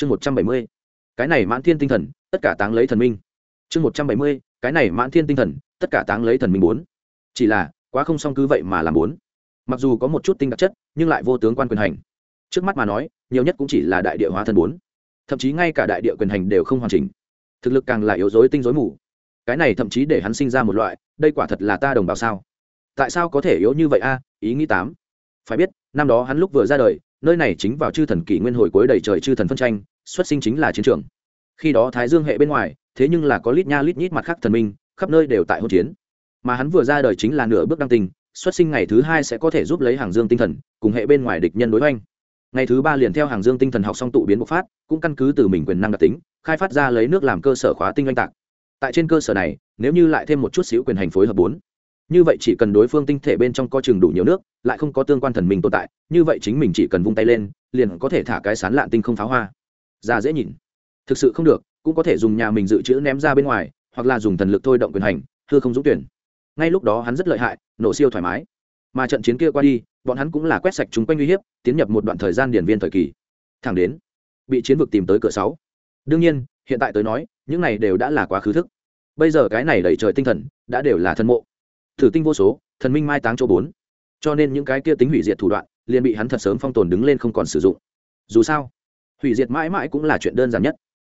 chương một trăm bảy mươi, cái này mãn thiên tinh thần, tất cả táng lấy thần minh. Chương một trăm bảy mươi, cái này mãn thiên tinh thần, tất cả táng lấy thần minh bốn. Chỉ là, quá không xong cứ vậy mà làm bốn. Mặc dù có một chút tinh đặc chất, nhưng lại vô tướng quan quyền hành. Trước mắt mà nói, nhiều nhất cũng chỉ là đại địa hóa thần bốn. Thậm chí ngay cả đại địa quyền hành đều không hoàn chỉnh. Thực lực càng là yếu dối tinh dối mù. Cái này thậm chí để hắn sinh ra một loại, đây quả thật là ta đồng bào sao? Tại sao có thể yếu như vậy a? Ý nghĩ tám. Phải biết, năm đó hắn lúc vừa ra đời nơi này chính vào chư thần kỷ nguyên hồi cuối đầy trời chư thần phân tranh, xuất sinh chính là chiến trường. Khi đó thái dương hệ bên ngoài, thế nhưng là có lít nha lít nhít mặt khác thần minh, khắp nơi đều tại hỗn chiến. Mà hắn vừa ra đời chính là nửa bước đăng tình, xuất sinh ngày thứ hai sẽ có thể giúp lấy hàng dương tinh thần, cùng hệ bên ngoài địch nhân đối oanh ngày thứ ba liền theo hàng dương tinh thần học xong tụ biến bộc phát, cũng căn cứ từ mình quyền năng đặc tính, khai phát ra lấy nước làm cơ sở khóa tinh oanh tạc. Tại trên cơ sở này, nếu như lại thêm một chút xíu quyền hành phối hợp bốn như vậy chỉ cần đối phương tinh thể bên trong có chừng đủ nhiều nước, lại không có tương quan thần mình tồn tại, như vậy chính mình chỉ cần vung tay lên, liền có thể thả cái sán lạn tinh không pháo hoa. Ra dễ nhìn. Thực sự không được, cũng có thể dùng nhà mình dự trữ ném ra bên ngoài, hoặc là dùng thần lực thôi động quyền hành, thưa không dũng tuyển. Ngay lúc đó hắn rất lợi hại, nổ siêu thoải mái. Mà trận chiến kia qua đi, bọn hắn cũng là quét sạch chúng quanh uy hiếp, tiến nhập một đoạn thời gian điển viên thời kỳ. Thẳng đến, bị chiến vực tìm tới cửa sáu. Đương nhiên, hiện tại tới nói, những này đều đã là quá khứ thức. Bây giờ cái này đẩy trời tinh thần, đã đều là thân mộ thử tinh vô số, thần minh mai táng chỗ bốn. Cho nên những cái kia tính hủy diệt thủ đoạn, liền bị hắn thật sớm phong tồn đứng lên không còn sử dụng. Dù sao, hủy diệt mãi mãi cũng là chuyện đơn giản nhất.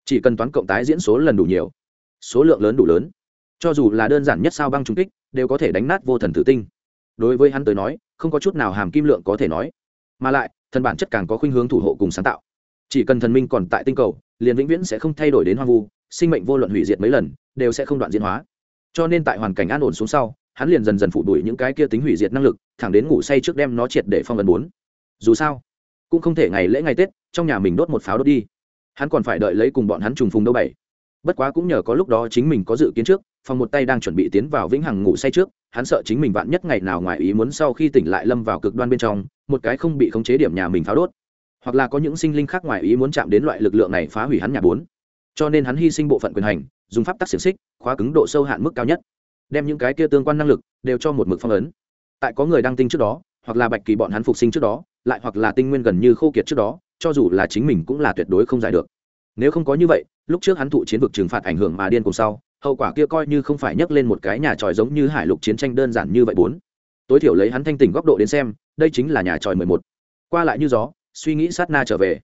Chỉ cần toán cộng tái diễn số lần đủ nhiều, số lượng lớn đủ lớn. Cho dù là đơn giản nhất sao băng trung kích, đều có thể đánh nát vô thần tử tinh. Đối với hắn tới nói, không có chút nào hàm kim lượng có thể nói. Mà lại, thần bản chất càng có khuynh hướng thủ hộ cùng sáng tạo. Chỉ cần thần minh còn tại tinh cầu, liền vĩnh viễn sẽ không thay đổi đến hoang vu, sinh mệnh vô luận hủy diệt mấy lần, đều sẽ không đoạn diễn hóa. Cho nên tại hoàn cảnh an ổn xuống sau hắn liền dần dần phụ đuổi những cái kia tính hủy diệt năng lực, thẳng đến ngủ say trước đem nó triệt để phong ấn bốn. Dù sao, cũng không thể ngày lễ ngày tết, trong nhà mình đốt một pháo đốt đi. Hắn còn phải đợi lấy cùng bọn hắn trùng phùng đâu bảy. Bất quá cũng nhờ có lúc đó chính mình có dự kiến trước phòng một tay đang chuẩn bị tiến vào vĩnh hằng ngủ say trước, hắn sợ chính mình vạn nhất ngày nào ngoài ý muốn sau khi tỉnh lại lâm vào cực đoan bên trong, một cái không bị khống chế điểm nhà mình pháo đốt. Hoặc là có những sinh linh khác ngoài ý muốn chạm đến loại lực lượng này phá hủy hắn nhà bốn. Cho nên hắn hy sinh bộ phận quyền hành, dùng pháp tắc xiềng xích, khóa cứng độ sâu hạn mức cao nhất đem những cái kia tương quan năng lực đều cho một mực phong ấn. Tại có người đăng tinh trước đó, hoặc là bạch kỳ bọn hắn phục sinh trước đó, lại hoặc là tinh nguyên gần như khô kiệt trước đó, cho dù là chính mình cũng là tuyệt đối không giải được. Nếu không có như vậy, lúc trước hắn thụ chiến vực trừng phạt ảnh hưởng mà điên cùng sau, hậu quả kia coi như không phải nhấc lên một cái nhà tròi giống như hải lục chiến tranh đơn giản như vậy bốn. Tối thiểu lấy hắn thanh tỉnh góc độ đến xem, đây chính là nhà tròi mười một. Qua lại như gió, suy nghĩ sát na trở về.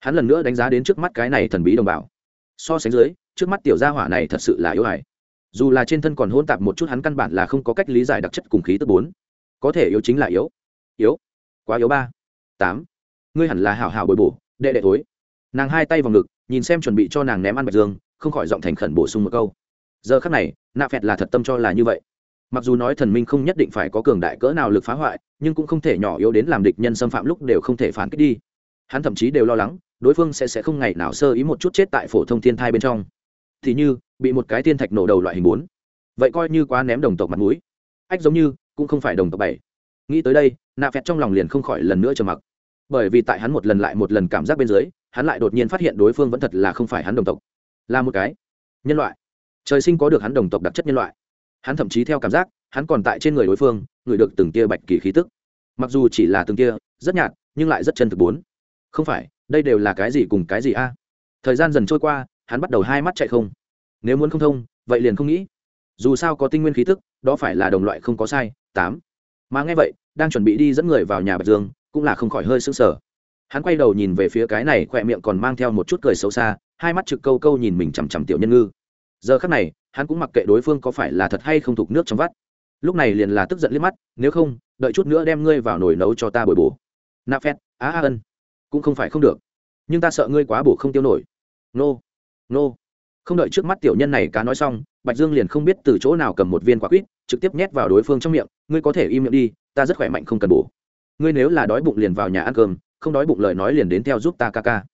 Hắn lần nữa đánh giá đến trước mắt cái này thần bí đồng bào. So sánh dưới, trước mắt tiểu gia hỏa này thật sự là yếu hại dù là trên thân còn hôn tạp một chút, hắn căn bản là không có cách lý giải đặc chất cùng khí tức bốn. Có thể yếu chính là yếu. Yếu. Quá yếu ba. Tám. Ngươi hẳn là hảo hảo bồi bổ, đệ đệ thối. Nàng hai tay vào ngực, nhìn xem chuẩn bị cho nàng ném ăn bạch dương, không khỏi giọng thành khẩn bổ sung một câu. Giờ khắc này, nạ phẹt là thật tâm cho là như vậy. Mặc dù nói thần minh không nhất định phải có cường đại cỡ nào lực phá hoại, nhưng cũng không thể nhỏ yếu đến làm địch nhân xâm phạm lúc đều không thể phản kích đi. Hắn thậm chí đều lo lắng, đối phương sẽ sẽ không ngày nào sơ ý một chút chết tại phổ thông thiên thai bên trong thì như bị một cái tiên thạch nổ đầu loại hình bốn. Vậy coi như quá ném đồng tộc mặt mũi. Ách, giống như cũng không phải đồng tộc bảy. Nghĩ tới đây, nạ phẹt trong lòng liền không khỏi lần nữa trầm mặc. Bởi vì tại hắn một lần lại một lần cảm giác bên dưới, hắn lại đột nhiên phát hiện đối phương vẫn thật là không phải hắn đồng tộc. Là một cái nhân loại. Trời sinh có được hắn đồng tộc đặc chất nhân loại. Hắn thậm chí theo cảm giác, hắn còn tại trên người đối phương, ngửi được từng tia bạch kỳ khí tức. Mặc dù chỉ là từng tia, rất nhạt, nhưng lại rất chân thực bốn. Không phải, đây đều là cái gì cùng cái gì a? Thời gian dần trôi qua hắn bắt đầu hai mắt chạy không. Nếu muốn không thông, vậy liền không nghĩ. Dù sao có tinh nguyên khí tức, đó phải là đồng loại không có sai, tám. Mà nghe vậy, đang chuẩn bị đi dẫn người vào nhà bạch dương, cũng là không khỏi hơi sững sờ. Hắn quay đầu nhìn về phía cái này khỏe miệng còn mang theo một chút cười xấu xa, hai mắt trực câu câu nhìn mình chằm chằm tiểu nhân ngư. Giờ khắc này, hắn cũng mặc kệ đối phương có phải là thật hay không thục nước trong vắt. Lúc này liền là tức giận liếc mắt, nếu không, đợi chút nữa đem ngươi vào nồi nấu cho ta bồi bổ. Nạp phét, á a ân. Cũng không phải không được. Nhưng ta sợ ngươi quá bổ không tiêu nổi. Nô nô. Không đợi trước mắt tiểu nhân này cá nói xong, bạch dương liền không biết từ chỗ nào cầm một viên quả quýt, trực tiếp nhét vào đối phương trong miệng, ngươi có thể im miệng đi, ta rất khỏe mạnh không cần bổ. Ngươi nếu là đói bụng liền vào nhà ăn cơm, không đói bụng lời nói liền đến theo giúp ta ca ca.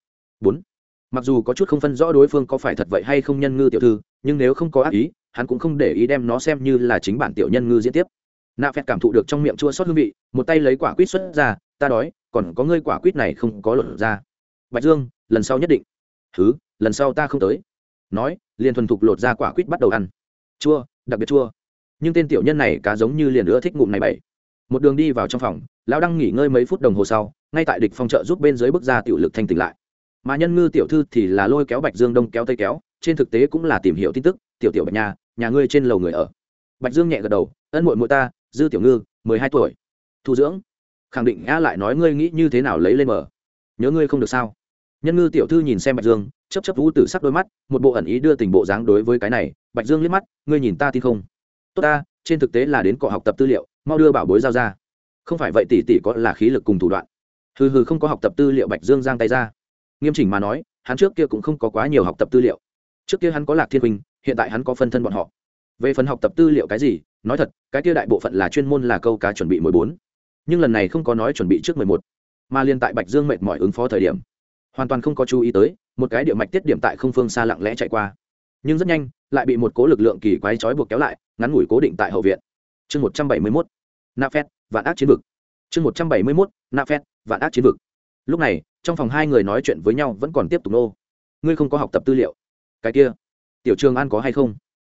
Bốn. Mặc dù có chút không phân rõ đối phương có phải thật vậy hay không nhân ngư tiểu thư, nhưng nếu không có ác ý, hắn cũng không để ý đem nó xem như là chính bản tiểu nhân ngư diễn tiếp. Nạ phẹt cảm thụ được trong miệng chua xót hương vị, một tay lấy quả quýt xuất ra, ta đói, còn có ngươi quả quýt này không có lột ra. Bạch dương, lần sau nhất định. Thứ lần sau ta không tới. Nói, liền thuần thục lột ra quả quýt bắt đầu ăn. Chua, đặc biệt chua. Nhưng tên tiểu nhân này cá giống như liền nữa thích ngụm này bảy. Một đường đi vào trong phòng, lão đang nghỉ ngơi mấy phút đồng hồ sau, ngay tại địch phong trợ giúp bên dưới bước ra tiểu lực thanh tỉnh lại. Mà nhân ngư tiểu thư thì là lôi kéo bạch dương đông kéo tây kéo, trên thực tế cũng là tìm hiểu tin tức, tiểu tiểu bạch nhà nhà ngươi trên lầu người ở. Bạch dương nhẹ gật đầu, ân muội muội ta, dư tiểu ngư, mười hai tuổi. Thu dưỡng. Khẳng định a lại nói ngươi nghĩ như thế nào lấy lên mở. Nhớ ngươi không được sao? Nhân ngư tiểu thư nhìn xem bạch dương chấp chấp vũ tử sắc đôi mắt, một bộ ẩn ý đưa tình bộ dáng đối với cái này. Bạch dương liếc mắt, ngươi nhìn ta tin không? Tốt ta, trên thực tế là đến cọ học tập tư liệu, mau đưa bảo bối giao ra. Không phải vậy tỷ tỷ có là khí lực cùng thủ đoạn. Hừ hừ, không có học tập tư liệu, bạch dương giang tay ra. Nghiêm chỉnh mà nói, hắn trước kia cũng không có quá nhiều học tập tư liệu. Trước kia hắn có lạc thiên huynh, hiện tại hắn có phân thân bọn họ. Về phần học tập tư liệu cái gì, nói thật, cái kia đại bộ phận là chuyên môn là câu cá chuẩn bị mười bốn. Nhưng lần này không có nói chuẩn bị trước mười một, mà liên tại bạch dương mệt mỏi ứng phó thời điểm hoàn toàn không có chú ý tới, một cái địa mạch tiết điểm tại không phương xa lặng lẽ chạy qua. Nhưng rất nhanh, lại bị một cố lực lượng kỳ quái trói buộc kéo lại, ngắn ngủi cố định tại hậu viện. Chương một trăm bảy mươi mốt nafet vạn ác chiến vực. Chương một trăm bảy mươi mốt nafet vạn ác chiến vực. Lúc này, trong phòng hai người nói chuyện với nhau vẫn còn tiếp tục nô. Ngươi không có học tập tư liệu. Cái kia, tiểu trường an có hay không?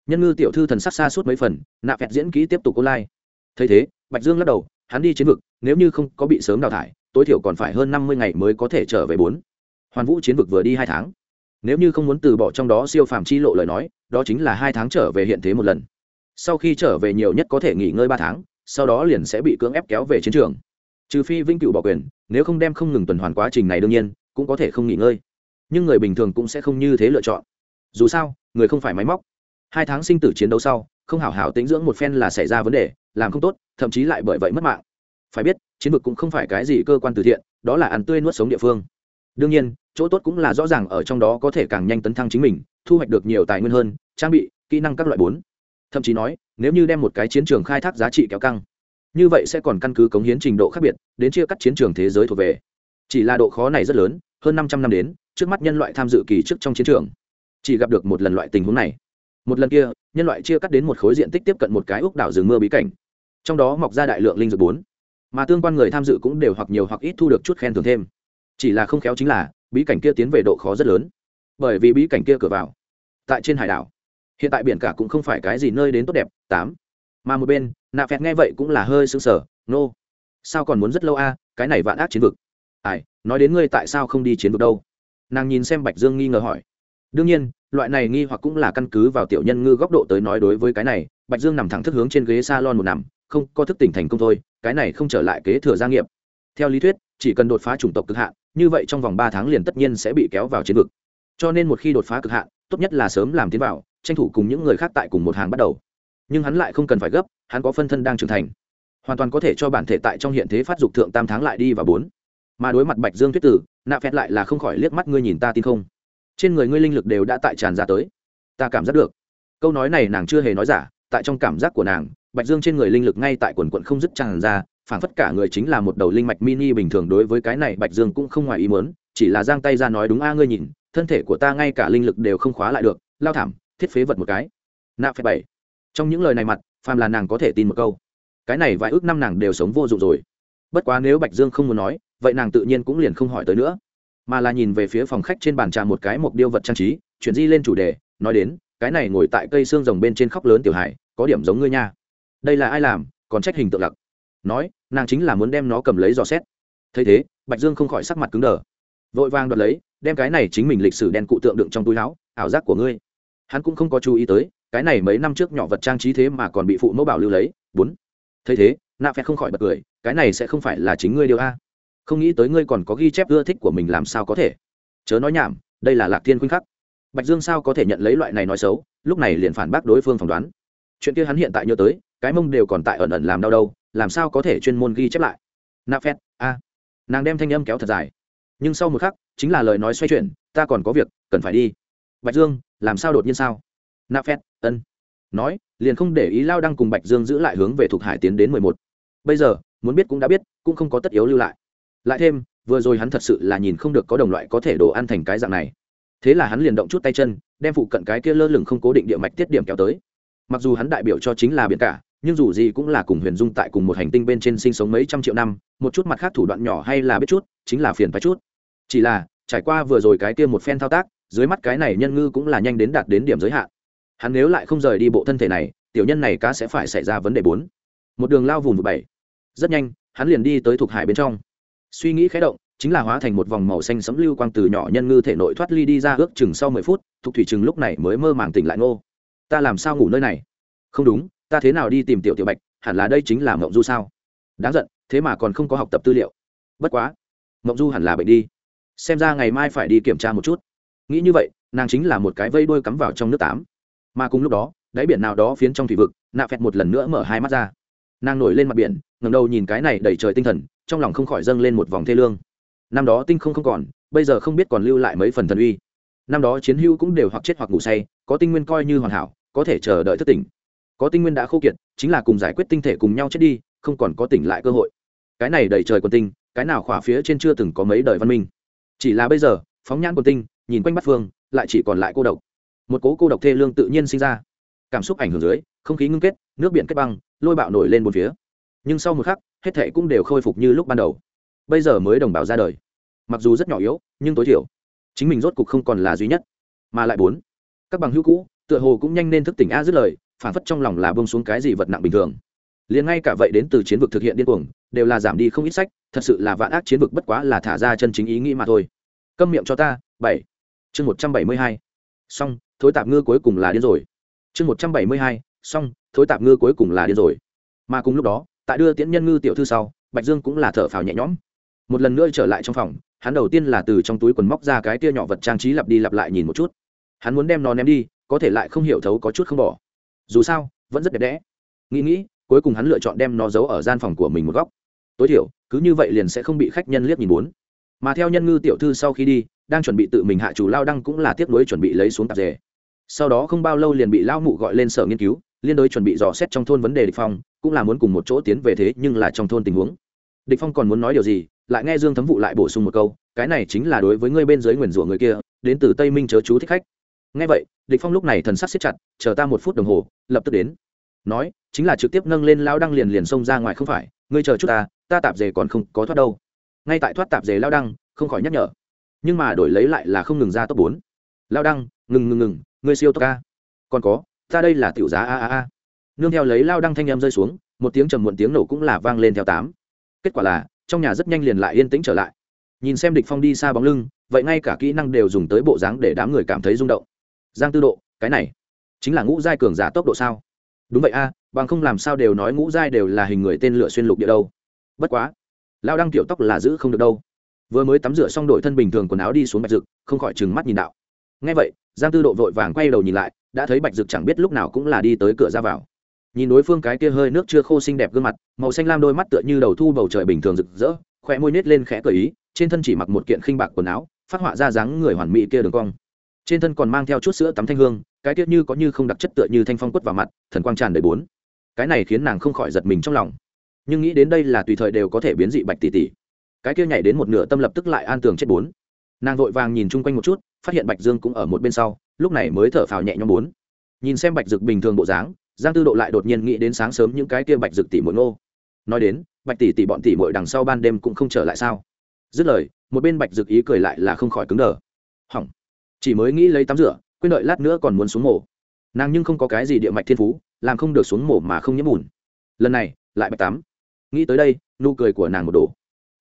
Nhân ngư tiểu thư thần sắc xa suốt mấy phần nạ phẹt diễn kỹ tiếp tục online. Thấy thế, bạch dương lắc đầu, hắn đi chiến vực, nếu như không có bị sớm đào thải, tối thiểu còn phải hơn năm mươi ngày mới có thể trở về bốn hoàn vũ chiến vực vừa đi hai tháng. Nếu như không muốn từ bỏ trong đó siêu phàm chi lộ lời nói, đó chính là hai tháng trở về hiện thế một lần. Sau khi trở về nhiều nhất có thể nghỉ ngơi ba tháng, sau đó liền sẽ bị cưỡng ép kéo về chiến trường. Trừ phi vĩnh cửu bỏ quyền, nếu không đem không ngừng tuần hoàn quá trình này đương nhiên, cũng có thể không nghỉ ngơi. Nhưng người bình thường cũng sẽ không như thế lựa chọn. Dù sao, người không phải máy móc. Hai tháng sinh tử chiến đấu sau, không hảo hảo tính dưỡng một phen là xảy ra vấn đề, làm không tốt, thậm chí lại bởi vậy mất mạng. Phải biết, chiến vực cũng không phải cái gì cơ quan từ thiện, đó là ăn tươi nuốt sống địa phương đương nhiên, chỗ tốt cũng là rõ ràng ở trong đó có thể càng nhanh tấn thăng chính mình, thu hoạch được nhiều tài nguyên hơn, trang bị, kỹ năng các loại bốn. Thậm chí nói, nếu như đem một cái chiến trường khai thác giá trị kéo căng, như vậy sẽ còn căn cứ cống hiến trình độ khác biệt, đến chia cắt chiến trường thế giới thuộc về. Chỉ là độ khó này rất lớn, hơn năm trăm năm đến, trước mắt nhân loại tham dự kỳ trước trong chiến trường, chỉ gặp được một lần loại tình huống này. Một lần kia, nhân loại chia cắt đến một khối diện tích tiếp cận một cái ốc đảo rừng mưa bí cảnh. Trong đó mọc ra đại lượng linh dược bốn. Mà tương quan người tham dự cũng đều hoặc nhiều hoặc ít thu được chút khen thưởng thêm chỉ là không khéo chính là, bí cảnh kia tiến về độ khó rất lớn. Bởi vì bí cảnh kia cửa vào, tại trên hải đảo, hiện tại biển cả cũng không phải cái gì nơi đến tốt đẹp, tám. Mà một bên, nạ phẹt nghe vậy cũng là hơi sững sờ, nô、no. sao còn muốn rất lâu a? Cái này vạn ác chiến vực. Ai, nói đến ngươi tại sao không đi chiến vực đâu? Nàng nhìn xem bạch dương nghi ngờ hỏi. Đương nhiên, loại này nghi hoặc cũng là căn cứ vào tiểu nhân ngư góc độ tới nói đối với cái này. Bạch dương nằm thẳng thức hướng trên ghế s a lon một nằm, không có thức tỉnh thành công thôi, cái này không trở lại kế thừa gia nghiệp. Theo lý thuyết chỉ cần đột phá chủng tộc cực hạn, như vậy trong vòng ba tháng liền tất nhiên sẽ bị kéo vào chiến vực. Cho nên một khi đột phá cực hạn, tốt nhất là sớm làm tiến vào, tranh thủ cùng những người khác tại cùng một hàng bắt đầu. Nhưng hắn lại không cần phải gấp, hắn có phân thân đang trưởng thành. Hoàn toàn có thể cho bản thể tại trong hiện thế phát dục thượng tam tháng lại đi và bốn. Mà đối mặt bạch dương thuyết tử, nạ phét lại là không khỏi liếc mắt ngươi nhìn ta tin không? Trên người ngươi linh lực đều đã tại tràn ra tới. Ta cảm giác được. Câu nói này nàng chưa hề nói giả, tại trong cảm giác của nàng, bạch dương trên người linh lực ngay tại quần quận không dứt tràn ra Phản phất cả người chính là một đầu linh mạch mini bình thường đối với cái này bạch dương cũng không ngoài ý muốn, chỉ là giang tay ra nói đúng a ngươi nhìn, thân thể của ta ngay cả linh lực đều không khóa lại được, lao thảm, thiết phế vật một cái. Nạ phép bảy. Trong những lời này mặt, phàm là nàng có thể tin một câu. Cái này vài ước năm nàng đều sống vô dụng rồi. Bất quá nếu bạch dương không muốn nói, vậy nàng tự nhiên cũng liền không hỏi tới nữa. Mà là nhìn về phía phòng khách trên bàn trà một cái mục điêu vật trang trí, chuyển di lên chủ đề, nói đến, cái này ngồi tại cây xương rồng bên trên khóc lớn tiểu hải có điểm giống ngươi nha. Đây là ai làm, còn trách hình tượng lặc. Nói nàng chính là muốn đem nó cầm lấy dò xét. Thấy thế, bạch dương không khỏi sắc mặt cứng đờ. Vội vàng đoạt lấy, đem cái này chính mình lịch sử đen cụ tượng đựng trong túi áo, ảo giác của ngươi. Hắn cũng không có chú ý tới, cái này mấy năm trước nhỏ vật trang trí thế mà còn bị phụ mẫu bảo lưu lấy. Bốn. Thấy thế, nạ phẹt không khỏi bật cười, cái này sẽ không phải là chính ngươi điều a. Không nghĩ tới ngươi còn có ghi chép ưa thích của mình làm sao có thể. Chớ nói nhảm, đây là lạc thiên khuynh khắc. Bạch dương sao có thể nhận lấy loại này nói xấu, lúc này liền phản bác đối phương phỏng đoán. Chuyện kia hắn hiện tại nhớ tới, cái mông đều còn tại ẩn ẩn làm đau đâu làm sao có thể chuyên môn ghi chép lại? Nạ phét a. Nàng đem thanh âm kéo thật dài. Nhưng sau một khắc, chính là lời nói xoay chuyển, ta còn có việc, cần phải đi. Bạch dương, làm sao đột nhiên sao? Nạ phét ân. Nói, liền không để ý lao đang cùng bạch dương giữ lại hướng về thuộc hải tiến đến mười một. Bây giờ, muốn biết cũng đã biết, cũng không có tất yếu lưu lại. Lại thêm, vừa rồi hắn thật sự là nhìn không được có đồng loại có thể đồ ăn thành cái dạng này. Thế là hắn liền động chút tay chân, đem phụ cận cái kia lơ lửng không cố định địa mạch tiết điểm kéo tới. Mặc dù hắn đại biểu cho chính là biển cả nhưng dù gì cũng là cùng huyền dung tại cùng một hành tinh bên trên sinh sống mấy trăm triệu năm, một chút mặt khác thủ đoạn nhỏ hay là biết chút, chính là phiền phải chút. Chỉ là, trải qua vừa rồi cái kia một phen thao tác, dưới mắt cái này nhân ngư cũng là nhanh đến đạt đến điểm giới hạn. Hắn nếu lại không rời đi bộ thân thể này, tiểu nhân này cá sẽ phải xảy ra vấn đề bốn. Một đường lao vùng vụ bảy. Rất nhanh, hắn liền đi tới thuộc hải bên trong. Suy nghĩ khé động, chính là hóa thành một vòng màu xanh sẫm lưu quang từ nhỏ nhân ngư thể nội thoát ly đi ra ước chừng sau mười phút thục thủy chừng lúc này mới mơ màng tỉnh lại ngô. Ta làm sao ngủ nơi này? Không đúng ta thế nào đi tìm tiểu tiểu bạch, hẳn là đây chính là mộng du sao? Đáng giận, thế mà còn không có học tập tư liệu. Bất quá, mộng du hẳn là bệnh đi. Xem ra ngày mai phải đi kiểm tra một chút. Nghĩ như vậy, nàng chính là một cái vây đôi cắm vào trong nước tám. Mà cùng lúc đó, đáy biển nào đó phiến trong thủy vực, nạ phẹt một lần nữa mở hai mắt ra. Nàng nổi lên mặt biển ngầm đầu nhìn cái này đầy trời tinh thần, trong lòng không khỏi dâng lên một vòng thê lương. Năm đó tinh không không còn, bây giờ không biết còn lưu lại mấy phần thần uy. Năm đó chiến hữu cũng đều hoặc chết hoặc ngủ say, có tinh nguyên coi như hoàn hảo, có thể chờ đợi thất tỉnh có tinh nguyên đã khô kiệt, chính là cùng giải quyết tinh thể cùng nhau chết đi, không còn có tỉnh lại cơ hội. Cái này đầy trời quần tinh, cái nào khỏa phía trên chưa từng có mấy đời văn minh. Chỉ là bây giờ, phóng nhãn quần tinh, nhìn quanh bắt phương, lại chỉ còn lại cô độc. Một cố cô độc thê lương tự nhiên sinh ra. Cảm xúc ảnh hưởng dưới, không khí ngưng kết, nước biển kết băng, lôi bạo nổi lên một phía. Nhưng sau một khắc, hết thệ cũng đều khôi phục như lúc ban đầu. Bây giờ mới đồng bào ra đời. Mặc dù rất nhỏ yếu, nhưng tối thiểu, chính mình rốt cục không còn là duy nhất, mà lại bốn. Các bằng hữu cũ, tựa hồ cũng nhanh nên thức tỉnh a dứt lời phản phất trong lòng là bông xuống cái gì vật nặng bình thường. Liền ngay cả vậy đến từ chiến vực thực hiện điên cuồng, đều là giảm đi không ít sách, thật sự là vạn ác chiến vực bất quá là thả ra chân chính ý nghĩ mà thôi. Câm miệng cho ta, bảy. Chương một trăm bảy mươi hai. Xong, thối tạp ngư cuối cùng là điên rồi. Chương một trăm bảy mươi hai, xong, thối tạp ngư cuối cùng là điên rồi. Mà cùng lúc đó, tại đưa tiễn nhân ngư tiểu thư sau, bạch dương cũng là thở phào nhẹ nhõm. Một lần nữa trở lại trong phòng, hắn đầu tiên là từ trong túi quần móc ra cái tia nhỏ vật trang trí lặp đi lặp lại nhìn một chút. Hắn muốn đem nó ném đi, có thể lại không hiểu thấu có chút không bỏ dù sao, vẫn rất đẹp đẽ. Nghĩ nghĩ, cuối cùng hắn lựa chọn đem nó giấu ở gian phòng của mình một góc. Tối thiểu, cứ như vậy liền sẽ không bị khách nhân liếc nhìn bốn. Mà theo nhân ngư tiểu thư sau khi đi, đang chuẩn bị tự mình hạ chủ lao đăng cũng là tiếp nối chuẩn bị lấy xuống tạp dề. Sau đó không bao lâu liền bị lao mụ gọi lên sở nghiên cứu, liên đối chuẩn bị dò xét trong thôn vấn đề địch phong, cũng là muốn cùng một chỗ tiến về thế nhưng là trong thôn tình huống. Địch phong còn muốn nói điều gì, lại nghe dương thấm vụ lại bổ sung một câu, cái này chính là đối với ngươi bên dưới nguyền rủa người kia, đến từ tây minh chớ chú thích khách nghe vậy, địch phong lúc này thần sắc siết chặt, chờ ta một phút đồng hồ, lập tức đến. Nói, chính là trực tiếp nâng lên lao đăng liền liền xông ra ngoài không phải, ngươi chờ chút ta ta tạp dề còn không có thoát đâu. Ngay tại thoát tạp dề lao đăng, không khỏi nhắc nhở. Nhưng mà đổi lấy lại là không ngừng ra top bốn. Lao đăng, ngừng ngừng ngừng, ngươi siêu top còn có, ta đây là tiểu giá a a a. Nương theo lấy lao đăng thanh em rơi xuống, một tiếng trầm muộn tiếng nổ cũng là vang lên theo tám. Kết quả là, trong nhà rất nhanh liền lại yên tĩnh trở lại. Nhìn xem địch phong đi xa bóng lưng, vậy ngay cả kỹ năng đều dùng tới bộ dáng để đám người cảm thấy rung động giang tư độ, cái này chính là ngũ giai cường giả tốc độ sao? Đúng vậy a, bằng không làm sao đều nói ngũ giai đều là hình người tên lửa xuyên lục địa đâu. Bất quá lao đăng tiểu tóc là giữ không được đâu. Vừa mới tắm rửa xong đổi thân bình thường quần áo đi xuống bạch dực, không khỏi trừng mắt nhìn đạo. Ngay vậy, giang tư độ vội vàng quay đầu nhìn lại, đã thấy bạch dực chẳng biết lúc nào cũng là đi tới cửa ra vào. Nhìn đối phương cái kia hơi nước chưa khô xinh đẹp gương mặt, màu xanh lam đôi mắt tựa như đầu thu bầu trời bình thường rực rỡ khỏe môi nết lên khẽ cởi ý, trên thân chỉ mặc một kiện khinh bạc quần áo, phát họa ra dáng người hoàn mỹ kia đường cong trên thân còn mang theo chút sữa tắm thanh hương, cái tiết như có như không đặc chất tựa như thanh phong quất vào mặt, thần quang tràn đầy bốn. Cái này khiến nàng không khỏi giật mình trong lòng. Nhưng nghĩ đến đây là tùy thời đều có thể biến dị bạch tỷ tỷ. Cái kia nhảy đến một nửa tâm lập tức lại an tường chết bốn. Nàng vội vàng nhìn chung quanh một chút, phát hiện bạch dương cũng ở một bên sau, lúc này mới thở phào nhẹ nhõm bốn. Nhìn xem bạch dực bình thường bộ dáng, giang tư độ lại đột nhiên nghĩ đến sáng sớm những cái kia bạch dực tỷ muội ngô. Nói đến, bạch tỷ tỷ bọn tỷ muội đằng sau ban đêm cũng không trở lại sao? Dứt lời, một bên bạch dực ý cười lại là không khỏi cứng đờ. Hỏng chỉ mới nghĩ lấy tắm rửa, quên đợi lát nữa còn muốn xuống mổ nàng nhưng không có cái gì địa mạch thiên phú, làm không được xuống mổ mà không nhiễm bùn. Lần này, lại bạch tắm. Nghĩ tới đây, nụ cười của nàng một đổ.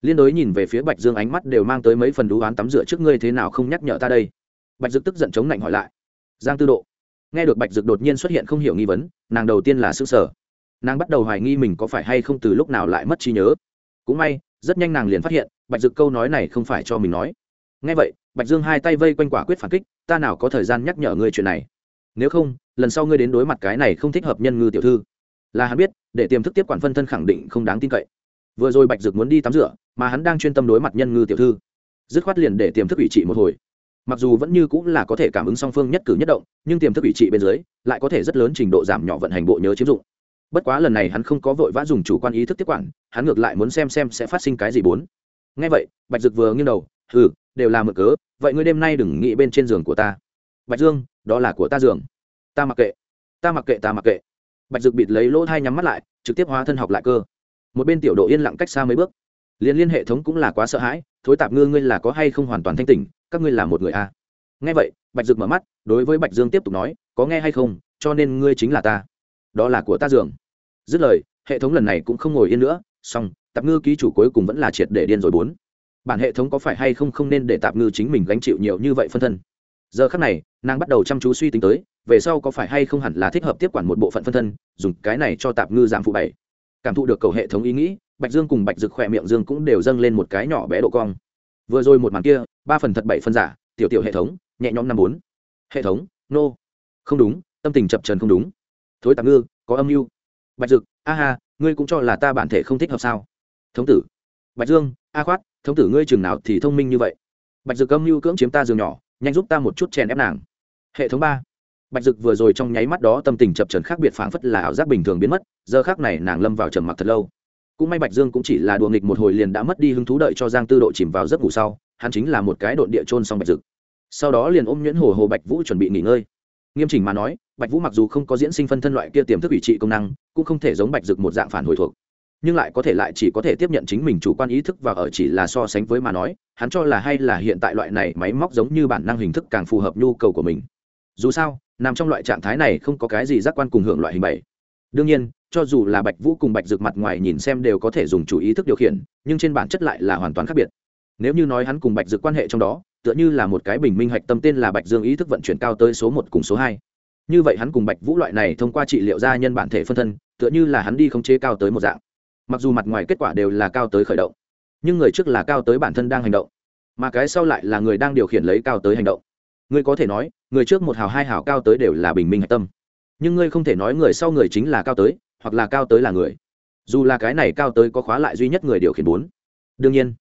Liên đối nhìn về phía bạch dương ánh mắt đều mang tới mấy phần đú oán tắm rửa trước ngươi thế nào không nhắc nhở ta đây. Bạch dực tức giận chống lạnh hỏi lại. Giang tư độ. Nghe được bạch dực đột nhiên xuất hiện không hiểu nghi vấn, nàng đầu tiên là s ư sở nàng bắt đầu hoài nghi mình có phải hay không từ lúc nào lại mất trí nhớ. Cũng may, rất nhanh nàng liền phát hiện, bạch dực câu nói này không phải cho mình nói. Nghe vậy bạch dương hai tay vây quanh quả quyết phản kích, ta nào có thời gian nhắc nhở ngươi chuyện này? Nếu không, lần sau ngươi đến đối mặt cái này không thích hợp nhân ngư tiểu thư. Là hắn biết, để tiềm thức tiếp quản phân thân khẳng định không đáng tin cậy. Vừa rồi bạch dực muốn đi tắm rửa, mà hắn đang chuyên tâm đối mặt nhân ngư tiểu thư. Dứt khoát liền để tiềm thức ủy trị một hồi. Mặc dù vẫn như cũng là có thể cảm ứng song phương nhất cử nhất động, nhưng tiềm thức ủy trị bên dưới lại có thể rất lớn trình độ giảm nhỏ vận hành bộ nhớ chiếm dụng. Bất quá lần này hắn không có vội vã dùng chủ quan ý thức tiếp quản, hắn ngược lại muốn xem xem sẽ phát sinh cái gì bốn. Ngay vậy, bạch dực vừa nghiêng đầu ừ đều là mượn cớ, vậy ngươi đêm nay đừng nghĩ bên trên giường của ta. Bạch dương, đó là của ta giường. Ta mặc kệ. Ta mặc kệ, ta mặc kệ. Bạch dực bịt lấy lỗ thai nhắm mắt lại, trực tiếp hóa thân học lại cơ. Một bên tiểu độ yên lặng cách xa mấy bước. Liên liên hệ thống cũng là quá sợ hãi, thối tạp ngư ngươi là có hay không hoàn toàn thanh tỉnh, các ngươi là một người a. À. nghe vậy, bạch dực mở mắt, đối với bạch dương tiếp tục nói, có nghe hay không, cho nên ngươi chính là ta. Đó là của ta giường. Dứt lời, hệ thống lần này cũng không ngồi yên nữa song tạp ngư ký chủ cuối cùng vẫn là triệt để điên rồi bốn bản hệ thống có phải hay không không nên để tạp ngư chính mình gánh chịu nhiều như vậy phân thân? Giờ khắc này, nàng bắt đầu chăm chú suy tính tới, về sau có phải hay không hẳn là thích hợp tiếp quản một bộ phận phân thân, dùng cái này cho tạp ngư giảm phụ bảy. Cảm thụ được cầu hệ thống ý nghĩ, bạch dương cùng bạch dực khỏe miệng dương cũng đều dâng lên một cái nhỏ bé độ cong. Vừa rồi một màn kia, ba phần thật bảy phân giả, tiểu tiểu hệ thống, nhẹ nhõm năm bốn. Hệ thống, nô、no. không đúng, tâm tình chập trần không đúng. Thối tạm ngư, có âm mưu. Bạch dực, a ha, ngươi cũng cho là ta bản thể không thích hợp sao? Thống tử. Bạch dương a khoát, thống tử ngươi chừng nào thì thông minh như vậy? Bạch dực âm mưu cưỡng chiếm ta giường nhỏ, nhanh giúp ta một chút chèn ép nàng. Hệ thống ba. Bạch dực vừa rồi trong nháy mắt đó tâm tình chập trần khác biệt phảng phất là ảo giác bình thường biến mất, giờ khác này nàng lâm vào trầm mặc thật lâu. Cũng may bạch dương cũng chỉ là đùa nghịch một hồi liền đã mất đi hứng thú đợi cho giang tư độ chìm vào giấc ngủ sau, hắn chính là một cái độn địa trôn xong bạch dực. Sau đó liền ôm nhuyễn hồ hồ bạch vũ chuẩn bị nghỉ ngơi. Nghiêm chỉnh mà nói, bạch vũ mặc dù không có diễn sinh phân thân loại kia tiềm thức ủy trị công năng, cũng không thể giống bạch dực một dạng phản hồi thuộc nhưng lại có thể lại chỉ có thể tiếp nhận chính mình chủ quan ý thức và ở chỉ là so sánh với mà nói, hắn cho là hay là hiện tại loại này máy móc giống như bản năng hình thức càng phù hợp nhu cầu của mình. Dù sao, nằm trong loại trạng thái này không có cái gì giác quan cùng hưởng loại hình bảy. Đương nhiên, cho dù là bạch vũ cùng bạch dược mặt ngoài nhìn xem đều có thể dùng chủ ý thức điều khiển, nhưng trên bản chất lại là hoàn toàn khác biệt. Nếu như nói hắn cùng bạch dược quan hệ trong đó, tựa như là một cái bình minh hạch tâm tên là bạch dương ý thức vận chuyển cao tới số một cùng số hai. Như vậy hắn cùng bạch vũ loại này thông qua trị liệu gia nhân bản thể phân thân, tựa như là hắn đi khống chế cao tới một dạng mặc dù mặt ngoài kết quả đều là cao tới khởi động, nhưng người trước là cao tới bản thân đang hành động, mà cái sau lại là người đang điều khiển lấy cao tới hành động. Ngươi có thể nói, người trước một hào, hai hào cao tới đều là bình minh hạch tâm, nhưng ngươi không thể nói người sau người chính là cao tới, hoặc là cao tới là người. Dù là cái này cao tới có khóa lại duy nhất người điều khiển bốn. Đương nhiên,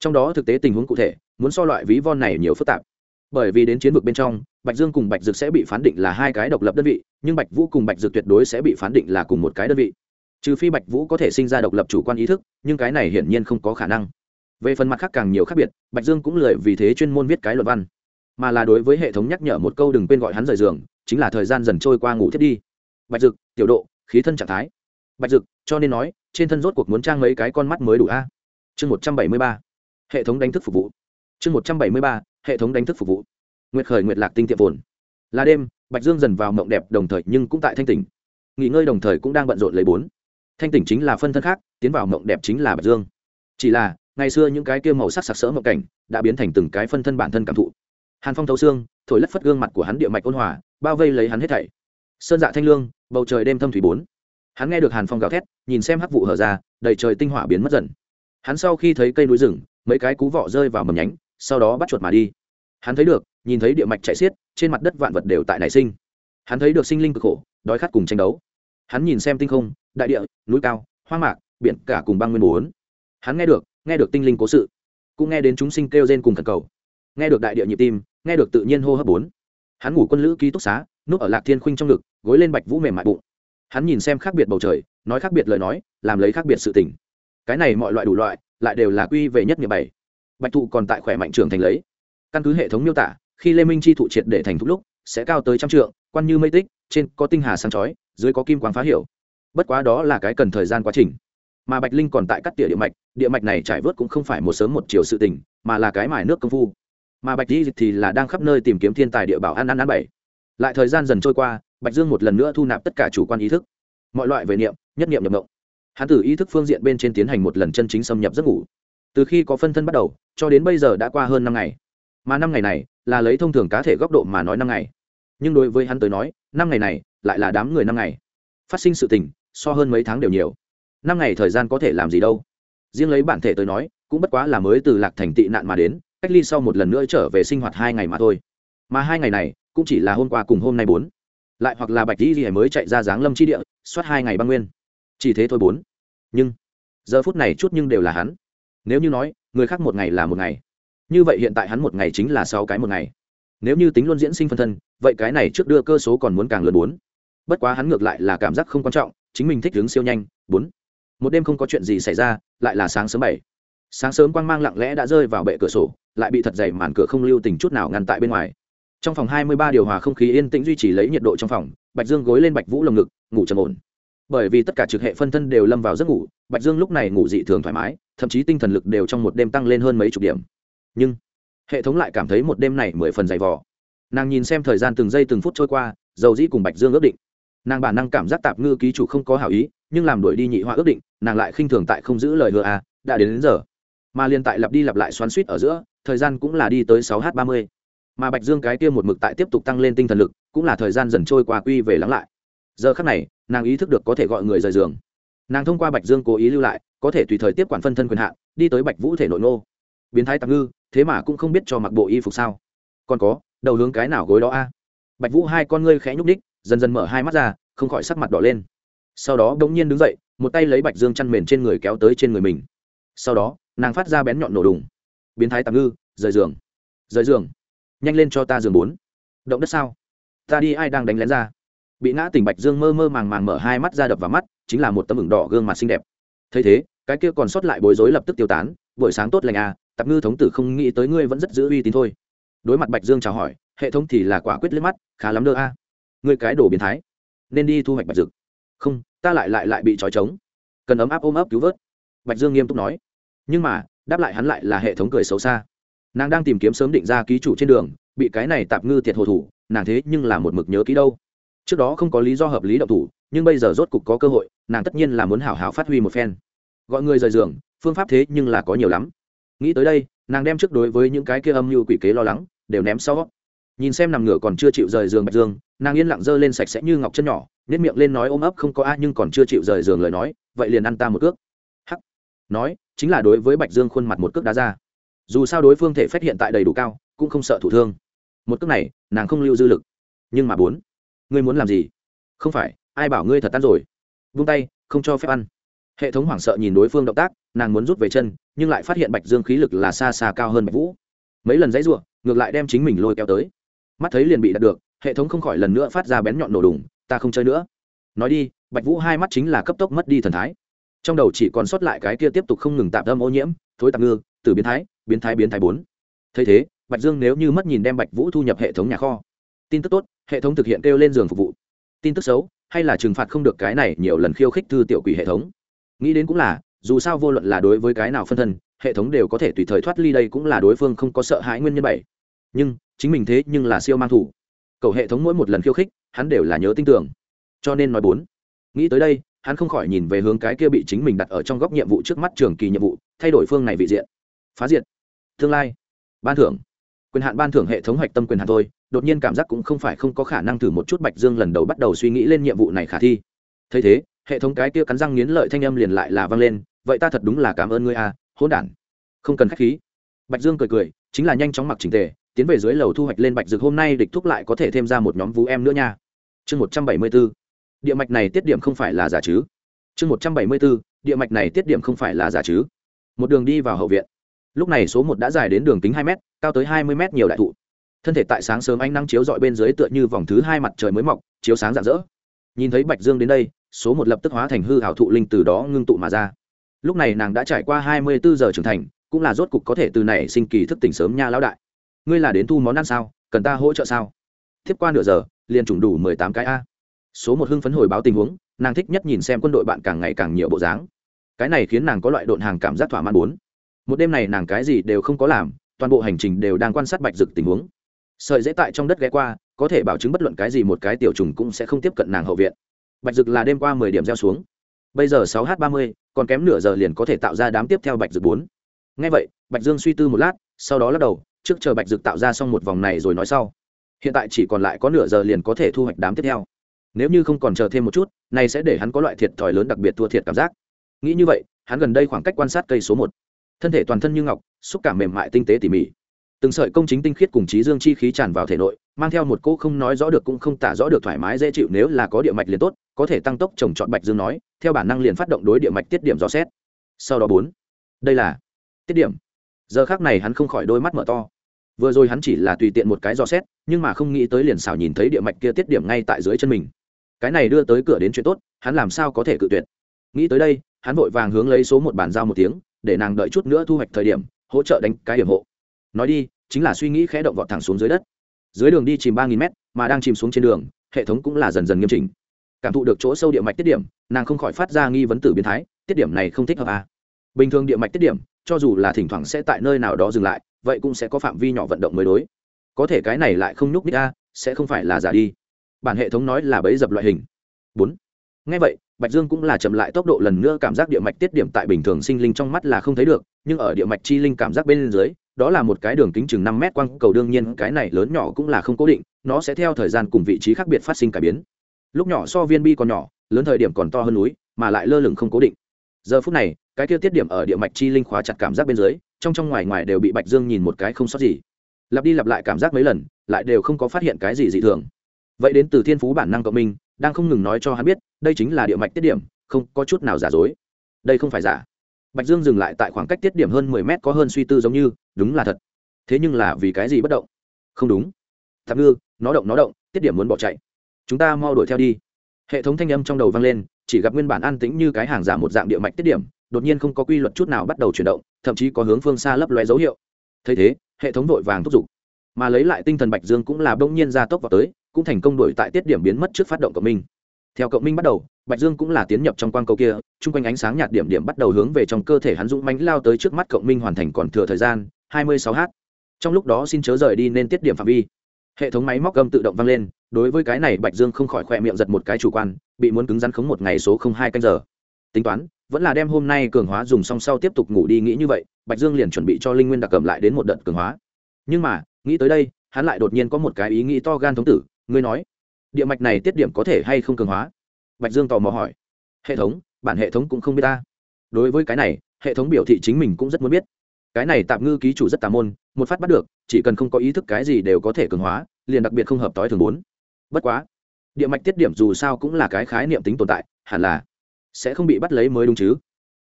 trong đó thực tế tình huống cụ thể, muốn so loại ví von này nhiều phức tạp. Bởi vì đến chiến vực bên trong, bạch dương cùng bạch dực sẽ bị phán định là hai cái độc lập đơn vị, nhưng bạch vũ cùng bạch dực tuyệt đối sẽ bị phán định là cùng một cái đơn vị trừ phi bạch vũ có thể sinh ra độc lập chủ quan ý thức, nhưng cái này hiển nhiên không có khả năng. Về phần mặt khác càng nhiều khác biệt, bạch dương cũng lười vì thế chuyên môn viết cái luận văn, mà là đối với hệ thống nhắc nhở một câu đừng quên gọi hắn rời giường, chính là thời gian dần trôi qua ngủ thiết đi. Bạch dực, tiểu độ, khí thân trạng thái. Bạch dực, cho nên nói, trên thân rốt cuộc muốn trang mấy cái con mắt mới đủ a? Chương một trăm bảy mươi ba. Hệ thống đánh thức phục vụ. Chương một trăm bảy mươi ba, hệ thống đánh thức phục vụ. Nguyệt khởi nguyệt lạc tinh tiệm vồn. Là đêm, bạch dương dần vào mộng đẹp đồng thời nhưng cũng tại thanh tỉnh. Nghỉ ngơi đồng thời cũng đang bận rộn lấy bốn thanh tỉnh chính là phân thân khác, tiến vào mộng đẹp chính là bạch dương. Chỉ là, ngày xưa những cái kia màu sắc sặc sỡ mộng cảnh, đã biến thành từng cái phân thân bản thân cảm thụ. Hàn phong thấu xương, thổi lất phất gương mặt của hắn địa mạch ôn hòa, bao vây lấy hắn hết thảy. Sơn dạ thanh lương, bầu trời đêm thâm thủy bốn. Hắn nghe được hàn phong gào thét, nhìn xem hắc vụ hở ra, đầy trời tinh hỏa biến mất dần. Hắn sau khi thấy cây núi rừng, mấy cái cú vọ rơi vào mầm nhánh, sau đó bắt chuột mà đi. Hắn thấy được, nhìn thấy địa mạch chạy xiết, trên mặt đất vạn vật đều tại nảy sinh. Hắn thấy được sinh linh cực khổ, đói khát cùng tranh đấu. Hắn nhìn xem tinh không đại địa, núi cao, hoang mạc, biển cả cùng băng nguyên bốn. Hắn nghe được nghe được tinh linh cố sự, cũng nghe đến chúng sinh kêu rên cùng thần cầu. Nghe được đại địa nhịp tim, nghe được tự nhiên hô hấp bốn. Hắn ngủ quân lữ ký túc xá, núp ở lạc thiên khuynh trong ngực, gối lên bạch vũ mềm mại bụng. Hắn nhìn xem khác biệt bầu trời, nói khác biệt lời nói, làm lấy khác biệt sự tình. Cái này mọi loại đủ loại, lại đều là quy về nhất nghiệp bảy. Bạch thụ còn tại khỏe mạnh trưởng thành lấy. Căn cứ hệ thống miêu tả, khi lê minh chi thụ triệt để thành thúc lúc, sẽ cao tới trăm trượng, quan như mây tích, trên có tinh hà sáng chói, dưới có kim quang phá hiểu bất quá đó là cái cần thời gian quá trình. Mà bạch linh còn tại cắt tỉa địa mạch địa mạch này trải vớt cũng không phải một sớm một chiều sự tình, mà là cái mải nước công phu. Mà bạch di thì là đang khắp nơi tìm kiếm thiên tài địa bảo ăn ăn ăn bảy. Lại thời gian dần trôi qua, bạch dương một lần nữa thu nạp tất cả chủ quan ý thức. Mọi loại về niệm, nhất niệm nhập động hắn tử ý thức phương diện bên trên tiến hành một lần chân chính xâm nhập giấc ngủ. Từ khi có phân thân bắt đầu, cho đến bây giờ đã qua hơn năm ngày. Mà năm ngày này, là lấy thông thường cá thể góc độ mà nói năm ngày. Nhưng đối với hắn tới nói, năm ngày này, lại là đám người năm ngày. Phát sinh sự tình so hơn mấy tháng đều nhiều. Năm ngày thời gian có thể làm gì đâu. Riêng lấy bản thể tới nói, cũng bất quá là mới từ lạc thành tị nạn mà đến, cách ly sau một lần nữa trở về sinh hoạt hai ngày mà thôi. Mà hai ngày này, cũng chỉ là hôm qua cùng hôm nay bốn. Lại hoặc là bạch di mới chạy ra giáng lâm chi địa suốt hai ngày băng nguyên. Chỉ thế thôi bốn. Nhưng, giờ phút này chút nhưng đều là hắn. Nếu như nói, người khác một ngày là một ngày. Như vậy hiện tại hắn một ngày chính là sáu cái một ngày. Nếu như tính luôn diễn sinh phân thân, vậy cái này trước đưa cơ số còn muốn càng lớn bốn. Bất quá hắn ngược lại là cảm giác không quan trọng chính mình thích hướng siêu nhanh, bốn. Một đêm không có chuyện gì xảy ra, lại là sáng sớm bảy. Sáng sớm quang mang lặng lẽ đã rơi vào bệ cửa sổ, lại bị thật dày màn cửa không lưu tình chút nào ngăn tại bên ngoài. Trong phòng hai mươi ba điều hòa không khí yên tĩnh duy trì lấy nhiệt độ trong phòng, bạch dương gối lên bạch vũ lồng ngực, ngủ trầm ổn. Bởi vì tất cả trực hệ phân thân đều lâm vào giấc ngủ, bạch dương lúc này ngủ dị thường thoải mái, thậm chí tinh thần lực đều trong một đêm tăng lên hơn mấy chục điểm. Nhưng, hệ thống lại cảm thấy một đêm này mười phần dày vò. Nàng nhìn xem thời gian từng giây từng phút trôi qua, dầu dĩ cùng bạch dương ước định nàng bản năng cảm giác tạp ngư ký chủ không có hảo ý nhưng làm đuổi đi nhị họa ước định nàng lại khinh thường tại không giữ lời hứa à đã đến, đến giờ. Mà liên tại lặp đi lặp lại xoắn suýt ở giữa thời gian cũng là đi tới sáu h ba mươi. Mà bạch dương cái kia một mực tại tiếp tục tăng lên tinh thần lực cũng là thời gian dần trôi qua quy về lắng lại. Giờ khắc này nàng ý thức được có thể gọi người rời giường. Nàng thông qua bạch dương cố ý lưu lại có thể tùy thời tiếp quản phân thân quyền hạn đi tới bạch vũ thể nội ngô biến thái tạm ngư thế mà cũng không biết cho mặc bộ y phục sao. Còn có đầu hướng cái nào gối đó a? Bạch vũ hai con ngươi khẽ nhúc ních dần dần mở hai mắt ra, không khỏi sắc mặt đỏ lên. Sau đó đ ỗ n g nhiên đứng dậy, một tay lấy bạch dương chăn mền trên người kéo tới trên người mình. Sau đó, nàng phát ra bén nhọn nổ đùng. Biến thái tạm ngư, rời giường. Rời giường. Nhanh lên cho ta giường bốn. Động đất sao? Ta đi, ai đang đánh lén ra? Bị ngã tỉnh bạch dương mơ mơ màng màng mở hai mắt ra đập vào mắt, chính là một tấm ửng đỏ gương mặt xinh đẹp. Thấy thế, cái kia còn sót lại bối rối lập tức tiêu tán. Buổi sáng tốt lành à tạp ngư thống tử không nghĩ tới ngươi vẫn rất giữ uy tín thôi. Đối mặt bạch dương chào hỏi, hệ thống thì là quả quyết liếc mắt, khá lắm đơ a người cái đồ biến thái, nên đi thu hoạch bạch dực không, ta lại lại lại bị trói trống. Cần ấm áp ôm ấp cứu vớt. Bạch dương nghiêm túc nói. Nhưng mà, đáp lại hắn lại là hệ thống cười xấu xa. Nàng đang tìm kiếm sớm định ra ký chủ trên đường, bị cái này tạp ngư tiệt hồ thủ, nàng thế nhưng là một mực nhớ ký đâu. Trước đó không có lý do hợp lý động thủ, nhưng bây giờ rốt cục có cơ hội, nàng tất nhiên là muốn hảo hảo phát huy một phen. Gọi người rời giường, phương pháp thế nhưng là có nhiều lắm. Nghĩ tới đây, nàng đem trước đối với những cái kia âm mưu quỷ kế lo lắng, đều ném sau nhìn xem nằm ngửa còn chưa chịu rời giường bạch dương, nàng yên lặng giơ lên sạch sẽ như ngọc chân nhỏ nếp miệng lên nói ôm ấp không có a nhưng còn chưa chịu rời giường lời nói, vậy liền ăn ta một cước. Hắc. Nói, chính là đối với bạch dương khuôn mặt một cước đá ra. Dù sao đối phương thể phát hiện tại đầy đủ cao, cũng không sợ thủ thương. Một cước này, nàng không lưu dư lực. Nhưng mà bốn, ngươi muốn làm gì? Không phải, ai bảo ngươi thật tan rồi? Vung tay, không cho phép ăn. Hệ thống hoảng sợ nhìn đối phương động tác, nàng muốn rút về chân, nhưng lại phát hiện bạch dương khí lực là xa xa cao hơn bạch vũ. Mấy lần dãy r u ộ ngược lại đem chính mình lôi kéo tới mắt thấy liền bị đặt được, hệ thống không khỏi lần nữa phát ra bén nhọn nổ đùng, ta không chơi nữa. Nói đi, bạch vũ hai mắt chính là cấp tốc mất đi thần thái. Trong đầu chỉ còn sót lại cái kia tiếp tục không ngừng tạm tâm ô nhiễm, thối tạm ngư, từ biến thái biến thái biến thái bốn. Thấy thế, bạch dương nếu như mất nhìn đem bạch vũ thu nhập hệ thống nhà kho. Tin tức tốt, hệ thống thực hiện kêu lên giường phục vụ. Tin tức xấu, hay là trừng phạt không được cái này nhiều lần khiêu khích thư tiểu quỷ hệ thống. Nghĩ đến cũng là, dù sao vô luận là đối với cái nào phân thân, hệ thống đều có thể tùy thời thoát ly đây cũng là đối phương không có sợ hãi nguyên nhân bảy nhưng chính mình thế nhưng là siêu mang thủ. Cầu hệ thống mỗi một lần khiêu khích, hắn đều là nhớ tin tưởng. Cho nên nói bốn, nghĩ tới đây, hắn không khỏi nhìn về hướng cái kia bị chính mình đặt ở trong góc nhiệm vụ trước mắt trường kỳ nhiệm vụ, thay đổi phương này vị diện. Phá diện tương lai. Ban thưởng. Quyền hạn ban thưởng hệ thống hoạch tâm quyền hạn thôi, đột nhiên cảm giác cũng không phải không có khả năng thử một chút bạch dương lần đầu bắt đầu suy nghĩ lên nhiệm vụ này khả thi. Thấy thế, hệ thống cái kia cắn răng nghiến lợi thanh âm liền lại là vang lên, vậy ta thật đúng là cảm ơn ngươi a hỗn đản. Không cần khách khí. Bạch dương cười cười, chính là nhanh chóng mặc chỉnh tề tiến về dưới lầu thu hoạch lên bạch dược hôm nay địch thúc lại có thể thêm ra một nhóm vũ em nữa nha. Chương một trăm bảy mươi b ố địa mạch này tiết điểm không phải là giả chứ. Chương một trăm bảy mươi b ố địa mạch này tiết điểm không phải là giả chứ. Một đường đi vào hậu viện. Lúc này số một đã dài đến đường kính hai m cao tới hai mươi m nhiều đại thụ. Thân thể tại sáng sớm ánh nắng chiếu dọi bên dưới tựa như vòng thứ hai mặt trời mới mọc, chiếu sáng rạng rỡ. Nhìn thấy bạch dương đến đây, số một lập tức hóa thành hư hảo thụ linh từ đó ngưng tụ mà ra. Lúc này nàng đã trải qua hai mươi bốn giờ trưởng thành, cũng là rốt cục có thể từ này sinh kỳ thức tỉnh sớm nha lão đại ngươi là đến thu món ăn sao? Cần ta hỗ trợ sao? Tiếp qua nửa giờ, liền trùng đủ mười tám cái a. Số một hưng phấn hồi báo tình huống, nàng thích nhất nhìn xem quân đội bạn càng ngày càng nhiều bộ dáng. Cái này khiến nàng có loại độn hàng cảm giác thỏa mãn bốn. Một đêm này nàng cái gì đều không có làm, toàn bộ hành trình đều đang quan sát bạch dực tình huống. Sợi dễ tại trong đất ghé qua, có thể bảo chứng bất luận cái gì một cái tiểu trùng cũng sẽ không tiếp cận nàng hậu viện. Bạch dực là đêm qua mười điểm gieo xuống. Bây giờ sáu h ba mươi, còn kém nửa giờ liền có thể tạo ra đám tiếp theo bạch dực bốn. Ngay vậy, bạch dương suy tư một lát, sau đó lắc đầu trước chờ bạch dực tạo ra xong một vòng này rồi nói sau. Hiện tại chỉ còn lại có nửa giờ liền có thể thu hoạch đám tiếp theo. Nếu như không còn chờ thêm một chút, này sẽ để hắn có loại thiệt thòi lớn đặc biệt thua thiệt cảm giác. Nghĩ như vậy, hắn gần đây khoảng cách quan sát cây số một. Thân thể toàn thân như ngọc, xúc cảm mềm mại tinh tế tỉ mỉ. Từng sợi công chính tinh khiết cùng trí dương chi khí tràn vào thể nội, mang theo một cỗ không nói rõ được cũng không tả rõ được thoải mái dễ chịu nếu là có địa mạch liền tốt, có thể tăng tốc trồng trọt bạch dương nói, theo bản năng liền phát động đối địa mạch tiết điểm dò xét. Sau đó bốn. Đây là tiết điểm. Giờ khác này hắn không khỏi đôi mắt mở to vừa rồi hắn chỉ là tùy tiện một cái dò xét, nhưng mà không nghĩ tới liền xảo nhìn thấy địa mạch kia tiết điểm ngay tại dưới chân mình. Cái này đưa tới cửa đến chuyện tốt, hắn làm sao có thể cự tuyệt? Nghĩ tới đây, hắn vội vàng hướng lấy số một bàn giao một tiếng, để nàng đợi chút nữa thu hoạch thời điểm, hỗ trợ đánh cái điểm hộ. Nói đi, chính là suy nghĩ khẽ động vọt thẳng xuống dưới đất. Dưới đường đi chìm ba nghìn mét, mà đang chìm xuống trên đường, hệ thống cũng là dần dần nghiêm chỉnh. Cảm thụ được chỗ sâu địa mạch tiết điểm, nàng không khỏi phát ra nghi vấn tử biến thái, tiết điểm này không thích hợp à bình thường địa mạch tiết điểm, cho dù là thỉnh thoảng sẽ tại nơi nào đó dừng lại, vậy cũng sẽ có phạm vi nhỏ vận động mới đối. Có thể cái này lại không nhúc nít a, sẽ không phải là giả đi. Bản hệ thống nói là bấy dập loại hình. Bốn. Ngay vậy, bạch dương cũng là chậm lại tốc độ lần nữa cảm giác địa mạch tiết điểm tại bình thường sinh linh trong mắt là không thấy được, nhưng ở địa mạch chi linh cảm giác bên dưới, đó là một cái đường kính chừng năm mét quang cầu, đương nhiên cái này lớn nhỏ cũng là không cố định, nó sẽ theo thời gian cùng vị trí khác biệt phát sinh cải biến. Lúc nhỏ so viên bi còn nhỏ, lớn thời điểm còn to hơn núi, mà lại lơ lửng không cố định. Giờ phút này cái kia tiết điểm ở địa mạch chi linh khóa chặt cảm giác bên dưới, trong trong ngoài ngoài đều bị bạch dương nhìn một cái không sót gì. Lặp đi lặp lại cảm giác mấy lần, lại đều không có phát hiện cái gì dị thường. Vậy đến từ thiên phú bản năng cộng minh, đang không ngừng nói cho hắn biết, đây chính là địa mạch tiết điểm, không có chút nào giả dối. Đây không phải giả. Bạch dương dừng lại tại khoảng cách tiết điểm hơn mười mét có hơn suy tư giống như, đúng là thật. Thế nhưng là vì cái gì bất động? Không đúng. Tạm ngư, nó động nó động, tiết điểm muốn bỏ chạy. Chúng ta mau đuổi theo đi. Hệ thống thanh âm trong đầu vang lên, chỉ gặp nguyên bản an tĩnh như cái hàng giả một dạng địa mạch tiết điểm đột nhiên không có quy luật chút nào bắt đầu chuyển động, thậm chí có hướng phương xa lấp loé dấu hiệu. Thấy thế, hệ thống vội vàng thúc giục. Mà lấy lại tinh thần bạch dương cũng là bỗng nhiên ra tốc vào tới, cũng thành công đuổi tại tiết điểm biến mất trước phát động cộng minh. Theo cộng minh bắt đầu, bạch dương cũng là tiến nhập trong quang cầu kia, chung quanh ánh sáng nhạt điểm điểm bắt đầu hướng về trong cơ thể hắn dũng mánh lao tới trước mắt cộng minh hoàn thành còn thừa thời gian 26 h. Trong lúc đó xin chớ rời đi nên tiết điểm phạm vi. Hệ thống máy móc gâm tự động vang lên, đối với cái này bạch dương không khỏi khỏe miệng giật một cái chủ quan, bị muốn cứng rắn khống một ngày số không hai canh giờ. Tính toán vẫn là đem hôm nay cường hóa dùng xong sau tiếp tục ngủ đi nghĩ như vậy, bạch dương liền chuẩn bị cho linh nguyên đặc cầm lại đến một đợt cường hóa. Nhưng mà, nghĩ tới đây, hắn lại đột nhiên có một cái ý nghĩ to gan thống tử, ngươi nói, địa mạch này tiết điểm có thể hay không cường hóa? Bạch dương tò mò hỏi. Hệ thống, bản hệ thống cũng không biết ta. Đối với cái này, hệ thống biểu thị chính mình cũng rất muốn biết. Cái này tạm ngư ký chủ rất tà môn, một phát bắt được, chỉ cần không có ý thức cái gì đều có thể cường hóa, liền đặc biệt không hợp tối thường bốn. Bất quá, địa mạch tiết điểm dù sao cũng là cái khái niệm tính tồn tại, hẳn là sẽ không bị bắt lấy mới đúng chứ?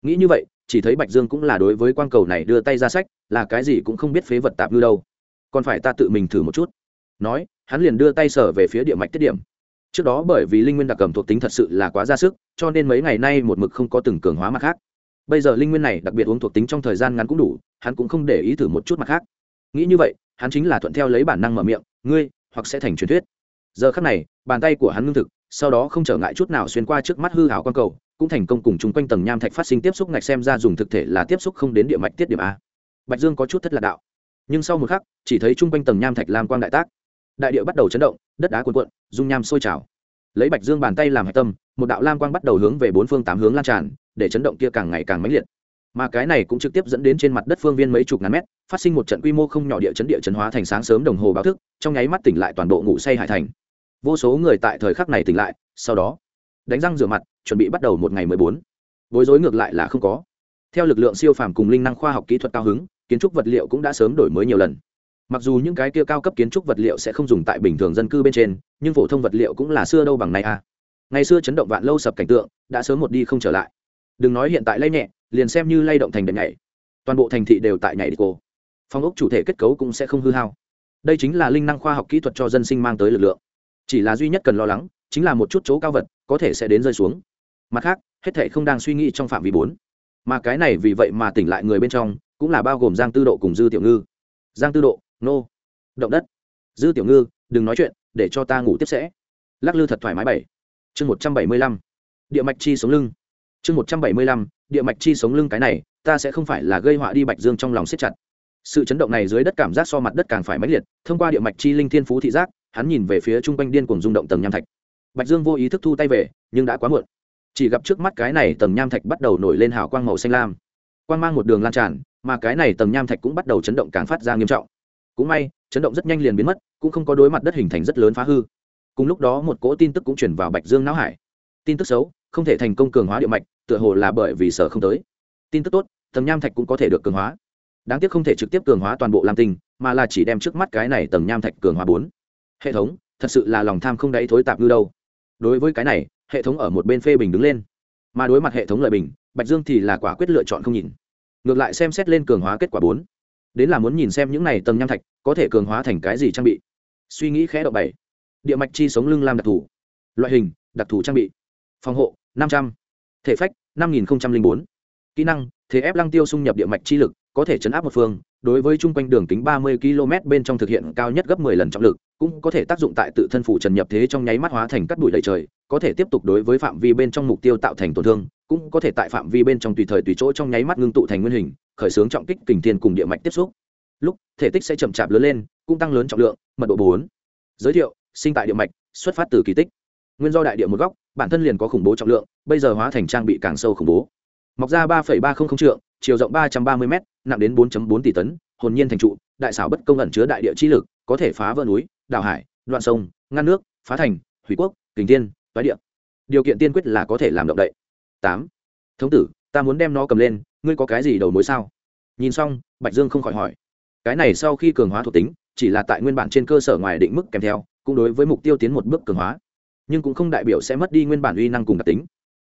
Nghĩ như vậy, chỉ thấy bạch dương cũng là đối với quan cầu này đưa tay ra sách, là cái gì cũng không biết phế vật tạp ngư đâu. Còn phải ta tự mình thử một chút. Nói, hắn liền đưa tay sở về phía địa mạch tiết điểm. Trước đó bởi vì linh nguyên đặc cầm thuộc tính thật sự là quá ra sức, cho nên mấy ngày nay một mực không có từng cường hóa mặt khác. Bây giờ linh nguyên này đặc biệt uống thuộc tính trong thời gian ngắn cũng đủ, hắn cũng không để ý thử một chút mặt khác. Nghĩ như vậy, hắn chính là thuận theo lấy bản năng mở miệng, ngươi, hoặc sẽ thành truyền thuyết. Giờ khắc này, bàn tay của hắn ngưng thực, sau đó không trở ngại chút nào xuyên qua trước mắt hư hảo quan cầu cũng thành công cùng chung quanh tầng nham thạch phát sinh tiếp xúc ngạch xem ra dùng thực thể là tiếp xúc không đến địa mạch tiết điểm a. Bạch dương có chút thất lạc đạo. Nhưng sau một khắc, chỉ thấy chung quanh tầng nham thạch lam quang đại tác. Đại địa bắt đầu chấn động, đất đá cuồn cuộn, dung nham sôi trào. Lấy bạch dương bàn tay làm hạch tâm, một đạo lam quang bắt đầu hướng về bốn phương tám hướng lan tràn, để chấn động kia càng ngày càng mãnh liệt. Mà cái này cũng trực tiếp dẫn đến trên mặt đất phương viên mấy chục ngàn mét, phát sinh một trận quy mô không nhỏ địa chấn địa chấn hóa thành sáng sớm đồng hồ báo thức, trong nháy mắt tỉnh lại toàn bộ ngủ say hải thành. Vô số người tại thời khắc này tỉnh lại, sau đó đánh răng rửa mặt, chuẩn bị bắt đầu một ngày mười bốn. Bối rối ngược lại là không có. Theo lực lượng siêu phàm cùng linh năng khoa học kỹ thuật cao hứng, kiến trúc vật liệu cũng đã sớm đổi mới nhiều lần. Mặc dù những cái kia cao cấp kiến trúc vật liệu sẽ không dùng tại bình thường dân cư bên trên, nhưng phổ thông vật liệu cũng là xưa đâu bằng này à. Ngày xưa chấn động vạn lâu sập cảnh tượng, đã sớm một đi không trở lại. Đừng nói hiện tại lay nhẹ, liền xem như lay động thành đệm nhảy. Toàn bộ thành thị đều tại nhảy đi cô. Phong ốc chủ thể kết cấu cũng sẽ không hư hao. Đây chính là linh năng khoa học kỹ thuật cho dân sinh mang tới lực lượng. Chỉ là duy nhất cần lo lắng, chính là một chút chỗ cao vật có thể sẽ đến rơi xuống. Mặt khác, hết thệ không đang suy nghĩ trong phạm vi bốn. Mà cái này vì vậy mà tỉnh lại người bên trong, cũng là bao gồm giang tư độ cùng dư tiểu ngư. Giang tư độ, nô. Động đất. Dư tiểu ngư, đừng nói chuyện, để cho ta ngủ tiếp sẽ. Lắc lư thật thoải mái bảy. Chương một trăm bảy mươi lăm. Địa mạch chi sống lưng. Chương một trăm bảy mươi lăm, địa mạch chi sống lưng cái này, ta sẽ không phải là gây họa đi bạch dương trong lòng siết chặt. Sự chấn động này dưới đất cảm giác so mặt đất càng phải mãnh liệt, thông qua địa mạch chi linh thiên phú thị giác, hắn nhìn về phía chung quanh điên cuồng rung động tầng nham thạch bạch dương vô ý thức thu tay về, nhưng đã quá muộn. Chỉ gặp trước mắt cái này tầng nham thạch bắt đầu nổi lên hào quang màu xanh lam. Quang mang một đường lan tràn, mà cái này tầng nham thạch cũng bắt đầu chấn động càng phát ra nghiêm trọng. Cũng may, chấn động rất nhanh liền biến mất, cũng không có đối mặt đất hình thành rất lớn phá hư. Cùng lúc đó một cỗ tin tức cũng chuyển vào bạch dương não hải. Tin tức xấu, không thể thành công cường hóa địa mạch, tựa hồ là bởi vì sở không tới. Tin tức tốt, tầng nham thạch cũng có thể được cường hóa. Đáng tiếc không thể trực tiếp cường hóa toàn bộ lam tinh, mà là chỉ đem trước mắt cái này tầng nham thạch cường hóa bốn. Hệ thống, thật sự là lòng tham không đáy thối tạp ngư đâu đối với cái này, hệ thống ở một bên phê bình đứng lên. Mà đối mặt hệ thống lợi bình, bạch dương thì là quả quyết lựa chọn không nhìn. Ngược lại xem xét lên cường hóa kết quả bốn. Đến là muốn nhìn xem những này tầng nham thạch có thể cường hóa thành cái gì trang bị. Suy nghĩ khẽ độ bảy. Địa mạch chi sống lưng làm đặc thù. Loại hình, đặc thù trang bị. Phòng hộ, năm trăm. Thể phách, năm nghìn bốn. Kỹ năng, thế ép lăng tiêu xung nhập địa mạch chi lực, có thể chấn áp một phương, đối với chung quanh đường kính ba mươi km bên trong thực hiện cao nhất gấp 10 lần trọng lực cũng có thể tác dụng tại tự thân phủ trần nhập thế trong nháy mắt hóa thành cắt bụi đầy trời, có thể tiếp tục đối với phạm vi bên trong mục tiêu tạo thành tổn thương, cũng có thể tại phạm vi bên trong tùy thời tùy chỗ trong nháy mắt ngưng tụ thành nguyên hình, khởi xướng trọng kích kình thiên cùng địa mạch tiếp xúc. Lúc, thể tích sẽ chậm chạp lớn lên, cũng tăng lớn trọng lượng, mật độ bốn. Giới thiệu, sinh tại địa mạch, xuất phát từ kỳ tích. Nguyên do đại địa một góc, bản thân liền có khủng bố trọng lượng, bây giờ hóa thành trang bị càng sâu khủng bố. Mọc ra ba ba trăm linh trượng, chiều rộng ba trăm ba mươi m nặng đến bốn bốn tỷ tấn, hồn nhiên thành trụ, đại xảo bất công ẩn chứa đại địa chi lực, có thể phá vỡ núi đảo hải, đoạn sông, ngăn nước, phá thành, hủy quốc, kình tiên toái địa. Điều kiện tiên quyết là có thể làm động đậy. Tám. Thống tử, ta muốn đem nó cầm lên, ngươi có cái gì đầu mối sao? Nhìn xong, bạch dương không khỏi hỏi. Cái này sau khi cường hóa thuộc tính, chỉ là tại nguyên bản trên cơ sở ngoài định mức kèm theo, cũng đối với mục tiêu tiến một bước cường hóa. Nhưng cũng không đại biểu sẽ mất đi nguyên bản uy năng cùng đặc tính.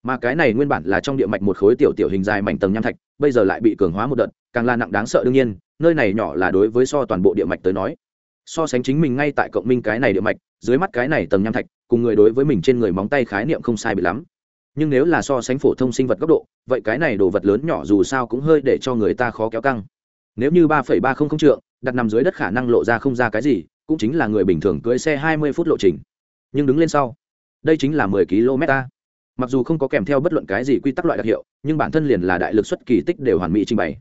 Mà cái này nguyên bản là trong địa mạch một khối tiểu tiểu hình dài mảnh tầng nham thạch, bây giờ lại bị cường hóa một đợt, càng là nặng đáng sợ đương nhiên, nơi này nhỏ là đối với so toàn bộ địa mạch tới nói so sánh chính mình ngay tại cộng minh cái này địa mạch, dưới mắt cái này tầng nham thạch, cùng người đối với mình trên người móng tay khái niệm không sai bị lắm. Nhưng nếu là so sánh phổ thông sinh vật góc độ, vậy cái này đồ vật lớn nhỏ dù sao cũng hơi để cho người ta khó kéo căng. Nếu như ba phẩy ba không không trượng, đặt nằm dưới đất khả năng lộ ra không ra cái gì, cũng chính là người bình thường cưỡi xe hai mươi phút lộ trình. Nhưng đứng lên sau, đây chính là mười km mặc dù không có kèm theo bất luận cái gì quy tắc loại đặc hiệu, nhưng bản thân liền là đại lực xuất kỳ tích đều hoàn mỹ trình bày.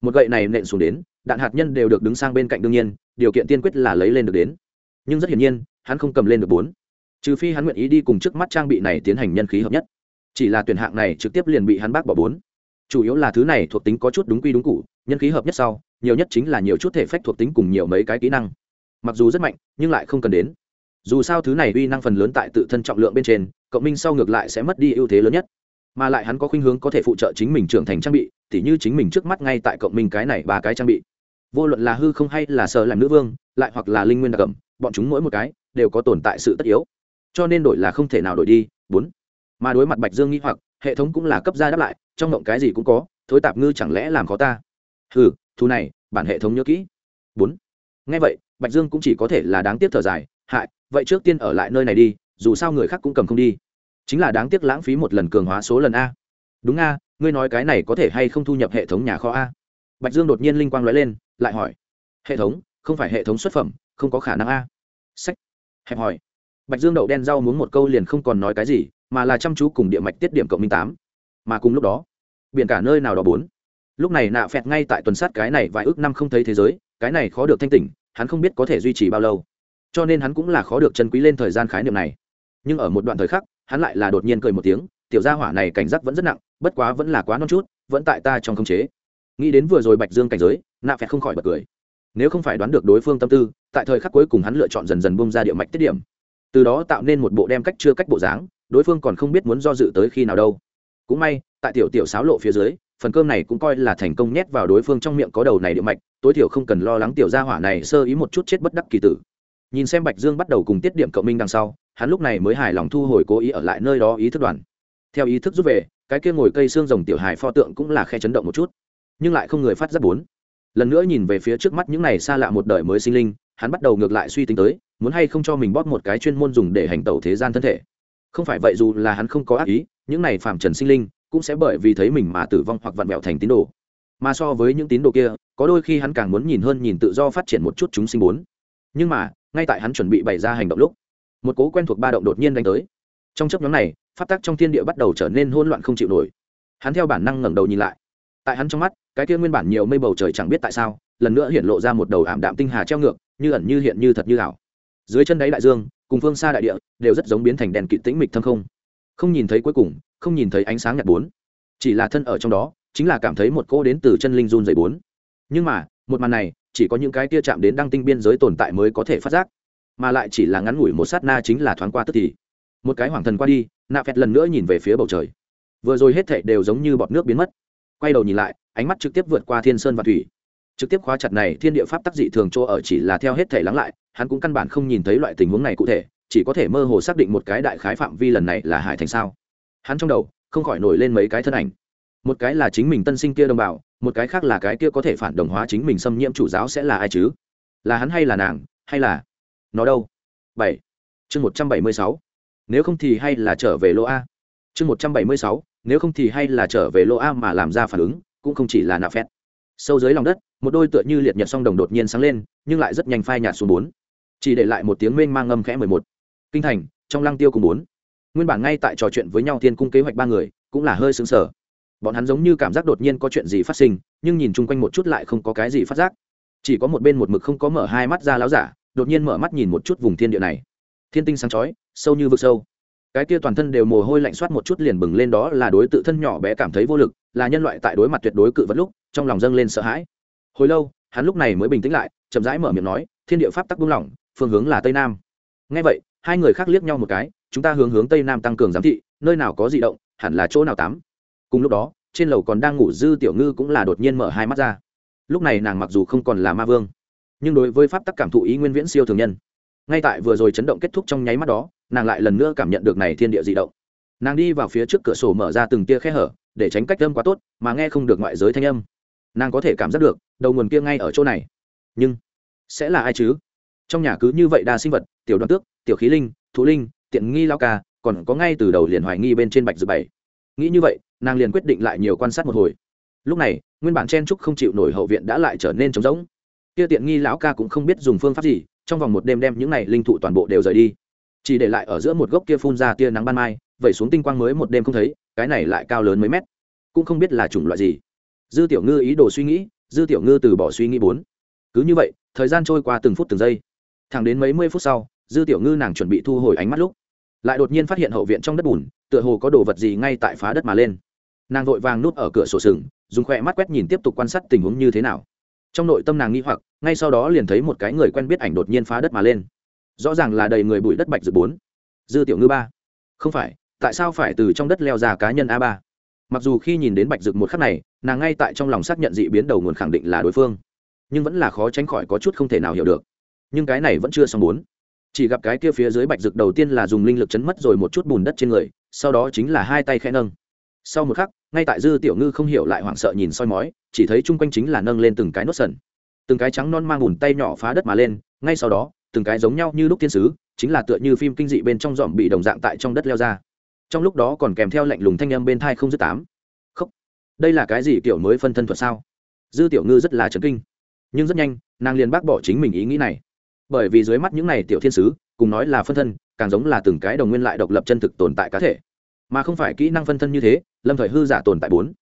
Một gậy này nện xuống đến đạn hạt nhân đều được đứng sang bên cạnh đương nhiên, điều kiện tiên quyết là lấy lên được đến. Nhưng rất hiển nhiên, hắn không cầm lên được bốn. Trừ phi hắn nguyện ý đi cùng trước mắt trang bị này tiến hành nhân khí hợp nhất. Chỉ là tuyển hạng này trực tiếp liền bị hắn bác bỏ bốn. Chủ yếu là thứ này thuộc tính có chút đúng quy đúng cụ nhân khí hợp nhất sau, nhiều nhất chính là nhiều chút thể phách thuộc tính cùng nhiều mấy cái kỹ năng. Mặc dù rất mạnh, nhưng lại không cần đến. Dù sao thứ này uy năng phần lớn tại tự thân trọng lượng bên trên, cộng minh sau ngược lại sẽ mất đi ưu thế lớn nhất. Mà lại hắn có khuynh hướng có thể phụ trợ chính mình trưởng thành trang bị, tỉ như chính mình trước mắt ngay tại cộng minh cái này ba cái trang bị vô luận là hư không hay là sợ làm nữ vương, lại hoặc là linh nguyên đặc cẩm bọn chúng mỗi một cái đều có tồn tại sự tất yếu. Cho nên đổi là không thể nào đổi đi. Bốn, mà đối mặt bạch dương nghĩ hoặc, hệ thống cũng là cấp ra đáp lại, trong động cái gì cũng có, thối tạp ngư chẳng lẽ làm khó ta? Hừ thu này, bản hệ thống nhớ kỹ. Bốn ngay vậy, bạch dương cũng chỉ có thể là đáng tiếc thở dài, hại, vậy trước tiên ở lại nơi này đi, dù sao người khác cũng cầm không đi. Chính là đáng tiếc lãng phí một lần cường hóa số lần a. Đúng a, ngươi nói cái này có thể hay không thu nhập hệ thống nhà kho a? Bạch dương đột nhiên linh quang nói lên, lại hỏi, hệ thống, không phải hệ thống xuất phẩm, không có khả năng a? Sách. Hẹp hỏi. Bạch dương đậu đen rau muốn một câu liền không còn nói cái gì, mà là chăm chú cùng địa mạch tiết điểm cộng minh tám. Mà cùng lúc đó, biển cả nơi nào đó bốn. Lúc này nạ phẹt ngay tại tuần sát cái này vài ước năm không thấy thế giới, cái này khó được thanh tỉnh, hắn không biết có thể duy trì bao lâu. Cho nên hắn cũng là khó được chân quý lên thời gian khái niệm này. Nhưng ở một đoạn thời khắc, hắn lại là đột nhiên cười một tiếng, tiểu gia hỏa này cảnh giác vẫn rất nặng, bất quá vẫn là quá non chút, vẫn tại ta trong khống chế nghĩ đến vừa rồi bạch dương cảnh giới, nạ phẹt không khỏi bật cười. Nếu không phải đoán được đối phương tâm tư, tại thời khắc cuối cùng hắn lựa chọn dần dần bông ra địa mạch tiết điểm. Từ đó tạo nên một bộ đem cách chưa cách bộ dáng, đối phương còn không biết muốn do dự tới khi nào đâu. Cũng may, tại tiểu tiểu sáo lộ phía dưới, phần cơm này cũng coi là thành công nhét vào đối phương trong miệng có đầu này địa mạch, tối thiểu không cần lo lắng tiểu gia hỏa này sơ ý một chút chết bất đắc kỳ tử. Nhìn xem bạch dương bắt đầu cùng tiết điểm cộng minh đằng sau, hắn lúc này mới hài lòng thu hồi cố ý ở lại nơi đó ý thức đoàn. Theo ý thức rút về, cái kia ngồi cây xương rồng tiểu hài pho tượng cũng là khe chấn động một chút nhưng lại không người phát giác bốn. Lần nữa nhìn về phía trước mắt những này xa lạ một đời mới sinh linh, hắn bắt đầu ngược lại suy tính tới, muốn hay không cho mình bóp một cái chuyên môn dùng để hành tẩu thế gian thân thể. Không phải vậy dù là hắn không có ác ý, những này phàm trần sinh linh cũng sẽ bởi vì thấy mình mà tử vong hoặc vặn vẹo thành tín đồ. Mà so với những tín đồ kia, có đôi khi hắn càng muốn nhìn hơn nhìn tự do phát triển một chút chúng sinh bốn. Nhưng mà, ngay tại hắn chuẩn bị bày ra hành động lúc, một cố quen thuộc ba động đột nhiên đánh tới. Trong chấp nhóm này phát tác trong thiên địa bắt đầu trở nên hỗn loạn không chịu nổi. Hắn theo bản năng ngẩng đầu nhìn lại tại hắn trong mắt, cái kia nguyên bản nhiều mây bầu trời chẳng biết tại sao, lần nữa hiện lộ ra một đầu ảm đạm tinh hà treo ngược, như ẩn như hiện như thật như ảo. Dưới chân đáy đại dương, cùng phương xa đại địa, đều rất giống biến thành đèn kỵ tĩnh mịch thâm không. Không nhìn thấy cuối cùng, không nhìn thấy ánh sáng nhạt bốn. Chỉ là thân ở trong đó, chính là cảm thấy một cô đến từ chân linh run dày bốn. Nhưng mà, một màn này, chỉ có những cái tia chạm đến đăng tinh biên giới tồn tại mới có thể phát giác. Mà lại chỉ là ngắn ngủi một sát na chính là thoáng qua tức thì. Một cái hoàng thần qua đi nạ phẹt lần nữa nhìn về phía bầu trời. Vừa rồi hết thệ đều giống như bọt nước biến mất quay đầu nhìn lại, ánh mắt trực tiếp vượt qua thiên sơn và thủy. Trực tiếp khóa chặt này thiên địa pháp tắc dị thường chỗ ở chỉ là theo hết thể lắng lại, hắn cũng căn bản không nhìn thấy loại tình huống này cụ thể, chỉ có thể mơ hồ xác định một cái đại khái phạm vi lần này là hải thành sao. Hắn trong đầu, không khỏi nổi lên mấy cái thân ảnh. Một cái là chính mình tân sinh kia đồng bào, một cái khác là cái kia có thể phản đồng hóa chính mình xâm nhiễm chủ giáo sẽ là ai chứ? Là hắn hay là nàng, hay là nó đâu? Bảy. Chương một trăm bảy mươi sáu. Nếu không thì hay là trở về lô a. Chương một trăm bảy mươi sáu nếu không thì hay là trở về lô a mà làm ra phản ứng, cũng không chỉ là nạ phét. Sâu dưới lòng đất, một đôi tựa như liệt nhật song đồng đột nhiên sáng lên, nhưng lại rất nhanh phai nhạt xuống bốn. Chỉ để lại một tiếng mênh mang ngâm khẽ mười một. Kinh thành, trong lăng tiêu cùng bốn. Nguyên bản ngay tại trò chuyện với nhau thiên cung kế hoạch ba người, cũng là hơi xứng sở bọn hắn giống như cảm giác đột nhiên có chuyện gì phát sinh, nhưng nhìn chung quanh một chút lại không có cái gì phát giác. Chỉ có một bên một mực không có mở hai mắt ra láo giả, đột nhiên mở mắt nhìn một chút vùng thiên địa này. Thiên tinh sáng chói, sâu như vực sâu cái kia toàn thân đều mồ hôi lạnh soát một chút liền bừng lên đó là đối tự thân nhỏ bé cảm thấy vô lực, là nhân loại tại đối mặt tuyệt đối cự vật lúc, trong lòng dâng lên sợ hãi. Hồi lâu, hắn lúc này mới bình tĩnh lại, chậm rãi mở miệng nói, thiên địa pháp tắc buông lỏng, phương hướng là tây nam. Ngay vậy, hai người khác liếc nhau một cái, chúng ta hướng hướng tây nam tăng cường giám thị, nơi nào có di động, hẳn là chỗ nào tắm. Cùng lúc đó, trên lầu còn đang ngủ dư tiểu ngư cũng là đột nhiên mở hai mắt ra. Lúc này nàng mặc dù không còn là ma vương, nhưng đối với pháp tắc cảm thụ ý nguyên viễn siêu thường nhân ngay tại vừa rồi chấn động kết thúc trong nháy mắt đó, nàng lại lần nữa cảm nhận được này thiên địa di động. Nàng đi vào phía trước cửa sổ mở ra từng tia khe hở, để tránh cách âm quá tốt, mà nghe không được ngoại giới thanh âm. Nàng có thể cảm giác được, đầu nguồn kia ngay ở chỗ này. Nhưng, sẽ là ai chứ? Trong nhà cứ như vậy đa sinh vật, tiểu đoàn tước, tiểu khí linh, thú linh, tiện nghi lao ca, còn có ngay từ đầu liền hoài nghi bên trên bạch dự bảy. Nghĩ như vậy, nàng liền quyết định lại nhiều quan sát một hồi. Lúc này, nguyên bản chen trúc không chịu nổi hậu viện đã lại trở nên trống rỗng. Kia tiện nghi lão ca cũng không biết dùng phương pháp gì trong vòng một đêm đem những này linh thụ toàn bộ đều rời đi. Chỉ để lại ở giữa một gốc kia phun ra tia nắng ban mai, vẩy xuống tinh quang mới một đêm không thấy, cái này lại cao lớn mấy mét. Cũng không biết là chủng loại gì. Dư tiểu ngư ý đồ suy nghĩ, dư tiểu ngư từ bỏ suy nghĩ bốn. Cứ như vậy, thời gian trôi qua từng phút từng giây. Thẳng đến mấy mươi phút sau, dư tiểu ngư nàng chuẩn bị thu hồi ánh mắt lúc, lại đột nhiên phát hiện hậu viện trong đất bùn, tựa hồ có đồ vật gì ngay tại phá đất mà lên. Nàng vội vàng núp ở cửa sổ sừng, dùng khoe mắt quét nhìn tiếp tục quan sát tình huống như thế nào trong nội tâm nàng nghi hoặc, ngay sau đó liền thấy một cái người quen biết ảnh đột nhiên phá đất mà lên. Rõ ràng là đầy người bụi đất bạch dự bốn. Dư tiểu ngư ba. Không phải, tại sao phải từ trong đất leo ra cá nhân a ba? Mặc dù khi nhìn đến bạch dực một khắc này, nàng ngay tại trong lòng xác nhận dị biến đầu nguồn khẳng định là đối phương. Nhưng vẫn là khó tránh khỏi có chút không thể nào hiểu được. Nhưng cái này vẫn chưa xong bốn. Chỉ gặp cái kia phía dưới bạch dực đầu tiên là dùng linh lực chấn mất rồi một chút bùn đất trên người, sau đó chính là hai tay khẽ nâng sau một khắc, ngay tại dư tiểu ngư không hiểu lại hoảng sợ nhìn soi mói, chỉ thấy chung quanh chính là nâng lên từng cái nốt sần. Từng cái trắng non mang bùn tay nhỏ phá đất mà lên, ngay sau đó, từng cái giống nhau như lúc thiên sứ, chính là tựa như phim kinh dị bên trong dòm bị đồng dạng tại trong đất leo ra. Trong lúc đó còn kèm theo lạnh lùng thanh âm bên thai không dứt tám. Khóc đây là cái gì kiểu mới phân thân thuật sao? Dư tiểu ngư rất là chấn kinh. Nhưng rất nhanh, nàng liền bác bỏ chính mình ý nghĩ này. Bởi vì dưới mắt những này tiểu thiên sứ, cùng nói là phân thân, càng giống là từng cái đồng nguyên lại độc lập chân thực tồn tại cá thể mà không phải kỹ năng phân thân như thế, lâm thời hư giả tồn tại bốn.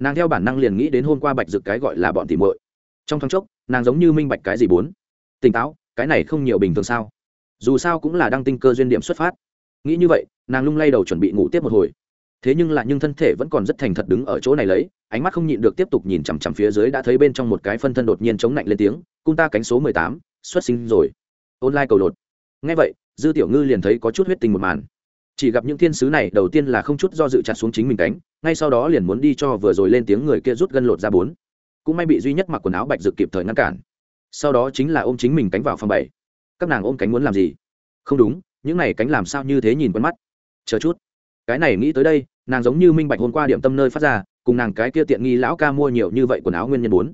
Nàng theo bản năng liền nghĩ đến hôm qua bạch dực cái gọi là bọn tỉ muội. Trong thoáng chốc, nàng giống như minh bạch cái gì bốn. Tỉnh táo, cái này không nhiều bình thường sao? Dù sao cũng là đăng tinh cơ duyên điểm xuất phát. Nghĩ như vậy, nàng lung lay đầu chuẩn bị ngủ tiếp một hồi. Thế nhưng lại nhưng thân thể vẫn còn rất thành thật đứng ở chỗ này lấy, ánh mắt không nhịn được tiếp tục nhìn chằm chằm phía dưới đã thấy bên trong một cái phân thân đột nhiên chống lạnh lên tiếng, cung ta cánh số mười tám, xuất sinh rồi. Online cầu đột ngay vậy, dư tiểu ngư liền thấy có chút huyết tình một màn chỉ gặp những thiên sứ này đầu tiên là không chút do dự chặt xuống chính mình cánh, ngay sau đó liền muốn đi cho vừa rồi lên tiếng người kia rút gân lột ra bốn. Cũng may bị duy nhất mặc quần áo bạch dực kịp thời ngăn cản. Sau đó chính là ôm chính mình cánh vào phòng bảy. Các nàng ôm cánh muốn làm gì? Không đúng, những này cánh làm sao như thế nhìn quen mắt. Chờ chút. Cái này nghĩ tới đây, nàng giống như minh bạch hôm qua điểm tâm nơi phát ra, cùng nàng cái kia tiện nghi lão ca mua nhiều như vậy quần áo nguyên nhân bốn.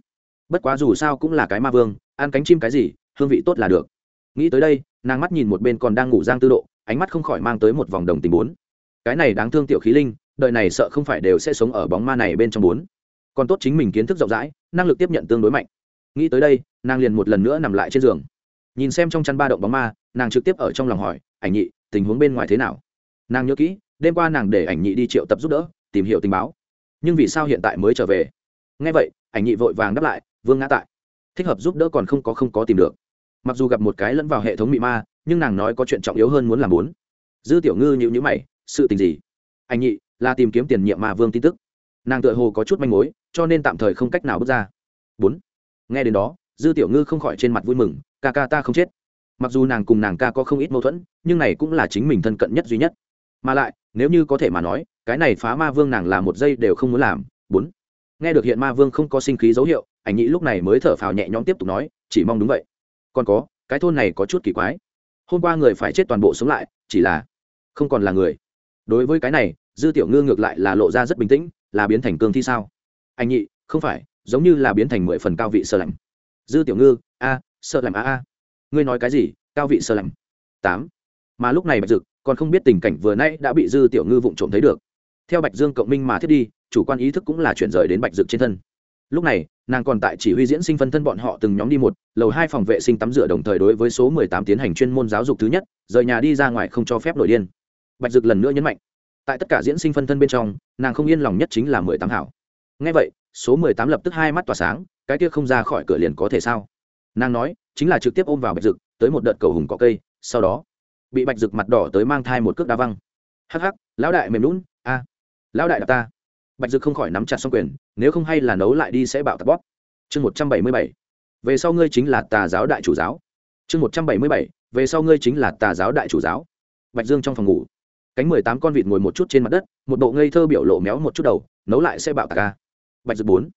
Bất quá dù sao cũng là cái ma vương, ăn cánh chim cái gì, hương vị tốt là được. Nghĩ tới đây, nàng mắt nhìn một bên còn đang ngủ giang tư độ ánh mắt không khỏi mang tới một vòng đồng tình bốn. Cái này đáng thương tiểu khí linh, đời này sợ không phải đều sẽ sống ở bóng ma này bên trong bốn. Còn tốt chính mình kiến thức rộng rãi, năng lực tiếp nhận tương đối mạnh. Nghĩ tới đây, nàng liền một lần nữa nằm lại trên giường. Nhìn xem trong chăn ba động bóng ma, nàng trực tiếp ở trong lòng hỏi, ảnh nhị, tình huống bên ngoài thế nào? Nàng nhớ kỹ, đêm qua nàng để ảnh nhị đi triệu tập giúp đỡ, tìm hiểu tình báo. Nhưng vì sao hiện tại mới trở về? Ngay vậy, ảnh nhị vội vàng đáp lại, vương ngã tại. Thích hợp giúp đỡ còn không có không có tìm được. Mặc dù gặp một cái lẫn vào hệ thống mị ma nhưng nàng nói có chuyện trọng yếu hơn muốn làm muốn dư tiểu ngư nhịu nhữ mày, sự tình gì? Anh nhị, là tìm kiếm tiền nhiệm mà vương tin tức. Nàng tựa hồ có chút manh mối, cho nên tạm thời không cách nào bước ra. Bốn. Nghe đến đó, dư tiểu ngư không khỏi trên mặt vui mừng, ca ca ta không chết. Mặc dù nàng cùng nàng ca có không ít mâu thuẫn, nhưng này cũng là chính mình thân cận nhất duy nhất. Mà lại, nếu như có thể mà nói, cái này phá ma vương nàng là một giây đều không muốn làm. Bốn. Nghe được hiện ma vương không có sinh khí dấu hiệu ảnh nhị lúc này mới thở phào nhẹ nhõm tiếp tục nói, chỉ mong đúng vậy. Còn có, cái thôn này có chút kỳ quái hôm qua người phải chết toàn bộ sống lại chỉ là không còn là người. Đối với cái này dư tiểu ngư ngược lại là lộ ra rất bình tĩnh là biến thành cương thi sao? Anh nhị không phải giống như là biến thành mười phần cao vị sơ lạnh. Dư tiểu ngư a à, sợ lạnh a a. Ngươi nói cái gì cao vị sơ lạnh? Tám. Mà lúc này bạch dực còn không biết tình cảnh vừa nãy đã bị dư tiểu ngư vụng trộm thấy được. Theo bạch dương cộng minh mà thiết đi chủ quan ý thức cũng là chuyển rời đến bạch dực trên thân lúc này, nàng còn tại chỉ huy diễn sinh phân thân bọn họ từng nhóm đi một, lầu hai phòng vệ sinh tắm rửa đồng thời đối với số mười tám tiến hành chuyên môn giáo dục thứ nhất, rời nhà đi ra ngoài không cho phép nổi điên. Bạch dực lần nữa nhấn mạnh, tại tất cả diễn sinh phân thân bên trong, nàng không yên lòng nhất chính là mười tám hảo. Ngay vậy, số mười tám lập tức hai mắt tỏa sáng, cái kia không ra khỏi cửa liền có thể sao? Nàng nói, chính là trực tiếp ôm vào bạch dực, tới một đợt cầu hùng cỏ cây, sau đó, bị bạch dực mặt đỏ tới mang thai một cước đa văng. Hắc hắc, lão đại mềm lún a, lão đại đạp ta bạch dực không khỏi nắm chặt xong quyền, nếu không hay là nấu lại đi sẽ bạo tập bóp. Chương một trăm bảy mươi bảy. Về sau ngươi chính là tà giáo đại chủ giáo. Chương một trăm bảy mươi bảy. Về sau ngươi chính là tà giáo đại chủ giáo. Bạch dương trong phòng ngủ. Cánh mười tám con vịt ngồi một chút trên mặt đất, một bộ ngây thơ biểu lộ méo một chút đầu, nấu lại sẽ bạo tạc ca bạch dực bốn.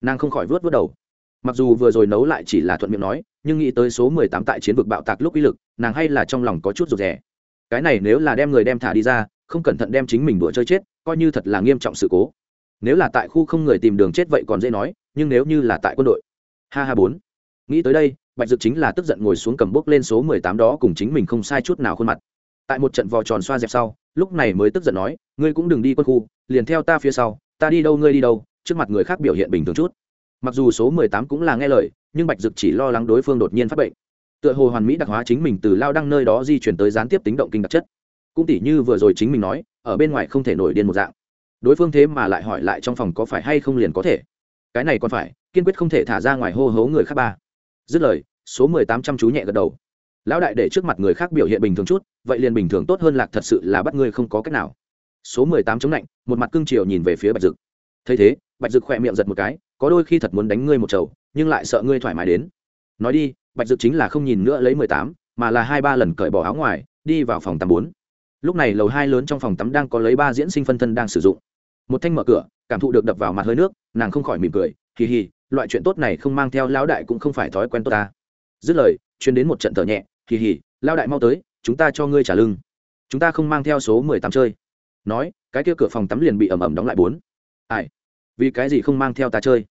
Nàng không khỏi vớt vớt đầu. Mặc dù vừa rồi nấu lại chỉ là thuận miệng nói, nhưng nghĩ tới số mười tám tại chiến vực bạo tạc lúc uy lực, nàng hay là trong lòng có chút rụt rè. Cái này nếu là đem người đem thả đi ra, không cẩn thận đem chính mình đùa chơi chết, coi như thật là nghiêm trọng sự cố nếu là tại khu không người tìm đường chết vậy còn dễ nói, nhưng nếu như là tại quân đội. Ha ha bốn. Nghĩ tới đây, bạch dực chính là tức giận ngồi xuống cầm bốc lên số mười tám đó cùng chính mình không sai chút nào khuôn mặt. Tại một trận vò tròn xoa dẹp sau, lúc này mới tức giận nói, ngươi cũng đừng đi quân khu, liền theo ta phía sau, ta đi đâu ngươi đi đâu, trước mặt người khác biểu hiện bình thường chút. Mặc dù số mười tám cũng là nghe lời, nhưng bạch dực chỉ lo lắng đối phương đột nhiên phát bệnh. Tựa hồ hoàn mỹ đặc hóa chính mình từ lao đăng nơi đó di chuyển tới gián tiếp tính động kinh đặc chất. Cũng tỉ như vừa rồi chính mình nói, ở bên ngoài không thể nổi điên một dạng đối phương thế mà lại hỏi lại trong phòng có phải hay không liền có thể. Cái này còn phải, kiên quyết không thể thả ra ngoài hô hố người khác ba. Dứt lời, số mười tám trăm chú nhẹ gật đầu. Lão đại để trước mặt người khác biểu hiện bình thường chút, vậy liền bình thường tốt hơn lạc thật sự là bắt ngươi không có cách nào. Số mười tám chống lạnh, một mặt cương triều nhìn về phía bạch dực. Thấy thế, bạch dực khỏe miệng giật một cái, có đôi khi thật muốn đánh ngươi một chầu, nhưng lại sợ ngươi thoải mái đến. Nói đi, bạch dực chính là không nhìn nữa lấy mười tám, mà là hai ba lần cởi bỏ áo ngoài, đi vào phòng tám bốn lúc này lầu hai lớn trong phòng tắm đang có lấy ba diễn sinh phân thân đang sử dụng. Một thanh mở cửa, cảm thụ được đập vào mặt hơi nước, nàng không khỏi mỉm cười, hì hì, loại chuyện tốt này không mang theo lão đại cũng không phải thói quen tốt ta. Dứt lời chuyến đến một trận thở nhẹ, hì hì, lão đại mau tới, chúng ta cho ngươi trả lưng. Chúng ta không mang theo số mười tám chơi. Nói, cái kia cửa phòng tắm liền bị ẩm ẩm đóng lại bốn. Ai? Vì cái gì không mang theo ta chơi?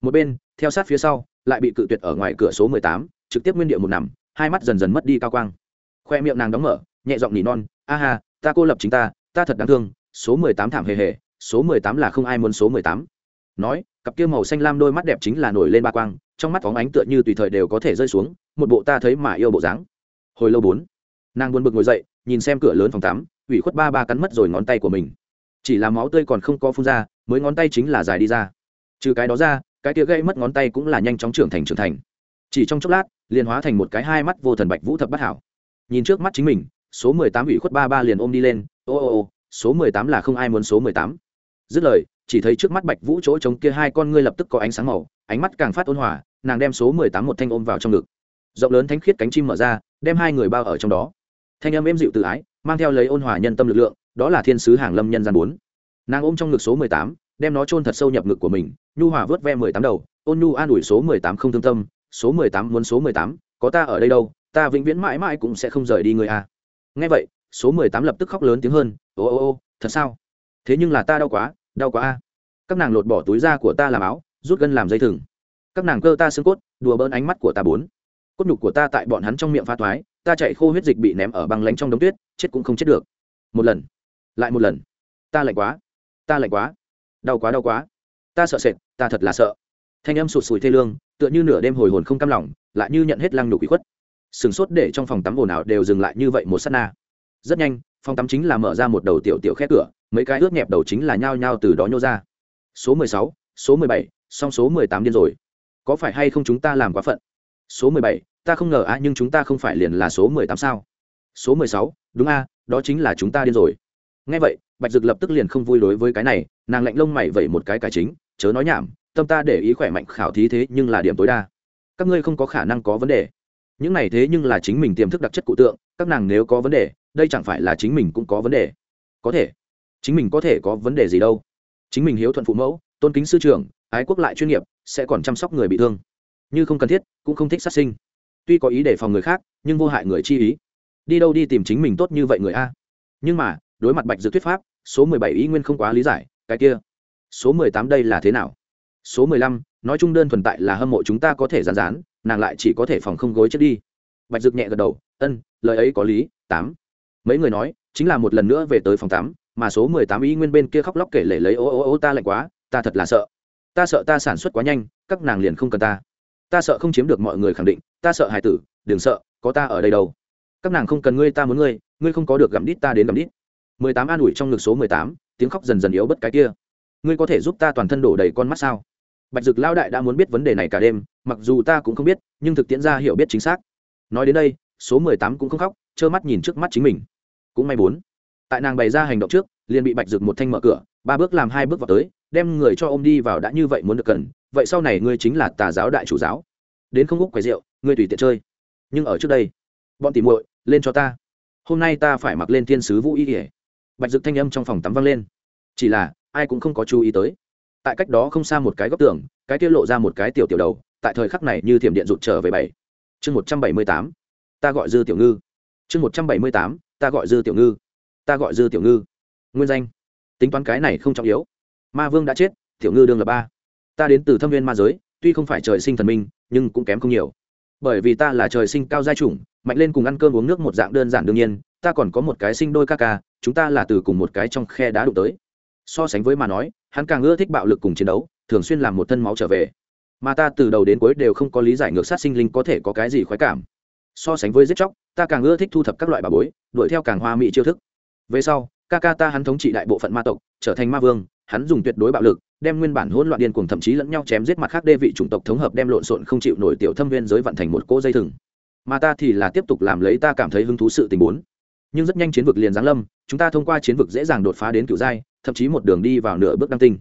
Một bên, theo sát phía sau, lại bị cự tuyệt ở ngoài cửa số mười tám, trực tiếp nguyên địa một nằm, hai mắt dần dần mất đi cao quang. Khoe miệng nàng đóng mở, nhẹ giọng nỉ non a ha, ta cô lập chính ta ta thật đáng thương, số mười tám thảm hề hề, số mười tám là không ai muốn số mười tám. Nói, cặp kia màu xanh lam đôi mắt đẹp chính là nổi lên ba quang, trong mắt phóng ánh tựa như tùy thời đều có thể rơi xuống, một bộ ta thấy mà yêu bộ dáng. Hồi lâu bốn, nàng buồn bực ngồi dậy, nhìn xem cửa lớn phòng tắm, ủy khuất ba ba cắn mất rồi ngón tay của mình. Chỉ là máu tươi còn không có phun ra, mới ngón tay chính là dài đi ra. Trừ cái đó ra, cái kia gây mất ngón tay cũng là nhanh chóng trưởng thành trưởng thành. Chỉ trong chốc lát, liền hóa thành một cái hai mắt vô thần bạch vũ thập bất hảo. Nhìn trước mắt chính mình số mười tám ủy khuất ba ba liền ôm đi lên, ô ô ô, số mười tám là không ai muốn số mười tám. Dứt lời, chỉ thấy trước mắt bạch vũ chỗ trống kia hai con ngươi lập tức có ánh sáng màu, ánh mắt càng phát ôn hòa, nàng đem số mười tám một thanh ôm vào trong ngực. Rộng lớn thánh khiết cánh chim mở ra, đem hai người bao ở trong đó. Thanh âm êm dịu tự ái, mang theo lấy ôn hòa nhân tâm lực lượng, đó là thiên sứ hàng lâm nhân gian bốn. Nàng ôm trong ngực số mười tám, đem nó chôn thật sâu nhập ngực của mình, nhu hòa vớt ve mười tám đầu, ôn nhu an ủi số mười tám không thương tâm, số mười tám muốn số mười tám, có ta ở đây đâu, ta vĩnh viễn mãi mãi cũng sẽ không rời đi người a à nghe vậy, số mười tám lập tức khóc lớn tiếng hơn, ô ô ô, thật sao? Thế nhưng là ta đau quá đau quá a. Các nàng lột bỏ túi da của ta làm áo, rút gân làm dây thừng. Các nàng cơ ta xương cốt, đùa bỡn ánh mắt của ta bốn. Cốt nhục của ta tại bọn hắn trong miệng pha thoái, ta chạy khô huyết dịch bị ném ở băng lánh trong đống tuyết, chết cũng không chết được. Một lần, lại một lần. Ta lạnh quá, ta lạnh quá. Đau quá đau quá. Ta sợ sệt, ta thật là sợ. Thanh âm sụt sùi thê lương, tựa như nửa đêm hồi hồn không cam lòng, lại như nhận hết lăng nhục bị khuất sừng sốt để trong phòng tắm ồn ào đều dừng lại như vậy một s á t na. Rất nhanh, phòng tắm chính là mở ra một đầu tiểu tiểu khét cửa, mấy cái ướt nhẹp đầu chính là nhao nhao từ đó nhô ra. Số mười sáu, số mười bảy song số mười tám điên rồi. Có phải hay không chúng ta làm quá phận? Số mười bảy, ta không ngờ á, nhưng chúng ta không phải liền là số mười tám sao? Số mười sáu, đúng a, đó chính là chúng ta điên rồi. Nghe vậy, bạch dực lập tức liền không vui đối với cái này, nàng lạnh lông mày vẩy một cái cải chính, chớ nói nhảm, tâm ta để ý khỏe mạnh khảo thí thế nhưng là điểm tối đa. Các ngươi không có khả năng có vấn đề những này thế nhưng là chính mình tiềm thức đặc chất cụ tượng, các nàng nếu có vấn đề, đây chẳng phải là chính mình cũng có vấn đề? Có thể. Chính mình có thể có vấn đề gì đâu? Chính mình hiếu thuận phụ mẫu, tôn kính sư trưởng, ái quốc lại chuyên nghiệp, sẽ còn chăm sóc người bị thương. Như không cần thiết, cũng không thích sát sinh. Tuy có ý để phòng người khác, nhưng vô hại người chi ý. Đi đâu đi tìm chính mình tốt như vậy người a? Nhưng mà, đối mặt bạch dược thuyết pháp, số mười bảy ý nguyên không quá lý giải, cái kia. Số mười tám đây là thế nào? Số mười lăm, nói chung đơn thuần tại là hâm mộ chúng ta có thể rán rán nàng lại chỉ có thể phòng không gối chết đi. Bạch dược nhẹ gật đầu, ân, lời ấy có lý, tám. Mấy người nói, chính là một lần nữa về tới phòng tám, mà số mười tám ý nguyên bên kia khóc lóc kể lể lấy, ô ô ô, ta lạnh quá, ta thật là sợ. Ta sợ ta sản xuất quá nhanh, các nàng liền không cần ta. Ta sợ không chiếm được mọi người khẳng định, ta sợ hài tử, đừng sợ, có ta ở đây đâu. Các nàng không cần ngươi, ta muốn ngươi ngươi không có được gặm đít, ta đến gặm đít. mười tám an ủi trong ngực số mười tám, tiếng khóc dần dần yếu bất cái kia. Ngươi có thể giúp ta toàn thân đổ đầy con mắt sao? Bạch dực lao đại đã muốn biết vấn đề này cả đêm mặc dù ta cũng không biết, nhưng thực tiễn ra hiểu biết chính xác. Nói đến đây, số mười tám cũng không khóc, trơ mắt nhìn trước mắt chính mình. Cũng may bốn. Tại nàng bày ra hành động trước, liền bị bạch dực một thanh mở cửa, ba bước làm hai bước vào tới, đem người cho ôm đi vào đã như vậy muốn được cần, vậy sau này ngươi chính là tà giáo đại chủ giáo. Đến không úc quầy rượu, ngươi tùy tiện chơi. Nhưng ở trước đây, bọn tìm muội, lên cho ta. Hôm nay ta phải mặc lên thiên sứ vũ y ỉa bạch dực thanh âm trong phòng tắm vang lên. Chỉ là, ai cũng không có chú ý tới. Tại cách đó không xa một cái góc tường, cái tiết lộ ra một cái tiểu tiểu đầu tại thời khắc này như thiểm điện rụt trở về bảy. Chương một trăm bảy mươi tám, ta gọi dư tiểu ngư. Chương một trăm bảy mươi tám, ta gọi dư tiểu ngư. Ta gọi dư tiểu ngư. Nguyên danh. Tính toán cái này không trọng yếu. Ma vương đã chết, tiểu ngư đương là ba. Ta đến từ thâm viên ma giới, tuy không phải trời sinh thần minh, nhưng cũng kém không nhiều. Bởi vì ta là trời sinh cao giai chủng, mạnh lên cùng ăn cơm uống nước một dạng đơn giản đương nhiên, ta còn có một cái sinh đôi ca ca, chúng ta là từ cùng một cái trong khe đá đụng tới. So sánh với mà nói, hắn càng ưa thích bạo lực cùng chiến đấu, thường xuyên làm một thân máu trở về mà ta từ đầu đến cuối đều không có lý giải ngược sát sinh linh có thể có cái gì khoái cảm. So sánh với giết chóc, ta càng ưa thích thu thập các loại bà bối, đuổi theo càng hoa mỹ chiêu thức. Về sau ca ca ta hắn thống trị đại bộ phận ma tộc, trở thành ma vương, hắn dùng tuyệt đối bạo lực, đem nguyên bản hỗn loạn điên cuồng thậm chí lẫn nhau chém giết mặt khác đê vị chủng tộc thống hợp đem lộn xộn không chịu nổi tiểu thâm viên giới vận thành một cỗ dây thừng. Mà ta thì là tiếp tục làm lấy ta cảm thấy hứng thú sự tình bốn. Nhưng rất nhanh chiến vực liền giáng lâm, chúng ta thông qua chiến vực dễ dàng đột phá đến cựu giai, thậm chí một đường đi vào nửa bước đăng tinh.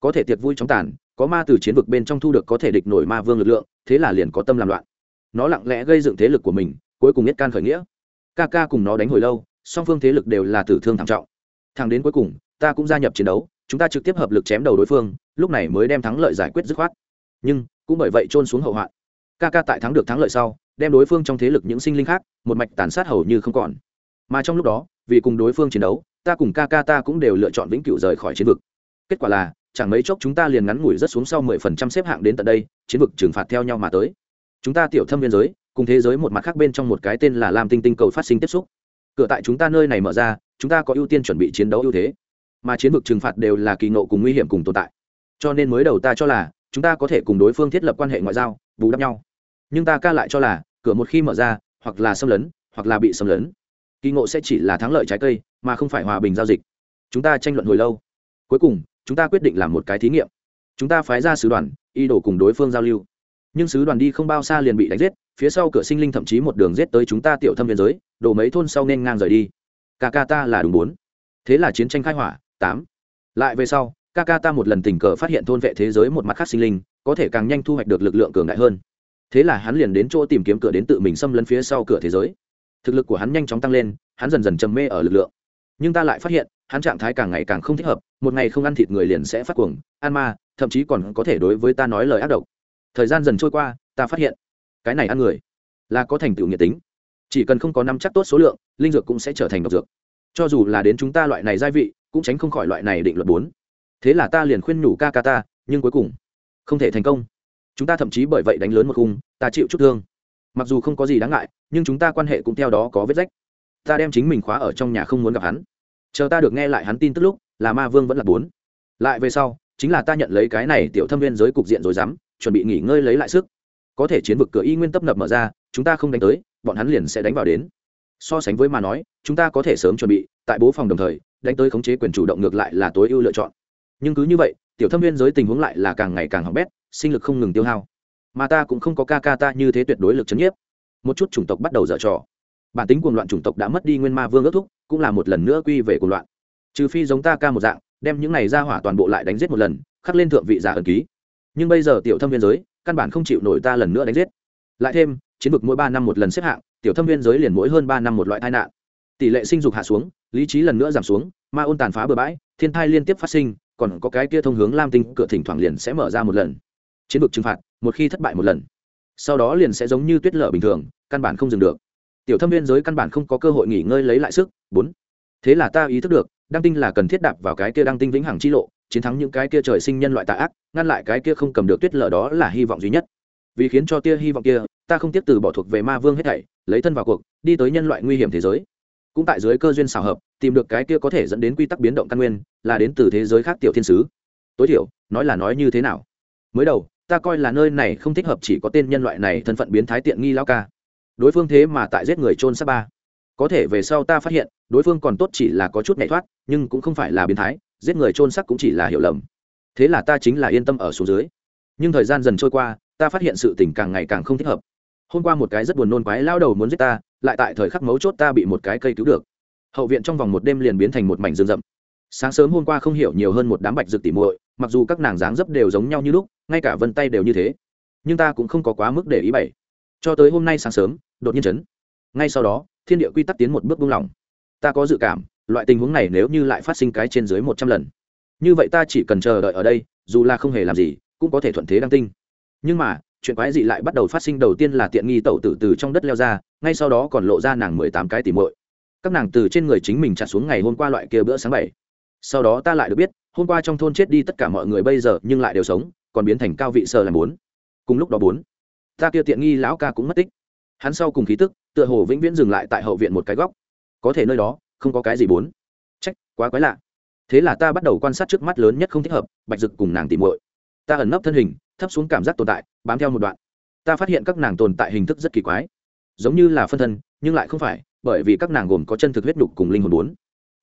Có thể tiệc vui chóng tàn có ma từ chiến vực bên trong thu được có thể địch nổi ma vương lực lượng, thế là liền có tâm làm loạn. Nó lặng lẽ gây dựng thế lực của mình, cuối cùng nhất can khởi nghĩa. Ca ca cùng nó đánh hồi lâu, song phương thế lực đều là tử thương thảm trọng. Thằng đến cuối cùng, ta cũng gia nhập chiến đấu, chúng ta trực tiếp hợp lực chém đầu đối phương, lúc này mới đem thắng lợi giải quyết dứt khoát. Nhưng, cũng bởi vậy trôn xuống hậu hoạn. Ca ca tại thắng được thắng lợi sau, đem đối phương trong thế lực những sinh linh khác, một mạch tàn sát hầu như không còn. Mà trong lúc đó, vì cùng đối phương chiến đấu, ta cùng ca ca ta cũng đều lựa chọn vĩnh cửu rời khỏi chiến vực. Kết quả là chẳng mấy chốc chúng ta liền ngắn ngủi rất xuống sau mười phần trăm xếp hạng đến tận đây, chiến vực trừng phạt theo nhau mà tới. Chúng ta tiểu thâm biên giới, cùng thế giới một mặt khác bên trong một cái tên là lam tinh tinh cầu phát sinh tiếp xúc. Cửa tại chúng ta nơi này mở ra, chúng ta có ưu tiên chuẩn bị chiến đấu ưu thế. Mà chiến vực trừng phạt đều là kỳ nộ cùng nguy hiểm cùng tồn tại. Cho nên mới đầu ta cho là, chúng ta có thể cùng đối phương thiết lập quan hệ ngoại giao, bù đắp nhau. Nhưng ta ca lại cho là, cửa một khi mở ra, hoặc là xâm lấn, hoặc là bị xâm lấn. Kỳ ngộ sẽ chỉ là thắng lợi trái cây, mà không phải hòa bình giao dịch. Chúng ta tranh luận hồi lâu. Cuối cùng chúng ta quyết định làm một cái thí nghiệm. Chúng ta phái ra sứ đoàn, y đổ cùng đối phương giao lưu. Nhưng sứ đoàn đi không bao xa liền bị đánh giết, phía sau cửa sinh linh thậm chí một đường giết tới chúng ta tiểu thâm biên giới đổ mấy thôn sau nên ngang rời đi. Ca ca ta là đúng bốn. Thế là chiến tranh khai hỏa, tám. Lại về sau ca ca ta một lần tình cờ phát hiện thôn vệ thế giới một mặt khác sinh linh, có thể càng nhanh thu hoạch được lực lượng cường đại hơn. Thế là hắn liền đến chỗ tìm kiếm cửa đến tự mình xâm lấn phía sau cửa thế giới. Thực lực của hắn nhanh chóng tăng lên, hắn dần dần trầm mê ở lực lượng. Nhưng ta lại phát hiện hắn trạng thái càng ngày càng không thích hợp, một ngày không ăn thịt người liền sẽ phát cuồng, ăn ma, thậm chí còn có thể đối với ta nói lời ác độc. Thời gian dần trôi qua, ta phát hiện, cái này ăn người là có thành tựu nhiệt tính. Chỉ cần không có năm chắc tốt số lượng, linh dược cũng sẽ trở thành độc dược. Cho dù là đến chúng ta loại này gia vị, cũng tránh không khỏi loại này định luật bốn. Thế là ta liền khuyên nhủ ca ca ta, nhưng cuối cùng, không thể thành công. Chúng ta thậm chí bởi vậy đánh lớn một khung, ta chịu chút thương. Mặc dù không có gì đáng ngại, nhưng chúng ta quan hệ cũng theo đó có vết rách. Ta đem chính mình khóa ở trong nhà không muốn gặp hắn chờ ta được nghe lại hắn tin tức lúc, là ma vương vẫn là bốn. Lại về sau, chính là ta nhận lấy cái này tiểu thâm viên giới cục diện rồi dám, chuẩn bị nghỉ ngơi lấy lại sức. Có thể chiến vực cửa y nguyên tấp nập mở ra, chúng ta không đánh tới, bọn hắn liền sẽ đánh vào đến. So sánh với mà nói, chúng ta có thể sớm chuẩn bị, tại bố phòng đồng thời, đánh tới khống chế quyền chủ động ngược lại là tối ưu lựa chọn. Nhưng cứ như vậy, tiểu thâm viên giới tình huống lại là càng ngày càng hỏng bét, sinh lực không ngừng tiêu hao. Mà ta cũng không có ca ca ta như thế tuyệt đối lực c h ấ n nhiếp. Một chút chủng tộc bắt đầu dở trò bản tính cuồng loạn chủng tộc đã mất đi nguyên ma vương ước thúc, cũng là một lần nữa quy về cuồng loạn. Trừ phi giống ta ca một dạng, đem những này ra hỏa toàn bộ lại đánh giết một lần, khắc lên thượng vị giả ẩn ký. Nhưng bây giờ tiểu thâm biên giới, căn bản không chịu nổi ta lần nữa đánh giết. Lại thêm, chiến vực mỗi ba năm một lần xếp hạng, tiểu thâm biên giới liền mỗi hơn ba năm một loại tai nạn. Tỷ lệ sinh dục hạ xuống, lý trí lần nữa giảm xuống, ma ôn tàn phá bừa bãi, thiên thai liên tiếp phát sinh, còn có cái kia thông hướng lam tinh, cửa thỉnh thoảng liền sẽ mở ra một lần. Chiến vực trừng phạt, một khi thất bại một lần. Sau đó liền sẽ giống như tuyết lở bình thường, căn bản không dừng được tiểu thâm viên giới căn bản không có cơ hội nghỉ ngơi lấy lại sức. Bốn, thế là ta ý thức được, đăng tinh là cần thiết đạp vào cái kia đăng tinh vĩnh hằng chi lộ, chiến thắng những cái kia trời sinh nhân loại tà ác, ngăn lại cái kia không cầm được tuyết lở đó là hy vọng duy nhất. Vì khiến cho tia hy vọng kia, ta không tiếp từ bỏ thuộc về ma vương hết thảy, lấy thân vào cuộc, đi tới nhân loại nguy hiểm thế giới. Cũng tại dưới cơ duyên xào hợp, tìm được cái kia có thể dẫn đến quy tắc biến động căn nguyên, là đến từ thế giới khác tiểu thiên sứ. Tối thiểu, nói là nói như thế nào? Mới đầu, ta coi là nơi này không thích hợp chỉ có tên nhân loại này thân phận biến thái tiện nghi lao ca đối phương thế mà tại giết người trôn sát ba. Có thể về sau ta phát hiện, đối phương còn tốt chỉ là có chút nhảy thoát, nhưng cũng không phải là biến thái, giết người trôn sắc cũng chỉ là hiểu lầm. Thế là ta chính là yên tâm ở số dưới. Nhưng thời gian dần trôi qua, ta phát hiện sự tình càng ngày càng không thích hợp. Hôm qua một cái rất buồn nôn quái lao đầu muốn giết ta, lại tại thời khắc mấu chốt ta bị một cái cây cứu được. Hậu viện trong vòng một đêm liền biến thành một mảnh rừng rậm. Sáng sớm hôm qua không hiểu nhiều hơn một đám bạch rực tỉ muội, mặc dù các nàng dáng dấp đều giống nhau như lúc, ngay cả vân tay đều như thế. Nhưng ta cũng không có quá mức để ý bảy cho tới hôm nay sáng sớm đột nhiên chấn. Ngay sau đó, thiên địa quy tắc tiến một bước buông lỏng. Ta có dự cảm, loại tình huống này nếu như lại phát sinh cái trên dưới một trăm lần. Như vậy ta chỉ cần chờ đợi ở đây, dù là không hề làm gì, cũng có thể thuận thế đăng tinh. Nhưng mà, chuyện quái dị lại bắt đầu phát sinh đầu tiên là tiện nghi tẩu tử từ trong đất leo ra, ngay sau đó còn lộ ra nàng mười tám cái tỉ muội. Các nàng từ trên người chính mình chặt xuống ngày hôm qua loại kia bữa sáng bảy. Sau đó ta lại được biết, hôm qua trong thôn chết đi tất cả mọi người bây giờ nhưng lại đều sống, còn biến thành cao vị sờ làm bốn. Cùng lúc đó bốn. Ta kia tiện nghi lão ca cũng mất tích hắn sau cùng khí tức, tựa hồ vĩnh viễn dừng lại tại hậu viện một cái góc. Có thể nơi đó, không có cái gì bốn. Trách, quá quái lạ. Thế là ta bắt đầu quan sát trước mắt lớn nhất không thích hợp, bạch dực cùng nàng tìm muội. Ta ẩn nấp thân hình, thấp xuống cảm giác tồn tại, bám theo một đoạn. Ta phát hiện các nàng tồn tại hình thức rất kỳ quái. Giống như là phân thân, nhưng lại không phải, bởi vì các nàng gồm có chân thực huyết nhục cùng linh hồn bốn.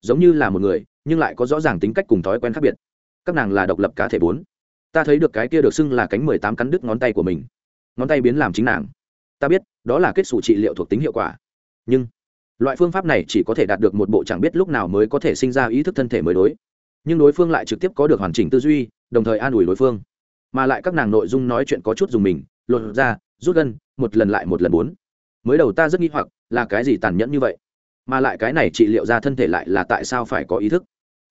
Giống như là một người, nhưng lại có rõ ràng tính cách cùng thói quen khác biệt. Các nàng là độc lập cá thể bốn. Ta thấy được cái kia được xưng là cánh mười tám cắn đứt ngón tay của mình. Ngón tay biến làm chính nàng ta biết, đó là kết xù trị liệu thuộc tính hiệu quả. Nhưng, loại phương pháp này chỉ có thể đạt được một bộ chẳng biết lúc nào mới có thể sinh ra ý thức thân thể mới đối. Nhưng đối phương lại trực tiếp có được hoàn chỉnh tư duy, đồng thời an ủi đối phương. Mà lại các nàng nội dung nói chuyện có chút dùng mình, lột ra, rút gân, một lần lại một lần bốn. Mới đầu ta rất nghi hoặc, là cái gì tàn nhẫn như vậy? Mà lại cái này trị liệu ra thân thể lại là tại sao phải có ý thức?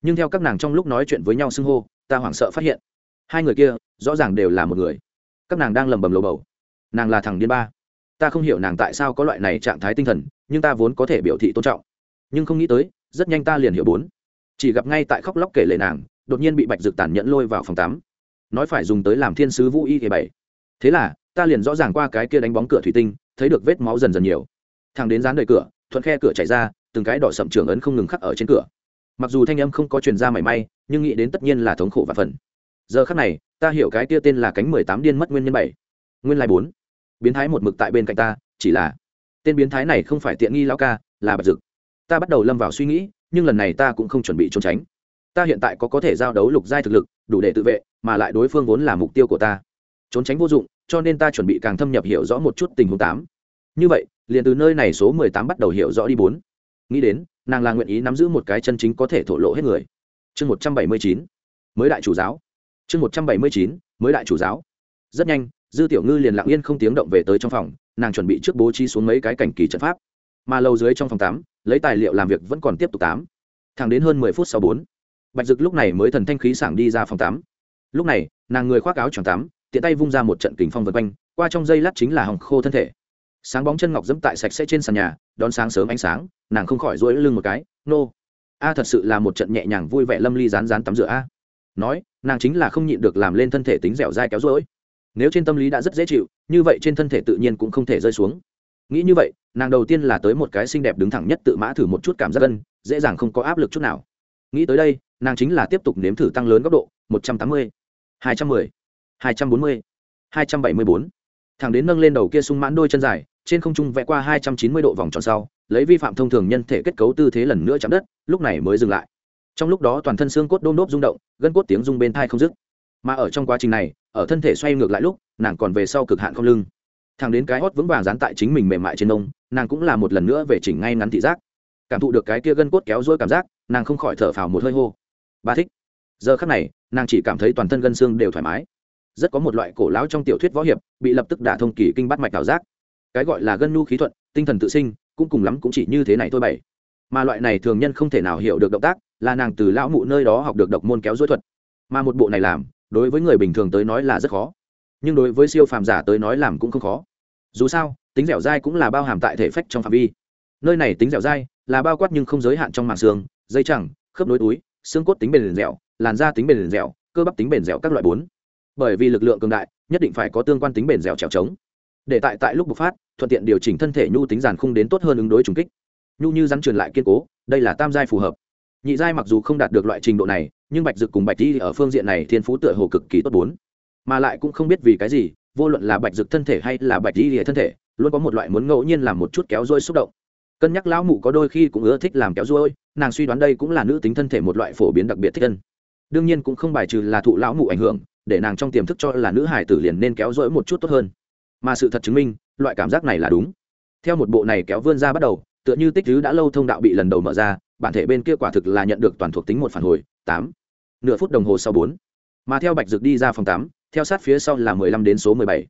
Nhưng theo các nàng trong lúc nói chuyện với nhau xưng hô, ta hoảng sợ phát hiện. Hai người kia, rõ ràng đều là một người. Các nàng đang lầm bầm lầu bầu. Nàng là thằng điên ba ta không hiểu nàng tại sao có loại này trạng thái tinh thần, nhưng ta vốn có thể biểu thị tôn trọng. Nhưng không nghĩ tới, rất nhanh ta liền hiểu bốn. Chỉ gặp ngay tại khóc lóc kể lệ nàng, đột nhiên bị bạch dược tàn nhẫn lôi vào phòng tắm. Nói phải dùng tới làm thiên sứ vũ y kể bảy. Thế là, ta liền rõ ràng qua cái kia đánh bóng cửa thủy tinh, thấy được vết máu dần dần nhiều. Thằng đến dán đời cửa, thuận khe cửa chạy ra, từng cái đỏ sậm trưởng ấn không ngừng khắc ở trên cửa. Mặc dù thanh âm không có truyền ra mảy may, nhưng nghĩ đến tất nhiên là thống khổ và phần. Giờ khắc này, ta hiểu cái kia tên là cánh mười tám điên mất nguyên nhân bảy. Nguyên lai bốn biến thái một mực tại bên cạnh ta, chỉ là tên biến thái này không phải tiện nghi lao ca, là bạch dực. Ta bắt đầu lâm vào suy nghĩ, nhưng lần này ta cũng không chuẩn bị trốn tránh. Ta hiện tại có có thể giao đấu lục giai thực lực, đủ để tự vệ, mà lại đối phương vốn là mục tiêu của ta. Trốn tránh vô dụng, cho nên ta chuẩn bị càng thâm nhập hiểu rõ một chút tình huống tám. Như vậy, liền từ nơi này số mười tám bắt đầu hiểu rõ đi bốn. Nghĩ đến, nàng là nguyện ý nắm giữ một cái chân chính có thể thổ lộ hết người. Chương một trăm bảy mươi chín, mới đại chủ giáo. Chương một trăm bảy mươi chín, mới đại chủ giáo. Rất nhanh dư tiểu ngư liền lặng yên không tiếng động về tới trong phòng, nàng chuẩn bị trước bố trí xuống mấy cái cảnh kỳ trận pháp. Mà lâu dưới trong phòng tám lấy tài liệu làm việc vẫn còn tiếp tục tám thẳng đến hơn mười phút sau bốn, bạch dực lúc này mới thần thanh khí sảng đi ra phòng tám lúc này, nàng người khoác áo choàng tám tiện tay vung ra một trận kình phong vân quanh, qua trong dây lát chính là hòng khô thân thể. Sáng bóng chân ngọc dẫm tại sạch sẽ trên sàn nhà, đón sáng sớm ánh sáng, nàng không khỏi rỗi lưng một cái, nô, a, thật sự là một trận nhẹ nhàng vui vẻ, lâm ly rán rán tắm rửa a. Nói, nàng chính là không nhịn được làm lên thân thể tính dẻo dai kéo rỗi nếu trên tâm lý đã rất dễ chịu, như vậy trên thân thể tự nhiên cũng không thể rơi xuống. Nghĩ như vậy, nàng đầu tiên là tới một cái xinh đẹp đứng thẳng nhất tự mã thử một chút cảm giác gân dễ dàng không có áp lực chút nào. Nghĩ tới đây, nàng chính là tiếp tục nếm thử tăng lớn góc độ, một trăm tám mươi, hai trăm mười, hai trăm bốn mươi, hai trăm bảy mươi bốn. Thẳng đến nâng lên đầu kia sung mãn đôi chân dài, trên không trung vẽ qua hai trăm chín mươi độ vòng tròn sau, lấy vi phạm thông thường nhân thể kết cấu tư thế lần nữa chạm đất, lúc này mới dừng lại. Trong lúc đó toàn thân xương cốt đôm đốp rung động, gân cốt tiếng rung bên thai không dứt mà ở trong quá trình này, ở thân thể xoay ngược lại lúc, nàng còn về sau cực hạn không lưng. Thẳng đến cái hót vững vàng dán tại chính mình mềm mại trên nông nàng cũng là một lần nữa về chỉnh ngay ngắn thị giác. Cảm thụ được cái kia gân cốt kéo dối cảm giác, nàng không khỏi thở phào một hơi hô. Ba thích. Giờ khắc này, nàng chỉ cảm thấy toàn thân gân xương đều thoải mái. Rất có một loại cổ lão trong tiểu thuyết võ hiệp, bị lập tức đả thông kỳ kinh bắt mạch ảo giác. Cái gọi là gân nhu khí thuận, tinh thần tự sinh, cũng cùng lắm cũng chỉ như thế này thôi bảy mà loại này thường nhân không thể nào hiểu được động tác, là nàng từ lão mụ nơi đó học được độc môn kéo dối thuật. Mà một bộ này làm đối với người bình thường tới nói là rất khó. Nhưng đối với siêu phàm giả tới nói làm cũng không khó. Dù sao, tính dẻo dai cũng là bao hàm tại thể phách trong phạm vi. Nơi này tính dẻo dai là bao quát nhưng không giới hạn trong màng xương, dây chẳng, khớp nối túi, xương cốt tính bền dẻo, làn da tính bền dẻo, cơ bắp tính bền dẻo các loại bốn. Bởi vì lực lượng cường đại, nhất định phải có tương quan tính bền dẻo trèo trống. Để tại tại lúc bộc phát, thuận tiện điều chỉnh thân thể nhu tính giàn khung đến tốt hơn ứng đối trùng kích. Nhu như rắn truyền lại kiên cố, đây là tam giai phù hợp nhị giai mặc dù không đạt được loại trình độ này, nhưng bạch dực cùng bạch di ở phương diện này thiên phú tựa hồ cực kỳ tốt bốn. Mà lại cũng không biết vì cái gì, vô luận là bạch dực thân thể hay là bạch di thân thể, luôn có một loại muốn ngẫu nhiên làm một chút kéo dôi xúc động. Cân nhắc lão mụ có đôi khi cũng ưa thích làm kéo dôi nàng suy đoán đây cũng là nữ tính thân thể một loại phổ biến đặc biệt thích thân đương nhiên cũng không bài trừ là thụ lão mụ ảnh hưởng, để nàng trong tiềm thức cho là nữ hải tử liền nên kéo dỗi một chút tốt hơn. Mà sự thật chứng minh, loại cảm giác này là đúng. Theo một bộ này kéo vươn ra bắt đầu, tựa như tích thứ đã lâu thông đạo bị lần đầu mở ra bản thể bên kia quả thực là nhận được toàn thuộc tính một phản hồi, tám. Nửa phút đồng hồ sau bốn. Mà theo bạch dực đi ra phòng tám, theo sát phía sau là mười lăm đến số mười bảy.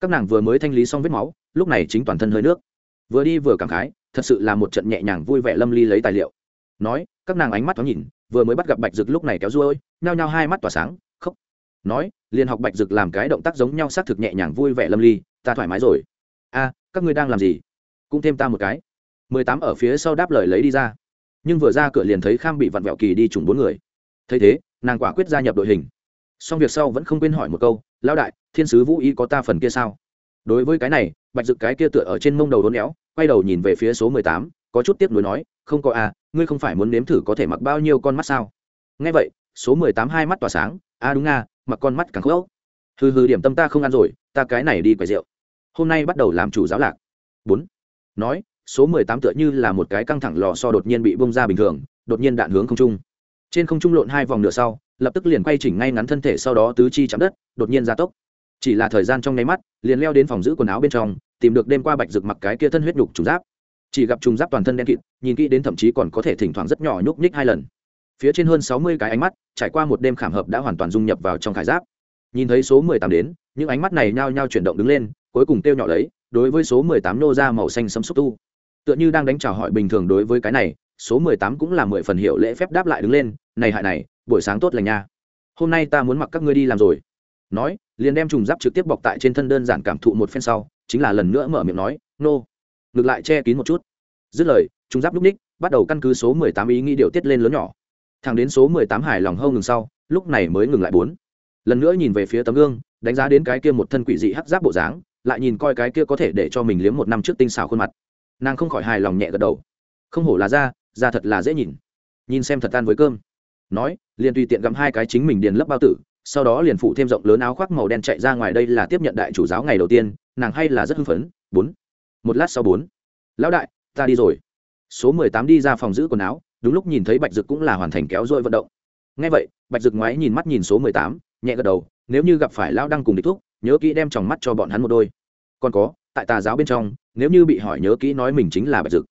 Các nàng vừa mới thanh lý xong vết máu, lúc này chính toàn thân hơi nước. Vừa đi vừa cảm khái, thật sự là một trận nhẹ nhàng vui vẻ lâm ly lấy tài liệu. Nói, các nàng ánh mắt thoáng nhìn, vừa mới bắt gặp bạch dực lúc này kéo ruôi, nhao nhao hai mắt tỏa sáng, khóc. Nói, liền học bạch dực làm cái động tác giống nhau xác thực nhẹ nhàng vui vẻ lâm ly, ta thoải mái rồi. A, các ngươi đang làm gì? Cũng thêm ta một cái. Mười tám ở phía sau đáp lời lấy đi ra nhưng vừa ra cửa liền thấy kham bị vặn vẹo kỳ đi trùng bốn người thấy thế nàng quả quyết gia nhập đội hình xong việc sau vẫn không quên hỏi một câu lão đại thiên sứ vũ y có ta phần kia sao đối với cái này bạch dực cái kia tựa ở trên mông đầu đốn éo quay đầu nhìn về phía số mười tám, có chút tiếp nối nói không có à ngươi không phải muốn nếm thử có thể mặc bao nhiêu con mắt sao nghe vậy số mười tám hai mắt tỏa sáng a à đúng nga mặc con mắt càng khốc hừ hừ điểm tâm ta không ăn rồi ta cái này đi quầy rượu hôm nay bắt đầu làm chủ giáo lạc bốn, nói số mười tám tựa như là một cái căng thẳng lò so đột nhiên bị bông ra bình thường, đột nhiên đạn hướng không trung. Trên không trung lộn hai vòng nửa sau, lập tức liền quay chỉnh ngay ngắn thân thể sau đó tứ chi chạm đất, đột nhiên gia tốc. Chỉ là thời gian trong nháy mắt, liền leo đến phòng giữ quần áo bên trong, tìm được đêm qua bạch rực mặc cái kia thân huyết nhục trùng giáp. Chỉ gặp trùng giáp toàn thân đen kịt, nhìn kỹ đến thậm chí còn có thể thỉnh thoảng rất nhỏ nhúc nhích hai lần. Phía trên hơn sáu mươi cái ánh mắt, trải qua một đêm khảm hợp đã hoàn toàn dung nhập vào trong khải giáp. Nhìn thấy số mười tám đến, những ánh mắt này nhao nhao chuyển động đứng lên, cuối cùng kêu nhỏ lấy, đối với số mười tám nô ra màu xanh sấm xúc tu tựa như đang đánh trả hỏi bình thường đối với cái này, số mười tám cũng là mười phần hiệu lễ phép đáp lại đứng lên, này hại này, buổi sáng tốt lành nha. Hôm nay ta muốn mặc các ngươi đi làm rồi. Nói, liền đem trùng giáp trực tiếp bọc tại trên thân đơn giản cảm thụ một phen sau, chính là lần nữa mở miệng nói, nô、no. ngược lại che kín một chút. Dứt lời, trùng giáp lúc ních, bắt đầu căn cứ số mười tám ý nghĩ điều tiết lên lớn nhỏ. Thẳng đến số mười tám hài lòng hâu ngừng sau, lúc này mới ngừng lại bốn. Lần nữa nhìn về phía tấm gương, đánh giá đến cái kia một thân quỷ dị hắc giáp bộ dáng, lại nhìn coi cái kia có thể để cho mình liếm một năm trước tinh xảo khuôn mặt nàng không khỏi hài lòng nhẹ gật đầu. Không hổ là da da thật là dễ nhìn. Nhìn xem thật tan với cơm. Nói, liền tùy tiện gặm hai cái chính mình điền lấp bao tử, sau đó liền phụ thêm rộng lớn áo khoác màu đen chạy ra ngoài đây là tiếp nhận đại chủ giáo ngày đầu tiên, nàng hay là rất hưng phấn. Bốn. Một lát sau bốn. Lão đại, ta đi rồi. Số mười tám đi ra phòng giữ quần áo, đúng lúc nhìn thấy bạch dực cũng là hoàn thành kéo dội vận động. Ngay vậy, bạch dực ngoái nhìn mắt nhìn số mười tám, nhẹ gật đầu, nếu như gặp phải lão đang cùng địch thúc, nhớ kỹ đem tròng mắt cho bọn hắn một đôi. Còn có tại tà giáo bên trong, nếu như bị hỏi nhớ kỹ nói mình chính là bạch dực.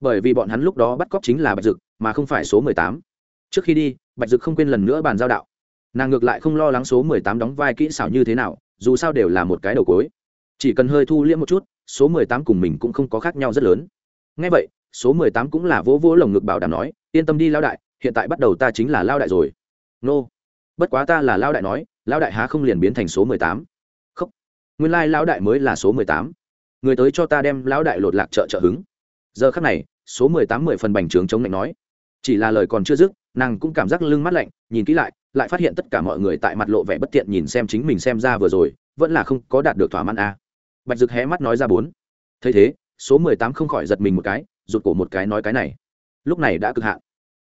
Bởi vì bọn hắn lúc đó bắt cóc chính là bạch dực, mà không phải số mười tám. Trước khi đi, bạch dực không quên lần nữa bàn giao đạo. Nàng ngược lại không lo lắng số mười tám đóng vai kỹ xảo như thế nào, dù sao đều là một cái đầu cối. Chỉ cần hơi thu liễm một chút, số mười tám cùng mình cũng không có khác nhau rất lớn. Ngay vậy, số mười tám cũng là vỗ vỗ lồng ngực bảo đảm nói, yên tâm đi lao đại, hiện tại bắt đầu ta chính là lao đại rồi. Nô. Bất quá ta là lao đại nói lao đại há không liền biến thành số mười tám? Không nguyên lai lao đại mới là số mười tám người tới cho ta đem lão đại lột lạc trợ trợ hứng. Giờ khắc này, số mười tám mười phần bành trướng chống lạnh nói. Chỉ là lời còn chưa dứt, nàng cũng cảm giác lưng mắt lạnh, nhìn kỹ lại lại phát hiện tất cả mọi người tại mặt lộ vẻ bất tiện nhìn xem chính mình xem ra vừa rồi, vẫn là không có đạt được thỏa mãn a. À. bạch dực hé mắt nói ra bốn. Thấy thế, số mười tám không khỏi giật mình một cái, rụt cổ một cái nói cái này. Lúc này đã cực hạn.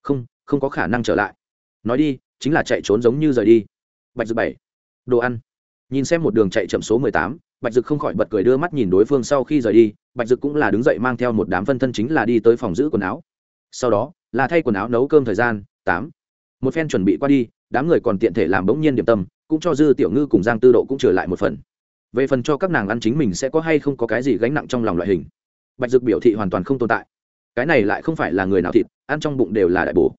Không không có khả năng trở lại. Nói đi, chính là chạy trốn giống như rời đi. Bạch dực bảy. Đồ ăn. Nhìn xem một đường chạy chậm số mười tám bạch dực không khỏi bật cười đưa mắt nhìn đối phương sau khi rời đi, bạch dực cũng là đứng dậy mang theo một đám phân thân chính là đi tới phòng giữ quần áo. Sau đó, là thay quần áo nấu cơm thời gian, tám. Một phen chuẩn bị qua đi, đám người còn tiện thể làm bỗng nhiên điểm tâm, cũng cho dư tiểu ngư cùng giang tư độ cũng trở lại một phần. Về phần cho các nàng ăn chính mình sẽ có hay không có cái gì gánh nặng trong lòng loại hình. Bạch dực biểu thị hoàn toàn không tồn tại. Cái này lại không phải là người nào thịt, ăn trong bụng đều là đại bổ.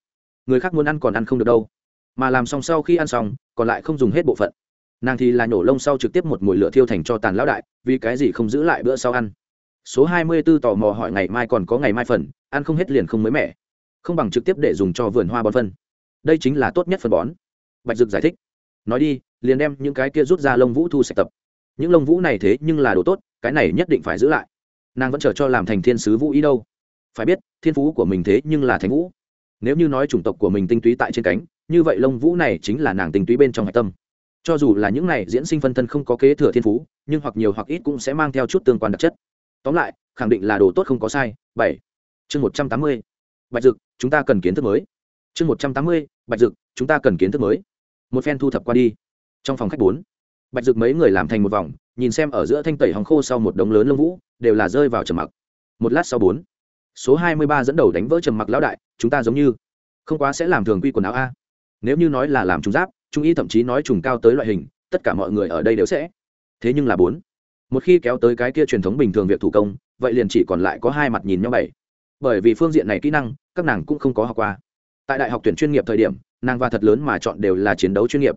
Người khác muốn ăn còn ăn không được đâu. Mà làm xong sau khi ăn xong, còn lại không dùng hết bộ phận nàng thì là nhổ lông sau trực tiếp một mùi lửa thiêu thành cho tàn lão đại, vì cái gì không giữ lại bữa sau ăn? Số hai mươi 24 tò mò hỏi ngày mai còn có ngày mai phần, ăn không hết liền không mới mẻ. Không bằng trực tiếp để dùng cho vườn hoa bón phân. Đây chính là tốt nhất phân bón. Bạch dực giải thích. Nói đi, liền đem những cái kia rút ra lông vũ thu sạch tập. Những lông vũ này thế nhưng là đồ tốt, cái này nhất định phải giữ lại. Nàng vẫn chờ cho làm thành thiên sứ vũ ý đâu. Phải biết, thiên phú của mình thế nhưng là thánh vũ. Nếu như nói chủng tộc của mình tinh túy tại trên cánh, như vậy lông vũ này chính là nàng tinh túy bên trong hạch tâm cho dù là những này diễn sinh phân thân không có kế thừa thiên phú, nhưng hoặc nhiều hoặc ít cũng sẽ mang theo chút tương quan đặc chất. Tóm lại, khẳng định là đồ tốt không có sai. Bảy. Chương một trăm tám mươi. Bạch dực, chúng ta cần kiến thức mới. Chương một trăm tám mươi, bạch dực, chúng ta cần kiến thức mới. Một phen thu thập qua đi. Trong phòng khách bốn. Bạch dực mấy người làm thành một vòng, nhìn xem ở giữa thanh tẩy hòng khô sau một đống lớn lông vũ, đều là rơi vào trầm mặc. Một lát sau bốn. Số hai mươi ba dẫn đầu đánh vỡ trầm mặc lão đại, chúng ta giống như không quá sẽ làm thường quy quần áo a. Nếu như nói là làm trùng giáp trung y thậm chí nói trùng cao tới loại hình, tất cả mọi người ở đây đều sẽ. Thế nhưng là bốn. Một khi kéo tới cái kia truyền thống bình thường việc thủ công, vậy liền chỉ còn lại có hai mặt nhìn nhau bảy. Bởi vì phương diện này kỹ năng, các nàng cũng không có học qua. Tại đại học tuyển chuyên nghiệp thời điểm, nàng và thật lớn mà chọn đều là chiến đấu chuyên nghiệp.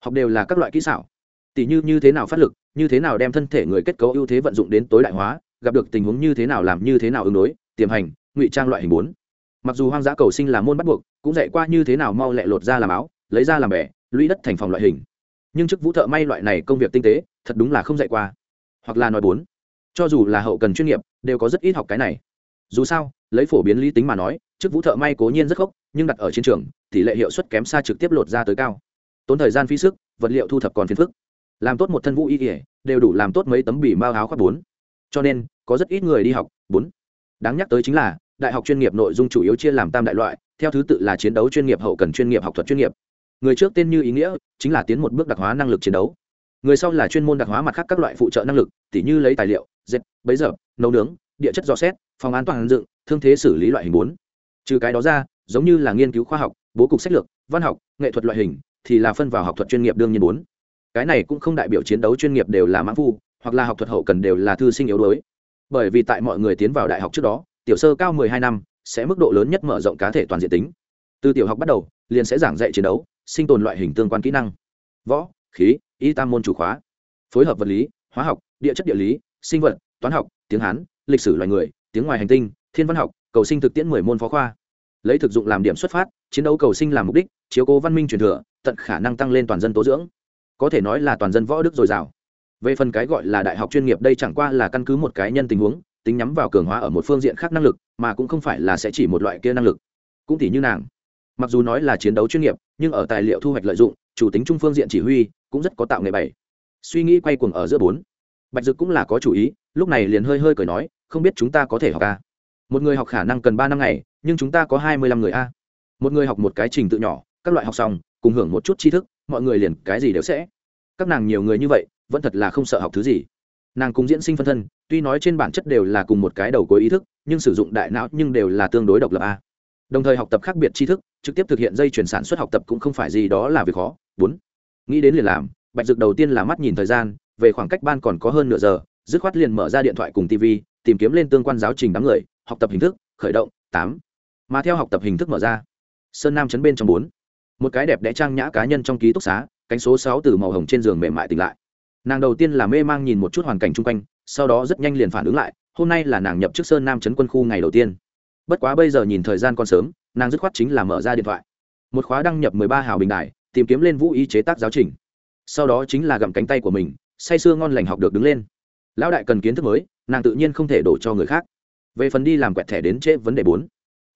Học đều là các loại kỹ xảo. Tỷ như như thế nào phát lực, như thế nào đem thân thể người kết cấu ưu thế vận dụng đến tối đại hóa, gặp được tình huống như thế nào làm như thế nào ứng đối, tiềm hành, ngụy trang loại hình bốn. Mặc dù hoang dã cầu sinh là môn bắt buộc, cũng dạy qua như thế nào mau lẹ lột ra làm áo, lấy ra làm bẻ lũy đất thành phòng loại hình. Nhưng chức vũ thợ may loại này công việc tinh tế thật đúng là không dạy qua. Hoặc là nói bốn cho dù là hậu cần chuyên nghiệp đều có rất ít học cái này. Dù sao lấy phổ biến lý tính mà nói chức vũ thợ may cố nhiên rất khốc, nhưng đặt ở chiến trường tỷ lệ hiệu suất kém xa trực tiếp lột ra tới cao. Tốn thời gian phí sức vật liệu thu thập còn phiền phức. Làm tốt một thân vũ y kỉa đều đủ làm tốt mấy tấm bỉ mao áo khoác bốn. Cho nên có rất ít người đi học bốn. Đáng nhắc tới chính là đại học chuyên nghiệp nội dung chủ yếu chia làm tam đại loại theo thứ tự là chiến đấu chuyên nghiệp hậu cần chuyên nghiệp học thuật chuyên nghiệp người trước tên như ý nghĩa chính là tiến một bước đặc hóa năng lực chiến đấu. Người sau là chuyên môn đặc hóa mặt khác các loại phụ trợ năng lực, tỉ như lấy tài liệu, dệt, bấy giờ, nấu nướng, địa chất dò xét, phòng an toàn dựng, thương thế xử lý loại hình bốn. Trừ cái đó ra, giống như là nghiên cứu khoa học, bố cục sách lược, văn học, nghệ thuật loại hình thì là phân vào học thuật chuyên nghiệp đương nhiên bốn. Cái này cũng không đại biểu chiến đấu chuyên nghiệp đều là mãn phu, hoặc là học thuật hậu cần đều là thư sinh yếu đuối. Bởi vì tại mọi người tiến vào đại học trước đó, tiểu sơ cao mười hai năm sẽ mức độ lớn nhất mở rộng cá thể toàn diện tính. Từ tiểu học bắt đầu, liền sẽ giảng dạy chiến đấu sinh tồn loại hình tương quan kỹ năng. Võ, khí, y tam môn chủ khóa. Phối hợp vật lý, hóa học, địa chất địa lý, sinh vật, toán học, tiếng hán, lịch sử loài người, tiếng ngoài hành tinh, thiên văn học, cầu sinh thực tiễn mười môn phó khoa. Lấy thực dụng làm điểm xuất phát, chiến đấu cầu sinh làm mục đích, chiếu cố văn minh truyền thừa, tận khả năng tăng lên toàn dân tố dưỡng. Có thể nói là toàn dân võ đức dồi dào. Về phần cái gọi là đại học chuyên nghiệp đây chẳng qua là căn cứ một cái nhân tình huống, tính nhắm vào cường hóa ở một phương diện khác năng lực, mà cũng không phải là sẽ chỉ một loại kia năng lực. Cũng tỷ như nàng mặc dù nói là chiến đấu chuyên nghiệp, nhưng ở tài liệu thu hoạch lợi dụng, chủ tính trung phương diện chỉ huy cũng rất có tạo nghệ bảy suy nghĩ quay cuồng ở giữa bốn. Bạch dực cũng là có chủ ý, lúc này liền hơi hơi cười nói, không biết chúng ta có thể học a một người học khả năng cần ba năm ngày, nhưng chúng ta có hai mươi lăm người a một người học một cái trình tự nhỏ, các loại học xong, cùng hưởng một chút tri thức, mọi người liền cái gì đều sẽ. Các nàng nhiều người như vậy, vẫn thật là không sợ học thứ gì. Nàng cùng diễn sinh phân thân, tuy nói trên bản chất đều là cùng một cái đầu cuối ý thức, nhưng sử dụng đại não nhưng đều là tương đối độc lập a đồng thời học tập khác biệt tri thức, trực tiếp thực hiện dây chuyển sản xuất học tập cũng không phải gì đó là việc khó. Bốn, nghĩ đến liền làm, bạch dực đầu tiên là mắt nhìn thời gian, về khoảng cách ban còn có hơn nửa giờ, dứt khoát liền mở ra điện thoại cùng tv tìm kiếm lên tương quan giáo trình đám người, học tập hình thức, khởi động. Tám, mà theo học tập hình thức mở ra, sơn nam chấn bên trong bốn, một cái đẹp đẽ trang nhã cá nhân trong ký túc xá, cánh số sáu từ màu hồng trên giường mềm mại tỉnh lại. Nàng đầu tiên là mê mang nhìn một chút hoàn cảnh chung quanh, sau đó rất nhanh liền phản ứng lại, hôm nay là nàng nhập trước sơn nam chấn quân khu ngày đầu tiên bất quá bây giờ nhìn thời gian còn sớm, nàng dứt khoát chính là mở ra điện thoại. Một khóa đăng nhập mười ba hào bình đài, tìm kiếm lên vũ y chế tác giáo trình. Sau đó chính là gặm cánh tay của mình, say sưa ngon lành học được đứng lên. Lão đại cần kiến thức mới, nàng tự nhiên không thể đổ cho người khác. Về phần đi làm quẹt thẻ đến trễ vấn đề bốn.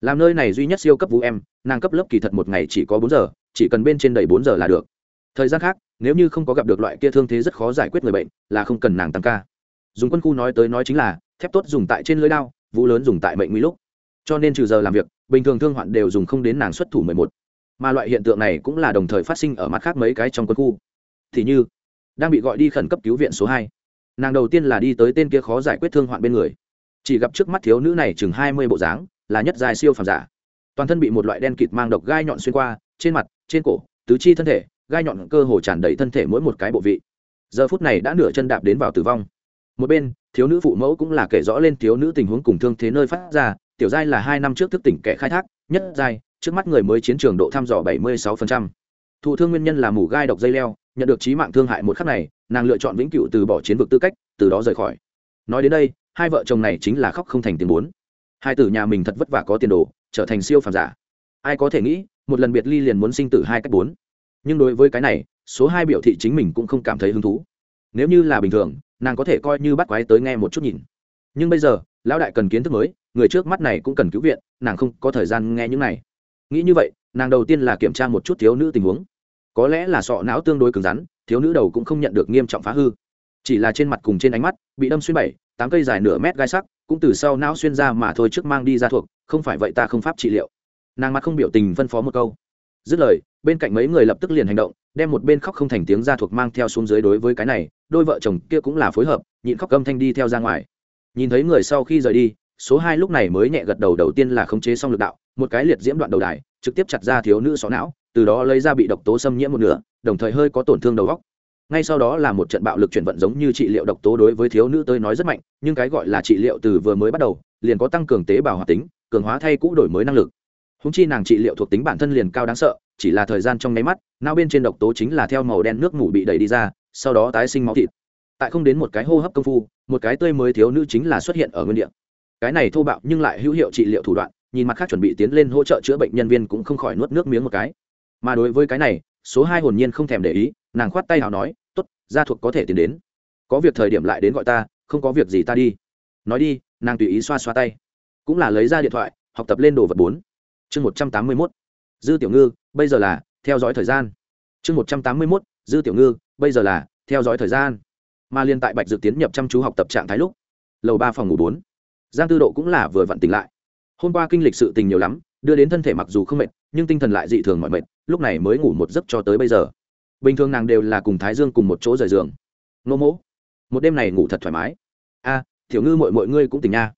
Làm nơi này duy nhất siêu cấp vũ em, nàng cấp lớp kỳ thật một ngày chỉ có bốn giờ, chỉ cần bên trên đầy bốn giờ là được. Thời gian khác, nếu như không có gặp được loại kia thương thế rất khó giải quyết người bệnh, là không cần nàng tăng ca. Dùng quân khu nói tới nói chính là, thép tốt dùng tại trên lưới đao, vũ lớn dùng tại mệnh nguy lúc cho nên trừ giờ làm việc, bình thường thương hoạn đều dùng không đến nàng xuất thủ mười một. Mà loại hiện tượng này cũng là đồng thời phát sinh ở mặt khác mấy cái trong quân khu. Thì như, đang bị gọi đi khẩn cấp cứu viện số hai. Nàng đầu tiên là đi tới tên kia khó giải quyết thương hoạn bên người. Chỉ gặp trước mắt thiếu nữ này chừng hai mươi bộ dáng, là nhất dài siêu phàm giả. Toàn thân bị một loại đen kịt mang độc gai nhọn xuyên qua, trên mặt, trên cổ, tứ chi thân thể, gai nhọn cơ hồ tràn đầy thân thể mỗi một cái bộ vị. Giờ phút này đã nửa chân đạp đến vào tử vong. Một bên, thiếu nữ phụ mẫu cũng là kể rõ lên thiếu nữ tình huống cùng thương thế nơi phát ra tiểu giai là hai năm trước thức tỉnh kẻ khai thác, nhất giai, trước mắt người mới chiến trường độ thăm dò bảy mươi sáu thụ thương nguyên nhân là mủ gai độc dây leo, nhận được trí mạng thương hại một khắc này, nàng lựa chọn vĩnh cửu từ bỏ chiến vực tư cách, từ đó rời khỏi. Nói đến đây, hai vợ chồng này chính là khóc không thành tiền bốn. Hai tử nhà mình thật vất vả có tiền đồ, trở thành siêu phàm giả. Ai có thể nghĩ, một lần biệt ly liền muốn sinh tử hai cách bốn. Nhưng đối với cái này, số hai biểu thị chính mình cũng không cảm thấy hứng thú. Nếu như là bình thường, nàng có thể coi như bắt quái tới nghe một chút nhìn. Nhưng bây giờ, lão đại cần kiến thức mới người trước mắt này cũng cần cứu viện, nàng không có thời gian nghe những này. Nghĩ như vậy, nàng đầu tiên là kiểm tra một chút thiếu nữ tình huống. Có lẽ là sọ não tương đối cứng rắn, thiếu nữ đầu cũng không nhận được nghiêm trọng phá hư. Chỉ là trên mặt cùng trên ánh mắt, bị đâm xuyên bảy, tám cây dài nửa mét gai sắc, cũng từ sau não xuyên ra mà thôi trước mang đi ra thuộc, không phải vậy ta không pháp trị liệu. Nàng mặt không biểu tình phân phó một câu. Dứt lời, bên cạnh mấy người lập tức liền hành động, đem một bên khóc không thành tiếng ra thuộc mang theo xuống dưới đối với cái này, đôi vợ chồng kia cũng là phối hợp, nhịn khóc gâm thanh đi theo ra ngoài. Nhìn thấy người sau khi rời đi số hai lúc này mới nhẹ gật đầu đầu tiên là khống chế xong lực đạo, một cái liệt diễm đoạn đầu đài, trực tiếp chặt ra thiếu nữ xó não, từ đó lấy ra bị độc tố xâm nhiễm một nửa, đồng thời hơi có tổn thương đầu góc. Ngay sau đó là một trận bạo lực chuyển vận giống như trị liệu độc tố đối với thiếu nữ tới nói rất mạnh, nhưng cái gọi là trị liệu từ vừa mới bắt đầu, liền có tăng cường tế bào hoạt tính, cường hóa thay cũ đổi mới năng lực. Húng chi nàng trị liệu thuộc tính bản thân liền cao đáng sợ, chỉ là thời gian trong nháy mắt nao bên trên độc tố chính là theo màu đen nước mủ bị đẩy đi ra, sau đó tái sinh máu thịt. Tại không đến một cái hô hấp công phu, một cái tươi mới thiếu nữ chính là xuất hiện ở nguyên địa cái này thô bạo nhưng lại hữu hiệu trị liệu thủ đoạn, nhìn mặt khác chuẩn bị tiến lên hỗ trợ chữa bệnh nhân viên cũng không khỏi nuốt nước miếng một cái. Mà đối với cái này, số hai hồn nhiên không thèm để ý, nàng khoát tay nào nói t ố t gia thuộc có thể tiến đến. Có việc thời điểm lại đến gọi ta, không có việc gì ta đi. Nói đi, nàng tùy ý xoa xoa tay. Cũng là lấy ra điện thoại, học tập lên đồ vật bốn. Chương một trăm tám mươi mốt. Dư tiểu ngư, bây giờ là theo dõi thời gian. Chương một trăm tám mươi mốt, dư tiểu ngư, bây giờ là theo dõi thời gian. Mà liên tại bạch dự tiến nhập chăm chú học tập trạng thái lúc, lầu ba phòng ngủ bốn giang tư độ cũng là vừa vặn tỉnh lại. Hôm qua kinh lịch sự tình nhiều lắm đưa đến thân thể mặc dù không mệt nhưng tinh thần lại dị thường mọi mệt lúc này mới ngủ một giấc cho tới bây giờ. Bình thường nàng đều là cùng thái dương cùng một chỗ rời giường. Nô mỗ một đêm này ngủ thật thoải mái. A à, tiểu ngư mọi mọi ngươi cũng tỉnh nha.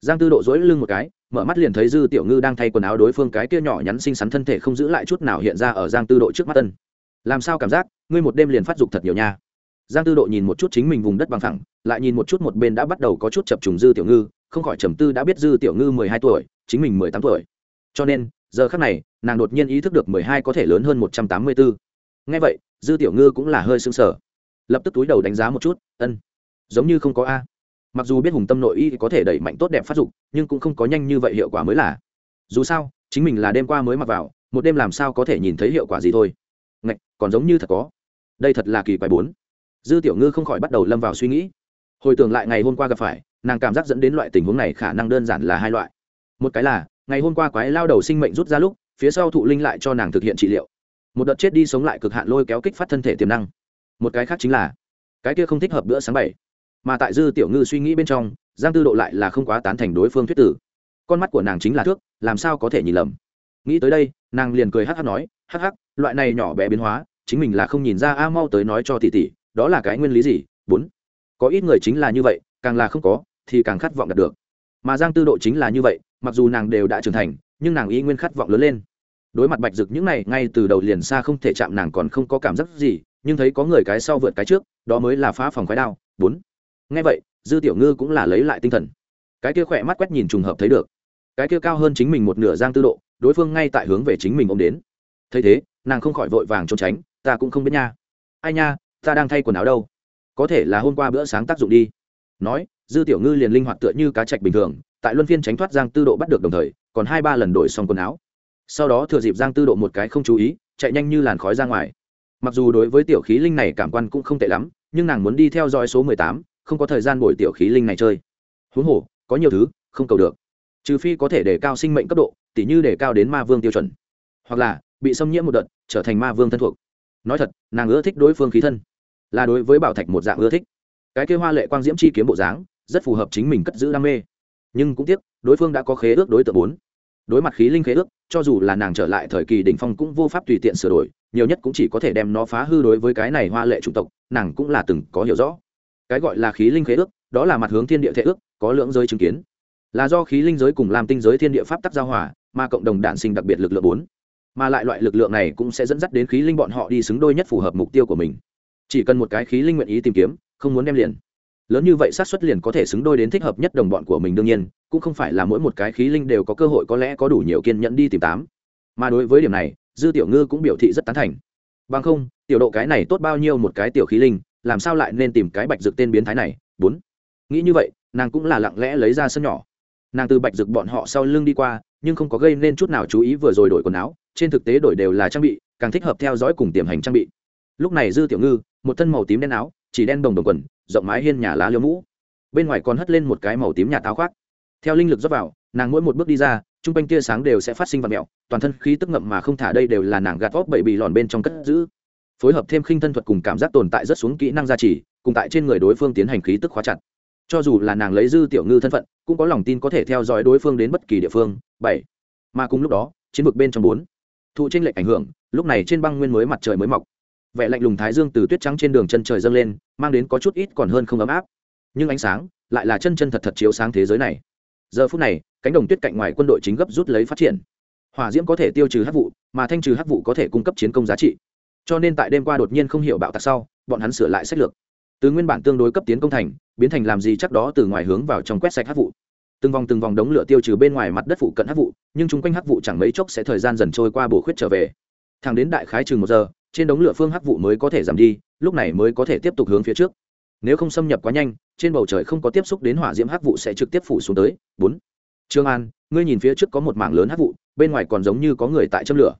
Giang tư độ dối lưng một cái mở mắt liền thấy dư tiểu ngư đang thay quần áo đối phương cái kia nhỏ nhắn xinh xắn thân thể không giữ lại chút nào hiện ra ở giang tư độ trước mắt tân làm sao cảm giác ngươi một đêm liền phát dục thật nhiều nha. Giang tư độ nhìn một chút chính mình vùng đất bằng thẳng lại nhìn một chút một bên đã bắt đầu có chút chập trùng dư tiểu ngư không khỏi trầm tư đã biết dư tiểu ngư mười hai tuổi chính mình mười tám tuổi. Cho nên giờ khác này nàng đột nhiên ý thức được mười hai có thể lớn hơn một trăm tám mươi bốn ngay vậy dư tiểu ngư cũng là hơi sưng sở lập tức túi đầu đánh giá một chút ân giống như không có a. Mặc dù biết hùng tâm nội y có thể đẩy mạnh tốt đẹp phát dục nhưng cũng không có nhanh như vậy hiệu quả mới là. Dù sao chính mình là đêm qua mới mặc vào một đêm làm sao có thể nhìn thấy hiệu quả gì thôi. Ngạch, còn giống như thật có. Đây thật là kỳ quái bốn. Dư tiểu ngư không khỏi bắt đầu lâm vào suy nghĩ. Hồi tưởng lại ngày hôm qua gặp phải nàng cảm giác dẫn đến loại tình huống này khả năng đơn giản là hai loại. Một cái là, ngày hôm qua quái lao đầu sinh mệnh rút ra lúc, phía sau thụ linh lại cho nàng thực hiện trị liệu. Một đợt chết đi sống lại cực hạn lôi kéo kích phát thân thể tiềm năng. Một cái khác chính là, cái kia không thích hợp bữa sáng bảy. Mà tại dư tiểu ngư suy nghĩ bên trong, giang tư độ lại là không quá tán thành đối phương thuyết tử. Con mắt của nàng chính là thước, làm sao có thể nhìn lầm? Nghĩ tới đây, nàng liền cười hắc hắc nói, hắc hắc, loại này nhỏ bé biến hóa, chính mình là không nhìn ra, a, mau tới nói cho tỷ tỷ, đó là cái nguyên lý gì? Bốn, có ít người chính là như vậy, càng là không có thì càng khát vọng đạt được. Mà giang tư độ chính là như vậy, mặc dù nàng đều đã trưởng thành, nhưng nàng ý nguyên khát vọng lớn lên. Đối mặt bạch dực những này, ngay từ đầu liền xa không thể chạm nàng còn không có cảm giác gì, nhưng thấy có người cái sau vượt cái trước, đó mới là phá phòng khói đao. Bốn. Ngay vậy, dư tiểu ngư cũng là lấy lại tinh thần. Cái kia khỏe mắt quét nhìn trùng hợp thấy được. Cái kia cao hơn chính mình một nửa giang tư độ, đối phương ngay tại hướng về chính mình ô m đến. Thấy thế, nàng không khỏi vội vàng trốn tránh, ta cũng không biết nha. Ai nha, ta đang thay quần áo đâu. Có thể là hôm qua bữa sáng tác dụng đi. Nói dư tiểu ngư liền linh hoạt tựa như cá trạch bình thường, tại luân phiên tránh thoát giang tư độ bắt được đồng thời, còn hai ba lần đổi xong quần áo. Sau đó thừa dịp giang tư độ một cái không chú ý, chạy nhanh như làn khói ra ngoài. Mặc dù đối với tiểu khí linh này cảm quan cũng không tệ lắm, nhưng nàng muốn đi theo dõi số mười tám, không có thời gian bồi tiểu khí linh này chơi. Huống hồ, có nhiều thứ, không cầu được. Trừ phi có thể để cao sinh mệnh cấp độ, tỉ như để cao đến ma vương tiêu chuẩn. Hoặc là, bị xâm nhiễm một đợt, trở thành ma vương thân thuộc. Nói thật, nàng ưa thích đối phương khí thân. Là đối với bảo thạch một dạng ưa thích. Cái kêu hoa lệ quang diễm chi kiếm bộ dáng rất phù hợp chính mình cất giữ đam mê. Nhưng cũng tiếc, đối phương đã có khế ước đối tượng bốn. Đối mặt khí linh khế ước, cho dù là nàng trở lại thời kỳ đỉnh phong cũng vô pháp tùy tiện sửa đổi, nhiều nhất cũng chỉ có thể đem nó phá hư đối với cái này hoa lệ chủng tộc, nàng cũng là từng có hiểu rõ. Cái gọi là khí linh khế ước, đó là mặt hướng thiên địa thể ước, có lưỡng giới chứng kiến. Là do khí linh giới cùng làm tinh giới thiên địa pháp tắc giao hòa, mà cộng đồng đản sinh đặc biệt lực lượng bốn. Mà lại loại lực lượng này cũng sẽ dẫn dắt đến khí linh bọn họ đi xứng đôi nhất phù hợp mục tiêu của mình. Chỉ cần một cái khí linh nguyện ý tìm kiếm, không muốn đem liền lớn như vậy sát xuất liền có thể xứng đôi đến thích hợp nhất đồng bọn của mình đương nhiên, cũng không phải là mỗi một cái khí linh đều có cơ hội có lẽ có đủ nhiều kiên nhẫn đi tìm tám. Mà đối với điểm này, dư tiểu ngư cũng biểu thị rất tán thành. Bằng không, tiểu độ cái này tốt bao nhiêu một cái tiểu khí linh, làm sao lại nên tìm cái bạch dược tên biến thái này? Bốn. Nghĩ như vậy, nàng cũng là lặng lẽ lấy ra sân nhỏ. Nàng từ bạch dược bọn họ sau lưng đi qua, nhưng không có gây nên chút nào chú ý vừa rồi đổi quần áo, trên thực tế đổi đều là trang bị, càng thích hợp theo dõi cùng tiềm hành trang bị. Lúc này dư tiểu ngư, một thân màu tím đen áo, chỉ đen đồng đồng quần rộng mái hiên nhà lá liêu mũ. Bên ngoài còn hất lên một cái màu tím nhà táo khoác. Theo linh lực dốc vào, nàng mỗi một bước đi ra chung quanh tia sáng đều sẽ phát sinh vật mẹo toàn thân khí tức ngậm mà không thả đây đều là nàng gạt vóp bậy bị lòn bên trong cất giữ. Phối hợp thêm khinh thân thuật cùng cảm giác tồn tại rất xuống kỹ năng gia trì, cùng tại trên người đối phương tiến hành khí tức khóa chặt. Cho dù là nàng lấy dư tiểu ngư thân phận, cũng có lòng tin có thể theo dõi đối phương đến bất kỳ địa phương. Bảy. Mà cùng lúc đó, chiến vực bên trong bốn. Thụ tranh lệch ảnh hưởng, lúc này trên băng nguyên mới mặt trời mới mọc vẻ lạnh lùng thái dương từ tuyết trắng trên đường chân trời dâng lên, mang đến có chút ít còn hơn không ấm áp. Nhưng ánh sáng lại là chân chân thật thật chiếu sáng thế giới này. Giờ phút này, cánh đồng tuyết cạnh ngoài quân đội chính gấp rút lấy phát triển. Hỏa diễm có thể tiêu trừ hắc vụ, mà thanh trừ hắc vụ có thể cung cấp chiến công giá trị. Cho nên tại đêm qua đột nhiên không hiểu bạo tạc sau, bọn hắn sửa lại sách lược. Từ nguyên bản tương đối cấp tiến công thành, biến thành làm gì chắc đó từ ngoài hướng vào trong quét sạch hắc vụ. Từng vòng từng vòng đống lửa tiêu trừ bên ngoài mặt đất phụ cận hắc vụ, nhưng chung quanh hắc vụ chẳng mấy chốc sẽ thời gian dần trôi qua bổ khuyết trở về. Thẳng đến đại khái chừng một giờ trên đống lửa phương hắc vụ mới có thể giảm đi, lúc này mới có thể tiếp tục hướng phía trước. Nếu không xâm nhập quá nhanh, trên bầu trời không có tiếp xúc đến hỏa diễm hắc vụ sẽ trực tiếp phủ xuống tới. Bốn. Trương an, ngươi nhìn phía trước có một mảng lớn hắc vụ, bên ngoài còn giống như có người tại châm lửa.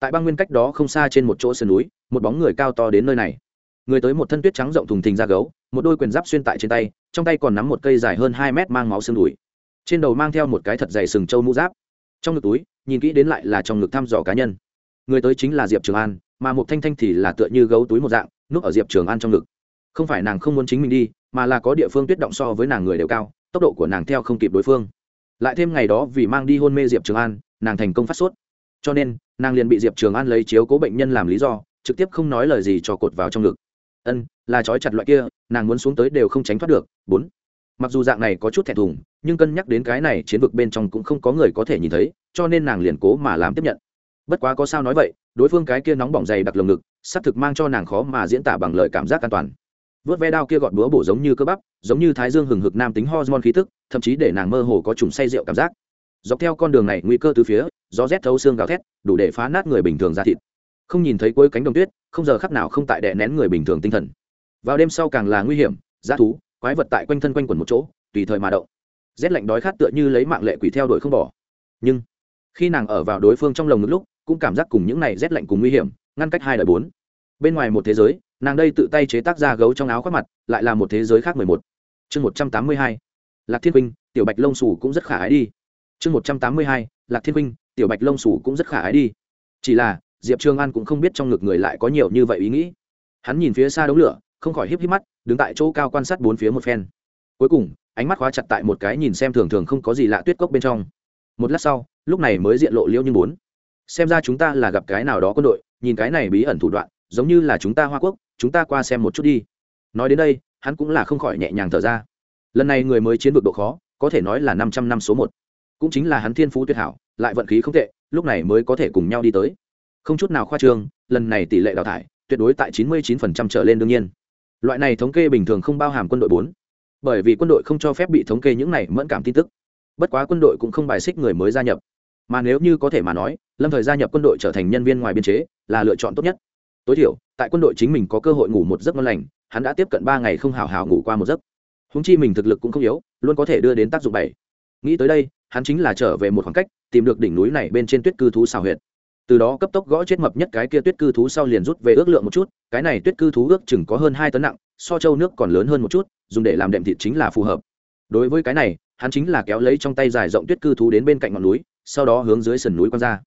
Tại băng nguyên cách đó không xa trên một chỗ sườn núi, một bóng người cao to đến nơi này. Người tới một thân tuyết trắng rộng thùng thình ra gấu, một đôi quyền giáp xuyên tại trên tay, trong tay còn nắm một cây dài hơn hai mét mang máu xương đùi. Trên đầu mang theo một cái thật dày sừng trâu mũ giáp. Trong ngực túi, nhìn kỹ đến lại là trong ngực thăm dò cá nhân. Người tới chính là diệp trường an mà một thanh thanh thì là tựa như gấu túi một dạng, núp ở diệp trường an trong ngực. Không phải nàng không muốn chính mình đi, mà là có địa phương tuyết động so với nàng người đều cao, tốc độ của nàng theo không kịp đối phương. Lại thêm ngày đó vì mang đi hôn mê diệp trường an, nàng thành công phát sốt. Cho nên, nàng liền bị diệp trường an lấy chiếu cố bệnh nhân làm lý do, trực tiếp không nói lời gì cho cột vào trong ngực. Ân, là trói chặt loại kia, nàng muốn xuống tới đều không tránh thoát được. Bốn, mặc dù dạng này có chút thẹn thùng, nhưng cân nhắc đến cái này chiến vực bên trong cũng không có người có thể nhìn thấy, cho nên nàng liền cố mà làm tiếp nhận. Bất quá có sao nói vậy đối phương cái kia nóng bỏng dày đặc lồng ngực xác thực mang cho nàng khó mà diễn tả bằng lời cảm giác an toàn. Vớt ve đao kia gọt búa bổ giống như cơ bắp, giống như thái dương hừng hực nam tính hormone khí tức, thậm chí để nàng mơ hồ có trùng say rượu cảm giác. Dọc theo con đường này, nguy cơ từ phía, gió rét thấu xương gào thét, đủ để phá nát người bình thường ra thịt. Không nhìn thấy cuối cánh đồng tuyết, không giờ khắc nào không tại đè nén người bình thường tinh thần. Vào đêm sau càng là nguy hiểm giá thú, quái vật tại quanh thân quanh quẩn một chỗ, tùy thời mà động. Rét lạnh đói khát tựa như lấy mạng lệ quỷ theo đuổi không bỏ. Nhưng, khi nàng ở vào đối phương trong lồng ngực lúc cũng cảm giác cùng những này rét lạnh cùng nguy hiểm, ngăn cách hai đời bốn. Bên ngoài một thế giới, nàng đây tự tay chế tác ra gấu trong áo khoác mặt, lại là một thế giới khác mười một. Chương một trăm tám mươi hai, lạc thiên huynh tiểu bạch lông sù cũng rất khả ái đi. Chương một trăm tám mươi hai, lạc thiên huynh tiểu bạch lông sù cũng rất khả ái đi. Chỉ là, diệp trường an cũng không biết trong ngực người lại có nhiều như vậy ý nghĩ. Hắn nhìn phía xa đống lửa, không khỏi híp híp mắt, đứng tại chỗ cao quan sát bốn phía một phen. Cuối cùng, ánh mắt khóa chặt tại một cái nhìn xem thường thường không có gì lạ tuyết cốc bên trong. Một lát sau, lúc này mới diện lộ liễu như bốn xem ra chúng ta là gặp cái nào đó quân đội, nhìn cái này bí ẩn thủ đoạn, giống như là chúng ta hoa quốc, chúng ta qua xem một chút đi. Nói đến đây, hắn cũng là không khỏi nhẹ nhàng thở ra. Lần này người mới chiến vực độ khó, có thể nói là năm trăm năm số một. Cũng chính là hắn thiên phú tuyệt hảo, lại vận khí không tệ, lúc này mới có thể cùng nhau đi tới. Không chút nào khoa trương, lần này tỷ lệ đào thải, tuyệt đối tại chín mươi chín phần trăm trở lên đương nhiên. Loại này thống kê bình thường không bao hàm quân đội bốn. Bởi vì quân đội không cho phép bị thống kê những này mẫn cảm tin tức. Bất quá quân đội cũng không bài xích người mới gia nhập mà nếu như có thể mà nói, lâm thời gia nhập quân đội trở thành nhân viên ngoài biên chế, là lựa chọn tốt nhất. Tối thiểu, tại quân đội chính mình có cơ hội ngủ một giấc ngon lành, hắn đã tiếp cận ba ngày không hào hào ngủ qua một giấc. Húng chi mình thực lực cũng không yếu, luôn có thể đưa đến tác dụng bảy. Nghĩ tới đây, hắn chính là trở về một khoảng cách, tìm được đỉnh núi này bên trên tuyết cư thú xào huyệt. Từ đó cấp tốc gõ chết mập nhất cái kia tuyết cư thú sau liền rút về ước lượng một chút, cái này tuyết cư thú ước chừng có hơn hai tấn nặng, so châu nước còn lớn hơn một chút, dùng để làm đệm thịt chính là phù hợp. Đối với cái này, hắn chính là kéo lấy trong tay dài rộng tuyết cư thú đến bên cạnh ngọn núi sau đó hướng dưới sườn núi quăng ra.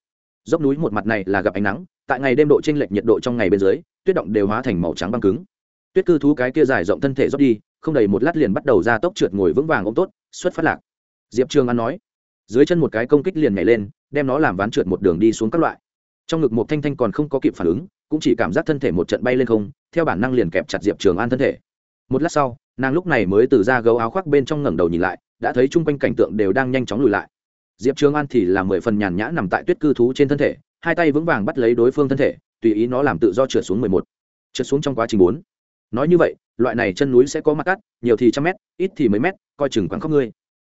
Dốc núi một mặt này là gặp ánh nắng, tại ngày đêm độ tranh lệch nhiệt độ trong ngày bên dưới, tuyết động đều hóa thành màu trắng băng cứng. Tuyết cư thú cái kia dài rộng thân thể dốc đi, không đầy một lát liền bắt đầu ra tốc trượt ngồi vững vàng ôm tốt, xuất phát lạc. Diệp trường an nói, dưới chân một cái công kích liền nhảy lên, đem nó làm ván trượt một đường đi xuống các loại. Trong ngực một thanh thanh còn không có kịp phản ứng, cũng chỉ cảm giác thân thể một trận bay lên không, theo bản năng liền kẹp chặt diệp trường an thân thể. Một lát sau, nàng lúc này mới từ ra gấu áo khoác bên trong ngẩng đầu nhìn lại, đã thấy chung quanh cảnh tượng đều đang nhanh chóng lùi lại diệp trường an thì là mười phần nhàn nhã nằm tại tuyết cư thú trên thân thể, hai tay vững vàng bắt lấy đối phương thân thể, tùy ý nó làm tự do trượt xuống mười một. Trượt xuống trong quá trình bốn. Nói như vậy, loại này chân núi sẽ có mặt cắt, nhiều thì trăm mét, ít thì mấy mét, coi chừng quẳng khóc ngươi.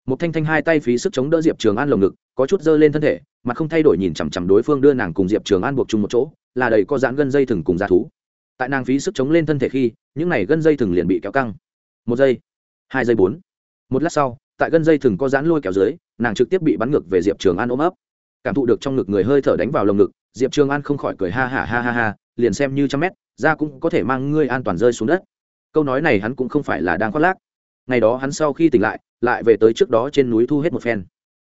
Một thanh thanh hai tay phí sức chống đỡ diệp trường an lồng ngực, có chút dơ lên thân thể mà không thay đổi nhìn chằm chằm đối phương đưa nàng cùng diệp trường an buộc chung một chỗ, là đầy có dãn gân dây thừng cùng g thú. Tại nàng phí sức chống lên thân thể khi, những này gân dây thừng liền bị kéo căng. Một giây, hai giây bốn. Một lát sau, tại gân dây thừng có dãn lôi kéo dưới nàng trực tiếp bị bắn ngược về diệp trường an ôm ấp. Cảm thụ được trong ngực người hơi thở đánh vào lồng ngực, diệp trường an không khỏi cười ha ha ha ha ha, liền xem như trăm mét ra cũng có thể mang ngươi an toàn rơi xuống đất. Câu nói này hắn cũng không phải là đang khoác lác. Ngày đó hắn sau khi tỉnh lại lại về tới trước đó trên núi thu hết một phen.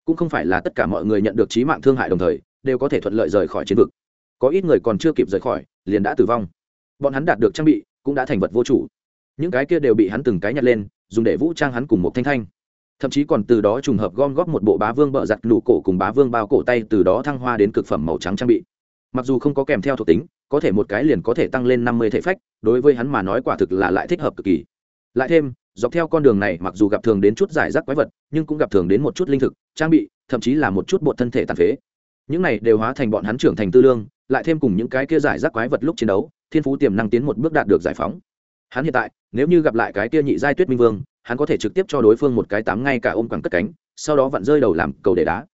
Cũng không phải là tất cả mọi người nhận được trí mạng thương hại đồng thời, đều có thể thuận lợi rời khỏi chiến vực. Có ít người còn chưa kịp rời khỏi, liền đã tử vong. Bọn hắn đạt được trang bị, cũng đã thành vật vô chủ. Những cái kia đều bị hắn từng cái nhặt lên, dùng để vũ trang hắn cùng một thanh thanh thậm chí còn từ đó trùng hợp gom góp một bộ bá vương bợ giặt nụ cổ cùng bá vương bao cổ tay từ đó thăng hoa đến cực phẩm màu trắng trang bị. Mặc dù không có kèm theo thuộc tính, có thể một cái liền có thể tăng lên năm mươi thể phách, đối với hắn mà nói quả thực là lại thích hợp cực kỳ. Lại thêm, dọc theo con đường này, mặc dù gặp thường đến chút giải rác quái vật, nhưng cũng gặp thường đến một chút linh thực, trang bị, thậm chí là một chút bột thân thể tàn phế. Những này đều hóa thành bọn hắn trưởng thành tư lương, lại thêm cùng những cái kia giải rác quái vật lúc chiến đấu, thiên phú tiềm năng tiến một bước đạt được giải phóng. Hắn hiện tại, nếu như gặp lại cái kia nhị giai tuyết minh vương hắn có thể trực tiếp cho đối phương một cái tám ngay cả ôm quẳng cất cánh, sau đó vặn rơi đầu làm cầu để đá.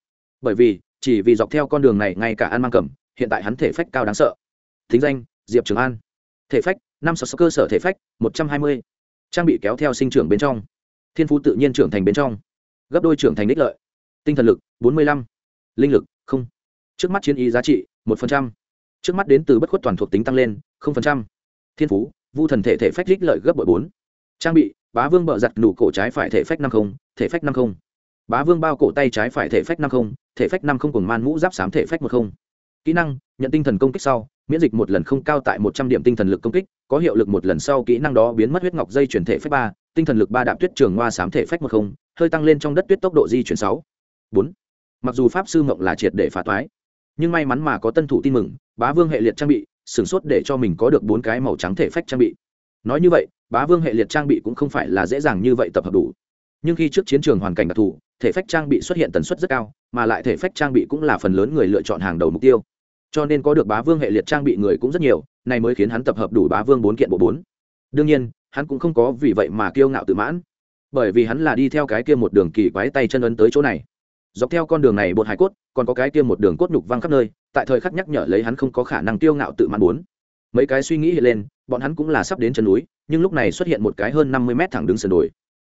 Bởi vì, chỉ vì dọc theo con đường này ngay cả ăn mang cầm, hiện tại hắn thể phách cao đáng sợ. Thính danh, diệp trường an. Thể phách, năm sáu cơ sở thể phách, một trăm hai mươi. Trang bị kéo theo sinh trưởng bên trong. Thiên phú tự nhiên trưởng thành bên trong. Gấp đôi trưởng thành đích lợi. Tinh thần lực, bốn mươi lăm. Linh lực, không. Trước mắt chiến ý giá trị, một phần trăm. Trước mắt đến từ bất khuất toàn thuộc tính tăng lên, không phần trăm. Thiên phú, vu thần thể thể phách đích lợi gấp bội bốn. Trang bị bá vương bợ giặt nụ cổ trái phải thể phách năm không, thể phách năm không. Bá vương bao cổ tay trái phải thể phách năm không, thể phách năm không cùng man mũ giáp sám thể phách một không. Kỹ năng, nhận tinh thần công kích sau, miễn dịch một lần không cao tại một trăm điểm tinh thần lực công kích, có hiệu lực một lần sau kỹ năng đó biến mất huyết ngọc dây chuyển thể phách ba, tinh thần lực ba đạm tuyết trường hoa sám thể phách một không, hơi tăng lên trong đất tuyết tốc độ di chuyển sáu. Bốn. Mặc dù pháp sư mộng là triệt để phá toái, nhưng may mắn mà có tân thủ tin mừng, bá vương hệ liệt trang bị, sửng sốt để cho mình có được bốn cái màu trắng thể phách trang bị. Nói như vậy bá vương hệ liệt trang bị cũng không phải là dễ dàng như vậy tập hợp đủ. Nhưng khi trước chiến trường hoàn cảnh đặc thù, thể phách trang bị xuất hiện tần suất rất cao, mà lại thể phách trang bị cũng là phần lớn người lựa chọn hàng đầu mục tiêu. Cho nên có được bá vương hệ liệt trang bị người cũng rất nhiều, này mới khiến hắn tập hợp đủ bá vương bốn kiện bộ bốn. Đương nhiên, hắn cũng không có vì vậy mà kiêu ngạo tự mãn. Bởi vì hắn là đi theo cái kia một đường kỳ quái tay chân ấn tới chỗ này. Dọc theo con đường này bột hải cốt, còn có cái kia một đường cốt nhục văng khắp nơi, tại thời khắc nhắc nhở lấy hắn không có khả năng kiêu ngạo tự mãn bốn mấy cái suy nghĩ hiện lên, bọn hắn cũng là sắp đến chân núi, nhưng lúc này xuất hiện một cái hơn năm mươi mét thẳng đứng sườn đồi.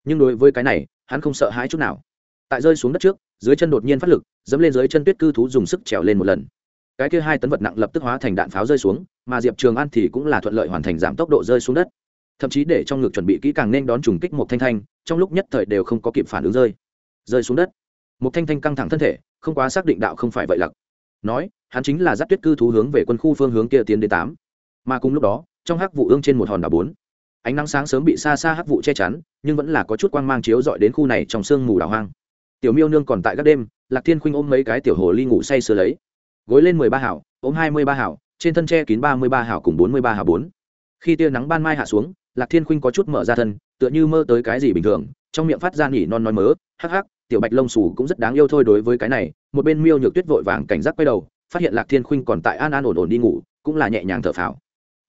Nhưng đối với cái này, hắn không sợ hãi chút nào. Tại rơi xuống đất trước, dưới chân đột nhiên phát lực, dẫm lên dưới chân tuyết cư thú dùng sức trèo lên một lần. Cái kia hai tấn vật nặng lập tức hóa thành đạn pháo rơi xuống, mà diệp trường an thì cũng là thuận lợi hoàn thành giảm tốc độ rơi xuống đất. Thậm chí để trong ngực chuẩn bị kỹ càng nên đón trùng kích một thanh thanh, trong lúc nhất thời đều không có kịp phản ứng rơi. Rơi xuống đất. Một thanh thanh căng thẳng thân thể, không quá xác định đạo không phải vậy lặc. Nói, hắn chính là dắt tuyết cư thú hướng về quân khu phương hướng kia tiến đến tám mà cùng lúc đó, trong hắc vụ ương trên một hòn đảo bốn, ánh nắng sáng sớm bị xa xa hắc vụ che chắn, nhưng vẫn là có chút quang mang chiếu dọi đến khu này trong sương mù đảo hoang. Tiểu miêu nương còn tại các đêm, lạc thiên khuynh ôm mấy cái tiểu hồ ly ngủ say sưa lấy. Gối lên mười ba hảo, ôm hai mươi ba hảo, trên thân tre kín ba mươi ba hảo cùng bốn mươi ba hảo bốn. Khi tia nắng ban mai hạ xuống, lạc thiên khuynh có chút mở ra thân, tựa như mơ tới cái gì bình thường, trong miệng phát ra nhỉ non nói mớ, hắc hắc, tiểu bạch lông xù cũng rất đáng yêu thôi đối với cái này. Một bên miêu nhược tuyết vội vàng cảnh giác quay đầu, phát hiện lạc thiên khuynh còn tại an an ổn ổn đi ngủ, cũng là nhẹ nhàng thở phào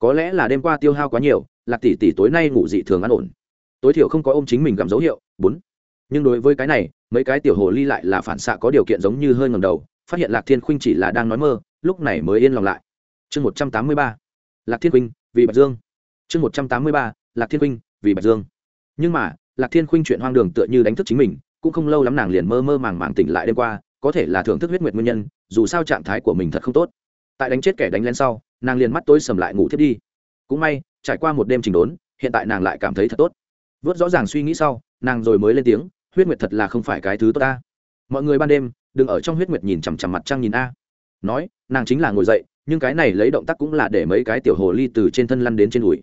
có lẽ là đêm qua tiêu hao quá nhiều, lạc tỷ tỷ tối nay ngủ dị thường an ổn. Tối thiểu không có ôm chính mình gặm dấu hiệu, bốn. Nhưng đối với cái này, mấy cái tiểu hồ ly lại là phản xạ có điều kiện giống như hơi ngầm đầu, phát hiện lạc thiên khuynh chỉ là đang nói mơ, lúc này mới yên lòng lại. Chương một trăm tám mươi ba. Lạc thiên khuynh, vì bạch dương. Chương một trăm tám mươi ba. Lạc thiên khuynh, vì bạch dương. Nhưng mà, lạc thiên khuynh chuyện hoang đường tựa như đánh thức chính mình, cũng không lâu lắm nàng liền mơ mơ màng màng tỉnh lại đêm qua, có thể là thưởng thức huyết nguyệt nguyên nhân, dù sao trạng thái của mình thật không tốt. Tại đánh chết kẻ đánh lên sau nàng liền mắt tối sầm lại ngủ thiết đi. Cũng may, trải qua một đêm trình đốn, hiện tại nàng lại cảm thấy thật tốt. Vớt rõ ràng suy nghĩ sau, nàng rồi mới lên tiếng, huyết nguyệt thật là không phải cái thứ tốt ta. Mọi người ban đêm, đừng ở trong huyết nguyệt nhìn chằm chằm mặt trăng nhìn a. Nói, nàng chính là ngồi dậy, nhưng cái này lấy động tác cũng là để mấy cái tiểu hồ ly từ trên thân lăn đến trên đùi.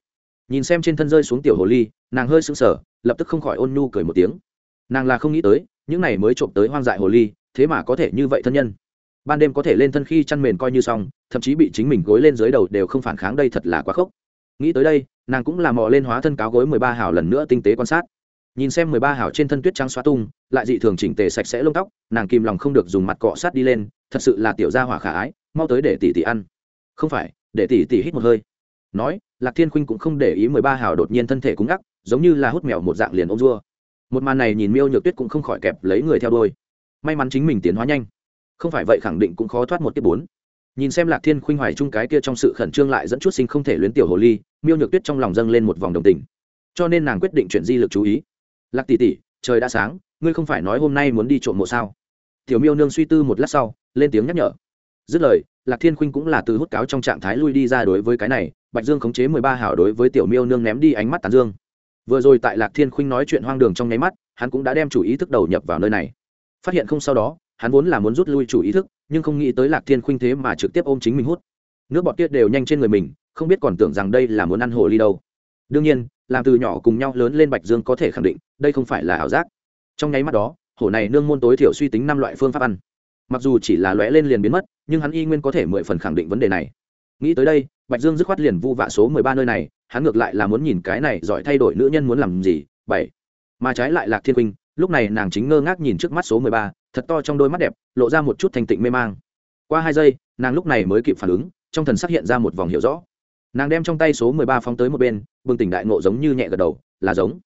Nhìn xem trên thân rơi xuống tiểu hồ ly, nàng hơi sững sờ, lập tức không khỏi ôn nhu cười một tiếng. Nàng là không nghĩ tới, những này mới trộm tới hoang dại hồ ly, thế mà có thể như vậy thân nhân. Ban đêm có thể lên thân khi chăn mền coi như xong thậm chí bị chính mình gối lên dưới đầu đều không phản kháng đây thật là quá khốc. Nghĩ tới đây, nàng cũng làm mò lên hóa thân cáo gối mười ba hào lần nữa tinh tế quan sát. Nhìn xem mười ba hào trên thân tuyết trắng xóa tung, lại dị thường chỉnh tề sạch sẽ lông tóc, nàng kìm lòng không được dùng mặt cọ sát đi lên, thật sự là tiểu gia hỏa khả ái, mau tới để tỷ tỷ ăn. Không phải, để tỷ tỷ hít một hơi. Nói, lạc thiên khuynh cũng không để ý mười ba hào đột nhiên thân thể cứng ngắc, giống như là hút mèo một dạng liền ôm dua một màn này nhìn miêu nhược tuyết cũng không khỏi kẹp lấy người theo đôi may mắn chính mình tiến hóa nhanh. Không phải vậy khẳng định cũng khó thoát một tiếp bốn nhìn xem lạc thiên khuynh hoài chung cái kia trong sự khẩn trương lại dẫn chút sinh không thể luyến tiểu hồ ly, miêu nhược tuyết trong lòng dâng lên một vòng đồng tình. Cho nên nàng quyết định chuyển di lực chú ý. Lạc tỷ tỷ, trời đã sáng, ngươi không phải nói hôm nay muốn đi trộm mộ sao? Tiểu miêu nương suy tư một lát sau, lên tiếng nhắc nhở. Dứt lời, lạc thiên khuynh cũng là từ hút cáo trong trạng thái lui đi ra đối với cái này, bạch dương khống chế mười ba hảo đối với tiểu miêu nương ném đi ánh mắt tàn dương. Vừa rồi tại lạc thiên khuynh nói chuyện hoang đường trong nháy mắt, hắn cũng đã đem chủ ý thức đầu nhập vào nơi này. Phát hiện không sau đó hắn vốn là muốn rút lui chủ ý thức, nhưng không nghĩ tới lạc thiên khuynh thế mà trực tiếp ôm chính mình hút. Nước bọt tiết đều nhanh trên người mình, không biết còn tưởng rằng đây là muốn ăn hồ ly đâu. Đương nhiên, làm từ nhỏ cùng nhau lớn lên bạch dương có thể khẳng định, đây không phải là ảo giác. Trong nháy mắt đó, hổ này nương môn tối thiểu suy tính năm loại phương pháp ăn. Mặc dù chỉ là lóe lên liền biến mất, nhưng hắn y nguyên có thể mười phần khẳng định vấn đề này. Nghĩ tới đây, bạch dương dứt khoát liền vu vạ số mười ba nơi này, hắn ngược lại là muốn nhìn cái này giỏi thay đổi nữ nhân muốn làm gì, bảy. Mà trái lại lạc thiên huynh lúc này nàng chính ngơ ngác nhìn trước mắt số mười ba thật to trong đôi mắt đẹp, lộ ra một chút thành tịnh mê mang. Qua hai giây, nàng lúc này mới kịp phản ứng, trong thần sắc hiện ra một vòng hiểu rõ. Nàng đem trong tay số mười ba phóng tới một bên, bừng tỉnh đại ngộ giống như nhẹ gật đầu, là giống.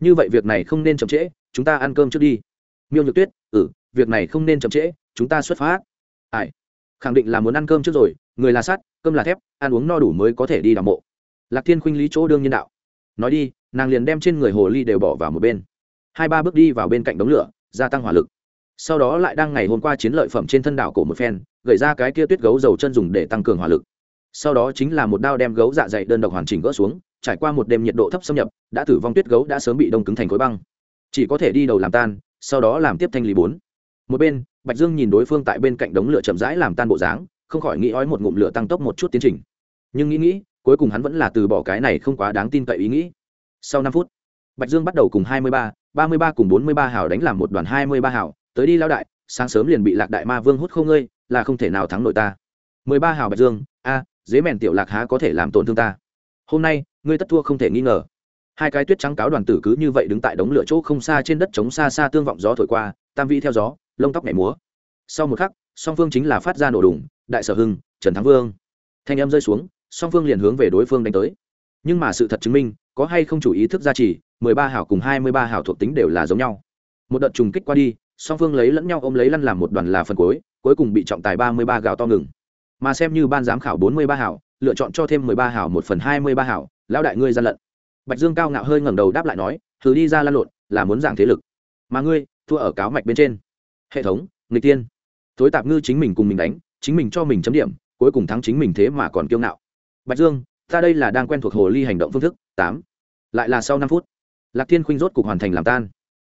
Như vậy việc này không nên chậm trễ, chúng ta ăn cơm trước đi. Miêu nhược tuyết ừ việc này không nên chậm trễ, chúng ta xuất phát. Ai? Khẳng định là muốn ăn cơm trước rồi, người là sắt, cơm là thép, ăn uống no đủ mới có thể đi đào mộ. Lạc thiên khuynh lý chỗ đương nhân đạo. Nói đi, nàng liền đem trên người hồ ly đều bỏ vào một bên. Hai ba bước đi vào bên cạnh đống lửa, gia tăng hỏa lực sau đó lại đang ngày hôm qua chiến lợi phẩm trên thân đảo cổ một phen gậy ra cái kia tuyết gấu dầu chân dùng để tăng cường hỏa lực. Sau đó chính là một đao đem gấu dạ dày đơn độc hoàn chỉnh gỡ xuống, trải qua một đêm nhiệt độ thấp xâm nhập, đã tử vong tuyết gấu đã sớm bị đông cứng thành khối băng. Chỉ có thể đi đầu làm tan, sau đó làm tiếp thanh lý bốn. Một bên, bạch dương nhìn đối phương tại bên cạnh đống lửa chậm rãi làm tan bộ dáng, không khỏi nghĩ ói một ngụm lửa tăng tốc một chút tiến trình. Nhưng nghĩ nghĩ, cuối cùng hắn vẫn là từ bỏ cái này không quá đáng tin cậy ý nghĩ. Sau năm phút, bạch dương bắt đầu cùng hai mươi ba ba mươi ba cùng bốn mươi ba hào đánh làm một đoàn hai mươi ba hào tới đi lao đại, sáng sớm liền bị lạc đại ma vương hút không ngơi là không thể nào thắng nổi ta. Mười ba hào bạch dương, a, dế mèn tiểu lạc há có thể làm tổn thương ta? Hôm nay, ngươi tất thua không thể nghi ngờ. Hai cái tuyết trắng cáo đoàn tử cứ như vậy đứng tại đống lửa chỗ không xa trên đất trống xa xa tương vọng gió thổi qua, tam vĩ theo gió, lông tóc nhảy múa. Sau một khắc, song phương chính là phát ra nổ đùng, đại sở hưng, trần thắng vương. Thanh âm rơi xuống, song phương liền hướng về đối phương đánh tới. Nhưng mà sự thật chứng minh, có hay không chủ ý thức gia trì, mười ba hảo cùng hai mươi ba hảo thuộc tính đều là giống nhau. Một đợt trùng kích qua đi song phương lấy lẫn nhau ôm lấy lăn làm một đoàn là phần cuối cuối cùng bị trọng tài ba mươi ba gạo to ngừng. Mà xem như ban giám khảo bốn mươi ba hảo, lựa chọn cho thêm mười ba hảo một phần hai mươi ba hảo, lão đại ngươi gian lận. Bạch dương cao ngạo hơi ngẩng đầu đáp lại nói, thử đi ra lăn lộn, là muốn giảng thế lực. Mà ngươi, thua ở cáo mạch bên trên. Hệ thống người tiên. Tối tạp ngư chính mình cùng mình đánh, chính mình cho mình chấm điểm, cuối cùng thắng chính mình thế mà còn kiêu ngạo. Bạch dương, ta đây là đang quen thuộc hồ ly hành động phương thức, tám. Lại là sau năm phút, lạc thiên khuynh rốt cục hoàn thành làm tan.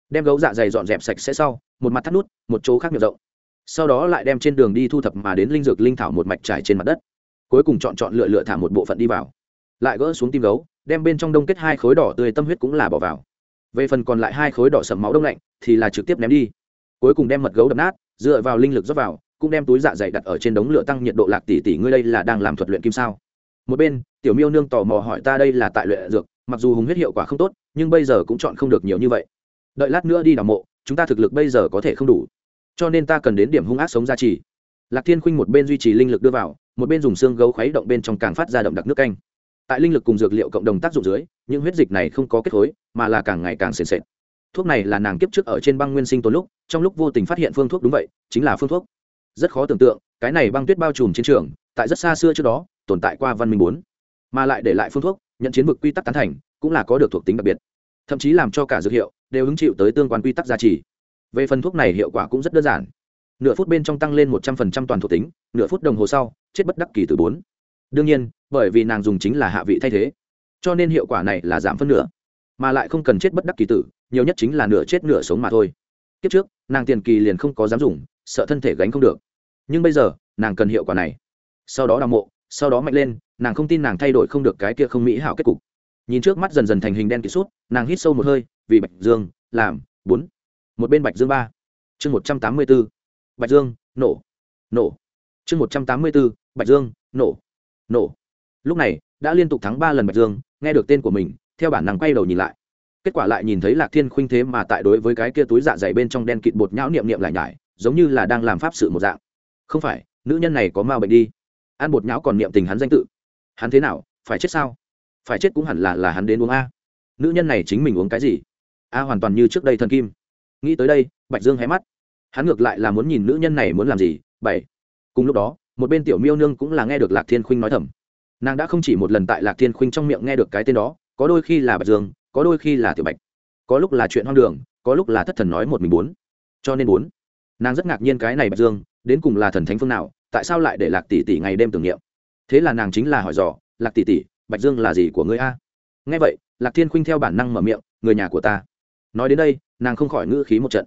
Đem gấu dạ dày dọn dẹp sạch sẽ sau một mặt thắt nút, một chỗ khác miệng rộng. Sau đó lại đem trên đường đi thu thập mà đến linh dược linh thảo một mạch trải trên mặt đất. Cuối cùng chọn chọn lựa lựa thả một bộ phận đi vào. Lại gỡ xuống tim gấu, đem bên trong đông kết hai khối đỏ tươi tâm huyết cũng là bỏ vào. Về phần còn lại hai khối đỏ sầm máu đông lạnh, thì là trực tiếp ném đi. Cuối cùng đem mật gấu đập nát, dựa vào linh lực rót vào, cũng đem túi dạ dày đặt ở trên đống lửa tăng nhiệt độ lạc tỷ tỷ ngươi đây là đang làm thuật luyện kim sao? Một bên, tiểu miêu nương tò mò hỏi ta đây là tại luyện dược, mặc dù hùng huyết hiệu quả không tốt, nhưng bây giờ cũng chọn không được nhiều như vậy. Đợi lát nữa đi đào mộ chúng ta thực lực bây giờ có thể không đủ. Cho nên ta cần đến điểm hung ác sống gia trì lạc thiên khuynh một bên duy trì linh lực đưa vào, một bên dùng xương gấu khuấy động bên trong càng phát ra động đặc nước canh. Tại linh lực cùng dược liệu cộng đồng tác dụng dưới, những huyết dịch này không có kết khối mà là càng ngày càng sền sệt. Thuốc này là nàng kiếp trước ở trên băng nguyên sinh tồn lúc, trong lúc vô tình phát hiện phương thuốc đúng vậy, chính là phương thuốc. Rất khó tưởng tượng, cái này băng tuyết bao trùm chiến trường, tại rất xa xưa trước đó, tồn tại qua văn minh bốn. Mà lại để lại phương thuốc, nhận chiến vực quy tắc tán thành, cũng là có được thuộc tính đặc biệt. Thậm chí làm cho cả dược hiệu đều hứng chịu tới tương quan quy tắc gia trì. Về phần thuốc này hiệu quả cũng rất đơn giản. Nửa phút bên trong tăng lên một trăm phần trăm toàn thuộc tính, nửa phút đồng hồ sau, chết bất đắc kỳ từ bốn. Đương nhiên, bởi vì nàng dùng chính là hạ vị thay thế, cho nên hiệu quả này là giảm phân nửa, mà lại không cần chết bất đắc kỳ tử, nhiều nhất chính là nửa chết nửa sống mà thôi. Kiếp trước, nàng tiền kỳ liền không có dám dùng, sợ thân thể gánh không được. Nhưng bây giờ, nàng cần hiệu quả này. Sau đó đào mộ, sau đó mạnh lên, nàng không tin nàng thay đổi không được cái kia không mỹ hảo kết cục nhìn trước mắt dần dần thành hình đen kỹ sút, nàng hít sâu một hơi, vì bạch dương, làm, bốn. Một bên bạch dương ba. Chương một trăm tám mươi b ố bạch dương, nổ. Nổ. Chương một trăm tám mươi b ố bạch dương, nổ. Nổ. Lúc này, đã liên tục thắng ba lần bạch dương, nghe được tên của mình, theo bản năng quay đầu nhìn lại. Kết quả lại nhìn thấy lạc thiên khuynh thế mà tại đối với cái kia túi dạ dày bên trong đen kịt bột nhão niệm niệm lại nhải, giống như là đang làm pháp sự một dạng. Không phải, nữ nhân này có ma bệnh đi. Ăn bột nhão còn niệm tình hắn danh tự. Hắn thế nào, phải chết sao? Phải chết cũng hẳn là là hắn đến uống a. Nữ nhân này chính mình uống cái gì? A hoàn toàn như trước đây thần kim. Nghĩ tới đây, bạch dương hé mắt. Hắn ngược lại là muốn nhìn nữ nhân này muốn làm gì, bảy. Cùng lúc đó, một bên tiểu miêu nương cũng là nghe được lạc thiên khuynh nói thầm. Nàng đã không chỉ một lần tại lạc thiên khuynh trong miệng nghe được cái tên đó, có đôi khi là bạch dương, có đôi khi là tiểu bạch. Có lúc là chuyện hoang đường, có lúc là thất thần nói một mình bốn. Cho nên bốn. Nàng rất ngạc nhiên cái này bạch dương, đến cùng là thần thánh phương nào, tại sao lại để lạc tỷ tỷ ngày đêm tưởng niệm? Thế là nàng chính là hỏi dò, lạc tỷ tỷ bạch dương là gì của ngươi a? Nghe vậy, lạc thiên khuynh theo bản năng mở miệng, người nhà của ta. Nói đến đây, nàng không khỏi ngữ khí một trận.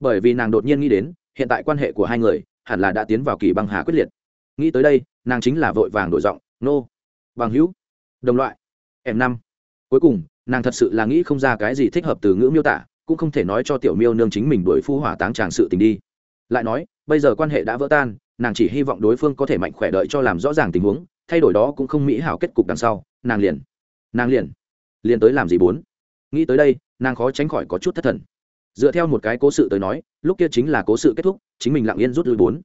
Bởi vì nàng đột nhiên nghĩ đến, hiện tại quan hệ của hai người hẳn là đã tiến vào kỳ băng hà quyết liệt. Nghĩ tới đây, nàng chính là vội vàng đổi giọng, nô, bằng hữu, đồng loại, em năm. Cuối cùng, nàng thật sự là nghĩ không ra cái gì thích hợp từ ngữ miêu tả, cũng không thể nói cho tiểu miêu nương chính mình đuổi phu hỏa táng tràng sự tình đi. Lại nói, bây giờ quan hệ đã vỡ tan, nàng chỉ hy vọng đối phương có thể mạnh khỏe đợi cho làm rõ ràng tình huống thay đổi đó cũng không mỹ hảo kết cục đằng sau, nàng liền nàng liền liền tới làm gì bốn? Nghĩ tới đây, nàng khó tránh khỏi có chút thất thần. Dựa theo một cái cố sự tới nói, lúc kia chính là cố sự kết thúc, chính mình lặng yên rút lui bốn.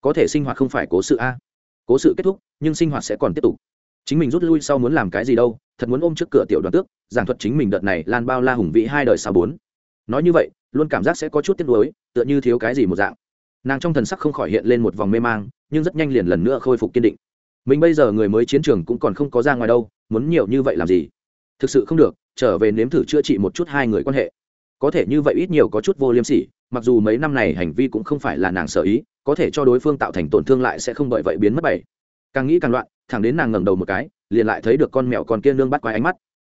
Có thể sinh hoạt không phải cố sự a. Cố sự kết thúc, nhưng sinh hoạt sẽ còn tiếp tục. Chính mình rút lui sau muốn làm cái gì đâu, thật muốn ôm trước cửa tiểu đoàn tước, giảng thuật chính mình đợt này lan bao la hùng vĩ hai đời sau bốn. Nói như vậy, luôn cảm giác sẽ có chút tiếc nuối, tựa như thiếu cái gì một dạng. Nàng trong thần sắc không khỏi hiện lên một vòng mê mang, nhưng rất nhanh liền lần nữa khôi phục kiên định mình bây giờ người mới chiến trường cũng còn không có ra ngoài đâu, muốn nhiều như vậy làm gì? Thực sự không được, trở về nếm thử chữa trị một chút hai người quan hệ. Có thể như vậy ít nhiều có chút vô liêm sỉ, mặc dù mấy năm này hành vi cũng không phải là nàng sở ý, có thể cho đối phương tạo thành tổn thương lại sẽ không bởi vậy biến mất bảy càng nghĩ càng loạn, thẳng đến nàng ngẩng đầu một cái, liền lại thấy được con mèo con kia nương bắt quái ánh mắt.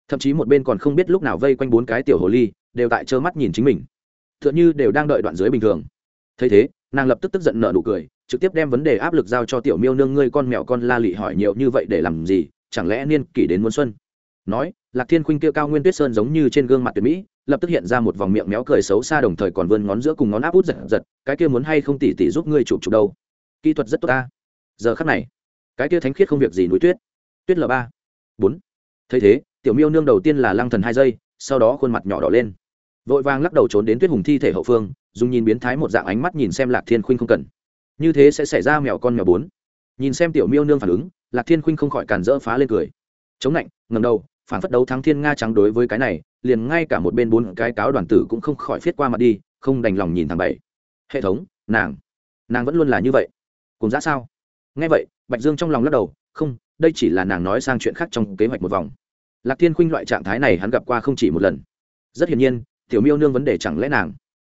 Thậm chí một bên còn không biết lúc nào vây quanh bốn cái tiểu hồ ly, đều tại trơ mắt nhìn chính mình. T h ư ợ n h ư đều đang đợi đoạn dưới bình thường. Thấy thế, nàng lập tức tức giận nợ nụ cười trực tiếp đem vấn đề áp lực giao cho tiểu miêu nương ngươi con mèo con la lị hỏi nhiều như vậy để làm gì, chẳng lẽ niên kỷ đến muôn xuân? Nói, lạc thiên khuynh kia cao nguyên tuyết sơn giống như trên gương mặt tuyệt mỹ, lập tức hiện ra một vòng miệng méo cười xấu xa đồng thời còn vươn ngón giữa cùng ngón áp út giật giật, cái kia muốn hay không tỉ tỉ giúp ngươi chụp chụp đâu? Kỹ thuật rất tốt ta. Giờ khắc này, cái kia thánh khiết không việc gì núi tuyết. Tuyết l ba, bốn. Thấy thế, tiểu miêu nương đầu tiên là lăng thần hai giây, sau đó khuôn mặt nhỏ đỏ lên. Vội vàng lắc đầu trốn đến tuyết hùng thi thể hậu phương, dùng nhìn biến thái một dạng ánh mắt nhìn xem lạc thiên khuynh không cần như thế sẽ xảy ra mèo con mèo bốn. Nhìn xem tiểu miêu nương phản ứng, lạc thiên khuynh không khỏi cản rỡ phá lên cười. Chống lạnh ngầm đầu, phản phất đấu thắng thiên nga trắng đối với cái này, liền ngay cả một bên bốn cái cáo đoàn tử cũng không khỏi viết qua mặt đi, không đành lòng nhìn thằng bảy. Hệ thống, nàng nàng vẫn luôn là như vậy. Cùng ra sao? Nghe vậy, bạch dương trong lòng lắc đầu, không, đây chỉ là nàng nói sang chuyện khác trong kế hoạch một vòng. Lạc thiên khuynh loại trạng thái này hắn gặp qua không chỉ một lần. Rất hiển nhiên, tiểu miêu nương vấn đề chẳng lẽ nàng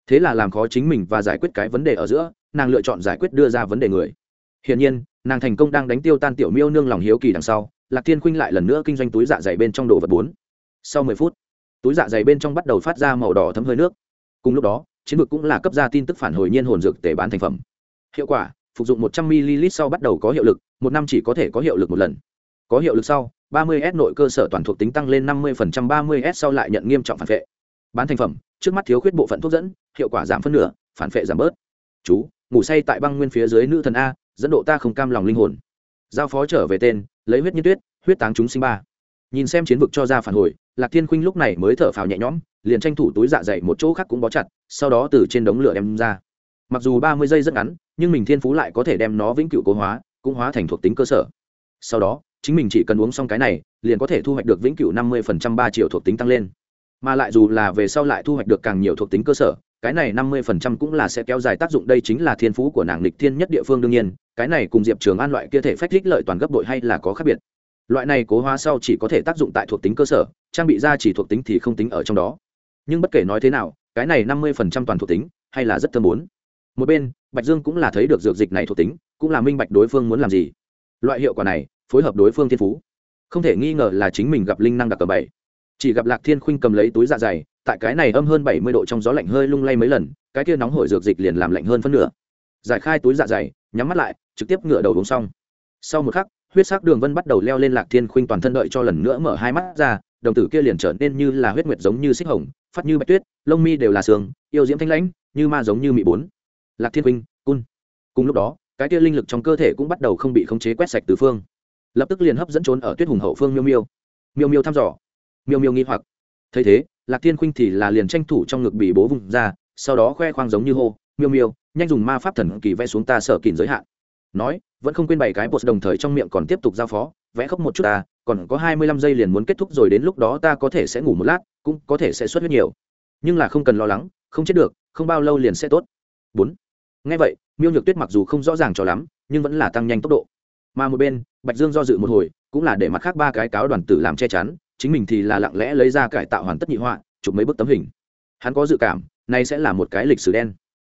thế là làm khó chính mình và giải quyết cái vấn đề ở giữa, nàng lựa chọn giải quyết đưa ra vấn đề người. Hiển nhiên, nàng thành công đang đánh tiêu tan tiểu miêu nương lòng hiếu kỳ đằng sau, lạc thiên khuynh lại lần nữa kinh doanh túi dạ dày bên trong đồ vật bốn. Sau mười phút, túi dạ dày bên trong bắt đầu phát ra màu đỏ thấm hơi nước. Cùng lúc đó, chiến vực cũng là cấp ra tin tức phản hồi nhiên hồn dược tể bán thành phẩm. Hiệu quả, phục dụng một trăm ml sau bắt đầu có hiệu lực, một năm chỉ có thể có hiệu lực một lần. Có hiệu lực sau 30S nội cơ sở toàn thuộc tính tăng lên 50% 30S sau lại nhận nghiêm trọng phản vệ. Bán thành phẩm, trước mắt thiếu khuyết bộ phận thuốc dẫn, hiệu quả giảm phân nửa, phản phệ giảm bớt. Chú, ngủ say tại băng nguyên phía dưới nữ thần a, dẫn độ ta không cam lòng linh hồn. Giao phó trở về tên, lấy huyết như tuyết, huyết táng chúng sinh ba. Nhìn xem chiến vực cho ra phản hồi, Lạc Thiên Khuynh lúc này mới thở phào nhẹ nhõm, liền tranh thủ túi dạ dày một chỗ khác cũng bó chặt, sau đó từ trên đống lửa đem ra. Mặc dù 30 giây rất ngắn, nhưng mình thiên phú lại có thể đem nó vĩnh cửu cố hóa, cũng hóa thành thuộc tính cơ sở. Sau đó, chính mình chỉ cần uống xong cái này liền có thể thu hoạch được vĩnh cửu năm mươi phần trăm ba triệu thuộc tính tăng lên mà lại dù là về sau lại thu hoạch được càng nhiều thuộc tính cơ sở, cái này năm mươi phần trăm cũng là sẽ kéo dài tác dụng. Đây chính là thiên phú của nàng lịch thiên nhất địa phương đương nhiên, cái này cùng diệp trường an loại kia thể phách thích lợi toàn gấp đội hay là có khác biệt. Loại này cố hóa sau chỉ có thể tác dụng tại thuộc tính cơ sở, trang bị ra chỉ thuộc tính thì không tính ở trong đó. Nhưng bất kể nói thế nào, cái này năm mươi phần trăm toàn thuộc tính, hay là rất thơm bốn. Một bên, bạch dương cũng là thấy được dược dịch này thuộc tính, cũng là minh bạch đối phương muốn làm gì. Loại hiệu quả này, phối hợp đối phương thiên phú. Không thể nghi ngờ là chính mình gặp linh năng đặc cờ bảy chỉ gặp lạc thiên khuynh cầm lấy túi dạ dày, tại cái này âm hơn bảy mươi độ trong gió lạnh hơi lung lay mấy lần, cái kia nóng hổi dược dịch liền làm lạnh hơn phân nửa. Giải khai túi dạ dày, nhắm mắt lại, trực tiếp ngựa đầu uống xong. Sau một khắc, huyết sắc đường vân bắt đầu leo lên lạc thiên khuynh toàn thân đợi cho lần nữa mở hai mắt ra, đồng tử kia liền trở nên như là huyết nguyệt giống như xích hồng, phát như bạch tuyết, lông mi đều là sương, yêu diễm thanh lãnh, như ma giống như mị bốn. Lạc thiên khuynh, cun. Cùng lúc đó, cái kia linh lực trong cơ thể cũng bắt đầu không bị khống chế quét sạch từ phương. Lập tức liền hấp dẫn trốn ở tuyết hùng hậu phương miêu miêu. Miêu miêu thăm dò miêu miêu nghi hoặc. Thấy thế, lạc thiên khuynh thì là liền tranh thủ trong ngực bị bố vùng ra, sau đó khoe khoang giống như hô, miêu miêu, nhanh dùng ma pháp thần kỳ vẽ xuống ta sở kìn giới hạn. Nói, vẫn không quên bày cái bột đồng thời trong miệng còn tiếp tục giao phó, vẽ khóc một chút ta, còn có hai mươi lăm giây liền muốn kết thúc rồi đến lúc đó ta có thể sẽ ngủ một lát, cũng có thể sẽ xuất huyết nhiều. Nhưng là không cần lo lắng, không chết được, không bao lâu liền sẽ tốt. Bốn. Ngay vậy, miêu nhược tuyết mặc dù không rõ ràng cho lắm, nhưng vẫn là tăng nhanh tốc độ. Mà một bên, bạch dương do dự một hồi, cũng là để mặt khác ba cái cáo đoàn tử làm che chắn chính mình thì là lặng lẽ lấy ra cải tạo hoàn tất nhị họa, chụp mấy bức tấm hình. Hắn có dự cảm nay sẽ là một cái lịch sử đen.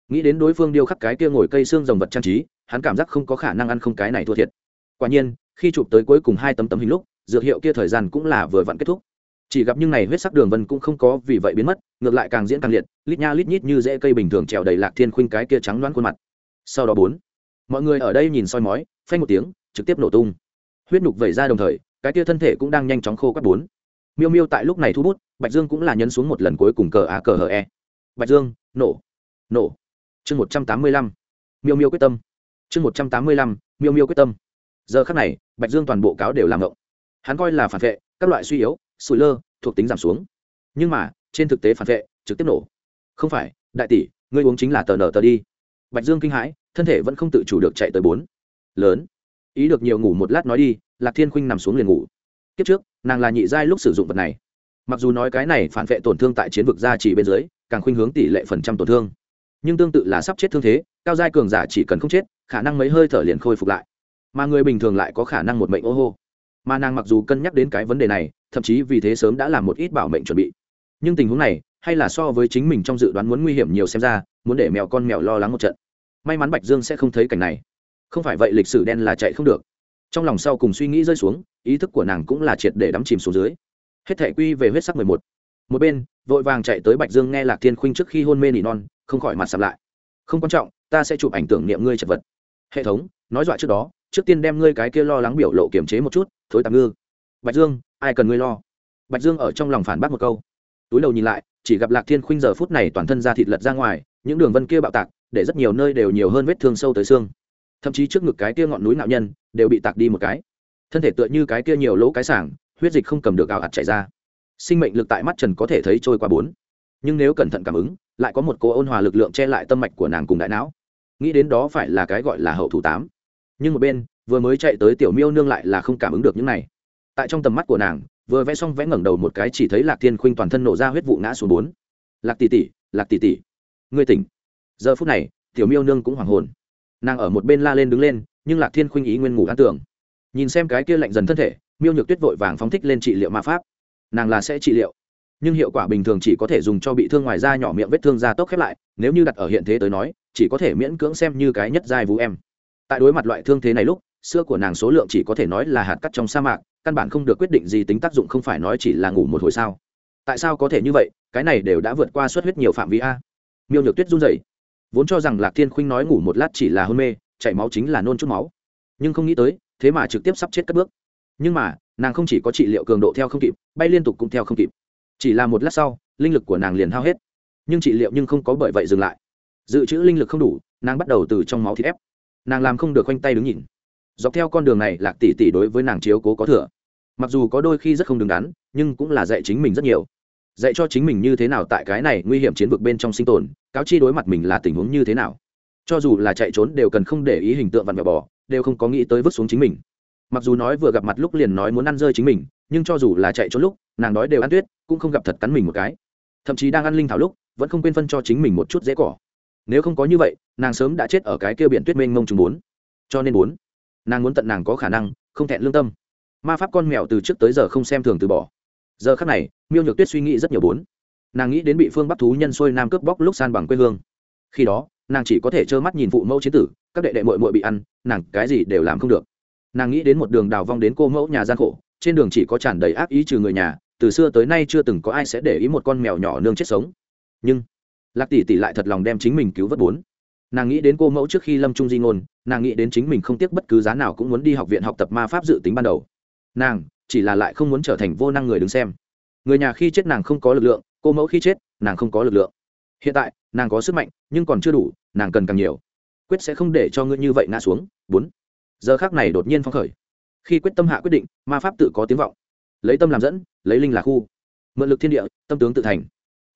Nghĩ đến đối phương điêu khắc cái kia ngồi cây xương rồng vật trang trí, hắn cảm giác không có khả năng ăn không cái này thua thiệt. Quả nhiên, khi chụp tới cuối cùng hai tấm tấm hình lúc, dược hiệu kia thời gian cũng là vừa vặn kết thúc. Chỉ gặp nhưng này huyết sắc đường vân cũng không có vì vậy biến mất, ngược lại càng diễn càng liệt, lít nha lít nhít như rễ cây bình thường trèo đầy lạc thiên khuynh cái kia trắng loãng khuôn mặt. Sau đó bốn, mọi người ở đây nhìn soi mói, phanh một tiếng, trực tiếp nổ tung. Huyết nhục vẩy ra đồng thời cái tia thân thể cũng đang nhanh chóng khô các bốn. Miêu miêu tại lúc này thu bút, bạch dương cũng là nhấn xuống một lần cuối cùng cờ á cờ hờ e. Bạch dương, nổ nổ. Chương một trăm tám mươi lăm. Miêu miêu quyết tâm. Chương một trăm tám mươi lăm, miêu miêu quyết tâm. Giờ khắc này, bạch dương toàn bộ cáo đều làm ngộng. Hắn coi là phản vệ, các loại suy yếu, sủi lơ, thuộc tính giảm xuống. Nhưng mà, trên thực tế phản vệ, trực tiếp nổ. Không phải, đại tỷ, ngươi uống chính là tờ nở tờ đi. Bạch dương kinh hãi, thân thể vẫn không tự chủ được chạy tới bốn. Lớn ý được nhiều ngủ một lát nói đi, lạc thiên khuynh nằm xuống liền ngủ. Kiếp trước, nàng là nhị giai lúc sử dụng vật này. Mặc dù nói cái này phản vệ tổn thương tại chiến vực gia chỉ bên dưới, càng khuynh hướng tỷ lệ phần trăm tổn thương. Nhưng tương tự là sắp chết thương thế, cao giai cường giả chỉ cần không chết, khả năng mấy hơi thở liền khôi phục lại. Mà người bình thường lại có khả năng một mệnh ô hô. Mà nàng mặc dù cân nhắc đến cái vấn đề này, thậm chí vì thế sớm đã làm một ít bảo mệnh chuẩn bị. Nhưng tình huống này, hay là so với chính mình trong dự đoán muốn nguy hiểm nhiều xem ra, muốn để mèo con mèo lo lắng một trận. May mắn bạch dương sẽ không thấy cảnh này không phải vậy, lịch sử đen là chạy không được. Trong lòng sau cùng suy nghĩ rơi xuống, ý thức của nàng cũng là triệt để đắm chìm xuống dưới. Hết thể quy về huyết sắc mười một. Một bên, vội vàng chạy tới bạch dương nghe lạc thiên khuynh trước khi hôn mê nỉ non, không khỏi mặt sạp lại. Không quan trọng, ta sẽ chụp ảnh tưởng niệm ngươi chật vật. Hệ thống, nói dọa trước đó, trước tiên đem ngươi cái kia lo lắng biểu lộ kiềm chế một chút, thối tạm ngư. Bạch dương, ai cần ngươi lo? Bạch dương ở trong lòng phản bác một câu. Túi đầu nhìn lại, chỉ gặp lạc thiên khuynh giờ phút này toàn thân da thịt lật ra ngoài, những đường vân kia bạo tạc, để rất nhiều nơi đều nhiều hơn vết thương sâu tới xương thậm chí trước ngực cái kia ngọn núi nạo nhân đều bị tạc đi một cái. Thân thể tựa như cái kia nhiều lỗ cái sảng, huyết dịch không cầm được ảo ạt chảy ra. Sinh mệnh lực tại mắt trần có thể thấy trôi qua bốn. Nhưng nếu cẩn thận cảm ứng, lại có một cô ôn hòa lực lượng che lại tâm mạch của nàng cùng đại não. Nghĩ đến đó phải là cái gọi là hậu thủ tám. Nhưng một bên, vừa mới chạy tới tiểu miêu nương lại là không cảm ứng được những này. Tại trong tầm mắt của nàng, vừa vẽ xong vẽ ngẩng đầu một cái chỉ thấy lạc thiên khuynh toàn thân nổ ra huyết vụ ngã xuống bốn. Lạc tỷ tỷ, lạc tỷ tỷ. Ngươi tỉnh. Giờ phút này, tiểu miêu nương cũng hoảng hồn nàng ở một bên la lên đứng lên, nhưng lạc thiên khuynh ý nguyên ngủ an tưởng nhìn xem cái kia lạnh dần thân thể, miêu nhược tuyết vội vàng phóng thích lên trị liệu ma pháp. Nàng là sẽ trị liệu, nhưng hiệu quả bình thường chỉ có thể dùng cho bị thương ngoài da nhỏ miệng vết thương da tốc khép lại, nếu như đặt ở hiện thế tới nói, chỉ có thể miễn cưỡng xem như cái nhất giai vũ em. Tại đối mặt loại thương thế này lúc, xưa của nàng số lượng chỉ có thể nói là hạt cắt trong sa mạc, căn bản không được quyết định gì tính tác dụng không phải nói chỉ là ngủ một hồi sao. Tại sao có thể như vậy, cái này đều đã vượt qua suất huyết nhiều phạm vi a. Miêu nhược tuyết run rẩy vốn cho rằng lạc thiên khuynh nói ngủ một lát chỉ là hôn mê, chảy máu chính là nôn chút máu. Nhưng không nghĩ tới, thế mà trực tiếp sắp chết cất bước. Nhưng mà, nàng không chỉ có trị liệu cường độ theo không kịp, bay liên tục cũng theo không kịp. Chỉ là một lát sau, linh lực của nàng liền hao hết. Nhưng trị liệu nhưng không có bởi vậy dừng lại. Dự trữ linh lực không đủ, nàng bắt đầu từ trong máu thịt ép. Nàng làm không được khoanh tay đứng nhìn. Dọc theo con đường này, lạc tỷ tỷ đối với nàng chiếu cố có thừa. Mặc dù có đôi khi rất không đứng đắn, nhưng cũng là dạy chính mình rất nhiều dạy cho chính mình như thế nào tại cái này nguy hiểm chiến vực bên trong sinh tồn, cáo chi đối mặt mình là tình huống như thế nào. Cho dù là chạy trốn đều cần không để ý hình tượng vặn vẹo bò, đều không có nghĩ tới vứt xuống chính mình. Mặc dù nói vừa gặp mặt lúc liền nói muốn ăn rơi chính mình, nhưng cho dù là chạy trốn lúc, nàng đói đều ăn tuyết, cũng không gặp thật cắn mình một cái. Thậm chí đang ăn linh thảo lúc, vẫn không quên phân cho chính mình một chút dễ cỏ. Nếu không có như vậy, nàng sớm đã chết ở cái kia biển tuyết mênh mông chừng bốn. Cho nên bốn, nàng muốn tận nàng có khả năng, không thẹn lương tâm. Ma pháp con mèo từ trước tới giờ không xem thường từ bỏ giờ khắc này, miêu nhược tuyết suy nghĩ rất nhiều bốn. Nàng nghĩ đến bị phương bắc thú nhân xuôi nam cướp bóc lúc san bằng quê hương. Khi đó, nàng chỉ có thể trơ mắt nhìn phụ mẫu chiến tử, các đệ đệ mội mội bị ăn, nàng cái gì đều làm không được. Nàng nghĩ đến một đường đào vong đến cô mẫu nhà gian khổ, trên đường chỉ có tràn đầy ác ý trừ người nhà, từ xưa tới nay chưa từng có ai sẽ để ý một con mèo nhỏ nương chết sống. Nhưng, lạc tỷ tỷ lại thật lòng đem chính mình cứu vớt bốn. Nàng nghĩ đến cô mẫu trước khi lâm trung di ngôn, nàng nghĩ đến chính mình không tiếc bất cứ giá nào cũng muốn đi học viện học tập ma pháp dự tính ban đầu. Nàng chỉ là lại không muốn trở thành vô năng người đứng xem. Người nhà khi chết nàng không có lực lượng, cô mẫu khi chết, nàng không có lực lượng. Hiện tại, nàng có sức mạnh, nhưng còn chưa đủ, nàng cần càng nhiều. Quyết sẽ không để cho ngươi như vậy ngã xuống. Bốn. Giờ khác này đột nhiên phong khởi. Khi quyết tâm hạ quyết định, ma pháp tự có tiếng vọng. Lấy tâm làm dẫn, lấy linh là khu. Mượn lực thiên địa, tâm tướng tự thành.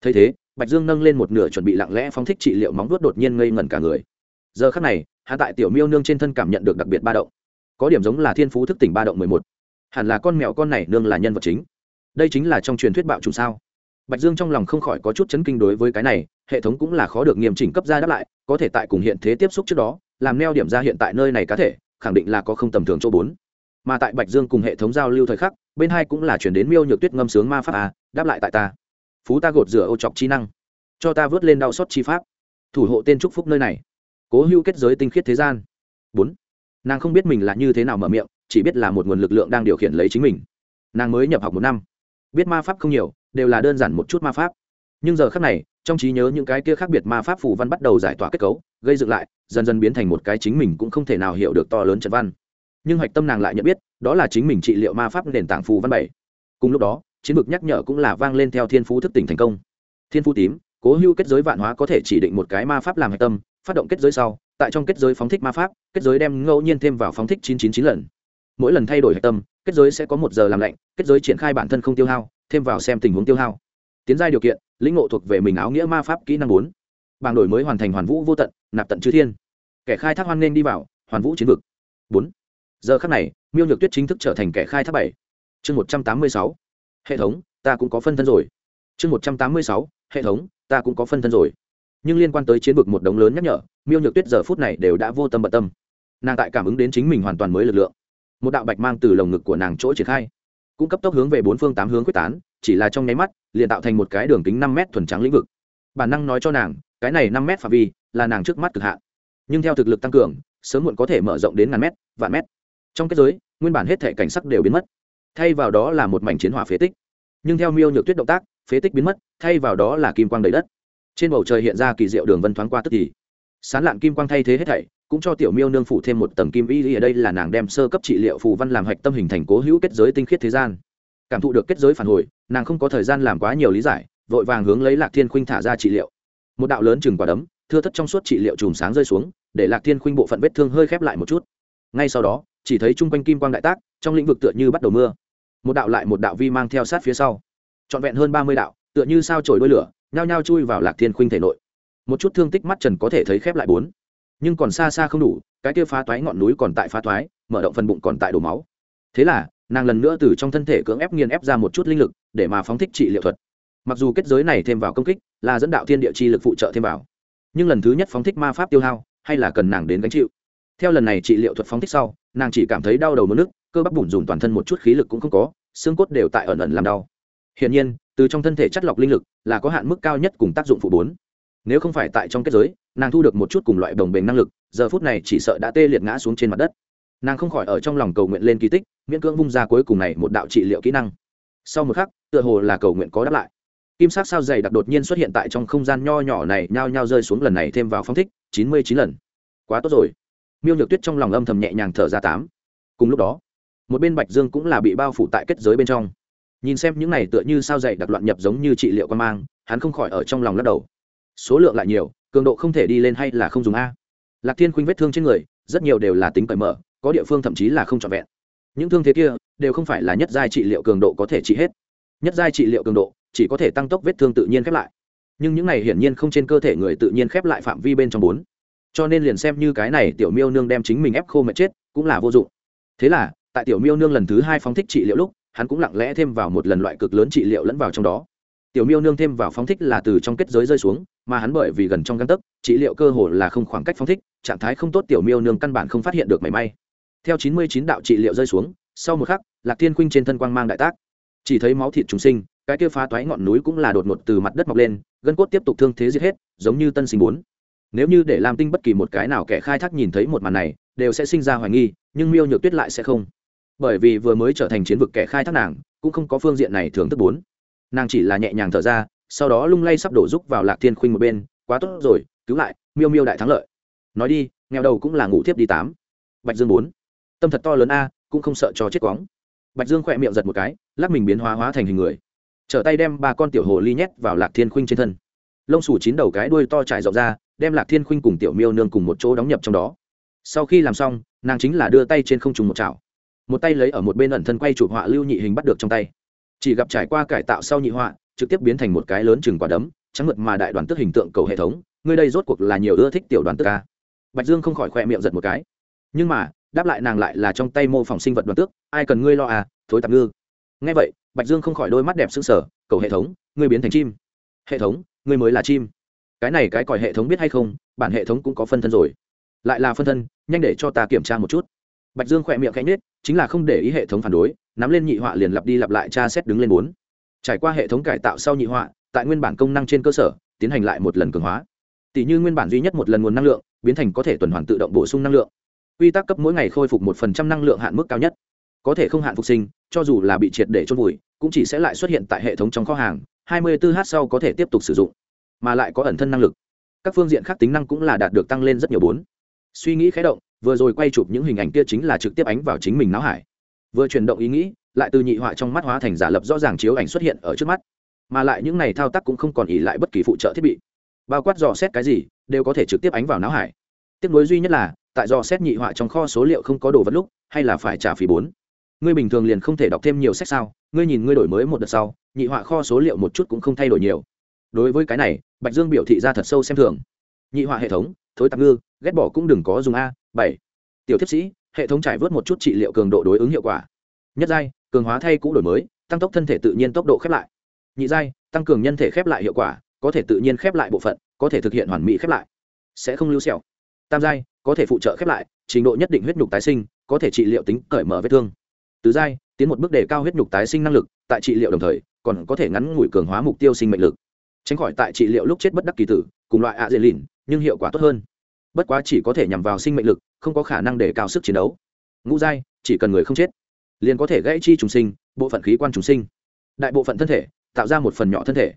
Thấy thế, bạch dương nâng lên một nửa chuẩn bị lặng lẽ phóng thích trị liệu móng vuốt đột nhiên ngây ngẩn cả người. Giờ khắc này, hạ tại tiểu miêu nương trên thân cảm nhận được đặc biệt ba động. Có điểm giống là thiên phú thức tỉnh ba động mười một hẳn là con mèo con này nương là nhân vật chính. Đây chính là trong truyền thuyết bạo trùng sao? Bạch dương trong lòng không khỏi có chút chấn kinh đối với cái này, hệ thống cũng là khó được nghiêm chỉnh cấp ra đáp lại, có thể tại cùng hiện thế tiếp xúc trước đó, làm neo điểm ra hiện tại nơi này cá thể, khẳng định là có không tầm thường chỗ bốn. Mà tại bạch dương cùng hệ thống giao lưu thời khắc, bên hai cũng là chuyển đến miêu nhược tuyết ngâm sướng ma pháp à đáp lại tại ta. Phú ta gột rửa ô chọc chi năng. Cho ta vớt lên đau xót chi pháp. Thủ hộ tên trúc phúc nơi này. Cố hữu kết giới tinh khiết thế gian. Bốn. Nàng không biết mình là như thế nào mở miệng chỉ biết là một nguồn lực lượng đang điều khiển lấy chính mình. Nàng mới nhập học một năm. Biết ma pháp không nhiều, đều là đơn giản một chút ma pháp. Nhưng giờ khác này, trong trí nhớ những cái kia khác biệt ma pháp phù văn bắt đầu giải tỏa kết cấu, gây dựng lại, dần dần biến thành một cái chính mình cũng không thể nào hiểu được to lớn trận văn. Nhưng hạch tâm nàng lại nhận biết, đó là chính mình trị liệu ma pháp nền tảng phù văn bảy. Cùng lúc đó, chiến vực nhắc nhở cũng là vang lên theo thiên phú thức tỉnh thành công. Thiên phú tím, cố hữu kết giới vạn hóa có thể chỉ định một cái ma pháp làm hạch tâm, phát động kết giới sau, tại trong kết giới phóng thích ma pháp, kết giới đem ngẫu nhiên thêm vào phóng thích chín chín chín lần mỗi lần thay đổi hạch tâm, kết giới sẽ có một giờ làm lạnh, kết giới triển khai bản thân không tiêu hao, thêm vào xem tình huống tiêu hao. Tiến giai điều kiện, lĩnh ngộ thuộc về mình áo nghĩa ma pháp kỹ năng bốn. Bảng đổi mới hoàn thành hoàn vũ vô tận, nạp tận chư thiên. Kẻ khai thác hoan nghênh đi vào, hoàn vũ chiến vực. Bốn. Giờ khắc này, miêu nhược tuyết chính thức trở thành kẻ khai thác bảy. Chương một trăm tám mươi sáu. Hệ thống, ta cũng có phân thân rồi. Chương một trăm tám mươi sáu. Hệ thống, ta cũng có phân thân rồi. Nhưng liên quan tới chiến vực một đống lớn nhắc nhở, miêu nhược tuyết giờ phút này đều đã vô tâm bận tâm. Nàng tại cảm ứng đến chính mình hoàn toàn mới lực lượng một đạo bạch mang từ lồng ngực của nàng chỗ triển khai, cũng cấp tốc hướng về bốn phương tám hướng quyết tán, chỉ là trong nháy mắt, liền tạo thành một cái đường kính năm mét thuần trắng lĩnh vực. Bản năng nói cho nàng, cái này năm mét phạm vi là nàng trước mắt cực hạn, nhưng theo thực lực tăng cường, sớm muộn có thể mở rộng đến ngàn mét, vạn mét. Trong kết giới, nguyên bản hết thể cảnh sắc đều biến mất, thay vào đó là một mảnh chiến hỏa phế tích. Nhưng theo miêu nhược tuyết động tác, phế tích biến mất, thay vào đó là kim quang đầy đất. Trên bầu trời hiện ra kỳ diệu đường vân thoáng qua tức thì, sán lạn kim quang thay thế hết thảy cũng cho tiểu miêu nương phủ thêm một tầng kim y ở đây là nàng đem sơ cấp trị liệu phù văn làm hạch tâm hình thành cố hữu kết giới tinh khiết thế gian. Cảm thụ được kết giới phản hồi, nàng không có thời gian làm quá nhiều lý giải, vội vàng hướng lấy lạc thiên khuynh thả ra trị liệu. Một đạo lớn chừng quả đấm, thưa thất trong suốt trị liệu chùm sáng rơi xuống, để lạc thiên khuynh bộ phận vết thương hơi khép lại một chút. Ngay sau đó, chỉ thấy chung quanh kim quang đại tác, trong lĩnh vực tựa như bắt đầu mưa. Một đạo lại một đạo vi mang theo sát phía sau. Trọn vẹn hơn ba mươi đạo, tựa như sao trổi đôi lửa, nhao nhao chui vào lạc thiên khuynh thể nội. Một chút thương tích mắt trần có thể thấy khép lại bốn nhưng còn xa xa không đủ, cái kia phá toái ngọn núi còn tại phá toái, mở động phần bụng còn tại đổ máu. Thế là, nàng lần nữa từ trong thân thể cưỡng ép nghiền ép ra một chút linh lực, để mà phóng thích trị liệu thuật. Mặc dù kết giới này thêm vào công kích, là dẫn đạo thiên địa chi lực phụ trợ thêm vào, nhưng lần thứ nhất phóng thích ma pháp tiêu hao, hay là cần nàng đến gánh chịu. Theo lần này trị liệu thuật phóng thích sau, nàng chỉ cảm thấy đau đầu mất nước, cơ bắp bùn rùn toàn thân một chút khí lực cũng không có, xương cốt đều tại ẩn ẩn làm đau. Hiển nhiên, từ trong thân thể chất lọc linh lực là có hạn mức cao nhất cùng tác dụng phụ bốn nếu không phải tại trong kết giới, nàng thu được một chút cùng loại đồng bền năng lực, giờ phút này chỉ sợ đã tê liệt ngã xuống trên mặt đất. Nàng không khỏi ở trong lòng cầu nguyện lên kỳ tích, miễn cưỡng vung ra cuối cùng này một đạo trị liệu kỹ năng. Sau một khắc, tựa hồ là cầu nguyện có đáp lại. Kim sắc sao dày đặc đột nhiên xuất hiện tại trong không gian nho nhỏ này, nhao nhao rơi xuống lần này thêm vào phong thích, chín mươi chín lần. Quá tốt rồi. Miêu nhược tuyết trong lòng âm thầm nhẹ nhàng thở ra tám. Cùng lúc đó, một bên bạch dương cũng là bị bao phủ tại kết giới bên trong. Nhìn xem những này tựa như sao dày đặc loạn nhập giống như trị liệu quan mang, hắn không khỏi ở trong lòng lắc đầu số lượng lại nhiều, cường độ không thể đi lên hay là không dùng a. Lạc thiên khuynh vết thương trên người, rất nhiều đều là tính cởi mở, có địa phương thậm chí là không trọn vẹn. Những thương thế kia, đều không phải là nhất giai trị liệu cường độ có thể trị hết. Nhất giai trị liệu cường độ, chỉ có thể tăng tốc vết thương tự nhiên khép lại. Nhưng những này hiển nhiên không trên cơ thể người tự nhiên khép lại phạm vi bên trong bốn. Cho nên liền xem như cái này tiểu miêu nương đem chính mình ép khô mệt chết, cũng là vô dụng. Thế là, tại tiểu miêu nương lần thứ hai phóng thích trị liệu lúc, hắn cũng lặng lẽ thêm vào một lần loại cực lớn trị liệu lẫn vào trong đó. Tiểu miêu nương thêm vào phóng thích là từ trong kết giới rơi xuống mà hắn bởi vì gần trong găng tấc, trị liệu cơ hồ là không khoảng cách phóng thích, trạng thái không tốt tiểu miêu nương căn bản không phát hiện được mảy may. Theo chín mươi chín đạo trị liệu rơi xuống, sau một khắc, lạc thiên khuynh trên thân quang mang đại tác. Chỉ thấy máu thịt trùng sinh, cái kia phá toái ngọn núi cũng là đột ngột từ mặt đất mọc lên, gân cốt tiếp tục thương thế giết hết, giống như tân sinh bốn. Nếu như để làm tinh bất kỳ một cái nào kẻ khai thác nhìn thấy một màn này, đều sẽ sinh ra hoài nghi, nhưng miêu nhược tuyết lại sẽ không. Bởi vì vừa mới trở thành chiến vực kẻ khai thác nàng, cũng không có phương diện này thường thức bốn. Nàng chỉ là nhẹ nhàng thở ra sau đó lung lay sắp đổ rúc vào lạc thiên khuynh một bên, quá tốt rồi, cứu lại, miêu miêu đại thắng lợi. Nói đi, nghèo đầu cũng là ngủ thiếp đi tám. Bạch dương bốn. Tâm thật to lớn a, cũng không sợ cho chết quóng bạch dương khỏe miệng giật một cái, lắc mình biến hóa hóa thành hình người. Trở tay đem ba con tiểu hồ ly nhét vào lạc thiên khuynh trên thân. Lông xù chín đầu cái đuôi to trải rộng ra, đem lạc thiên khuynh cùng tiểu miêu nương cùng một chỗ đóng nhập trong đó. Sau khi làm xong, nàng chính là đưa tay trên không trùng một chảo. Một tay lấy ở một bên ẩn thân quay chụp họa lưu nhị hình bắt được trong tay. Chỉ gặp trải qua cải tạo sau nhị họa trực tiếp biến thành một cái lớn chừng quả đấm, trắng mượt mà đại đoàn tức hình tượng cầu hệ thống, ngươi đây rốt cuộc là nhiều ưa thích tiểu đoàn tức ca. Bạch dương không khỏi khoe miệng giật một cái. Nhưng mà, đáp lại nàng lại là trong tay mô phỏng sinh vật đoàn tước, ai cần ngươi lo à thối tạp ngư. Ngay vậy, bạch dương không khỏi đôi mắt đẹp s ư sở cầu hệ thống, ngươi biến thành chim. Hệ thống, ngươi mới là chim. Cái này cái còi hệ thống biết hay không, bản hệ thống cũng có phân thân rồi. Lại là phân thân, nhanh để cho ta kiểm tra một chút. Bạch dương khỏe miệng cánh nết chính là không để ý hệ thống phản đối, nắm lên nhị họa liền lặp đi lặp lại tra xét đứng lên bốn trải qua hệ thống cải tạo sau nhị họa, tại nguyên bản công năng trên cơ sở, tiến hành lại một lần cường hóa. Tỷ như nguyên bản duy nhất một lần nguồn năng lượng, biến thành có thể tuần hoàn tự động bổ sung năng lượng. Quy tắc cấp mỗi ngày khôi phục một phần trăm năng lượng hạn mức cao nhất. Có thể không hạn phục sinh, cho dù là bị triệt để chôn vùi, cũng chỉ sẽ lại xuất hiện tại hệ thống trong kho hàng 24 h sau có thể tiếp tục sử dụng, mà lại có ẩn thân năng lực. Các phương diện khác tính năng cũng là đạt được tăng lên rất nhiều bốn. Suy nghĩ khé động, vừa rồi quay chụp những hình ảnh kia chính là trực tiếp ánh vào chính mình não hải. Vừa chuyển động ý nghĩ lại từ nhị họa trong mắt hóa thành giả lập rõ ràng chiếu ảnh xuất hiện ở trước mắt. Mà lại những này thao tác cũng không còn ỉ lại bất kỳ phụ trợ thiết bị. Bao quát dò xét cái gì, đều có thể trực tiếp ánh vào não hải. Tiếp nối duy nhất là, tại dò xét nhị họa trong kho số liệu không có đồ vật lúc, hay là phải trả phí bốn. Ngươi bình thường liền không thể đọc thêm nhiều sách sao? Ngươi nhìn ngươi đổi mới một đợt sau, nhị họa kho số liệu một chút cũng không thay đổi nhiều. Đối với cái này, bạch dương biểu thị ra thật sâu xem thường. Nhị họa hệ thống, thối tạp ngư, ghét bỏ cũng đừng có dùng a, bảy. Tiểu thiếp sĩ, hệ thống trải vớt một chút trị liệu cường độ đối ứng hiệu quả. Nhất giai cường hóa thay cũ đổi mới, tăng tốc thân thể tự nhiên tốc độ khép lại. Nhị giai, tăng cường nhân thể khép lại hiệu quả, có thể tự nhiên khép lại bộ phận, có thể thực hiện hoàn mỹ khép lại. Sẽ không lưu sẹo. Tam giai, có thể phụ trợ khép lại, trình độ nhất định huyết nhục tái sinh, có thể trị liệu tính cởi mở vết thương. Tứ giai, tiến một bước đề cao huyết nhục tái sinh năng lực, tại trị liệu đồng thời, còn có thể ngắn ngủi cường hóa mục tiêu sinh mệnh lực. Tránh khỏi tại trị liệu lúc chết bất đắc kỳ tử, cùng loại ạ dễ lìn nhưng hiệu quả tốt hơn. Bất quá chỉ có thể nhằm vào sinh mệnh lực, không có khả năng để cao sức chiến đấu. Ngũ giai, chỉ cần người không chết liền có thể gãy chi trùng sinh, bộ phận khí quan trùng sinh. Đại bộ phận thân thể, tạo ra một phần nhỏ thân thể.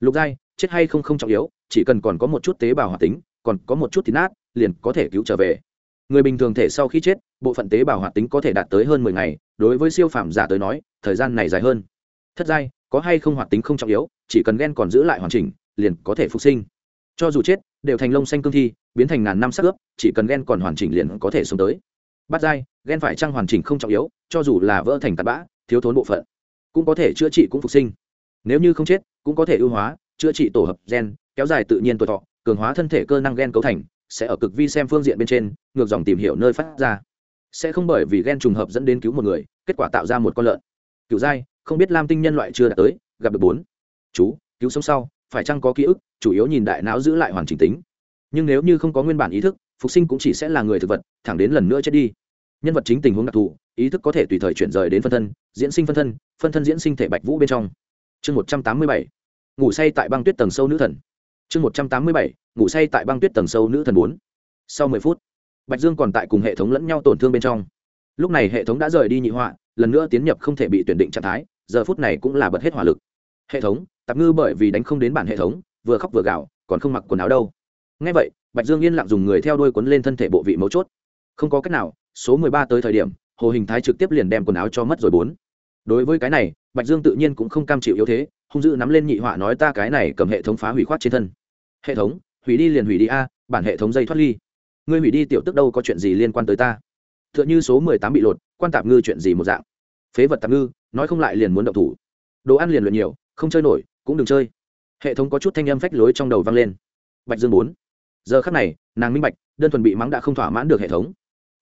Lục giai, chết hay không không trọng yếu, chỉ cần còn có một chút tế bào hoạt tính, còn có một chút thì nát, liền có thể cứu trở về. Người bình thường thể sau khi chết, bộ phận tế bào hoạt tính có thể đạt tới hơn mười ngày, đối với siêu phàm giả tới nói, thời gian này dài hơn. Thất giai, có hay không hoạt tính không trọng yếu, chỉ cần gen còn giữ lại hoàn chỉnh, liền có thể phục sinh. Cho dù chết, đều thành lông xanh cương thi, biến thành ngàn năm sắc ướp, chỉ cần gen còn hoàn chỉnh liền có thể sống tới bắt dai gen phải trăng hoàn chỉnh không trọng yếu, cho dù là vỡ thành tạt bã, thiếu thốn bộ phận, cũng có thể chữa trị cũng phục sinh. Nếu như không chết, cũng có thể ưu hóa, chữa trị tổ hợp gen, kéo dài tự nhiên tuổi thọ, cường hóa thân thể cơ năng gen cấu thành, sẽ ở cực vi xem phương diện bên trên, ngược dòng tìm hiểu nơi phát ra. Sẽ không bởi vì gen trùng hợp dẫn đến cứu một người, kết quả tạo ra một con lợn. Cựu giai, không biết lam tinh nhân loại chưa đạt tới, gặp được bốn. Chú, cứu sống sau, phải chăng có ký ức, chủ yếu nhìn đại não giữ lại hoàn chỉnh tính. Nhưng nếu như không có nguyên bản ý thức, phục sinh cũng chỉ sẽ là người thực vật, thẳng đến lần nữa chết đi nhân vật chính tình huống đặc thù, ý thức có thể tùy thời chuyển rời đến phân thân, diễn sinh phân thân phân thân diễn sinh thể bạch vũ bên trong. Chương một trăm tám mươi bảy, ngủ say tại băng tuyết tầng sâu nữ thần. Chương một trăm tám mươi bảy, ngủ say tại băng tuyết tầng sâu nữ thần bốn. Sau mười phút, bạch dương còn tại cùng hệ thống lẫn nhau tổn thương bên trong. Lúc này hệ thống đã rời đi nhị họa, lần nữa tiến nhập không thể bị tuyển định trạng thái, giờ phút này cũng là bật hết hỏa lực. Hệ thống, tạp ngư bởi vì đánh không đến bản hệ thống, vừa khóc vừa gạo còn không mặc quần áo đâu. Ngay vậy, bạch dương yên lặng dùng người theo đuôi quấn lên thân thể bộ vị mấu chốt. Không có cách nào số mười ba tới thời điểm, hồ hình thái trực tiếp liền đem quần áo cho mất rồi bốn. Đối với cái này, bạch dương tự nhiên cũng không cam chịu yếu thế, hung dữ nắm lên nhị họa nói ta cái này cầm hệ thống phá hủy khoát trên thân. Hệ thống, hủy đi liền hủy đi a, bản hệ thống dây thoát ly. Ngươi hủy đi tiểu tức đâu có chuyện gì liên quan tới ta. T h ư ợ n h ư số mười tám bị lột, quan tạp ngư chuyện gì một dạng. Phế vật tạp ngư, nói không lại liền muốn động thủ. Đồ ăn liền luyện nhiều, không chơi nổi, cũng đừng chơi. Hệ thống có chút thanh âm phách lối trong đầu vang lên. Bạch dương bốn. Giờ khắc này, nàng minh bạch, đơn thuần bị mắng đã không thỏa mãn được hệ thống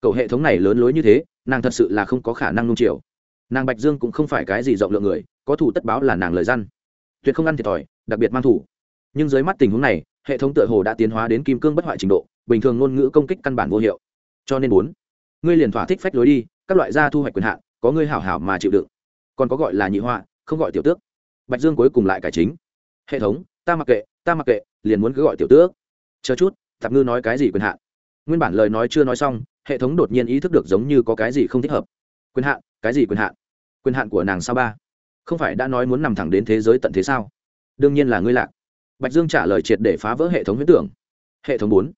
cậu hệ thống này lớn lối như thế, nàng thật sự là không có khả năng nung chiều. Nàng bạch dương cũng không phải cái gì rộng lượng người, có thủ tất báo là nàng lời răn. Tuyệt không ăn thiệt thòi, đặc biệt mang thủ. Nhưng dưới mắt tình huống này, hệ thống tựa hồ đã tiến hóa đến kim cương bất hoại trình độ, bình thường ngôn ngữ công kích căn bản vô hiệu. Cho nên bốn, ngươi liền thỏa thích phách lối đi, các loại gia thu hoạch quyền hạn, có ngươi hảo hảo mà chịu đựng. Còn có gọi là nhị họa, không gọi tiểu tước. Bạch dương cuối cùng lại cải chính. Hệ thống, ta mặc kệ, ta mặc kệ, liền muốn cứ gọi tiểu tước. Chờ chút tạp ngư nói cái gì quyền hạn? Nguyên bản lời nói chưa nói xong hệ thống đột nhiên ý thức được giống như có cái gì không thích hợp. Quyền hạn, cái gì quyền hạn? Quyền hạn của nàng sao ba? Không phải đã nói muốn nằm thẳng đến thế giới tận thế sao? Đương nhiên là ngươi lạc. Bạch dương trả lời triệt để phá vỡ hệ thống huyễn tưởng. Hệ thống bốn.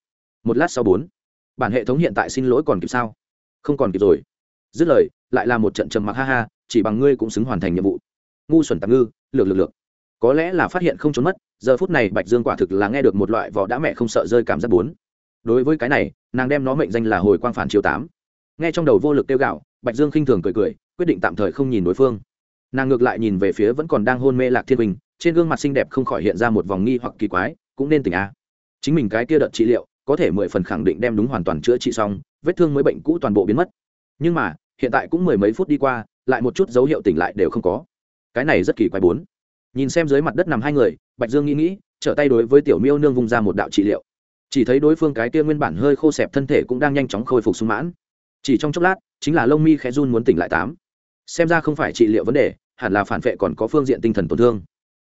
Một lát sau bốn. Bản hệ thống hiện tại xin lỗi còn kịp sao? Không còn kịp rồi. Dứt lời, lại là một trận trầm mặc ha ha, chỉ bằng ngươi cũng xứng hoàn thành nhiệm vụ. Ngu xuẩn tạm ngư, lược lược lược. Có lẽ là phát hiện không trốn mất, giờ phút này bạch dương quả thực là nghe được một loại vỏ đã mẹ không sợ rơi cảm giác bốn đối với cái này, nàng đem nó mệnh danh là hồi quang phản chiều tám. Nghe trong đầu vô lực tiêu gạo bạch dương khinh thường cười cười, quyết định tạm thời không nhìn đối phương. Nàng ngược lại nhìn về phía vẫn còn đang hôn mê lạc thiên bình trên gương mặt xinh đẹp không khỏi hiện ra một vòng nghi hoặc kỳ quái, cũng nên tỉnh a. Chính mình cái kia đợt trị liệu, có thể mười phần khẳng định đem đúng hoàn toàn chữa trị xong, vết thương mới bệnh cũ toàn bộ biến mất. Nhưng mà, hiện tại cũng mười mấy phút đi qua, lại một chút dấu hiệu tỉnh lại đều không có. Cái này rất kỳ quái bốn. Nhìn xem dưới mặt đất nằm hai người, bạch dương nghĩ nghĩ, trở tay đối với tiểu miêu nương vung ra một đạo trị liệu chỉ thấy đối phương cái kia nguyên bản hơi khô sẹp thân thể cũng đang nhanh chóng khôi phục sung mãn. Chỉ trong chốc lát, chính là lông mi khẽ run muốn tỉnh lại tám. Xem ra không phải trị liệu vấn đề, hẳn là phản vệ còn có phương diện tinh thần tổn thương.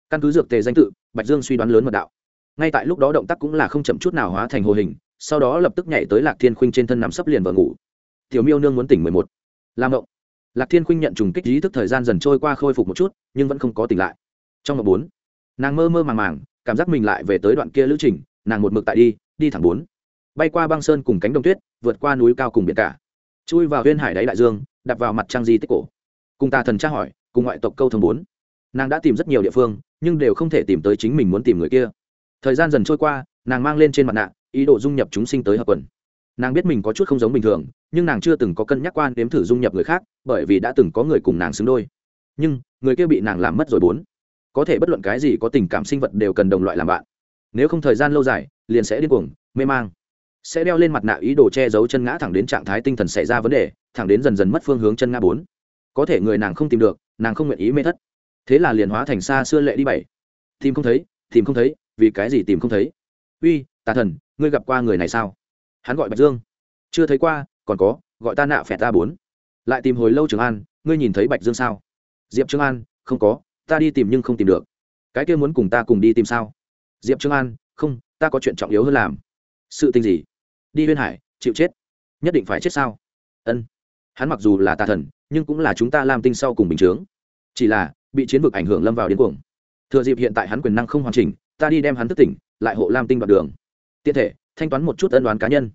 Căn cứ dược tề danh tự, bạch dương suy đoán lớn mật đạo. Ngay tại lúc đó động tác cũng là không chậm chút nào hóa thành hồ hình, sau đó lập tức nhảy tới lạc thiên khuynh trên thân nằm sấp liền vợ ngủ. Tiểu miêu nương muốn tỉnh mười một. Làm động lạc thiên khuynh nhận trùng kích ý thức thời gian dần trôi qua khôi phục một chút, nhưng vẫn không có tỉnh lại. Trong mộng bốn, nàng mơ mơ màng màng, cảm giác mình lại về tới đoạn kia lữ trình, nàng một mực tại đi đi thẳng bốn. Bay qua băng sơn cùng cánh đồng tuyết, vượt qua núi cao cùng biển cả. Chui vào huyên hải đáy đại dương đặt vào mặt trăng di tích cổ. Cùng ta thần tra hỏi, cùng ngoại tộc câu thông bốn. Nàng đã tìm rất nhiều địa phương, nhưng đều không thể tìm tới chính mình muốn tìm người kia. Thời gian dần trôi qua, nàng mang lên trên mặt nạ, ý đồ dung nhập chúng sinh tới hợp quần. Nàng biết mình có chút không giống bình thường, nhưng nàng chưa từng có cân nhắc quan đếm thử dung nhập người khác, bởi vì đã từng có người cùng nàng xứng đôi. Nhưng, người kia bị nàng làm mất rồi bốn. Có thể bất luận cái gì có tình cảm sinh vật đều cần đồng loại làm bạn. Nếu không thời gian lâu dài liền sẽ điên cuồng, mê mang. Sẽ đeo lên mặt nạ ý đồ che giấu chân ngã thẳng đến trạng thái tinh thần xảy ra vấn đề, thẳng đến dần dần mất phương hướng chân ngã bốn. Có thể người nàng không tìm được, nàng không nguyện ý mê thất. Thế là liền hóa thành xa xưa lệ đi bảy. Tìm không thấy, tìm không thấy, vì cái gì tìm không thấy? Uy, tà thần, ngươi gặp qua người này sao? Hắn gọi bạch dương. Chưa thấy qua, còn có, gọi ta nạ phẹt ta bốn. Lại tìm hồi lâu trường an, ngươi nhìn thấy bạch dương sao? Diệp trường an, không có, ta đi tìm nhưng không tìm được. Cái kia muốn cùng ta cùng đi tìm sao? Diệp trường an, không ta có chuyện trọng yếu hơn làm. Sự tình gì? Đi huyên hải, chịu chết. Nhất định phải chết sao? Ân. Hắn mặc dù là tà thần, nhưng cũng là chúng ta làm tinh sau cùng bình chướng. Chỉ là, bị chiến vực ảnh hưởng lâm vào điên cuồng. Thừa dịp hiện tại hắn quyền năng không hoàn chỉnh, ta đi đem hắn thức tỉnh, lại hộ lam tinh đoạn đường. Tiện thể, thanh toán một chút ân đoán cá nhân.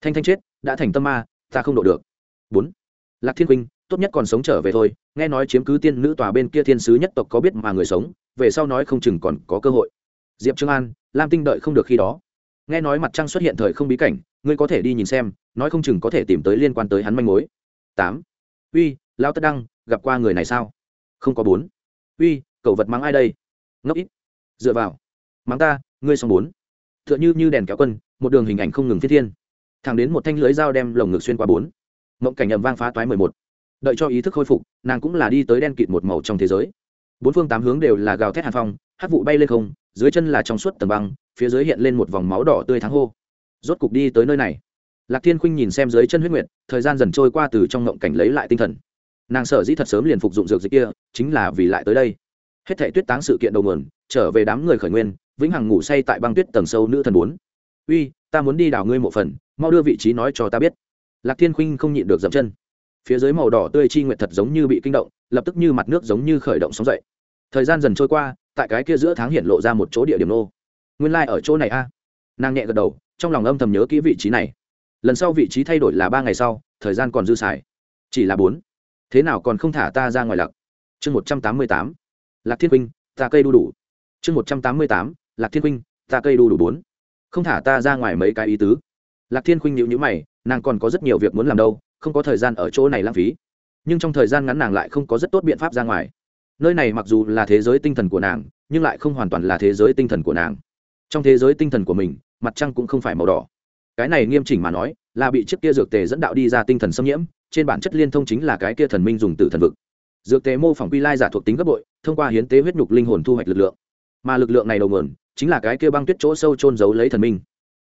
Thanh thanh chết, đã thành tâm ma, ta không độ được. Bốn. Lạc thiên huynh tốt nhất còn sống trở về thôi. Nghe nói chiếm cứ tiên nữ tòa bên kia thiên sứ nhất tộc có biết mà người sống, về sau nói không chừng còn có cơ hội diệp trương an, lam tinh đợi không được khi đó. Nghe nói mặt trăng xuất hiện thời không bí cảnh, ngươi có thể đi nhìn xem, nói không chừng có thể tìm tới liên quan tới hắn manh mối. Tám. Uy lao tất đăng, gặp qua người này sao? Không có bốn. Uy, cậu vật mắng ai đây? Ngốc ít. Dựa vào. Mắng ta, ngươi xong bốn. T h ư ợ n h ư như đèn kéo quân, một đường hình ảnh không ngừng phi thiên. Thẳng đến một thanh lưới dao đem lồng ngực xuyên qua bốn. Mộng cảnh ầm vang phá toái mười một. Đợi cho ý thức khôi phục, nàng cũng là đi tới đen kịt một màu trong thế giới bốn phương tám hướng đều là gào thét hàn phong, hát vụ bay lên không, dưới chân là trong suốt tầng băng, phía dưới hiện lên một vòng máu đỏ tươi thắng hô. Rốt cục đi tới nơi này. Lạc thiên khuynh nhìn xem dưới chân huyết nguyệt, thời gian dần trôi qua từ trong ngộng cảnh lấy lại tinh thần. Nàng sở dĩ thật sớm liền phục dụng dược dịch kia, chính là vì lại tới đây. Hết thể tuyết táng sự kiện đầu nguồn, trở về đám người khởi nguyên, vĩnh hằng ngủ say tại băng tuyết tầng sâu nữ thần bốn. Uy, ta muốn đi đào ngươi một phần, mau đưa vị trí nói cho ta biết. Lạc thiên khuynh không nhịn được dậm chân. Phía dưới màu đỏ tươi chi nguyệt thật giống như bị kinh động, lập tức như mặt nước giống như khởi động sóng dậy thời gian dần trôi qua, tại cái kia giữa tháng hiện lộ ra một chỗ địa điểm nô. Nguyên lai、like、ở chỗ này a. Nàng nhẹ gật đầu, trong lòng âm thầm nhớ kỹ vị trí này. Lần sau vị trí thay đổi là ba ngày sau, thời gian còn dư xài. Chỉ là bốn. Thế nào còn không thả ta ra ngoài lặc? Chương một trăm tám mươi tám. Lạc thiên huynh ta cây đu đủ. Chương một trăm tám mươi tám. Lạc thiên huynh ta cây đu đủ bốn. Không thả ta ra ngoài mấy cái ý tứ. Lạc thiên huynh nhịu nhữ mày, nàng còn có rất nhiều việc muốn làm đâu, không có thời gian ở chỗ này lãng phí. Nhưng trong thời gian ngắn nàng lại không có rất tốt biện pháp ra ngoài nơi này mặc dù là thế giới tinh thần của nàng, nhưng lại không hoàn toàn là thế giới tinh thần của nàng. Trong thế giới tinh thần của mình, mặt trăng cũng không phải màu đỏ. Cái này nghiêm chỉnh mà nói, là bị chiếc kia dược tề dẫn đạo đi ra tinh thần xâm nhiễm, trên bản chất liên thông chính là cái kia thần minh dùng từ thần vực. Dược tề mô phỏng quy lai giả thuộc tính gấp bội, thông qua hiến tế huyết nhục linh hồn thu hoạch lực lượng. Mà lực lượng này đầu nguồn, chính là cái kia băng tuyết chỗ sâu trôn giấu lấy thần minh.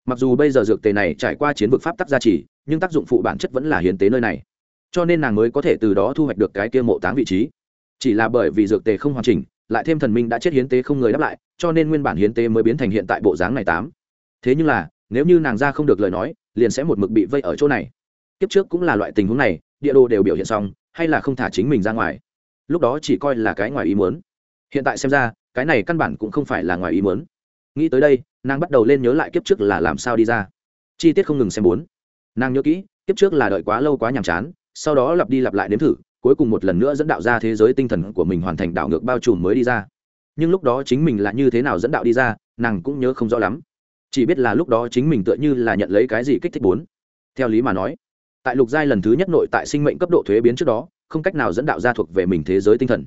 Mặc dù bây giờ dược tề này trải qua chiến vực pháp tắc gia trì, nhưng tác dụng phụ bản chất vẫn là hiến tế nơi này. Cho nên nàng mới có thể từ đó thu hoạch được cái kia mộ táng vị trí chỉ là bởi vì dược tề không hoàn chỉnh, lại thêm thần minh đã chết hiến tế không người đáp lại, cho nên nguyên bản hiến tế mới biến thành hiện tại bộ dáng này tám. Thế nhưng là, nếu như nàng ra không được lời nói, liền sẽ một mực bị vây ở chỗ này. Kiếp trước cũng là loại tình huống này, địa đồ đều biểu hiện xong, hay là không thả chính mình ra ngoài. Lúc đó chỉ coi là cái ngoài ý muốn. Hiện tại xem ra, cái này căn bản cũng không phải là ngoài ý muốn. Nghĩ tới đây, nàng bắt đầu lên nhớ lại kiếp trước là làm sao đi ra. Chi tiết không ngừng xem bốn. Nàng nhớ kỹ, kiếp trước là đợi quá lâu quá nhàm chán, sau đó lặp đi lặp lại nếm thử cuối cùng một lần nữa dẫn đạo ra thế giới tinh thần của mình hoàn thành đảo ngược bao trùm mới đi ra. Nhưng lúc đó chính mình là như thế nào dẫn đạo đi ra, nàng cũng nhớ không rõ lắm. Chỉ biết là lúc đó chính mình tựa như là nhận lấy cái gì kích thích bốn. Theo lý mà nói, tại lục giai lần thứ nhất nội tại sinh mệnh cấp độ thuế biến trước đó, không cách nào dẫn đạo ra thuộc về mình thế giới tinh thần.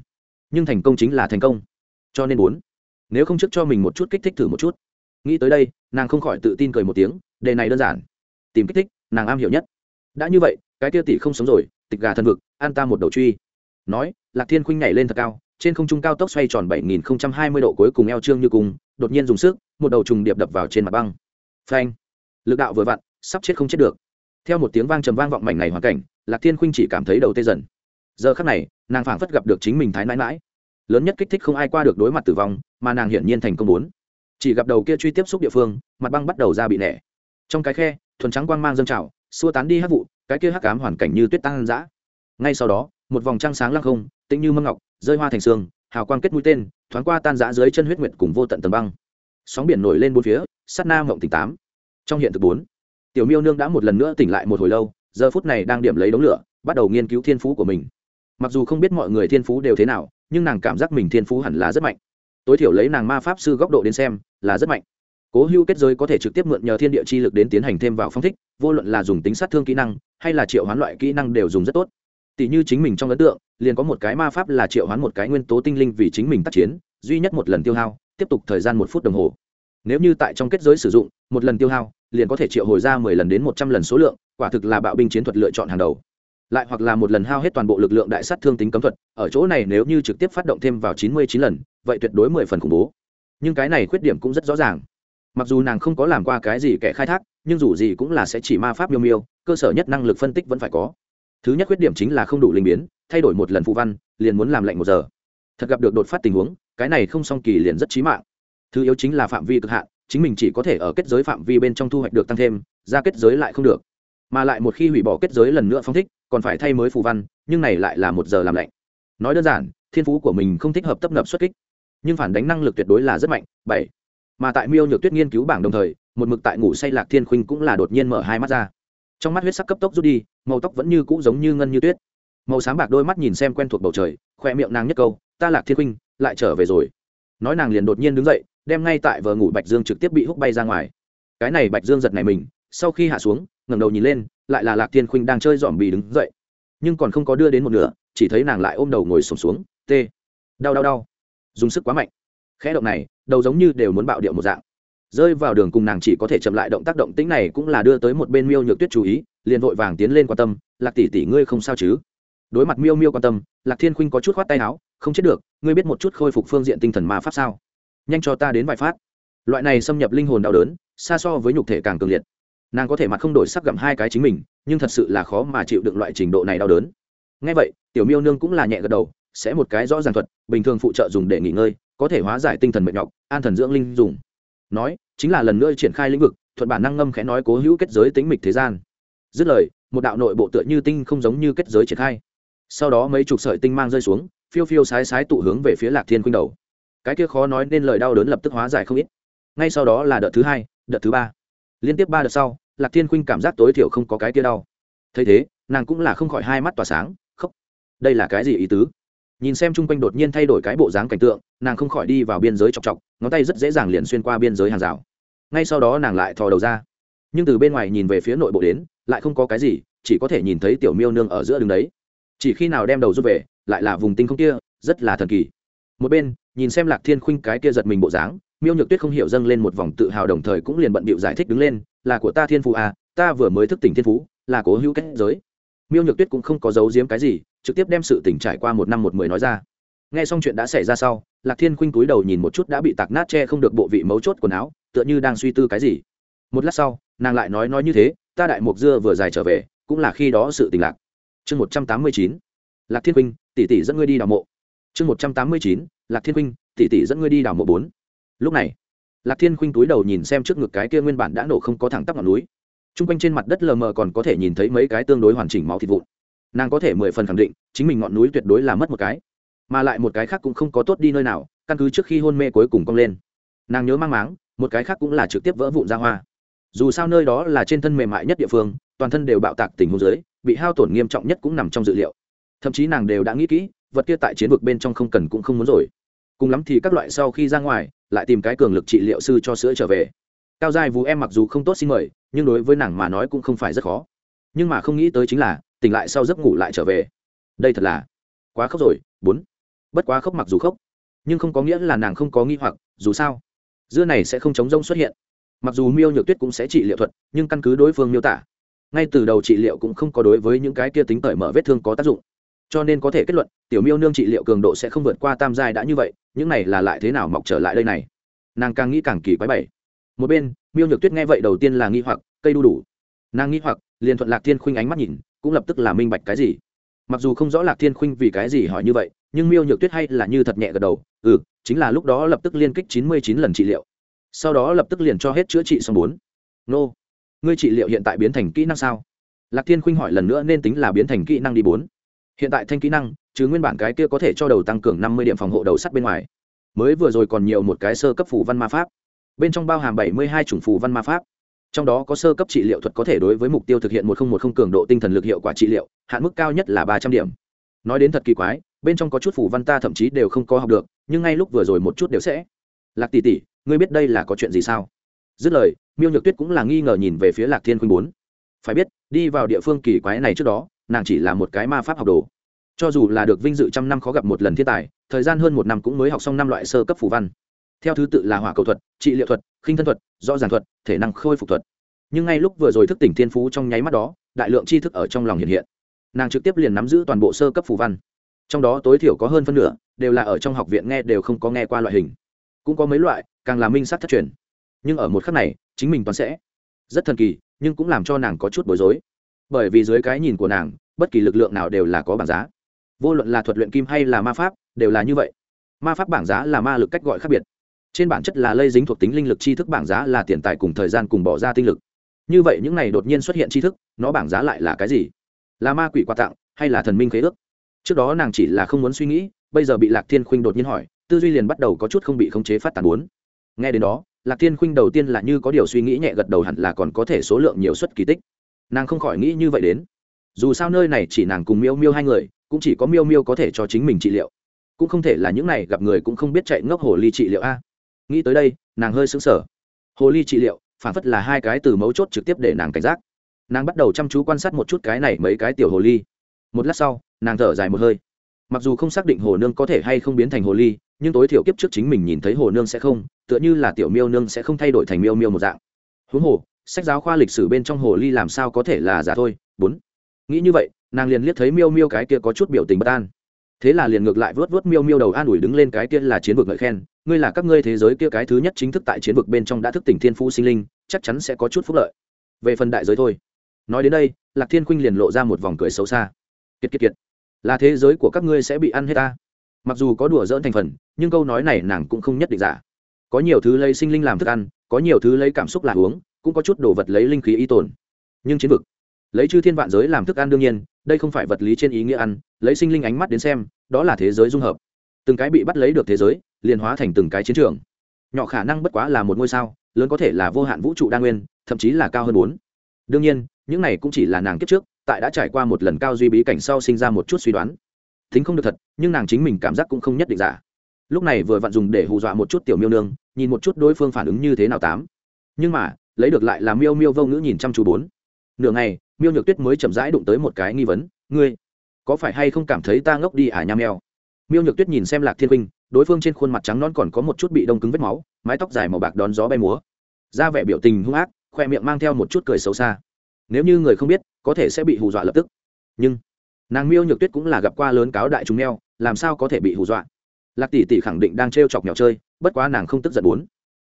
Nhưng thành công chính là thành công. Cho nên bốn, nếu không trước cho mình một chút kích thích thử một chút. Nghĩ tới đây, nàng không khỏi tự tin cười một tiếng, đề này đơn giản. Tìm kích thích, nàng am hiểu nhất. Đã như vậy, cái tiêu tỷ không sống rồi, tịch gà thần vực an ta một đầu truy. Nói, lạc thiên khuynh nhảy lên thật cao, trên không trung cao tốc xoay tròn bảy nghìn hai mươi độ cuối cùng eo trương như cùng, đột nhiên dùng sức, một đầu trùng điệp đập vào trên mặt băng. Phanh! Lực đạo vừa vặn, sắp chết không chết được. Theo một tiếng vang trầm vang vọng mảnh này hoàn cảnh, lạc thiên khuynh chỉ cảm thấy đầu tê dần. Giờ khắc này, nàng phảng phất gặp được chính mình thái mãi mãi. Lớn nhất kích thích không ai qua được đối mặt tử vong, mà nàng hiển nhiên thành công bốn. Chỉ gặp đầu kia truy tiếp xúc địa phương, mặt băng bắt đầu ra bị nẻ. Trong cái khe, thuần trắng quang mang dâng trào, xua tán đi hát vụ, cái kia hắc cám hoàn cảnh như tuyết tăng dã ngay sau đó, một vòng trăng sáng lăng không, tĩnh như mâm ngọc, rơi hoa thành xương hào quang kết mũi tên, thoáng qua tan rã dưới chân huyết nguyệt cùng vô tận tầng băng. Sóng biển nổi lên bốn phía, sát na mộng tỉnh tám trong hiện thực bốn, tiểu miêu nương đã một lần nữa tỉnh lại một hồi lâu, giờ phút này đang điểm lấy đống lửa, bắt đầu nghiên cứu thiên phú của mình. Mặc dù không biết mọi người thiên phú đều thế nào, nhưng nàng cảm giác mình thiên phú hẳn là rất mạnh. Tối thiểu lấy nàng ma pháp sư góc độ đến xem, là rất mạnh. Cố hữu kết giới có thể trực tiếp mượn nhờ thiên địa chi lực đến tiến hành thêm vào phong thích, vô luận là dùng tính sát thương kỹ năng, hay là triệu hoán loại kỹ năng đều dùng rất tốt tỷ như chính mình trong ấn tượng, liền có một cái ma pháp là triệu hoán một cái nguyên tố tinh linh vì chính mình tác chiến, duy nhất một lần tiêu hao, tiếp tục thời gian một phút đồng hồ. Nếu như tại trong kết giới sử dụng, một lần tiêu hao, liền có thể triệu hồi ra mười lần đến một trăm lần số lượng, quả thực là bạo binh chiến thuật lựa chọn hàng đầu. Lại hoặc là một lần hao hết toàn bộ lực lượng đại sát thương tính cấm thuật, ở chỗ này nếu như trực tiếp phát động thêm vào chín mươi chín lần, vậy tuyệt đối mười phần khủng bố. Nhưng cái này khuyết điểm cũng rất rõ ràng. Mặc dù nàng không có làm qua cái gì kẻ khai thác, nhưng dù gì cũng là sẽ chỉ ma pháp miêu miêu, cơ sở nhất năng lực phân tích vẫn phải có thứ nhất khuyết điểm chính là không đủ linh biến, thay đổi một lần phụ văn, liền muốn làm lạnh một giờ. Thật gặp được đột phát tình huống, cái này không song kỳ liền rất trí mạng. Thứ yếu chính là phạm vi cực hạn, chính mình chỉ có thể ở kết giới phạm vi bên trong thu hoạch được tăng thêm, ra kết giới lại không được. Mà lại một khi hủy bỏ kết giới lần nữa phong thích, còn phải thay mới phù văn, nhưng này lại là một giờ làm lạnh. Nói đơn giản, thiên phú của mình không thích hợp tấp nập xuất kích. Nhưng phản đánh năng lực tuyệt đối là rất mạnh, bảy. Mà tại miêu nhược tuyết nghiên cứu bảng đồng thời, một mực tại ngủ say lạc thiên khuynh cũng là đột nhiên mở hai mắt ra trong mắt huyết sắc cấp tốc rút đi màu tóc vẫn như cũ giống như ngân như tuyết. Màu sáng bạc đôi mắt nhìn xem quen thuộc bầu trời khoe miệng nàng nhất câu ta lạc thiên huynh lại trở về rồi. Nói nàng liền đột nhiên đứng dậy đem ngay tại vờ ngủ bạch dương trực tiếp bị hút bay ra ngoài. Cái này bạch dương giật này mình sau khi hạ xuống ngẩng đầu nhìn lên lại là lạc thiên khuynh đang chơi dòm bì đứng dậy. Nhưng còn không có đưa đến một nửa chỉ thấy nàng lại ôm đầu ngồi sổm xuống, xuống tê đau đau đau. Dùng sức quá mạnh. Khẽ động này đầu giống như đều muốn bạo điệu một dạng rơi vào đường cùng nàng chỉ có thể chậm lại động tác động tĩnh này cũng là đưa tới một bên miêu nhược tuyết chú ý, liền vội vàng tiến lên quan tâm, lạc tỷ tỷ ngươi không sao chứ? Đối mặt miêu miêu quan tâm, lạc thiên khuynh có chút khoát tay áo, không chết được, ngươi biết một chút khôi phục phương diện tinh thần ma pháp sao? Nhanh cho ta đến vài phát. Loại này xâm nhập linh hồn đau đớn, xa so với nhục thể càng cường liệt. Nàng có thể mặt không đổi sắc gặm hai cái chính mình, nhưng thật sự là khó mà chịu được loại trình độ này đau đớn. Ngay vậy, tiểu miêu nương cũng là nhẹ gật đầu, sẽ một cái rõ ràng thuật, bình thường phụ trợ dùng để nghỉ ngơi, có thể hóa giải tinh thần mệt nhọc, an thần dưỡng linh dùng nói, chính là lần nữa triển khai lĩnh vực, thuận bản năng ngâm khẽ nói cố hữu kết giới tính mịch thế gian. Dứt lời, một đạo nội bộ tựa như tinh không giống như kết giới triển khai. Sau đó mấy chục sợi tinh mang rơi xuống, phiêu phiêu sái sái tụ hướng về phía lạc thiên khuynh đầu. Cái kia khó nói nên lời đau đớn lập tức hóa giải không ít. Ngay sau đó là đợt thứ hai, đợt thứ ba. Liên tiếp ba đợt sau, lạc thiên khuynh cảm giác tối thiểu không có cái kia đau. Thấy thế, nàng cũng là không khỏi hai mắt tỏa sáng, khóc. Đây là cái gì ý tứ? Nhìn xem chung quanh đột nhiên thay đổi cái bộ dáng cảnh tượng, nàng không khỏi đi vào biên giới chọc chọc, ngón tay rất dễ dàng liền xuyên qua biên giới hàng rào. Ngay sau đó nàng lại thò đầu ra. Nhưng từ bên ngoài nhìn về phía nội bộ đến, lại không có cái gì, chỉ có thể nhìn thấy tiểu miêu nương ở giữa đường đấy. Chỉ khi nào đem đầu rút về, lại là vùng tinh không kia, rất là thần kỳ. Một bên, nhìn xem lạc thiên khuynh cái kia giật mình bộ dáng, miêu nhược tuyết không hiểu dâng lên một vòng tự hào đồng thời cũng liền bận bịu giải thích đứng lên, là của ta thiên phú à ta vừa mới thức tỉnh thiên phú, là cố hữu kết giới. Miêu nhược tuyết cũng không có giấu giếm cái gì trực tiếp đem sự tỉnh trải qua một năm một mười nói ra. Nghe xong chuyện đã xảy ra sau, lạc thiên khuynh cúi đầu nhìn một chút đã bị tạc nát che không được bộ vị mấu chốt quần áo, tựa như đang suy tư cái gì. Một lát sau, nàng lại nói nói như thế, ta đại mục dưa vừa dài trở về, cũng là khi đó sự tình lạc. Chương một trăm tám mươi chín, lạc thiên khuynh, tỷ tỷ dẫn ngươi đi đào mộ. Chương một trăm tám mươi chín, lạc thiên khuynh, tỷ tỷ dẫn ngươi đi đào mộ bốn. Lúc này, lạc thiên khuynh túi đầu nhìn xem trước ngực cái kia nguyên bản đã nổ không có thẳng tắp ngọn núi. T r u n g quanh trên mặt đất lờ mờ còn có thể nhìn thấy mấy cái tương đối hoàn chỉnh máu thịt vụn nàng có thể mười phần khẳng định, chính mình ngọn núi tuyệt đối là mất một cái. Mà lại một cái khác cũng không có tốt đi nơi nào, căn cứ trước khi hôn mê cuối cùng cong lên. Nàng nhớ mang máng, một cái khác cũng là trực tiếp vỡ vụn ra hoa. Dù sao nơi đó là trên thân mềm mại nhất địa phương, toàn thân đều bạo tạc tình huống dưới, bị hao tổn nghiêm trọng nhất cũng nằm trong dự liệu. Thậm chí nàng đều đã nghĩ kỹ, vật kia tại chiến vực bên trong không cần cũng không muốn rồi. Cùng lắm thì các loại sau khi ra ngoài, lại tìm cái cường lực trị liệu sư cho sữa trở về. Cao giai vũ em mặc dù không tốt xin mời, nhưng đối với nàng mà nói cũng không phải rất khó. Nhưng mà không nghĩ tới chính là tỉnh lại sau giấc ngủ lại trở về. Đây thật là quá khóc rồi, bốn. Bất quá khóc mặc dù khóc, nhưng không có nghĩa là nàng không có nghi hoặc, dù sao, dưa này sẽ không chống rông xuất hiện. Mặc dù miêu nhược tuyết cũng sẽ trị liệu thuật, nhưng căn cứ đối phương miêu tả, ngay từ đầu trị liệu cũng không có đối với những cái kia tính tởi mở vết thương có tác dụng. Cho nên có thể kết luận, tiểu miêu nương trị liệu cường độ sẽ không vượt qua tam giai đã như vậy, những này là lại thế nào mọc trở lại đây này? Nàng càng nghĩ càng kỳ quái bảy. Một bên, miêu nhược tuyết nghe vậy đầu tiên là nghi hoặc, cây đu đủ. Nàng nghi hoặc, liền thuận lạc thiên khuynh ánh mắt nhìn cũng lập tức là minh bạch cái gì. Mặc dù không rõ lạc thiên khuynh vì cái gì hỏi như vậy, nhưng miêu nhược tuyết hay là như thật nhẹ gật đầu ừ chính là lúc đó lập tức liên kích chín mươi chín lần trị liệu. Sau đó lập tức liền cho hết chữa trị xong bốn. Nô, ngươi trị liệu hiện tại biến thành kỹ năng sao? Lạc thiên khuynh hỏi lần nữa nên tính là biến thành kỹ năng đi bốn. Hiện tại thanh kỹ năng, chứ nguyên bản cái kia có thể cho đầu tăng cường năm mươi điểm phòng hộ đầu sắt bên ngoài. Mới vừa rồi còn nhiều một cái sơ cấp phủ văn ma pháp. Bên trong bao hàm bảy mươi hai chủng phù văn ma pháp trong đó có sơ cấp trị liệu thuật có thể đối với mục tiêu thực hiện một không một không cường độ tinh thần lực hiệu quả trị liệu, hạn mức cao nhất là ba trăm điểm. Nói đến thật kỳ quái, bên trong có chút phủ văn ta thậm chí đều không có học được, nhưng ngay lúc vừa rồi một chút đều sẽ. Lạc tỷ tỷ, ngươi biết đây là có chuyện gì sao? Dứt lời, miêu nhược tuyết cũng là nghi ngờ nhìn về phía lạc thiên khuynh bốn. Phải biết, đi vào địa phương kỳ quái này trước đó, nàng chỉ là một cái ma pháp học đồ. Cho dù là được vinh dự trăm năm khó gặp một lần thiên tài, thời gian hơn một năm cũng mới học xong năm loại sơ cấp phù văn theo thứ tự là hỏa cầu thuật, trị liệu thuật, khinh thân thuật, rõ ràng thuật, thể năng khôi phục thuật. Nhưng ngay lúc vừa rồi thức tỉnh thiên phú trong nháy mắt đó, đại lượng tri thức ở trong lòng hiện hiện. Nàng trực tiếp liền nắm giữ toàn bộ sơ cấp phù văn. Trong đó tối thiểu có hơn phân nửa đều là ở trong học viện nghe đều không có nghe qua loại hình. Cũng có mấy loại, càng là minh sát thất truyền. Nhưng ở một khắc này, chính mình toàn sẽ. Rất thần kỳ, nhưng cũng làm cho nàng có chút bối rối. Bởi vì dưới cái nhìn của nàng, bất kỳ lực lượng nào đều là có bảng giá. Vô luận là thuật luyện kim hay là ma pháp, đều là như vậy. Ma pháp bảng giá là ma lực cách gọi khác biệt trên bản chất là lây dính thuộc tính linh lực tri thức bảng giá là tiền tài cùng thời gian cùng bỏ ra tinh lực. Như vậy những này đột nhiên xuất hiện tri thức, nó bảng giá lại là cái gì? Là ma quỷ quà tặng hay là thần minh khế ước? Trước đó nàng chỉ là không muốn suy nghĩ, bây giờ bị lạc thiên khuynh đột nhiên hỏi, tư duy liền bắt đầu có chút không bị khống chế phát tàn bốn nghe đến đó, lạc thiên khuynh đầu tiên là như có điều suy nghĩ nhẹ gật đầu hẳn là còn có thể số lượng nhiều suất kỳ tích. Nàng không khỏi nghĩ như vậy đến. Dù sao nơi này chỉ nàng cùng miêu miêu hai người, cũng chỉ có miêu miêu có thể cho chính mình trị liệu. Cũng không thể là những này gặp người cũng không biết chạy ngốc hồ ly trị liệu a nghĩ tới đây, nàng hơi xứng sở hồ ly trị liệu, phản phất là hai cái từ mấu chốt trực tiếp để nàng cảnh giác. Nàng bắt đầu chăm chú quan sát một chút cái này mấy cái tiểu hồ ly. Một lát sau, nàng thở dài một hơi. Mặc dù không xác định hồ nương có thể hay không biến thành hồ ly, nhưng tối thiểu kiếp trước chính mình nhìn thấy hồ nương sẽ không, tựa như là tiểu miêu nương sẽ không thay đổi thành miêu miêu một dạng. Huống hồ, sách giáo khoa lịch sử bên trong hồ ly làm sao có thể là giả thôi? Bốn. Nghĩ như vậy, nàng liền liếc thấy miêu miêu cái kia có chút biểu tình bất an thế là liền ngược lại vớt vớt miêu miêu đầu an ủi đứng lên cái kia là chiến vực ngợi khen, ngươi là các ngươi thế giới kia cái thứ nhất chính thức tại chiến vực bên trong đã thức tỉnh thiên phú sinh linh, chắc chắn sẽ có chút phúc lợi. Về phần đại giới thôi. Nói đến đây, lạc thiên khuynh liền lộ ra một vòng cười xấu xa. Kiệt kiệt kiệt, là thế giới của các ngươi sẽ bị ăn hết ta. Mặc dù có đùa dỡn thành phần, nhưng câu nói này nàng cũng không nhất định giả. Có nhiều thứ lấy sinh linh làm thức ăn, có nhiều thứ lấy cảm xúc làm uống, cũng có chút đồ vật lấy linh khí y tồn. Nhưng chiến vực lấy chư thiên vạn giới làm thức ăn đương nhiên, đây không phải vật lý trên ý nghĩa ăn, lấy sinh linh ánh mắt đến xem, đó là thế giới dung hợp. Từng cái bị bắt lấy được thế giới, liền hóa thành từng cái chiến trường. Nhỏ khả năng bất quá là một ngôi sao, lớn có thể là vô hạn vũ trụ đa nguyên, thậm chí là cao hơn bốn. Đương nhiên, những này cũng chỉ là nàng kiếp trước, tại đã trải qua một lần cao duy bí cảnh sau sinh ra một chút suy đoán. Thính không được thật, nhưng nàng chính mình cảm giác cũng không nhất định giả. Lúc này vừa vặn dùng để hù dọa một chút tiểu miêu nương, nhìn một chút đối phương phản ứng như thế nào tám. Nhưng mà, lấy được lại là miêu miêu vô ngữ nhìn chăm chú bốn nửa ngày, miêu nhược tuyết mới chậm rãi đụng tới một cái nghi vấn, ngươi, có phải hay không cảm thấy ta ngốc đi à nham mèo? Miêu nhược tuyết nhìn xem lạc thiên huynh, đối phương trên khuôn mặt trắng non còn có một chút bị đông cứng vết máu, mái tóc dài màu bạc đón gió bay múa. Ra vẻ biểu tình hung ác, khoe miệng mang theo một chút cười xấu xa. Nếu như người không biết, có thể sẽ bị hù dọa lập tức. Nhưng, nàng miêu nhược tuyết cũng là gặp qua lớn cáo đại chúng neo làm sao có thể bị hù dọa? Lạc tỷ tỷ khẳng định đang t chọc nhỏ chơi, bất quá nàng không tức giận bốn.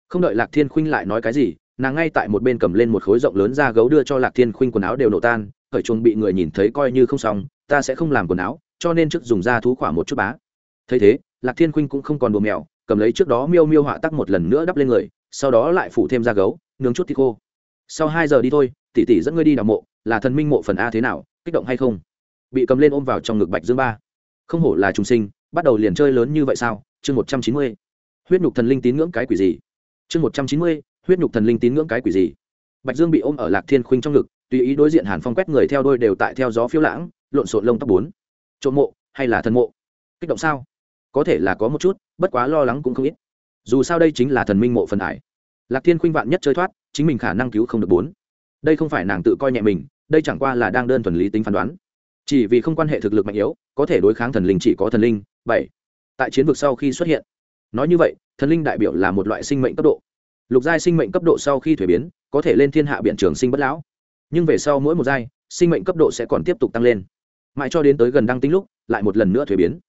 Không đợi lạc thiên khuynh lại nói cái gì nàng ngay tại một bên cầm lên một khối rộng lớn da gấu đưa cho lạc thiên khuynh quần áo đều nổ tan, khởi chuồng bị người nhìn thấy coi như không xong, ta sẽ không làm quần áo, cho nên trước dùng da thú khỏa một chút bá. Thấy thế, lạc thiên khuynh cũng không còn đùa mèo, cầm lấy trước đó miêu miêu họa tắc một lần nữa đắp lên người, sau đó lại phủ thêm da gấu, nướng chút thịt khô. Sau hai giờ đi thôi, tỷ tỷ dẫn ngươi đi đào mộ, là thần minh mộ phần a thế nào, kích động hay không? Bị cầm lên ôm vào trong ngực bạch dương ba. Không hổ là trung sinh, bắt đầu liền chơi lớn như vậy sao? Chương một trăm chín mươi. Huyết nhục thần linh tín ngưỡng cái quỷ gì? Chương một trăm chín mươi huyết nhục thần linh tín ngưỡng cái quỷ gì? Bạch dương bị ôm ở lạc thiên khuynh trong ngực, tùy ý đối diện hàn phong quét người theo đôi đều tại theo gió phiêu lãng, lộn xộn lông tóc bốn. Trộm mộ, hay là thần mộ? Kích động sao? Có thể là có một chút, bất quá lo lắng cũng không ít. Dù sao đây chính là thần minh mộ phần ải lạc thiên khuynh vạn nhất chơi thoát, chính mình khả năng cứu không được bốn. Đây không phải nàng tự coi nhẹ mình, đây chẳng qua là đang đơn thuần lý tính phán đoán. Chỉ vì không quan hệ thực lực mạnh yếu, có thể đối kháng thần linh chỉ có thần linh, bảy. Tại chiến vực sau khi xuất hiện, nói như vậy, thần linh đại biểu là một loại sinh mệnh cấp độ lục giai sinh mệnh cấp độ sau khi thuế biến, có thể lên thiên hạ biện trường sinh bất lão. Nhưng về sau mỗi một giai, sinh mệnh cấp độ sẽ còn tiếp tục tăng lên. Mãi cho đến tới gần đăng tính lúc, lại một lần nữa thuế biến.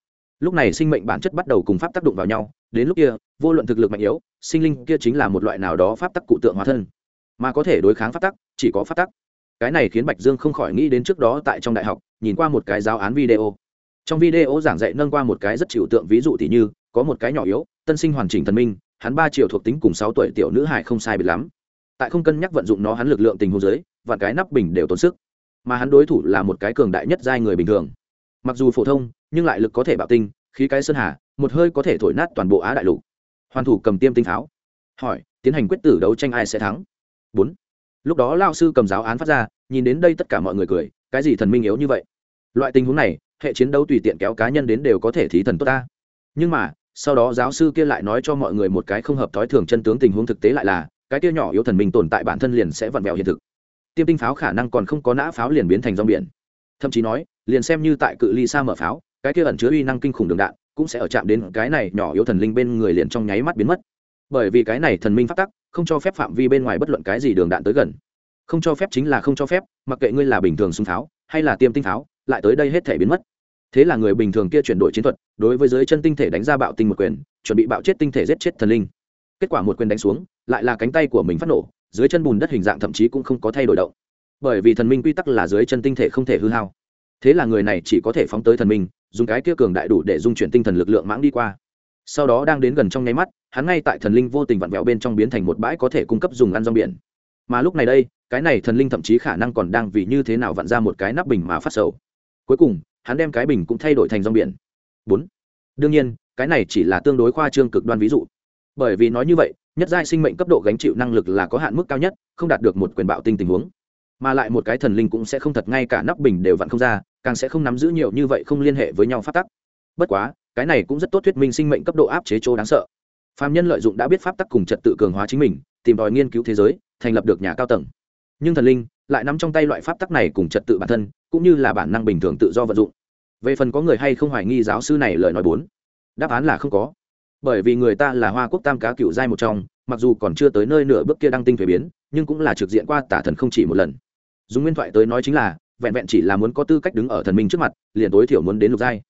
Lúc này sinh mệnh bản chất bắt đầu cùng pháp tác động vào nhau, đến lúc kia, vô luận thực lực mạnh yếu, sinh linh kia chính là một loại nào đó pháp tắc cụ tượng hóa thân. Mà có thể đối kháng pháp tắc, chỉ có pháp tắc. Cái này khiến bạch dương không khỏi nghĩ đến trước đó tại trong đại học, nhìn qua một cái giáo án video. Trong video giảng dạy nâng qua một cái rất chịu tượng, ví dụ thì như, có một cái nhỏ yếu, tân sinh hoàn chỉnh thần minh hắn ba triệu thuộc tính cùng sáu tuổi tiểu nữ hải không sai biệt lắm. Tại không cân nhắc vận dụng nó hắn lực lượng tình huống dưới và cái nắp bình đều tốn sức. Mà hắn đối thủ là một cái cường đại nhất giai người bình thường. Mặc dù phổ thông, nhưng lại lực có thể bạo tinh, khí cái sơn hà, một hơi có thể thổi nát toàn bộ á đại lục. Hoàn thủ cầm tiêm tinh tháo hỏi, tiến hành quyết tử đấu tranh ai sẽ thắng? Bốn. Lúc đó lao sư cầm giáo án phát ra, nhìn đến đây tất cả mọi người cười, cái gì thần minh yếu như vậy? Loại tình huống này, hệ chiến đấu tùy tiện kéo cá nhân đến đều có thể thí thần tốt ta. Nhưng mà sau đó giáo sư kia lại nói cho mọi người một cái không hợp thói thường chân tướng tình huống thực tế lại là, cái kia nhỏ yếu thần minh tồn tại bản thân liền sẽ vặn vẹo hiện thực. Tiêm tinh pháo khả năng còn không có nã pháo liền biến thành rong biển. Thậm chí nói, liền xem như tại cự ly xa mở pháo, cái kia ẩn chứa uy năng kinh khủng đường đạn, cũng sẽ ở chạm đến cái này nhỏ yếu thần linh bên người liền trong nháy mắt biến mất. Bởi vì cái này thần minh phát tắc, không cho phép phạm vi bên ngoài bất luận cái gì đường đạn tới gần. Không cho phép chính là không cho phép, mặc kệ ngươi là bình thường súng pháo, hay là tiêm tinh pháo, lại tới đây hết thể biến mất thế là người bình thường kia chuyển đổi chiến thuật, đối với dưới chân tinh thể đánh ra bạo tinh một quyền, chuẩn bị bạo chết tinh thể giết chết thần linh. Kết quả một quyền đánh xuống, lại là cánh tay của mình phát nổ, dưới chân bùn đất hình dạng thậm chí cũng không có thay đổi động. Bởi vì thần minh quy tắc là dưới chân tinh thể không thể hư hao. Thế là người này chỉ có thể phóng tới thần minh, dùng cái kia cường đại đủ để dung chuyển tinh thần lực lượng mãng đi qua. Sau đó đang đến gần trong nháy mắt, hắn ngay tại thần linh vô tình vặn vẹo bên trong biến thành một bãi có thể cung cấp dùng ăn rong biển. Mà lúc này đây, cái này thần linh thậm chí khả năng còn đang vì như thế nào vặn ra một cái nắp bình mà phát sầu. Cuối cùng hắn đem cái bình cũng thay đổi thành rong biển. Bốn. Đương nhiên, cái này chỉ là tương đối khoa trương cực đoan ví dụ. Bởi vì nói như vậy, nhất giai sinh mệnh cấp độ gánh chịu năng lực là có hạn mức cao nhất, không đạt được một quyền bạo tinh tình huống. Mà lại một cái thần linh cũng sẽ không thật ngay cả nắp bình đều vặn không ra, càng sẽ không nắm giữ nhiều như vậy không liên hệ với nhau phát tắc. Bất quá, cái này cũng rất tốt thuyết minh sinh mệnh cấp độ áp chế chỗ đáng sợ. Phạm nhân lợi dụng đã biết pháp tắc cùng trật tự cường hóa chính mình, tìm đòi nghiên cứu thế giới, thành lập được nhà cao tầng nhưng thần linh lại nắm trong tay loại pháp tắc này cùng trật tự bản thân, cũng như là bản năng bình thường tự do vận dụng. Về phần có người hay không hoài nghi giáo sư này lời nói bốn? Đáp án là không có. Bởi vì người ta là hoa quốc tam cá cựu giai một trong, mặc dù còn chưa tới nơi nửa bước kia đăng tinh thuế biến, nhưng cũng là trực diện qua tả thần không chỉ một lần. Dùng nguyên thoại tới nói chính là, vẹn vẹn chỉ là muốn có tư cách đứng ở thần minh trước mặt, liền tối thiểu muốn đến lục giai.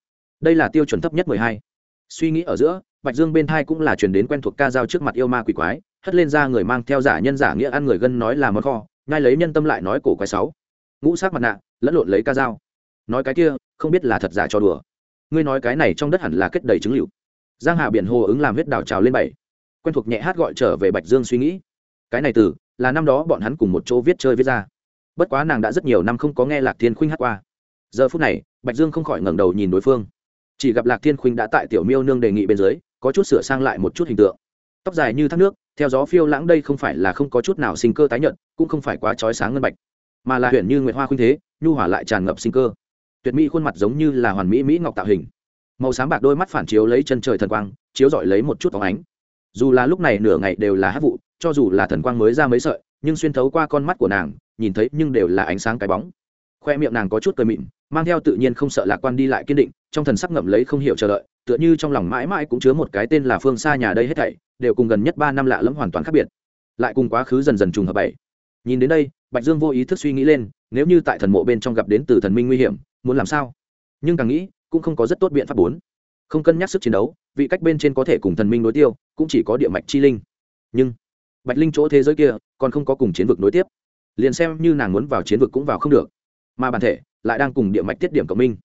Đây là tiêu chuẩn thấp nhất mười hai. Suy nghĩ ở giữa, bạch dương bên thai cũng là chuyển đến quen thuộc ca dao trước mặt yêu ma quỷ quái, hất lên ra người mang theo giả nhân giả nghĩa ăn người gân nói là món kho ngay lấy nhân tâm lại nói cổ quái sáu. Ngũ sắc mặt nạ, lẫn lộn lấy ca dao. Nói cái kia, không biết là thật giả cho đùa. Ngươi nói cái này trong đất hẳn là kết đầy chứng liệu. Giang hạ biển hồ ứng làm huyết đào trào lên bảy. Quen thuộc nhẹ hát gọi trở về bạch dương suy nghĩ. Cái này từ, là năm đó bọn hắn cùng một chỗ viết chơi viết ra. Bất quá nàng đã rất nhiều năm không có nghe lạc thiên khuynh hát qua. Giờ phút này, bạch dương không khỏi ngẩng đầu nhìn đối phương. Chỉ gặp lạc thiên khuynh đã tại tiểu miêu nương đề nghị bên dưới, có chút sửa sang lại một chút hình tượng. Tóc dài như thác nước theo gió phiêu lãng đây không phải là không có chút nào sinh cơ tái nhận cũng không phải quá trói sáng ngân bạch, mà là huyện như nguyệt hoa khuynh thế, nhu hỏa lại tràn ngập sinh cơ. Tuyệt mỹ khuôn mặt giống như là hoàn mỹ mỹ ngọc tạo hình. Màu sáng bạc đôi mắt phản chiếu lấy chân trời thần quang, chiếu dọi lấy một chút phóng ánh. Dù là lúc này nửa ngày đều là hát vụ, cho dù là thần quang mới ra mấy sợi, nhưng xuyên thấu qua con mắt của nàng, nhìn thấy nhưng đều là ánh sáng cái bóng. Khoe miệng nàng có chút cười mịn, mang theo tự nhiên không sợ lạc quan đi lại kiên định, trong thần sắc ngậm lấy không hiểu chờ đợi tựa như trong lòng mãi mãi cũng chứa một cái tên là phương xa nhà đây hết thảy, đều cùng gần nhất ba năm lạ lẫm hoàn toàn khác biệt. Lại cùng quá khứ dần dần trùng hợp bảy. Nhìn đến đây, bạch dương vô ý thức suy nghĩ lên, nếu như tại thần mộ bên trong gặp đến từ thần minh nguy hiểm, muốn làm sao? Nhưng càng nghĩ, cũng không có rất tốt biện pháp bốn. Không cân nhắc sức chiến đấu, vị cách bên trên có thể cùng thần minh đối tiêu, cũng chỉ có địa mạch chi linh. Nhưng, bạch linh chỗ thế giới kia, còn không có cùng chiến vực nối tiếp. Liền xem như nàng muốn vào chiến vực cũng vào không được. Mà bản thể, lại đang cùng địa mạch tiết điểm cộng minh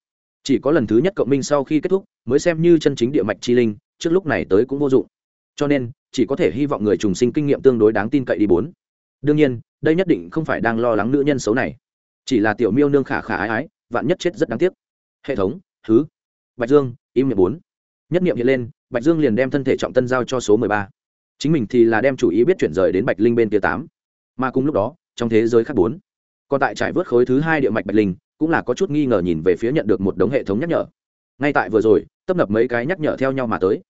chỉ có lần thứ nhất cộng minh sau khi kết thúc, mới xem như chân chính địa mạch chi linh, trước lúc này tới cũng vô dụng. Cho nên, chỉ có thể hy vọng người trùng sinh kinh nghiệm tương đối đáng tin cậy đi bốn. Đương nhiên, đây nhất định không phải đang lo lắng nữ nhân xấu này. Chỉ là tiểu miêu nương khả khả ái ái, vạn nhất chết rất đáng tiếc. Hệ thống thứ bạch dương, im miệng bốn. Nhất niệm hiện lên, bạch dương liền đem thân thể trọng tân giao cho số mười ba. Chính mình thì là đem chủ ý biết chuyển rời đến bạch linh bên kia tám. Mà cùng lúc đó, trong thế giới khác bốn. Còn tại trải vớt khối thứ hai địa mạch bạch linh cũng là có chút nghi ngờ nhìn về phía nhận được một đống hệ thống nhắc nhở. Ngay tại vừa rồi, tấp nập mấy cái nhắc nhở theo nhau mà tới.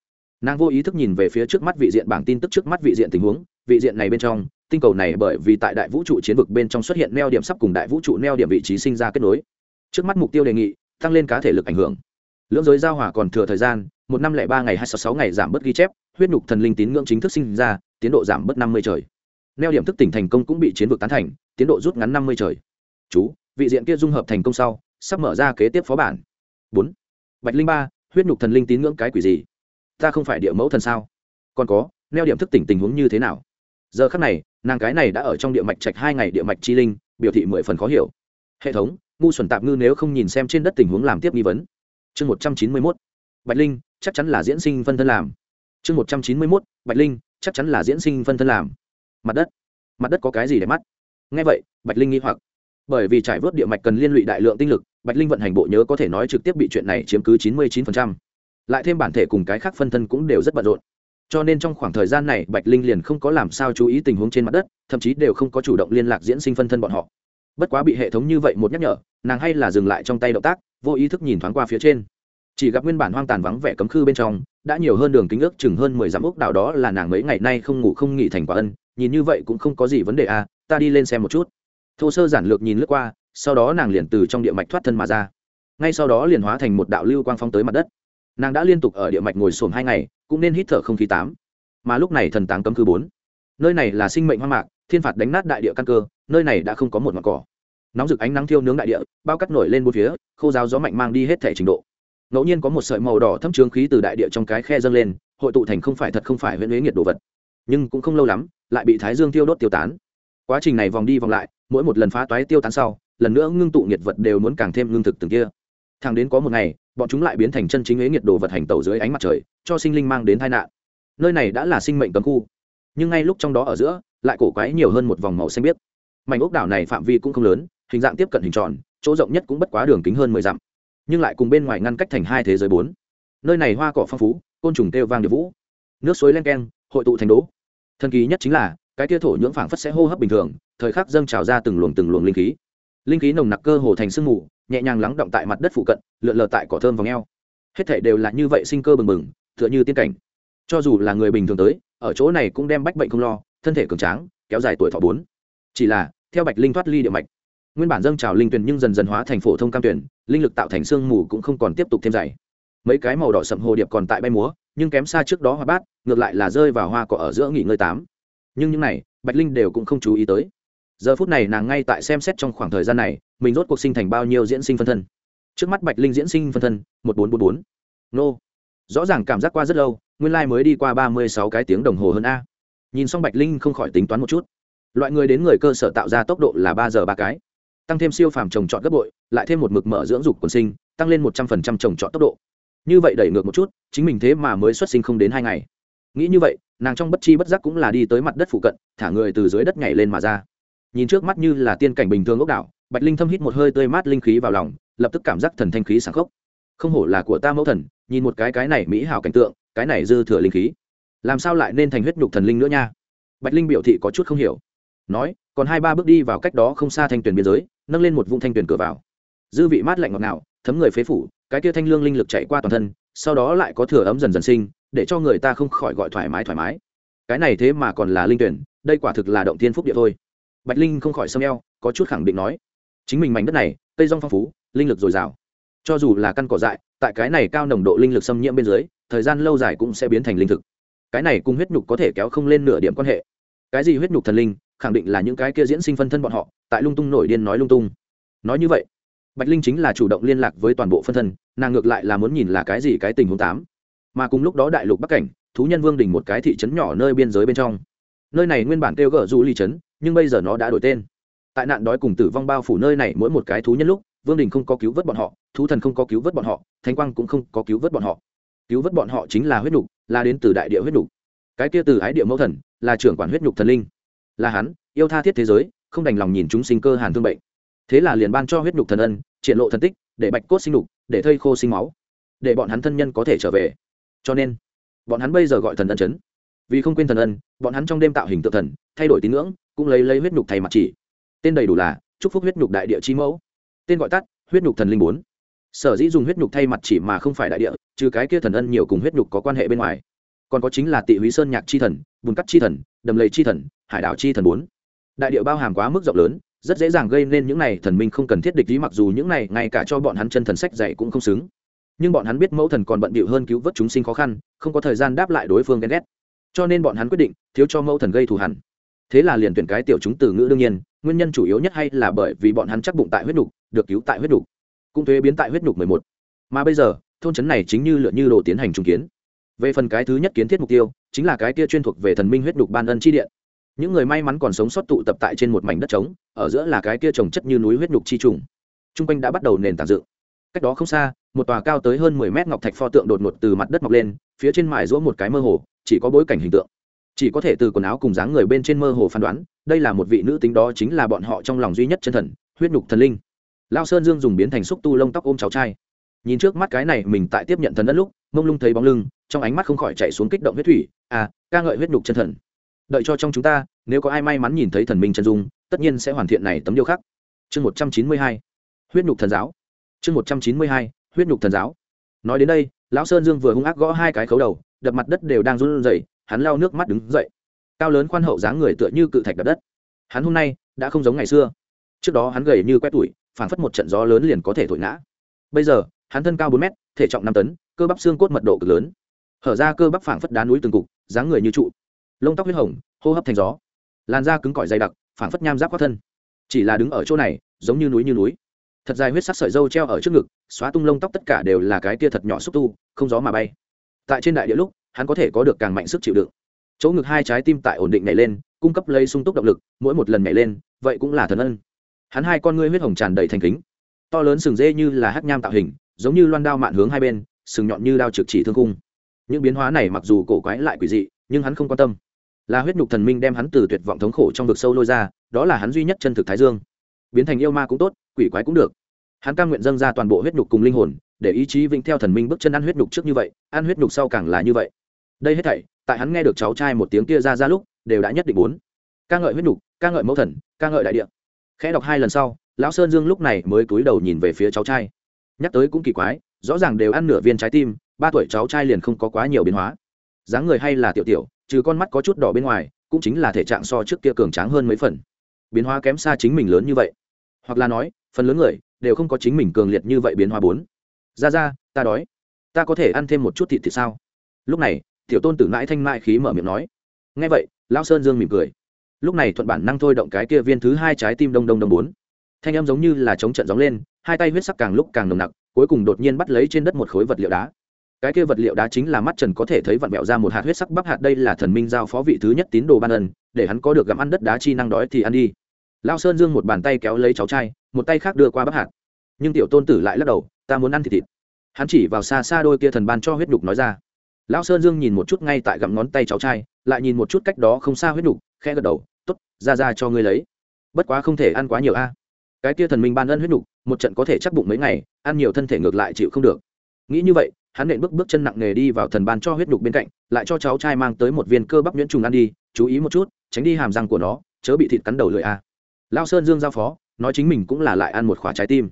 Nàng vô ý thức nhìn về phía trước mắt vị diện bảng tin tức trước mắt vị diện tình huống, vị diện này bên trong, tinh cầu này bởi vì tại đại vũ trụ chiến vực bên trong xuất hiện neo điểm sắp cùng đại vũ trụ neo điểm vị trí sinh ra kết nối. Trước mắt mục tiêu đề nghị, tăng lên cá thể lực ảnh hưởng. Lưỡng giới giao hòa còn thừa thời gian, một năm lẻ ba ngày hai sáu sáu ngày giảm bớt ghi chép, huyết nhục thần linh tín ngưỡng chính thức sinh ra, tiến độ giảm bớt năm mươi trời. Neo điểm thức tỉnh thành công cũng bị chiến vực tán thành, tiến độ rút ngắn năm mươi trời. Chú vị diện kia dung hợp thành công sau, sắp mở ra kế tiếp phó bản. Bốn. Bạch linh ba, huyết nhục thần linh tín ngưỡng cái quỷ gì? Ta không phải địa mẫu thần sao? Còn có, neo điểm thức tỉnh tình huống như thế nào? Giờ khắc này, nàng cái này đã ở trong địa mạch trạch hai ngày địa mạch chi linh, biểu thị mười phần khó hiểu. Hệ thống, ngu xuẩn tạp ngư nếu không nhìn xem trên đất tình huống làm tiếp nghi vấn. Chương một trăm chín mươi mốt. Bạch linh, chắc chắn là diễn sinh phân thân làm. Chương một trăm chín mươi mốt. Bạch linh, chắc chắn là diễn sinh phân thân làm. Mặt đất. Mặt đất có cái gì để mắt? Ngay vậy, bạch linh nghi hoặc bởi vì trải vớt địa mạch cần liên lụy đại lượng tinh lực, bạch linh vận hành bộ nhớ có thể nói trực tiếp bị chuyện này chiếm cứ chín mươi chín lại thêm bản thể cùng cái khác phân thân cũng đều rất bận rộn. Cho nên trong khoảng thời gian này, bạch linh liền không có làm sao chú ý tình huống trên mặt đất, thậm chí đều không có chủ động liên lạc diễn sinh phân thân bọn họ. Bất quá bị hệ thống như vậy một nhắc nhở, nàng hay là dừng lại trong tay động tác, vô ý thức nhìn thoáng qua phía trên. Chỉ gặp nguyên bản hoang tàn vắng vẻ cấm khư bên trong, đã nhiều hơn đường kính ước chừng hơn mười dặm ốc đảo đó là nàng mấy ngày nay không ngủ không nghỉ thành quả ân, nhìn như vậy cũng không có gì vấn đề à ta đi lên xem một chút thô sơ giản lược nhìn lướt qua, sau đó nàng liền từ trong địa mạch thoát thân mà ra. Ngay sau đó liền hóa thành một đạo lưu quang phong tới mặt đất. Nàng đã liên tục ở địa mạch ngồi xổm hai ngày, cũng nên hít thở không khí tám. Mà lúc này thần táng cấm cư bốn. Nơi này là sinh mệnh hoang mạc, thiên phạt đánh nát đại địa căn cơ, nơi này đã không có một ngọn cỏ. Nóng rực ánh nắng thiêu nướng đại địa, bao cắt nổi lên bốn phía, khô giáo gió mạnh mang đi hết thể trình độ. Ngẫu nhiên có một sợi màu đỏ thâm trướng khí từ đại địa trong cái khe dâng lên, hội tụ thành không phải thật không phải huyễn huế nhiệt đồ vật. Nhưng cũng không lâu lắm, lại bị thái dương tiêu đốt tiêu tán quá trình này vòng đi vòng lại, mỗi một lần phá toái tiêu tán sau, lần nữa ngưng tụ nhiệt vật đều muốn càng thêm ngưng thực từng kia. Thẳng đến có một ngày, bọn chúng lại biến thành chân chính ế nhiệt đồ vật hành tẩu dưới ánh mặt trời, cho sinh linh mang đến tai nạn. Nơi này đã là sinh mệnh cấm khu. Nhưng ngay lúc trong đó ở giữa, lại cổ quái nhiều hơn một vòng màu xanh biếc. Mảnh ốc đảo này phạm vi cũng không lớn, hình dạng tiếp cận hình tròn, chỗ rộng nhất cũng bất quá đường kính hơn mười dặm. Nhưng lại cùng bên ngoài ngăn cách thành hai thế giới bốn. Nơi này hoa cỏ phong phú, côn trùng kêu vang điệp vũ. Nước suối len keng, hội tụ thành đố. Thần kỳ nhất chính là cái tia thổ nhưỡng phảng phất sẽ hô hấp bình thường, thời khắc dâng trào ra từng luồng từng luồng linh khí. Linh khí nồng nặc cơ hồ thành sương mù, nhẹ nhàng lắng động tại mặt đất phụ cận, lượn lờ tại cỏ thơm v ò hết thể đều là như vậy sinh cơ bừng bừng, tựa như tiên cảnh. Cho dù là người bình thường tới, ở chỗ này cũng đem bách bệnh không lo, thân thể cường tráng, kéo dài tuổi thọ bốn. Chỉ là, theo bạch linh thoát ly địa mạch, nguyên bản dâng trào linh tuyền nhưng dần dần hóa thành phổ thông cam tuyển, linh lực tạo thành sương mù cũng không còn tiếp tục thêm dày. Mấy cái màu đỏ sậm hồ điệp còn tại bay múa, nhưng kém xa trước đó hoa bát, ngược lại là rơi vào hoa cỏ ở giữa nghỉ ngơi tám nhưng những này, bạch linh đều cũng không chú ý tới. Giờ phút này nàng ngay tại xem xét trong khoảng thời gian này, mình rốt cuộc sinh thành bao nhiêu diễn sinh phân thân. Trước mắt bạch linh diễn sinh phân thân, một bốn bốn bốn. Nô. Rõ ràng cảm giác qua rất lâu, nguyên lai、like、mới đi qua ba mươi sáu cái tiếng đồng hồ hơn a. Nhìn xong bạch linh không khỏi tính toán một chút. Loại người đến người cơ sở tạo ra tốc độ là ba giờ ba cái. Tăng thêm siêu phàm trồng trọt gấp bội, lại thêm một mực mở dưỡng dục quần sinh, tăng lên một trăm phần trăm trồng trọt tốc độ. Như vậy đẩy ngược một chút, chính mình thế mà mới xuất sinh không đến hai ngày nghĩ như vậy, nàng trong bất chi bất giác cũng là đi tới mặt đất phụ cận, thả người từ dưới đất nhảy lên mà ra. Nhìn trước mắt như là tiên cảnh bình thường ốc đảo, bạch linh thâm hít một hơi tươi mát linh khí vào lòng, lập tức cảm giác thần thanh khí sảng khốc. Không hổ là của ta mẫu thần, nhìn một cái cái này mỹ hảo cảnh tượng, cái này dư thừa linh khí. Làm sao lại nên thành huyết nhục thần linh nữa nha? Bạch linh biểu thị có chút không hiểu. Nói, còn hai ba bước đi vào cách đó không xa thanh tuyển biên giới, nâng lên một vũng thanh tuyển cửa vào. Dư vị mát lạnh ngọt ngào, thấm người phế phủ, cái kia thanh lương linh lực chạy qua toàn thân, sau đó lại có thừa ấm dần dần sinh để cho người ta không khỏi gọi thoải mái thoải mái. Cái này thế mà còn là linh tuyển, đây quả thực là động thiên phúc địa thôi. Bạch linh không khỏi xâm eo, có chút khẳng định nói, chính mình mảnh đất này, cây rong phong phú, linh lực dồi dào. Cho dù là căn cỏ dại, tại cái này cao nồng độ linh lực xâm nhiễm bên dưới, thời gian lâu dài cũng sẽ biến thành linh thực. Cái này cùng huyết nhục có thể kéo không lên nửa điểm quan hệ. Cái gì huyết nhục thần linh, khẳng định là những cái kia diễn sinh phân thân bọn họ, tại lung tung nổi điên nói lung tung. Nói như vậy, bạch linh chính là chủ động liên lạc với toàn bộ phân thân, nàng ngược lại là muốn nhìn là cái gì cái tình huống tám mà cùng lúc đó đại lục bắc cảnh, thú nhân vương đình một cái thị trấn nhỏ nơi biên giới bên trong. Nơi này nguyên bản kêu gỡ du ly trấn, nhưng bây giờ nó đã đổi tên. Tại nạn đói cùng tử vong bao phủ nơi này mỗi một cái thú nhân lúc, vương đình không có cứu vớt bọn họ, thú thần không có cứu vớt bọn họ thanh quang cũng không có cứu vớt bọn họ. Cứu vớt bọn họ chính là huyết nhục là đến từ đại địa huyết nhục cái kia từ ái địa mẫu thần, là trưởng quản huyết nhục thần linh. Là hắn, yêu tha thiết thế giới, không đành lòng nhìn chúng sinh cơ hàn thương bệnh. Thế là liền ban cho huyết nhục thần ân, triển lộ thần tích, để bạch cốt sinh nhục để thây khô sinh máu, để bọn hắn thân nhân có thể trở về cho nên, bọn hắn bây giờ gọi thần ân chấn. Vì không quên thần ân, bọn hắn trong đêm tạo hình tự thần, thay đổi tín ngưỡng, cũng lấy lấy huyết nhục thay mặt chỉ. Tên đầy đủ là chúc phúc huyết nhục đại địa chi mẫu. Tên gọi tắt, huyết nhục thần linh bốn. Sở dĩ dùng huyết nhục thay mặt chỉ mà không phải đại địa, trừ cái kia thần ân nhiều cùng huyết nhục có quan hệ bên ngoài. Còn có chính là tị húy sơn nhạc chi thần, bùn cắt chi thần, đầm lầy chi thần, hải đảo chi thần bốn. Đại địa bao hàm quá mức rộng lớn, rất dễ dàng gây nên những này thần minh không cần thiết địch ý, mặc dù những này ngay cả cho bọn hắn chân thần sách dạy cũng không xứng nhưng bọn hắn biết mẫu thần còn bận bịu hơn cứu vớt chúng sinh khó khăn, không có thời gian đáp lại đối phương ghen ghét. Cho nên bọn hắn quyết định, thiếu cho mẫu thần gây thù hẳn thế là liền tuyển cái tiểu chúng từ ngữ đương nhiên, nguyên nhân chủ yếu nhất hay là bởi vì bọn hắn chắc bụng tại huyết đục được cứu tại huyết đục cũng thuế biến tại huyết đục mười một. Mà bây giờ, thôn trấn này chính như lượn như đồ tiến hành trùng kiến. Về phần cái thứ nhất kiến thiết mục tiêu, chính là cái kia chuyên thuộc về thần minh huyết đục ban ân chi điện. Những người may mắn còn sống sót tụ tập tại trên một mảnh đất trống, ở giữa là cái kia trồng chất như núi huyết đục chi trùng. T r u n g quanh đã bắt đầu nền tảng dựng. Cách đó không xa một tòa cao tới hơn mười mét ngọc thạch pho tượng đột ngột từ mặt đất mọc lên, phía trên mài rũa một cái mơ hồ, chỉ có bối cảnh hình tượng. Chỉ có thể từ quần áo cùng dáng người bên trên mơ hồ phán đoán, đây là một vị nữ tính đó chính là bọn họ trong lòng duy nhất chân thần, huyết nhục thần linh. Lao sơn dương dùng biến thành xúc tu lông tóc ôm cháu trai. Nhìn trước mắt cái này, mình tại tiếp nhận thần đất lúc, mông lung thấy bóng lưng, trong ánh mắt không khỏi chạy xuống kích động huyết thủy à ca ngợi huyết nhục chân thần. Đợi cho trong chúng ta, nếu có ai may mắn nhìn thấy thần minh chân dung, tất nhiên sẽ hoàn thiện này tấm điêu khắc. Chương một trăm chín mươi hai. Huyết nhục thần giáo. Chương một trăm chín mươi hai huyết nhục thần giáo. Nói đến đây, lão sơn dương vừa hung ác gõ hai cái khấu đầu, đập mặt đất đều đang run rẩy, hắn lau nước mắt đứng dậy. Cao lớn khoan hậu dáng người tựa như cự thạch đập đất. Hắn hôm nay đã không giống ngày xưa. Trước đó hắn gầy như quét tuổi phảng phất một trận gió lớn liền có thể thổi ngã. Bây giờ, hắn thân cao bốn mét, thể trọng năm tấn, cơ bắp xương cốt mật độ cực lớn. Hở ra cơ bắp phảng phất đá núi từng cục, dáng người như trụ. Lông tóc huyết hồng, hô hấp thành gió. Làn da cứng cỏi dày đặc, phảng phất nham giáp khoác thân. Chỉ là đứng ở chỗ này, giống như núi như núi thật dài huyết sắc sợi dâu treo ở trước ngực, xóa tung lông tóc tất cả đều là cái tia thật nhỏ xúc tu, không gió mà bay. Tại trên đại địa lúc, hắn có thể có được càng mạnh sức chịu đựng. Chỗ ngực hai trái tim tại ổn định nhảy lên, cung cấp lấy sung túc động lực, mỗi một lần nhảy lên, vậy cũng là thần ân. Hắn hai con ngươi huyết hồng tràn đầy thành kính. To lớn sừng dê như là hắc nham tạo hình, giống như loan đao mạn hướng hai bên, sừng nhọn như đao trực chỉ thương cung. Những biến hóa này mặc dù cổ quái lại quỷ dị, nhưng hắn không quan tâm. Là huyết nhục thần minh đem hắn từ tuyệt vọng thống khổ trong vực sâu lôi ra, đó là hắn duy nhất chân thực thái dương. Biến thành yêu ma cũng tốt quỷ quái cũng được. Hắn cam nguyện dâng ra toàn bộ huyết nhục cùng linh hồn, để ý chí vĩnh theo thần minh bước chân ăn huyết nhục trước như vậy, ăn huyết nhục sau càng là như vậy. Đây hết thảy, tại hắn nghe được cháu trai một tiếng kia ra ra lúc, đều đã nhất định bốn ca ngợi huyết nhục, ca ngợi mẫu thần, ca ngợi đại địa. Khẽ đọc hai lần sau, lão sơn dương lúc này mới cúi đầu nhìn về phía cháu trai. Nhắc tới cũng kỳ quái, rõ ràng đều ăn nửa viên trái tim, ba tuổi cháu trai liền không có quá nhiều biến hóa. Dáng người hay là tiểu tiểu, trừ con mắt có chút đỏ bên ngoài, cũng chính là thể trạng so trước kia cường tráng hơn mấy phần. Biến hóa kém xa chính mình lớn như vậy. Hoặc là nói phần lớn người đều không có chính mình cường liệt như vậy biến hóa bốn. Ra ra, ta đói. Ta có thể ăn thêm một chút thịt thì sao? Lúc này, tiểu tôn tử mãi thanh mại khí mở miệng nói. Nghe vậy, lão sơn dương mỉm cười. Lúc này thuận bản năng thôi động cái kia viên thứ hai trái tim đông đông đông bốn. Thanh âm giống như là chống trận gióng lên, hai tay huyết sắc càng lúc càng nồng nặc, cuối cùng đột nhiên bắt lấy trên đất một khối vật liệu đá. Cái kia vật liệu đá chính là mắt trần có thể thấy vặn vẹo ra một hạt huyết sắc bắp hạt, đây là thần minh giao phó vị thứ nhất tín đồ ban ân, để hắn có được gặm ăn đất đá chi năng đói thì ăn đi lao sơn dương một bàn tay kéo lấy cháu trai, một tay khác đưa qua bắp hạt. Nhưng tiểu tôn tử lại lắc đầu, ta muốn ăn thịt thịt. Hắn chỉ vào xa xa đôi kia thần ban cho huyết đục nói ra. Lão sơn dương nhìn một chút ngay tại gặm ngón tay cháu trai, lại nhìn một chút cách đó không xa huyết đục khe gật đầu t ố t ra ra cho ngươi lấy. Bất quá không thể ăn quá nhiều a. Cái kia thần minh ban ân huyết đục một trận có thể chắc bụng mấy ngày, ăn nhiều thân thể ngược lại chịu không được. Nghĩ như vậy, hắn nện bước bước chân nặng nề đi vào thần ban cho huyết đục bên cạnh, lại cho cháu trai mang tới một viên cơ bắp nhuyễn trùng ăn đi, chú ý một chút, tránh đi hàm răng của nó, chớ bị thịt cắn đầu lưỡi a lao sơn dương giao phó, nói chính mình cũng là lại ăn một khóa trái tim.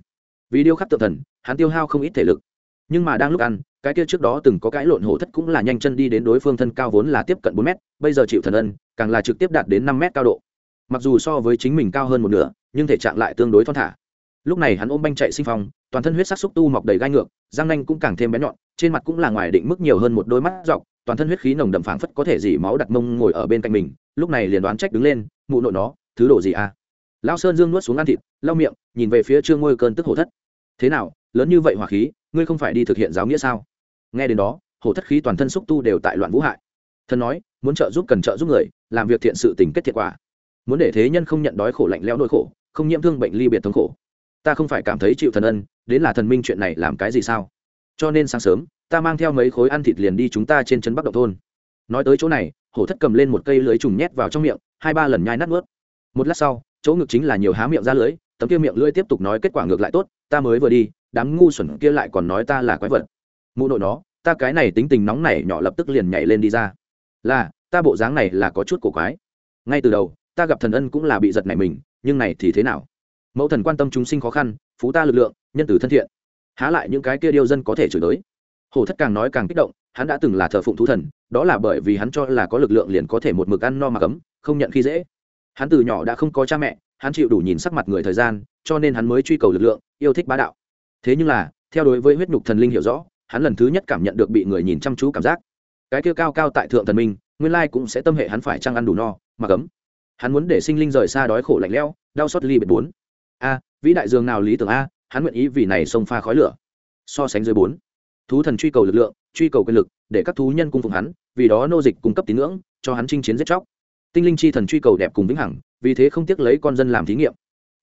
Vì điêu khắc tự thần, hắn tiêu hao không ít thể lực. Nhưng mà đang lúc ăn, cái kia trước đó từng có cái lộn hổ thất cũng là nhanh chân đi đến đối phương thân cao vốn là tiếp cận bốn mét, bây giờ chịu thần ân, càng là trực tiếp đạt đến năm mét cao độ. Mặc dù so với chính mình cao hơn một nửa, nhưng thể trạng lại tương đối thon thả. Lúc này hắn ôm banh chạy sinh phong, toàn thân huyết sắc xúc tu mọc đầy gai ngược, răng nanh cũng càng thêm bé nhọn, trên mặt cũng là ngoài định mức nhiều hơn một đôi mắt dọc, toàn thân huyết khí nồng đậm phảng phất có thể dỉ máu đặt mông ngồi ở bên cạnh mình, lúc này liền đoán trách đứng lên, mụ nội nó, thứ đồ gì à? Lão sơn dương nuốt xuống ăn thịt, lau miệng, nhìn về phía trương ngôi cơn tức hổ thất. Thế nào, lớn như vậy hỏa khí, ngươi không phải đi thực hiện giáo nghĩa sao? Nghe đến đó, hổ thất khí toàn thân xúc tu đều tại loạn vũ hại. Thần nói, muốn trợ giúp cần trợ giúp người, làm việc thiện sự tình kết thiệt quả. Muốn để thế nhân không nhận đói khổ lạnh lẽo nỗi khổ, không nhiễm thương bệnh ly biệt thống khổ. Ta không phải cảm thấy chịu thần ân, đến là thần minh chuyện này làm cái gì sao? Cho nên sáng sớm, ta mang theo mấy khối ăn thịt liền đi chúng ta trên chân bắc động thôn. Nói tới chỗ này, hổ thất cầm lên một cây lưới trùng nhét vào trong miệng, hai ba lần nhai nát ướt một lát sau chỗ ngực chính là nhiều há miệng ra lưới tấm kia miệng lưỡi tiếp tục nói kết quả ngược lại tốt, ta mới vừa đi, đám ngu xuẩn kia lại còn nói ta là quái vật. Mụ nội nó, ta cái này tính tình nóng này nhỏ lập tức liền nhảy lên đi ra. Là, ta bộ dáng này là có chút cổ quái. Ngay từ đầu, ta gặp thần ân cũng là bị giật này mình, nhưng này thì thế nào? Mẫu thần quan tâm chúng sinh khó khăn, phú ta lực lượng, nhân tử thân thiện. Há lại những cái kia điêu dân có thể chửi tới? Hổ thất càng nói càng kích động, hắn đã từng là thờ phụng thú thần, đó là bởi vì hắn cho là có lực lượng liền có thể một mực ăn no mà cấm, không nhận khi dễ hắn từ nhỏ đã không có cha mẹ, hắn chịu đủ nhìn sắc mặt người thời gian, cho nên hắn mới truy cầu lực lượng, yêu thích bá đạo. Thế nhưng là, theo đối với huyết nhục thần linh hiểu rõ, hắn lần thứ nhất cảm nhận được bị người nhìn chăm chú cảm giác. Cái kia cao cao tại thượng thần minh, nguyên lai cũng sẽ tâm hệ hắn phải trăng ăn đủ no mà cấm hắn muốn để sinh linh rời xa đói khổ lạnh lẽo, đau xót ly biệt bốn. A, vĩ đại dương nào lý tưởng a, hắn nguyện ý vì này xông pha khói lửa. So sánh dưới bốn, thú thần truy cầu lực lượng, truy cầu quyền lực, để các thú nhân cung phục hắn, vì đó nô dịch cung cấp tín ngưỡng, cho hắn chinh chiến giết chóc tinh linh chi thần truy cầu đẹp cùng vĩnh hằng, vì thế không tiếc lấy con dân làm thí nghiệm.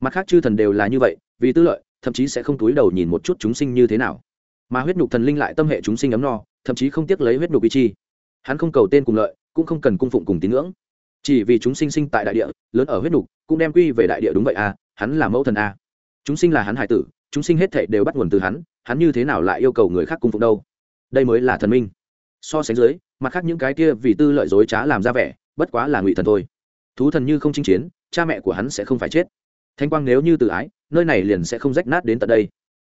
Mặt khác chư thần đều là như vậy, vì tư lợi, thậm chí sẽ không túi đầu nhìn một chút chúng sinh như thế nào. Mà huyết nhục thần linh lại tâm hệ chúng sinh ấm no, thậm chí không tiếc lấy huyết nhục ý chi. Hắn không cầu tên cùng lợi, cũng không cần cung phụng cùng tín ngưỡng. Chỉ vì chúng sinh sinh tại đại địa, lớn ở huyết nhục, cũng đem quy về đại địa đúng vậy à hắn là mẫu thần à? chúng sinh là hắn hải tử, chúng sinh hết thệ đều bắt nguồn từ hắn hắn như thế nào lại yêu cầu người khác cung phụng đâu? Đây mới là thần minh. So sánh dưới, mặt khác những cái kia vì tư lợi dối trá làm ra vẻ bất quá là ngụy thần thôi. Thú thần như không chinh chiến, cha mẹ của hắn sẽ không phải chết. Thanh quang nếu như tự ái, nơi này liền sẽ không rách nát đến tận đây.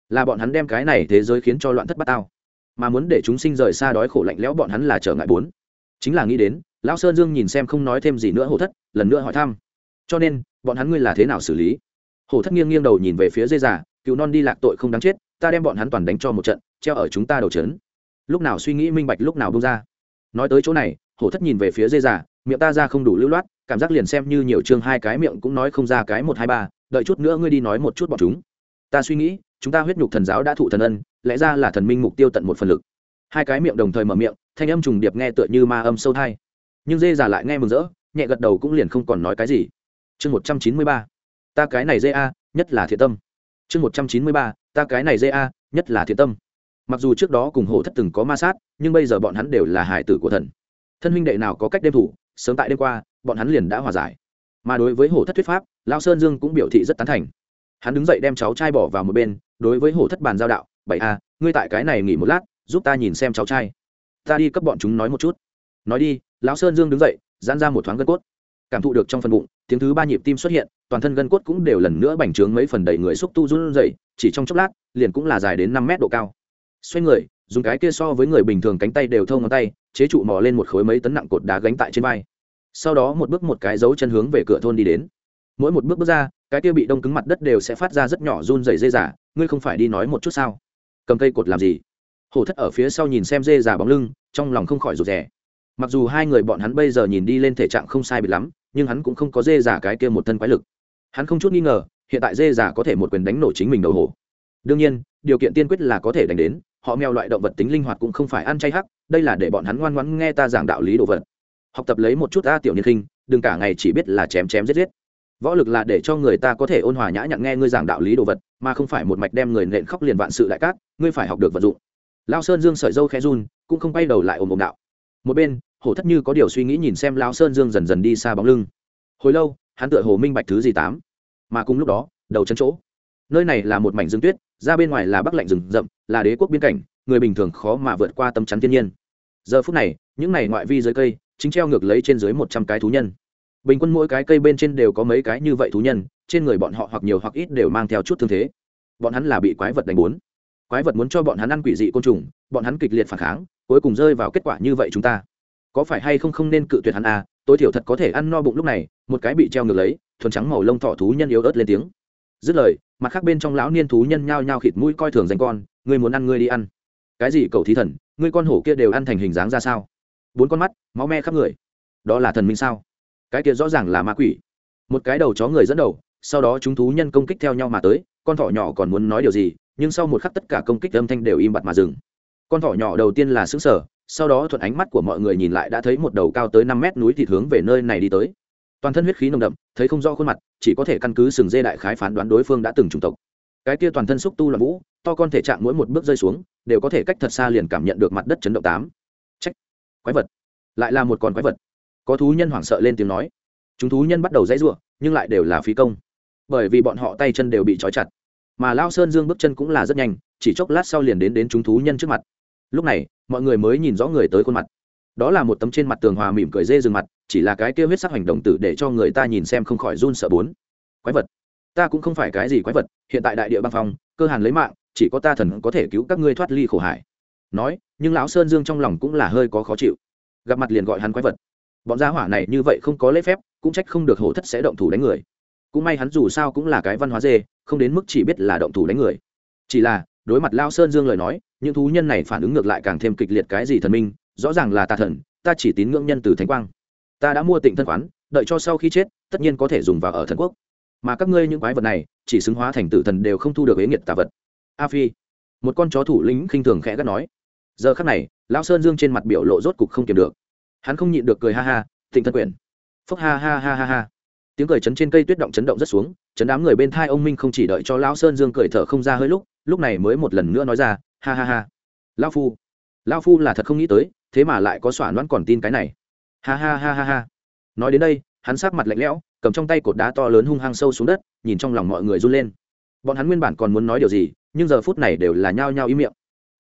Là bọn hắn đem cái này thế giới khiến cho loạn thất bát tao. Mà muốn để chúng sinh rời xa đói khổ lạnh lẽo, bọn hắn là trở ngại bốn. Chính là nghĩ đến, lão sơn dương nhìn xem không nói thêm gì nữa hổ thất, lần nữa hỏi thăm. Cho nên, bọn hắn ngươi là thế nào xử lý? Hổ thất nghiêng nghiêng đầu nhìn về phía dây già, cựu non đi lạc tội không đáng chết, ta đem bọn hắn toàn đánh cho một trận, treo ở chúng ta đầu trấn. Lúc nào suy nghĩ minh bạch, lúc nào bông ra. Nói tới chỗ này, hổ thất nhìn về phía dây già miệng ta ra không đủ lưu loát, cảm giác liền xem như nhiều chương hai cái miệng cũng nói không ra cái một hai ba, đợi chút nữa ngươi đi nói một chút bọn chúng. Ta suy nghĩ, chúng ta huyết nhục thần giáo đã thụ thần ân, lẽ ra là thần minh mục tiêu tận một phần lực. Hai cái miệng đồng thời mở miệng, thanh âm trùng điệp nghe tựa như ma âm sâu thai. Nhưng dê già lại nghe mừng rỡ, nhẹ gật đầu cũng liền không còn nói cái gì. Chương một trăm chín mươi ba, ta cái này dê a, nhất là thiện tâm. Chương một trăm chín mươi ba, ta cái này dê a, nhất là thiện tâm. Mặc dù trước đó cùng hổ thất từng có ma sát, nhưng bây giờ bọn hắn đều là hải tử của thần. Thân huynh đệ nào có cách đêm thủ sớm tại đêm qua, bọn hắn liền đã hòa giải. Mà đối với hổ thất thuyết pháp, lao sơn dương cũng biểu thị rất tán thành. Hắn đứng dậy đem cháu trai bỏ vào một bên, đối với hổ thất bàn giao đạo, bảy a, ngươi tại cái này nghỉ một lát, giúp ta nhìn xem cháu trai. Ta đi cấp bọn chúng nói một chút. Nói đi, lão sơn dương đứng dậy, giãn ra một thoáng gân cốt. Cảm thụ được trong phần bụng, tiếng thứ ba nhịp tim xuất hiện, toàn thân gân cốt cũng đều lần nữa bành trướng mấy phần đầy người xúc tu run dậy chỉ trong chốc lát, liền cũng là dài đến năm mét độ cao. Xoay người, dùng cái kia so với người bình thường cánh tay đều thông ngón tay chế trụ mò lên một khối mấy tấn nặng cột đá gánh tại trên vai. Sau đó một bước một cái dấu chân hướng về cửa thôn đi đến. Mỗi một bước bước ra, cái kia bị đông cứng mặt đất đều sẽ phát ra rất nhỏ run rẩy dây giả ngươi không phải đi nói một chút sao? Cầm cây cột làm gì? Hổ thất ở phía sau nhìn xem dê già bóng lưng, trong lòng không khỏi rụt rè. Mặc dù hai người bọn hắn bây giờ nhìn đi lên thể trạng không sai bị lắm, nhưng hắn cũng không có dê già cái kia một thân quái lực. Hắn không chút nghi ngờ, hiện tại dê già có thể một quyền đánh nổ chính mình đầu hổ. Đương nhiên, điều kiện tiên quyết là có thể đánh đến họ mèo loại động vật tính linh hoạt cũng không phải ăn chay hắc, đây là để bọn hắn ngoan ngoãn nghe ta giảng đạo lý đồ vật. Học tập lấy một chút a tiểu niên khinh, đừng cả ngày chỉ biết là chém chém giết giết. Võ lực là để cho người ta có thể ôn hòa nhã nhặn nghe ngươi giảng đạo lý đồ vật, mà không phải một mạch đem người nện khóc liền vạn sự đại cát, ngươi phải học được vận dụng. Lao sơn dương sợi dâu khẽ run, cũng không quay đầu lại ồm ồm đạo. Một bên, hổ thất như có điều suy nghĩ nhìn xem lao sơn dương dần dần đi xa bóng lưng. Hồi lâu, hắn tựa hồ minh bạch thứ gì tám, mà cùng lúc đó, đầu chân chỗ nơi này là một mảnh rừng tuyết, ra bên ngoài là bắc lạnh rừng rậm, là đế quốc biên cảnh, người bình thường khó mà vượt qua tâm chắn thiên nhiên. Giờ phút này, những này ngoại vi dưới cây, chính treo ngược lấy trên dưới một trăm cái thú nhân. Bình quân mỗi cái cây bên trên đều có mấy cái như vậy thú nhân, trên người bọn họ hoặc nhiều hoặc ít đều mang theo chút thương thế. Bọn hắn là bị quái vật đánh bốn. Quái vật muốn cho bọn hắn ăn quỷ dị côn trùng, bọn hắn kịch liệt phản kháng, cuối cùng rơi vào kết quả như vậy chúng ta. Có phải hay không không nên cự tuyệt hắn à? Tối thiểu thật có thể ăn no bụng lúc này, một cái bị treo ngược lấy, thuần trắng màu lông thỏ thú nhân yếu ớt lên tiếng dứt lời, mặt khác bên trong lão niên thú nhân nhao nhao khịt mũi coi thường danh con, ngươi muốn ăn, ngươi đi ăn. Cái gì cầu thí thần? Ngươi con hổ kia đều ăn thành hình dáng ra sao? Bốn con mắt, máu me khắp người. Đó là thần minh sao? Cái kia rõ ràng là ma quỷ. Một cái đầu chó người dẫn đầu, sau đó chúng thú nhân công kích theo nhau mà tới, con thỏ nhỏ còn muốn nói điều gì, nhưng sau một khắc tất cả công kích âm thanh đều im bặt mà dừng. Con thỏ nhỏ đầu tiên là xứng sở sau đó thuận ánh mắt của mọi người nhìn lại đã thấy một đầu cao tới năm mét núi thịt hướng về nơi này đi tới toàn thân huyết khí nồng đậm, thấy không rõ khuôn mặt, chỉ có thể căn cứ sừng dê đại khái phán đoán đối phương đã từng chủng tộc. Cái kia toàn thân xúc tu là vũ, to con thể trạng mỗi một bước rơi xuống, đều có thể cách thật xa liền cảm nhận được mặt đất chấn động tám. Trách quái vật! Lại là một con quái vật. Có thú nhân hoảng sợ lên tiếng nói. Chúng thú nhân bắt đầu dãy ruộng, nhưng lại đều là phí công. Bởi vì bọn họ tay chân đều bị trói chặt. Mà lao sơn dương bước chân cũng là rất nhanh, chỉ chốc lát sau liền đến đến chúng thú nhân trước mặt. Lúc này, mọi người mới nhìn rõ người tới khuôn mặt đó là một tấm trên mặt tường hòa mỉm cười dê rừng mặt, chỉ là cái kêu huyết sắc hành động tử để cho người ta nhìn xem không khỏi run sợ bốn. Quái vật. Ta cũng không phải cái gì quái vật, hiện tại đại địa băng phong, cơ hàn lấy mạng, chỉ có ta thần có thể cứu các ngươi thoát ly khổ hải. Nói, nhưng lão sơn dương trong lòng cũng là hơi có khó chịu. Gặp mặt liền gọi hắn quái vật. Bọn gia hỏa này như vậy không có lễ phép, cũng trách không được hổ thất sẽ động thủ đánh người. Cũng may hắn dù sao cũng là cái văn hóa dê, không đến mức chỉ biết là động thủ đánh người. Chỉ là, đối mặt lao sơn dương lời nói, những thú nhân này phản ứng ngược lại càng thêm kịch liệt cái gì thần minh rõ ràng là tà thần, ta chỉ tín ngưỡng nhân từ thánh quang. Ta đã mua tịnh thân khoán, đợi cho sau khi chết, tất nhiên có thể dùng vào ở thần quốc. Mà các ngươi những quái vật này, chỉ xứng hóa thành tử thần đều không thu được ế nghiệt tà vật. A phi, một con chó thủ lĩnh khinh thường khẽ gắt nói. Giờ khắc này, lão sơn dương trên mặt biểu lộ rốt cục không kiềm được. Hắn không nhịn được cười ha ha, tịnh thân quyền. Phúc ha ha ha ha ha. Tiếng cười chấn trên cây tuyết động chấn động rất xuống, chấn đám người bên thai ông minh không chỉ đợi cho lão sơn dương cười thở không ra hơi lúc lúc này mới một lần nữa nói ra, ha ha ha. Lão phu lão phu là thật không nghĩ tới thế mà lại có xỏa loãn còn tin cái này. Ha ha ha ha ha. Nói đến đây, hắn sát mặt lạnh lẽo, cầm trong tay cột đá to lớn hung hăng sâu xuống đất, nhìn trong lòng mọi người run lên. Bọn hắn nguyên bản còn muốn nói điều gì, nhưng giờ phút này đều là nhao nhao im miệng.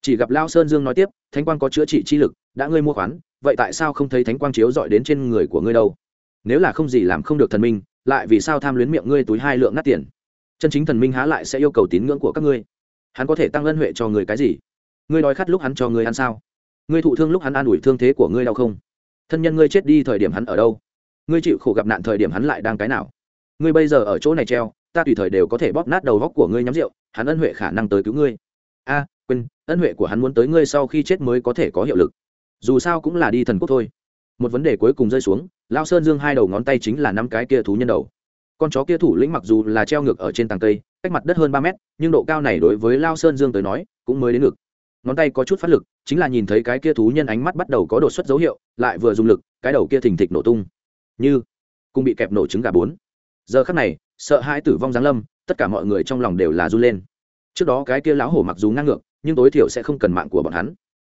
Chỉ gặp lao sơn dương nói tiếp, thánh quang có chữa trị chi lực, đã ngươi mua khoán, vậy tại sao không thấy thánh quang chiếu dọi đến trên người của ngươi đâu? Nếu là không gì làm không được thần minh, lại vì sao tham luyến miệng ngươi túi hai lượng nát tiền? Chân chính thần minh há lại sẽ yêu cầu tín ngưỡng của các ngươi? Hắn có thể tăng ân huệ cho người cái gì? Ngươi đói khát lúc hắn cho ngươi ăn sao? Ngươi thụ thương lúc hắn an ủi thương thế của ngươi đau không? Thân nhân ngươi chết đi thời điểm hắn ở đâu? Ngươi chịu khổ gặp nạn thời điểm hắn lại đang cái nào? Ngươi bây giờ ở chỗ này treo, ta tùy thời đều có thể bóp nát đầu góc của ngươi nhắm rượu, hắn ân huệ khả năng tới cứu ngươi. A, quên, ân huệ của hắn muốn tới ngươi sau khi chết mới có thể có hiệu lực. Dù sao cũng là đi thần quốc thôi. Một vấn đề cuối cùng rơi xuống lao sơn dương hai đầu ngón tay chính là năm cái kia thú nhân đầu. Con chó kia thủ lĩnh mặc dù là treo ngược ở trên tàng cây, cách mặt đất hơn ba mét, nhưng độ cao này đối với lao sơn dương tới nói, cũng mới đến ngực ngón tay có chút phát lực, chính là nhìn thấy cái kia thú nhân ánh mắt bắt đầu có đột xuất dấu hiệu, lại vừa dùng lực, cái đầu kia thình thịch nổ tung. Như cũng bị kẹp nổ trứng gà bốn. Giờ khắc này, sợ hai tử vong giáng lâm, tất cả mọi người trong lòng đều là run lên. Trước đó cái kia lão hổ mặc dù ngang ngược, nhưng tối thiểu sẽ không cần mạng của bọn hắn.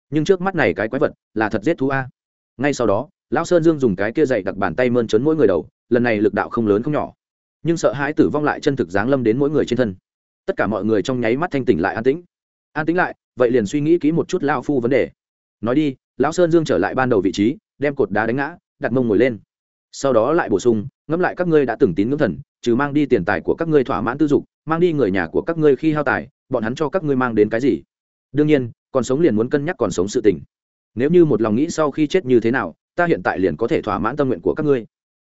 Nhưng trước mắt này cái quái vật là thật giết thú a. Ngay sau đó, lão sơn dương dùng cái kia dậy đặt bàn tay mơn trớn mỗi người đầu, lần này lực đạo không lớn không nhỏ. Nhưng sợ hãi tử vong lại chân thực giáng lâm đến mỗi người trên thân. Tất cả mọi người trong nháy mắt thanh tỉnh lại an tĩnh an tĩnh lại, vậy liền suy nghĩ kỹ một chút lao phu vấn đề. Nói đi, lão sơn dương trở lại ban đầu vị trí, đem cột đá đánh ngã, đặt mông ngồi lên. Sau đó lại bổ sung, ngẫm lại các ngươi đã từng tín ngưỡng thần, trừ mang đi tiền tài của các ngươi thỏa mãn tư dục, mang đi người nhà của các ngươi khi hao tài, bọn hắn cho các ngươi mang đến cái gì? Đương nhiên, còn sống liền muốn cân nhắc còn sống sự tình. Nếu như một lòng nghĩ sau khi chết như thế nào, ta hiện tại liền có thể thỏa mãn tâm nguyện của các ngươi.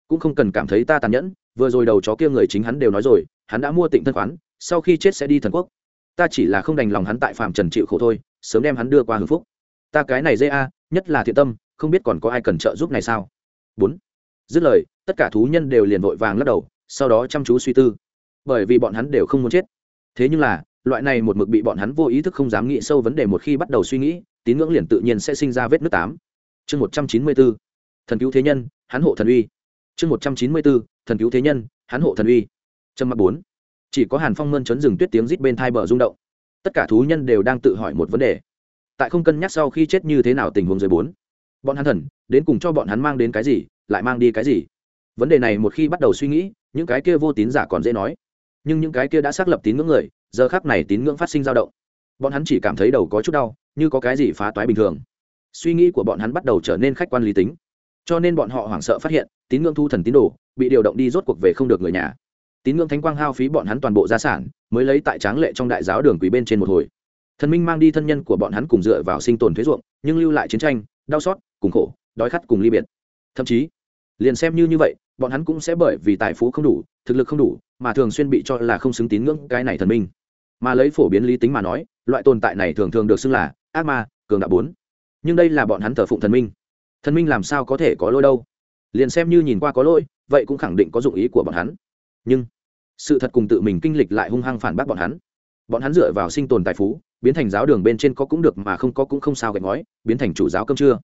Cũng không cần cảm thấy ta tàn nhẫn, vừa rồi đầu chó kia người chính hắn đều nói rồi, hắn đã mua tịnh thân khoán, sau khi chết sẽ đi thần quốc ta chỉ là không đành lòng hắn tại phạm trần chịu khổ thôi, sớm đem hắn đưa qua hưng phúc. Ta cái này dê a, nhất là thiện tâm, không biết còn có ai cần trợ giúp này sao? Bốn. Dứt lời, tất cả thú nhân đều liền vội vàng lắc đầu, sau đó chăm chú suy tư. Bởi vì bọn hắn đều không muốn chết. Thế nhưng là, loại này một mực bị bọn hắn vô ý thức không dám nghĩ sâu vấn đề một khi bắt đầu suy nghĩ, tín ngưỡng liền tự nhiên sẽ sinh ra vết nước tám. Chương một trăm chín mươi bốn. Thần cứu thế nhân, hắn hộ thần uy. Chương một trăm chín mươi bốn. Thần cứu thế nhân, hắn hộ thần uy. Trâm mặc bốn chỉ có hàn phong mơn trấn rừng tuyết tiếng rít bên thai bờ rung động. Tất cả thú nhân đều đang tự hỏi một vấn đề. Tại không cân nhắc sau khi chết như thế nào tình huống dưới bốn, bọn hắn thần, đến cùng cho bọn hắn mang đến cái gì, lại mang đi cái gì? Vấn đề này một khi bắt đầu suy nghĩ, những cái kia vô tín giả còn dễ nói. Nhưng những cái kia đã xác lập tín ngưỡng người, giờ khác này tín ngưỡng phát sinh dao động. Bọn hắn chỉ cảm thấy đầu có chút đau, như có cái gì phá toái bình thường. Suy nghĩ của bọn hắn bắt đầu trở nên khách quan lý tính. Cho nên bọn họ hoảng sợ phát hiện, tín ngưỡng thu thần tín đồ, bị điều động đi rốt cuộc về không được người nhà tín ngưỡng thánh quang hao phí bọn hắn toàn bộ gia sản, mới lấy tại tráng lệ trong đại giáo đường quỷ bên trên một hồi. Thần minh mang đi thân nhân của bọn hắn cùng dựa vào sinh tồn thuế ruộng, nhưng lưu lại chiến tranh, đau xót, cùng khổ, đói khát cùng ly biệt. Thậm chí, liền xem như như vậy, bọn hắn cũng sẽ bởi vì tài phú không đủ, thực lực không đủ, mà thường xuyên bị cho là không xứng tín ngưỡng cái này thần minh. Mà lấy phổ biến lý tính mà nói, loại tồn tại này thường thường được xưng là ác ma, cường đạo bốn. Nhưng đây là bọn hắn thờ phụng thần minh. Thần minh làm sao có thể có lỗi đâu? Liền xem như nhìn qua có lỗi, vậy cũng khẳng định có dụng ý của bọn hắn nhưng sự thật cùng tự mình kinh lịch lại hung hăng phản bác bọn hắn. Bọn hắn dựa vào sinh tồn tài phú, biến thành giáo đường bên trên có cũng được mà không có cũng không sao gạch ngói, biến thành chủ giáo cơm trưa.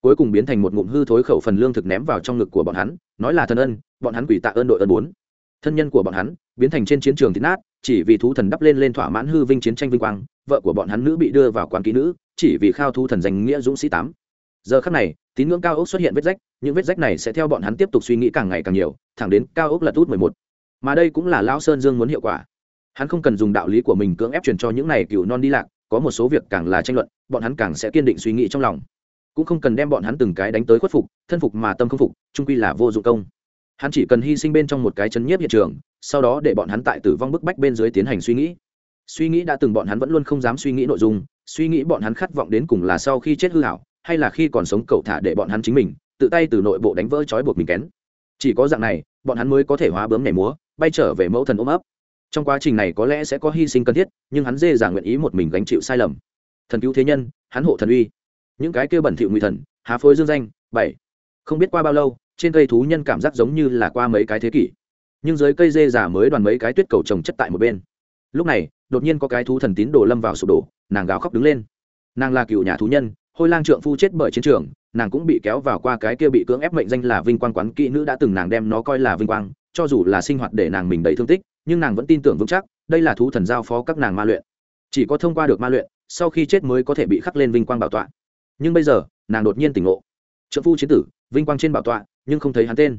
Cuối cùng biến thành một ngụm hư thối khẩu phần lương thực ném vào trong ngực của bọn hắn, nói là thân ân, bọn hắn quỷ tạ ơn đội ơn bốn thân nhân của bọn hắn biến thành trên chiến trường thịt nát, chỉ vì thú thần đắp lên lên thỏa mãn hư vinh chiến tranh vinh quang, vợ của bọn hắn nữ bị đưa vào quán ký nữ, chỉ vì khao thu thần danh nghĩa dũng sĩ tám. Giờ khắc này, tín ngưỡng cao ốc xuất hiện vết rách, những vết rách này sẽ theo bọn hắn tiếp tục suy nghĩ càng ngày càng nhiều, thẳng đến cao ốc lật út mười một mà đây cũng là lão sơn dương muốn hiệu quả. Hắn không cần dùng đạo lý của mình cưỡng ép truyền cho những này cựu non đi lạc, có một số việc càng là tranh luận, bọn hắn càng sẽ kiên định suy nghĩ trong lòng. Cũng không cần đem bọn hắn từng cái đánh tới khuất phục, thân phục mà tâm không phục trung quy là vô dụng công. Hắn chỉ cần hy sinh bên trong một cái chấn nhiếp hiện trường, sau đó để bọn hắn tại tử vong bức bách bên dưới tiến hành suy nghĩ. Suy nghĩ đã từng bọn hắn vẫn luôn không dám suy nghĩ nội dung, suy nghĩ bọn hắn khát vọng đến cùng là sau khi chết hư hảo, hay là khi còn sống cậu thả để bọn hắn chính mình, tự tay từ nội bộ đánh vỡ trói buộc mình kén. Chỉ có dạng này, bọn hắn mới có thể hóa bướm nhảy múa bay trở về mẫu thần ôm ấp. Trong quá trình này có lẽ sẽ có hy sinh cần thiết, nhưng hắn dê giả nguyện ý một mình gánh chịu sai lầm. Thần cứu thế nhân, hắn hộ thần uy. Những cái kêu bẩn thỉu nguy thần, há phối dương danh, bảy. Không biết qua bao lâu, trên cây thú nhân cảm giác giống như là qua mấy cái thế kỷ. Nhưng dưới cây dê giả mới đoàn mấy cái tuyết cầu trồng chất tại một bên. Lúc này, đột nhiên có cái thú thần tín đồ lâm vào sụp đổ, nàng gào khóc đứng lên. Nàng là cựu nhà thú nhân, hôi lang trượng phu chết bởi chiến trường, nàng cũng bị kéo vào qua cái kia bị cưỡng ép mệnh danh là vinh quang quán kỹ nữ đã từng nàng đem nó coi là vinh quang cho dù là sinh hoạt để nàng mình đầy thương tích, nhưng nàng vẫn tin tưởng vững chắc, đây là thú thần giao phó các nàng ma luyện. Chỉ có thông qua được ma luyện, sau khi chết mới có thể bị khắc lên vinh quang bảo tọa. Nhưng bây giờ, nàng đột nhiên tỉnh ngộ. Trợ phu chiến tử, vinh quang trên bảo tọa, nhưng không thấy hắn tên.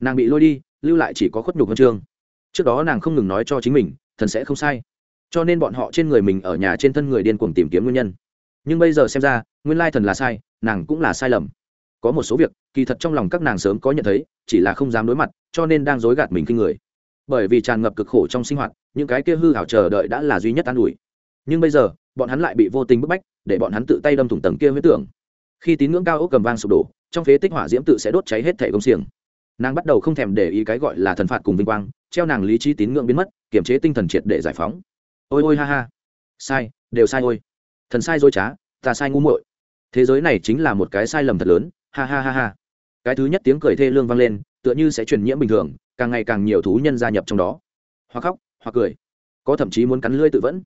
Nàng bị lôi đi, lưu lại chỉ có khuất nhục huân chương trước đó nàng không ngừng nói cho chính mình, thần sẽ không sai. Cho nên bọn họ trên người mình ở nhà trên thân người điên cuồng tìm kiếm nguyên nhân. Nhưng bây giờ xem ra, nguyên lai thần là sai, nàng cũng là sai lầm có một số việc, kỳ thật trong lòng các nàng sớm có nhận thấy, chỉ là không dám đối mặt, cho nên đang dối gạt mình kinh người. Bởi vì tràn ngập cực khổ trong sinh hoạt, những cái kia hư hảo chờ đợi đã là duy nhất an ủi. Nhưng bây giờ, bọn hắn lại bị vô tình bức bách, để bọn hắn tự tay đâm thủng tầng kia huyết tưởng. Khi tín ngưỡng cao ốc cầm vang sụp đổ, trong phế tích hỏa diễm tự sẽ đốt cháy hết thẻ công xiềng. Nàng bắt đầu không thèm để ý cái gọi là thần phạt cùng vinh quang, treo nàng lý trí tín ngưỡng biến mất, kiềm chế tinh thần triệt để giải phóng. Ôi ôi ha ha. Sai, đều sai ôi. Thần sai dối trá, ta sai ngu muội. Thế giới này chính là một cái sai lầm thật lớn ha ha ha ha. Cái thứ nhất tiếng cười thê lương vang lên, tựa như sẽ truyền nhiễm bình thường, càng ngày càng nhiều thú nhân gia nhập trong đó. Hoặc khóc hoặc cười. Có thậm chí muốn cắn lưỡi tự vẫn.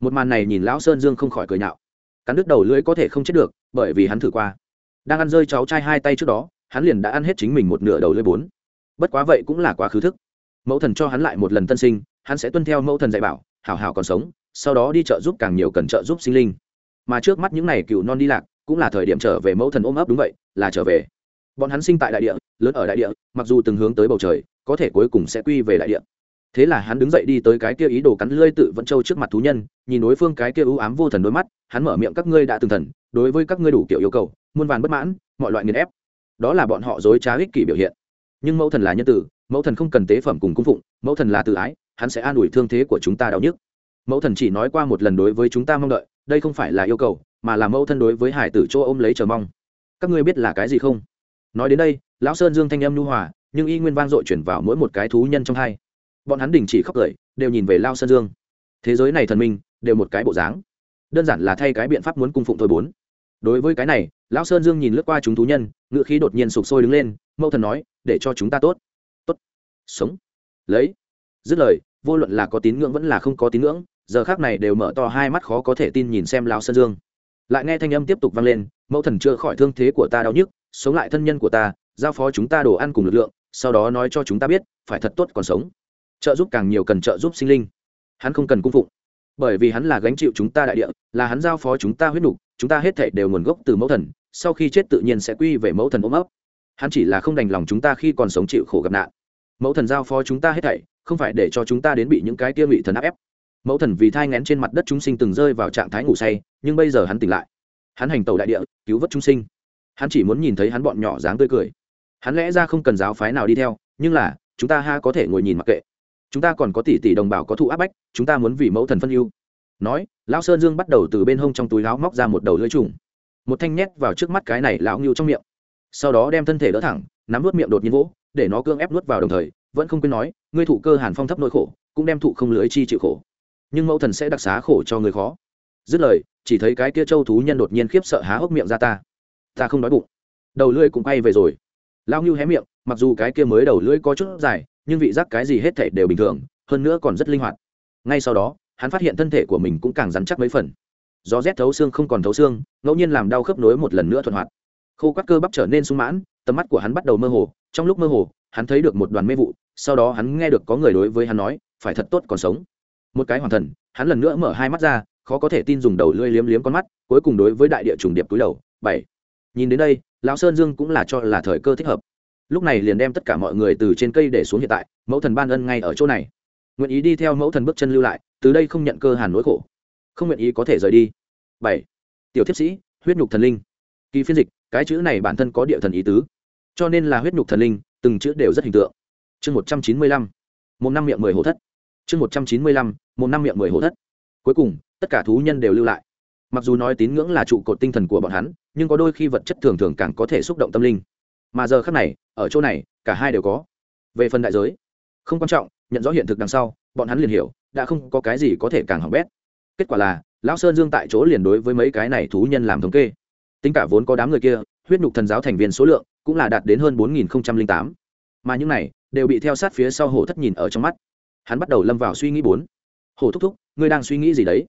Một màn này nhìn lão sơn dương không khỏi cười nhạo. Cắn đứt đầu lưỡi có thể không chết được, bởi vì hắn thử qua. Đang ăn rơi cháu trai hai tay trước đó, hắn liền đã ăn hết chính mình một nửa đầu lưỡi bốn. Bất quá vậy cũng là quá khứ thức. Mẫu thần cho hắn lại một lần tân sinh, hắn sẽ tuân theo mẫu thần dạy bảo, hảo hảo còn sống, sau đó đi chợ giúp càng nhiều cần trợ giúp sinh linh. Mà trước mắt những n à y cựu non đi lạc, cũng là thời điểm trở về mẫu thần ôm ấp đúng vậy là trở về. Bọn hắn sinh tại đại địa, lớn ở đại địa, mặc dù từng hướng tới bầu trời, có thể cuối cùng sẽ quy về đại địa. Thế là hắn đứng dậy đi tới cái kia ý đồ cắn lơi tự vẫn trâu trước mặt thú nhân, nhìn đối phương cái kia ưu ám vô thần đôi mắt, hắn mở miệng, các ngươi đã từng thần, đối với các ngươi đủ kiểu yêu cầu, muôn vàn bất mãn, mọi loại nghiền ép. Đó là bọn họ dối trá ích kỷ biểu hiện. Nhưng mẫu thần là nhân tử, mẫu thần không cần tế phẩm cùng cung phụng, mẫu thần là tự ái, hắn sẽ an ủi thương thế của chúng ta đau nhức. Mẫu thần chỉ nói qua một lần đối với chúng ta mong đợi, đây không phải là yêu cầu, mà là mẫu thân đối với hải tử chỗ ôm lấy chờ mong các ngươi biết là cái gì không? Nói đến đây, lão sơn dương thanh âm nhu hòa, nhưng y nguyên vang dội chuyển vào mỗi một cái thú nhân trong hai. Bọn hắn đình chỉ khóc cười, đều nhìn về lao sơn dương. Thế giới này thần minh, đều một cái bộ dáng. Đơn giản là thay cái biện pháp muốn cung phụng thôi bốn. Đối với cái này, lão sơn dương nhìn lướt qua chúng thú nhân ngự khí đột nhiên sụp sôi đứng lên, mẫu thần nói, để cho chúng ta tốt. Tốt. Sống. Lấy. Dứt lời, vô luận là có tín ngưỡng vẫn là không có tín ngưỡng, giờ khác này đều mở to hai mắt khó có thể tin nhìn xem lão sơn dương. Lại nghe thanh âm tiếp tục vang lên mẫu thần chưa khỏi thương thế của ta đau nhức, sống lại thân nhân của ta, giao phó chúng ta đồ ăn cùng lực lượng, sau đó nói cho chúng ta biết, phải thật tốt còn sống. Trợ giúp càng nhiều cần trợ giúp sinh linh. Hắn không cần cung phụng. Bởi vì hắn là gánh chịu chúng ta đại địa, là hắn giao phó chúng ta huyết nục, chúng ta hết thảy đều nguồn gốc từ mẫu thần, sau khi chết tự nhiên sẽ quy về mẫu thần ôm ấp. Hắn chỉ là không đành lòng chúng ta khi còn sống chịu khổ gặp nạn. Mẫu thần giao phó chúng ta hết thảy, không phải để cho chúng ta đến bị những cái kia ngụy thần áp ép. Mẫu thần vì thai ngén trên mặt đất chúng sinh từng rơi vào trạng thái ngủ say, nhưng bây giờ hắn tỉnh lại hắn hành tàu đại địa, cứu vớt chúng sinh. Hắn chỉ muốn nhìn thấy hắn bọn nhỏ dáng tươi cười. Hắn lẽ ra không cần giáo phái nào đi theo, nhưng là, chúng ta ha có thể ngồi nhìn mặc kệ. Chúng ta còn có tỷ tỷ đồng bào có thụ áp bách, chúng ta muốn vì mẫu thần phân ưu. Nói, lão sơn dương bắt đầu từ bên hông trong túi láo móc ra một đầu lưỡi trùng. Một thanh nhét vào trước mắt cái này lão ngưu trong miệng. Sau đó đem thân thể đỡ thẳng, nắm nuốt miệng đột nhiên vỗ, để nó cương ép nuốt vào đồng thời, vẫn không quên nói, ngươi thụ cơ hàn phong thấp nỗi khổ, cũng đem thụ không lưỡi chi chịu khổ. Nhưng mẫu thần sẽ đặc xá khổ cho người khó. Dứt lời chỉ thấy cái kia châu thú nhân đột nhiên khiếp sợ há hốc miệng ra ta. Ta không đói bụng. Đầu lưỡi cũng quay về rồi. Lao ngưu hé miệng, mặc dù cái kia mới đầu lưỡi có chút dài, nhưng vị giác cái gì hết thể đều bình thường, hơn nữa còn rất linh hoạt. Ngay sau đó, hắn phát hiện thân thể của mình cũng càng rắn chắc mấy phần. Gió rét thấu xương không còn thấu xương, ngẫu nhiên làm đau khớp nối một lần nữa thuận hoạt. Khô các cơ bắp trở nên sung mãn, tầm mắt của hắn bắt đầu mơ hồ. Trong lúc mơ hồ, hắn thấy được một đoàn mê vụ, sau đó hắn nghe được có người đối với hắn nói, phải thật tốt còn sống. Một cái hoàn thần, hắn lần nữa mở hai mắt ra khó có thể tin dùng đầu lưỡi liếm liếm con mắt, cuối cùng đối với đại địa trùng điệp túi đầu, bảy. Nhìn đến đây, lão sơn dương cũng là cho là thời cơ thích hợp. Lúc này liền đem tất cả mọi người từ trên cây để xuống hiện tại, mẫu thần ban ân ngay ở chỗ này. Nguyện ý đi theo mẫu thần bước chân lưu lại, từ đây không nhận cơ hàn nỗi khổ. Không nguyện ý có thể rời đi. Bảy. Tiểu thiếp sĩ, huyết nhục thần linh. Kỳ phiên dịch, cái chữ này bản thân có địa thần ý tứ. Cho nên là huyết nhục thần linh, từng chữ đều rất hình tượng. Chương một trăm chín mươi lăm. Một năm miệng mười hổ thất. Chương một trăm chín mươi lăm, một năm miệng mười hổ thất cuối cùng, tất cả thú nhân đều lưu lại. Mặc dù nói tín ngưỡng là trụ cột tinh thần của bọn hắn, nhưng có đôi khi vật chất thường thường càng có thể xúc động tâm linh. Mà giờ khác này, ở chỗ này, cả hai đều có. Về phần đại giới, không quan trọng, nhận rõ hiện thực đằng sau, bọn hắn liền hiểu, đã không có cái gì có thể càng hỏng bét. Kết quả là, lão sơn dương tại chỗ liền đối với mấy cái này thú nhân làm thống kê. Tính cả vốn có đám người kia, huyết nhục thần giáo thành viên số lượng cũng là đạt đến hơn bốn nghìn tám. Mà những này đều bị theo sát phía sau hổ thất nhìn ở trong mắt. Hắn bắt đầu lâm vào suy nghĩ bốn. Hổ thúc thúc ngươi đang suy nghĩ gì đấy?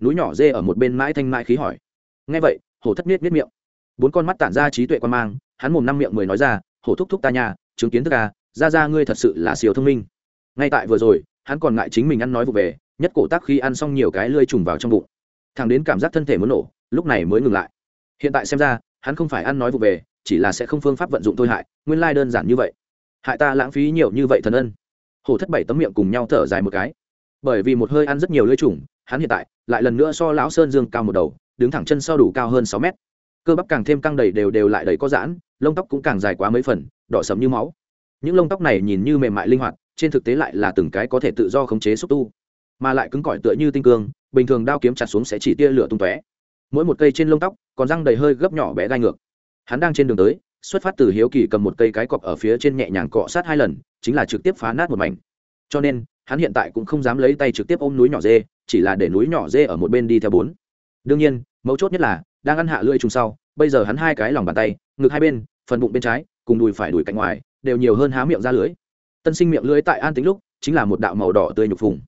Núi nhỏ dê ở một bên mãi thanh mãi khí hỏi. Ngay vậy, hổ thất miết miết miệng. Bốn con mắt tản ra trí tuệ quan mang, hắn mồm năm miệng mười nói ra, hổ thúc thúc ta nhà chứng kiến thức à ra ra ngươi thật sự là siêu thông minh. Ngay tại vừa rồi, hắn còn ngại chính mình ăn nói vụ về, nhất cổ tác khi ăn xong nhiều cái lơi trùng vào trong bụng. Thằng đến cảm giác thân thể muốn nổ, lúc này mới ngừng lại. Hiện tại xem ra, hắn không phải ăn nói vụ về, chỉ là sẽ không phương pháp vận dụng thôi hại, nguyên lai đơn giản như vậy. Hại ta lãng phí nhiều như vậy thần ân. Hổ thất bảy tấm miệng cùng nhau thở dài một cái bởi vì một hơi ăn rất nhiều lưỡi trùng, hắn hiện tại lại lần nữa so lão sơn dương cao một đầu, đứng thẳng chân sau đủ cao hơn sáu mét. Cơ bắp càng thêm căng đầy đều đều lại đầy có giãn, lông tóc cũng càng dài quá mấy phần, đỏ sầm như máu. Những lông tóc này nhìn như mềm mại linh hoạt, trên thực tế lại là từng cái có thể tự do khống chế xúc tu, mà lại cứng cỏi tựa như tinh cương, bình thường đao kiếm chặt xuống sẽ chỉ tia lửa tung tóe. Mỗi một cây trên lông tóc, còn răng đầy hơi gấp nhỏ bé gai ngược. Hắn đang trên đường tới, xuất phát từ hiếu kỳ cầm một cây cái cọc ở phía trên nhẹ nhàng cọ sát hai lần, chính là trực tiếp phá nát một mảnh. Cho nên hắn hiện tại cũng không dám lấy tay trực tiếp ôm núi nhỏ dê, chỉ là để núi nhỏ dê ở một bên đi theo bốn. Đương nhiên, mấu chốt nhất là, đang ăn hạ lưỡi trùng sau, bây giờ hắn hai cái lòng bàn tay, ngực hai bên, phần bụng bên trái, cùng đùi phải đùi cạnh ngoài, đều nhiều hơn há miệng ra lưỡi. Tân sinh miệng lưỡi tại an tính lúc, chính là một đạo màu đỏ tươi nhục phùng.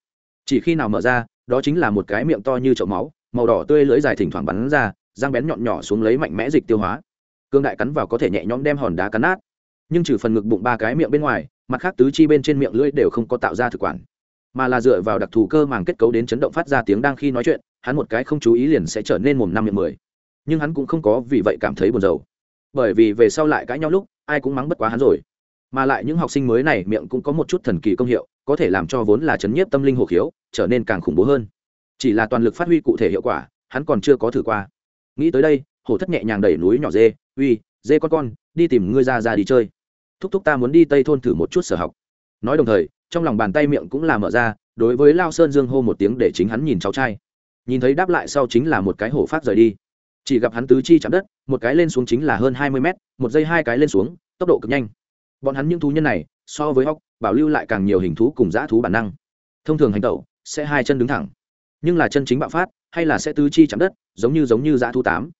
Chỉ khi nào mở ra, đó chính là một cái miệng to như chậu máu, màu đỏ tươi lưỡi dài thỉnh thoảng bắn ra, răng bén nhọn nhỏ xuống lấy mạnh mẽ dịch tiêu hóa. Cương đại cắn vào có thể nhẹ nhõm đem hòn đá cắn nát. Nhưng trừ phần ngực bụng ba cái miệng bên ngoài mặt khác tứ chi bên trên miệng lưỡi đều không có tạo ra thực quản, mà là dựa vào đặc thù cơ màng kết cấu đến chấn động phát ra tiếng đang khi nói chuyện, hắn một cái không chú ý liền sẽ trở nên mồm năm miệng mười. Nhưng hắn cũng không có vì vậy cảm thấy buồn rầu, bởi vì về sau lại cãi nhau lúc, ai cũng mắng bất quá hắn rồi. Mà lại những học sinh mới này miệng cũng có một chút thần kỳ công hiệu, có thể làm cho vốn là chấn nhiếp tâm linh hộ khiếu, trở nên càng khủng bố hơn. Chỉ là toàn lực phát huy cụ thể hiệu quả, hắn còn chưa có thử qua. Nghĩ tới đây, hổ thất nhẹ nhàng đẩy núi nhỏ dê, uy, dê con con, đi tìm ngươi ra ra đi chơi thúc thúc ta muốn đi tây thôn thử một chút sở học. Nói đồng thời, trong lòng bàn tay miệng cũng là mở ra, đối với lao sơn dương hô một tiếng để chính hắn nhìn cháu trai. Nhìn thấy đáp lại sau chính là một cái hổ phát rời đi. Chỉ gặp hắn tứ chi chạm đất, một cái lên xuống chính là hơn hai mươi mét, một giây hai cái lên xuống, tốc độ cực nhanh. Bọn hắn những thú nhân này, so với hóc bảo lưu lại càng nhiều hình thú cùng dã thú bản năng. Thông thường hành tẩu, sẽ hai chân đứng thẳng. Nhưng là chân chính bạo phát, hay là sẽ tứ chi chạm đất, giống như giống như dã thú tám.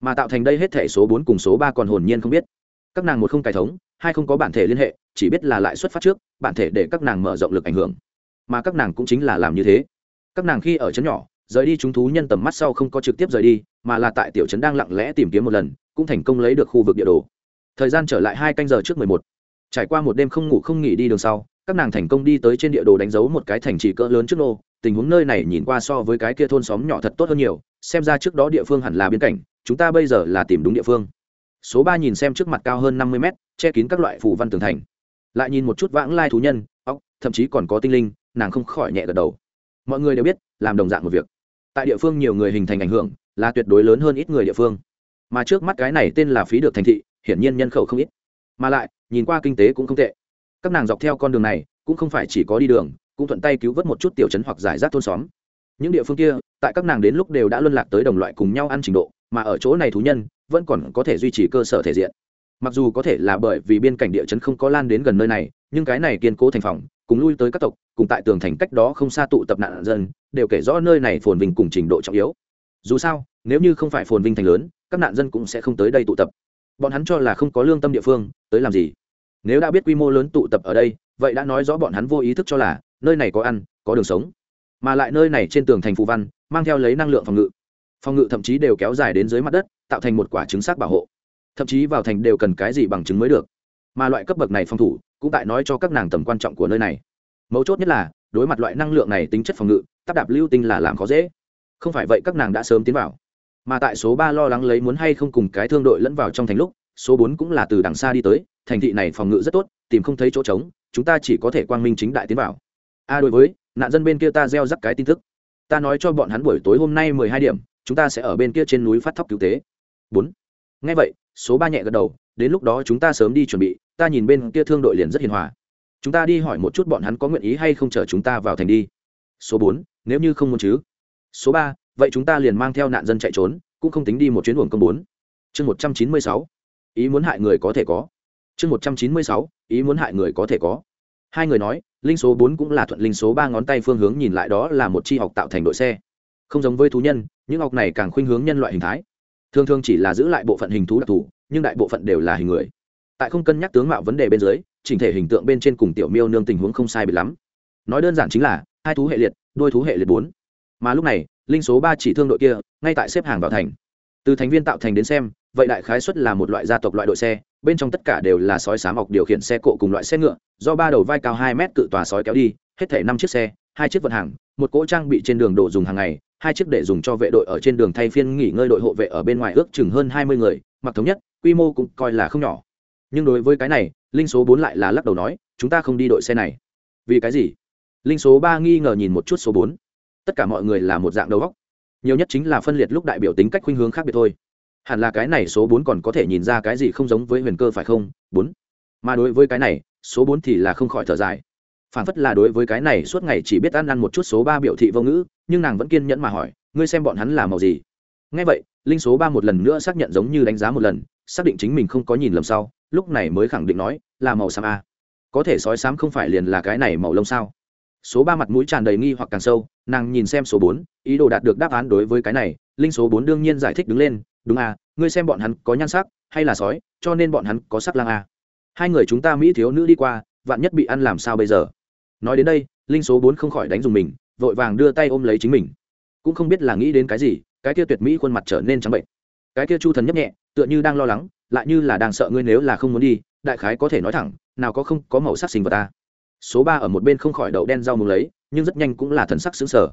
Mà tạo thành đây hết thể số bốn cùng số ba còn hồn nhiên không biết các nàng một không cải thống, hai không có bản thể liên hệ, chỉ biết là lại xuất phát trước, bản thể để các nàng mở rộng lực ảnh hưởng. Mà các nàng cũng chính là làm như thế. Các nàng khi ở chấn nhỏ, rời đi chúng thú nhân tầm mắt sau không có trực tiếp rời đi, mà là tại tiểu trấn đang lặng lẽ tìm kiếm một lần, cũng thành công lấy được khu vực địa đồ. Thời gian trở lại hai canh giờ trước mười một. Trải qua một đêm không ngủ không nghỉ đi đường sau, các nàng thành công đi tới trên địa đồ đánh dấu một cái thành trì cỡ lớn trước nô. Tình huống nơi này nhìn qua so với cái kia thôn xóm nhỏ thật tốt hơn nhiều, xem ra trước đó địa phương hẳn là biên cảnh, chúng ta bây giờ là tìm đúng địa phương số ba nhìn xem trước mặt cao hơn năm mươi mét, che kín các loại phủ văn tường thành. Lại nhìn một chút vãng lai thú nhân óc thậm chí còn có tinh linh, nàng không khỏi nhẹ gật đầu. Mọi người đều biết, làm đồng dạng một việc. Tại địa phương nhiều người hình thành ảnh hưởng, là tuyệt đối lớn hơn ít người địa phương. Mà trước mắt cái này tên là phí được thành thị, hiển nhiên nhân khẩu không ít. Mà lại, nhìn qua kinh tế cũng không tệ. Các nàng dọc theo con đường này, cũng không phải chỉ có đi đường, cũng thuận tay cứu vớt một chút tiểu chấn hoặc giải rác thôn xóm. Những địa phương kia, tại các nàng đến lúc đều đã luân lạc tới đồng loại cùng nhau ăn trình độ, mà ở chỗ này thú nhân vẫn còn có thể duy trì cơ sở thể diện. Mặc dù có thể là bởi vì biên cảnh địa chấn không có lan đến gần nơi này, nhưng cái này kiên cố thành phòng, cùng lui tới các tộc, cùng tại tường thành cách đó không xa tụ tập nạn dân, đều kể rõ nơi này phồn vinh cùng trình độ trọng yếu. Dù sao, nếu như không phải phồn vinh thành lớn, các nạn dân cũng sẽ không tới đây tụ tập. Bọn hắn cho là không có lương tâm địa phương, tới làm gì? Nếu đã biết quy mô lớn tụ tập ở đây, vậy đã nói rõ bọn hắn vô ý thức cho là, nơi này có ăn, có đường sống. Mà lại nơi này trên tường thành phù văn, mang theo lấy năng lượng phòng ngự. Phòng ngự thậm chí đều kéo dài đến dưới mặt đất tạo thành một quả trứng xác bảo hộ. Thậm chí vào thành đều cần cái gì bằng chứng mới được. Mà loại cấp bậc này phòng thủ, cũng tại nói cho các nàng tầm quan trọng của nơi này. Mấu chốt nhất là, đối mặt loại năng lượng này tính chất phòng ngự tắp đạp lưu tinh là làm khó dễ. Không phải vậy các nàng đã sớm tiến vào. Mà tại số ba lo lắng lấy muốn hay không cùng cái thương đội lẫn vào trong thành lúc, số bốn cũng là từ đằng xa đi tới, thành thị này phòng ngự rất tốt, tìm không thấy chỗ trống, chúng ta chỉ có thể quang minh chính đại tiến vào. A, đối với, nạn dân bên kia ta gieo rắc cái tin tức. Ta nói cho bọn hắn buổi tối hôm nay mười hai điểm, chúng ta sẽ ở bên kia trên núi phát thóc cứu tế bốn. Ngay vậy, số ba nhẹ gật đầu, đến lúc đó chúng ta sớm đi chuẩn bị, ta nhìn bên kia thương đội liền rất hiền hòa. Chúng ta đi hỏi một chút bọn hắn có nguyện ý hay không chở chúng ta vào thành đi. Số bốn, nếu như không muốn chứ? Số ba, vậy chúng ta liền mang theo nạn dân chạy trốn, cũng không tính đi một chuyến buồng công bốn. Chương một trăm chín mươi sáu. Ý muốn hại người có thể có. Chương một trăm chín mươi sáu, ý muốn hại người có thể có. Hai người nói, linh số bốn cũng là thuận linh số ba ngón tay phương hướng nhìn lại đó là một chi học tạo thành đội xe. Không giống với thú nhân, những học này càng khuynh hướng nhân loại hình thái thường thường chỉ là giữ lại bộ phận hình thú đặc thù, nhưng đại bộ phận đều là hình người. Tại không cân nhắc tướng mạo vấn đề bên dưới, chỉnh thể hình tượng bên trên cùng tiểu miêu nương tình huống không sai bị lắm. Nói đơn giản chính là, hai thú hệ liệt, đôi thú hệ liệt bốn. Mà lúc này, linh số ba chỉ thương đội kia, ngay tại xếp hàng vào thành. Từ thành viên tạo thành đến xem, vậy đại khái xuất là một loại gia tộc loại đội xe, bên trong tất cả đều là sói sám ọc điều khiển xe cộ cùng loại xe ngựa, do ba đầu vai cao hai mét cự tòa sói kéo đi, hết thể năm chiếc xe, hai chiếc vận hàng, một cỗ trang bị trên đường đồ dùng hàng ngày hai chiếc để dùng cho vệ đội ở trên đường thay phiên nghỉ ngơi đội hộ vệ ở bên ngoài ước chừng hơn hai mươi người, mặc thống nhất, quy mô cũng coi là không nhỏ. Nhưng đối với cái này, linh số bốn lại là lắc đầu nói, chúng ta không đi đội xe này. Vì cái gì? Linh số ba nghi ngờ nhìn một chút số bốn. Tất cả mọi người là một dạng đầu óc. nhiều nhất chính là phân liệt lúc đại biểu tính cách khuynh hướng khác biệt thôi. Hẳn là cái này số bốn còn có thể nhìn ra cái gì không giống với huyền cơ phải không? Bốn. Mà đối với cái này, số bốn thì là không khỏi thở dài. Phản phất là đối với cái này suốt ngày chỉ biết ăn ăn một chút số ba biểu thị vô ngữ nhưng nàng vẫn kiên nhẫn mà hỏi, ngươi xem bọn hắn là màu gì? Ngay vậy, linh số ba một lần nữa xác nhận giống như đánh giá một lần, xác định chính mình không có nhìn lầm sau, lúc này mới khẳng định nói, là màu xám a. Có thể sói xám không phải liền là cái này màu lông sao? Số ba mặt mũi tràn đầy nghi hoặc càng sâu, nàng nhìn xem số bốn, ý đồ đạt được đáp án đối với cái này, linh số bốn đương nhiên giải thích đứng lên, đúng à ngươi xem bọn hắn có nhan sắc hay là sói, cho nên bọn hắn có sắc lang à. hai người chúng ta mỹ thiếu nữ đi qua, vạn nhất bị ăn làm sao bây giờ? Nói đến đây, linh số bốn không khỏi đánh dùng mình vội vàng đưa tay ôm lấy chính mình. Cũng không biết là nghĩ đến cái gì, cái kia tuyệt mỹ khuôn mặt trở nên trắng bệnh. Cái kia chu thần nhấp nhẹ, tựa như đang lo lắng, lại như là đang sợ ngươi nếu là không muốn đi, đại khái có thể nói thẳng, nào có không có màu sắc sinh vật ta. Số ba ở một bên không khỏi đậu đen rau mùng lấy, nhưng rất nhanh cũng là thần sắc xứng sở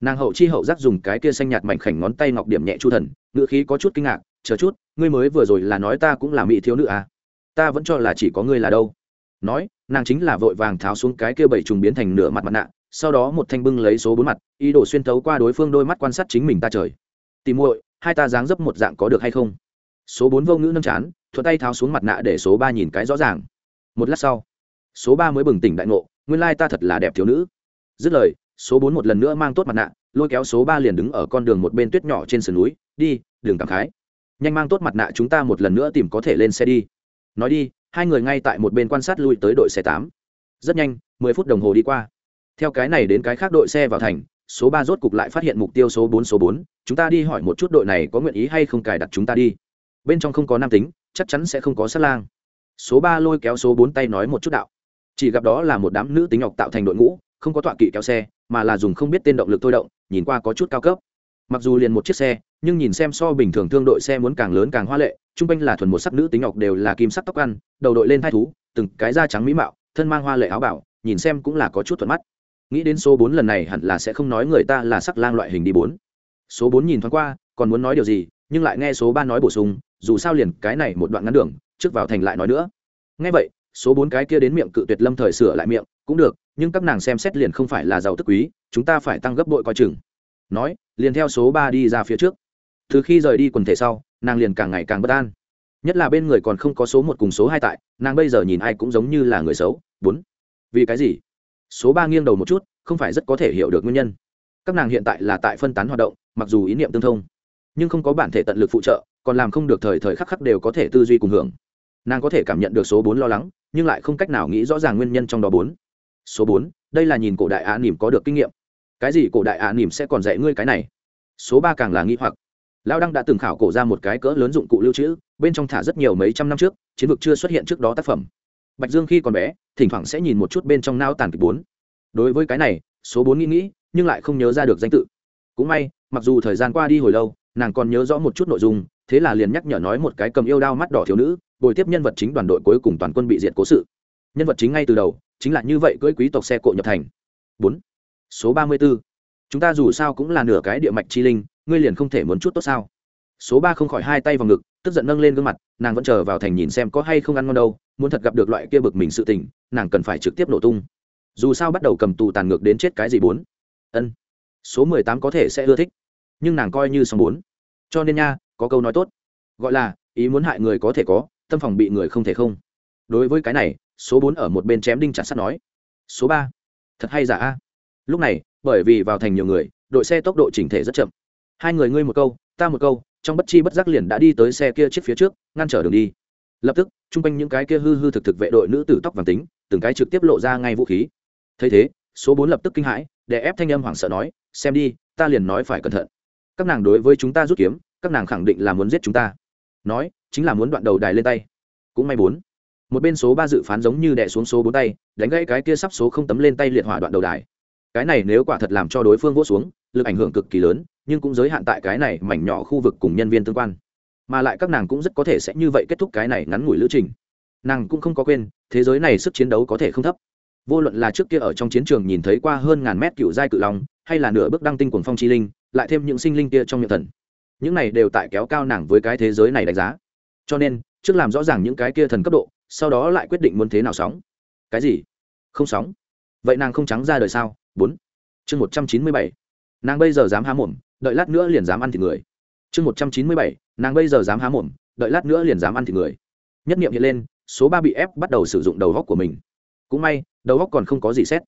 nàng hậu chi hậu giác dùng cái kia xanh nhạt mạnh khảnh ngón tay ngọc điểm nhẹ chu thần ngựa khí có chút kinh ngạc, chờ chút, ngươi mới vừa rồi là nói ta cũng là mỹ thiếu nữ à? Ta vẫn cho là chỉ có ngươi là đâu. Nói, nàng chính là vội vàng tháo xuống cái kia bảy trùng biến thành nửa mặt mặt nạ sau đó một thanh bưng lấy số bốn mặt, ý đồ xuyên thấu qua đối phương đôi mắt quan sát chính mình ta trời. Tìm muội, hai ta dáng dấp một dạng có được hay không? Số bốn vô ngữ nâng chán, thuận tay tháo xuống mặt nạ để số ba nhìn cái rõ ràng. Một lát sau, số ba mới bừng tỉnh đại ngộ, nguyên lai ta thật là đẹp thiếu nữ. Dứt lời, số bốn một lần nữa mang tốt mặt nạ, lôi kéo số ba liền đứng ở con đường một bên tuyết nhỏ trên sườn núi, đi đường cảm khái. Nhanh mang tốt mặt nạ chúng ta một lần nữa tìm có thể lên xe đi. Nói đi, hai người ngay tại một bên quan sát lui tới đội xe tám. Rất nhanh, mười phút đồng hồ đi qua theo cái này đến cái khác đội xe vào thành, số ba rốt cục lại phát hiện mục tiêu số bốn số bốn. Chúng ta đi hỏi một chút đội này có nguyện ý hay không cài đặt chúng ta đi. Bên trong không có nam tính, chắc chắn sẽ không có sát lang. Số ba lôi kéo số bốn tay nói một chút đạo. Chỉ gặp đó là một đám nữ tính ngọc tạo thành đội ngũ, không có tọa kỵ kéo xe, mà là dùng không biết tên động lực thôi động, nhìn qua có chút cao cấp. Mặc dù liền một chiếc xe, nhưng nhìn xem so bình thường thương đội xe muốn càng lớn càng hoa lệ chung quanh là thuần một sắc nữ tính ngọc đều là kim sắc tóc ăn, đầu đội lên thai thú, từng cái da trắng mỹ mạo, thân mang hoa lệ áo bảo, nhìn xem cũng là có chút thuận mắt nghĩ đến số bốn lần này hẳn là sẽ không nói người ta là sắc lang loại hình đi bốn. Số bốn nhìn thoáng qua, còn muốn nói điều gì, nhưng lại nghe số ba nói bổ sung, dù sao liền cái này một đoạn ngắn đường, trước vào thành lại nói nữa. Nghe vậy, số bốn cái kia đến miệng cự tuyệt lâm thời sửa lại miệng, cũng được, nhưng các nàng xem xét liền không phải là giàu tức quý, chúng ta phải tăng gấp bội coi chừng. Nói, liền theo số ba đi ra phía trước. Từ khi rời đi quần thể sau, nàng liền càng ngày càng bất an. Nhất là bên người còn không có số một cùng số hai tại, nàng bây giờ nhìn ai cũng giống như là người xấu. Bốn. Vì cái gì? Số ba nghiêng đầu một chút, không phải rất có thể hiểu được nguyên nhân. Các nàng hiện tại là tại phân tán hoạt động, mặc dù ý niệm tương thông, nhưng không có bản thể tận lực phụ trợ, còn làm không được thời thời khắc khắc đều có thể tư duy cùng hưởng. Nàng có thể cảm nhận được số bốn lo lắng, nhưng lại không cách nào nghĩ rõ ràng nguyên nhân trong đó bốn. Số bốn, đây là nhìn cổ đại á nỉm có được kinh nghiệm. Cái gì cổ đại á nỉm sẽ còn dạy ngươi cái này? Số ba càng là nghĩ hoặc. Lao đăng đã từng khảo cổ ra một cái cỡ lớn dụng cụ lưu trữ, bên trong thả rất nhiều mấy trăm năm trước, chiến vực chưa xuất hiện trước đó tác phẩm bạch dương khi còn bé, thỉnh thoảng sẽ nhìn một chút bên trong nao tàn kịch bốn. Đối với cái này, số bốn nghĩ nghĩ, nhưng lại không nhớ ra được danh tự. Cũng may, mặc dù thời gian qua đi hồi lâu, nàng còn nhớ rõ một chút nội dung, thế là liền nhắc nhở nói một cái cầm yêu đao mắt đỏ thiếu nữ, bồi tiếp nhân vật chính đoàn đội cuối cùng toàn quân bị diệt cố sự. Nhân vật chính ngay từ đầu, chính là như vậy cưỡi quý tộc xe cộ nhập thành. Bốn. Số ba mươi b ố chúng ta dù sao cũng là nửa cái địa mạch chi linh, ngươi liền không thể muốn chút tốt sao? Số ba không khỏi hai tay vào ngực, tức giận nâng lên gương mặt, nàng vẫn chờ vào thành nhìn xem có hay không ăn ngon đâu muốn thật gặp được loại kia bực mình sự tình, nàng cần phải trực tiếp nổ tung. Dù sao bắt đầu cầm tù tàn ngược đến chết cái gì bốn? Ân, số mười tám có thể sẽ ưa thích, nhưng nàng coi như xong bốn. Cho nên nha, có câu nói tốt, gọi là, ý muốn hại người có thể có, tâm phòng bị người không thể không. Đối với cái này, số bốn ở một bên chém đinh chặt sắt nói, số ba, thật hay giả a? Lúc này, bởi vì vào thành nhiều người, đội xe tốc độ chỉnh thể rất chậm. Hai người ngươi một câu, ta một câu, trong bất chi bất giác liền đã đi tới xe kia chiếc phía trước, ngăn trở đường đi lập tức, chung quanh những cái kia hư hư thực thực vệ đội nữ tử tóc vàng tính, từng cái trực tiếp lộ ra ngay vũ khí. Thấy thế, số bốn lập tức kinh hãi, để ép thanh âm hoảng sợ nói, xem đi, ta liền nói phải cẩn thận. Các nàng đối với chúng ta rút kiếm, các nàng khẳng định là muốn giết chúng ta. Nói, chính là muốn đoạn đầu đài lên tay. Cũng may bốn. Một bên số ba dự phán giống như đẻ xuống số bốn tay, đánh gãy cái kia sắp số không tấm lên tay liệt hỏa đoạn đầu đài. Cái này nếu quả thật làm cho đối phương vỗ xuống, lực ảnh hưởng cực kỳ lớn, nhưng cũng giới hạn tại cái này mảnh nhỏ khu vực cùng nhân viên tương quan mà lại các nàng cũng rất có thể sẽ như vậy kết thúc cái này ngắn ngủi lữ trình. Nàng cũng không có quên, thế giới này sức chiến đấu có thể không thấp. Vô luận là trước kia ở trong chiến trường nhìn thấy qua hơn ngàn mét cựu giai cự long, hay là nửa bước đăng tinh quần phong chi linh, lại thêm những sinh linh kia trong miệng thần. Những này đều tại kéo cao nàng với cái thế giới này đánh giá. Cho nên, trước làm rõ ràng những cái kia thần cấp độ, sau đó lại quyết định muốn thế nào sóng. Cái gì? Không sóng. Vậy nàng không trắng ra đời sao? Bốn. Chương một trăm chín mươi bảy. Nàng bây giờ dám há mồm, đợi lát nữa liền dám ăn thịt người. Chương một trăm chín mươi bảy nàng bây giờ dám há mồm, đợi lát nữa liền dám ăn thịt người. Nhất nghiệm hiện lên, số ba bị ép bắt đầu sử dụng đầu góc của mình. Cũng may, đầu góc còn không có gì xét.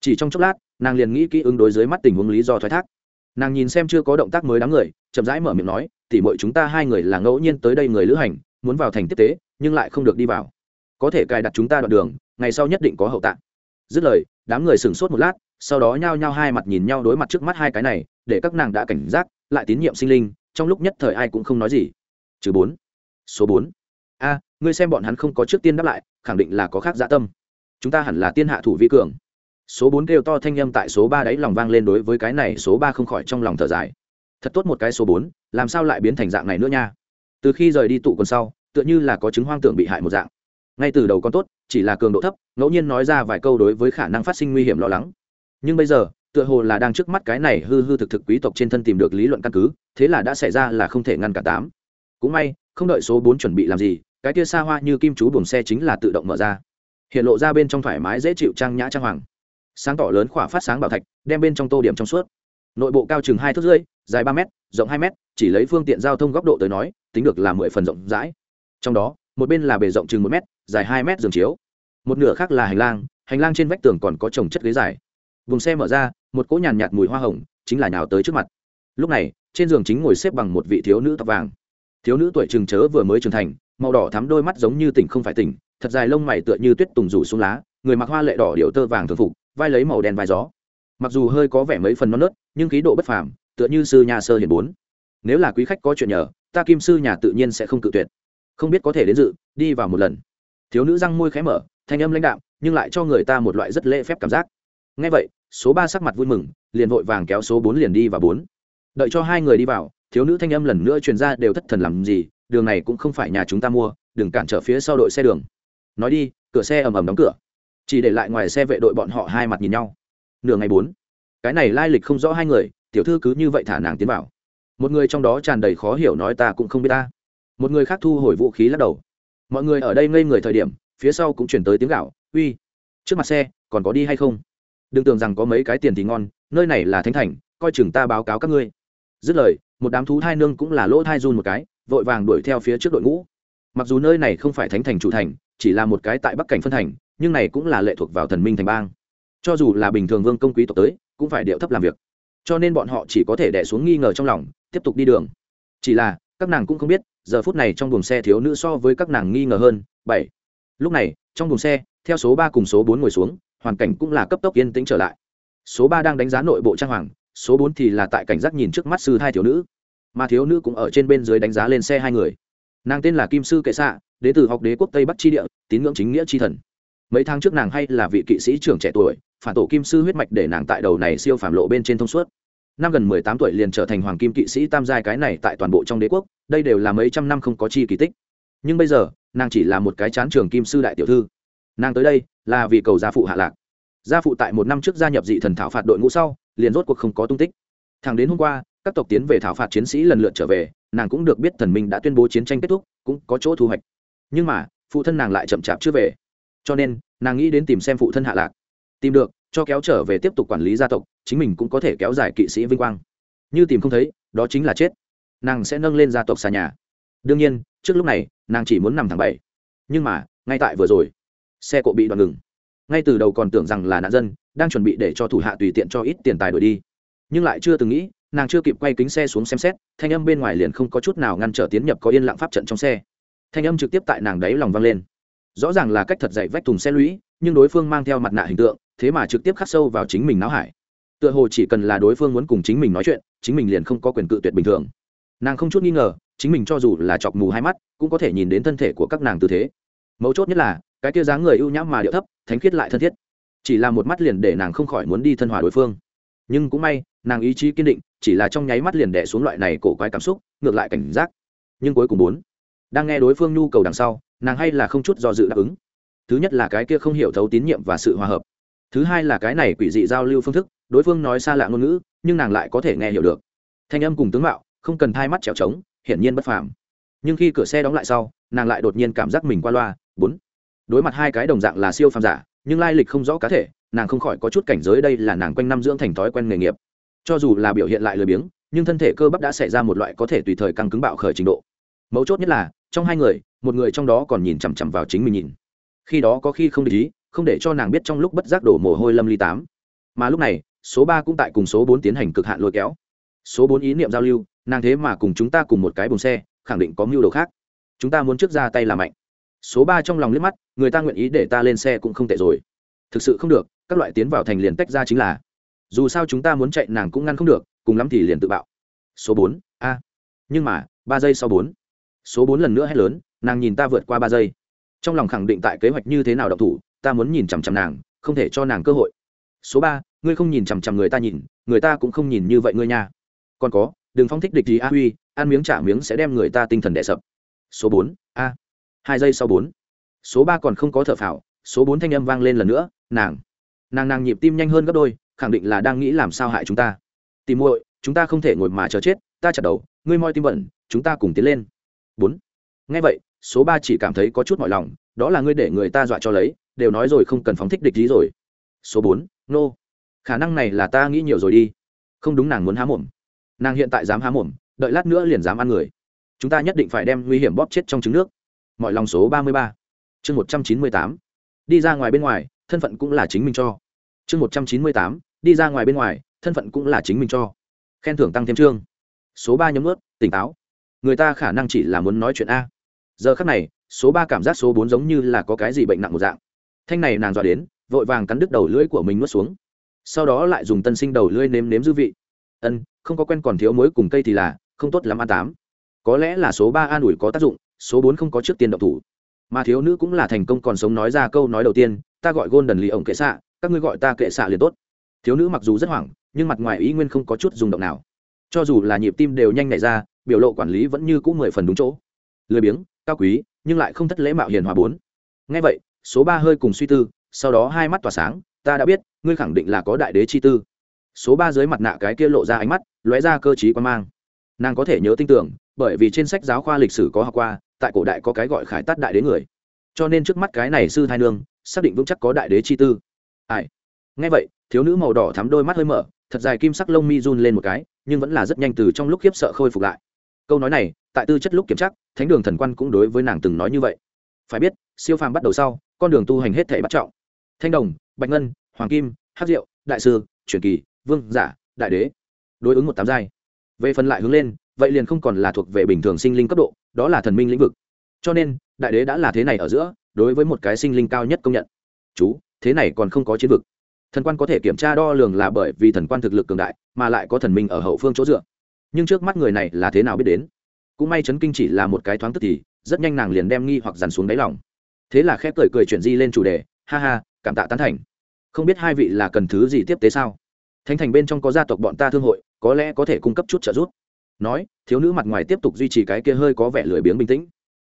Chỉ trong chốc lát, nàng liền nghĩ kỹ ứng đối dưới mắt tình huống lý do thoái thác. Nàng nhìn xem chưa có động tác mới đám người, chậm rãi mở miệng nói tỉ mọi chúng ta hai người là ngẫu nhiên tới đây người lữ hành, muốn vào thành tiếp tế, nhưng lại không được đi vào. Có thể cài đặt chúng ta đoạn đường, ngày sau nhất định có hậu tạng. Dứt lời, đám người sửng sốt một lát, sau đó nhao nhao hai mặt nhìn nhau đối mặt trước mắt hai cái này, để các nàng đã cảnh giác, lại tín nhiệm sinh linh trong lúc nhất thời ai cũng không nói gì. Chữ bốn. Số bốn. A, ngươi xem bọn hắn không có trước tiên đáp lại, khẳng định là có khác dạ tâm. Chúng ta hẳn là tiên hạ thủ vi cường. Số bốn kêu to thanh â m tại số ba đáy lòng vang lên đối với cái này số ba không khỏi trong lòng thở dài. Thật tốt một cái số bốn, làm sao lại biến thành dạng này nữa nha? Từ khi rời đi tụ còn sau, tựa như là có chứng hoang tưởng bị hại một dạng. Ngay từ đầu con tốt, chỉ là cường độ thấp, ngẫu nhiên nói ra vài câu đối với khả năng phát sinh nguy hiểm lo lắng. Nhưng bây giờ tựa hồ là đang trước mắt cái này hư hư thực thực quý tộc trên thân tìm được lý luận căn cứ, thế là đã xảy ra là không thể ngăn cả tám. Cũng may, không đợi số bốn chuẩn bị làm gì, cái kia xa hoa như kim chú buồng xe chính là tự động mở ra. Hiện lộ ra bên trong thoải mái dễ chịu trang nhã trang hoàng. Sáng tỏ lớn khỏa phát sáng bảo thạch, đem bên trong tô điểm trong suốt. Nội bộ cao chừng hai thước rưỡi, dài ba m rộng hai m chỉ lấy phương tiện giao thông góc độ tới nói, tính được là mười phần rộng rãi. Trong đó, một bên là bề rộng chừng một m dài hai m giường chiếu. Một nửa khác là hành lang hành lang trên vách tường còn có trồng chất ghế dài. Vùng xe mở ra một cỗ nhàn nhạt mùi hoa hồng chính là nhào tới trước mặt. Lúc này, trên giường chính ngồi xếp bằng một vị thiếu nữ tóc vàng. Thiếu nữ tuổi trừng chớ vừa mới trưởng thành, màu đỏ thắm đôi mắt giống như tỉnh không phải tỉnh, thật dài lông mày tựa như tuyết tùng rủ xuống lá, người mặc hoa lệ đỏ điệu tơ vàng thường phục, vai lấy màu đen vai gió. Mặc dù hơi có vẻ mấy phần non nớt, nhưng khí độ bất phàm, tựa như sư nhà sơ hiền bốn. Nếu là quý khách có chuyện nhờ, ta kim sư nhà tự nhiên sẽ không cự tuyệt. Không biết có thể đến dự, đi vào một lần. Thiếu nữ răng môi khẽ mở, thanh âm lãnh đạm, nhưng lại cho người ta một loại rất lễ phép cảm giác. Ngay vậy số ba sắc mặt vui mừng, liền vội vàng kéo số bốn liền đi vào bốn. Đợi cho hai người đi vào, thiếu nữ thanh âm lần nữa truyền ra đều thất thần làm gì, đường này cũng không phải nhà chúng ta mua, đừng cản trở phía sau đội xe đường. Nói đi, cửa xe ầm ầm đóng cửa. Chỉ để lại ngoài xe vệ đội bọn họ hai mặt nhìn nhau. Nửa ngày bốn. Cái này lai lịch không rõ hai người, tiểu thư cứ như vậy thả nàng tiến vào. Một người trong đó tràn đầy khó hiểu nói ta cũng không biết ta. Một người khác thu hồi vũ khí lắc đầu. Mọi người ở đây ngây người thời điểm, phía sau cũng chuyển tới tiếng gạo, uy, trước mặt xe, còn có đi hay không? Đừng tưởng rằng có mấy cái tiền thì ngon, nơi này là thánh thành, coi chừng ta báo cáo các ngươi. Dứt lời, một đám thú thai nương cũng là lỗ thai run một cái, vội vàng đuổi theo phía trước đội ngũ. Mặc dù nơi này không phải thánh thành chủ thành, chỉ là một cái tại bắc cảnh phân thành, nhưng này cũng là lệ thuộc vào thần minh thành bang. Cho dù là bình thường vương công quý tộc tới, cũng phải điệu thấp làm việc. Cho nên bọn họ chỉ có thể đẻ xuống nghi ngờ trong lòng, tiếp tục đi đường. Chỉ là, các nàng cũng không biết, giờ phút này trong buồng xe thiếu nữ so với các nàng nghi ngờ hơn, bảy. Lúc này, trong buồng xe, theo số ba cùng số bốn ngồi xuống hoàn cảnh cũng là cấp tốc yên tĩnh trở lại. Số ba đang đánh giá nội bộ trang hoàng, số bốn thì là tại cảnh giác nhìn trước mắt sư hai thiếu nữ. Mà thiếu nữ cũng ở trên bên dưới đánh giá lên xe hai người. Nàng tên là kim sư kệ xạ đến từ học đế quốc tây bắc tri địa, tín ngưỡng chính nghĩa tri thần. Mấy tháng trước nàng hay là vị kỵ sĩ trưởng trẻ tuổi, phản tổ kim sư huyết mạch để nàng tại đầu này siêu phản lộ bên trên thông suốt. Năm gần mười tám tuổi liền trở thành hoàng kim kỵ sĩ tam giai cái này tại toàn bộ trong đế quốc, đây đều là mấy trăm năm không có chi kỳ tích. Nhưng bây giờ, nàng chỉ là một cái chán trường kim sư đại tiểu thư nàng tới đây là vì cầu gia phụ hạ lạc. Gia phụ tại một năm trước gia nhập dị thần thảo phạt đội ngũ sau, liền rốt cuộc không có tung tích. Thẳng đến hôm qua, các tộc tiến về thảo phạt chiến sĩ lần lượt trở về, nàng cũng được biết thần minh đã tuyên bố chiến tranh kết thúc, cũng có chỗ thu hoạch. Nhưng mà, phụ thân nàng lại chậm chạp chưa về. Cho nên, nàng nghĩ đến tìm xem phụ thân hạ lạc. Tìm được, cho kéo trở về tiếp tục quản lý gia tộc, chính mình cũng có thể kéo dài kỵ sĩ vinh quang. Như tìm không thấy, đó chính là chết. Nàng sẽ nâng lên gia tộc xa nhà. Đương nhiên, trước lúc này, nàng chỉ muốn nằm thẳng bảy nhưng mà, ngay tại vừa rồi xe cộ bị đoạn ngừng. Ngay từ đầu còn tưởng rằng là nạn dân, đang chuẩn bị để cho thủ hạ tùy tiện cho ít tiền tài đổi đi. Nhưng lại chưa từng nghĩ, nàng chưa kịp quay kính xe xuống xem xét, thanh âm bên ngoài liền không có chút nào ngăn trở tiến nhập có yên lặng pháp trận trong xe. Thanh âm trực tiếp tại nàng đáy lòng vang lên. Rõ ràng là cách thật dạy vách thùng xe lũy, nhưng đối phương mang theo mặt nạ hình tượng, thế mà trực tiếp khắc sâu vào chính mình não hải. Tựa hồ chỉ cần là đối phương muốn cùng chính mình nói chuyện, chính mình liền không có quyền cự tuyệt bình thường. Nàng không chút nghi ngờ, chính mình cho dù là chọc mù hai mắt, cũng có thể nhìn đến thân thể của các nàng tư thế. Mấu chốt nhất là cái kia dáng người ưu nhãm mà điệu thấp, thánh khiết lại thân thiết. Chỉ là một mắt liền để nàng không khỏi muốn đi thân hòa đối phương. Nhưng cũng may, nàng ý chí kiên định, chỉ là trong nháy mắt liền đẻ xuống loại này cổ quái cảm xúc, ngược lại cảnh giác. Nhưng cuối cùng bốn, đang nghe đối phương nhu cầu đằng sau, nàng hay là không chút do dự đáp ứng. Thứ nhất là cái kia không hiểu thấu tín nhiệm và sự hòa hợp. Thứ hai là cái này quỷ dị giao lưu phương thức, đối phương nói xa lạ ngôn ngữ, nhưng nàng lại có thể nghe hiểu được. Thanh âm cùng tướng mạo, không cần thai mắt trèo trống, hiển nhiên bất phàm. Nhưng khi cửa xe đóng lại sau, nàng lại đột nhiên cảm giác mình qua loa. Bốn đối mặt hai cái đồng dạng là siêu phàm giả, nhưng lai lịch không rõ cá thể, nàng không khỏi có chút cảnh giới đây là nàng quanh năm dưỡng thành thói quen nghề nghiệp. Cho dù là biểu hiện lại lười biếng, nhưng thân thể cơ bắp đã xảy ra một loại có thể tùy thời căng cứng bạo khởi trình độ. Mấu chốt nhất là, trong hai người, một người trong đó còn nhìn chằm chằm vào chính mình nhìn. Khi đó có khi không để ý, không để cho nàng biết trong lúc bất giác đổ mồ hôi lâm ly tám. Mà lúc này, số ba cũng tại cùng số bốn tiến hành cực hạn lôi kéo. Số bốn ý niệm giao lưu, nàng thế mà cùng chúng ta cùng một cái bùng xe, khẳng định có mưu đồ khác. Chúng ta muốn trước ra tay là mạnh số ba trong lòng liếc mắt, người ta nguyện ý để ta lên xe cũng không tệ rồi. Thực sự không được, các loại tiến vào thành liền tách ra chính là. Dù sao chúng ta muốn chạy nàng cũng ngăn không được, cùng lắm thì liền tự bạo. Số bốn, a. Nhưng mà, ba giây sau bốn. Số bốn lần nữa hét lớn, nàng nhìn ta vượt qua ba giây. Trong lòng khẳng định tại kế hoạch như thế nào đọc thủ, ta muốn nhìn chằm chằm nàng, không thể cho nàng cơ hội. Số ba, ngươi không nhìn chằm chằm người ta nhìn, người ta cũng không nhìn như vậy ngươi nha. Còn có, đừng phong thích địch gì a huy, ăn miếng trả miếng sẽ đem người ta tinh thần đẻ sập. Số bốn, a hai giây sau bốn. Số ba còn không có thở phào, số bốn thanh âm vang lên lần nữa, nàng. Nàng nàng nhịp tim nhanh hơn gấp đôi, khẳng định là đang nghĩ làm sao hại chúng ta. Tìm muội, chúng ta không thể ngồi mà chờ chết, ta chặt đầu, ngươi moi tim bẩn, chúng ta cùng tiến lên. Bốn. Ngay vậy, số ba chỉ cảm thấy có chút mọi lòng, đó là ngươi để người ta dọa cho lấy, đều nói rồi không cần phóng thích địch lý rồi. Số bốn, nô、no. khả năng này là ta nghĩ nhiều rồi đi. Không đúng nàng muốn há mồm. Nàng hiện tại dám há mồm, đợi lát nữa liền dám ăn người. Chúng ta nhất định phải đem nguy hiểm bóp chết trong trứng nước mọi lòng số ba mươi ba. Chương một trăm chín mươi tám. Đi ra ngoài bên ngoài, thân phận cũng là chính mình cho. Chương một trăm chín mươi tám. Đi ra ngoài bên ngoài, thân phận cũng là chính mình cho. Khen thưởng tăng thêm chương. Số ba nhấm ướt tỉnh táo. Người ta khả năng chỉ là muốn nói chuyện a. Giờ khắc này, số ba cảm giác số bốn giống như là có cái gì bệnh nặng một dạng. Thanh này nàng dọa đến, vội vàng cắn đứt đầu lưỡi của mình nuốt xuống. Sau đó lại dùng tân sinh đầu lưỡi nếm nếm dư vị. Ân, không có quen còn thiếu muối cùng cây thì là, không tốt lắm ăn tám. Có lẽ là số ba an ủi có tác dụng số bốn không có trước tiên động thủ. Mà thiếu nữ cũng là thành công còn sống nói ra câu nói đầu tiên, ta gọi gôn đần lì ổng kệ xạ, các ngươi gọi ta kệ xạ liền tốt. Thiếu nữ mặc dù rất hoảng, nhưng mặt ngoài ý nguyên không có chút rung động nào. Cho dù là nhịp tim đều nhanh nảy ra, biểu lộ quản lý vẫn như cũ mười phần đúng chỗ. Lười biếng, cao quý, nhưng lại không thất lễ mạo hiền hòa bốn. Ngay vậy, số ba hơi cùng suy tư, sau đó hai mắt tỏa sáng, ta đã biết, ngươi khẳng định là có đại đế chi tư. Số ba dưới mặt nạ cái kia lộ ra ánh mắt, lóe ra cơ t quan mang. Nàng có thể nhớ tin tưởng bởi vì trên sách giáo khoa lịch sử có học qua, tại cổ đại có cái gọi khải tát đại đế người. Cho nên trước mắt cái này sư thai nương, xác định vững chắc có đại đế chi tư. Ai? Ngay vậy, thiếu nữ màu đỏ thắm đôi mắt hơi mở, thật dài kim sắc lông mi run lên một cái, nhưng vẫn là rất nhanh từ trong lúc khiếp sợ khôi phục lại. Câu nói này, tại tư chất lúc kiểm tra, thánh đường thần quan cũng đối với nàng từng nói như vậy. Phải biết, siêu phàm bắt đầu sau, con đường tu hành hết thể bắt trọng. Thanh đồng, bạch ngân, hoàng kim hát diệu, đại sư, truyền kỳ, vương giả, đại đế. Đối ứng một tám giai. Về phần lại hướng lên vậy liền không còn là thuộc về bình thường sinh linh cấp độ, đó là thần minh lĩnh vực. Cho nên, đại đế đã là thế này ở giữa, đối với một cái sinh linh cao nhất công nhận. Chú, thế này còn không có chiến vực. Thần quan có thể kiểm tra đo lường là bởi vì thần quan thực lực cường đại, mà lại có thần minh ở hậu phương chỗ dựa. Nhưng trước mắt người này là thế nào biết đến? Cũng may chấn kinh chỉ là một cái thoáng tức thì, rất nhanh nàng liền đem nghi hoặc dằn xuống đáy lòng. Thế là khép cười cười chuyển di lên chủ đề, ha ha, cảm tạ tán thành. Không biết hai vị là cần thứ gì tiếp tế sao? Thánh thành bên trong có gia tộc bọn ta thương hội, có lẽ có thể cung cấp chút trợ giúp nói, thiếu nữ mặt ngoài tiếp tục duy trì cái kia hơi có vẻ lười biếng bình tĩnh.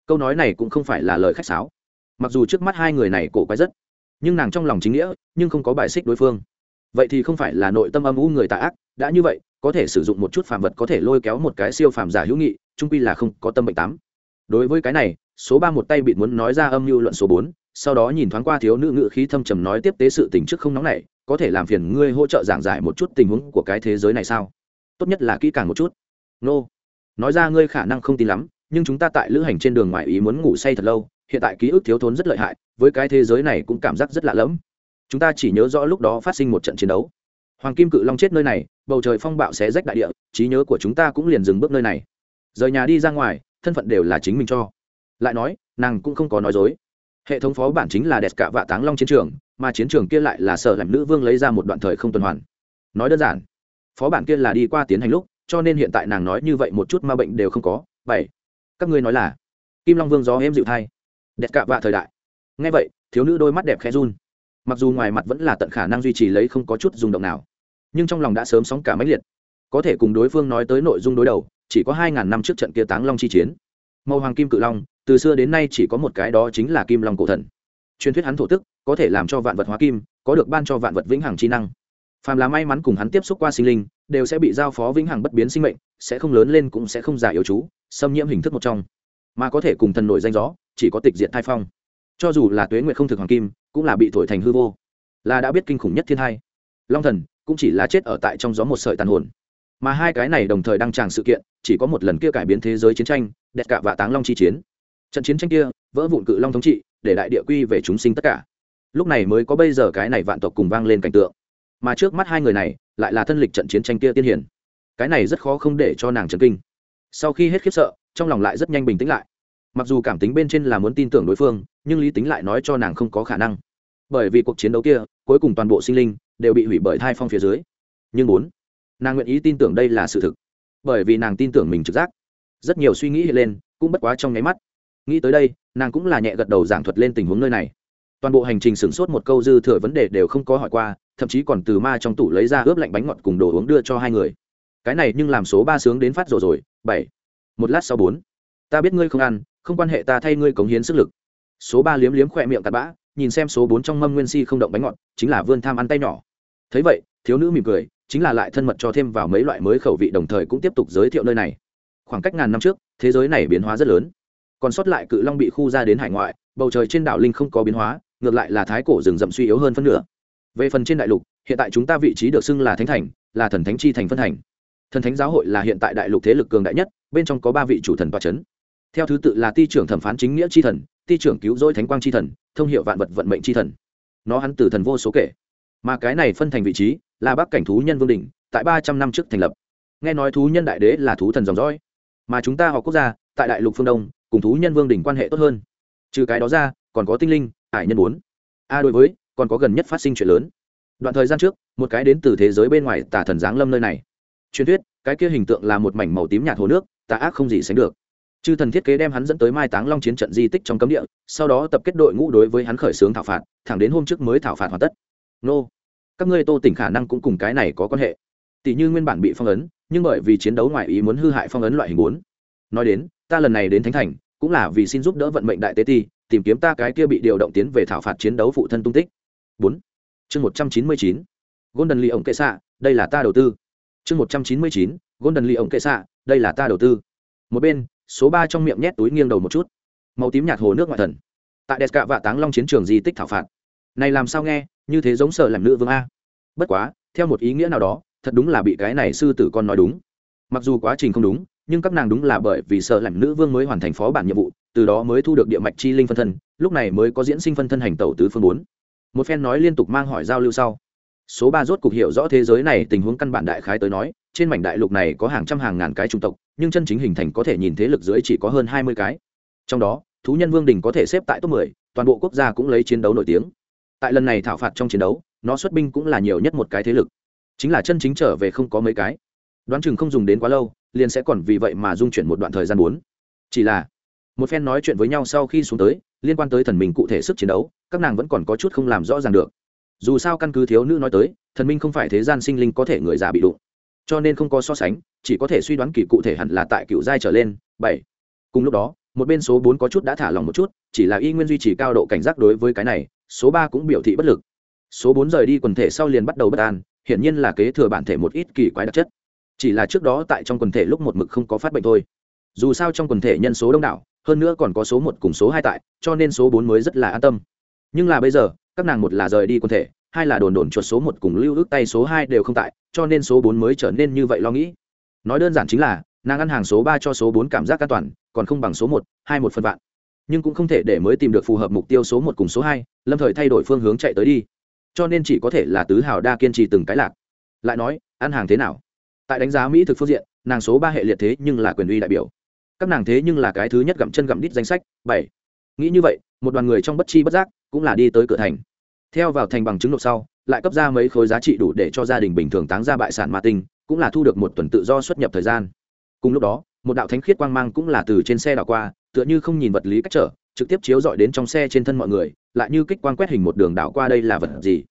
Câu nói này cũng không phải là lời khách sáo. Mặc dù trước mắt hai người này cổ quái rất, nhưng nàng trong lòng chính nghĩa, nhưng không có bài xích đối phương. Vậy thì không phải là nội tâm âm u người tà ác, đã như vậy, có thể sử dụng một chút phàm vật có thể lôi kéo một cái siêu phàm giả hữu nghị trung quy là không có tâm bệnh tám. Đối với cái này, số ba một tay bị muốn nói ra âm mưu luận số bốn, sau đó nhìn thoáng qua thiếu nữ ngự khí thâm trầm nói tiếp tế sự tình trước không nóng này có thể làm phiền ngươi hỗ trợ giảng giải một chút tình huống của cái thế giới này sao? Tốt nhất là kỹ càng một chút nô. Nói ra ngươi khả năng không tin lắm, nhưng chúng ta tại lữ hành trên đường ngoài ý muốn ngủ say thật lâu, hiện tại ký ức thiếu thốn rất lợi hại, với cái thế giới này cũng cảm giác rất lạ lẫm. Chúng ta chỉ nhớ rõ lúc đó phát sinh một trận chiến đấu. Hoàng kim cự long chết nơi này, bầu trời phong bạo xé rách đại địa, trí nhớ của chúng ta cũng liền dừng bước nơi này. Rời nhà đi ra ngoài, thân phận đều là chính mình cho. Lại nói, nàng cũng không có nói dối. Hệ thống phó bản chính là đẹp cả vạ táng long chiến trường, mà chiến trường kia lại là sở làm nữ vương lấy ra một đoạn thời không tuần hoàn. Nói đơn giản, phó bản kia là đi qua tiến hành lúc cho nên hiện tại nàng nói như vậy một chút ma bệnh đều không có, bảy. Các ngươi nói là, kim long vương gió em dịu thai. Đẹp cạ vạ thời đại. Ngay vậy, thiếu nữ đôi mắt đẹp khẽ run. Mặc dù ngoài mặt vẫn là tận khả năng duy trì lấy không có chút rung động nào, nhưng trong lòng đã sớm sóng cả máy liệt. Có thể cùng đối phương nói tới nội dung đối đầu, chỉ có hai ngàn năm trước trận kia táng long chi chiến. Màu hoàng kim cự long, từ xưa đến nay chỉ có một cái đó chính là kim long cổ thần. Truyền thuyết hắn thổ tức, có thể làm cho vạn vật hóa kim, có được ban cho vạn vật vĩnh hằng chi năng. Phàm là may mắn cùng hắn tiếp xúc qua sinh linh đều sẽ bị giao phó vĩnh hằng bất biến sinh mệnh, sẽ không lớn lên cũng sẽ không giả yếu chú, xâm nhiễm hình thức một trong. Mà có thể cùng thần nổi danh gió, chỉ có tịch diệt thai phong. Cho dù là tuế nguyệt không thực hoàng kim, cũng là bị thổi thành hư vô. Là đã biết kinh khủng nhất thiên hai. Long thần, cũng chỉ là chết ở tại trong gió một sợi tàn hồn. Mà hai cái này đồng thời đăng tràng sự kiện, chỉ có một lần kia cải biến thế giới chiến tranh, đẹp cả và táng long chi chiến. Trận chiến tranh kia, vỡ vụn cự long thống trị, để đại địa quy về chúng sinh tất cả. Lúc này mới có bây giờ cái này vạn tộc cùng vang lên cảnh tượng mà trước mắt hai người này lại là thân lịch trận chiến tranh kia tiên hiển. Cái này rất khó không để cho nàng trấn kinh. Sau khi hết khiếp sợ, trong lòng lại rất nhanh bình tĩnh lại. Mặc dù cảm tính bên trên là muốn tin tưởng đối phương, nhưng lý tính lại nói cho nàng không có khả năng. Bởi vì cuộc chiến đấu kia, cuối cùng toàn bộ sinh linh đều bị hủy bởi thai phong phía dưới. Nhưng bốn nàng nguyện ý tin tưởng đây là sự thực. Bởi vì nàng tin tưởng mình trực giác. Rất nhiều suy nghĩ hiện lên, cũng bất quá trong nháy mắt. Nghĩ tới đây, nàng cũng là nhẹ gật đầu giảng thuật lên tình huống nơi này. Toàn bộ hành trình sửng sốt một câu dư thừa vấn đề đều không có hỏi qua thậm chí còn từ ma trong tủ lấy ra ướp lạnh bánh ngọt cùng đồ uống đưa cho hai người. Cái này nhưng làm số ba sướng đến phát rồi rồi, bảy. Một lát sau bốn. Ta biết ngươi không ăn, không quan hệ ta thay ngươi cống hiến sức lực. Số ba liếm liếm khỏe miệng tạt bã, nhìn xem số bốn trong mâm nguyên si không động bánh ngọt, chính là vươn tham ăn tay nhỏ. Thấy vậy, thiếu nữ mỉm cười, chính là lại thân mật cho thêm vào mấy loại mới khẩu vị đồng thời cũng tiếp tục giới thiệu nơi này. Khoảng cách ngàn năm trước, thế giới này biến hóa rất lớn. Còn sót lại cự long bị khu ra đến hải ngoại, bầu trời trên đảo linh không có biến hóa, ngược lại là thái cổ rừng rậm suy yếu hơn phân nửa về phần trên đại lục, hiện tại chúng ta vị trí được xưng là thánh thành, là thần thánh chi thành phân thành. Thần thánh giáo hội là hiện tại đại lục thế lực cường đại nhất, bên trong có ba vị chủ thần toa c h ấ n theo thứ tự là ti trưởng thẩm phán chính nghĩa chi thần, ti trưởng cứu rỗi thánh quang chi thần, thông hiệu vạn vật vận mệnh chi thần. Nó hắn từ thần vô số kể. Mà cái này phân thành vị trí, là bắc cảnh thú nhân vương đình tại ba trăm năm trước thành lập. Nghe nói thú nhân đại đế là thú thần dòng dõi. Mà chúng ta họ quốc gia, tại đại lục phương đông, cùng thú nhân vương đình quan hệ tốt hơn. Trừ cái đó ra, còn có tinh linh, hải nhân bốn. A đối với còn có gần nhất phát sinh chuyện lớn. Đoạn thời gian trước, một cái đến từ thế giới bên ngoài tà thần giáng lâm nơi này. Truyền thuyết, cái kia hình tượng là một mảnh màu tím nhạt hồ nước, tà ác không gì sánh được. Chư thần thiết kế đem hắn dẫn tới mai táng long chiến trận di tích trong cấm địa, sau đó tập kết đội ngũ đối với hắn khởi xướng thảo phạt, thẳng đến hôm trước mới thảo phạt hoàn tất. Nô, các ngươi tô tỉnh khả năng cũng cùng cái này có quan hệ. Tỷ như nguyên bản bị phong ấn, nhưng bởi vì chiến đấu ngoại ý muốn hư hại phong ấn loại hình bốn. Nói đến, ta lần này đến thánh thành, cũng là vì xin giúp đỡ vận mệnh đại tế ti, tìm kiếm ta cái kia bị điều động tiến về thảo phạt chiến đấu phụ thân tung tích bốn. Chương một trăm chín mươi chín. Golden lee ổng kệ xạ, đây là ta đầu tư. Chương một trăm chín mươi chín, golden lee ổng kệ xạ, đây là ta đầu tư. Một bên, số ba trong miệng nhét túi nghiêng đầu một chút. Màu tím nhạt hồ nước ngoại thần. Tại đẹp cạ vạ táng long chiến trường di tích thảo phạt. Này làm sao nghe, như thế giống sợ làm nữ vương a. Bất quá, theo một ý nghĩa nào đó, thật đúng là bị cái này sư tử con nói đúng. Mặc dù quá trình không đúng, nhưng các nàng đúng là bởi vì sợ làm nữ vương mới hoàn thành phó bản nhiệm vụ, từ đó mới thu được địa mạch chi linh phân thân, lúc này mới có diễn sinh phân thân hành tẩu tứ phương bốn một phen nói liên tục mang hỏi giao lưu sau. Số ba rốt cục hiểu rõ thế giới này tình huống căn bản đại khái tới nói, trên mảnh đại lục này có hàng trăm hàng ngàn cái chủng tộc, nhưng chân chính hình thành có thể nhìn thế lực dưới chỉ có hơn hai mươi cái. Trong đó, thú nhân vương đình có thể xếp tại top mười, toàn bộ quốc gia cũng lấy chiến đấu nổi tiếng. Tại lần này thảo phạt trong chiến đấu, nó xuất binh cũng là nhiều nhất một cái thế lực. Chính là chân chính trở về không có mấy cái. Đoán chừng không dùng đến quá lâu, liền sẽ còn vì vậy mà dung chuyển một đoạn thời gian bốn. Chỉ là một phen nói chuyện với nhau sau khi xuống tới, liên quan tới thần minh cụ thể sức chiến đấu, các nàng vẫn còn có chút không làm rõ ràng được. Dù sao căn cứ thiếu nữ nói tới, thần minh không phải thế gian sinh linh có thể người già bị đụng. Cho nên không có so sánh, chỉ có thể suy đoán kỳ cụ thể hẳn là tại cựu giai trở lên, bảy. Cùng lúc đó, một bên số bốn có chút đã thả lòng một chút, chỉ là y nguyên duy trì cao độ cảnh giác đối với cái này, số ba cũng biểu thị bất lực. Số bốn rời đi quần thể sau liền bắt đầu bất an, hiển nhiên là kế thừa bản thể một ít kỳ quái đặc chất. Chỉ là trước đó tại trong quần thể lúc một mực không có phát bệnh thôi. Dù sao trong quần thể nhân số đông đảo hơn nữa còn có số một cùng số hai tại, cho nên số bốn mới rất là an tâm. Nhưng là bây giờ, các nàng một là rời đi quân thể, hai là đồn đồn chuột số một cùng lưu ước tay số hai đều không tại, cho nên số bốn mới trở nên như vậy lo nghĩ. Nói đơn giản chính là, nàng ăn hàng số ba cho số bốn cảm giác an toàn, còn không bằng số một, hai một phần vạn. Nhưng cũng không thể để mới tìm được phù hợp mục tiêu số một cùng số hai, lâm thời thay đổi phương hướng chạy tới đi. Cho nên chỉ có thể là tứ hào đa kiên trì từng cái lạc. Lại nói, ăn hàng thế nào? Tại đánh giá mỹ thực phương diện, nàng số ba hệ liệt thế nhưng là quyền uy đại biểu các nàng thế nhưng là cái thứ nhất gặm chân gặm đít danh sách, bảy. Nghĩ như vậy, một đoàn người trong bất chi bất giác cũng là đi tới cửa thành. Theo vào thành bằng chứng nộp sau, lại cấp ra mấy khối giá trị đủ để cho gia đình bình thường táng ra bại sản ma tinh, cũng là thu được một tuần tự do xuất nhập thời gian. Cùng lúc đó, một đạo thánh khiết quang mang cũng là từ trên xe đảo qua, tựa như không nhìn vật lý cách trở, trực tiếp chiếu dọi đến trong xe trên thân mọi người, lại như kích quang quét hình một đường đảo qua đây là vật gì?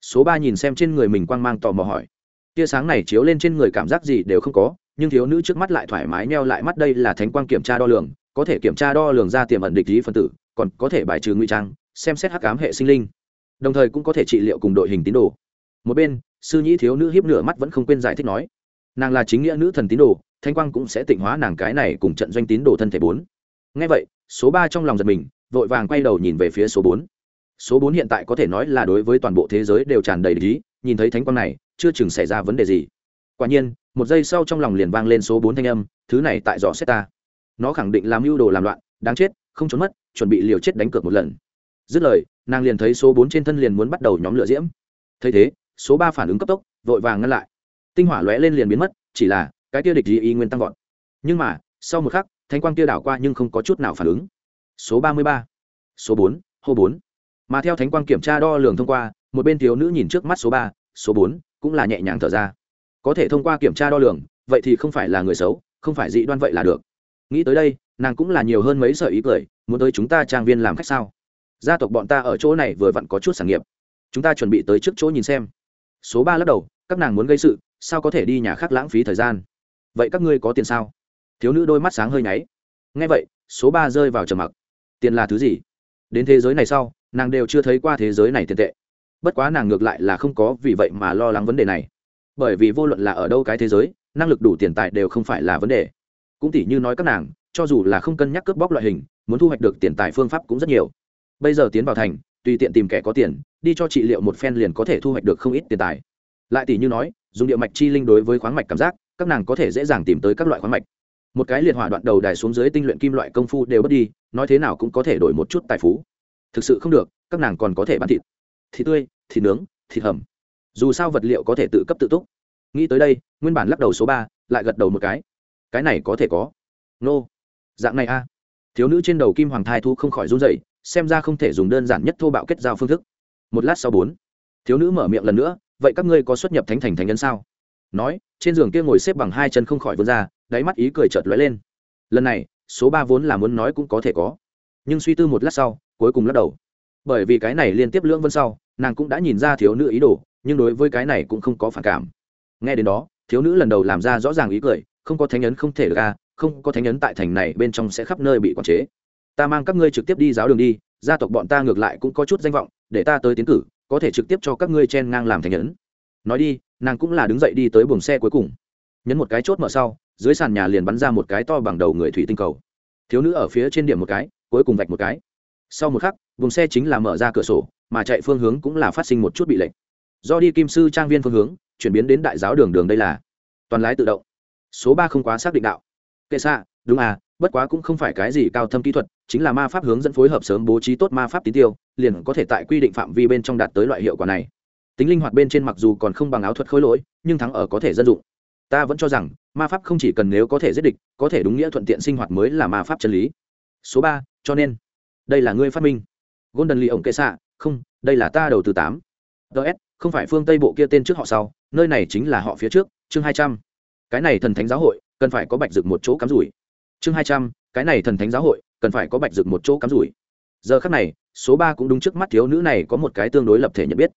Số ba nhìn xem trên người mình quang mang tò mò hỏi. Tia sáng này chiếu lên trên người cảm giác gì đều không có nhưng thiếu nữ trước mắt lại thoải mái neo lại mắt đây là thánh quang kiểm tra đo lường, có thể kiểm tra đo lường ra tiềm ẩn địch lý phân tử, còn có thể bài trừ nguy trang, xem xét hắc ám hệ sinh linh. Đồng thời cũng có thể trị liệu cùng đội hình tín đồ. Một bên, sư nhĩ thiếu nữ hiếp nửa mắt vẫn không quên giải thích nói, nàng là chính nghĩa nữ thần tín đồ thanh quang cũng sẽ tịnh hóa nàng cái này cùng trận doanh tín đồ thân thể bốn. Ngay vậy, số ba trong lòng giật mình, vội vàng quay đầu nhìn về phía số bốn. Số bốn hiện tại có thể nói là đối với toàn bộ thế giới đều tràn đầy lý nhìn thấy thánh quang này, chưa chừng xảy ra vấn đề gì. Quả nhiên một giây sau trong lòng liền vang lên số bốn thanh âm, thứ này tại dò xét ta. Nó khẳng định làm mưu đồ làm loạn, đáng chết, không trốn mất, chuẩn bị liều chết đánh cược một lần. Dứt lời, nàng liền thấy số bốn trên thân liền muốn bắt đầu nhóm lửa diễm. Thấy thế, số ba phản ứng cấp tốc, vội vàng ngăn lại. Tinh hỏa lóe lên liền biến mất, chỉ là, cái kia địch gì ý nguyên tăng vọt. Nhưng mà, sau một khắc, thanh quang kia đảo qua nhưng không có chút nào phản ứng. Số ba mươi ba, số bốn, hô bốn. Mà theo thánh quang kiểm tra đo lường thông qua, một bên thiếu nữ nhìn trước mắt số ba, số bốn cũng là nhẹ nhàng thở ra có thể thông qua kiểm tra đo lường, vậy thì không phải là người xấu, không phải dị đoan vậy là được. Nghĩ tới đây, nàng cũng là nhiều hơn mấy sợi ý cười, muốn tới chúng ta trang viên làm khách sao? Gia tộc bọn ta ở chỗ này vừa vặn có chút sản nghiệp. Chúng ta chuẩn bị tới trước chỗ nhìn xem. Số ba lắc đầu, các nàng muốn gây sự, sao có thể đi nhà khác lãng phí thời gian? Vậy các ngươi có tiền sao? Thiếu nữ đôi mắt sáng hơi nháy. Ngay vậy, số ba rơi vào trầm mặc. Tiền là thứ gì? Đến thế giới này sau, nàng đều chưa thấy qua thế giới này tiền tệ. Bất quá nàng ngược lại là không có vì vậy mà lo lắng vấn đề này bởi vì vô luận là ở đâu cái thế giới, năng lực đủ tiền tài đều không phải là vấn đề. Cũng tỉ như nói các nàng, cho dù là không cân nhắc cướp bóc loại hình, muốn thu hoạch được tiền tài phương pháp cũng rất nhiều. Bây giờ tiến vào thành, tùy tiện tìm kẻ có tiền, đi cho trị liệu một phen liền có thể thu hoạch được không ít tiền tài. Lại tỷ như nói, dùng địa mạch chi linh đối với khoáng mạch cảm giác, các nàng có thể dễ dàng tìm tới các loại khoáng mạch. Một cái liệt hỏa đoạn đầu đài xuống dưới tinh luyện kim loại công phu đều bất đi, nói thế nào cũng có thể đổi một chút tài phú. Thực sự không được, các nàng còn có thể bán thịt. Thịt tươi, thịt nướng, thịt hầm dù sao vật liệu có thể tự cấp tự túc. Nghĩ tới đây, nguyên bản lắc đầu số ba, lại gật đầu một cái. Cái này có thể có. Nô. Dạng này a. Thiếu nữ trên đầu kim hoàng thai thu không khỏi run dậy xem ra không thể dùng đơn giản nhất thô bạo kết giao phương thức. Một lát sau bốn. Thiếu nữ mở miệng lần nữa, vậy các ngươi có xuất nhập thánh thành thánh nhân sao? Nói, trên giường kia ngồi xếp bằng hai chân không khỏi vươn ra, đáy mắt ý cười chợt lóe lên. Lần này, số ba vốn là muốn nói cũng có thể có. Nhưng suy tư một lát sau, cuối cùng lắc đầu. Bởi vì cái này liên tiếp lưỡng vân sau, nàng cũng đã nhìn ra thiếu nữ ý đồ nhưng đối với cái này cũng không có phản cảm. Nghe đến đó, thiếu nữ lần đầu làm ra rõ ràng ý cười, không có thánh ấn không thể được ra không có thánh ấn tại thành này bên trong sẽ khắp nơi bị quản chế. Ta mang các ngươi trực tiếp đi giáo đường đi, gia tộc bọn ta ngược lại cũng có chút danh vọng, để ta tới tiến cử, có thể trực tiếp cho các ngươi chen ngang làm thánh ấn. Nói đi, nàng cũng là đứng dậy đi tới buồng xe cuối cùng. Nhấn một cái chốt mở sau, dưới sàn nhà liền bắn ra một cái to bằng đầu người thủy tinh cầu. Thiếu nữ ở phía trên điểm một cái, cuối cùng vạch một cái. Sau một khắc, buồng xe chính là mở ra cửa sổ, mà chạy phương hướng cũng là phát sinh một chút bị lệch do đi kim sư trang viên phương hướng, chuyển biến đến đại giáo đường đường đây là toàn lái tự động. Số ba không quá xác định đạo. Kệ xạ, đúng à bất quá cũng không phải cái gì cao thâm kỹ thuật, chính là ma pháp hướng dẫn phối hợp sớm bố trí tốt ma pháp tín tiêu, liền có thể tại quy định phạm vi bên trong đạt tới loại hiệu quả này. Tính linh hoạt bên trên mặc dù còn không bằng áo thuật khối lỗi, nhưng thắng ở có thể dân dụng. Ta vẫn cho rằng, ma pháp không chỉ cần nếu có thể giết địch, có thể đúng nghĩa thuận tiện sinh hoạt mới là ma pháp chân lý. Số ba, cho nên, đây là ngươi phát minh. Golden lee ổng kệ xạ, không, đây là ta đầu tư tám ts không phải phương tây bộ kia tên trước họ sau, nơi này chính là họ phía trước, chương hai trăm. Cái này thần thánh giáo hội, cần phải có bạch rực một chỗ cắm rủi. Chương hai trăm, cái này thần thánh giáo hội, cần phải có bạch rực một chỗ cắm rủi. Giờ khắc này, số ba cũng đúng trước mắt thiếu nữ này có một cái tương đối lập thể nhận biết.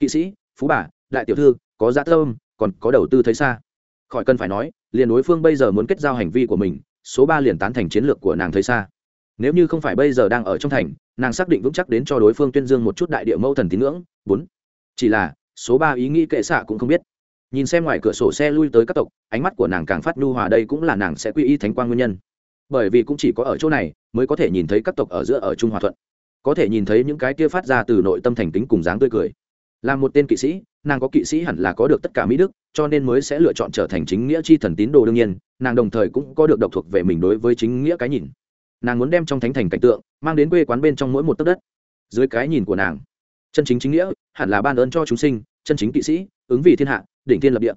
Kỵ sĩ, phú bà, đại tiểu thư, có giá tâm còn có đầu tư thấy xa. Khỏi cần phải nói, liền đối phương bây giờ muốn kết giao hành vi của mình, số ba liền tán thành chiến lược của nàng thấy xa. Nếu như không phải bây giờ đang ở trong thành, nàng xác định vững chắc đến cho đối phương tuyên dương một chút đại địa mẫu thần tín ngưỡng. Bốn chỉ là, số ba ý nghĩ kệ xạ cũng không biết. Nhìn xem ngoài cửa sổ xe lui tới các tộc, ánh mắt của nàng càng phát nhu hòa đây cũng là nàng sẽ quy y thánh quang nguyên nhân. Bởi vì cũng chỉ có ở chỗ này, mới có thể nhìn thấy các tộc ở giữa ở trung hòa thuận. Có thể nhìn thấy những cái kia phát ra từ nội tâm thành kính cùng dáng tươi cười. Là một tên kỵ sĩ, nàng có kỵ sĩ hẳn là có được tất cả mỹ đức, cho nên mới sẽ lựa chọn trở thành chính nghĩa chi thần tín đồ đương nhiên, nàng đồng thời cũng có được độc thuộc về mình đối với chính nghĩa cái nhìn. Nàng muốn đem trong thánh thành cảnh tượng, mang đến quê quán bên trong mỗi một tấc đất. Dưới cái nhìn của nàng chân chính chính nghĩa, hẳn là ban ơn cho chúng sinh, chân chính kỵ sĩ, ứng vì thiên hạ, đỉnh thiên lập địa.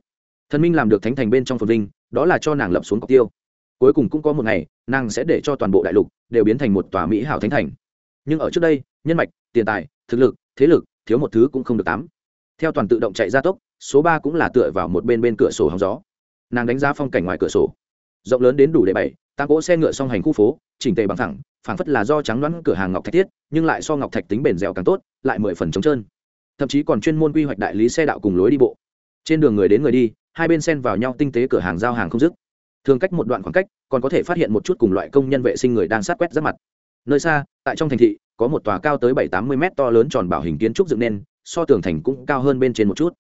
Thần minh làm được thánh thành bên trong phồn vinh, đó là cho nàng lập xuống cọc tiêu. Cuối cùng cũng có một ngày, nàng sẽ để cho toàn bộ đại lục đều biến thành một tòa mỹ hảo thánh thành. Nhưng ở trước đây, nhân mạch, tiền tài, thực lực, thế lực, thiếu một thứ cũng không được tám theo toàn tự động chạy ra tốc, số ba cũng là tựa vào một bên bên cửa sổ hóng gió. Nàng đánh giá phong cảnh ngoài cửa sổ rộng lớn đến đủ để bảy tám cỗ xe ngựa song hành khu phố, chỉnh tề bằng thẳng, phảng phất là do trắng đoán cửa hàng ngọc thạch thiết, nhưng lại so ngọc thạch tính bền dẻo càng tốt, lại mười phần trống trơn. Thậm chí còn chuyên môn quy hoạch đại lý xe đạo cùng lối đi bộ. Trên đường người đến người đi, hai bên xen vào nhau tinh tế cửa hàng giao hàng không dứt. Thường cách một đoạn khoảng cách, còn có thể phát hiện một chút cùng loại công nhân vệ sinh người đang sát quét rất mặt. Nơi xa, tại trong thành thị, có một tòa cao tới bảy tám mươi mét to lớn tròn bảo hình kiến trúc dựng nên, so tường thành cũng cao hơn bên trên một chút.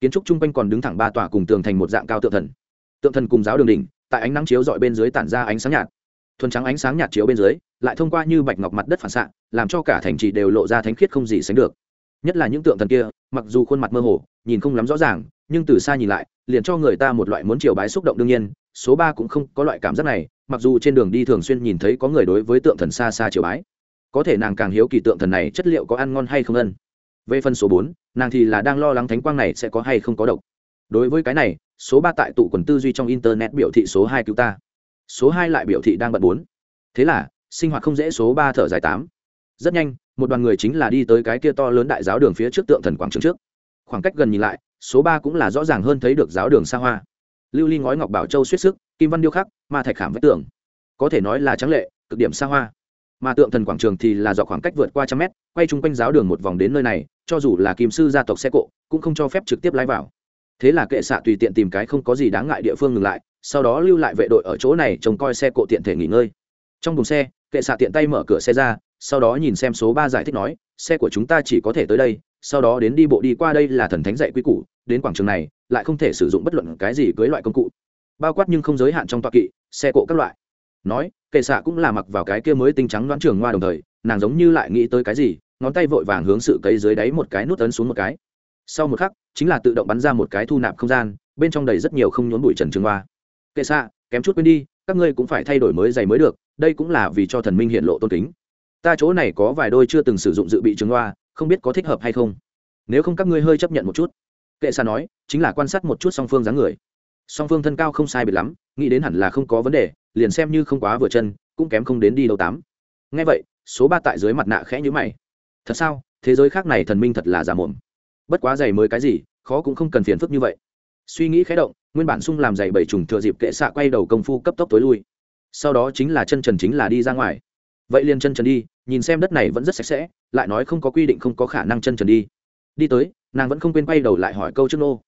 Kiến trúc chung quanh còn đứng thẳng ba tòa cùng tường thành một dạng cao tượng thần. Tượng thần cùng giáo đường đỉnh tại ánh nắng chiếu dọi bên dưới tản ra ánh sáng nhạt. Thuần trắng ánh sáng nhạt chiếu bên dưới, lại thông qua như bạch ngọc mặt đất phản xạ, làm cho cả thành trì đều lộ ra thánh khiết không gì sánh được. Nhất là những tượng thần kia, mặc dù khuôn mặt mơ hồ, nhìn không lắm rõ ràng, nhưng từ xa nhìn lại, liền cho người ta một loại muốn chiều bái xúc động đương nhiên, số ba cũng không có loại cảm giác này, mặc dù trên đường đi thường xuyên nhìn thấy có người đối với tượng thần xa xa chiều bái. Có thể nàng càng hiếu kỳ tượng thần này chất liệu có ăn ngon hay không ân. Về phần số bốn, nàng thì là đang lo lắng thánh quang này sẽ có hay không có độc. Đối với cái này số ba tại tụ quần tư duy trong internet biểu thị số hai cứu ta. Số hai lại biểu thị đang bận bốn. Thế là, sinh hoạt không dễ số ba thở dài tám. Rất nhanh, một đoàn người chính là đi tới cái kia to lớn đại giáo đường phía trước tượng thần quảng trường trước. Khoảng cách gần nhìn lại, số ba cũng là rõ ràng hơn thấy được giáo đường xa hoa. Lưu ly ngói ngọc bảo châu suýt sức, kim văn điêu khắc, ma thạch khảm vách tường. Có thể nói là trắng lệ, cực điểm xa hoa. Mà tượng thần quảng trường thì là dọc khoảng cách vượt qua trăm mét, quay chung quanh giáo đường một vòng đến nơi này, cho dù là kim sư gia tộc xe cộ cũng không cho phép trực tiếp lái vào thế là kệ xạ tùy tiện tìm cái không có gì đáng ngại địa phương ngừng lại, sau đó lưu lại vệ đội ở chỗ này trông coi xe cộ tiện thể nghỉ ngơi. Trong thùng xe, kệ xạ tiện tay mở cửa xe ra, sau đó nhìn xem số ba giải thích nói, xe của chúng ta chỉ có thể tới đây, sau đó đến đi bộ đi qua đây là thần thánh dạy quy củ, đến quảng trường này lại không thể sử dụng bất luận cái gì cưới loại công cụ. Bao quát nhưng không giới hạn trong toa kỵ, xe cộ các loại. Nói, kệ xạ cũng là mặc vào cái kia mới tinh trắng đoán trường hoa đồng thời, nàng giống như lại nghĩ tới cái gì, ngón tay vội vàng hướng sự cấy dưới đáy một cái nút ấn xuống một cái. Sau một khắc chính là tự động bắn ra một cái thu nạp không gian, bên trong đầy rất nhiều không nhốn bụi trần trường hoa. Kệ xạ, kém chút quên đi, các ngươi cũng phải thay đổi mới giày mới được, đây cũng là vì cho thần minh hiện lộ tôn kính. Ta chỗ này có vài đôi chưa từng sử dụng dự bị trường hoa, không biết có thích hợp hay không. Nếu không các ngươi hơi chấp nhận một chút. Kệ xạ nói, chính là quan sát một chút song phương dáng người. Song phương thân cao không sai biệt lắm, nghĩ đến hẳn là không có vấn đề, liền xem như không quá vừa chân, cũng kém không đến đi đâu tám. Ngay vậy, số ba tại dưới mặt nạ khẽ nhữ mày. Thật sao? Thế giới khác này thần minh thật là giả mồm bất quá giày mới cái gì, khó cũng không cần phiền phức như vậy. Suy nghĩ khé động, nguyên bản sung làm giày bảy trùng thừa dịp kệ xạ quay đầu công phu cấp tốc tối lui. Sau đó chính là chân trần chính là đi ra ngoài. Vậy liền chân trần đi, nhìn xem đất này vẫn rất sạch sẽ, lại nói không có quy định không có khả năng chân trần đi. Đi tới, nàng vẫn không quên quay đầu lại hỏi câu trước nô.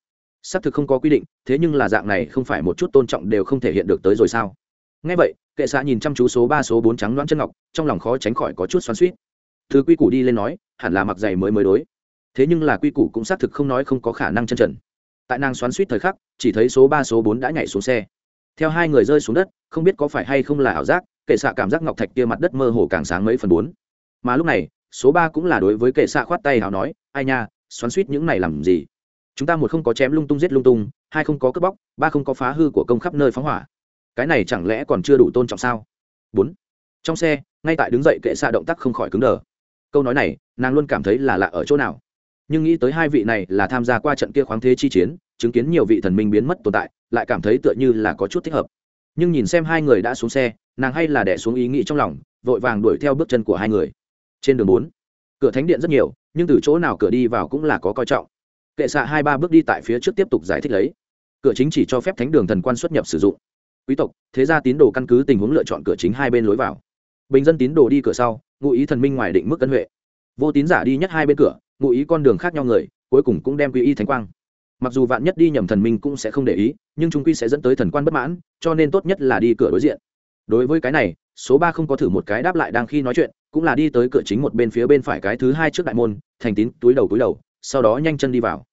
Xác thực không có quy định, thế nhưng là dạng này không phải một chút tôn trọng đều không thể hiện được tới rồi sao? Ngay vậy, kệ xạ nhìn chăm chú số ba số bốn trắng đoán chân ngọc, trong lòng khó tránh khỏi có chút xoắn suýt thứ quy củ đi lên nói, hẳn là mặc giày mới mới đối thế nhưng là quy củ cũng xác thực không nói không có khả năng chân trần. Tại nàng xoắn suýt thời khắc, chỉ thấy số ba, số bốn đã nhảy xuống xe. Theo hai người rơi xuống đất, không biết có phải hay không là ảo giác, kệ xạ cảm giác ngọc thạch kia mặt đất mơ hồ càng sáng mấy phần bốn. Mà lúc này, số ba cũng là đối với kệ xạ khoát tay hào nói, ai nha, xoắn suýt những này làm gì? Chúng ta một không có chém lung tung giết lung tung, hai không có cướp bóc, ba không có phá hư của công khắp nơi phóng hỏa. Cái này chẳng lẽ còn chưa đủ tôn trọng sao? Bốn. Trong xe, ngay tại đứng dậy kệ xạ động tác không khỏi cứng đờ. Câu nói này, nàng luôn cảm thấy là lạ ở chỗ nào? Nhưng nghĩ tới hai vị này là tham gia qua trận kia khoáng thế chi chiến, chứng kiến nhiều vị thần minh biến mất tồn tại, lại cảm thấy tựa như là có chút thích hợp. Nhưng nhìn xem hai người đã xuống xe, nàng hay là đẻ xuống ý nghĩ trong lòng, vội vàng đuổi theo bước chân của hai người. Trên đường bốn, cửa thánh điện rất nhiều, nhưng từ chỗ nào cửa đi vào cũng là có coi trọng. Kệ xạ hai ba bước đi tại phía trước tiếp tục giải thích lấy. Cửa chính chỉ cho phép thánh đường thần quan xuất nhập sử dụng. Quý tộc, thế gia tín đồ căn cứ tình huống lựa chọn cửa chính hai bên lối vào. Bình dân tín đồ đi cửa sau, ngụ ý thần minh ngoài định mức cân huệ. Vô tín giả đi nhất hai bên cửa ngụ ý con đường khác nhau người, cuối cùng cũng đem quy y thánh quang. Mặc dù vạn nhất đi nhầm thần minh cũng sẽ không để ý, nhưng chúng quy sẽ dẫn tới thần quan bất mãn, cho nên tốt nhất là đi cửa đối diện. Đối với cái này, số ba không có thử một cái đáp lại đang khi nói chuyện, cũng là đi tới cửa chính một bên phía bên phải cái thứ hai trước đại môn, thành tín túi đầu túi đầu, sau đó nhanh chân đi vào.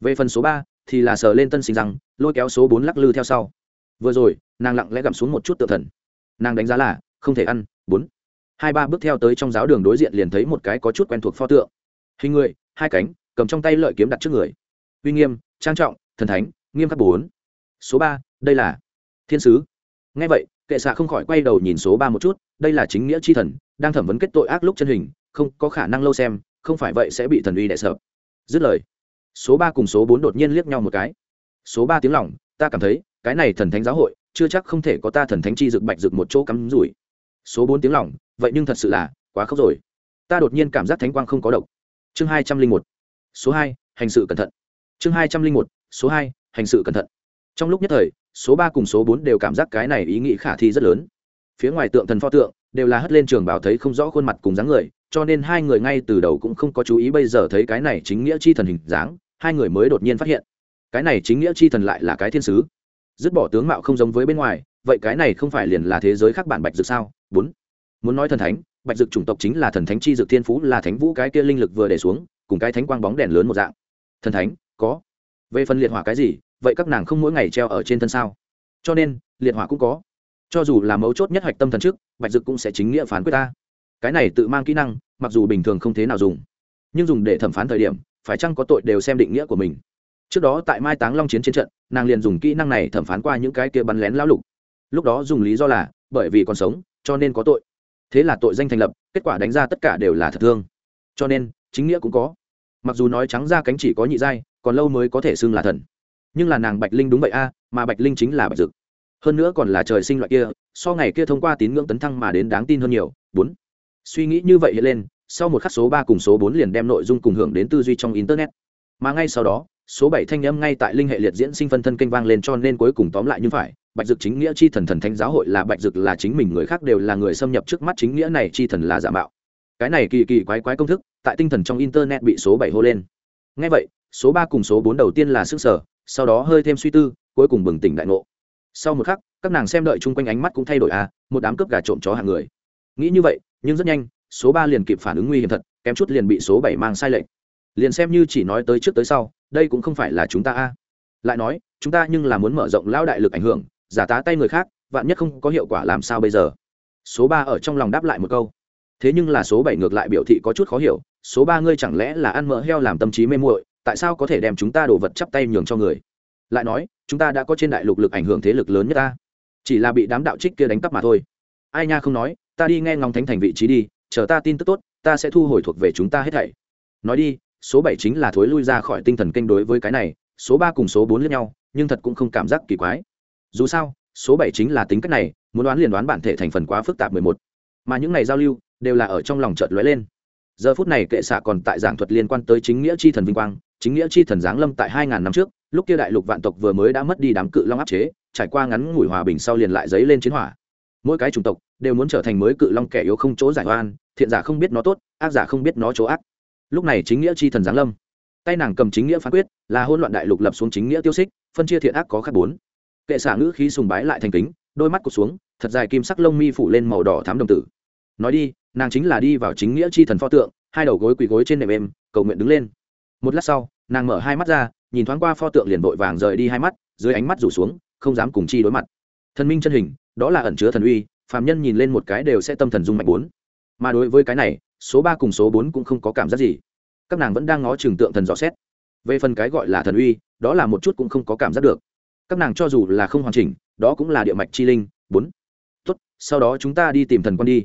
Về phần số ba, thì là sờ lên tân sinh rằng, lôi kéo số bốn lắc lư theo sau. Vừa rồi, nàng lặng lẽ gặm xuống một chút tự thần. Nàng đánh giá là, không thể ăn, bốn. Hai ba bước theo tới trong giáo đường đối diện liền thấy một cái có chút quen thuộc pho tượng hình người, hai cánh, cầm trong tay lợi kiếm đặt trước người. Uy nghiêm, trang trọng, thần thánh, nghiêm khắc bốn. Số ba, đây là thiên sứ. Ngay vậy, kệ xạ không khỏi quay đầu nhìn số ba một chút, đây là chính nghĩa c h i thần, đang thẩm vấn kết tội ác lúc chân hình, không có khả năng lâu xem, không phải vậy sẽ bị thần uy đại sợ dứt lời, số ba cùng số bốn đột nhiên liếc nhau một cái. Số ba tiếng lòng, ta cảm thấy, cái này thần thánh giáo hội, chưa chắc không thể có ta thần thánh chi dực bạch dực một chỗ cắm rủi. Số bốn tiếng lòng, vậy nhưng thật sự là quá khóc rồi. Ta đột nhiên cảm giác thánh quang không có độc chương hai trăm linh một, số hai, hành sự cẩn thận. Chương hai trăm linh một, số hai, hành sự cẩn thận. Trong lúc nhất thời, số ba cùng số bốn đều cảm giác cái này ý nghĩ khả thi rất lớn. Phía ngoài tượng thần pho tượng đều là hất lên trường bảo thấy không rõ khuôn mặt cùng dáng người, cho nên hai người ngay từ đầu cũng không có chú ý bây giờ thấy cái này chính nghĩa chi thần hình dáng, hai người mới đột nhiên phát hiện. Cái này chính nghĩa chi thần lại là cái thiên sứ. Dứt bỏ tướng mạo không giống với bên ngoài, vậy cái này không phải liền là thế giới khác bản bạch dược sao? Bốn. Muốn nói thần thánh bạch dược chủng tộc chính là thần thánh chi dược thiên phú là thánh vũ cái kia linh lực vừa để xuống, cùng cái thánh quang bóng đèn lớn một dạng. Thần thánh, có. Về phần liệt hỏa cái gì, vậy các nàng không mỗi ngày treo ở trên thân sao? Cho nên, liệt hỏa cũng có. Cho dù là mấu chốt nhất hạch tâm thần trước, bạch dực cũng sẽ chính nghĩa phán quyết ta. Cái này tự mang kỹ năng, mặc dù bình thường không thế nào dùng, nhưng dùng để thẩm phán thời điểm, phải chăng có tội đều xem định nghĩa của mình. Trước đó tại mai táng long chiến trên trận, nàng liền dùng kỹ năng này thẩm phán qua những cái kia bắn lén lão lục. Lúc đó dùng lý do là, bởi vì còn sống, cho nên có tội thế là tội danh thành lập, kết quả đánh ra tất cả đều là thật thương. Cho nên, chính nghĩa cũng có. Mặc dù nói trắng ra cánh chỉ có nhị giai, còn lâu mới có thể xưng là thần. Nhưng là nàng bạch linh đúng vậy a, mà bạch linh chính là bạch dực. Hơn nữa còn là trời sinh loại kia, so ngày kia thông qua tín ngưỡng tấn thăng mà đến đáng tin hơn nhiều. Bốn. Suy nghĩ như vậy hiện lên, sau một khắc số ba cùng số bốn liền đem nội dung cùng hưởng đến tư duy trong internet. Mà ngay sau đó, số bảy thanh âm ngay tại linh hệ liệt diễn sinh phân thân kênh vang lên cho nên cuối cùng tóm lại như phải bạch dực chính nghĩa chi thần thần thánh giáo hội là bạch dực là chính mình người khác đều là người xâm nhập trước mắt chính nghĩa này chi thần là giả mạo. Cái này kỳ kỳ quái quái công thức, tại tinh thần trong internet bị số bảy hô lên. Ngay vậy, số ba cùng số bốn đầu tiên là sức sở, sau đó hơi thêm suy tư, cuối cùng bừng tỉnh đại ngộ. Sau một khắc, các nàng xem đợi chung quanh ánh mắt cũng thay đổi à một đám cướp gà trộm chó hàng người. Nghĩ như vậy, nhưng rất nhanh, số ba liền kịp phản ứng nguy hiểm thật, kém chút liền bị số bảy mang sai lệch. Liền xem như chỉ nói tới trước tới sau, đây cũng không phải là chúng ta a. Lại nói, chúng ta nhưng là muốn mở rộng lão đại lực ảnh hưởng giả tá tay người khác, vạn nhất không có hiệu quả làm sao bây giờ? Số ba ở trong lòng đáp lại một câu. Thế nhưng là số bảy ngược lại biểu thị có chút khó hiểu, số ba ngươi chẳng lẽ là ăn mỡ heo làm tâm trí mê muội, tại sao có thể đem chúng ta đồ vật chắp tay nhường cho người? Lại nói, chúng ta đã có trên đại lục lực ảnh hưởng thế lực lớn nhất ta. Chỉ là bị đám đạo trích kia đánh cắp mà thôi. Ai nha không nói, ta đi nghe ngóng thánh thành vị trí đi, chờ ta tin tức tốt, ta sẽ thu hồi thuộc về chúng ta hết thảy. Nói đi, số bảy chính là thối lui ra khỏi tinh thần kênh đối với cái này, số ba cùng số bốn lẫn nhau, nhưng thật cũng không cảm giác kỳ quái dù sao, số bảy chính là tính cách này, muốn đoán liền đoán bản thể thành phần quá phức tạp mười một. Mà những ngày giao lưu, đều là ở trong lòng chợt lóe lên. Giờ phút này kệ xạ còn tại giảng thuật liên quan tới chính nghĩa chi thần vinh quang, chính nghĩa chi thần giáng lâm tại hai ngàn năm trước, lúc kia đại lục vạn tộc vừa mới đã mất đi đám cự long áp chế, trải qua ngắn ngủi hòa bình sau liền lại dấy lên chiến hỏa. Mỗi cái chủng tộc đều muốn trở thành mới cự long kẻ yếu không chỗ giải oan, thiện giả không biết nó tốt, ác giả không biết nó chỗ ác. Lúc này chính nghĩa chi thần giáng lâm. Tay nàng cầm chính nghĩa phán quyết, là hôn loạn đại lục lập xuống chính nghĩa tiêu xích, phân chia thiện ác có khác bốn kệ xả ngữ khí sùng bái lại thành kính, đôi mắt cụt xuống, thật dài kim sắc lông mi phủ lên màu đỏ thám đồng tử. Nói đi, nàng chính là đi vào chính nghĩa chi thần pho tượng, hai đầu gối quỳ gối trên nệm êm, cầu nguyện đứng lên. Một lát sau, nàng mở hai mắt ra, nhìn thoáng qua pho tượng liền vội vàng rời đi hai mắt, dưới ánh mắt rủ xuống, không dám cùng chi đối mặt. Thần minh chân hình, đó là ẩn chứa thần uy, phàm nhân nhìn lên một cái đều sẽ tâm thần dung mạnh bốn. Mà đối với cái này, số ba cùng số bốn cũng không có cảm giác gì. Các nàng vẫn đang ngó trừng tượng thần dò xét. Về phần cái gọi là thần uy, đó là một chút cũng không có cảm giác được các nàng cho dù là không hoàn chỉnh, đó cũng là địa mạch chi linh, bốn. Tốt, sau đó chúng ta đi tìm thần quan đi.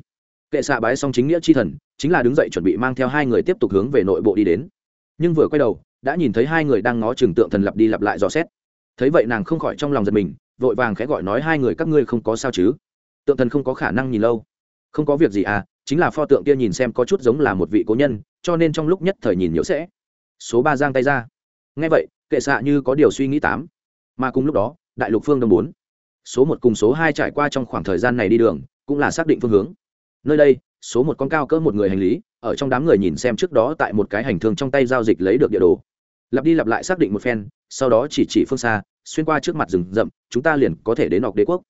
Kệ xạ bái xong chính nghĩa chi thần, chính là đứng dậy chuẩn bị mang theo hai người tiếp tục hướng về nội bộ đi đến. Nhưng vừa quay đầu, đã nhìn thấy hai người đang ngó trừng tượng thần lặp đi lặp lại dò xét. Thấy vậy nàng không khỏi trong lòng giật mình, vội vàng khẽ gọi nói hai người các ngươi không có sao chứ? Tượng thần không có khả năng nhìn lâu. Không có việc gì à chính là pho tượng kia nhìn xem có chút giống là một vị cố nhân, cho nên trong lúc nhất thời nhìn nhiễu sẽ. Số ba giang tay ra. Ngay vậy, kệ xạ như có điều suy nghĩ tám mà cùng lúc đó, đại lục phương đông bốn. Số một cùng số hai trải qua trong khoảng thời gian này đi đường, cũng là xác định phương hướng. Nơi đây, số một con cao cỡ một người hành lý, ở trong đám người nhìn xem trước đó tại một cái hành thương trong tay giao dịch lấy được địa đồ. Lặp đi lặp lại xác định một phen, sau đó chỉ chỉ phương xa, xuyên qua trước mặt rừng rậm, chúng ta liền có thể đến ngọc đế quốc.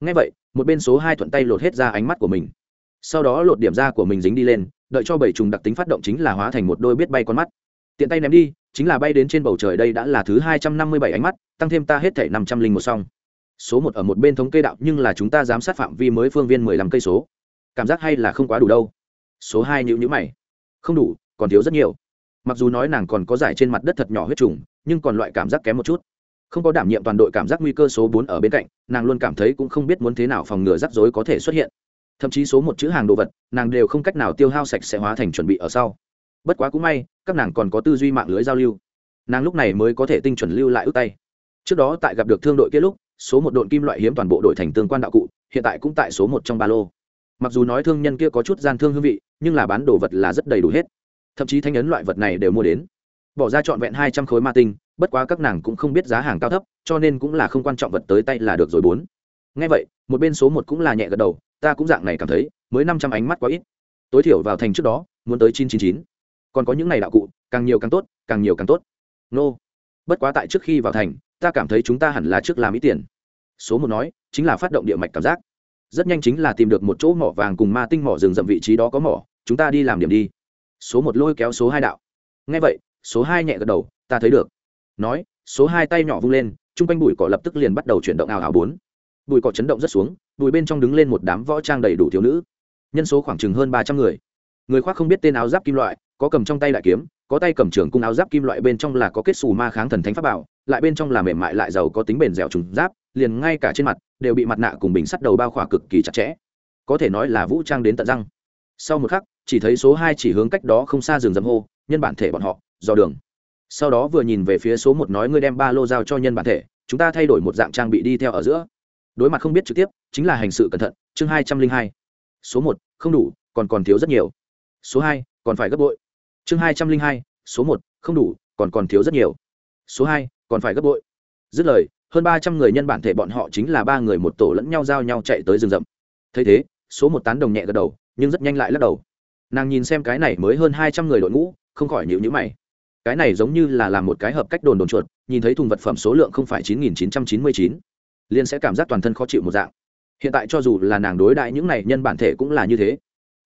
Ngay vậy, một bên số hai thuận tay lột hết ra ánh mắt của mình. Sau đó lột điểm ra của mình dính đi lên, đợi cho bảy trùng đặc tính phát động chính là hóa thành một đôi biết bay con mắt tiện tay ném đi, chính là bay đến trên bầu trời đây đã là thứ hai trăm năm mươi bảy ánh mắt, tăng thêm ta hết thể năm trăm linh một xong số một ở một bên thống kê đạo, nhưng là chúng ta giám sát phạm vi mới phương viên mười lăm cây số. Cảm giác hay là không quá đủ đâu. Số hai nhữ nhữ mày. Không đủ, còn thiếu rất nhiều. Mặc dù nói nàng còn có giải trên mặt đất thật nhỏ huyết trùng, nhưng còn loại cảm giác kém một chút. Không có đảm nhiệm toàn đội cảm giác nguy cơ số bốn ở bên cạnh, nàng luôn cảm thấy cũng không biết muốn thế nào phòng ngừa rắc rối có thể xuất hiện. Thậm chí số một chữ hàng đồ vật, nàng đều không cách nào tiêu hao sạch sẽ hóa thành chuẩn bị ở sau. Bất quá cũng may các nàng còn có tư duy mạng lưới giao lưu. Nàng lúc này mới có thể tinh chuẩn lưu lại ước tay. Trước đó tại gặp được thương đội kia lúc, số một đội kim loại hiếm toàn bộ đội thành tương quan đạo cụ, hiện tại cũng tại số một trong ba lô. Mặc dù nói thương nhân kia có chút gian thương hương vị, nhưng là bán đồ vật là rất đầy đủ hết. Thậm chí thanh ấn loại vật này đều mua đến. Bỏ ra trọn vẹn hai trăm khối ma tinh, bất quá các nàng cũng không biết giá hàng cao thấp, cho nên cũng là không quan trọng vật tới tay là được rồi bốn. Ngay vậy, một bên số một cũng là nhẹ gật đầu, ta cũng dạng này cảm thấy, mới năm trăm ánh mắt quá ít. Tối thiểu vào thành trước đó, muốn tới chín chín chín còn có những này đạo cụ, càng nhiều càng tốt, càng nhiều càng tốt. Nô. Bất quá tại trước khi vào thành, ta cảm thấy chúng ta hẳn là trước làm ít tiền. Số một nói, chính là phát động địa mạch cảm giác. Rất nhanh chính là tìm được một chỗ mỏ vàng cùng ma tinh mỏ rừng rậm vị trí đó có mỏ, chúng ta đi làm điểm đi. Số một lôi kéo số hai đạo. Ngay vậy, số hai nhẹ gật đầu, ta thấy được. Nói, số hai tay nhỏ vung lên, chung quanh bụi cỏ lập tức liền bắt đầu chuyển động ảo ảo bốn. Bụi cỏ chấn động rất xuống, bụi bên trong đứng lên một đám võ trang đầy đủ thiếu nữ. Nhân số khoảng chừng hơn ba trăm người người khoác không biết tên áo giáp kim loại, có cầm trong tay đại kiếm, có tay cầm trường cung áo giáp kim loại bên trong là có kết xù ma kháng thần thánh pháp bảo, lại bên trong là mềm mại lại giàu có tính bền dẻo trùng giáp, liền ngay cả trên mặt đều bị mặt nạ cùng bình sắt đầu bao khỏa cực kỳ chặt chẽ. Có thể nói là vũ trang đến tận răng. Sau một khắc, chỉ thấy số hai chỉ hướng cách đó không xa rừng dầm hô, nhân bản thể bọn họ do đường. Sau đó vừa nhìn về phía số một nói, ngươi đem ba lô giao cho nhân bản thể, chúng ta thay đổi một dạng trang bị đi theo ở giữa. Đối mặt không biết trực tiếp, chính là hành sự cẩn thận, chương hai trăm linh hai. Số một, không đủ, còn còn thiếu rất nhiều số hai, còn phải gấp bội. Chương hai trăm linh hai, số một, không đủ, còn còn thiếu rất nhiều. Số hai, còn phải gấp bội. Dứt lời, hơn ba trăm người nhân bản thể bọn họ chính là ba người một tổ lẫn nhau giao nhau chạy tới rừng rậm. Thấy thế, số một tán đồng nhẹ gật đầu, nhưng rất nhanh lại lắc đầu. Nàng nhìn xem cái này mới hơn hai trăm người đội ngũ, không khỏi nhịu nhữ mày. Cái này giống như là làm một cái hợp cách đồn đồn chuột, nhìn thấy thùng vật phẩm số lượng không phải chín nghìn chín trăm chín mươi chín, liền sẽ cảm giác toàn thân khó chịu một dạng. Hiện tại cho dù là nàng đối đại những này nhân bản thể cũng là như thế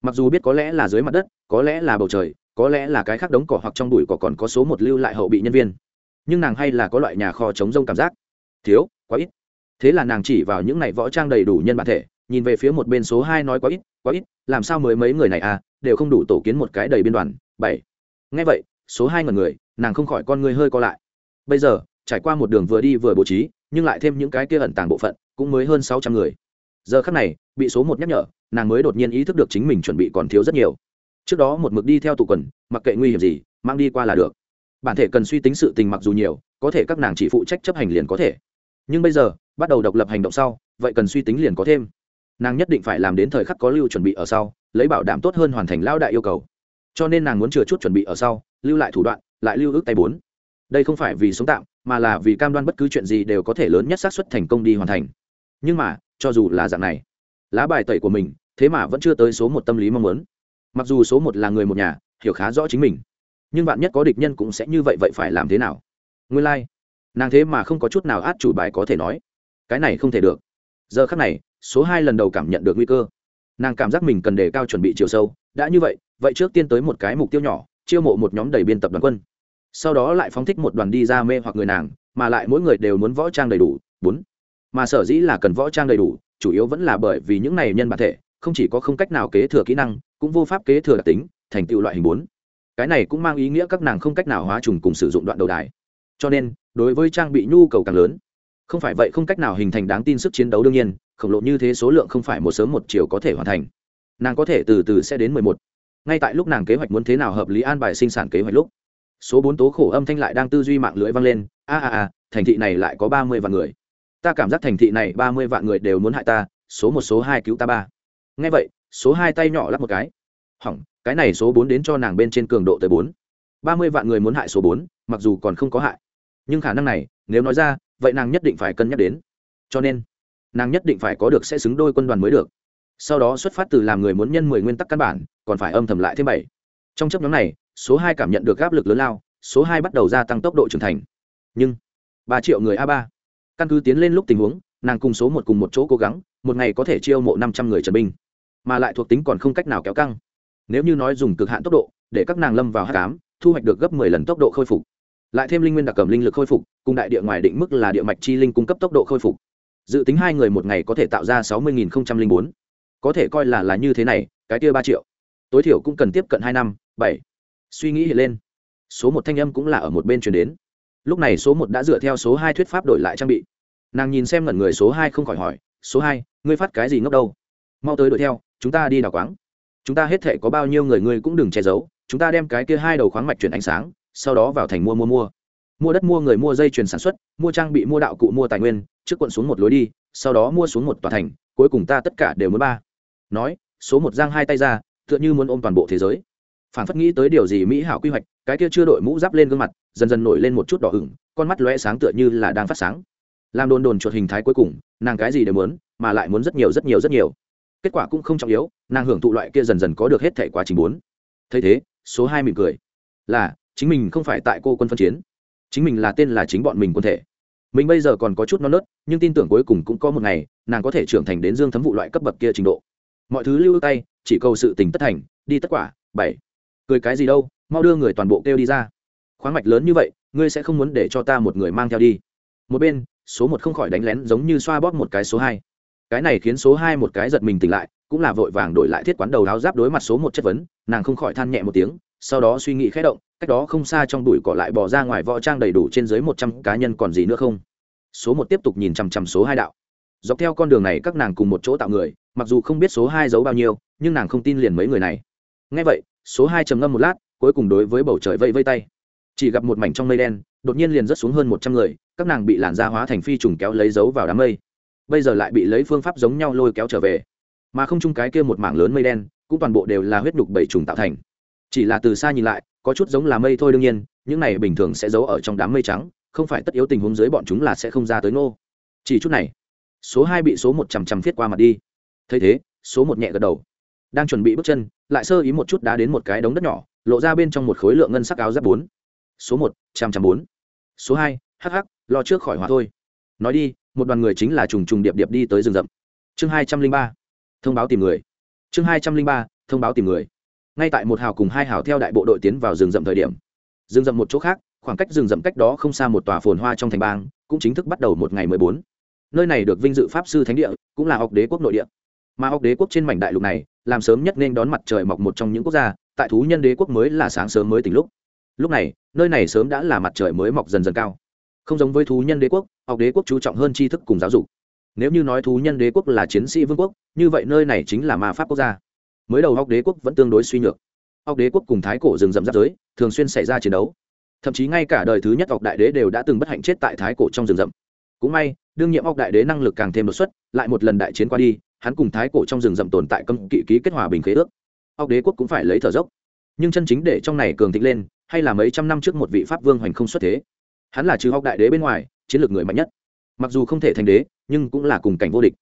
mặc dù biết có lẽ là dưới mặt đất, có lẽ là bầu trời, có lẽ là cái khác đống cỏ hoặc trong bụi cỏ còn có số một lưu lại hậu bị nhân viên. Nhưng nàng hay là có loại nhà kho chống rông cảm giác. Thiếu, quá ít. Thế là nàng chỉ vào những này võ trang đầy đủ nhân bản thể, nhìn về phía một bên số hai nói quá ít quá ít, làm sao mới mấy người này à đều không đủ tổ kiến một cái đầy biên đoàn, bảy. Ngay vậy, số hai ngần người, nàng không khỏi con người hơi co lại. Bây giờ, trải qua một đường vừa đi vừa bố trí, nhưng lại thêm những cái kia ẩn tàng bộ phận, cũng mới hơn sáu trăm người. Giờ khắc này, bị số một nhắc nhở nàng mới đột nhiên ý thức được chính mình chuẩn bị còn thiếu rất nhiều. Trước đó một mực đi theo tụ quần, mặc kệ nguy hiểm gì, mang đi qua là được. Bản thể cần suy tính sự tình mặc dù nhiều, có thể các nàng chỉ phụ trách chấp hành liền có thể. Nhưng bây giờ, bắt đầu độc lập hành động sau, vậy cần suy tính liền có thêm. Nàng nhất định phải làm đến thời khắc có lưu chuẩn bị ở sau, lấy bảo đảm tốt hơn hoàn thành lao đại yêu cầu. Cho nên nàng muốn chừa chút chuẩn bị ở sau, lưu lại thủ đoạn, lại lưu ước tay bốn. Đây không phải vì sống tạm, mà là vì cam đoan bất cứ chuyện gì đều có thể lớn nhất xác suất thành công đi hoàn thành. Nhưng mà, cho dù là dạng này, lá bài tẩy của mình thế mà vẫn chưa tới số một tâm lý mong muốn. Mặc dù số một là người một nhà, hiểu khá rõ chính mình, nhưng bạn nhất có địch nhân cũng sẽ như vậy vậy phải làm thế nào? Nguyên lai、like. nàng thế mà không có chút nào át chủ bài có thể nói. Cái này không thể được. Giờ khắc này, số hai lần đầu cảm nhận được nguy cơ. Nàng cảm giác mình cần đề cao chuẩn bị chiều sâu, đã như vậy vậy trước tiên tới một cái mục tiêu nhỏ, chiêu mộ một nhóm đầy biên tập đoàn quân. Sau đó lại phóng thích một đoàn đi ra mê hoặc người nàng, mà lại mỗi người đều muốn võ trang đầy đủ. Bốn, mà sở dĩ là cần võ trang đầy đủ, chủ yếu vẫn là bởi vì những này nhân bản thể không chỉ có không cách nào kế thừa kỹ năng, cũng vô pháp kế thừa đặc tính, thành tựu loại hình bốn. Cái này cũng mang ý nghĩa các nàng không cách nào hóa trùng cùng sử dụng đoạn đầu đài. Cho nên, đối với trang bị nhu cầu càng lớn, không phải vậy không cách nào hình thành đáng tin sức chiến đấu đương nhiên, khổng lồ như thế số lượng không phải một sớm một chiều có thể hoàn thành. Nàng có thể từ từ sẽ đến mười một. Ngay tại lúc nàng kế hoạch muốn thế nào hợp lý an bài sinh sản kế hoạch lúc, số bốn tố khổ âm thanh lại đang tư duy mạng lưới vang lên. A a a, thành thị này lại có ba mươi vạn người. Ta cảm giác thành thị này ba mươi vạn người đều muốn hại ta, số một, số hai cứu ta ba ngay vậy, số hai tay nhỏ lắp một cái. Hỏng, cái này số bốn đến cho nàng bên trên cường độ tới bốn. Ba mươi vạn người muốn hại số bốn, mặc dù còn không có hại. Nhưng khả năng này, nếu nói ra, vậy nàng nhất định phải cân nhắc đến. Cho nên, nàng nhất định phải có được sẽ xứng đôi quân đoàn mới được. Sau đó xuất phát từ làm người muốn nhân mười nguyên tắc căn bản, còn phải âm thầm lại thêm bảy. Trong chấp nhóm này, số hai cảm nhận được áp lực lớn lao, số hai bắt đầu gia tăng tốc độ trưởng thành. Nhưng, ba triệu người a ba. Căn cứ tiến lên lúc tình huống, nàng cùng số một cùng một chỗ cố gắng, một ngày có thể chiêu mộ năm trăm người trần binh mà lại thuộc tính còn không cách nào kéo căng. Nếu như nói dùng cực hạn tốc độ, để các nàng lâm vào h tám thu hoạch được gấp mười lần tốc độ khôi phục. Lại thêm linh nguyên đặc cầm linh lực khôi phục, cùng đại địa ngoài định mức là địa mạch chi linh cung cấp tốc độ khôi phục. Dự tính hai người một ngày có thể tạo ra sáu mươi bốn. Có thể coi là là như thế này, cái kia ba triệu. Tối thiểu cũng cần tiếp cận hai năm, bảy. Suy nghĩ hiện lên. Số một thanh âm cũng là ở một bên chuyển đến. Lúc này số một đã dựa theo số hai thuyết pháp đổi lại trang bị. Nàng nhìn xem ngẩn người số hai không khỏi hỏi, số hai, ngươi phát cái gì ngốc đâu? Mau tới đuổi theo chúng ta đi đào quáng. Chúng ta hết thể có bao nhiêu người ngươi cũng đừng che giấu chúng ta đem cái kia hai đầu khoáng mạch chuyển ánh sáng sau đó vào thành mua mua mua. Mua đất mua người mua dây chuyền sản xuất mua trang bị mua đạo cụ mua tài nguyên trước quận xuống một lối đi sau đó mua xuống một tòa thành cuối cùng ta tất cả đều muốn ba. Nói số một giang hai tay ra tựa như muốn ôm toàn bộ thế giới. Phản phất nghĩ tới điều gì mỹ hảo quy hoạch cái kia chưa đội mũ giáp lên gương mặt dần dần nổi lên một chút đỏ hửng, con mắt lóe sáng tựa như là đang phát sáng. Làm đồn đồn chuột hình thái cuối cùng nàng cái gì đều muốn mà lại muốn rất nhiều rất nhiều rất nhiều kết quả cũng không trọng yếu, nàng hưởng thụ loại kia dần dần có được hết thể quá trình bốn. Thấy thế, số hai mỉm cười. Là, chính mình không phải tại cô quân phân chiến. Chính mình là tên là chính bọn mình quân thể. Mình bây giờ còn có chút non nớt, nhưng tin tưởng cuối cùng cũng có một ngày, nàng có thể trưởng thành đến dương thấm vụ loại cấp bậc kia trình độ. Mọi thứ lưu tay, chỉ cầu sự tình tất thành, đi tất quả, bảy. Cười cái gì đâu, mau đưa người toàn bộ kêu đi ra. Khoáng mạch lớn như vậy, ngươi sẽ không muốn để cho ta một người mang theo đi. Một bên, số một không khỏi đánh lén giống như xoa bóp một cái số hai cái này khiến số hai một cái giật mình tỉnh lại, cũng là vội vàng đổi lại thiết quán đầu áo giáp đối mặt số một chất vấn, nàng không khỏi than nhẹ một tiếng, sau đó suy nghĩ khẽ động, cách đó không xa trong đùi cỏ lại bỏ ra ngoài võ trang đầy đủ trên dưới một trăm cá nhân còn gì nữa không? Số một tiếp tục nhìn chằm chằm số hai đạo. Dọc theo con đường này các nàng cùng một chỗ tạo người, mặc dù không biết số hai giấu bao nhiêu, nhưng nàng không tin liền mấy người này. Ngay vậy, số hai trầm ngâm một lát, cuối cùng đối với bầu trời vây vây tay. Chỉ gặp một mảnh trong mây đen, đột nhiên liền rớt xuống hơn một trăm người, các nàng bị làn da hóa thành phi trùng kéo lấy dấu vào đám mây bây giờ lại bị lấy phương pháp giống nhau lôi kéo trở về. Mà không chung cái kia một mảng lớn mây đen, cũng toàn bộ đều là huyết đục bảy trùng tạo thành. Chỉ là từ xa nhìn lại, có chút giống là mây thôi đương nhiên, những này bình thường sẽ giấu ở trong đám mây trắng, không phải tất yếu tình huống dưới bọn chúng là sẽ không ra tới nô chỉ chút này, số hai bị số một chằm chằm thiết qua mặt đi. Thấy thế, số một nhẹ gật đầu. Đang chuẩn bị bước chân, lại sơ ý một chút đá đến một cái đống đất nhỏ, lộ ra bên trong một khối lượng ngân sắc áo giáp bốn. Số một trăm trăm bốn. Số hai hh lo trước khỏi hỏa thôi. Nói đi một đoàn người chính là trùng trùng điệp điệp đi tới rừng rậm. Chương hai trăm linh ba, thông báo tìm người. Chương hai trăm linh ba, thông báo tìm người. Ngay tại một hào cùng hai hào theo đại bộ đội tiến vào rừng rậm thời điểm, rừng rậm một chỗ khác, khoảng cách rừng rậm cách đó không xa một tòa phồn hoa trong thành bang, cũng chính thức bắt đầu một ngày mười bốn. Nơi này được vinh dự pháp sư thánh địa, cũng là học đế quốc nội địa. Mà học đế quốc trên mảnh đại lục này, làm sớm nhất nên đón mặt trời mọc một trong những quốc gia, tại thú nhân đế quốc mới là sáng sớm mới tỉnh lúc. Lúc này, nơi này sớm đã là mặt trời mới mọc dần dần cao. Không giống với thú nhân đế quốc học đế quốc chú trọng hơn tri thức cùng giáo dục. Nếu như nói thú nhân đế quốc là chiến sĩ vương quốc, như vậy nơi này chính là ma pháp quốc gia. Mới đầu học đế quốc vẫn tương đối suy nhược. Học đế quốc cùng thái cổ rừng rậm giáp giới thường xuyên xảy ra chiến đấu. Thậm chí ngay cả đời thứ nhất học đại đế đều đã từng bất hạnh chết tại thái cổ trong rừng rậm. Cũng may, đương nhiệm học đại đế năng lực càng thêm đột xuất, lại một lần đại chiến qua đi, hắn cùng thái cổ trong rừng rậm tồn tại cấm kỵ ký kết hòa bình khế ước. Học đế quốc cũng phải lấy thở dốc. Nhưng chân chính để trong này cường thịnh lên, hay là mấy trăm năm trước một vị pháp vương hoành không xuất thế. Hắn là trừ học đại đế bên ngoài chiến lược người mạnh nhất. Mặc dù không thể thành đế, nhưng cũng là cùng cảnh vô địch.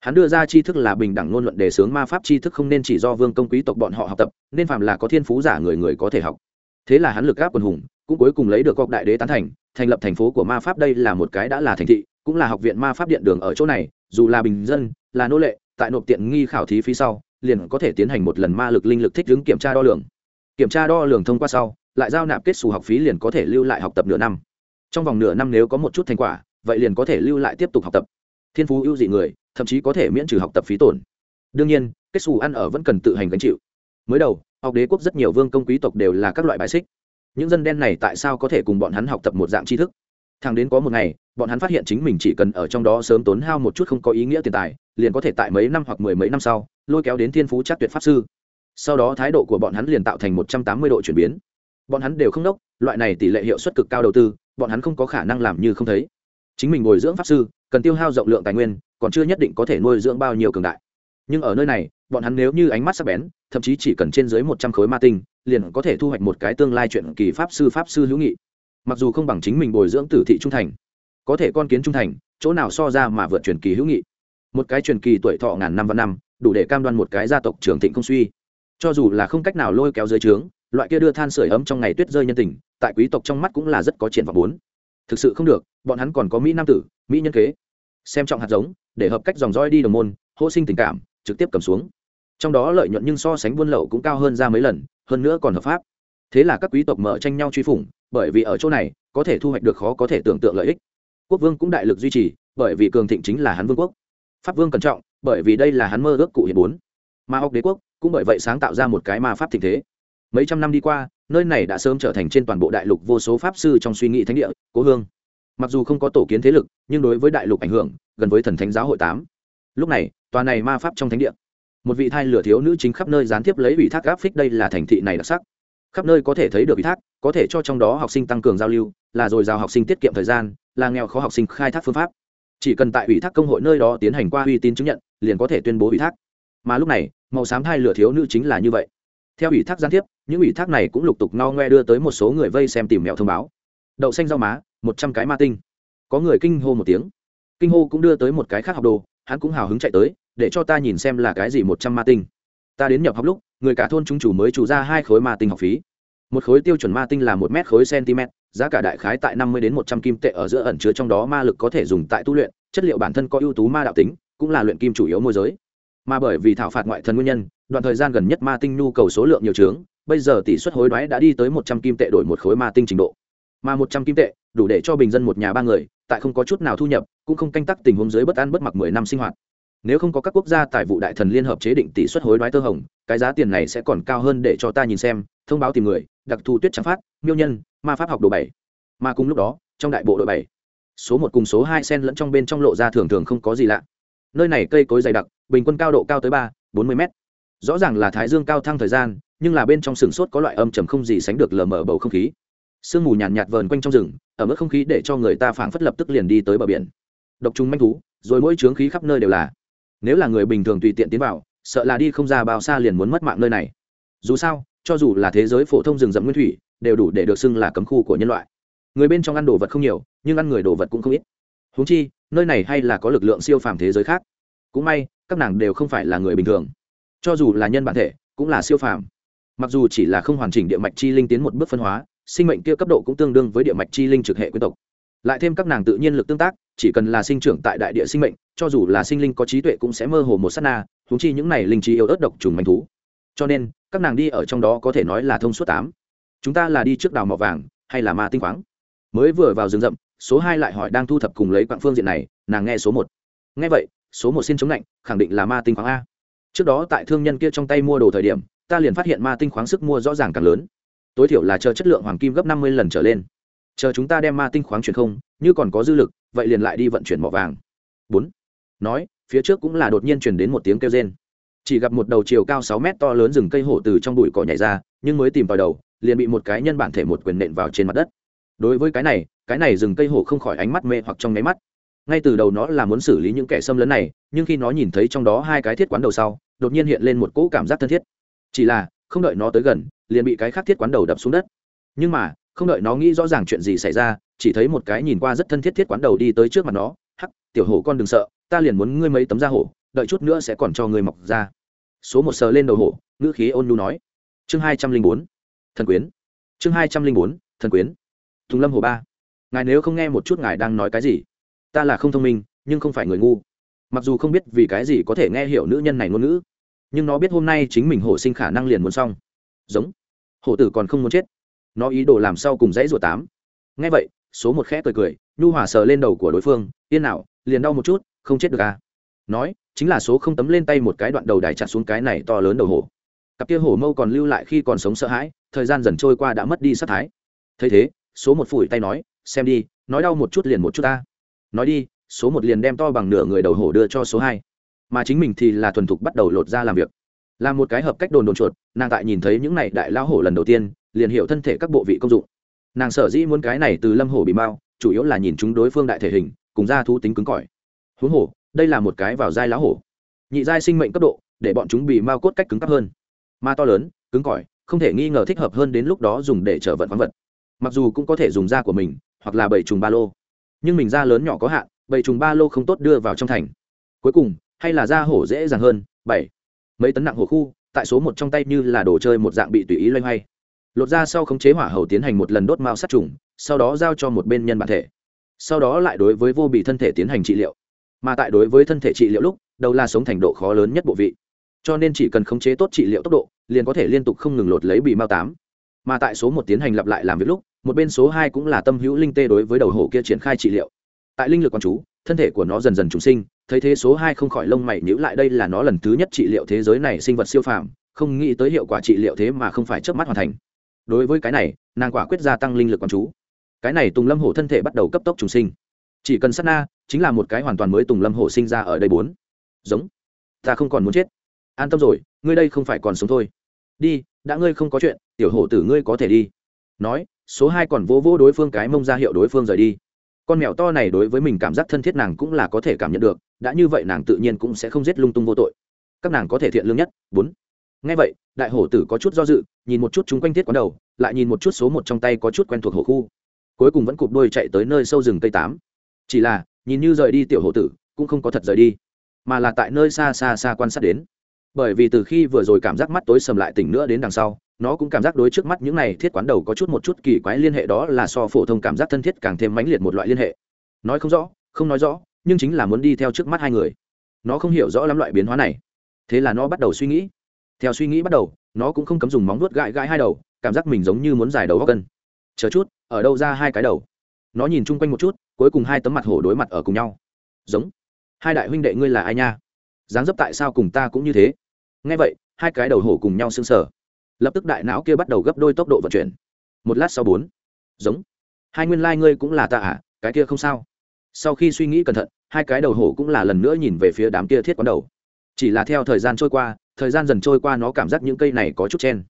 Hắn đưa ra tri thức là bình đẳng ngôn luận đề xướng ma pháp tri thức không nên chỉ do vương công quý tộc bọn họ học tập, nên phạm là có thiên phú giả người người có thể học. Thế là hắn lực gáp quần hùng, cũng cuối cùng lấy được cọc đại đế tán thành thành lập thành phố của ma pháp đây là một cái đã là thành thị, cũng là học viện ma pháp điện đường ở chỗ này, dù là bình dân, là nô lệ, tại nộp tiện nghi khảo thí phía sau, liền có thể tiến hành một lần ma lực linh lực thích ứng kiểm tra đo lường. Kiểm tra đo lường thông qua sau, lại giao nạp kết xù học phí liền có thể lưu lại học tập nửa năm trong vòng nửa năm nếu có một chút thành quả, vậy liền có thể lưu lại tiếp tục học tập. Thiên phú ưu dị người, thậm chí có thể miễn trừ học tập phí tổn. Đương nhiên kết xù ăn ở vẫn cần tự hành gánh chịu. Mới đầu, học đế quốc rất nhiều vương công quý tộc đều là các loại bài xích. Những dân đen này tại sao có thể cùng bọn hắn học tập một dạng tri thức? Thằng đến có một ngày, bọn hắn phát hiện chính mình chỉ cần ở trong đó sớm tốn hao một chút không có ý nghĩa tiền tài, liền có thể tại mấy năm hoặc mười mấy năm sau, lôi kéo đến thiên phú chắc tuyệt pháp sư. Sau đó thái độ của bọn hắn liền tạo thành một trăm tám mươi độ chuyển biến. Bọn hắn đều không đốc, loại này tỷ lệ hiệu suất cực cao đầu tư bọn hắn không có khả năng làm như không thấy. Chính mình bồi dưỡng pháp sư, cần tiêu hao rộng lượng tài nguyên, còn chưa nhất định có thể nuôi dưỡng bao nhiêu cường đại. Nhưng ở nơi này, bọn hắn nếu như ánh mắt sắc bén, thậm chí chỉ cần trên dưới một trăm khối ma tinh, liền có thể thu hoạch một cái tương lai chuyện kỳ pháp sư pháp sư hữu nghị. Mặc dù không bằng chính mình bồi dưỡng tử thị trung thành, có thể con kiến trung thành, chỗ nào so ra mà vượt truyền kỳ hữu nghị. Một cái truyền kỳ tuổi thọ ngàn năm và năm, đủ để cam đoan một cái gia tộc trường thịnh không suy. Cho dù là không cách nào lôi kéo dưới trướng, loại kia đưa than sửa ấm trong ngày tuyết rơi nhân tình tại quý tộc trong mắt cũng là rất có triển vọng bốn. Thực sự không được, bọn hắn còn có mỹ nam tử, mỹ nhân kế. Xem trọng hạt giống, để hợp cách dòng roi đi đồng môn, hô sinh tình cảm, trực tiếp cầm xuống. Trong đó lợi nhuận nhưng so sánh buôn lậu cũng cao hơn ra mấy lần, hơn nữa còn hợp pháp. Thế là các quý tộc mở tranh nhau truy phủng, bởi vì ở chỗ này, có thể thu hoạch được khó có thể tưởng tượng lợi ích. Quốc vương cũng đại lực duy trì, bởi vì cường thịnh chính là hắn vương quốc. Pháp vương cẩn trọng, bởi vì đây là hắn mơ ước cụ hiện bốn. Ma học đế quốc, cũng bởi vậy sáng tạo ra một cái ma pháp tình thế. Mấy trăm năm đi qua nơi này đã sớm trở thành trên toàn bộ đại lục vô số pháp sư trong suy nghĩ thánh địa, cố hương. Mặc dù không có tổ kiến thế lực, nhưng đối với đại lục ảnh hưởng, gần với thần thánh giáo hội tám. Lúc này, tòa này ma pháp trong thánh địa. Một vị thai lửa thiếu nữ chính khắp nơi gián tiếp lấy ủy thác áp phích đây là thành thị này đặc sắc. Khắp nơi có thể thấy được ủy thác, có thể cho trong đó học sinh tăng cường giao lưu, là dồi dào học sinh tiết kiệm thời gian, là nghèo khó học sinh khai thác phương pháp. Chỉ cần tại ủy thác công hội nơi đó tiến hành qua uy tín chứng nhận, liền có thể tuyên bố ủy thác. Mà lúc này, màu xám thai lửa thiếu nữ chính là như vậy. Theo ủy thác gián tiếp những ủy thác này cũng lục tục no ngoe đưa tới một số người vây xem tìm mẹo thông báo. Đậu xanh rau má, một trăm cái ma tinh. Có người kinh hô một tiếng. Kinh hô cũng đưa tới một cái khác học đồ, hắn cũng hào hứng chạy tới, để cho ta nhìn xem là cái gì một trăm ma tinh. Ta đến nhập học lúc, người cả thôn chúng chủ mới chủ ra hai khối ma tinh học phí. Một khối tiêu chuẩn ma tinh là một mét khối cm giá cả đại khái tại năm mươi đến một trăm kim tệ ở giữa ẩn chứa trong đó ma lực có thể dùng tại tu luyện, chất liệu bản thân có ưu tú ma đạo tính, cũng là luyện kim chủ yếu môi giới. Mà bởi vì thảo phạt ngoại thần nguyên nhân, đoạn thời gian gần nhất ma tinh nhu cầu số lượng nhiều trướng bây giờ tỷ suất hối đoái đã đi tới một trăm kim tệ đổi một khối ma tinh trình độ. Mà một trăm kim tệ, đủ để cho bình dân một nhà ba người, tại không có chút nào thu nhập, cũng không canh tắc tình huống dưới bất an bất mặc mười năm sinh hoạt. Nếu không có các quốc gia tài vụ đại thần liên hợp chế định tỷ suất hối đoái tơ hồng, cái giá tiền này sẽ còn cao hơn để cho ta nhìn xem, thông báo tìm người, đặc thù tuyết trắng phát, miêu nhân, ma pháp học đồ bảy. Mà cùng lúc đó, trong đại bộ đội bảy. Số một cùng số hai sen lẫn trong bên trong lộ ra thường thường không có gì lạ. Nơi này cây cối dày đặc, bình quân cao độ cao tới ba, bốn mươi mét. Rõ ràng là thái dương cao thăng thời gian nhưng là bên trong sừng sốt có loại âm trầm không gì sánh được lờ mờ bầu không khí. Sương mù nhàn nhạt, nhạt vờn quanh trong rừng ở mức không khí để cho người ta phảng phất lập tức liền đi tới bờ biển. Độc trùng manh thú rồi mỗi trướng khí khắp nơi đều là. Nếu là người bình thường tùy tiện tiến vào sợ là đi không ra bao xa liền muốn mất mạng nơi này. Dù sao cho dù là thế giới phổ thông rừng rậm nguyên thủy đều đủ để được xưng là cấm khu của nhân loại. Người bên trong ăn đồ vật không nhiều nhưng ăn người đồ vật cũng không ít. Húng chi nơi này hay là có lực lượng siêu phàm thế giới khác. Cũng may các nàng đều không phải là người bình thường. Cho dù là nhân bản thể cũng là siêu phàm mặc dù chỉ là không hoàn chỉnh địa mạch chi linh tiến một bước phân hóa, sinh mệnh kia cấp độ cũng tương đương với địa mạch chi linh trực hệ quyến tộc. Lại thêm các nàng tự nhiên lực tương tác, chỉ cần là sinh trưởng tại đại địa sinh mệnh, cho dù là sinh linh có trí tuệ cũng sẽ mơ hồ một s á t na thú chi những này linh trí yêu ớt độc trùng manh thú. Cho nên, các nàng đi ở trong đó có thể nói là thông suốt tám. Chúng ta là đi trước đào mỏ vàng, hay là ma tinh khoáng? Mới vừa vào rừng rậm, số hai lại hỏi đang thu thập cùng lấy quạng phương diện này, nàng nghe số một. Nghe vậy, số một xin chống lạnh khẳng định là ma tinh khoáng a. Trước đó tại thương nhân kia trong tay mua đồ thời điểm ta liền phát hiện ma tinh khoáng sức mua rõ ràng càng lớn. Tối thiểu là chờ chất lượng hoàng kim gấp năm mươi lần trở lên. Chờ chúng ta đem ma tinh khoáng chuyển không, như còn có dư lực, vậy liền lại đi vận chuyển mỏ vàng. Bốn. Nói, phía trước cũng là đột nhiên chuyển đến một tiếng kêu rên. Chỉ gặp một đầu chiều cao sáu mét to lớn rừng cây hổ từ trong bụi cỏ nhảy ra, nhưng mới tìm vào đầu, liền bị một cái nhân bản thể một quyền nện vào trên mặt đất. Đối với cái này cái này rừng cây hổ không khỏi ánh mắt mê hoặc trong nháy mắt. Ngay từ đầu nó là muốn xử lý những kẻ xâm lấn này, nhưng khi nó nhìn thấy trong đó hai cái thiết quán đầu sau, đột nhiên hiện lên một cỗ cảm giác thân thiết chỉ là, không đợi nó tới gần, liền bị cái khác thiết quán đầu đập xuống đất. Nhưng mà, không đợi nó nghĩ rõ ràng chuyện gì xảy ra, chỉ thấy một cái nhìn qua rất thân thiết thiết quán đầu đi tới trước mặt nó, hắc, tiểu hổ con đừng sợ, ta liền muốn ngươi mấy tấm da hổ, đợi chút nữa sẽ còn cho ngươi mọc ra. Số một sờ lên đầu hổ, ngữ khí ôn nhu nói. Chương hai trăm linh bốn, thần quyến. Chương hai trăm linh bốn, thần quyến. Tùng lâm hồ ba, ngài nếu không nghe một chút ngài đang nói cái gì? Ta là không thông minh, nhưng không phải người ngu. Mặc dù không biết vì cái gì có thể nghe hiểu nữ nhân này ngôn ngữ nhưng nó biết hôm nay chính mình hổ sinh khả năng liền muốn xong. Giống. Hổ tử còn không muốn chết. Nó ý đồ làm sao cùng dãy rùa tám. Nghe vậy, số một khẽ cười cười, nhu hòa sờ lên đầu của đối phương, yên nào, liền đau một chút, không chết được à? Nói, chính là số không tấm lên tay một cái đoạn đầu đài chặt xuống cái này to lớn đầu hổ. Cặp kia hổ mâu còn lưu lại khi còn sống sợ hãi, thời gian dần trôi qua đã mất đi sát thái. Thấy thế, số một phủi tay nói, xem đi, nói đau một chút liền một chút ta. Nói đi, số một liền đem to bằng nửa người đầu hổ đưa cho số hai mà chính mình thì là thuần thục bắt đầu lột ra làm việc. Làm một cái hợp cách đồn đồn chuột, nàng tại nhìn thấy những này đại lao hổ lần đầu tiên, liền hiểu thân thể các bộ vị công dụng. Nàng sở dĩ muốn cái này từ lâm hổ bị mau chủ yếu là nhìn chúng đối phương đại thể hình, cùng ra thú tính cứng cỏi. Huống hổ đây là một cái vào giai lá hổ. Nhị giai sinh mệnh cấp độ, để bọn chúng bị mau cốt cách cứng cấp hơn. Ma to lớn, cứng cỏi, không thể nghi ngờ thích hợp hơn đến lúc đó dùng để trở vận khoáng vật. Mặc dù cũng có thể dùng da của mình, hoặc là bảy trùng ba lô. Nhưng mình da lớn nhỏ có hạn bảy trùng ba lô không tốt đưa vào trong thành. Cuối cùng hay là da hổ dễ dàng hơn, bảy. Mấy tấn nặng hổ khu, tại số một trong tay như là đồ chơi một dạng bị tùy ý loay hoay. Lột ra sau khống chế hỏa hầu tiến hành một lần đốt mao sát trùng, sau đó giao cho một bên nhân bản thể. Sau đó lại đối với vô bị thân thể tiến hành trị liệu. Mà tại đối với thân thể trị liệu lúc, đầu là sống thành độ khó lớn nhất bộ vị. Cho nên chỉ cần khống chế tốt trị liệu tốc độ, liền có thể liên tục không ngừng lột lấy bị mao tám. Mà tại số một tiến hành lặp lại làm việc lúc, một bên số hai cũng là tâm hữu linh tê đối với đầu hổ kia triển khai trị liệu. Tại linh lực quan chú, thân thể của nó dần dần trùng sinh thấy thế số hai không khỏi lông mày nhữ lại, đây là nó lần thứ nhất trị liệu thế giới này sinh vật siêu phàm, không nghĩ tới hiệu quả trị liệu thế mà không phải trước mắt hoàn thành. Đối với cái này, nàng quả quyết gia tăng linh lực quan chú. Cái này tùng lâm hổ thân thể bắt đầu cấp tốc trùng sinh. Chỉ cần sát na, chính là một cái hoàn toàn mới tùng lâm hổ sinh ra ở đây bốn. Giống. Ta không còn muốn chết. An tâm rồi, ngươi đây không phải còn sống thôi. Đi, đã ngươi không có chuyện, tiểu hổ tử ngươi có thể đi. Nói, số hai còn vô vô đối phương cái mông ra hiệu đối phương rời đi. Con mèo to này đối với mình cảm giác thân thiết nàng cũng là có thể cảm nhận được đã như vậy nàng tự nhiên cũng sẽ không giết lung tung vô tội. Các nàng có thể thiện lương nhất. Bốn. Ngay vậy, đại hổ tử có chút do dự, nhìn một chút chúng quanh thiết quán đầu, lại nhìn một chút số một trong tay có chút quen thuộc hổ khu. Cuối cùng vẫn cụp đôi chạy tới nơi sâu rừng tây tám. Chỉ là, nhìn như rời đi tiểu hổ tử, cũng không có thật rời đi, mà là tại nơi xa xa xa quan sát đến. Bởi vì từ khi vừa rồi cảm giác mắt tối sầm lại tỉnh nữa đến đằng sau, nó cũng cảm giác đối trước mắt những này thiết quán đầu có chút một chút kỳ quái liên hệ, đó là so phổ thông cảm giác thân thiết càng thêm mãnh liệt một loại liên hệ. Nói không rõ, không nói rõ nhưng chính là muốn đi theo trước mắt hai người. Nó không hiểu rõ lắm loại biến hóa này. Thế là nó bắt đầu suy nghĩ. Theo suy nghĩ bắt đầu, nó cũng không cấm dùng móng vuốt gãi gãi hai đầu, cảm giác mình giống như muốn giải đầu góc cân. Chờ chút, ở đâu ra hai cái đầu? Nó nhìn chung quanh một chút, cuối cùng hai tấm mặt hổ đối mặt ở cùng nhau. Giống. Hai đại huynh đệ ngươi là ai nha? Dáng dấp tại sao cùng ta cũng như thế? Nghe vậy, hai cái đầu hổ cùng nhau sưng sờ. Lập tức đại não kia bắt đầu gấp đôi tốc độ vận chuyển. Một lát sau bốn. Giống. Hai nguyên lai、like、ngươi cũng là ta à? Cái kia không sao sau khi suy nghĩ cẩn thận, hai cái đầu hổ cũng là lần nữa nhìn về phía đám kia thiết quán đầu. Chỉ là theo thời gian trôi qua, thời gian dần trôi qua nó cảm giác những cây này có chút chen.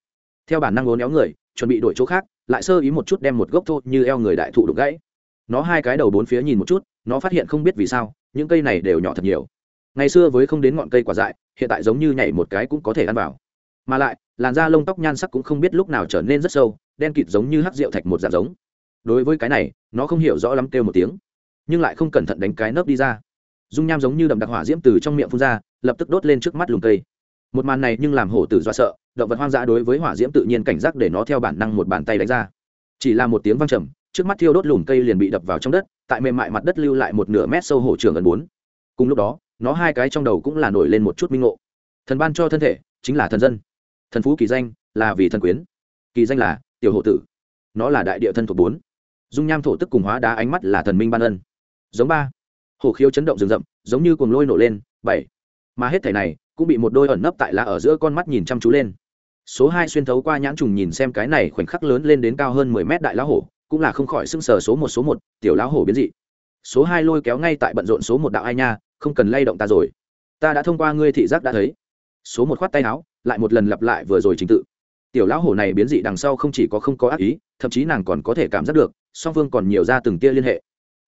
Theo bản năng ố néo người, chuẩn bị đổi chỗ khác, lại sơ ý một chút đem một gốc thô như eo người đại thụ đục gãy. Nó hai cái đầu bốn phía nhìn một chút, nó phát hiện không biết vì sao, những cây này đều nhỏ thật nhiều. Ngày xưa với không đến ngọn cây quả dại, hiện tại giống như nhảy một cái cũng có thể ăn vào. Mà lại, làn da lông tóc nhan sắc cũng không biết lúc nào trở nên rất sâu, đen kịt giống như hắc rượu thạch một dạng giống. Đối với cái này, nó không hiểu rõ lắm kêu một tiếng nhưng lại không cẩn thận đánh cái nớp đi ra. Dung nham giống như đậm đặc hỏa diễm từ trong miệng phun ra, lập tức đốt lên trước mắt lùm cây. Một màn này nhưng làm hổ tử do sợ, động vật hoang dã đối với hỏa diễm tự nhiên cảnh giác để nó theo bản năng một bàn tay đánh ra. Chỉ là một tiếng vang trầm, trước mắt thiêu đốt lùm cây liền bị đập vào trong đất, tại mềm mại mặt đất lưu lại một nửa mét sâu hổ trường gần bốn. Cùng lúc đó, nó hai cái trong đầu cũng là nổi lên một chút minh ngộ. Thần ban cho thân thể, chính là thần dân. Thần phú kỳ danh là vì thần quyến. Kỳ danh là tiểu hộ tử. Nó là đại địa thân thuộc bốn. Dung nham thổ tức cùng hóa đá ánh mắt là thần minh ban ân giống ba. Hổ khiếu chấn động rừng rậm, giống như cuồng lôi nổ lên, bảy. Mà hết thẻ này cũng bị một đôi ẩn nấp tại lá ở giữa con mắt nhìn chăm chú lên. Số hai xuyên thấu qua nhãn trùng nhìn xem cái này khoảnh khắc lớn lên đến cao hơn mười mét đại lá hổ, cũng là không khỏi sưng sờ số một số một, tiểu lá hổ biến dị. Số hai lôi kéo ngay tại bận rộn số một đạo ai nha, không cần lay động ta rồi. Ta đã thông qua ngươi thị giác đã thấy. Số một khoát tay áo, lại một lần lặp lại vừa rồi trình tự. Tiểu lão hổ này biến dị đằng sau không chỉ có không có ác ý, thậm chí nàng còn có thể cảm giác được, song phương còn nhiều ra từng tia liên hệ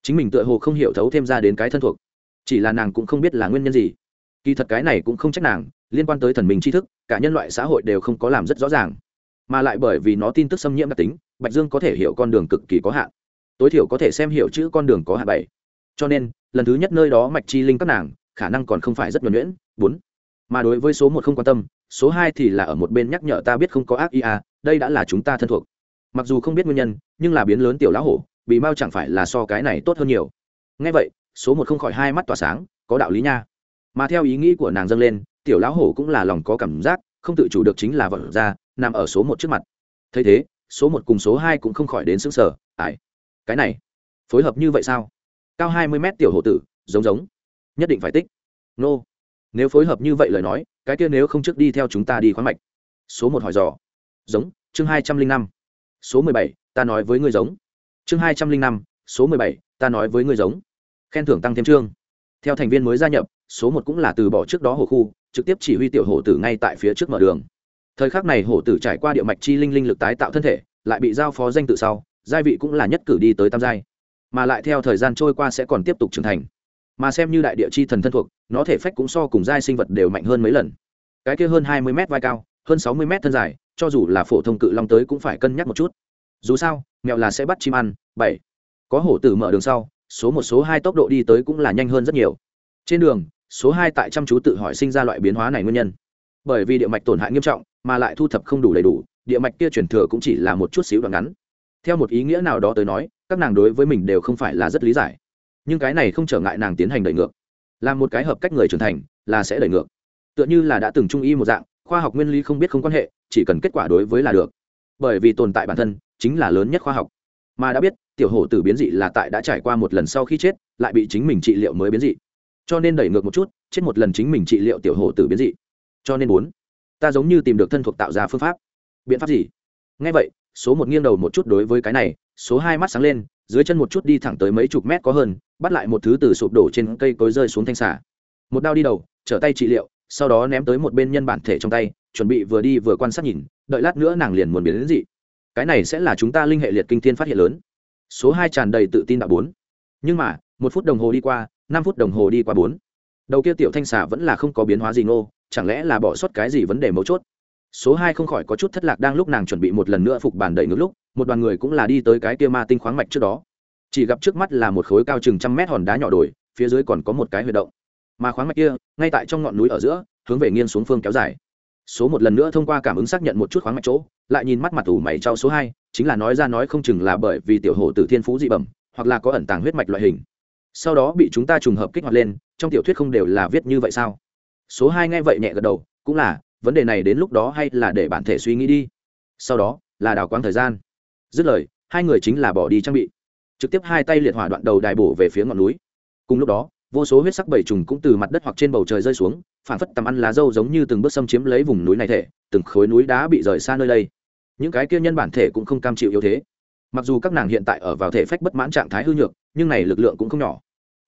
chính mình tựa hồ không hiểu thấu thêm ra đến cái thân thuộc, chỉ là nàng cũng không biết là nguyên nhân gì. Kỳ thật cái này cũng không trách nàng, liên quan tới thần mình tri thức, cả nhân loại xã hội đều không có làm rất rõ ràng. Mà lại bởi vì nó tin tức xâm nhiễm đặc tính, bạch dương có thể hiểu con đường cực kỳ có hạn. Tối thiểu có thể xem hiểu chữ con đường có hạn bảy. Cho nên, lần thứ nhất nơi đó mạch chi linh các nàng, khả năng còn không phải rất nhuẩn nhuyễn. Bốn. Mà đối với số một không quan tâm, số hai thì là ở một bên nhắc nhở ta biết không có ác ý à đây đã là chúng ta thân thuộc. Mặc dù không biết nguyên nhân, nhưng là biến lớn tiểu lão hổ bị mao chẳng phải là so cái này tốt hơn nhiều. Ngay vậy, số một không khỏi hai mắt tỏa sáng, có đạo lý nha. Mà theo ý nghĩ của nàng dâng lên, tiểu lão hổ cũng là lòng có cảm giác, không tự chủ được chính là vật ra, nằm ở số một trước mặt. Thấy thế, số một cùng số hai cũng không khỏi đến xứng sở ải cái này, phối hợp như vậy sao? Cao hai mươi mét tiểu hổ tử, giống giống. Nhất định phải tích. Nô. Nếu phối hợp như vậy lời nói, cái kia nếu không trước đi theo chúng ta đi khoáng mạch. Số một hỏi dò. Giống, chương hai trăm linh năm. Số mười bảy, ta nói với ngươi giống chương hai trăm linh năm, số mười bảy, ta nói với người giống. Khen thưởng tăng thêm chương. Theo thành viên mới gia nhập, số một cũng là từ bỏ trước đó hồ khu, trực tiếp chỉ huy tiểu hổ tử ngay tại phía trước mở đường. Thời khắc này hổ tử trải qua địa mạch chi linh linh lực tái tạo thân thể, lại bị giao phó danh tự sau, giai vị cũng là nhất cử đi tới tam giai. Mà lại theo thời gian trôi qua sẽ còn tiếp tục trưởng thành. Mà xem như đại địa chi thần thân thuộc, nó thể phách cũng so cùng giai sinh vật đều mạnh hơn mấy lần. Cái kia hơn hai mươi m vai cao, hơn sáu mươi m thân dài, cho dù là phổ thông cự long tới cũng phải cân nhắc một chút. Dù sao mèo là sẽ bắt chim ăn, bảy. Có hổ tử mở đường sau, số một, số hai tốc độ đi tới cũng là nhanh hơn rất nhiều. Trên đường, số hai tại chăm chú tự hỏi sinh ra loại biến hóa này nguyên nhân. Bởi vì địa mạch tổn hại nghiêm trọng, mà lại thu thập không đủ đầy đủ, địa mạch kia chuyển thừa cũng chỉ là một chút xíu đoạn ngắn. Theo một ý nghĩa nào đó tới nói, các nàng đối với mình đều không phải là rất lý giải. Nhưng cái này không trở ngại nàng tiến hành đẩy ngược. Là một cái hợp cách người trưởng thành, là sẽ đẩy ngược. Tựa như là đã từng trung y một dạng, khoa học nguyên lý không biết không quan hệ, chỉ cần kết quả đối với là được bởi vì tồn tại bản thân chính là lớn nhất khoa học. Mà đã biết, tiểu hổ tử biến dị là tại đã trải qua một lần sau khi chết, lại bị chính mình trị liệu mới biến dị. Cho nên đẩy ngược một chút, chết một lần chính mình trị liệu tiểu hổ tử biến dị. Cho nên bốn, ta giống như tìm được thân thuộc tạo ra phương pháp. Biện pháp gì? Ngay vậy, số một nghiêng đầu một chút đối với cái này, số hai mắt sáng lên, dưới chân một chút đi thẳng tới mấy chục mét có hơn, bắt lại một thứ từ sụp đổ trên cây cối rơi xuống thanh xả một đao đi đầu, trở tay trị liệu, sau đó ném tới một bên nhân bản thể trong tay chuẩn bị vừa đi vừa quan sát nhìn, đợi lát nữa nàng liền muốn biến đến dị. Cái này sẽ là chúng ta linh hệ liệt kinh thiên phát hiện lớn. Số hai tràn đầy tự tin đạo bốn. Nhưng mà, một phút đồng hồ đi qua, năm phút đồng hồ đi qua bốn. Đầu kia tiểu thanh xà vẫn là không có biến hóa gì ngô, chẳng lẽ là bỏ sót cái gì vấn đề mấu chốt? Số hai không khỏi có chút thất lạc đang lúc nàng chuẩn bị một lần nữa phục bàn đầy ngược lúc, một đoàn người cũng là đi tới cái kia ma tinh khoáng mạch trước đó. Chỉ gặp trước mắt là một khối cao chừng trăm mét hòn đá nhỏ đồi, phía dưới còn có một cái huyệt động. Mà khoáng mạch kia, ngay tại trong ngọn núi ở giữa, hướng về nghiêng xuống phương kéo dài số một lần nữa thông qua cảm ứng xác nhận một chút khoáng mạch chỗ, lại nhìn mắt mặt ủ mày trao số hai, chính là nói ra nói không chừng là bởi vì tiểu hổ tử thiên phú dị bẩm, hoặc là có ẩn tàng huyết mạch loại hình. Sau đó bị chúng ta trùng hợp kích hoạt lên, trong tiểu thuyết không đều là viết như vậy sao? Số hai nghe vậy nhẹ gật đầu, cũng là, vấn đề này đến lúc đó hay là để bản thể suy nghĩ đi. Sau đó, là đào quang thời gian. Dứt lời, hai người chính là bỏ đi trang bị. Trực tiếp hai tay liệt hỏa đoạn đầu đài bổ về phía ngọn núi. Cùng lúc đó vô số huyết sắc bảy trùng cũng từ mặt đất hoặc trên bầu trời rơi xuống phản phất tầm ăn lá dâu giống như từng bước xâm chiếm lấy vùng núi này thể, từng khối núi đá bị rời xa nơi đây. Những cái kia nhân bản thể cũng không cam chịu yếu thế. Mặc dù các nàng hiện tại ở vào thể phách bất mãn trạng thái hư nhược, nhưng này lực lượng cũng không nhỏ.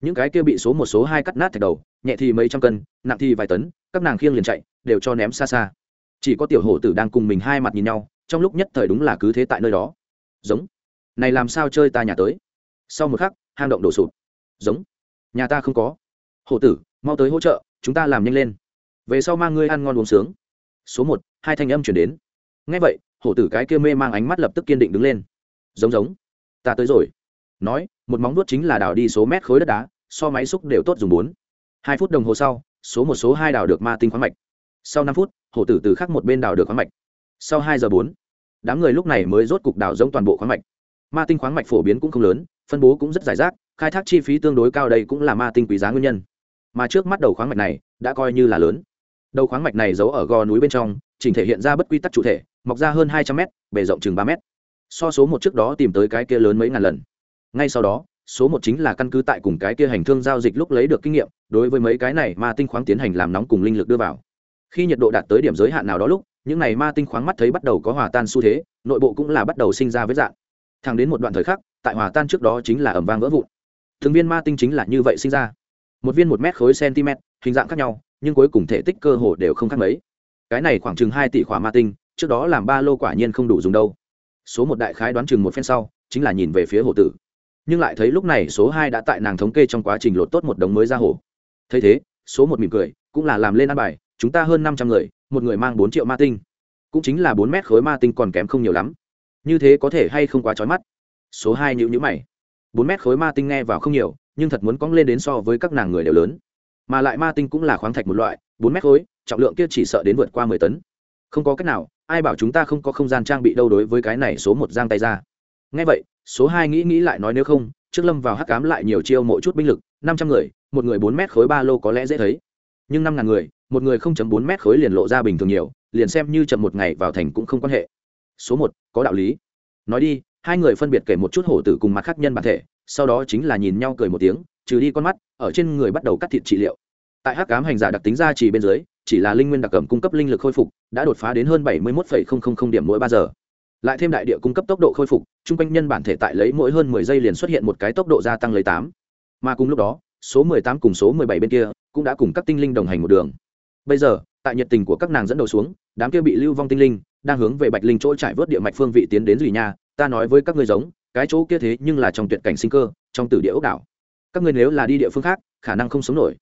Những cái kia bị số một, số hai cắt nát thạch đầu, nhẹ thì mấy trăm cân, nặng thì vài tấn, các nàng khiêng liền chạy, đều cho ném xa xa. Chỉ có tiểu hổ tử đang cùng mình hai mặt nhìn nhau, trong lúc nhất thời đúng là cứ thế tại nơi đó. Giống. Này làm sao chơi ta nhà tới? Sau một khắc, hang động đổ sụp. Giống nhà ta không có. Hổ tử, mau tới hỗ trợ, chúng ta làm nhanh lên. Về sau mang ngươi ăn ngon uống sướng. Số một, hai thanh âm chuyển đến. Ngay vậy, hổ tử cái kia mê mang ánh mắt lập tức kiên định đứng lên. Giống giống, ta tới rồi. Nói, một móng vuốt chính là đào đi số mét khối đất đá, so máy xúc đều tốt dùng bốn. Hai phút đồng hồ sau, số một, số hai đào được ma tinh khoáng mạch. Sau năm phút, hổ tử từ khác một bên đào được khoáng mạch. Sau hai giờ bốn, đám người lúc này mới rốt cục đào giống toàn bộ khoáng mạch. Ma tinh khoáng mạch phổ biến cũng không lớn, phân bố cũng rất giải rác khai thác chi phí tương đối cao đây cũng là ma tinh quý giá nguyên nhân. Mà trước mắt đầu khoáng mạch này đã coi như là lớn. Đầu khoáng mạch này giấu ở gò núi bên trong, chỉnh thể hiện ra bất quy tắc chủ thể, mọc ra hơn hai trăm mét, bề rộng chừng ba mét. So số một trước đó tìm tới cái kia lớn mấy ngàn lần. Ngay sau đó, số một chính là căn cứ tại cùng cái kia hành thương giao dịch lúc lấy được kinh nghiệm, đối với mấy cái này ma tinh khoáng tiến hành làm nóng cùng linh lực đưa vào. Khi nhiệt độ đạt tới điểm giới hạn nào đó lúc, những này ma tinh khoáng mắt thấy bắt đầu có hòa tan xu thế, nội bộ cũng là bắt đầu sinh ra với dạng. Thẳng đến một đoạn thời khắc, tại hòa tan trước đó chính là ẩm vang vỡ vụn thường viên ma tinh chính là như vậy sinh ra. Một viên một mét khối cm hình dạng khác nhau, nhưng cuối cùng thể tích cơ hồ đều không khác mấy. Cái này khoảng chừng hai tỷ khỏa ma tinh, trước đó làm ba lô quả nhiên không đủ dùng đâu. Số một đại khái đoán chừng một phen sau, chính là nhìn về phía hồ tử. Nhưng lại thấy lúc này số hai đã tại nàng thống kê trong quá trình lột tốt một đống mới ra hồ thấy thế, số một mỉm cười, cũng là làm lên ăn bài, chúng ta hơn năm trăm người, một người mang bốn triệu ma tinh. Cũng chính là bốn mét khối ma tinh còn kém không nhiều lắm. Như thế có thể hay không quá trói mắt? Số hai nhữ nhữ mày bốn mét khối ma tinh nghe vào không nhiều, nhưng thật muốn cong lên đến so với các nàng người đều lớn. Mà lại ma tinh cũng là khoáng thạch một loại, bốn mét khối, trọng lượng kia chỉ sợ đến vượt qua mười tấn. Không có cách nào, ai bảo chúng ta không có không gian trang bị đâu đối với cái này số một giang tay ra. Ngay vậy, số hai nghĩ nghĩ lại nói nếu không, trước lâm vào hắc cám lại nhiều chiêu mỗi chút binh lực, năm trăm người, một người bốn mét khối ba lô có lẽ dễ thấy. Nhưng năm ngàn người, một người không chấm bốn mét khối liền lộ ra bình thường nhiều, liền xem như chậm một ngày vào thành cũng không quan hệ. Số một, có đạo lý. Nói đi hai người phân biệt kể một chút hổ tử cùng mặt khác nhân bản thể, sau đó chính là nhìn nhau cười một tiếng, trừ đi con mắt, ở trên người bắt đầu cắt thịt trị liệu. Tại hắc cám hành giả đặc tính ra chỉ bên dưới, chỉ là linh nguyên đặc cầm cung cấp linh lực khôi phục, đã đột phá đến hơn bảy mươi một điểm mỗi ba giờ. Lại thêm đại địa cung cấp tốc độ khôi phục chung quanh nhân bản thể tại lấy mỗi hơn mười giây liền xuất hiện một cái tốc độ gia tăng lấy tám. Mà cùng lúc đó, số mười tám cùng số mười bảy bên kia cũng đã cùng các tinh linh đồng hành một đường. Bây giờ, tại nhiệt tình của các nàng dẫn đầu xuống, đám kia bị lưu vong tinh linh đang hướng về bạch linh chỗ trải vớt địa mạch phương vị tiến đến dùy nha ta nói với các ngươi giống, cái chỗ kia thế nhưng là trong tuyệt cảnh sinh cơ, trong tử địa ốc đảo. Các ngươi nếu là đi địa phương khác, khả năng không sống nổi.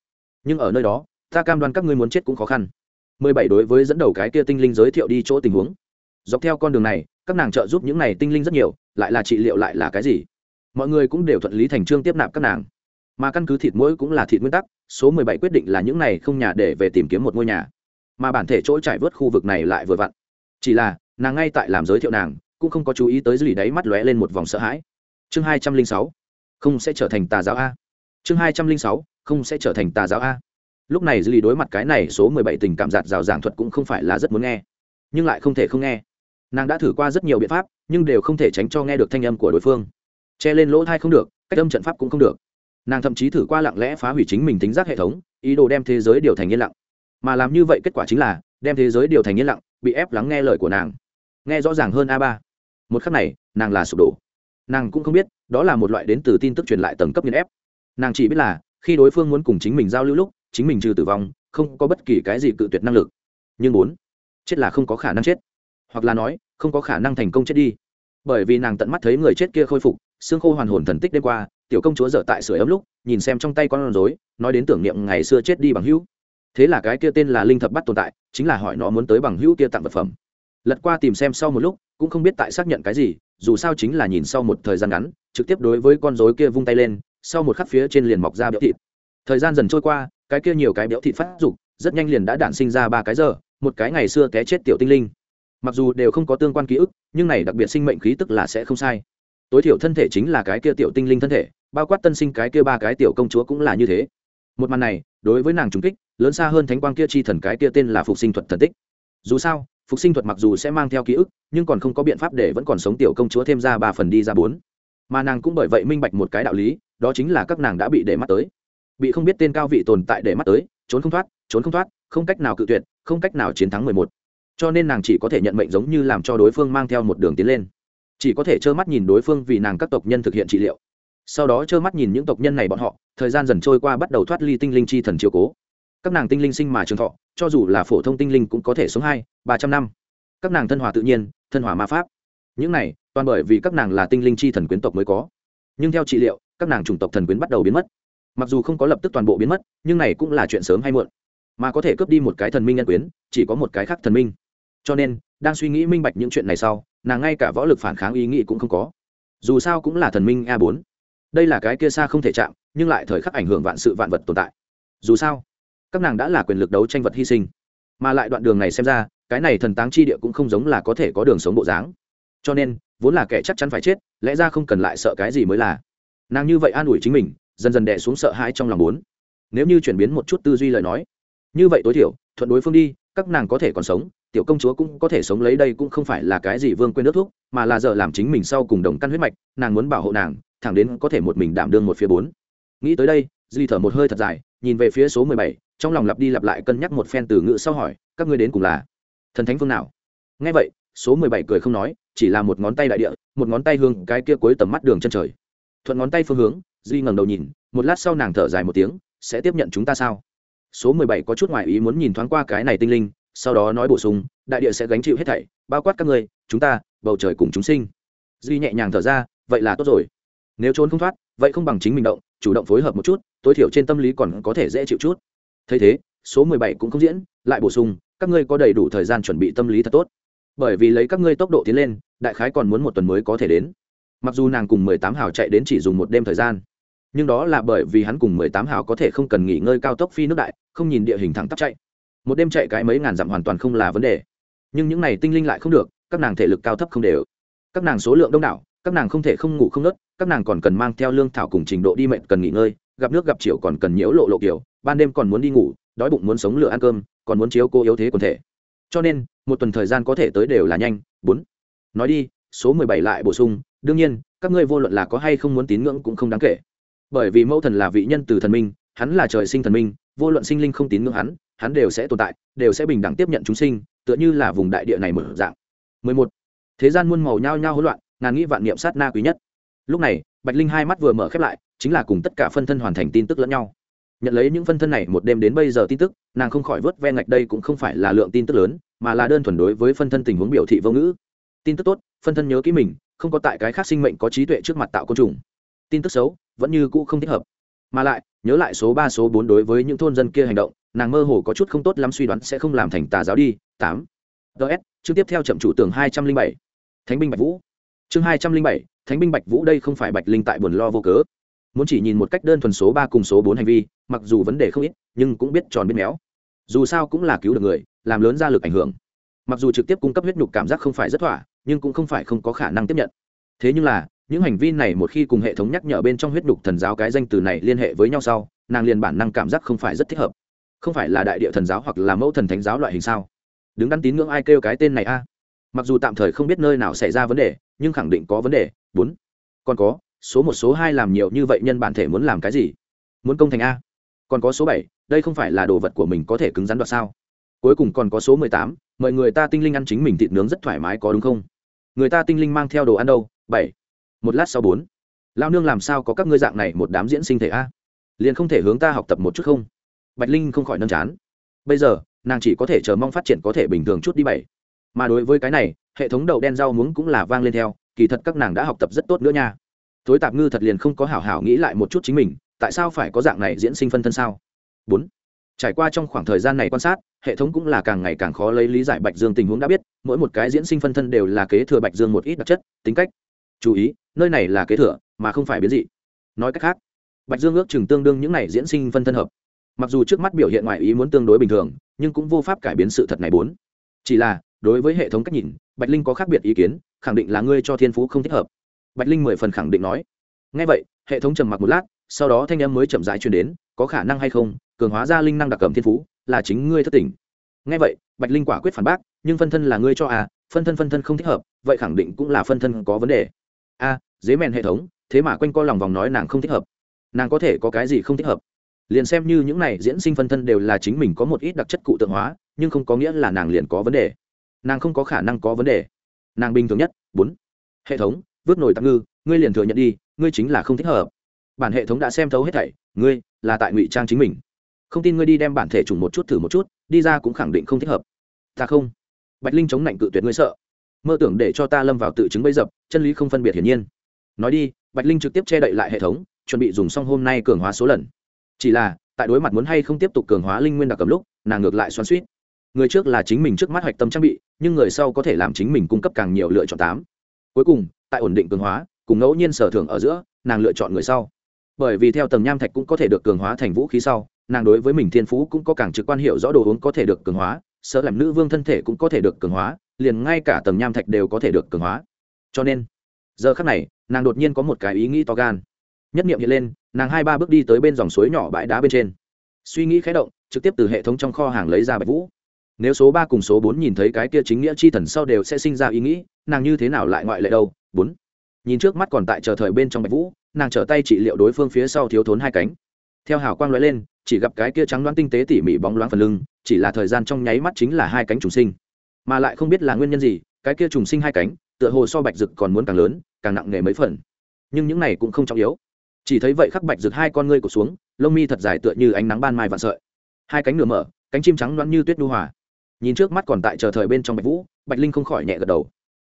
Nhưng ở nơi đó, ta cam đoan các ngươi muốn chết cũng khó khăn. Mười bảy đối với dẫn đầu cái kia tinh linh giới thiệu đi chỗ tình huống. Dọc theo con đường này, các nàng trợ giúp những này tinh linh rất nhiều, lại là trị liệu lại là cái gì? Mọi người cũng đều thuận lý thành trương tiếp nạp các nàng. Mà căn cứ thịt mỗi cũng là thịt nguyên tắc, số mười bảy quyết định là những này không nhà để về tìm kiếm một ngôi nhà. Mà bản thể chỗ trải vớt khu vực này lại vừa vặn. Chỉ là, nàng ngay tại làm giới thiệu nàng cũng không có chú ý tới dư đáy mắt lóe lên một vòng sợ hãi. Chương hai trăm linh sáu, không sẽ trở thành tà giáo a. Chương hai trăm linh sáu, không sẽ trở thành tà giáo a. Lúc này dư đối mặt cái này số mười bảy tình cảm giạt rào giảng thuật cũng không phải là rất muốn nghe, nhưng lại không thể không nghe. Nàng đã thử qua rất nhiều biện pháp, nhưng đều không thể tránh cho nghe được thanh âm của đối phương. Che lên lỗ thai không được, cách âm trận pháp cũng không được. Nàng thậm chí thử qua lặng lẽ phá hủy chính mình tính giác hệ thống, ý đồ đem thế giới điều thành yên lặng. Mà làm như vậy kết quả chính là, đem thế giới điều thành yên lặng, bị ép lắng nghe lời của nàng. Nghe rõ ràng hơn a ba một khắc này, nàng là sụp đổ. Nàng cũng không biết, đó là một loại đến từ tin tức truyền lại tầng cấp nghiên ép. Nàng chỉ biết là, khi đối phương muốn cùng chính mình giao lưu lúc, chính mình trừ tử vong, không có bất kỳ cái gì cự tuyệt năng lực. Nhưng bốn chết là không có khả năng chết. Hoặc là nói, không có khả năng thành công chết đi. Bởi vì nàng tận mắt thấy người chết kia khôi phục, xương khô hoàn hồn thần tích đêm qua, tiểu công chúa dở tại sửa ấm lúc, nhìn xem trong tay con rối, nói đến tưởng niệm ngày xưa chết đi bằng hữu. Thế là cái kia tên là linh thập bắt tồn tại, chính là hỏi nó muốn tới bằng hữu kia tặng vật phẩm lật qua tìm xem sau một lúc, cũng không biết tại xác nhận cái gì, dù sao chính là nhìn sau một thời gian ngắn, trực tiếp đối với con rối kia vung tay lên, sau một khắc phía trên liền mọc ra béo thịt. Thời gian dần trôi qua, cái kia nhiều cái béo thịt phát dục, rất nhanh liền đã đản sinh ra ba cái giờ, một cái ngày xưa té chết tiểu tinh linh. Mặc dù đều không có tương quan ký ức, nhưng này đặc biệt sinh mệnh khí tức là sẽ không sai. Tối thiểu thân thể chính là cái kia tiểu tinh linh thân thể, bao quát tân sinh cái kia ba cái tiểu công chúa cũng là như thế. Một màn này, đối với nàng trùng kích, lớn xa hơn thánh quang kia chi thần cái kia tên là phục sinh thuật thần tích. Dù sao phục sinh thuật mặc dù sẽ mang theo ký ức, nhưng còn không có biện pháp để vẫn còn sống tiểu công chúa thêm ra ba phần đi ra bốn. Mà nàng cũng bởi vậy minh bạch một cái đạo lý, đó chính là các nàng đã bị để mắt tới. Bị không biết tên cao vị tồn tại để mắt tới, trốn không thoát, trốn không thoát, không cách nào cự tuyệt, không cách nào chiến thắng mười một. Cho nên nàng chỉ có thể nhận mệnh giống như làm cho đối phương mang theo một đường tiến lên. Chỉ có thể trơ mắt nhìn đối phương vì nàng các tộc nhân thực hiện trị liệu. Sau đó trơ mắt nhìn những tộc nhân này bọn họ, thời gian dần trôi qua bắt đầu thoát ly tinh linh chi thần chiều cố. Các nàng tinh linh sinh mà trường thọ cho dù là phổ thông tinh linh cũng có thể sống hai, ba trăm năm. Các nàng thân hòa tự nhiên, thân hòa ma pháp. Những này, toàn bởi vì các nàng là tinh linh chi thần quyến tộc mới có. Nhưng theo trị liệu, các nàng chủng tộc thần quyến bắt đầu biến mất. Mặc dù không có lập tức toàn bộ biến mất, nhưng này cũng là chuyện sớm hay muộn. Mà có thể cướp đi một cái thần minh nhân quyến, chỉ có một cái khác thần minh. Cho nên, đang suy nghĩ minh bạch những chuyện này sau, nàng ngay cả võ lực phản kháng ý nghĩ cũng không có. Dù sao cũng là thần minh a bốn. Đây là cái kia xa không thể chạm, nhưng lại thời khắc ảnh hưởng vạn sự vạn vật tồn tại. Dù sao các nàng đã là quyền lực đấu tranh vật hy sinh. Mà lại đoạn đường này xem ra, cái này thần táng chi địa cũng không giống là có thể có đường sống bộ dáng. Cho nên, vốn là kẻ chắc chắn phải chết, lẽ ra không cần lại sợ cái gì mới là. Nàng như vậy an ủi chính mình, dần dần đẻ xuống sợ hãi trong lòng bốn nếu như chuyển biến một chút tư duy lời nói, như vậy tối thiểu, thuận đối phương đi, các nàng có thể còn sống, tiểu công chúa cũng có thể sống lấy đây cũng không phải là cái gì vương quên nước thuốc mà là giờ làm chính mình sau cùng đồng căn huyết mạch, nàng muốn bảo hộ nàng, thẳng đến có thể một mình đảm đương một phía bốn. Nghĩ tới đây, duy thở một hơi thật dài, nhìn về phía số mười bảy trong lòng lặp đi lặp lại cân nhắc một phen từ ngữ sau hỏi, các ngươi đến cùng là thần thánh phương nào? Nghe vậy, số mười bảy cười không nói, chỉ là một ngón tay đại địa, một ngón tay hương cái kia cuối tầm mắt đường chân trời. Thuận ngón tay phương hướng, duy ngẩng đầu nhìn, một lát sau nàng thở dài một tiếng, sẽ tiếp nhận chúng ta sao? Số mười bảy có chút ngoại ý muốn nhìn thoáng qua cái này tinh linh, sau đó nói bổ sung, đại địa sẽ gánh chịu hết thảy, bao quát các ngươi, chúng ta, bầu trời cùng chúng sinh. Duy nhẹ nhàng thở ra, vậy là tốt rồi. Nếu trốn không thoát, vậy không bằng chính mình động, chủ động phối hợp một chút, tối thiểu trên tâm lý còn có thể dễ chịu chút thấy thế, số mười bảy cũng không diễn, lại bổ sung, các ngươi có đầy đủ thời gian chuẩn bị tâm lý thật tốt. Bởi vì lấy các ngươi tốc độ tiến lên, đại khái còn muốn một tuần mới có thể đến. Mặc dù nàng cùng mười tám hào chạy đến chỉ dùng một đêm thời gian, nhưng đó là bởi vì hắn cùng mười tám hào có thể không cần nghỉ ngơi cao tốc phi nước đại, không nhìn địa hình thẳng tắp chạy. Một đêm chạy cái mấy ngàn dặm hoàn toàn không là vấn đề. Nhưng những này tinh linh lại không được, các nàng thể lực cao thấp không đều. Các nàng số lượng đông đảo, các nàng không thể không ngủ không nớt, các nàng còn cần mang theo lương thảo cùng trình độ đi mệnh cần nghỉ ngơi, gặp nước gặp chiều còn cần nhiễu lộ lộ kiểu ban đêm còn muốn đi ngủ, đói bụng muốn sống lửa ăn cơm, còn muốn chiếu cô yếu thế quần thể. Cho nên, một tuần thời gian có thể tới đều là nhanh. Bốn. Nói đi, số mười bảy lại bổ sung, đương nhiên, các ngươi vô luận là có hay không muốn tín ngưỡng cũng không đáng kể. Bởi vì mẫu thần là vị nhân từ thần minh, hắn là trời sinh thần minh, vô luận sinh linh không tín ngưỡng hắn hắn đều sẽ tồn tại, đều sẽ bình đẳng tiếp nhận chúng sinh, tựa như là vùng đại địa này mở dạng. 11. thế gian muôn màu nhao nhao hỗn loạn, ngàn nghĩ vạn niệm sát na quý nhất. Lúc này, bạch linh hai mắt vừa mở khép lại, chính là cùng tất cả phân thân hoàn thành tin tức lẫn nhau nhận lấy những phân thân này một đêm đến bây giờ tin tức, nàng không khỏi vớt ve ngạch đây cũng không phải là lượng tin tức lớn, mà là đơn thuần đối với phân thân tình huống biểu thị vô ngữ. Tin tức tốt, phân thân nhớ kỹ mình, không có tại cái khác sinh mệnh có trí tuệ trước mặt tạo côn trùng. Tin tức xấu, vẫn như cũ không thích hợp. Mà lại, nhớ lại số ba, số bốn đối với những thôn dân kia hành động, nàng mơ hồ có chút không tốt lắm suy đoán sẽ không làm thành tà giáo đi. Tám. Ts chương tiếp theo chậm chủ tường hai trăm linh bảy. Thánh binh bạch vũ. Chương hai trăm linh bảy, thánh binh bạch vũ đây không phải bạch linh tại buồn lo vô cớ muốn chỉ nhìn một cách đơn thuần số ba cùng số bốn hành vi, mặc dù vấn đề không ít, nhưng cũng biết tròn biết méo. Dù sao cũng là cứu được người, làm lớn ra lực ảnh hưởng. Mặc dù trực tiếp cung cấp huyết nhục cảm giác không phải rất thỏa, nhưng cũng không phải không có khả năng tiếp nhận. Thế nhưng là, những hành vi này một khi cùng hệ thống nhắc nhở bên trong huyết nhục thần giáo cái danh từ này liên hệ với nhau sau, nàng liền bản năng cảm giác không phải rất thích hợp. Không phải là đại địa thần giáo hoặc là mẫu thần thánh giáo loại hình sao? Đứng đắn tín ngưỡng ai kêu cái tên này a? Mặc dù tạm thời không biết nơi nào xảy ra vấn đề, nhưng khẳng định có vấn đề. Bốn. Còn có số một, số hai làm nhiều như vậy nhân bản thể muốn làm cái gì? Muốn công thành a. Còn có số bảy, đây không phải là đồ vật của mình có thể cứng rắn đoạt sao? Cuối cùng còn có số mười tám mời người ta tinh linh ăn chính mình thịt nướng rất thoải mái có đúng không? Người ta tinh linh mang theo đồ ăn đâu? Bảy. Một lát sau bốn. Lao nương làm sao có các ngươi dạng này một đám diễn sinh thể a? Liền không thể hướng ta học tập một chút không? Bạch linh không khỏi nâng chán. Bây giờ, nàng chỉ có thể chờ mong phát triển có thể bình thường chút đi bảy. Mà đối với cái này, hệ thống đậu đen rau muống cũng là vang lên theo, kỳ thật các nàng đã học tập rất tốt nữa nha thối tạp ngư thật liền không có hảo hảo nghĩ lại một chút chính mình, tại sao phải có dạng này diễn sinh phân thân sao? Bốn. Trải qua trong khoảng thời gian này quan sát, hệ thống cũng là càng ngày càng khó lấy lý giải bạch dương tình huống đã biết, mỗi một cái diễn sinh phân thân đều là kế thừa bạch dương một ít đặc chất, tính cách. Chú ý, nơi này là kế thừa, mà không phải biến dị. Nói cách khác, bạch dương ước chừng tương đương những này diễn sinh phân thân hợp. Mặc dù trước mắt biểu hiện ngoài ý muốn tương đối bình thường, nhưng cũng vô pháp cải biến sự thật này bốn. Chỉ là, đối với hệ thống cách nhìn, bạch linh có khác biệt ý kiến, khẳng định là ngươi cho thiên phú không thích hợp bạch linh mười phần khẳng định nói. Ngay vậy hệ thống trầm mặc một lát sau đó thanh âm mới chậm rãi truyền đến có khả năng hay không cường hóa ra linh năng đặc cầm thiên phú là chính ngươi thất tỉnh ngay vậy bạch linh quả quyết phản bác nhưng phân thân là ngươi cho à phân thân phân thân không thích hợp vậy khẳng định cũng là phân thân có vấn đề. A à, dế mèn hệ thống thế mà quanh co lòng vòng nói nàng không thích hợp. Nàng có thể có cái gì không thích hợp? Liền xem như những này diễn sinh phân thân đều là chính mình có một ít đặc chất cụ tượng hóa nhưng không có nghĩa là nàng liền có vấn đề. Nàng không có khả năng có vấn đề. Nàng bình thường nhất. Bốn. Hệ thống vớt nổi tạm ngư, ngươi liền thừa nhận đi, ngươi chính là không thích hợp. Bản hệ thống đã xem thấu hết thảy, ngươi là tại ngụy trang chính mình. Không tin ngươi đi đem bản thể trùng một chút thử một chút, đi ra cũng khẳng định không thích hợp. Ta không. Bạch linh chống lạnh cự tuyệt ngươi sợ. Mơ tưởng để cho ta lâm vào tự chứng bấy dập, chân lý không phân biệt hiển nhiên. Nói đi, bạch linh trực tiếp che đậy lại hệ thống, chuẩn bị dùng xong hôm nay cường hóa số lần. Chỉ là, tại đối mặt muốn hay không tiếp tục cường hóa linh nguyên đặc cầm lúc, nàng ngược lại xoắn suýt người trước là chính mình trước mắt hoạch tâm trang bị, nhưng người sau có thể làm chính mình cung cấp càng nhiều lựa chọn tám. Cuối cùng tại ổn định cường hóa, cùng ngẫu nhiên sở thưởng ở giữa, nàng lựa chọn người sau. Bởi vì theo tầng nham thạch cũng có thể được cường hóa thành vũ khí sau, nàng đối với mình thiên phú cũng có càng trực quan hiệu rõ đồ uống có thể được cường hóa, sợ làm nữ vương thân thể cũng có thể được cường hóa, liền ngay cả tầng nham thạch đều có thể được cường hóa. Cho nên, giờ khắc này, nàng đột nhiên có một cái ý nghĩ to gan. Nhất nghiệm hiện lên, nàng hai ba bước đi tới bên dòng suối nhỏ bãi đá bên trên. Suy nghĩ khé động, trực tiếp từ hệ thống trong kho hàng lấy ra bạch vũ. Nếu số ba cùng số bốn nhìn thấy cái kia chính nghĩa chi thần sau đều sẽ sinh ra ý nghĩ, nàng như thế nào lại ngoại lệ đâu? Bốn. Nhìn trước mắt còn tại chờ thời bên trong bạch vũ, nàng trở tay trị liệu đối phương phía sau thiếu thốn hai cánh. Theo hào quang l lên, chỉ gặp cái kia trắng loáng tinh tế tỉ mỉ bóng loáng phần lưng, chỉ là thời gian trong nháy mắt chính là hai cánh trùng sinh. Mà lại không biết là nguyên nhân gì, cái kia trùng sinh hai cánh, tựa hồ so bạch rực còn muốn càng lớn, càng nặng nề mấy phần. Nhưng những này cũng không trọng yếu. Chỉ thấy vậy khắc bạch rực hai con ngươi cụt xuống, lông mi thật dài tựa như ánh nắng ban mai vạn sợi. Hai cánh nửa mở, cánh chim trắng loãng như tuyết đu hòa. Nhìn trước mắt còn tại chờ thời bên trong bạch vũ, bạch linh không khỏi nhẹ gật đầu.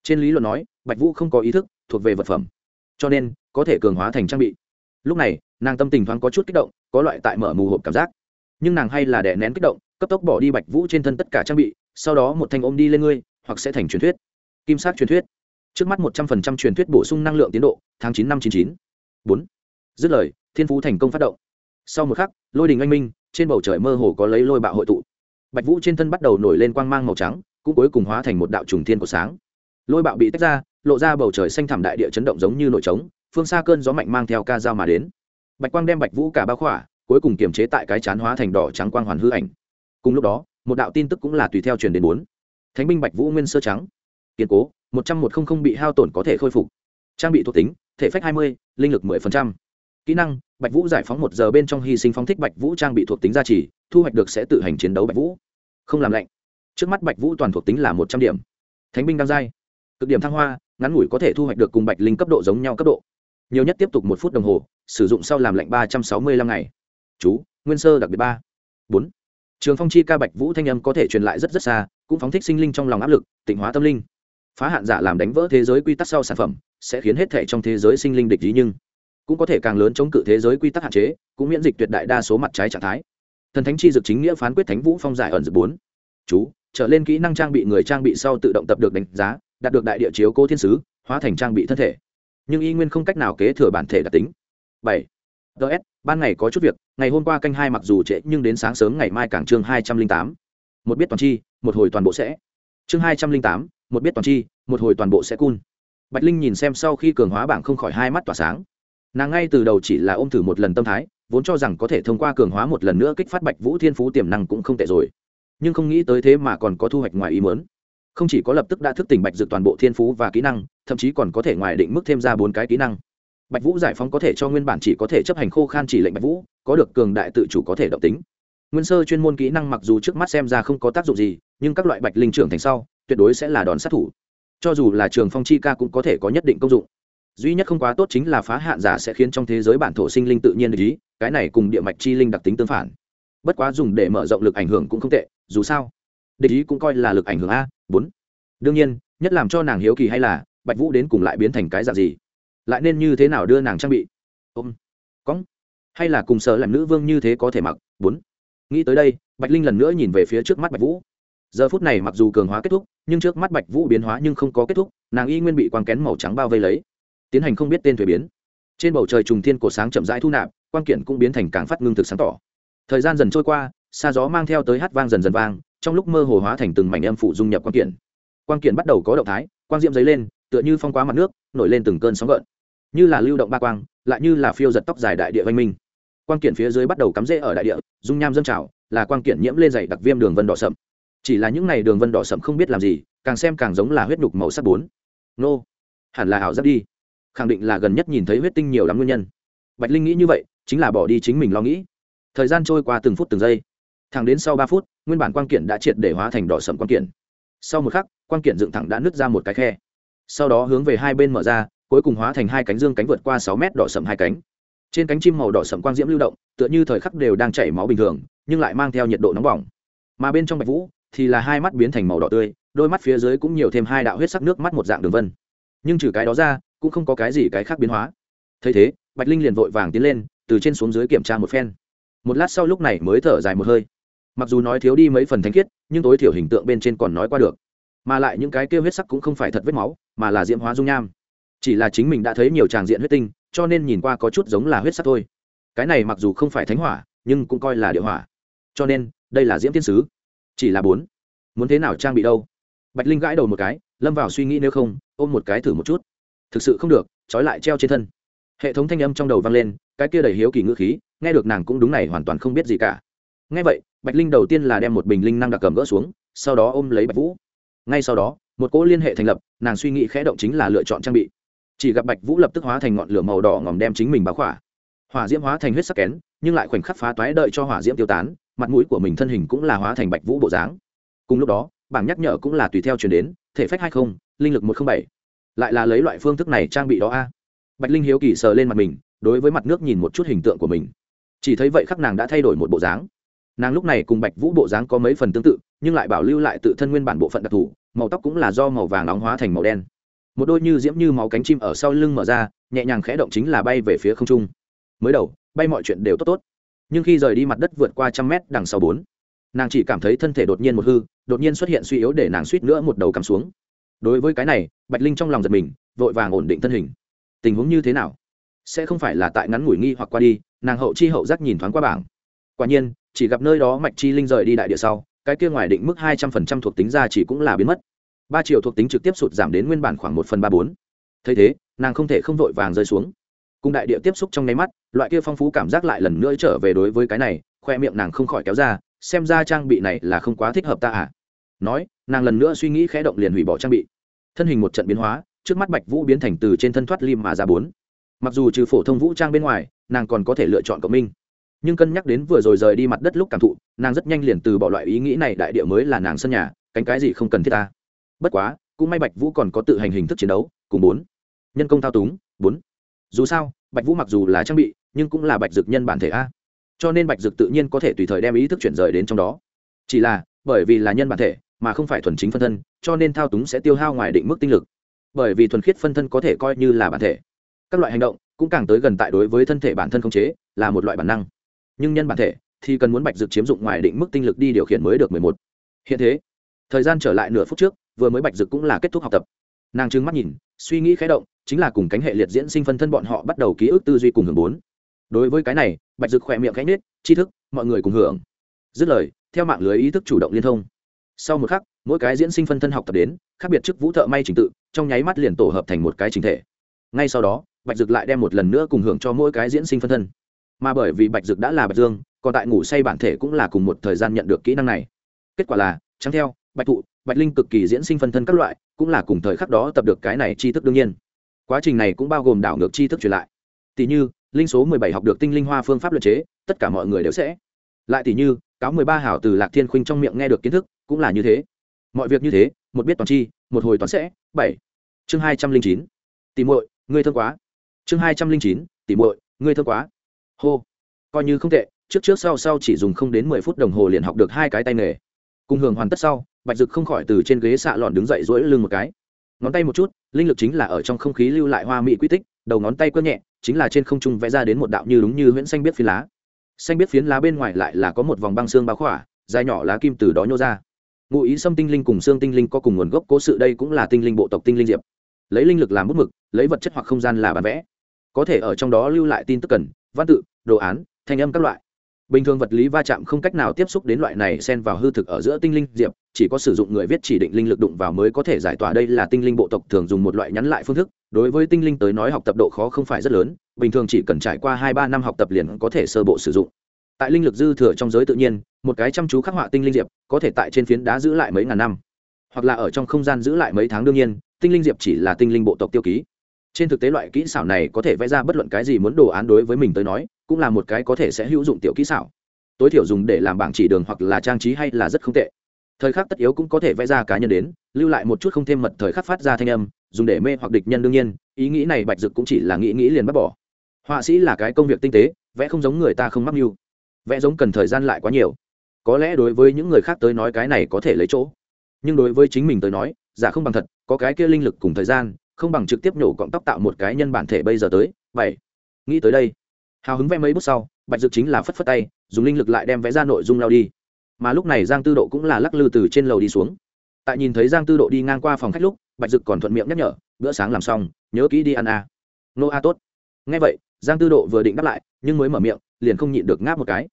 Trên lý luận nói bạch vũ không có ý thức, thuộc về vật phẩm. Cho nên, có thể cường hóa thành trang bị. Lúc này, nàng tâm tình thoáng có chút kích động, có loại tại mở mù hộp cảm giác. Nhưng nàng hay là đè nén kích động, cấp tốc bỏ đi bạch vũ trên thân tất cả trang bị, sau đó một thanh ôm đi lên ngươi, hoặc sẽ thành truyền thuyết. Kim sát truyền thuyết. Trước mắt một trăm phần trăm truyền thuyết bổ sung năng lượng tiến độ, tháng chín năm chín chín. Bốn. Dứt lời, thiên phú thành công phát động. Sau một khắc, lôi đình anh minh, trên bầu trời mơ hồ có lấy lôi bạo hội tụ. Bạch vũ trên thân bắt đầu nổi lên quang mang màu trắng, cũng cuối cùng hóa thành một đạo trùng thiên của sáng. Lôi bạo bị tách ra lộ ra bầu trời xanh thẳm đại địa chấn động giống như nổi trống, phương xa cơn gió mạnh mang theo ca dao mà đến. Bạch quang đem bạch vũ cả bao khỏa, cuối cùng kiềm chế tại cái chán hóa thành đỏ trắng quang hoàn hư ảnh. Cùng lúc đó, một đạo tin tức cũng là tùy theo truyền đến bốn. Thánh binh bạch vũ nguyên sơ trắng. Kiên cố, một trăm một không không bị hao tổn có thể khôi phục. Trang bị thuộc tính, thể phách hai mươi, linh lực mười phần trăm. Kỹ năng, bạch vũ giải phóng một giờ bên trong hy sinh phóng thích bạch vũ trang bị thuộc tính gia trì, thu hoạch được sẽ tự hành chiến đấu bạch vũ. Không làm lạnh. Trước mắt bạch vũ toàn thuộc tính là một trăm điểm. Thánh binh đăng giai. Cực điểm thăng hoa ngắn ngủi có thể thu hoạch được cùng bạch linh cấp độ giống nhau cấp độ. Nhiều nhất tiếp tục một phút đồng hồ, sử dụng sau làm lạnh ba trăm sáu mươi lăm ngày. Chú, nguyên sơ đặc biệt ba. Bốn. Trường phong chi ca bạch vũ thanh âm có thể truyền lại rất rất xa, cũng phóng thích sinh linh trong lòng áp lực, tịnh hóa tâm linh. Phá hạn giả làm đánh vỡ thế giới quy tắc sau sản phẩm, sẽ khiến hết thể trong thế giới sinh linh địch ý nhưng cũng có thể càng lớn chống cự thế giới quy tắc hạn chế, cũng miễn dịch tuyệt đại đa số mặt trái trạng thái. Thần thánh chi dược chính nghĩa phán quyết thánh vũ phong giải ẩn dự bốn. Chú, trở lên kỹ năng trang bị người trang bị sau tự động tập được đánh giá đạt được đại địa chiếu cố thiên sứ, hóa thành trang bị thân thể. Nhưng y nguyên không cách nào kế thừa bản thể đặc tính. Bảy. Ts ban ngày có chút việc, ngày hôm qua canh hai mặc dù trễ, nhưng đến sáng sớm ngày mai cảng chương hai trăm linh tám. Một biết toàn chi, một hồi toàn bộ sẽ. Chương hai trăm linh tám, một biết toàn chi, một hồi toàn bộ sẽ cun. Bạch linh nhìn xem sau khi cường hóa bảng không khỏi hai mắt tỏa sáng. Nàng ngay từ đầu chỉ là ôm thử một lần tâm thái, vốn cho rằng có thể thông qua cường hóa một lần nữa kích phát bạch vũ thiên phú tiềm năng cũng không tệ rồi. Nhưng không nghĩ tới thế mà còn có thu hoạch ngoài ý muốn không chỉ có lập tức đã thức tỉnh bạch dược toàn bộ thiên phú và kỹ năng thậm chí còn có thể ngoài định mức thêm ra bốn cái kỹ năng. Bạch vũ giải phóng có thể cho nguyên bản chỉ có thể chấp hành khô khan chỉ lệnh bạch vũ có được cường đại tự chủ có thể động tính. Nguyên sơ chuyên môn kỹ năng mặc dù trước mắt xem ra không có tác dụng gì nhưng các loại bạch linh trưởng thành sau tuyệt đối sẽ là đòn sát thủ. Cho dù là trường phong chi ca cũng có thể có nhất định công dụng. Duy nhất không quá tốt chính là phá hạn giả sẽ khiến trong thế giới bản thổ sinh linh tự nhiên ý, cái này cùng địa mạch chi linh đặc tính tương phản. Bất quá dùng để mở rộng lực ảnh hưởng cũng không tệ dù sao địch ý cũng coi là lực ảnh hưởng a bốn. Đương nhiên, nhất làm cho nàng hiếu kỳ hay là, bạch vũ đến cùng lại biến thành cái dạng gì? Lại nên như thế nào đưa nàng trang bị? Ôm. Cóng. Hay là cùng sợ làm nữ vương như thế có thể mặc? Bốn. Nghĩ tới đây, bạch linh lần nữa nhìn về phía trước mắt bạch vũ. Giờ phút này mặc dù cường hóa kết thúc, nhưng trước mắt bạch vũ biến hóa nhưng không có kết thúc, nàng y nguyên bị quang kén màu trắng bao vây lấy. Tiến hành không biết tên thuế biến. Trên bầu trời trùng thiên cổ sáng chậm rãi thu nạp, quang kiện cũng biến thành càng phát ngưng thực sáng tỏ. Thời gian dần trôi qua xa gió mang theo tới hát vang dần dần vang, trong lúc mơ hồ hóa thành từng mảnh âm phụ dung nhập quang kiện. Quang kiện bắt đầu có động thái, quang diễm dấy lên, tựa như phong quá mặt nước, nổi lên từng cơn sóng gợn. Như là lưu động ba quang, lại như là phiêu giật tóc dài đại địa văn minh. Quang kiện phía dưới bắt đầu cắm rễ ở đại địa, dung nham dâng trào, là quang kiện nhiễm lên dày đặc viêm đường vân đỏ sậm. Chỉ là những này đường vân đỏ sậm không biết làm gì, càng xem càng giống là huyết đục màu sắc bốn. Nô! Hẳn là ảo giác đi. Khẳng định là gần nhất nhìn thấy huyết tinh nhiều lắm nguyên nhân. Bạch linh nghĩ như vậy, chính là bỏ đi chính mình lo nghĩ. Thời gian trôi qua từng phút từng giây thẳng đến sau ba phút, nguyên bản quang kiện đã triệt để hóa thành đỏ sầm quang kiện. Sau một khắc, quang kiện dựng thẳng đã nứt ra một cái khe. Sau đó hướng về hai bên mở ra, cuối cùng hóa thành hai cánh dương cánh vượt qua sáu mét đỏ sầm hai cánh. Trên cánh chim màu đỏ sầm quang diễm lưu động, tựa như thời khắc đều đang chảy máu bình thường, nhưng lại mang theo nhiệt độ nóng bỏng. Mà bên trong bạch vũ, thì là hai mắt biến thành màu đỏ tươi, đôi mắt phía dưới cũng nhiều thêm hai đạo huyết sắc nước mắt một dạng đường vân. Nhưng trừ cái đó ra, cũng không có cái gì cái khác biến hóa. Thấy thế, bạch linh liền vội vàng tiến lên, từ trên xuống dưới kiểm tra một phen. Một lát sau lúc này mới thở dài một hơi mặc dù nói thiếu đi mấy phần thanh khiết, nhưng tối thiểu hình tượng bên trên còn nói qua được. Mà lại những cái kêu huyết sắc cũng không phải thật vết máu, mà là diễm hóa dung nham. Chỉ là chính mình đã thấy nhiều tràng diện huyết tinh, cho nên nhìn qua có chút giống là huyết sắc thôi. Cái này mặc dù không phải thánh hỏa, nhưng cũng coi là địa hỏa. Cho nên, đây là diễm thiên sứ. Chỉ là bốn. Muốn thế nào trang bị đâu? Bạch linh gãi đầu một cái, lâm vào suy nghĩ nếu không, ôm một cái thử một chút. Thực sự không được, trói lại treo trên thân. Hệ thống thanh âm trong đầu vang lên, cái kia đầy hiếu kỳ ngữ khí, nghe được nàng cũng đúng này hoàn toàn không biết gì cả nghe vậy, bạch linh đầu tiên là đem một bình linh năng đặc cầm gỡ xuống, sau đó ôm lấy bạch vũ. Ngay sau đó, một cỗ liên hệ thành lập, nàng suy nghĩ khẽ động chính là lựa chọn trang bị. Chỉ gặp bạch vũ lập tức hóa thành ngọn lửa màu đỏ ngòm đem chính mình báo khỏa. Hỏa diễm hóa thành huyết sắc kén, nhưng lại khoảnh khắc phá toái đợi cho hỏa diễm tiêu tán, mặt mũi của mình thân hình cũng là hóa thành bạch vũ bộ dáng. Cùng lúc đó, bảng nhắc nhở cũng là tùy theo chuyển đến, thể phách hai không, linh lực một trăm bảy. Lại là lấy loại phương thức này trang bị đó a. Bạch linh hiếu kỳ sờ lên mặt mình, đối với mặt nước nhìn một chút hình tượng của mình. Chỉ thấy vậy khắc nàng đã thay đổi một bộ dáng nàng lúc này cùng bạch vũ bộ dáng có mấy phần tương tự, nhưng lại bảo lưu lại tự thân nguyên bản bộ phận đặc thù, màu tóc cũng là do màu vàng nóng hóa thành màu đen. Một đôi như diễm như máu cánh chim ở sau lưng mở ra, nhẹ nhàng khẽ động chính là bay về phía không trung. Mới đầu, bay mọi chuyện đều tốt tốt, nhưng khi rời đi mặt đất vượt qua trăm mét đằng sau bốn, nàng chỉ cảm thấy thân thể đột nhiên một hư, đột nhiên xuất hiện suy yếu để nàng suýt nữa một đầu cắm xuống. Đối với cái này, bạch linh trong lòng giật mình, vội vàng ổn định thân hình. Tình huống như thế nào? Sẽ không phải là tại ngắn ngủi nghi hoặc qua đi, nàng hậu chi hậu giác nhìn thoáng qua bảng quả nhiên, chỉ gặp nơi đó mạch chi linh rời đi đại địa sau, cái kia ngoài định mức hai trăm phần trăm thuộc tính ra chỉ cũng là biến mất. Ba triệu thuộc tính trực tiếp sụt giảm đến nguyên bản khoảng một phần ba bốn. Thấy thế, nàng không thể không vội vàng rơi xuống. Cùng đại địa tiếp xúc trong nháy mắt, loại kia phong phú cảm giác lại lần nữa trở về đối với cái này, khoe miệng nàng không khỏi kéo ra, xem ra trang bị này là không quá thích hợp ta à. Nói, nàng lần nữa suy nghĩ khẽ động liền hủy bỏ trang bị. Thân hình một trận biến hóa, trước mắt bạch vũ biến thành từ trên thân thoát lim mà ra bốn. Mặc dù trừ phổ thông vũ trang bên ngoài, nàng còn có thể lựa chọn cộng minh nhưng cân nhắc đến vừa rồi rời đi mặt đất lúc cảm thụ, nàng rất nhanh liền từ bỏ loại ý nghĩ này, đại địa mới là nàng sân nhà, cánh cái gì không cần thiết ta. Bất quá, cũng may bạch vũ còn có tự hành hình thức chiến đấu, cùng bốn. Nhân công thao túng, bốn. Dù sao, bạch vũ mặc dù là trang bị, nhưng cũng là bạch dực nhân bản thể a. Cho nên bạch dực tự nhiên có thể tùy thời đem ý thức chuyển rời đến trong đó. Chỉ là, bởi vì là nhân bản thể, mà không phải thuần chính phân thân, cho nên thao túng sẽ tiêu hao ngoài định mức tinh lực. Bởi vì thuần khiết phân thân có thể coi như là bản thể. Các loại hành động cũng càng tới gần tại đối với thân thể bản thân không chế, là một loại bản năng nhưng nhân bản thể thì cần muốn bạch dược chiếm dụng ngoài định mức tinh lực đi điều khiển mới được mười một. Hiện thế, thời gian trở lại nửa phút trước, vừa mới bạch dược cũng là kết thúc học tập. Nàng trừng mắt nhìn, suy nghĩ khé động, chính là cùng cánh hệ liệt diễn sinh phân thân bọn họ bắt đầu ký ức tư duy cùng hưởng bốn. Đối với cái này, bạch dược khỏe miệng khẽ nết tri thức, mọi người cùng hưởng. Dứt lời, theo mạng lưới ý thức chủ động liên thông. Sau một khắc, mỗi cái diễn sinh phân thân học tập đến, khác biệt chức vũ thợ may trình tự, trong nháy mắt liền tổ hợp thành một cái trình thể. Ngay sau đó, bạch dực lại đem một lần nữa cùng hưởng cho mỗi cái diễn sinh phân thân mà bởi vì bạch dực đã là bạch dương, còn tại ngủ say bản thể cũng là cùng một thời gian nhận được kỹ năng này. Kết quả là, trắng theo, bạch thụ, bạch linh cực kỳ diễn sinh phân thân các loại, cũng là cùng thời khắc đó tập được cái này tri thức đương nhiên. Quá trình này cũng bao gồm đảo ngược tri thức truyền lại. Tỷ như, linh số mười bảy học được tinh linh hoa phương pháp luật chế, tất cả mọi người đều sẽ. Lại tỷ như, cáo mười ba hảo từ lạc thiên khuynh trong miệng nghe được kiến thức, cũng là như thế. Mọi việc như thế, một biết toàn chi một hồi toán sẽ. Bảy. Chương hai trăm linh chín. Tỷ muội, ngươi thương quá. Chương hai trăm linh chín. Tỷ muội, ngươi thương quá hô. Coi như không tệ, trước trước sau sau chỉ dùng không đến mười phút đồng hồ liền học được hai cái tay nghề. Cùng hưởng hoàn tất sau, bạch dực không khỏi từ trên ghế xạ lòn đứng dậy dỗi lưng một cái. Ngón tay một chút, linh lực chính là ở trong không khí lưu lại hoa mỹ quy tích, đầu ngón tay cơ nhẹ, chính là trên không trung vẽ ra đến một đạo như đúng như huyễn xanh biết phiến lá. Xanh biết phiến lá bên ngoài lại là có một vòng băng xương bao khỏa, dài nhỏ lá kim từ đó nhô ra. Ngụ ý xâm tinh linh cùng xương tinh linh có cùng nguồn gốc cố sự đây cũng là tinh linh bộ tộc tinh linh diệp. Lấy linh lực làm bút mực, lấy vật chất hoặc không gian là bán vẽ. Có thể ở trong đó lưu lại tin tức cần văn tự, đồ án, thanh âm các loại. Bình thường vật lý va chạm không cách nào tiếp xúc đến loại này xen vào hư thực ở giữa tinh linh diệp, chỉ có sử dụng người viết chỉ định linh lực đụng vào mới có thể giải tỏa đây là tinh linh bộ tộc thường dùng một loại nhắn lại phương thức. Đối với tinh linh tới nói học tập độ khó không phải rất lớn, bình thường chỉ cần trải qua hai ba năm học tập liền có thể sơ bộ sử dụng. Tại linh lực dư thừa trong giới tự nhiên, một cái chăm chú khắc họa tinh linh diệp có thể tại trên phiến đá giữ lại mấy ngàn năm. Hoặc là ở trong không gian giữ lại mấy tháng đương nhiên, tinh linh diệp chỉ là tinh linh bộ tộc tiêu ký trên thực tế loại kỹ xảo này có thể vẽ ra bất luận cái gì muốn đồ án đối với mình tới nói, cũng là một cái có thể sẽ hữu dụng tiểu kỹ xảo. Tối thiểu dùng để làm bảng chỉ đường hoặc là trang trí hay là rất không tệ. Thời khắc tất yếu cũng có thể vẽ ra cá nhân đến, lưu lại một chút không thêm mật thời khắc phát ra thanh âm, dùng để mê hoặc địch nhân đương nhiên, ý nghĩ này bạch dực cũng chỉ là nghĩ nghĩ liền bắt bỏ. Họa sĩ là cái công việc tinh tế, vẽ không giống người ta không mắc mưu. Vẽ giống cần thời gian lại quá nhiều. Có lẽ đối với những người khác tới nói cái này có thể lấy chỗ. Nhưng đối với chính mình tới nói, giả không bằng thật, có cái kia linh lực cùng thời gian không bằng trực tiếp nhổ cọng tóc tạo một cái nhân bản thể bây giờ tới, bảy. Nghĩ tới đây, hào hứng vẽ mấy bước sau, bạch dực chính là phất phất tay, dùng linh lực lại đem vẽ ra nội dung lao đi. Mà lúc này giang tư độ cũng là lắc lư từ trên lầu đi xuống. Tại nhìn thấy giang tư độ đi ngang qua phòng khách lúc, bạch dực còn thuận miệng nhắc nhở, bữa sáng làm xong, nhớ kỹ đi ăn a nô a tốt. Ngay vậy, giang tư độ vừa định đáp lại, nhưng mới mở miệng, liền không nhịn được ngáp một cái.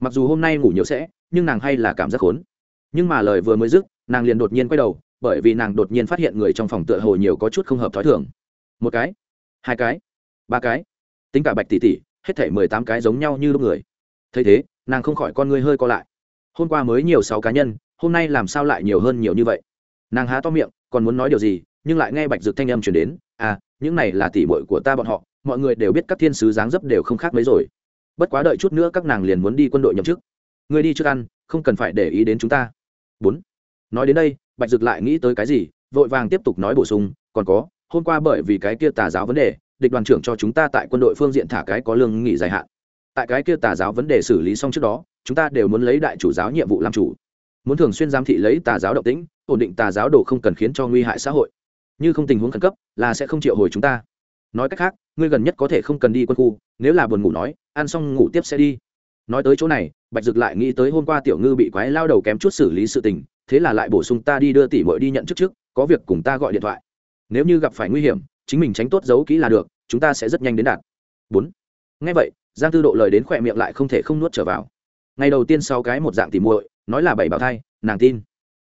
Mặc dù hôm nay ngủ nhiều sẽ, nhưng nàng hay là cảm giác khốn. Nhưng mà lời vừa mới dứt, nàng liền đột nhiên quay đầu bởi vì nàng đột nhiên phát hiện người trong phòng tựa hồ nhiều có chút không hợp thói thường. Một cái, hai cái, ba cái. Tính cả bạch tỷ tỷ, hết thể mười tám cái giống nhau như lúc người. Thấy thế, nàng không khỏi con ngươi hơi co lại. Hôm qua mới nhiều sáu cá nhân, hôm nay làm sao lại nhiều hơn nhiều như vậy? Nàng há to miệng, còn muốn nói điều gì, nhưng lại nghe bạch dực thanh âm chuyển đến à những này là tỷ bội của ta bọn họ, mọi người đều biết các thiên sứ dáng dấp đều không khác mấy rồi. Bất quá đợi chút nữa các nàng liền muốn đi quân đội nhậm chức. Người đi trước ăn, không cần phải để ý đến chúng ta. Bốn. Nói đến đây bạch dực lại nghĩ tới cái gì, vội vàng tiếp tục nói bổ sung, còn có, hôm qua bởi vì cái kia tà giáo vấn đề, địch đoàn trưởng cho chúng ta tại quân đội phương diện thả cái có lương nghỉ dài hạn. Tại cái kia tà giáo vấn đề xử lý xong trước đó, chúng ta đều muốn lấy đại chủ giáo nhiệm vụ làm chủ. Muốn thường xuyên giám thị lấy tà giáo động tĩnh, ổn định tà giáo đồ không cần khiến cho nguy hại xã hội. Như không tình huống khẩn cấp, là sẽ không triệu hồi chúng ta. Nói cách khác, ngươi gần nhất có thể không cần đi quân khu, nếu là buồn ngủ nói, ăn xong ngủ tiếp sẽ đi. Nói tới chỗ này, bạch dực lại nghĩ tới hôm qua tiểu ngư bị quái lao đầu kém chút xử lý sự tình thế là lại bổ sung ta đi đưa tỷ muội đi nhận chức trước, có việc cùng ta gọi điện thoại. Nếu như gặp phải nguy hiểm, chính mình tránh tốt giấu kỹ là được, chúng ta sẽ rất nhanh đến đạt. Bốn. Ngay vậy, giang tư độ lời đến khỏe miệng lại không thể không nuốt trở vào. Ngày đầu tiên sau cái một dạng tỉ muội, nói là bảy bảo thai, nàng tin.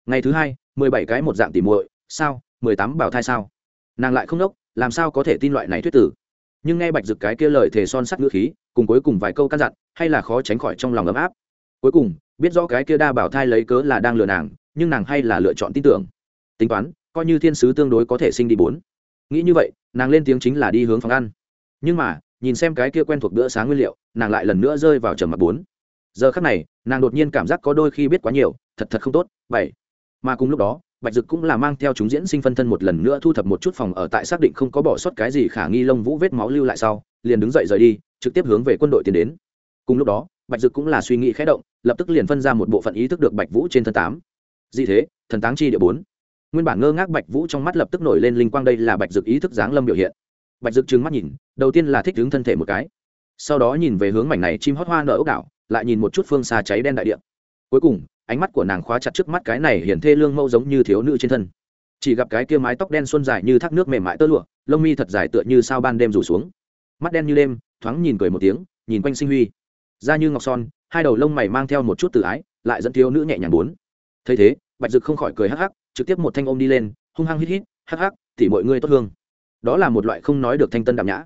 Ngày thứ hai, mười bảy cái một dạng tỉ muội, sao, mười tám bảo thai sao? Nàng lại không đốc, làm sao có thể tin loại này thuyết tử? Nhưng nghe bạch dực cái kia lời thề son sắt ngữ khí, cùng cuối cùng vài câu căn dặn, hay là khó tránh khỏi trong lòng ấm áp. Cuối cùng, biết rõ cái kia đa bảo thai lấy cớ là đang lừa nàng nhưng nàng hay là lựa chọn tin tưởng. Tính toán, coi như thiên sứ tương đối có thể sinh đi bốn. Nghĩ như vậy, nàng lên tiếng chính là đi hướng phòng ăn. Nhưng mà, nhìn xem cái kia quen thuộc bữa sáng nguyên liệu, nàng lại lần nữa rơi vào trầm mặc bốn. Giờ khắc này, nàng đột nhiên cảm giác có đôi khi biết quá nhiều, thật thật không tốt, bảy. Mà cùng lúc đó, bạch dực cũng là mang theo chúng diễn sinh phân thân một lần nữa thu thập một chút phòng ở tại xác định không có bỏ sót cái gì khả nghi lông vũ vết máu lưu lại sau, liền đứng dậy rời đi, trực tiếp hướng về quân đội tiến đến. Cùng lúc đó, bạch dực cũng là suy nghĩ khẽ động, lập tức liền phân ra một bộ phận ý thức được bạch vũ trên thân tám gì thế, thần táng chi địa bốn. Nguyên bản ngơ ngác bạch vũ trong mắt lập tức nổi lên linh quang đây là bạch dực ý thức dáng lâm biểu hiện. Bạch dực trừng mắt nhìn, đầu tiên là thích đứng thân thể một cái. Sau đó nhìn về hướng mảnh này chim hót hoa nở ốc đảo, lại nhìn một chút phương xa cháy đen đại địa. Cuối cùng, ánh mắt của nàng khóa chặt trước mắt cái này hiển thê lương mẫu giống như thiếu nữ trên thân. Chỉ gặp cái kia mái tóc đen xuân dài như thác nước mềm mại tơ lụa, lông mi thật dài tựa như sao ban đêm rủ xuống. Mắt đen như đêm, thoáng nhìn cười một tiếng, nhìn quanh sinh huy. Da như ngọc son, hai đầu lông mày mang theo một chút tự ái, lại dẫn thiếu nữ nhẹ nhàng bốn thấy thế, bạch dực không khỏi cười hắc hắc, trực tiếp một thanh ôm đi lên, hung hăng hít hít, hắc hắc thì mọi người tốt hương. Đó là một loại không nói được thanh tân đạm nhã.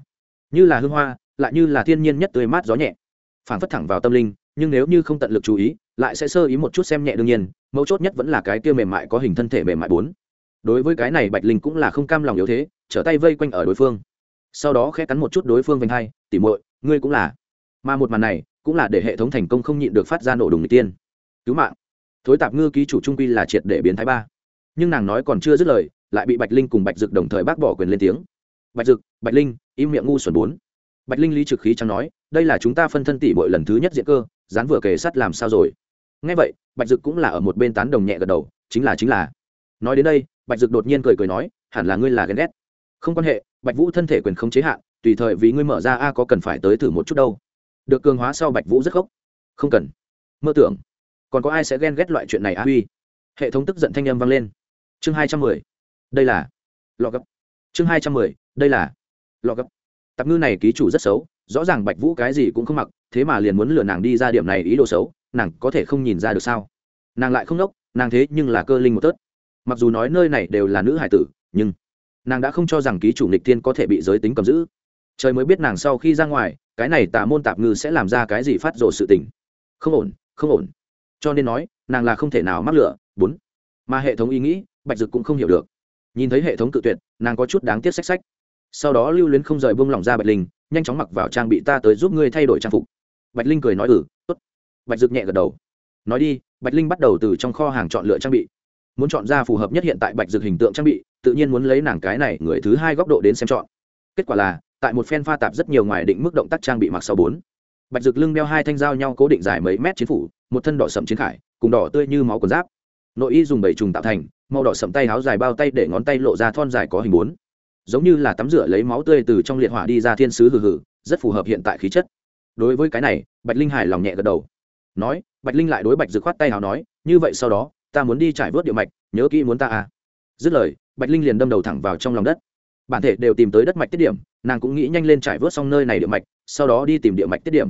Như là hương hoa, lại như là thiên nhiên nhất tươi mát gió nhẹ. Phản phất thẳng vào tâm linh, nhưng nếu như không tận lực chú ý, lại sẽ sơ ý một chút xem nhẹ đương nhiên, mấu chốt nhất vẫn là cái kia mềm mại có hình thân thể mềm mại bốn. Đối với cái này bạch linh cũng là không cam lòng yếu thế, trở tay vây quanh ở đối phương. Sau đó khẽ cắn một chút đối phương vành hai, tỉ muội, ngươi cũng là. Mà một màn này, cũng là để hệ thống thành công không nhịn được phát ra nổ đùng người tiên. Cứu mạng thối tạp ngư ký chủ trung quy là triệt để biến thái ba. Nhưng nàng nói còn chưa dứt lời, lại bị bạch linh cùng bạch dực đồng thời bác bỏ quyền lên tiếng. Bạch dực, bạch linh, im miệng ngu xuẩn bốn. Bạch linh lý trực khí chẳng nói, đây là chúng ta phân thân tỷ bội lần thứ nhất diện cơ, dán vừa kề sắt làm sao rồi? Ngay vậy, bạch dực cũng là ở một bên tán đồng nhẹ gật đầu, chính là chính là. Nói đến đây, bạch dực đột nhiên cười cười nói, hẳn là ngươi là ghen ghét. Không quan hệ, bạch vũ thân thể quyền không chế hạn, tùy thời vì ngươi mở ra a có cần phải tới thử một chút đâu. Được cường hóa sau bạch vũ rất gốc. Không cần. Mơ tưởng còn có ai sẽ ghen ghét loại chuyện này a huy? Hệ thống tức giận thanh âm vang lên. Chương hai trăm mười. Đây là lọ gấp. Chương hai trăm mười. Đây là lọ gấp. Tạp ngư này ký chủ rất xấu, rõ ràng bạch vũ cái gì cũng không mặc, thế mà liền muốn lừa nàng đi ra điểm này ý đồ xấu, nàng có thể không nhìn ra được sao? Nàng lại không đốc, nàng thế nhưng là cơ linh một tớt. Mặc dù nói nơi này đều là nữ hải tử, nhưng nàng đã không cho rằng ký chủ nịch tiên có thể bị giới tính cầm giữ. Trời mới biết nàng sau khi ra ngoài, cái này tà môn tạp ngư sẽ làm ra cái gì phát rồ sự tình. Không ổn không ổn cho nên nói, nàng là không thể nào mắc lửa, bốn. Mà hệ thống ý nghĩ, bạch dực cũng không hiểu được. Nhìn thấy hệ thống cự tuyệt, nàng có chút đáng tiếc sách sách sau đó lưu luyến không rời bông lỏng ra bạch linh, nhanh chóng mặc vào trang bị ta tới giúp ngươi thay đổi trang phục. Bạch linh cười nói ừ tốt. Bạch dực nhẹ gật đầu. Nói đi, bạch linh bắt đầu từ trong kho hàng chọn lựa trang bị. Muốn chọn ra phù hợp nhất hiện tại bạch dực hình tượng trang bị, tự nhiên muốn lấy nàng cái này người thứ hai góc độ đến xem chọn. Kết quả là, tại một phen pha tạp rất nhiều ngoài định mức động tác trang bị mặc sau bốn bạch dực lưng đeo hai thanh dao nhau cố định dài mấy mét chiến phủ, một thân đỏ sậm chiến khải, cùng đỏ tươi như máu quần giáp. Nội y dùng bảy trùng tạo thành, màu đỏ sậm tay áo dài bao tay để ngón tay lộ ra thon dài có hình bốn. Giống như là tắm rửa lấy máu tươi từ trong liệt hỏa đi ra thiên sứ hừ hừ, rất phù hợp hiện tại khí chất. Đối với cái này, bạch linh hài lòng nhẹ gật đầu. Nói, bạch linh lại đối bạch dực khoát tay áo nói, như vậy sau đó, ta muốn đi trải vớt địa mạch, nhớ kỹ muốn ta à. Dứt lời, bạch linh liền đâm đầu thẳng vào trong lòng đất bản thể đều tìm tới đất mạch tiết điểm, nàng cũng nghĩ nhanh lên trải vớt xong nơi này địa mạch, sau đó đi tìm địa mạch tiết điểm.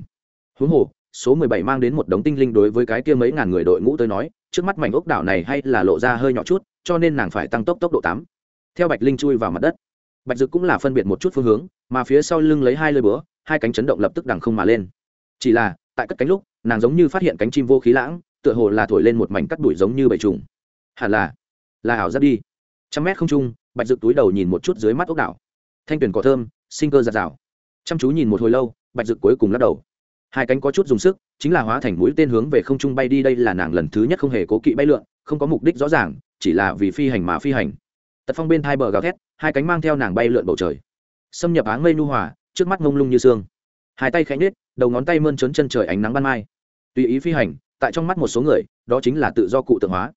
Huống hồ, số mười bảy mang đến một đống tinh linh đối với cái kia mấy ngàn người đội ngũ tới nói, trước mắt mảnh ốc đảo này hay là lộ ra hơi nhỏ chút, cho nên nàng phải tăng tốc tốc độ tám. Theo bạch linh chui vào mặt đất, bạch dực cũng là phân biệt một chút phương hướng, mà phía sau lưng lấy hai lơi búa, hai cánh chấn động lập tức đằng không mà lên. Chỉ là, tại cất cánh lúc, nàng giống như phát hiện cánh chim vô khí lãng, tựa hồ là thổi lên một mảnh cắt đuổi giống như bầy trùng. Hẳn là là ảo giáp đi. Trăm mét không trung bạch dực túi đầu nhìn một chút dưới mắt ốc đảo. Thanh tuyển cỏ thơm, sinh cơ giạt rào. Chăm chú nhìn một hồi lâu, bạch dực cuối cùng lắc đầu. Hai cánh có chút dùng sức, chính là hóa thành mũi tên hướng về không trung bay đi, đây là nàng lần thứ nhất không hề cố kỵ bay lượn, không có mục đích rõ ràng, chỉ là vì phi hành mà phi hành. Tật phong bên hai bờ gào thét, hai cánh mang theo nàng bay lượn bầu trời. Xâm nhập áng mây nu hòa, trước mắt ngông lung như xương. Hai tay khẽ nhếch, đầu ngón tay mơn trớn chân trời ánh nắng ban mai. Tùy ý phi hành, tại trong mắt một số người, đó chính là tự do cụ tượng hóa.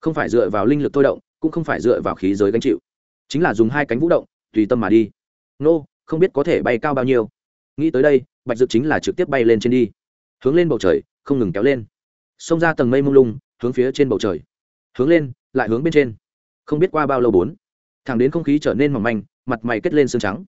Không phải dựa vào linh lực thôi động, cũng không phải dựa vào khí giới gánh chịu chính là dùng hai cánh vũ động, tùy tâm mà đi. Nô, không biết có thể bay cao bao nhiêu. Nghĩ tới đây, bạch dực chính là trực tiếp bay lên trên đi. Hướng lên bầu trời, không ngừng kéo lên. Xông ra tầng mây mông lung, hướng phía trên bầu trời. Hướng lên, lại hướng bên trên. Không biết qua bao lâu bốn. Thẳng đến không khí trở nên mỏng manh, mặt mày kết lên sương trắng.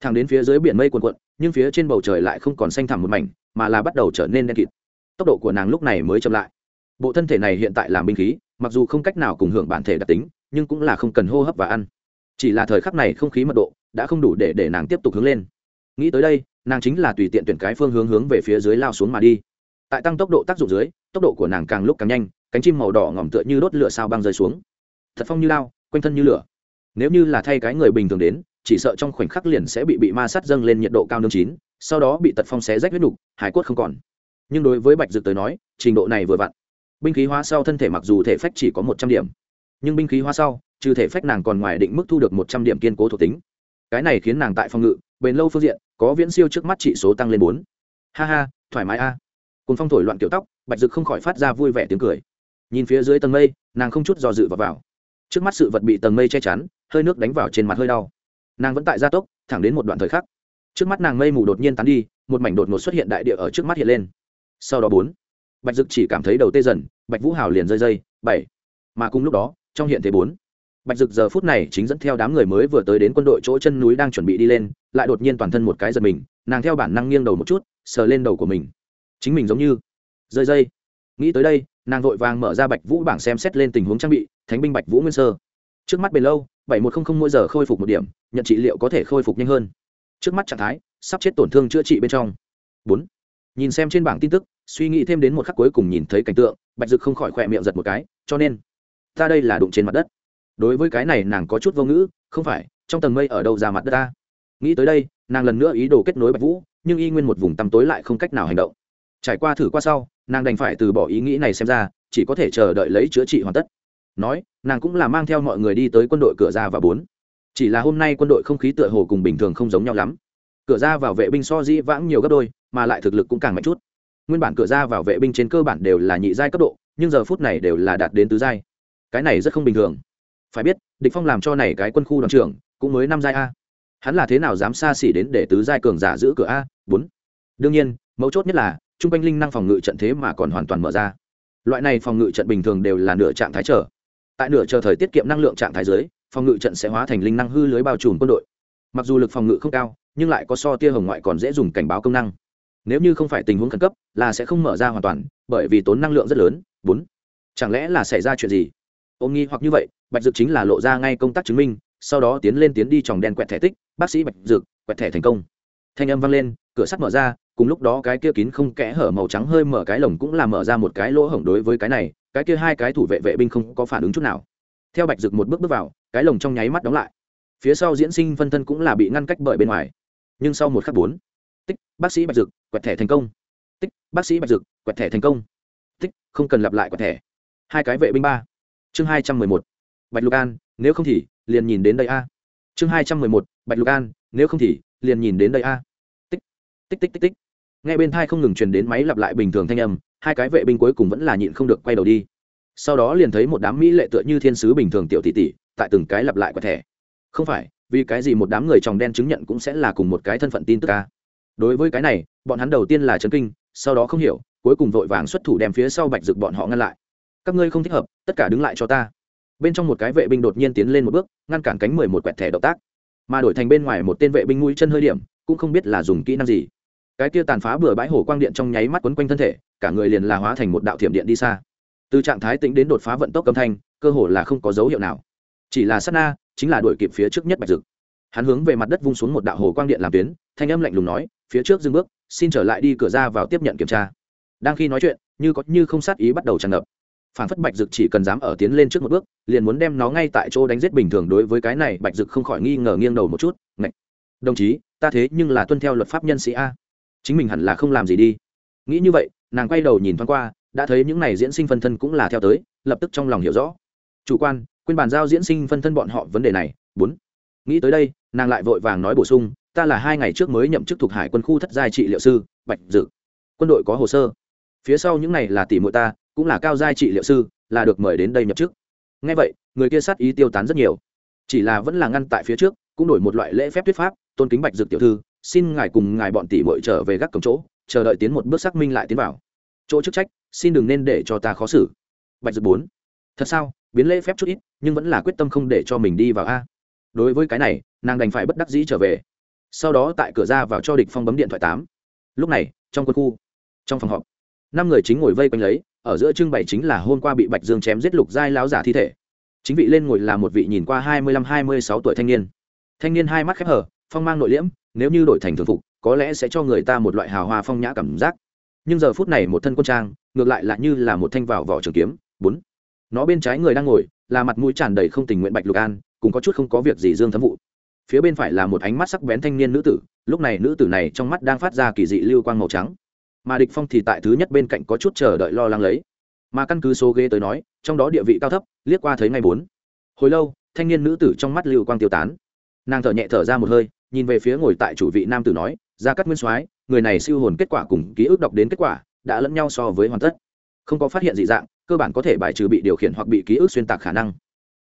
Thẳng đến phía dưới biển mây cuồn cuộn, nhưng phía trên bầu trời lại không còn xanh thẳm một mảnh, mà là bắt đầu trở nên đen kịt. Tốc độ của nàng lúc này mới chậm lại. Bộ thân thể này hiện tại làm binh khí, mặc dù không cách nào cùng hưởng bản thể đặc tính, nhưng cũng là không cần hô hấp và ăn chỉ là thời khắc này không khí mật độ đã không đủ để để nàng tiếp tục hướng lên. Nghĩ tới đây, nàng chính là tùy tiện tuyển cái phương hướng hướng về phía dưới lao xuống mà đi. Tại tăng tốc độ tác dụng dưới, tốc độ của nàng càng lúc càng nhanh, cánh chim màu đỏ ngỏm tựa như đốt lửa sao băng rơi xuống. Thật phong như lao, quanh thân như lửa. Nếu như là thay cái người bình thường đến, chỉ sợ trong khoảnh khắc liền sẽ bị bị ma sát dâng lên nhiệt độ cao nương chín, sau đó bị tật phong xé rách huyết nục, hải quất không còn. Nhưng đối với bạch dực tới nói, trình độ này vừa vặn. Binh khí hóa sau thân thể mặc dù thể phách chỉ có một trăm điểm, nhưng binh khí hóa sau trừ thể phách nàng còn ngoài định mức thu được một trăm điểm kiên cố thuộc tính. Cái này khiến nàng tại phòng ngự bền lâu phương diện có viễn siêu trước mắt trị số tăng lên bốn. Ha ha thoải mái a. Cùng phong thổi loạn kiểu tóc bạch dực không khỏi phát ra vui vẻ tiếng cười. Nhìn phía dưới tầng mây nàng không chút dò dự vào, vào. trước mắt sự vật bị tầng mây che chắn hơi nước đánh vào trên mặt hơi đau. Nàng vẫn tại gia tốc thẳng đến một đoạn thời khắc. Trước mắt nàng mây mù đột nhiên tán đi một mảnh đột ngột xuất hiện đại địa ở trước mắt hiện lên. Sau đó bốn bạch dực chỉ cảm thấy đầu tê dần bạch vũ hào liền rơi dây bảy. Mà cùng lúc đó trong hiện thế bốn bạch dực giờ phút này chính dẫn theo đám người mới vừa tới đến quân đội chỗ chân núi đang chuẩn bị đi lên, lại đột nhiên toàn thân một cái giật mình, nàng theo bản năng nghiêng đầu một chút, sờ lên đầu của mình. Chính mình giống như rơi dây. Nghĩ tới đây, nàng vội vàng mở ra bạch vũ bảng xem xét lên tình huống trang bị, thánh binh bạch vũ nguyên sơ. Trước mắt bền lâu, bảy một trăm linh mỗi giờ khôi phục một điểm, nhận trị liệu có thể khôi phục nhanh hơn. Trước mắt trạng thái, sắp chết tổn thương chữa trị bên trong. Bốn. Nhìn xem trên bảng tin tức, suy nghĩ thêm đến một khắc cuối cùng nhìn thấy cảnh tượng, bạch dực không khỏi khỏe miệng giật một cái, cho nên, ta đây là đụng trên mặt đất đối với cái này nàng có chút vô ngữ, không phải, trong tầng mây ở đâu ra mặt đất ta? Nghĩ tới đây, nàng lần nữa ý đồ kết nối bạch vũ, nhưng y nguyên một vùng tăm tối lại không cách nào hành động. Trải qua thử qua sau, nàng đành phải từ bỏ ý nghĩ này xem ra, chỉ có thể chờ đợi lấy chữa trị hoàn tất. Nói, nàng cũng là mang theo mọi người đi tới quân đội cửa ra và bốn. Chỉ là hôm nay quân đội không khí tựa hồ cùng bình thường không giống nhau lắm. Cửa ra vào vệ binh so dĩ vãng nhiều gấp đôi, mà lại thực lực cũng càng mạnh chút. Nguyên bản cửa ra vào vệ binh trên cơ bản đều là nhị giai cấp độ, nhưng giờ phút này đều là đạt đến tứ giai. Cái này rất không bình thường phải biết, địch phong làm cho này cái quân khu đoàn trưởng cũng mới năm giai a. Hắn là thế nào dám xa xỉ đến để tứ giai cường giả giữ cửa a? Bốn. Đương nhiên, mấu chốt nhất là trung quanh linh năng phòng ngự trận thế mà còn hoàn toàn mở ra. Loại này phòng ngự trận bình thường đều là nửa trạng thái trở. Tại nửa chờ thời tiết kiệm năng lượng trạng thái dưới, phòng ngự trận sẽ hóa thành linh năng hư lưới bao trùm quân đội. Mặc dù lực phòng ngự không cao, nhưng lại có so tia hồng ngoại còn dễ dùng cảnh báo công năng. Nếu như không phải tình huống khẩn cấp, là sẽ không mở ra hoàn toàn, bởi vì tốn năng lượng rất lớn. Bốn. Chẳng lẽ là xảy ra chuyện gì? Ôm nghi hoặc như vậy bạch dược chính là lộ ra ngay công tác chứng minh, sau đó tiến lên tiến đi tròng đen quẹt thẻ tích, bác sĩ bạch dược quẹt thẻ thành công. Thanh âm vang lên, cửa sắt mở ra, cùng lúc đó cái kia kín không kẽ hở màu trắng hơi mở cái lồng cũng là mở ra một cái lỗ hổng đối với cái này, cái kia hai cái thủ vệ vệ binh không có phản ứng chút nào. Theo bạch dược một bước bước vào, cái lồng trong nháy mắt đóng lại. Phía sau diễn sinh phân thân cũng là bị ngăn cách bởi bên ngoài. Nhưng sau một khắc bốn, tích, bác sĩ bạch dược quẹt thẻ thành công. Tích, bác sĩ bạch dược quẹt thẻ thành công. Tích, không cần lặp lại quẹt thẻ. Hai cái vệ binh ba. Chương hai trăm mười một bạch lục an, nếu không thì, liền nhìn đến đây a. Chương hai trăm mười một, bạch lục an, nếu không thì, liền nhìn đến đây a. Tích tích tích tích tích. Nghe bên thai không ngừng truyền đến máy lặp lại bình thường thanh âm, hai cái vệ binh cuối cùng vẫn là nhịn không được quay đầu đi. Sau đó liền thấy một đám mỹ lệ tựa như thiên sứ bình thường tiểu tỷ tỷ, tại từng cái lặp lại quả thẻ. Không phải, vì cái gì một đám người tròng đen chứng nhận cũng sẽ là cùng một cái thân phận tin tức ca đối với cái này, bọn hắn đầu tiên là chấn kinh, sau đó không hiểu, cuối cùng vội vàng xuất thủ đem phía sau bạch dực bọn họ ngăn lại. Các ngươi không thích hợp, tất cả đứng lại cho ta bên trong một cái vệ binh đột nhiên tiến lên một bước, ngăn cản cánh mười một quẹt thẻ động tác. Mà đổi thành bên ngoài một tên vệ binh mũi chân hơi điểm, cũng không biết là dùng kỹ năng gì. Cái kia tàn phá bừa bãi hồ quang điện trong nháy mắt quấn quanh thân thể, cả người liền là hóa thành một đạo thiểm điện đi xa. Từ trạng thái tính đến đột phá vận tốc âm thanh, cơ hồ là không có dấu hiệu nào. Chỉ là sát na, chính là đuổi kịp phía trước nhất bạch dực hắn hướng về mặt đất vung xuống một đạo hồ quang điện làm tuyến, thanh âm lạnh lùng nói, phía trước dừng bước, xin trở lại đi cửa ra vào tiếp nhận kiểm tra. Đang khi nói chuyện, như có như không sát ý bắt đầu tràn ngập phản phất bạch dực chỉ cần dám ở tiến lên trước một bước, liền muốn đem nó ngay tại chỗ đánh giết bình thường đối với cái này bạch dực không khỏi nghi ngờ nghiêng đầu một chút Ngậy. đồng chí, ta thế nhưng là tuân theo luật pháp nhân sĩ a. Chính mình hẳn là không làm gì đi. Nghĩ như vậy, nàng quay đầu nhìn thoáng qua, đã thấy những này diễn sinh phân thân cũng là theo tới, lập tức trong lòng hiểu rõ. Chủ quan, quên bàn giao diễn sinh phân thân bọn họ vấn đề này. Bốn. Nghĩ tới đây, nàng lại vội vàng nói bổ sung, ta là hai ngày trước mới nhậm chức thuộc hải quân khu thất giai trị liệu sư, bạch dự quân đội có hồ sơ. Phía sau những này là tỷ muội ta cũng là cao giai trị liệu sư, là được mời đến đây nhập chức. Ngay vậy, người kia sát ý tiêu tán rất nhiều. Chỉ là vẫn là ngăn tại phía trước, cũng đổi một loại lễ phép thuyết pháp, tôn kính bạch dược tiểu thư, xin ngài cùng ngài bọn tỷ muội trở về gác cổng chỗ, chờ đợi tiến một bước xác minh lại tiến vào. Chỗ chức trách, xin đừng nên để cho ta khó xử. Bạch dược bốn, thật sao? Biến lễ phép chút ít, nhưng vẫn là quyết tâm không để cho mình đi vào a. Đối với cái này, nàng đành phải bất đắc dĩ trở về. Sau đó tại cửa ra vào cho địch phong bấm điện thoại tám. Lúc này, trong quân khu, trong phòng họp, năm người chính ngồi vây quanh lấy ở giữa trưng bày chính là hôm qua bị bạch dương chém giết lục giai láo giả thi thể. Chính vị lên ngồi là một vị nhìn qua hai mươi lăm, hai mươi sáu tuổi thanh niên. Thanh niên hai mắt khép hở phong mang nội liễm, nếu như đổi thành thường phục, có lẽ sẽ cho người ta một loại hào hoa phong nhã cảm giác. Nhưng giờ phút này một thân quân trang, ngược lại là như là một thanh vào vỏ trường kiếm. Bốn. Nó bên trái người đang ngồi, là mặt mũi tràn đầy không tình nguyện bạch lục an cũng có chút không có việc gì dương thấm vụ phía bên phải là một ánh mắt sắc bén thanh niên nữ tử, lúc này nữ tử này trong mắt đang phát ra kỳ dị lưu quang màu trắng mà địch phong thì tại thứ nhất bên cạnh có chút chờ đợi lo lắng lấy. Mà căn cứ số ghế tới nói, trong đó địa vị cao thấp, liếc qua thấy ngay bốn. Hồi lâu, thanh niên nữ tử trong mắt lưu quang tiêu tán. Nàng thở nhẹ thở ra một hơi, nhìn về phía ngồi tại chủ vị nam tử nói ra cắt nguyên soái, người này siêu hồn kết quả cùng ký ức đọc đến kết quả đã lẫn nhau so với hoàn tất. Không có phát hiện dị dạng, cơ bản có thể bài trừ bị điều khiển hoặc bị ký ức xuyên tạc khả năng.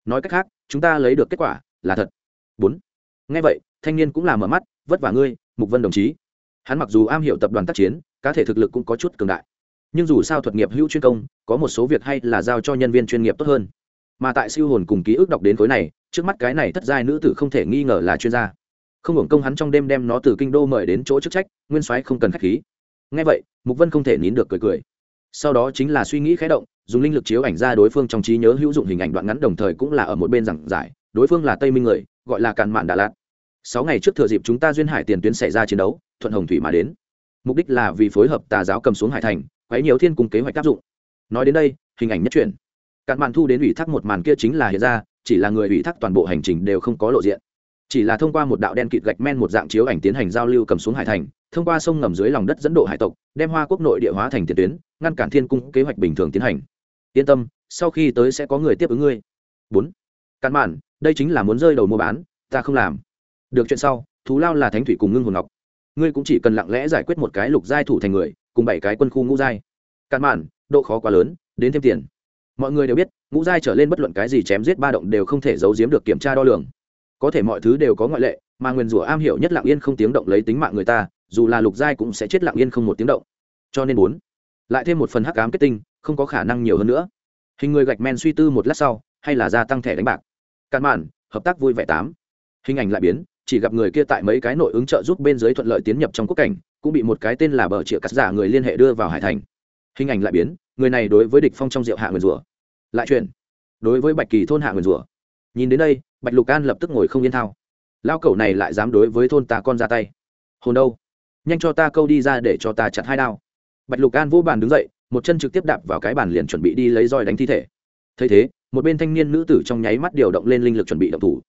Nói cách khác, chúng ta lấy được kết quả là thật. Bốn. Ngay vậy, thanh niên cũng là mở mắt, vất vả ngươi, mục vân đồng chí. Hắn mặc dù am hiểu tập đoàn tác chiến cá thể thực lực cũng có chút cường đại. Nhưng dù sao thuật nghiệp hữu chuyên công, có một số việc hay là giao cho nhân viên chuyên nghiệp tốt hơn. Mà tại siêu hồn cùng ký ức đọc đến khối này, trước mắt cái này thất giai nữ tử không thể nghi ngờ là chuyên gia. Không hưởng công hắn trong đêm đem nó từ kinh đô mời đến chỗ chức trách, nguyên soái không cần khách khí. Ngay vậy, mục vân không thể nín được cười cười. Sau đó chính là suy nghĩ khé động, dùng linh lực chiếu ảnh ra đối phương trong trí nhớ hữu dụng hình ảnh đoạn ngắn đồng thời cũng là ở một bên giảng giải, đối phương là tây minh người, gọi là càn mạn đà lạt. Sáu ngày trước thừa dịp chúng ta duyên hải tiền tuyến xảy ra chiến đấu, thuận hồng thủy mà đến mục đích là vì phối hợp tà giáo cầm xuống hải thành, quấy nhiều thiên Cung kế hoạch áp dụng. Nói đến đây, hình ảnh nhất truyền cạn mạn thu đến ủy thác một màn kia chính là hiện ra, chỉ là người ủy thác toàn bộ hành trình đều không có lộ diện. Chỉ là thông qua một đạo đen kịt gạch men một dạng chiếu ảnh tiến hành giao lưu cầm xuống hải thành, thông qua sông ngầm dưới lòng đất dẫn độ hải tộc, đem hoa quốc nội địa hóa thành tiền tuyến, ngăn cản thiên cung kế hoạch bình thường tiến hành. Yên tâm, sau khi tới sẽ có người tiếp ứng ngươi. Bốn. Cạn mạn, đây chính là muốn rơi đầu mua bán, ta không làm. Được chuyện sau, thú lao là thánh thủy cùng ngưng hồn ngọc ngươi cũng chỉ cần lặng lẽ giải quyết một cái lục giai thủ thành người, cùng bảy cái quân khu ngũ giai. Cạn mạn, độ khó quá lớn, đến thêm tiền. Mọi người đều biết, ngũ giai trở lên bất luận cái gì chém giết ba động đều không thể giấu giếm được kiểm tra đo lường. Có thể mọi thứ đều có ngoại lệ, mà nguyền rủa am hiểu nhất lặng yên không tiếng động lấy tính mạng người ta, dù là lục giai cũng sẽ chết lặng yên không một tiếng động. Cho nên bốn, lại thêm một phần hắc ám kết tinh, không có khả năng nhiều hơn nữa. Hình người gạch men suy tư một lát sau, hay là gia tăng thẻ đánh bạc. Cạn mạn, hợp tác vui vẻ tám. Hình ảnh lại biến chỉ gặp người kia tại mấy cái nội ứng trợ giúp bên dưới thuận lợi tiến nhập trong quốc cảnh, cũng bị một cái tên là bờ triệu cắt giả người liên hệ đưa vào hải thành. Hình ảnh lại biến, người này đối với địch phong trong rượu hạ nguyền rủa. Lại chuyện đối với bạch kỳ thôn hạ nguyền rủa. Nhìn đến đây, bạch lục an lập tức ngồi không yên thao. Lao cẩu này lại dám đối với thôn ta con ra tay. Hồn đâu? Nhanh cho ta câu đi ra để cho ta chặt hai đao. Bạch lục an vô bàn đứng dậy, một chân trực tiếp đạp vào cái bàn liền chuẩn bị đi lấy roi đánh thi thể. Thấy thế, một bên thanh niên nữ tử trong nháy mắt điều động lên linh lực chuẩn bị động thủ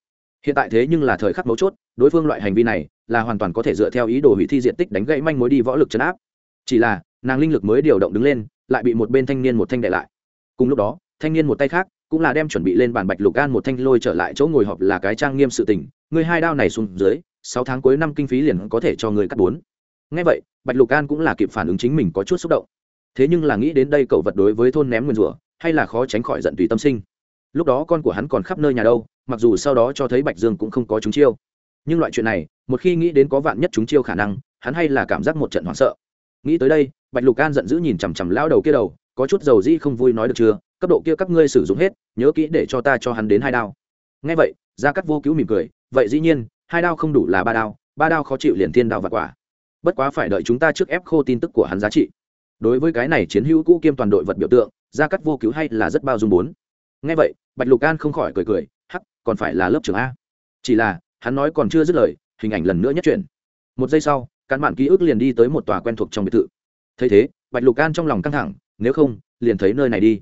hiện tại thế nhưng là thời khắc mấu chốt, đối phương loại hành vi này là hoàn toàn có thể dựa theo ý đồ hủy thi diện tích đánh gãy manh mối đi võ lực chấn áp. Chỉ là, nàng linh lực mới điều động đứng lên, lại bị một bên thanh niên một thanh đại lại. Cùng lúc đó, thanh niên một tay khác cũng là đem chuẩn bị lên bàn bạch lục gan một thanh lôi trở lại chỗ ngồi họp là cái trang nghiêm sự tình, người hai đao này xuống dưới, sáu tháng cuối năm kinh phí liền có thể cho người cắt bốn. Ngay vậy, bạch lục an cũng là kịp phản ứng chính mình có chút xúc động. Thế nhưng là nghĩ đến đây cậu vật đối với thôn ném nguyên rủa, hay là khó tránh khỏi giận tùy tâm sinh lúc đó con của hắn còn khắp nơi nhà đâu, mặc dù sau đó cho thấy bạch dương cũng không có chúng chiêu. Nhưng loại chuyện này, một khi nghĩ đến có vạn nhất chúng chiêu khả năng, hắn hay là cảm giác một trận hoảng sợ. Nghĩ tới đây, bạch lục an giận dữ nhìn chằm chằm lao đầu kia đầu, có chút dầu di không vui nói được chưa, cấp độ kia các ngươi sử dụng hết, nhớ kỹ để cho ta cho hắn đến hai đao. Ngay vậy, gia cắt vô cứu mỉm cười, vậy dĩ nhiên, hai đao không đủ là ba đao ba đao khó chịu liền thiên đao và quả. Bất quá phải đợi chúng ta trước ép khô tin tức của hắn giá trị. Đối với cái này chiến hữu cũ kiêm toàn đội vật biểu tượng, gia cắt vô cứu hay là rất bao dung bốn ngay vậy, bạch lục an không khỏi cười cười, hắc, còn phải là lớp trưởng a. Chỉ là, hắn nói còn chưa dứt lời, hình ảnh lần nữa nhất chuyển. Một giây sau, cán mạn ký ức liền đi tới một tòa quen thuộc trong biệt thự. Thấy thế, bạch lục an trong lòng căng thẳng, nếu không, liền thấy nơi này đi.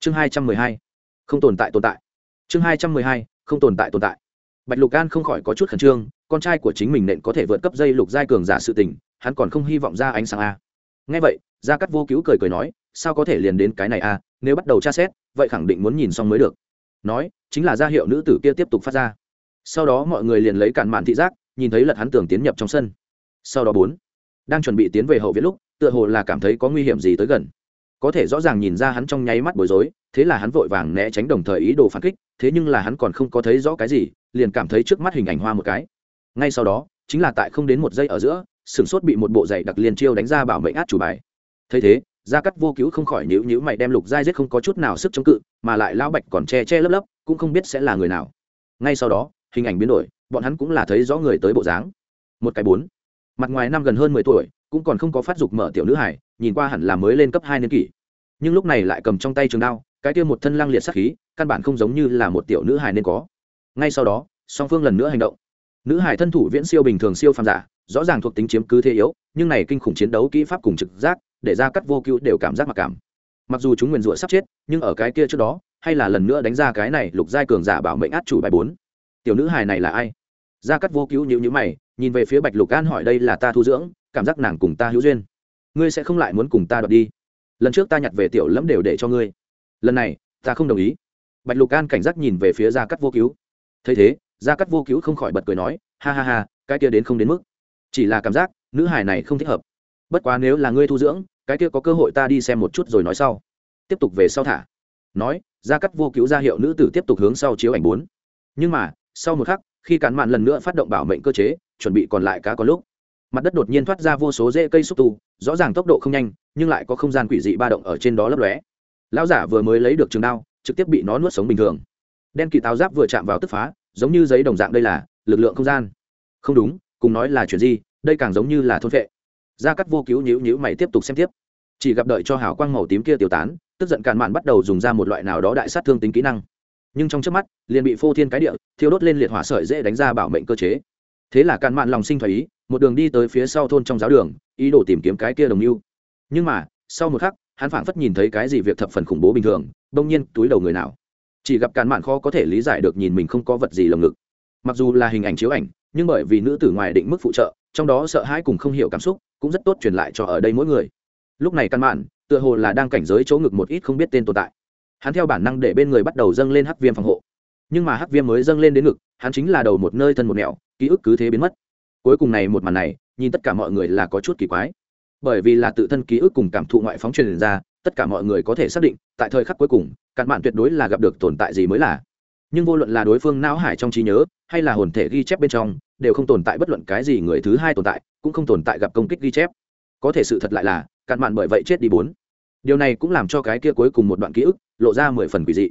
Chương hai trăm mười hai. Không tồn tại tồn tại. Chương hai trăm mười hai, không tồn tại tồn tại. Bạch lục an không khỏi có chút khẩn trương, con trai của chính mình nện có thể vượt cấp dây lục giai cường giả sự tình, hắn còn không hy vọng ra ánh sáng a. Nghe vậy, gia cắt vô cứu cười cười nói, sao có thể liền đến cái này a, nếu bắt đầu tra xét vậy khẳng định muốn nhìn xong mới được. Nói, chính là ra hiệu nữ tử kia tiếp tục phát ra. Sau đó mọi người liền lấy cản mạn thị giác, nhìn thấy lật hắn tưởng tiến nhập trong sân. Sau đó bốn, đang chuẩn bị tiến về hậu viện lúc, tựa hồ là cảm thấy có nguy hiểm gì tới gần. Có thể rõ ràng nhìn ra hắn trong nháy mắt bối rối, thế là hắn vội vàng né tránh đồng thời ý đồ phản kích, thế nhưng là hắn còn không có thấy rõ cái gì, liền cảm thấy trước mắt hình ảnh hoa một cái. Ngay sau đó, chính là tại không đến một giây ở giữa sửng sốt bị một bộ giày đặc liền chiêu đánh ra bảo mệnh át chủ bài. Thấy thế gia cắt vô cứu không khỏi nhữ nhữ mày đem lục giai giết không có chút nào sức chống cự, mà lại lão bạch còn che che lấp lấp, cũng không biết sẽ là người nào. Ngay sau đó, hình ảnh biến đổi, bọn hắn cũng là thấy rõ người tới bộ dáng. Một cái bốn. Mặt ngoài năm gần hơn mười tuổi, cũng còn không có phát dục mở tiểu nữ hải nhìn qua hẳn là mới lên cấp hai niên kỷ. Nhưng lúc này lại cầm trong tay trường đao, cái kia một thân lăng liệt sắc khí, căn bản không giống như là một tiểu nữ hải nên có. Ngay sau đó, song phương lần nữa hành động. Nữ hải thân thủ viễn siêu bình thường siêu phàm giả, rõ ràng thuộc tính chiếm cứ thế yếu, nhưng này kinh khủng chiến đấu kỹ pháp cùng trực giác để ra cắt vô cứu đều cảm giác mặc cảm. Mặc dù chúng nguyền rủa sắp chết, nhưng ở cái kia trước đó, hay là lần nữa đánh ra cái này lục giai cường giả bảo mệnh át chủ bài bốn. Tiểu nữ hài này là ai? Gia cắt vô cứu nhữ nhữ mày, nhìn về phía bạch lục an hỏi đây là ta thu dưỡng, cảm giác nàng cùng ta hữu duyên. Ngươi sẽ không lại muốn cùng ta đoạt đi. Lần trước ta nhặt về tiểu lẫm đều để cho ngươi. Lần này, ta không đồng ý. Bạch lục an cảnh giác nhìn về phía gia cắt vô cứu thấy thế gia cắt vô cứu không khỏi bật cười nói, ha ha ha, cái kia đến không đến mức. Chỉ là cảm giác, nữ hài này không thích hợp. Bất quá nếu là ngươi thu dưỡng cái kia có cơ hội ta đi xem một chút rồi nói sau. Tiếp tục về sau thả. Nói, gia cắt vô cứu ra hiệu nữ tử tiếp tục hướng sau chiếu ảnh bốn. Nhưng mà, sau một khắc, khi cán mạn lần nữa phát động bảo mệnh cơ chế, chuẩn bị còn lại cá có lúc. Mặt đất đột nhiên thoát ra vô số rễ cây xúc tu, rõ ràng tốc độ không nhanh, nhưng lại có không gian quỷ dị ba động ở trên đó lấp lóe. Lão giả vừa mới lấy được trường đao, trực tiếp bị nó nuốt sống bình thường. Đen kỳ táo giáp vừa chạm vào tức phá, giống như giấy đồng dạng đây là lực lượng không gian. Không đúng, cùng nói là chuyện gì, đây càng giống như là thôn vệ gia cắt vô cứu nhữ nhữ mày tiếp tục xem tiếp. Chỉ gặp đợi cho hào quang màu tím kia tiêu tán, tức giận càn mạn bắt đầu dùng ra một loại nào đó đại sát thương tính kỹ năng. Nhưng trong trước mắt, liền bị phô thiên cái địa, thiêu đốt lên liệt hỏa sợi dễ đánh ra bảo mệnh cơ chế. Thế là càn mạn lòng sinh thoái ý, một đường đi tới phía sau thôn trong giáo đường, ý đồ tìm kiếm cái kia đồng mưu. Nhưng mà, sau một khắc, hắn phảng phất nhìn thấy cái gì việc thập phần khủng bố bình thường đông nhiên túi đầu người nào. Chỉ gặp càn mạn khó có thể lý giải được nhìn mình không có vật gì lồng ngực. Mặc dù là hình ảnh chiếu ảnh, nhưng bởi vì nữ tử ngoài định mức phụ trợ, trong đó sợ hãi cùng không hiểu cảm xúc cũng rất tốt truyền lại cho ở đây mỗi người. Lúc này căn mạn, tựa hồ là đang cảnh giới chỗ ngực một ít không biết tên tồn tại. Hắn theo bản năng để bên người bắt đầu dâng lên hắc viêm phòng hộ. Nhưng mà hắc viêm mới dâng lên đến ngực, hắn chính là đầu một nơi thân một nẻo, ký ức cứ thế biến mất. Cuối cùng này một màn này, nhìn tất cả mọi người là có chút kỳ quái. Bởi vì là tự thân ký ức cùng cảm thụ ngoại phóng truyền ra, tất cả mọi người có thể xác định, tại thời khắc cuối cùng cạn mạn tuyệt đối là gặp được tồn tại gì mới là. Nhưng vô luận là đối phương não hải trong trí nhớ hay là hồn thể ghi chép bên trong, đều không tồn tại bất luận cái gì người thứ hai tồn tại, cũng không tồn tại gặp công kích ghi chép. Có thể sự thật lại là, cạn mạn bởi vậy chết đi bốn. Điều này cũng làm cho cái kia cuối cùng một đoạn ký ức, lộ ra mười phần quỷ dị.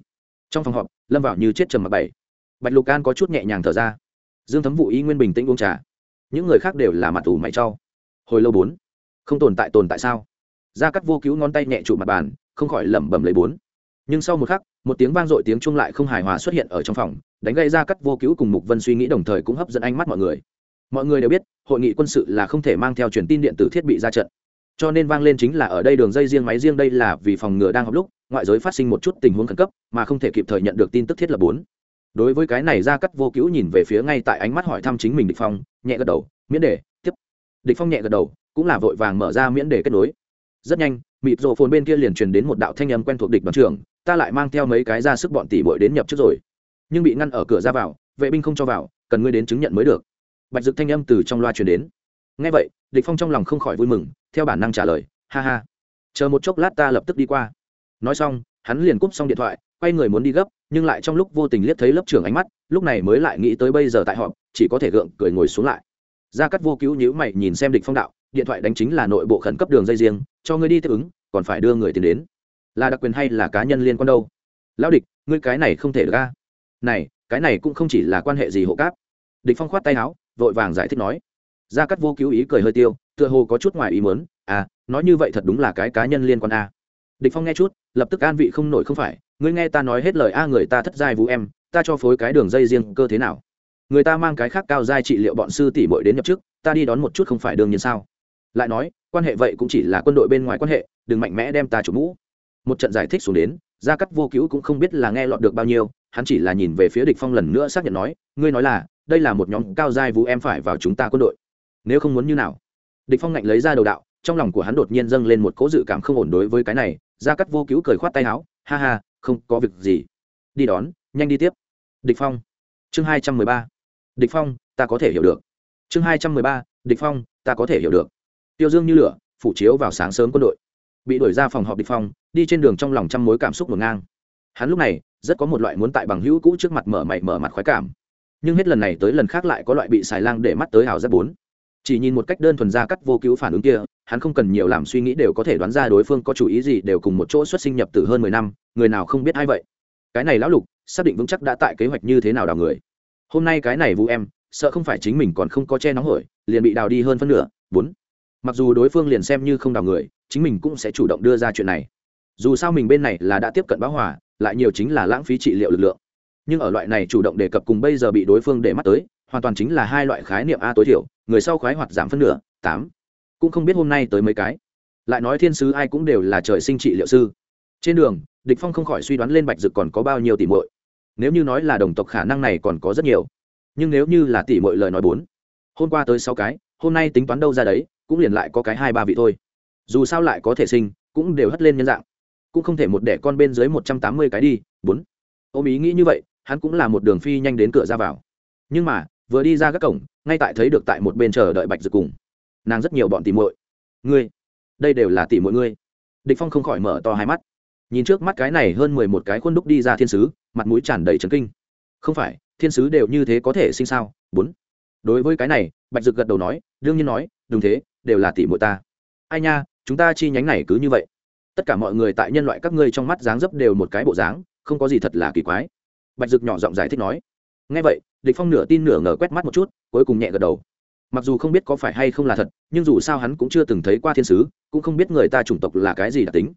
Trong phòng họp, lâm vào như chết trầm mặc bảy. Bạch lục can có chút nhẹ nhàng thở ra. Dương thấm vụ ý nguyên bình tĩnh uống trà. Những người khác đều là mặt ủ mày trau hồi lâu bốn. Không tồn tại tồn tại sao? Gia cắt vô cứu ngón tay nhẹ trụ mặt bàn, không khỏi lẩm bẩm lấy bốn nhưng sau một khắc, một tiếng vang dội tiếng chung lại không hài hòa xuất hiện ở trong phòng, đánh gây ra cắt vô cứu cùng mục vân suy nghĩ đồng thời cũng hấp dẫn ánh mắt mọi người. Mọi người đều biết, hội nghị quân sự là không thể mang theo truyền tin điện tử thiết bị ra trận. Cho nên vang lên chính là ở đây đường dây riêng máy riêng đây là vì phòng ngừa đang học lúc, ngoại giới phát sinh một chút tình huống khẩn cấp, mà không thể kịp thời nhận được tin tức thiết lập bốn. Đối với cái này ra cắt vô cứu nhìn về phía ngay tại ánh mắt hỏi thăm chính mình địch phong, nhẹ gật đầu, miễn đề, tiếp. Địch phong nhẹ gật đầu, cũng là vội vàng mở ra miễn đề kết nối. Rất nhanh mịp rộ phồn bên kia liền truyền đến một đạo thanh âm quen thuộc địch đoàn trưởng ta lại mang theo mấy cái ra sức bọn tỷ bội đến nhập trước rồi. Nhưng bị ngăn ở cửa ra vào, vệ binh không cho vào, cần ngươi đến chứng nhận mới được. Bạch dực thanh âm từ trong loa truyền đến. Ngay vậy, địch phong trong lòng không khỏi vui mừng, theo bản năng trả lời, ha ha, chờ một chốc lát ta lập tức đi qua. Nói xong, hắn liền cúp xong điện thoại, quay người muốn đi gấp, nhưng lại trong lúc vô tình liếc thấy lớp trưởng ánh mắt, lúc này mới lại nghĩ tới bây giờ tại họp, chỉ có thể gượng cười ngồi xuống lại. Gia cắt vô cứu nhíu mày nhìn xem địch phong đạo, điện thoại đánh chính là nội bộ khẩn cấp đường dây riêng, cho ngươi đi tiếp ứng, còn phải đưa người tiền đến là đặc quyền hay là cá nhân liên quan đâu? Lão địch, ngươi cái này không thể được a. Này, cái này cũng không chỉ là quan hệ gì hộ cáp. Địch phong khoát tay áo, vội vàng giải thích nói. Gia cắt vô cứu ý cười hơi tiêu, tựa hồ có chút ngoài ý muốn à nói như vậy thật đúng là cái cá nhân liên quan a. Địch phong nghe chút, lập tức an vị không nổi không phải, ngươi nghe ta nói hết lời a, người ta thất giai vũ em, ta cho phối cái đường dây riêng cơ thế nào? Người ta mang cái khác cao giai trị liệu bọn sư tỷ muội đến nhập chức ta đi đón một chút không phải đương nhiên sao? Lại nói, quan hệ vậy cũng chỉ là quân đội bên ngoài quan hệ, đừng mạnh mẽ đem ta chủ mũ một trận giải thích xuống đến, gia cắt vô cứu cũng không biết là nghe lọt được bao nhiêu, hắn chỉ là nhìn về phía địch phong lần nữa xác nhận nói, ngươi nói là, đây là một nhóm cao giai vũ em phải vào chúng ta quân đội. Nếu không muốn như nào? Địch phong ngạnh lấy ra đầu đạo, trong lòng của hắn đột nhiên dâng lên một cố dự cảm không ổn đối với cái này, gia cắt vô cứu cười khoát tay áo, ha ha, không có việc gì. Đi đón, nhanh đi tiếp. Địch phong. Chương hai trăm mười ba. Địch phong, ta có thể hiểu được. Chương hai trăm mười ba. Địch phong, ta có thể hiểu được. Tiêu dương như lửa, phủ chiếu vào sáng sớm quân đội bị đuổi ra phòng họp địch phong, đi trên đường trong lòng trăm mối cảm xúc ngổn ngang. Hắn lúc này, rất có một loại muốn tại bằng hữu cũ trước mặt mở mày, mở mặt khoái cảm. Nhưng hết lần này tới lần khác lại có loại bị xài lang để mắt tới hào rất bốn. Chỉ nhìn một cách đơn thuần ra cắt vô cứu phản ứng kia, hắn không cần nhiều làm suy nghĩ đều có thể đoán ra đối phương có chủ ý gì đều cùng một chỗ xuất sinh nhập từ hơn mười năm, người nào không biết ai vậy. Cái này lão lục, xác định vững chắc đã tại kế hoạch như thế nào đào người. Hôm nay cái này vũ em, sợ không phải chính mình còn không có che nóng hổi, liền bị đào đi hơn phân nửa, bốn mặc dù đối phương liền xem như không đào người chính mình cũng sẽ chủ động đưa ra chuyện này. Dù sao mình bên này là đã tiếp cận báo hỏa, lại nhiều chính là lãng phí trị liệu lực lượng. Nhưng ở loại này chủ động đề cập cùng bây giờ bị đối phương để mắt tới hoàn toàn chính là hai loại khái niệm a tối thiểu người sau khoái hoạt giảm phân nửa tám. Cũng không biết hôm nay tới mấy cái. Lại nói thiên sứ ai cũng đều là trời sinh trị liệu sư. Trên đường địch phong không khỏi suy đoán lên bạch dực còn có bao nhiêu tỷ muội. Nếu như nói là đồng tộc khả năng này còn có rất nhiều. Nhưng nếu như là tỷ muội lời nói bốn. Hôm qua tới sáu cái hôm nay tính toán đâu ra đấy cũng liền lại có cái hai ba vị thôi. Dù sao lại có thể sinh, cũng đều hất lên nhân dạng. Cũng không thể một đẻ con bên dưới một trăm tám mươi cái đi, bốn. Ôm ý nghĩ như vậy, hắn cũng là một đường phi nhanh đến cửa ra vào. Nhưng mà, vừa đi ra các cổng, ngay tại thấy được tại một bên chờ đợi bạch dực cùng. Nàng rất nhiều bọn tìm muội. Ngươi, đây đều là tỷ muội ngươi. Địch phong không khỏi mở to hai mắt. Nhìn trước mắt cái này hơn mười một cái khuôn đúc đi ra thiên sứ, mặt mũi tràn đầy trấn kinh. Không phải, thiên sứ đều như thế có thể sinh sao? bốn. Đối với cái này, bạch dực gật đầu nói, đương nhiên nói, đúng thế đều là tỷ muội ta. Ai nha, chúng ta chi nhánh này cứ như vậy. Tất cả mọi người tại nhân loại các ngươi trong mắt dáng dấp đều một cái bộ dáng, không có gì thật là kỳ quái. Bạch dực nhỏ giọng giải thích nói. Nghe vậy, địch phong nửa tin nửa ngờ quét mắt một chút, cuối cùng nhẹ gật đầu. Mặc dù không biết có phải hay không là thật, nhưng dù sao hắn cũng chưa từng thấy qua thiên sứ, cũng không biết người ta chủng tộc là cái gì đặc tính.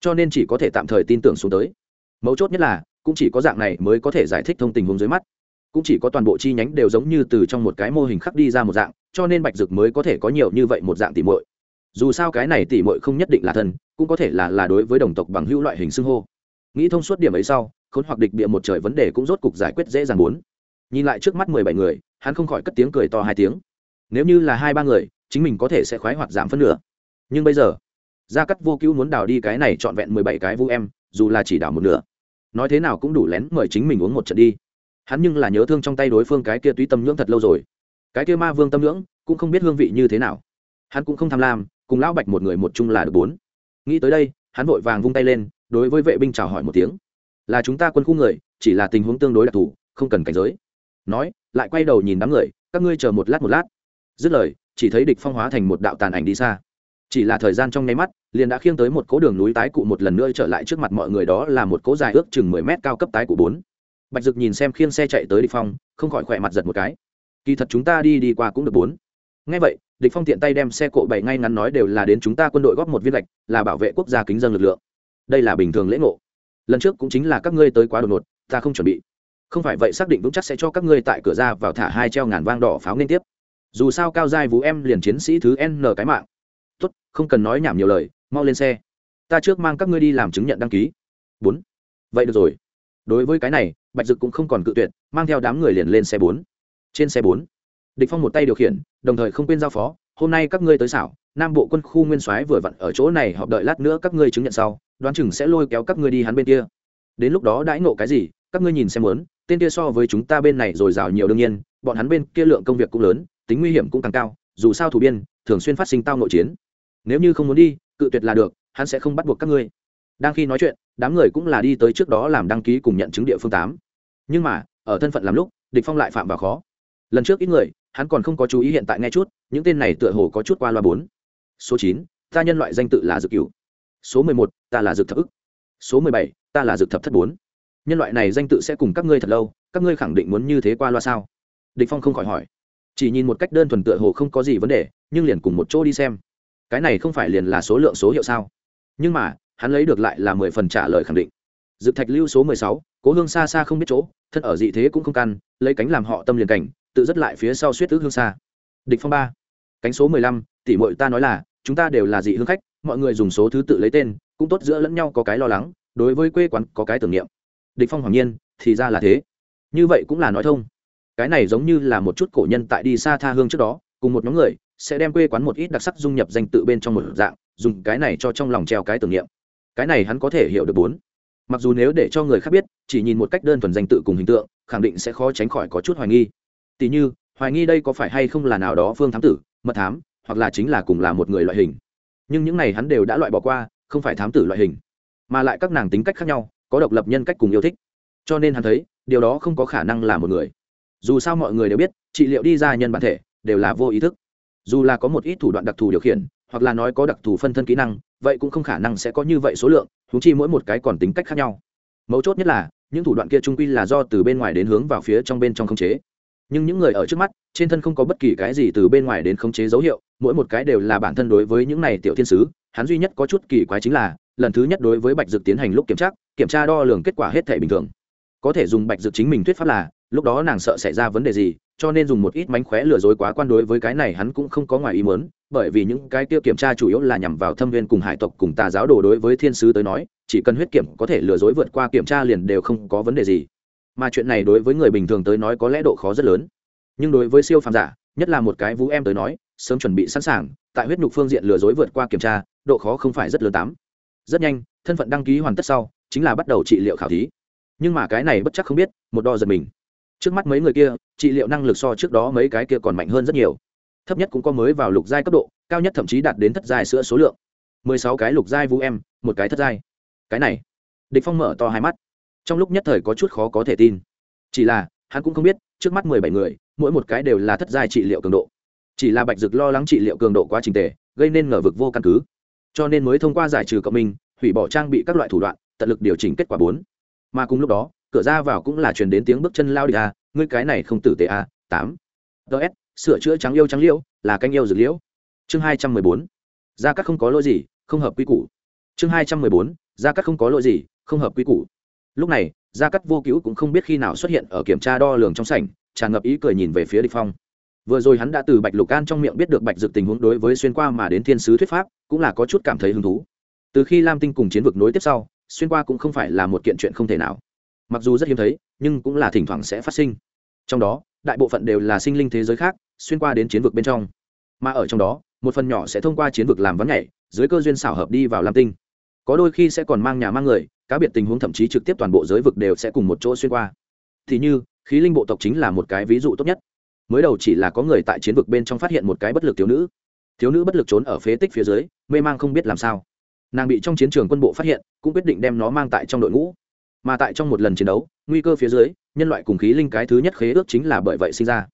Cho nên chỉ có thể tạm thời tin tưởng xuống tới. Mấu chốt nhất là, cũng chỉ có dạng này mới có thể giải thích thông tình huống dưới mắt. Cũng chỉ có toàn bộ chi nhánh đều giống như từ trong một cái mô hình khắc đi ra một dạng cho nên bạch dực mới có thể có nhiều như vậy một dạng tỉ muội. Dù sao cái này tỉ muội không nhất định là thân, cũng có thể là là đối với đồng tộc bằng hữu loại hình xưng hô. Nghĩ thông suốt điểm ấy sau, khốn hoặc địch bịa một trời vấn đề cũng rốt cục giải quyết dễ dàng bốn nhìn lại trước mắt mười bảy người, hắn không khỏi cất tiếng cười to hai tiếng. Nếu như là hai ba người, chính mình có thể sẽ khoái hoặc giảm phân nửa. Nhưng bây giờ, gia cắt vô cứu muốn đào đi cái này trọn vẹn mười bảy cái vu em, dù là chỉ đào một nửa. Nói thế nào cũng đủ lén mời chính mình uống một trận đi. Hắn nhưng là nhớ thương trong tay đối phương cái kia túy tâm nhưỡng thật lâu rồi cái kia ma vương tâm lưỡng cũng không biết hương vị như thế nào. Hắn cũng không tham lam, cùng lão bạch một người một chung là được bốn. Nghĩ tới đây, hắn vội vàng vung tay lên, đối với vệ binh chào hỏi một tiếng. Là chúng ta quân khu người, chỉ là tình huống tương đối đặc thù, không cần cảnh giới. Nói, lại quay đầu nhìn đám người, các ngươi chờ một lát một lát. Dứt lời, chỉ thấy địch phong hóa thành một đạo tàn ảnh đi xa. Chỉ là thời gian trong nháy mắt, liền đã khiêng tới một cố đường núi tái cụ một lần nữa trở lại trước mặt mọi người đó là một cố dài ước chừng mười mét cao cấp tái cụ bốn. Bạch dực nhìn xem khiêng xe chạy tới địch phong, không khỏi khỏe mặt giật một cái kỳ thật chúng ta đi đi qua cũng được bốn. Ngay vậy, địch phong tiện tay đem xe cộ bảy ngay ngắn nói đều là đến chúng ta quân đội góp một viên lệch là bảo vệ quốc gia kính dân lực lượng. Đây là bình thường lễ ngộ. Lần trước cũng chính là các ngươi tới quá đột ngột, ta không chuẩn bị. Không phải vậy xác định vững chắc sẽ cho các ngươi tại cửa ra vào thả hai treo ngàn vang đỏ pháo liên tiếp. Dù sao cao giai vũ em liền chiến sĩ thứ n cái mạng. Tốt, không cần nói nhảm nhiều lời, mau lên xe. Ta trước mang các ngươi đi làm chứng nhận đăng ký. Bốn. Vậy được rồi. Đối với cái này, bạch dực cũng không còn cự tuyệt, mang theo đám người liền lên xe bốn trên xe bốn, địch phong một tay điều khiển, đồng thời không quên giao phó, hôm nay các ngươi tới xảo, nam bộ quân khu nguyên soái vừa vặn ở chỗ này, họp đợi lát nữa các ngươi chứng nhận sau, đoán chừng sẽ lôi kéo các ngươi đi hắn bên kia. Đến lúc đó đãi ngộ cái gì, các ngươi nhìn xem muốn, tên kia so với chúng ta bên này rồi rào nhiều đương nhiên, bọn hắn bên kia lượng công việc cũng lớn, tính nguy hiểm cũng càng cao, dù sao thủ biên, thường xuyên phát sinh tao nội chiến. Nếu như không muốn đi, cự tuyệt là được, hắn sẽ không bắt buộc các ngươi. Đang khi nói chuyện, đám người cũng là đi tới trước đó làm đăng ký cùng nhận chứng địa phương tám. Nhưng mà, ở thân phận làm lúc, địch phong lại phạm vào khó lần trước ít người, hắn còn không có chú ý hiện tại nghe chút, những tên này tựa hồ có chút qua loa bốn. Số chín, ta nhân loại danh tự là dược cửu. Số mười một, ta là dược thập ức. Số mười bảy, ta là dược thập thất bốn. Nhân loại này danh tự sẽ cùng các ngươi thật lâu, các ngươi khẳng định muốn như thế qua loa sao? Địch phong không khỏi hỏi. Chỉ nhìn một cách đơn thuần tựa hồ không có gì vấn đề, nhưng liền cùng một chỗ đi xem. Cái này không phải liền là số lượng số hiệu sao? Nhưng mà, hắn lấy được lại là mười phần trả lời khẳng định. Dự thạch lưu số mười sáu, cố hương xa xa không biết chỗ, thân ở dị thế cũng không căn, lấy cánh làm họ tâm liền cảnh tự dứt lại phía sau suýt ước hương xa. Địch phong ba. Cánh số mười lăm, tỷ muội ta nói là, chúng ta đều là dị hương khách, mọi người dùng số thứ tự lấy tên, cũng tốt giữa lẫn nhau có cái lo lắng, đối với quê quán có cái tưởng niệm. Địch phong hoàng nhiên, thì ra là thế. Như vậy cũng là nói thông. Cái này giống như là một chút cổ nhân tại đi xa tha hương trước đó, cùng một nhóm người, sẽ đem quê quán một ít đặc sắc dung nhập danh tự bên trong một dạng, dùng cái này cho trong lòng treo cái tưởng niệm. Cái này hắn có thể hiểu được bốn. Mặc dù nếu để cho người khác biết, chỉ nhìn một cách đơn thuần danh tự cùng hình tượng, khẳng định sẽ khó tránh khỏi có chút hoài nghi tỉ như, hoài nghi đây có phải hay không là nào đó phương thám tử, mật thám, hoặc là chính là cùng là một người loại hình. Nhưng những này hắn đều đã loại bỏ qua, không phải thám tử loại hình, mà lại các nàng tính cách khác nhau, có độc lập nhân cách cùng yêu thích. Cho nên hắn thấy, điều đó không có khả năng là một người. Dù sao mọi người đều biết, trị liệu đi ra nhân bản thể, đều là vô ý thức. Dù là có một ít thủ đoạn đặc thù điều khiển, hoặc là nói có đặc thù phân thân kỹ năng, vậy cũng không khả năng sẽ có như vậy số lượng húng chi mỗi một cái còn tính cách khác nhau. Mấu chốt nhất là, những thủ đoạn kia trung quy là do từ bên ngoài đến hướng vào phía trong bên trong khống chế nhưng những người ở trước mắt, trên thân không có bất kỳ cái gì từ bên ngoài đến khống chế dấu hiệu, mỗi một cái đều là bản thân đối với những này tiểu thiên sứ, hắn duy nhất có chút kỳ quái chính là, lần thứ nhất đối với bạch dược tiến hành lúc kiểm tra kiểm tra đo lường kết quả hết thể bình thường. Có thể dùng bạch dược chính mình thuyết pháp là, lúc đó nàng sợ xảy ra vấn đề gì, cho nên dùng một ít mánh khóe lừa dối quá quan đối với cái này hắn cũng không có ngoài ý muốn, bởi vì những cái tiêu kiểm tra chủ yếu là nhằm vào thâm viên cùng hải tộc cùng tà giáo đồ đối với thiên sứ tới nói, chỉ cần huyết kiểm có thể lừa dối vượt qua kiểm tra liền đều không có vấn đề gì mà chuyện này đối với người bình thường tới nói có lẽ độ khó rất lớn. Nhưng đối với siêu phàm giả, nhất là một cái vũ em tới nói, sớm chuẩn bị sẵn sàng, tại huyết nhục phương diện lừa dối vượt qua kiểm tra, độ khó không phải rất lớn tám rất nhanh, thân phận đăng ký hoàn tất sau, chính là bắt đầu trị liệu khảo thí. Nhưng mà cái này bất chắc không biết, một đo giật mình. Trước mắt mấy người kia, trị liệu năng lực so trước đó mấy cái kia còn mạnh hơn rất nhiều. Thấp nhất cũng có mới vào lục giai cấp độ, cao nhất thậm chí đạt đến thất giai sữa số lượng. Mười sáu cái lục giai vũ em, một cái thất giai. Cái này, địch phong mở to hai mắt trong lúc nhất thời có chút khó có thể tin. Chỉ là, hắn cũng không biết, trước mắt mười bảy người, mỗi một cái đều là thất giai trị liệu cường độ. Chỉ là bạch dực lo lắng trị liệu cường độ quá trình tề, gây nên ngờ vực vô căn cứ. Cho nên mới thông qua giải trừ cộng minh, hủy bỏ trang bị các loại thủ đoạn, tận lực điều chỉnh kết quả bốn. Mà cùng lúc đó, cửa ra vào cũng là truyền đến tiếng bước chân lao đi a ngươi cái này không tử tệ a à, tám. Ts sửa chữa trắng yêu trắng liễu, là canh yêu dược liễu. Chương hai trăm mười bốn. Gia cắt không có lỗi gì, không hợp quy củ. Chương hai trăm mười bốn. Gia cắt không có lỗi gì, không hợp quy củ lúc này, gia cắt vô cứu cũng không biết khi nào xuất hiện ở kiểm tra đo lường trong sảnh, tràn ngập ý cười nhìn về phía địch phong. Vừa rồi hắn đã từ bạch lục an trong miệng biết được bạch dược tình huống đối với xuyên qua mà đến thiên sứ thuyết pháp, cũng là có chút cảm thấy hứng thú. Từ khi lam tinh cùng chiến vực nối tiếp sau, xuyên qua cũng không phải là một kiện chuyện không thể nào. Mặc dù rất hiếm thấy, nhưng cũng là thỉnh thoảng sẽ phát sinh. Trong đó, đại bộ phận đều là sinh linh thế giới khác, xuyên qua đến chiến vực bên trong. Mà ở trong đó, một phần nhỏ sẽ thông qua chiến vực làm vắn nhảy, dưới cơ duyên xảo hợp đi vào lam tinh. Có đôi khi sẽ còn mang nhà mang người cá biệt tình huống thậm chí trực tiếp toàn bộ giới vực đều sẽ cùng một chỗ xuyên qua. Thì như, khí linh bộ tộc chính là một cái ví dụ tốt nhất. Mới đầu chỉ là có người tại chiến vực bên trong phát hiện một cái bất lực thiếu nữ. Thiếu nữ bất lực trốn ở phế tích phía dưới, mê mang không biết làm sao. Nàng bị trong chiến trường quân bộ phát hiện, cũng quyết định đem nó mang tại trong đội ngũ. Mà tại trong một lần chiến đấu, nguy cơ phía dưới, nhân loại cùng khí linh cái thứ nhất khế ước chính là bởi vậy sinh ra.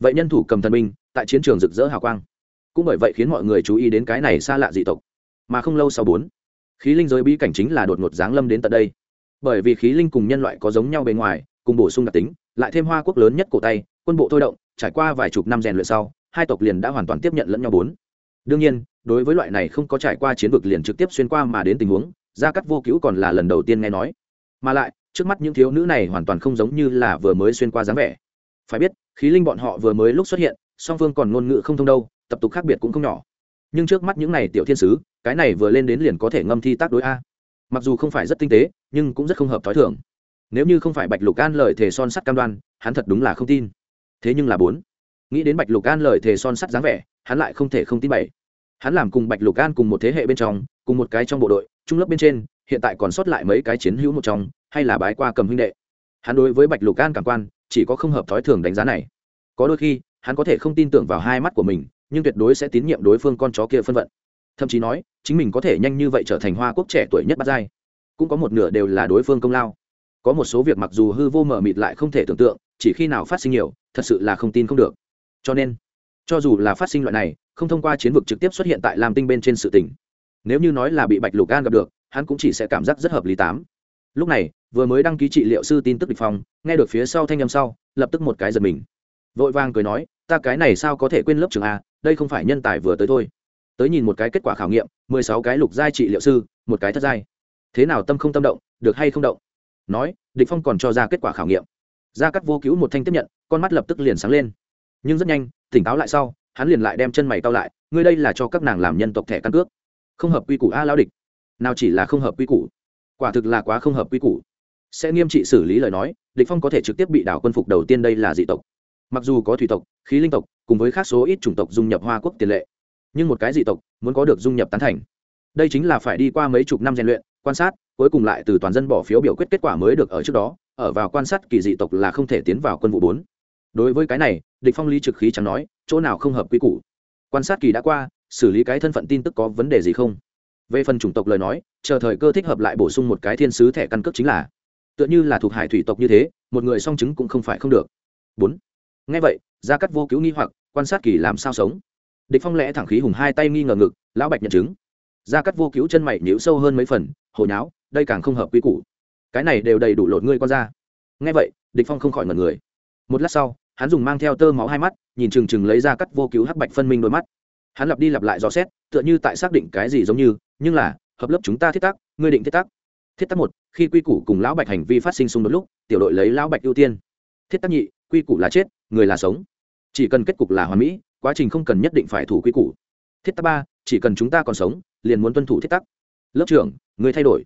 Vậy nhân thủ cầm thần binh, tại chiến trường rực rỡ hào quang. Cũng bởi vậy khiến mọi người chú ý đến cái này xa lạ dị tộc. Mà không lâu sau bốn khí linh giới bí cảnh chính là đột ngột giáng lâm đến tận đây. Bởi vì khí linh cùng nhân loại có giống nhau bề ngoài, cùng bổ sung đặc tính, lại thêm hoa quốc lớn nhất cổ tay, quân bộ thôi động, trải qua vài chục năm rèn luyện sau, hai tộc liền đã hoàn toàn tiếp nhận lẫn nhau bốn. Đương nhiên, đối với loại này không có trải qua chiến vực liền trực tiếp xuyên qua mà đến tình huống, gia cắt vô cứu còn là lần đầu tiên nghe nói. Mà lại, trước mắt những thiếu nữ này hoàn toàn không giống như là vừa mới xuyên qua dáng vẻ. Phải biết, khí linh bọn họ vừa mới lúc xuất hiện, song phương còn ngôn ngữ không thông đâu, tập tục khác biệt cũng không nhỏ. Nhưng trước mắt những này tiểu thiên sứ cái này vừa lên đến liền có thể ngâm thi tác đối a. Mặc dù không phải rất tinh tế, nhưng cũng rất không hợp t h ó i thưởng nếu như không phải bạch lục an lời thề son sắt cam đoan, hắn thật đúng là không tin. Thế nhưng là bốn. Nghĩ đến bạch lục an lời thề son sắt dáng vẻ, hắn lại không thể không tin bảy. Hắn làm cùng bạch lục an cùng một thế hệ bên trong, cùng một cái trong bộ đội, trung lớp bên trên, hiện tại còn sót lại mấy cái chiến hữu một trong, hay là bái qua cầm huynh đệ. Hắn đối với bạch lục an cảm quan, chỉ có không hợp thói thường đánh giá này. Có đôi khi, hắn có thể không tin tưởng vào hai mắt của mình, nhưng tuyệt đối sẽ tín nhiệm đối phương con chó kia phân vận thậm chí nói, chính mình có thể nhanh như vậy trở thành hoa quốc trẻ tuổi nhất bắt giai. Cũng có một nửa đều là đối phương công lao. Có một số việc mặc dù hư vô mờ mịt lại không thể tưởng tượng, chỉ khi nào phát sinh nhiều, thật sự là không tin không được. Cho nên, cho dù là phát sinh loại này, không thông qua chiến vực trực tiếp xuất hiện tại lam tinh bên trên sự tỉnh nếu như nói là bị bạch lục an gặp được, hắn cũng chỉ sẽ cảm giác rất hợp lý tám. Lúc này, vừa mới đăng ký trị liệu sư tin tức địch phong nghe được phía sau thanh âm sau, lập tức một cái giật mình. Vội vàng cười nói, ta cái này sao có thể quên lớp trường a, đây không phải nhân tài vừa tới thôi tới nhìn một cái kết quả khảo nghiệm, mười sáu cái lục giai trị liệu sư, một cái thất giai. Thế nào tâm không tâm động, được hay không động? Nói, địch phong còn cho ra kết quả khảo nghiệm. Gia cắt vô cứu một thanh tiếp nhận, con mắt lập tức liền sáng lên. Nhưng rất nhanh, tỉnh táo lại sau, hắn liền lại đem chân mày cau lại, ngươi đây là cho các nàng làm nhân tộc thẻ căn cước. Không hợp quy củ a lao địch. Nào chỉ là không hợp quy củ. Quả thực là quá không hợp quy củ. Sẽ nghiêm trị xử lý lời nói, địch phong có thể trực tiếp bị đảo quân phục đầu tiên đây là dị tộc. Mặc dù có thủy tộc, khí linh tộc, cùng với khác số ít chủng tộc dung nhập hoa quốc tiền lệ nhưng một cái dị tộc muốn có được dung nhập tán thành. Đây chính là phải đi qua mấy chục năm rèn luyện, quan sát, cuối cùng lại từ toàn dân bỏ phiếu biểu quyết kết quả mới được ở trước đó, ở vào quan sát kỳ dị tộc là không thể tiến vào quân vụ bốn. Đối với cái này, địch phong lý trực khí chẳng nói, chỗ nào không hợp quy củ. Quan sát kỳ đã qua, xử lý cái thân phận tin tức có vấn đề gì không? Về phần chủng tộc lời nói, chờ thời cơ thích hợp lại bổ sung một cái thiên sứ thẻ căn cước chính là, tựa như là thuộc hải thủy tộc như thế, một người song chứng cũng không phải không được. Bốn. Nghe vậy, gia cắt vô cứu nghi hoặc, quan sát kỳ làm sao sống? Địch phong lẽ thẳng khí hùng hai tay nghi ngờ ngực, lão bạch nhận chứng. Gia cắt vô cứu chân mày nhíu sâu hơn mấy phần, hồ nháo, đây càng không hợp quy củ. Cái này đều đầy đủ lột ngươi con ra. Nghe vậy, địch phong không khỏi ngẩn người. Một lát sau, hắn dùng mang theo tơ máu hai mắt, nhìn chừng chừng lấy ra cắt vô cứu hắc bạch phân minh đôi mắt. Hắn lặp đi lặp lại dò xét, tựa như tại xác định cái gì giống như, nhưng là, hợp lớp chúng ta thiết tác ngươi định thiết tác thiết tác một, khi quy củ cùng lão bạch hành vi phát sinh xung đột lúc, tiểu đội lấy lão bạch ưu tiên. Thiết tác nhị, quy củ là chết, người là sống. Chỉ cần kết cục là hoàn mỹ quá trình không cần nhất định phải thủ quy củ. Thiết tắc ba, chỉ cần chúng ta còn sống, liền muốn tuân thủ thiết tắc. Lớp trưởng, người thay đổi.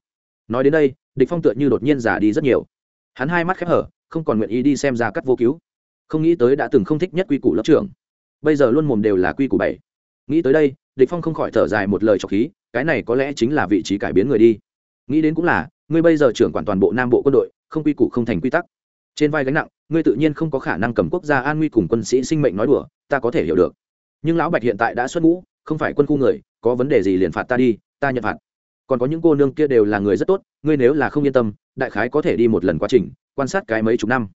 Nói đến đây, địch phong tựa như đột nhiên già đi rất nhiều. Hắn hai mắt khép hở, không còn nguyện ý đi xem ra cắt vô cứu. Không nghĩ tới đã từng không thích nhất quy củ lớp trưởng. Bây giờ luôn mồm đều là quy củ bảy. Nghĩ tới đây, địch phong không khỏi thở dài một lời trọc khí, cái này có lẽ chính là vị trí cải biến người đi. Nghĩ đến cũng là, ngươi bây giờ trưởng quản toàn bộ nam bộ quân đội, không quy củ không thành quy tắc. Trên vai gánh nặng, ngươi tự nhiên không có khả năng cầm quốc gia an nguy cùng quân sĩ sinh mệnh nói đùa ta có thể hiểu được. Nhưng lão bạch hiện tại đã xuất ngũ, không phải quân khu người, có vấn đề gì liền phạt ta đi, ta nhận phạt. Còn có những cô nương kia đều là người rất tốt, ngươi nếu là không yên tâm, đại khái có thể đi một lần quá trình, quan sát cái mấy chục năm.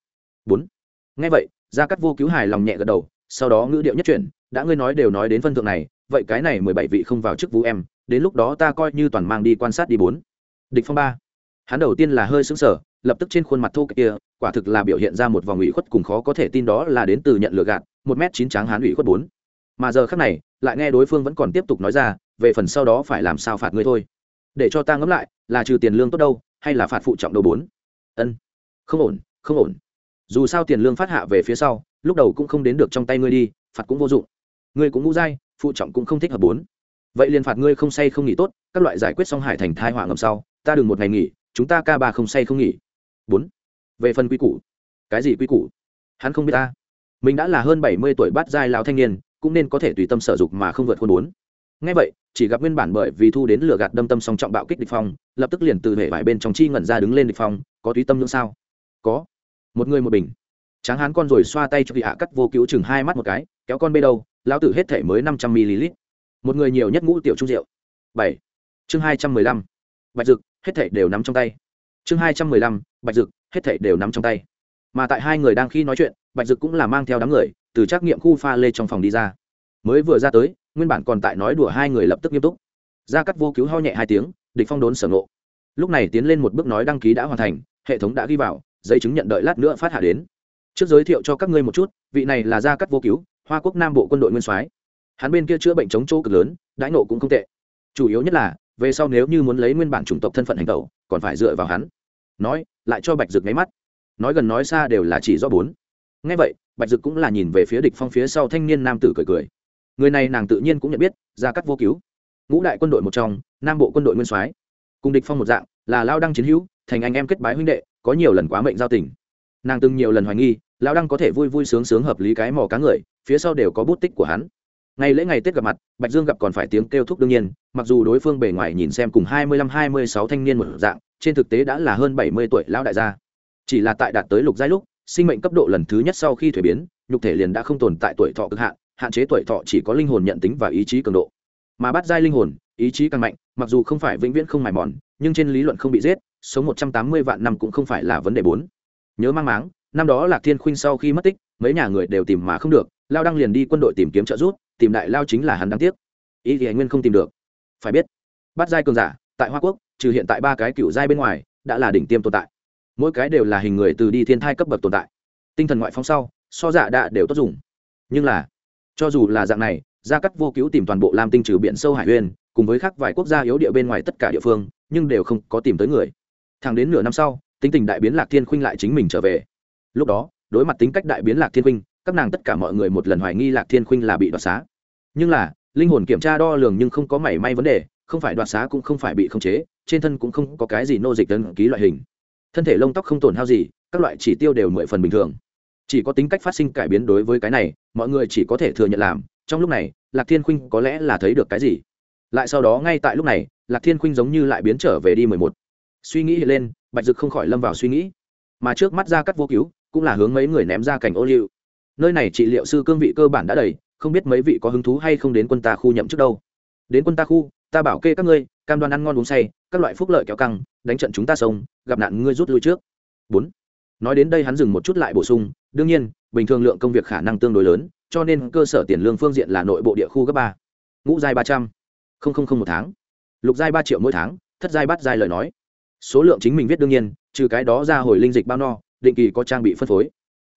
Bốn. Ngay vậy, gia cắt vô cứu hài lòng nhẹ gật đầu, sau đó ngữ điệu nhất chuyển, đã ngươi nói đều nói đến phân thượng này, vậy cái này mười bảy vị không vào chức vũ em, đến lúc đó ta coi như toàn mang đi quan sát đi bốn. Địch phong ba. Hắn đầu tiên là hơi sững sờ lập tức trên khuôn mặt thô kia, quả thực là biểu hiện ra một vòng ủy khuất cùng khó có thể tin đó là đến từ nhận lừa gạt, một m chín tráng hán ủy khuất bốn. Mà giờ khác này, lại nghe đối phương vẫn còn tiếp tục nói ra, về phần sau đó phải làm sao phạt ngươi thôi. Để cho ta ngẫm lại, là trừ tiền lương tốt đâu, hay là phạt phụ trọng đầu bốn? Ân. Không ổn không ổn. Dù sao tiền lương phát hạ về phía sau, lúc đầu cũng không đến được trong tay ngươi đi, phạt cũng vô dụng. Ngươi cũng ngũ dai, phụ trọng cũng không thích hợp bốn. Vậy liền phạt ngươi không say không nghỉ tốt, các loại giải quyết xong hải thành thai họa ngầm sau, ta đừng một ngày nghỉ, chúng ta ca ba không say không nghỉ bốn. Về phần quy củ, cái gì quy củ? Hắn không biết ta. Mình đã là hơn bảy mươi tuổi bắt giai lao thanh niên, cũng nên có thể tùy tâm sở dục mà không vượt khuôn bốn. Ngay vậy, chỉ gặp nguyên bản bởi vì thu đến lửa gạt đâm tâm song trọng bạo kích địch phong, lập tức liền từ hệ vải bên trong chi ngẩn ra đứng lên địch phong, có tùy tâm nữa sao? Có. Một người một bình. Tráng hán con rồi xoa tay cho vị hạ cắt vô cứu chừng hai mắt một cái, kéo con bê đâu? Lão tử hết thể mới năm trăm ml. Một người nhiều nhất ngũ tiểu trung rượu. Bảy. Chương hai trăm mười lăm. Bạch dực, hết thể đều nắm trong tay chương hai trăm mười lăm, bạch dực, hết thể đều nắm trong tay. Mà tại hai người đang khi nói chuyện, bạch dực cũng là mang theo đám người, từ trắc nghiệm khu pha lê trong phòng đi ra. Mới vừa ra tới, nguyên bản còn tại nói đùa hai người lập tức nghiêm túc. Gia cắt vô cứu ho nhẹ hai tiếng, địch phong đốn sở ngộ. Lúc này tiến lên một bước nói đăng ký đã hoàn thành, hệ thống đã ghi vào, giấy chứng nhận đợi lát nữa phát hạ đến. Trước giới thiệu cho các ngươi một chút, vị này là gia cắt vô cứu, hoa quốc nam bộ quân đội nguyên soái. Hắn bên kia chữa bệnh chống chỗ cực lớn, đãi nộ cũng không tệ. Chủ yếu nhất là về sau nếu như muốn lấy nguyên bản chủng tộc thân phận hành tẩu, còn phải dựa vào hắn. Nói, lại cho bạch dực nháy mắt. Nói gần nói xa đều là chỉ do bốn. Ngay vậy, bạch dực cũng là nhìn về phía địch phong phía sau thanh niên nam tử cười cười. Người này nàng tự nhiên cũng nhận biết, gia cắt vô cứu. Ngũ đại quân đội một trong, nam bộ quân đội nguyên soái. Cùng địch phong một dạng, là lao đăng chiến hữu, thành anh em kết bái huynh đệ, có nhiều lần quá mệnh giao tình. Nàng từng nhiều lần hoài nghi, lao đăng có thể vui vui sướng sướng hợp lý cái mò cá người, phía sau đều có bút tích của hắn ngày lễ ngày tết gặp mặt, bạch dương gặp còn phải tiếng kêu thúc đương nhiên, mặc dù đối phương bề ngoài nhìn xem cùng hai mươi lăm, hai mươi sáu thanh niên một dạng, trên thực tế đã là hơn bảy mươi tuổi lão đại gia. Chỉ là tại đạt tới lục giai lúc, sinh mệnh cấp độ lần thứ nhất sau khi thuế biến, nhục thể liền đã không tồn tại tuổi thọ cực hạn hạn chế tuổi thọ chỉ có linh hồn nhận tính và ý chí cường độ. Mà bắt giai linh hồn, ý chí càng mạnh, mặc dù không phải vĩnh viễn không mài mòn, nhưng trên lý luận không bị giết, sống một trăm tám mươi vạn năm cũng không phải là vấn đề bốn. Nhớ mang máng, năm đó lạc thiên khuynh sau khi mất tích, mấy nhà người đều tìm mà không được, lao đăng liền đi quân đội tìm kiếm trợ giúp tìm đại lao chính là hắn đáng tiếc. Ý thì anh nguyên không tìm được. Phải biết bắt giai cường giả, tại hoa quốc, trừ hiện tại ba cái cựu giai bên ngoài, đã là đỉnh tiêm tồn tại. Mỗi cái đều là hình người từ đi thiên thai cấp bậc tồn tại. Tinh thần ngoại phong sau, so dạ giả đã đều tốt dùng. Nhưng là, cho dù là dạng này, gia cắt vô cứu tìm toàn bộ lam tinh trừ biển sâu hải uyên cùng với khác vài quốc gia yếu địa bên ngoài tất cả địa phương, nhưng đều không có tìm tới người. Thẳng đến nửa năm sau, tính tình đại biến lạc thiên khuynh lại chính mình trở về. Lúc đó, đối mặt tính cách đại biến lạc thiên khuynh, các nàng tất cả mọi người một lần hoài nghi lạc thiên khuynh là bị đoạt xá nhưng là, linh hồn kiểm tra đo lường nhưng không có mảy may vấn đề, không phải đoạt xá cũng không phải bị khống chế, trên thân cũng không có cái gì nô dịch tân ký loại hình. Thân thể lông tóc không tổn hao gì, các loại chỉ tiêu đều mười phần bình thường. Chỉ có tính cách phát sinh cải biến đối với cái này, mọi người chỉ có thể thừa nhận làm, trong lúc này, lạc thiên khuynh có lẽ là thấy được cái gì? Lại sau đó ngay tại lúc này, lạc thiên khuynh giống như lại biến trở về đi mười một. Suy nghĩ lên, bạch dực không khỏi lâm vào suy nghĩ. Mà trước mắt ra cắt vô cứu, cũng là hướng mấy người ném ra cảnh ô liu. Nơi này trị liệu sư cương vị cơ bản đã đầy không biết mấy vị có hứng thú hay không đến quân ta khu nhậm trước đâu. Đến quân ta khu, ta bảo kê các ngươi, cam đoan ăn ngon uống say, các loại phúc lợi kéo căng, đánh trận chúng ta sông, gặp nạn ngươi rút lui trước. Bốn. Nói đến đây hắn dừng một chút lại bổ sung, đương nhiên, bình thường lượng công việc khả năng tương đối lớn, cho nên cơ sở tiền lương phương diện là nội bộ địa khu cấp ba. Ngũ giai ba trăm. Linh một tháng. Lục giai ba triệu mỗi tháng, thất giai bắt giai lời nói. Số lượng chính mình viết đương nhiên, trừ cái đó ra hồi linh dịch bao no, định kỳ có trang bị phân phối.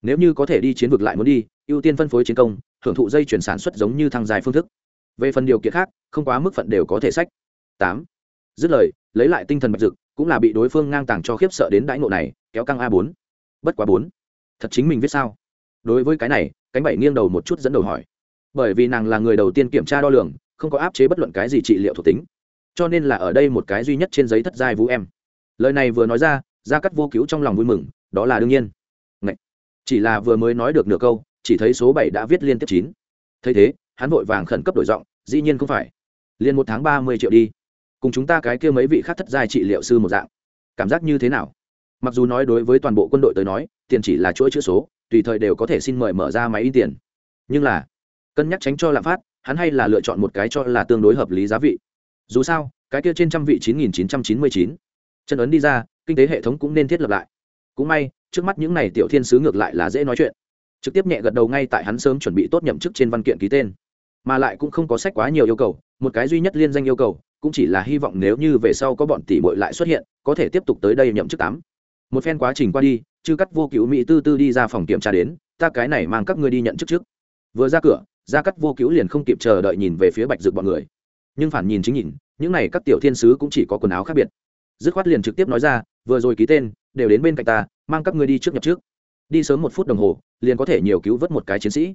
Nếu như có thể đi chiến vực lại muốn đi, ưu tiên phân phối chiến công hưởng thụ dây chuyển sản xuất giống như thăng dài phương thức. Về phần điều kiện khác, không quá mức phận đều có thể sách. Tám. Dứt lời, lấy lại tinh thần bạch dực cũng là bị đối phương ngang tàng cho khiếp sợ đến đãi ngộ này, kéo căng a bốn. Bất quá bốn. Thật chính mình viết sao? Đối với cái này, cánh bảy nghiêng đầu một chút dẫn đầu hỏi. Bởi vì nàng là người đầu tiên kiểm tra đo lường, không có áp chế bất luận cái gì trị liệu thuộc tính. Cho nên là ở đây một cái duy nhất trên giấy thất giai vũ em. Lời này vừa nói ra, gia cắt vô cứu trong lòng vui mừng, đó là đương nhiên. Ngậy! chỉ là vừa mới nói được nửa câu chỉ thấy số bảy đã viết liên tiếp chín. Thấy thế, hắn vội vàng khẩn cấp đổi giọng, dĩ nhiên không phải. Liên một tháng ba mươi triệu đi. Cùng chúng ta cái kia mấy vị khác thất giai trị liệu sư một dạng. Cảm giác như thế nào? Mặc dù nói đối với toàn bộ quân đội tới nói, tiền chỉ là chuỗi chữ số, tùy thời đều có thể xin mời mở ra máy in tiền. Nhưng là, cân nhắc tránh cho lạm phát, hắn hay là lựa chọn một cái cho là tương đối hợp lý giá vị. Dù sao, cái kia trên trăm vị chín nghìn chín trăm chín mươi chín. Chân ấn đi ra, kinh tế hệ thống cũng nên thiết lập lại. Cũng may, trước mắt những này tiểu thiên sứ ngược lại là dễ nói chuyện trực tiếp nhẹ gật đầu ngay tại hắn sớm chuẩn bị tốt nhậm chức trên văn kiện ký tên. Mà lại cũng không có sách quá nhiều yêu cầu, một cái duy nhất liên danh yêu cầu, cũng chỉ là hy vọng nếu như về sau có bọn tỷ bội lại xuất hiện, có thể tiếp tục tới đây nhậm chức tám. Một phen quá trình qua đi, chư cắt vô cứu mỹ tư tư đi ra phòng kiểm tra đến, ta cái này mang các ngươi đi nhận chức trước. Vừa ra cửa, ra cắt vô cứu liền không kịp chờ đợi nhìn về phía bạch dược bọn người. Nhưng phản nhìn chính nhìn, những này các tiểu thiên sứ cũng chỉ có quần áo khác biệt. Dứt khoát liền trực tiếp nói ra, vừa rồi ký tên, đều đến bên cạnh ta, mang các ngươi đi trước nhập trước đi sớm một phút đồng hồ, liền có thể nhiều cứu vớt một cái chiến sĩ.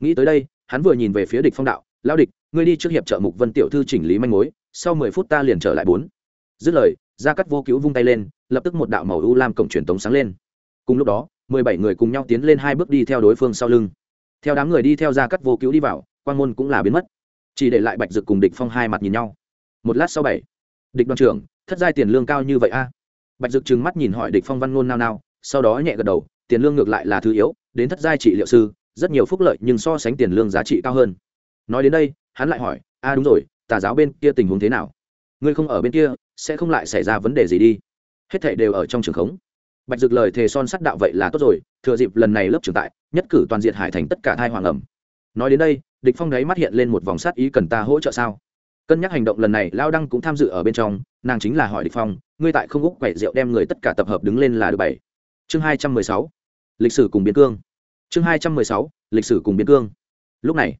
Nghĩ tới đây, hắn vừa nhìn về phía địch phong đạo lao địch, ngươi đi trước hiệp trợ mục vân tiểu thư chỉnh lý manh mối, sau mười phút ta liền trở lại bốn. Dứt lời, gia cắt vô cứu vung tay lên, lập tức một đạo màu u lam cổng truyền tống sáng lên. Cùng lúc đó, mười bảy người cùng nhau tiến lên hai bước đi theo đối phương sau lưng. Theo đám người đi theo gia cắt vô cứu đi vào, quan môn cũng là biến mất. Chỉ để lại bạch dực cùng địch phong hai mặt nhìn nhau. Một lát sau bảy, địch đoàn trưởng, thất giai tiền lương cao như vậy a? Bạch dực trừng mắt nhìn hỏi địch phong văn ngôn nao nao, sau đó nhẹ gật đầu tiền lương ngược lại là thứ yếu, đến thất giai trị liệu sư, rất nhiều phúc lợi nhưng so sánh tiền lương giá trị cao hơn. Nói đến đây, hắn lại hỏi, a, đúng rồi, tà giáo bên kia tình huống thế nào? Ngươi không ở bên kia, sẽ không lại xảy ra vấn đề gì đi. Hết thảy đều ở trong trường khống. Bạch dực lời thề son sắt đạo vậy là tốt rồi, thừa dịp lần này lớp trưởng tại, nhất cử toàn diện hải thành tất cả thai hoàng ẩm. Nói đến đây, địch phong đấy mắt hiện lên một vòng sát ý cần ta hỗ trợ sao? Cân nhắc hành động lần này, lao đăng cũng tham dự ở bên trong, nàng chính là hỏi địch phong, ngươi tại không úc quậy rượu đem người tất cả tập hợp đứng lên là được bảy. Chương hai trăm mười sáu lịch sử cùng biến cương. Chương hai trăm mười sáu, lịch sử cùng biến cương. Lúc này,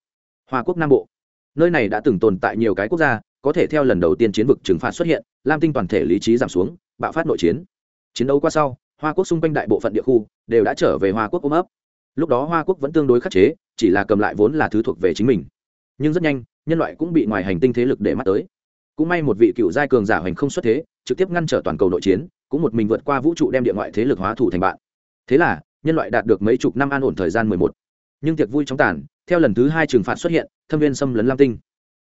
hoa quốc nam bộ, nơi này đã từng tồn tại nhiều cái quốc gia, có thể theo lần đầu tiên chiến vực trừng phạt xuất hiện, lam tinh toàn thể lý trí giảm xuống, bạo phát nội chiến. Chiến đấu qua sau, hoa quốc xung quanh đại bộ phận địa khu đều đã trở về hoa quốc ôm ấp. Lúc đó hoa quốc vẫn tương đối khắc chế, chỉ là cầm lại vốn là thứ thuộc về chính mình. Nhưng rất nhanh, nhân loại cũng bị ngoài hành tinh thế lực để mắt tới. Cũng may một vị cựu giai cường giả hoành không xuất thế, trực tiếp ngăn trở toàn cầu nội chiến, cũng một mình vượt qua vũ trụ đem địa ngoại thế lực hóa thủ thành bạn. Thế là nhân loại đạt được mấy chục năm an ổn thời gian mười một. Nhưng tiệc vui chóng tàn, theo lần thứ hai trừng phạt xuất hiện, thâm viên xâm lấn lam tinh.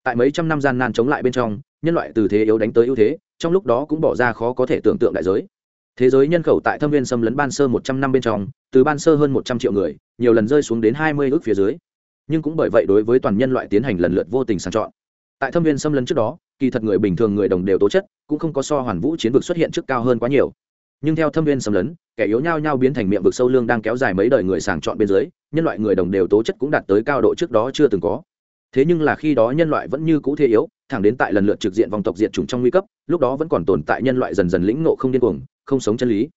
Tại mấy trăm năm gian nan chống lại bên trong, nhân loại từ thế yếu đánh tới ưu thế, trong lúc đó cũng bỏ ra khó có thể tưởng tượng đại giới. Thế giới nhân khẩu tại thâm viên xâm lấn ban sơ một trăm năm bên trong, từ ban sơ hơn một trăm triệu người, nhiều lần rơi xuống đến hai mươi ước phía dưới. Nhưng cũng bởi vậy đối với toàn nhân loại tiến hành lần lượt vô tình sàng chọn. Tại thâm viên xâm lấn trước đó, kỳ thật người bình thường người đồng đều tố chất, cũng không có so hoàn vũ chiến vực xuất hiện trước cao hơn quá nhiều nhưng theo thâm viên xâm lấn, kẻ yếu nhau nhau biến thành miệng vực sâu lương đang kéo dài mấy đời người sàng chọn bên dưới, nhân loại người đồng đều tố chất cũng đạt tới cao độ trước đó chưa từng có. Thế nhưng là khi đó nhân loại vẫn như cũ thế yếu, thẳng đến tại lần lượt trực diện vòng tộc diện chủng trong nguy cấp, lúc đó vẫn còn tồn tại nhân loại dần dần lĩnh nộ không điên cuồng, không sống chân lý.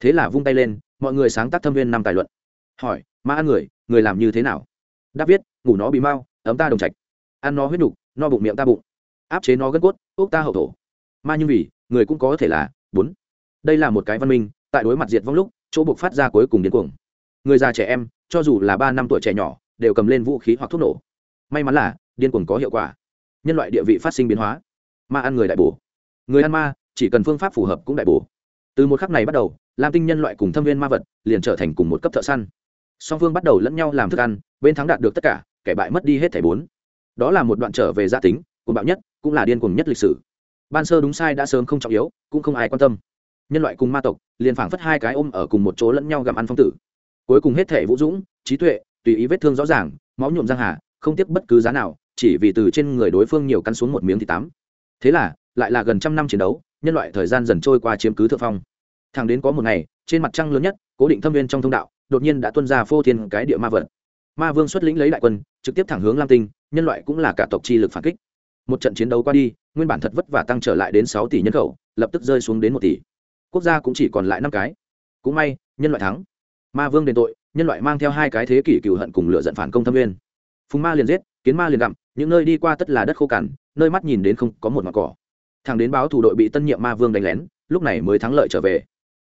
Thế là vung tay lên, mọi người sáng tác thâm viên năm tài luận. Hỏi, ma ăn người người làm như thế nào? Đáp viết, ngủ nó bị mau, ấm ta đồng trạch. Ăn nó huyết nục, no bụng miệng ta bụng. Áp chế nó gân cốt, ốc ta hậu thổ. Ma như vì người cũng có thể là bốn đây là một cái văn minh, tại đối mặt diệt vong lúc, chỗ buộc phát ra cuối cùng điên cuồng. Người già trẻ em, cho dù là ba năm tuổi trẻ nhỏ, đều cầm lên vũ khí hoặc thuốc nổ. May mắn là, điên cuồng có hiệu quả. Nhân loại địa vị phát sinh biến hóa. Ma ăn người đại bổ. Người ăn ma, chỉ cần phương pháp phù hợp cũng đại bổ. Từ một khắc này bắt đầu, lam tinh nhân loại cùng thâm viên ma vật liền trở thành cùng một cấp thợ săn. Song phương bắt đầu lẫn nhau làm thức ăn, bên thắng đạt được tất cả, kẻ bại mất đi hết thẻ bốn. Đó là một đoạn trở về gia tính, cuồng bạo nhất, cũng là điên cuồng nhất lịch sử. Ban sơ đúng sai đã sớm không trọng yếu, cũng không ai quan tâm nhân loại cùng ma tộc, liền phảng phất hai cái ôm ở cùng một chỗ lẫn nhau gặm ăn phong tử. Cuối cùng hết thể vũ dũng, trí tuệ, tùy ý vết thương rõ ràng, máu nhuộm răng hà, không tiếc bất cứ giá nào, chỉ vì từ trên người đối phương nhiều cắn xuống một miếng thì tám thế là, lại là gần trăm năm chiến đấu, nhân loại thời gian dần trôi qua chiếm cứ thượng phong. Thẳng đến có một ngày, trên mặt trăng lớn nhất, cố định thâm viên trong thông đạo, đột nhiên đã tuân ra phô thiên cái địa ma vật. Ma vương xuất lĩnh lấy đại quân, trực tiếp thẳng hướng lam tinh, nhân loại cũng là cả tộc chi lực phản kích. Một trận chiến đấu qua đi, nguyên bản thật vất vả tăng trở lại đến sáu tỷ nhân khẩu, lập tức rơi xuống đến một tỷ quốc gia cũng chỉ còn lại năm cái. Cũng may, nhân loại thắng. Ma vương đền tội, nhân loại mang theo hai cái thế kỷ cựu hận cùng lựa giận phản công thâm viên phùng ma liền giết, kiến ma liền gặm, những nơi đi qua tất là đất khô cằn, nơi mắt nhìn đến không có một mặt cỏ. Thằng đến báo thủ đội bị tân nhiệm ma vương đánh lén, lúc này mới thắng lợi trở về.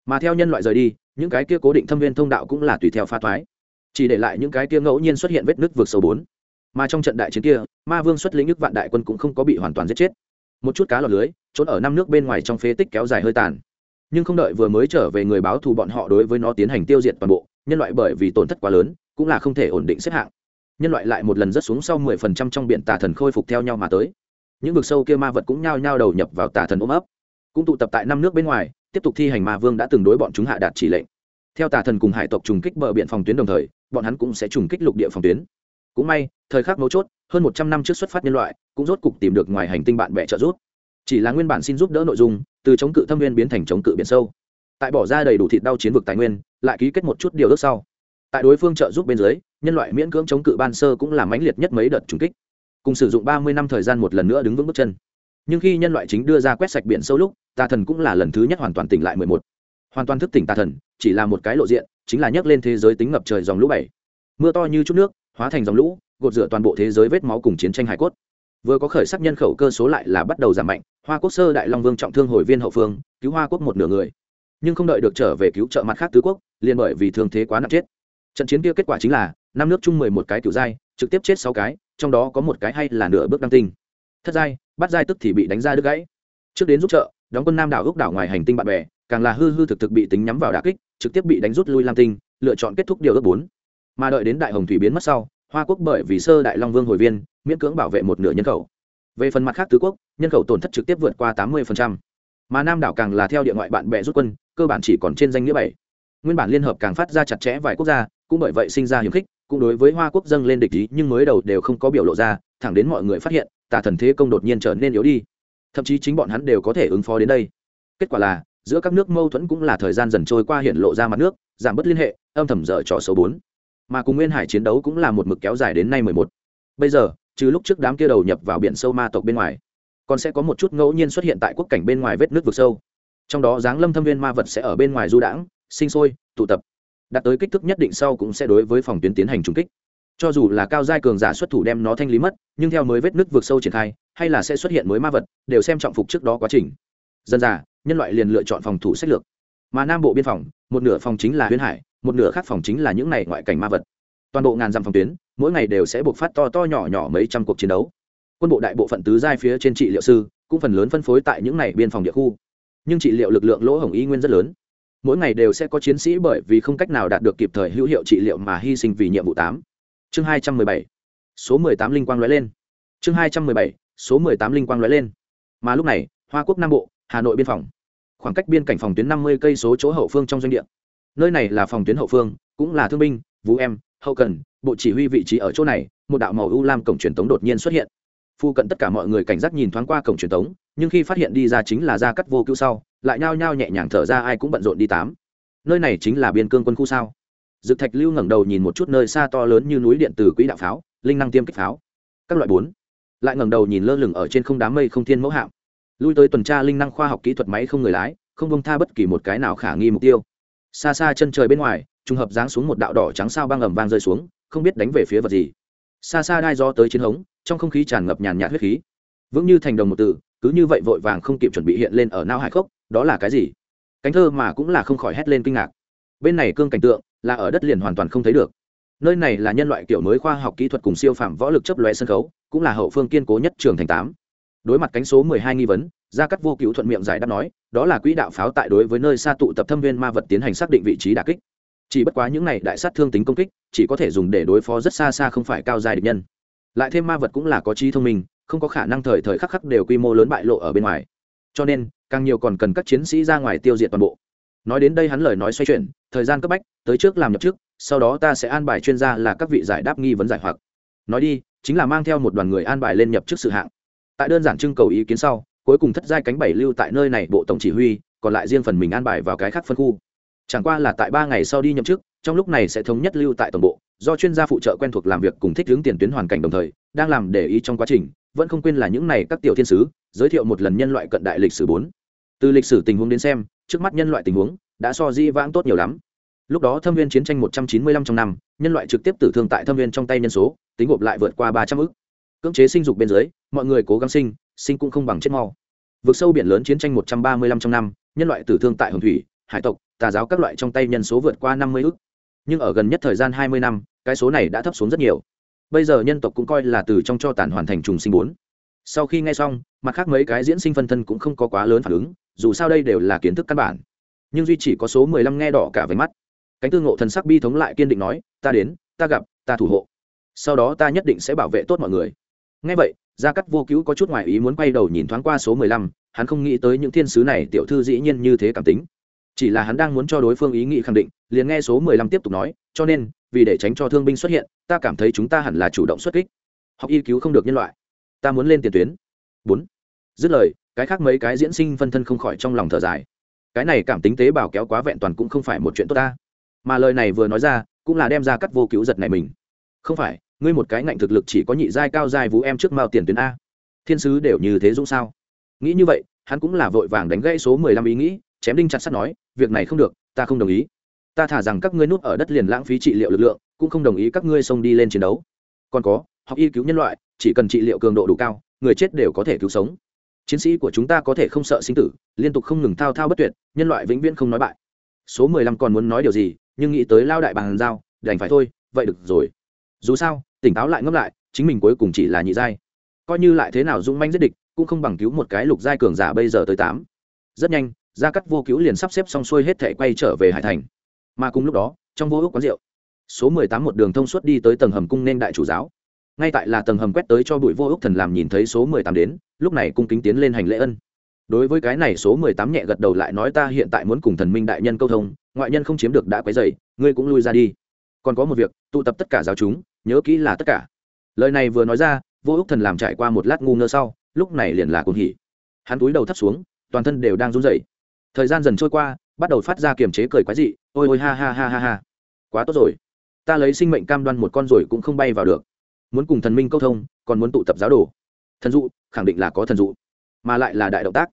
Mà theo nhân loại rời đi, những cái kia cố định thâm viên thông đạo cũng là tùy theo pha thoái. Chỉ để lại những cái kia ngẫu nhiên xuất hiện vết nứt vượt sâu bốn. Mà trong trận đại chiến kia, ma vương xuất lĩnh nước vạn đại quân cũng không có bị hoàn toàn giết chết. Một chút cá lọt lưới, trốn ở năm nước bên ngoài trong phế tích kéo dài hơi tàn nhưng không đợi vừa mới trở về người báo thù bọn họ đối với nó tiến hành tiêu diệt toàn bộ, nhân loại bởi vì tổn thất quá lớn, cũng là không thể ổn định xếp hạng. Nhân loại lại một lần rất xuống sau mười phần trăm trong biển tà thần khôi phục theo nhau mà tới. Những vực sâu kia ma vật cũng nhao nhao đầu nhập vào tà thần ôm ấp. Cũng tụ tập tại năm nước bên ngoài, tiếp tục thi hành ma vương đã từng đối bọn chúng hạ đạt chỉ lệnh. Theo tà thần cùng hải tộc trùng kích bờ biển phòng tuyến đồng thời, bọn hắn cũng sẽ trùng kích lục địa phòng tuyến. Cũng may, thời khắc mấu chốt, hơn một trăm năm trước xuất phát nhân loại, cũng rốt cục tìm được ngoài hành tinh bạn bè trợ giúp. Chỉ là nguyên bản xin giúp đỡ nội dung từ chống cự thâm viên biến thành chống cự biển sâu. Tại bỏ ra đầy đủ thịt đau chiến vực tài nguyên, lại ký kết một chút điều ước sau. Tại đối phương trợ giúp bên dưới, nhân loại miễn cưỡng chống cự ban sơ cũng là mãnh liệt nhất mấy đợt trùng kích. Cùng sử dụng ba mươi năm thời gian một lần nữa đứng vững bước chân. Nhưng khi nhân loại chính đưa ra quét sạch biển sâu lúc, tà thần cũng là lần thứ nhất hoàn toàn tỉnh lại mười một. Hoàn toàn thức tỉnh tà thần, chỉ là một cái lộ diện, chính là nhấc lên thế giới tính ngập trời dòng lũ bảy. Mưa to như chút nước, hóa thành dòng lũ, gột rửa toàn bộ thế giới vết máu cùng chiến tranh hải cốt vừa có khởi sắc nhân khẩu cơ số lại là bắt đầu giảm mạnh, hoa quốc sơ đại long vương trọng thương hồi viên hậu phương, cứu hoa quốc một nửa người. Nhưng không đợi được trở về cứu trợ mặt khác tứ quốc, liền bởi vì thương thế quá nặng chết. Trận chiến kia kết quả chính là, năm nước chung mười một cái kiểu giai, trực tiếp chết sáu cái, trong đó có một cái hay là nửa bước đăng tinh. Thất giai, bắt giai tức thì bị đánh ra đứt gãy. Trước đến giúp trợ, đóng quân nam đảo ước đảo ngoài hành tinh bạn bè, càng là hư hư thực thực bị tính nhắm vào đà kích, trực tiếp bị đánh rút lui lam tinh, lựa chọn kết thúc điều ước bốn. Mà đợi đến đại hồng thủy biến mất sau hoa quốc bởi vì sơ đại long vương hồi viên, miễn cưỡng bảo vệ một nửa nhân khẩu. Về phần mặt khác tứ quốc, nhân khẩu tổn thất trực tiếp vượt qua tám mươi mà nam đảo càng là theo địa ngoại bạn bè rút quân, cơ bản chỉ còn trên danh nghĩa bảy. Nguyên bản liên hợp càng phát ra chặt chẽ vài quốc gia, cũng bởi vậy sinh ra hiềm khích, cũng đối với hoa quốc dâng lên địch ý, nhưng mới đầu đều không có biểu lộ ra, thẳng đến mọi người phát hiện, tà thần thế công đột nhiên trở nên yếu đi. Thậm chí chính bọn hắn đều có thể ứng phó đến đây. Kết quả là, giữa các nước mâu thuẫn cũng là thời gian dần trôi qua hiện lộ ra mặt nước, giảm bớt liên hệ, âm thầm dở trò số bốn mà cùng nguyên hải chiến đấu cũng là một mực kéo dài đến nay mười một. Bây giờ, trừ lúc trước đám kia đầu nhập vào biển sâu ma tộc bên ngoài, còn sẽ có một chút ngẫu nhiên xuất hiện tại quốc cảnh bên ngoài vết nước vực sâu. Trong đó giáng lâm thâm viên ma vật sẽ ở bên ngoài du đãng, sinh sôi, tụ tập. Đạt tới kích thước nhất định sau cũng sẽ đối với phòng tuyến tiến hành trùng kích. Cho dù là cao giai cường giả xuất thủ đem nó thanh lý mất, nhưng theo mới vết nước vượt sâu triển khai, hay là sẽ xuất hiện mới ma vật, đều xem trọng phục trước đó quá trình. Dân già nhân loại liền lựa chọn phòng thủ sách lược. Mà nam bộ biên phòng, một nửa phòng chính là huyên hải một nửa khác phòng chính là những này ngoại cảnh ma vật. Toàn bộ ngàn dặm phòng tuyến, mỗi ngày đều sẽ buộc phát to to nhỏ nhỏ mấy trăm cuộc chiến đấu. Quân bộ đại bộ phận tứ giai phía trên trị liệu sư, cũng phần lớn phân phối tại những này biên phòng địa khu. Nhưng trị liệu lực lượng lỗ hổng y nguyên rất lớn. Mỗi ngày đều sẽ có chiến sĩ bởi vì không cách nào đạt được kịp thời hữu hiệu trị liệu mà hy sinh vì nhiệm vụ tám. Chương hai trăm mười bảy. Số mười tám linh quang lóe lên. Chương hai trăm mười bảy. Số mười tám linh quang lóe lên. Mà lúc này, hoa quốc nam bộ, hà nội biên phòng. Khoảng cách biên cảnh phòng tuyến năm mươi cây số chỗ hậu phương trong doanh địa nơi này là phòng tuyến hậu phương, cũng là thương binh, vũ em, hậu cần, bộ chỉ huy vị trí ở chỗ này, một đạo màu u lam cổng truyền tống đột nhiên xuất hiện. Phu cận tất cả mọi người cảnh giác nhìn thoáng qua cổng truyền tống, nhưng khi phát hiện đi ra chính là gia cắt vô cứu sau, lại nhao nhao nhẹ nhàng thở ra ai cũng bận rộn đi tám. Nơi này chính là biên cương quân khu sao? Dực thạch lưu ngẩng đầu nhìn một chút nơi xa to lớn như núi điện từ quỹ đạo pháo, linh năng tiêm kích pháo. Các loại bốn. Lại ngẩng đầu nhìn lơ lửng ở trên không đám mây không thiên mẫu hạm. Lui tới tuần tra linh năng khoa học kỹ thuật máy không người lái, không bông tha bất kỳ một cái nào khả nghi mục tiêu xa xa chân trời bên ngoài, trùng hợp giáng xuống một đạo đỏ trắng sao băng ẩm vang rơi xuống, không biết đánh về phía vật gì. Xa xa đai do tới chiến hống, trong không khí tràn ngập nhàn nhạt huyết khí. Vững như thành đồng một từ, cứ như vậy vội vàng không kịp chuẩn bị hiện lên ở nao hải khốc đó là cái gì? Cánh thơ mà cũng là không khỏi hét lên kinh ngạc. Bên này cương cảnh tượng, là ở đất liền hoàn toàn không thấy được. Nơi này là nhân loại kiểu mới khoa học kỹ thuật cùng siêu phạm võ lực chấp lóe sân khấu, cũng là hậu phương kiên cố nhất trường thành tám. Đối mặt cánh số mười hai nghi vấn gia cắt vô cứu thuận miệng giải đáp nói, đó là quỹ đạo pháo tại đối với nơi xa tụ tập thâm viên ma vật tiến hành xác định vị trí đà kích. Chỉ bất quá những này đại sát thương tính công kích, chỉ có thể dùng để đối phó rất xa xa không phải cao dài địch nhân. Lại thêm ma vật cũng là có trí thông minh, không có khả năng thời thời khắc khắc đều quy mô lớn bại lộ ở bên ngoài. Cho nên, càng nhiều còn cần các chiến sĩ ra ngoài tiêu diệt toàn bộ. Nói đến đây hắn lời nói xoay chuyển, thời gian cấp bách, tới trước làm nhập trước, sau đó ta sẽ an bài chuyên gia là các vị giải đáp nghi vấn giải hoặc. Nói đi, chính là mang theo một đoàn người an bài lên nhập trước sự hạng. Tại đơn giản trưng cầu ý kiến sau cuối cùng thất giai cánh bảy lưu tại nơi này bộ tổng chỉ huy, còn lại riêng phần mình an bài vào cái khác phân khu. Chẳng qua là tại ba ngày sau đi nhậm chức, trong lúc này sẽ thống nhất lưu tại tổng bộ, do chuyên gia phụ trợ quen thuộc làm việc cùng thích hướng tiền tuyến hoàn cảnh đồng thời, đang làm để ý trong quá trình, vẫn không quên là những này các tiểu thiên sứ, giới thiệu một lần nhân loại cận đại lịch sử bốn. Từ lịch sử tình huống đến xem, trước mắt nhân loại tình huống đã so di vãng tốt nhiều lắm. Lúc đó thâm viên chiến tranh một trăm chín mươi lăm trong năm, nhân loại trực tiếp tử thương tại thâm viên trong tay nhân số, tính gộp lại vượt qua ba trăm cưỡng chế sinh dục bên dưới, mọi người cố gắng sinh sinh cũng không bằng chết mau. Vượt sâu biển lớn chiến tranh một trăm ba mươi lăm trong năm, nhân loại tử thương tại hồng thủy, hải tộc, tà giáo các loại trong tay nhân số vượt qua năm mươi ước. Nhưng ở gần nhất thời gian hai mươi năm, cái số này đã thấp xuống rất nhiều. Bây giờ nhân tộc cũng coi là từ trong cho tàn hoàn thành trùng sinh bốn. Sau khi nghe xong, mặt khác mấy cái diễn sinh phân thân cũng không có quá lớn phản ứng, dù sao đây đều là kiến thức căn bản. Nhưng duy chỉ có số mười lăm nghe đỏ cả váy mắt. Cánh tư ngộ thần sắc bi thống lại kiên định nói, ta đến, ta gặp, ta thủ hộ. Sau đó ta nhất định sẽ bảo vệ tốt mọi người. Ngay vậy gia cắt vô cứu có chút ngoại ý muốn quay đầu nhìn thoáng qua số mười lăm, hắn không nghĩ tới những thiên sứ này tiểu thư dĩ nhiên như thế cảm tính. Chỉ là hắn đang muốn cho đối phương ý nghĩ khẳng định, liền nghe số mười lăm tiếp tục nói, cho nên, vì để tránh cho thương binh xuất hiện, ta cảm thấy chúng ta hẳn là chủ động xuất kích. Học y cứu không được nhân loại. Ta muốn lên tiền tuyến. Bốn. Dứt lời, cái khác mấy cái diễn sinh phân thân không khỏi trong lòng thở dài. Cái này cảm tính tế bào kéo quá vẹn toàn cũng không phải một chuyện tốt ta. Mà lời này vừa nói ra, cũng là đem ra cắt vô cứu giật này mình. Không phải ngươi một cái ngạnh thực lực chỉ có nhị giai cao giai vũ em trước mao tiền tuyến a. Thiên sứ đều như thế dũng sao? Nghĩ như vậy, hắn cũng là vội vàng đánh gãy số mười lăm ý nghĩ, chém đinh chặt sắt nói, việc này không được, ta không đồng ý. Ta thả rằng các ngươi núp ở đất liền lãng phí trị liệu lực lượng, cũng không đồng ý các ngươi xông đi lên chiến đấu. Còn có, học y cứu nhân loại, chỉ cần trị liệu cường độ đủ cao, người chết đều có thể cứu sống. Chiến sĩ của chúng ta có thể không sợ sinh tử, liên tục không ngừng thao thao bất tuyệt, nhân loại vĩnh viễn không nói bại. Số mười lăm còn muốn nói điều gì, nhưng nghĩ tới lao đại bàn giao, đành phải thôi, vậy được rồi. Dù sao tỉnh táo lại ngẫm lại, chính mình cuối cùng chỉ là nhị giai. Coi như lại thế nào dũng manh giết địch, cũng không bằng cứu một cái lục giai cường giả bây giờ tới tám. Rất nhanh, gia cắt vô cứu liền sắp xếp xong xuôi hết thể quay trở về hải thành. Mà cùng lúc đó, trong vô ước quán rượu, số mười tám một đường thông suốt đi tới tầng hầm cung nên đại chủ giáo. Ngay tại là tầng hầm quét tới cho bụi vô ước thần làm nhìn thấy số mười tám đến, lúc này cung kính tiến lên hành lễ ân. Đối với cái này số mười tám nhẹ gật đầu lại nói ta hiện tại muốn cùng thần minh đại nhân câu thông, ngoại nhân không chiếm được đã quấy dày ngươi cũng lui ra đi. Còn có một việc, tụ tập tất cả giáo chúng nhớ kỹ là tất cả. Lời này vừa nói ra, vô úc thần làm trải qua một lát ngu ngơ sau, lúc này liền là cuồng hỉ. Hắn túi đầu thấp xuống, toàn thân đều đang run rẩy. Thời gian dần trôi qua, bắt đầu phát ra kiềm chế cười quái dị, ôi ôi, ha ha ha ha ha. Quá tốt rồi. Ta lấy sinh mệnh cam đoan một con rồi cũng không bay vào được. Muốn cùng thần minh câu thông, còn muốn tụ tập giáo đồ. Thần dụ, khẳng định là có thần dụ. Mà lại là đại động tác.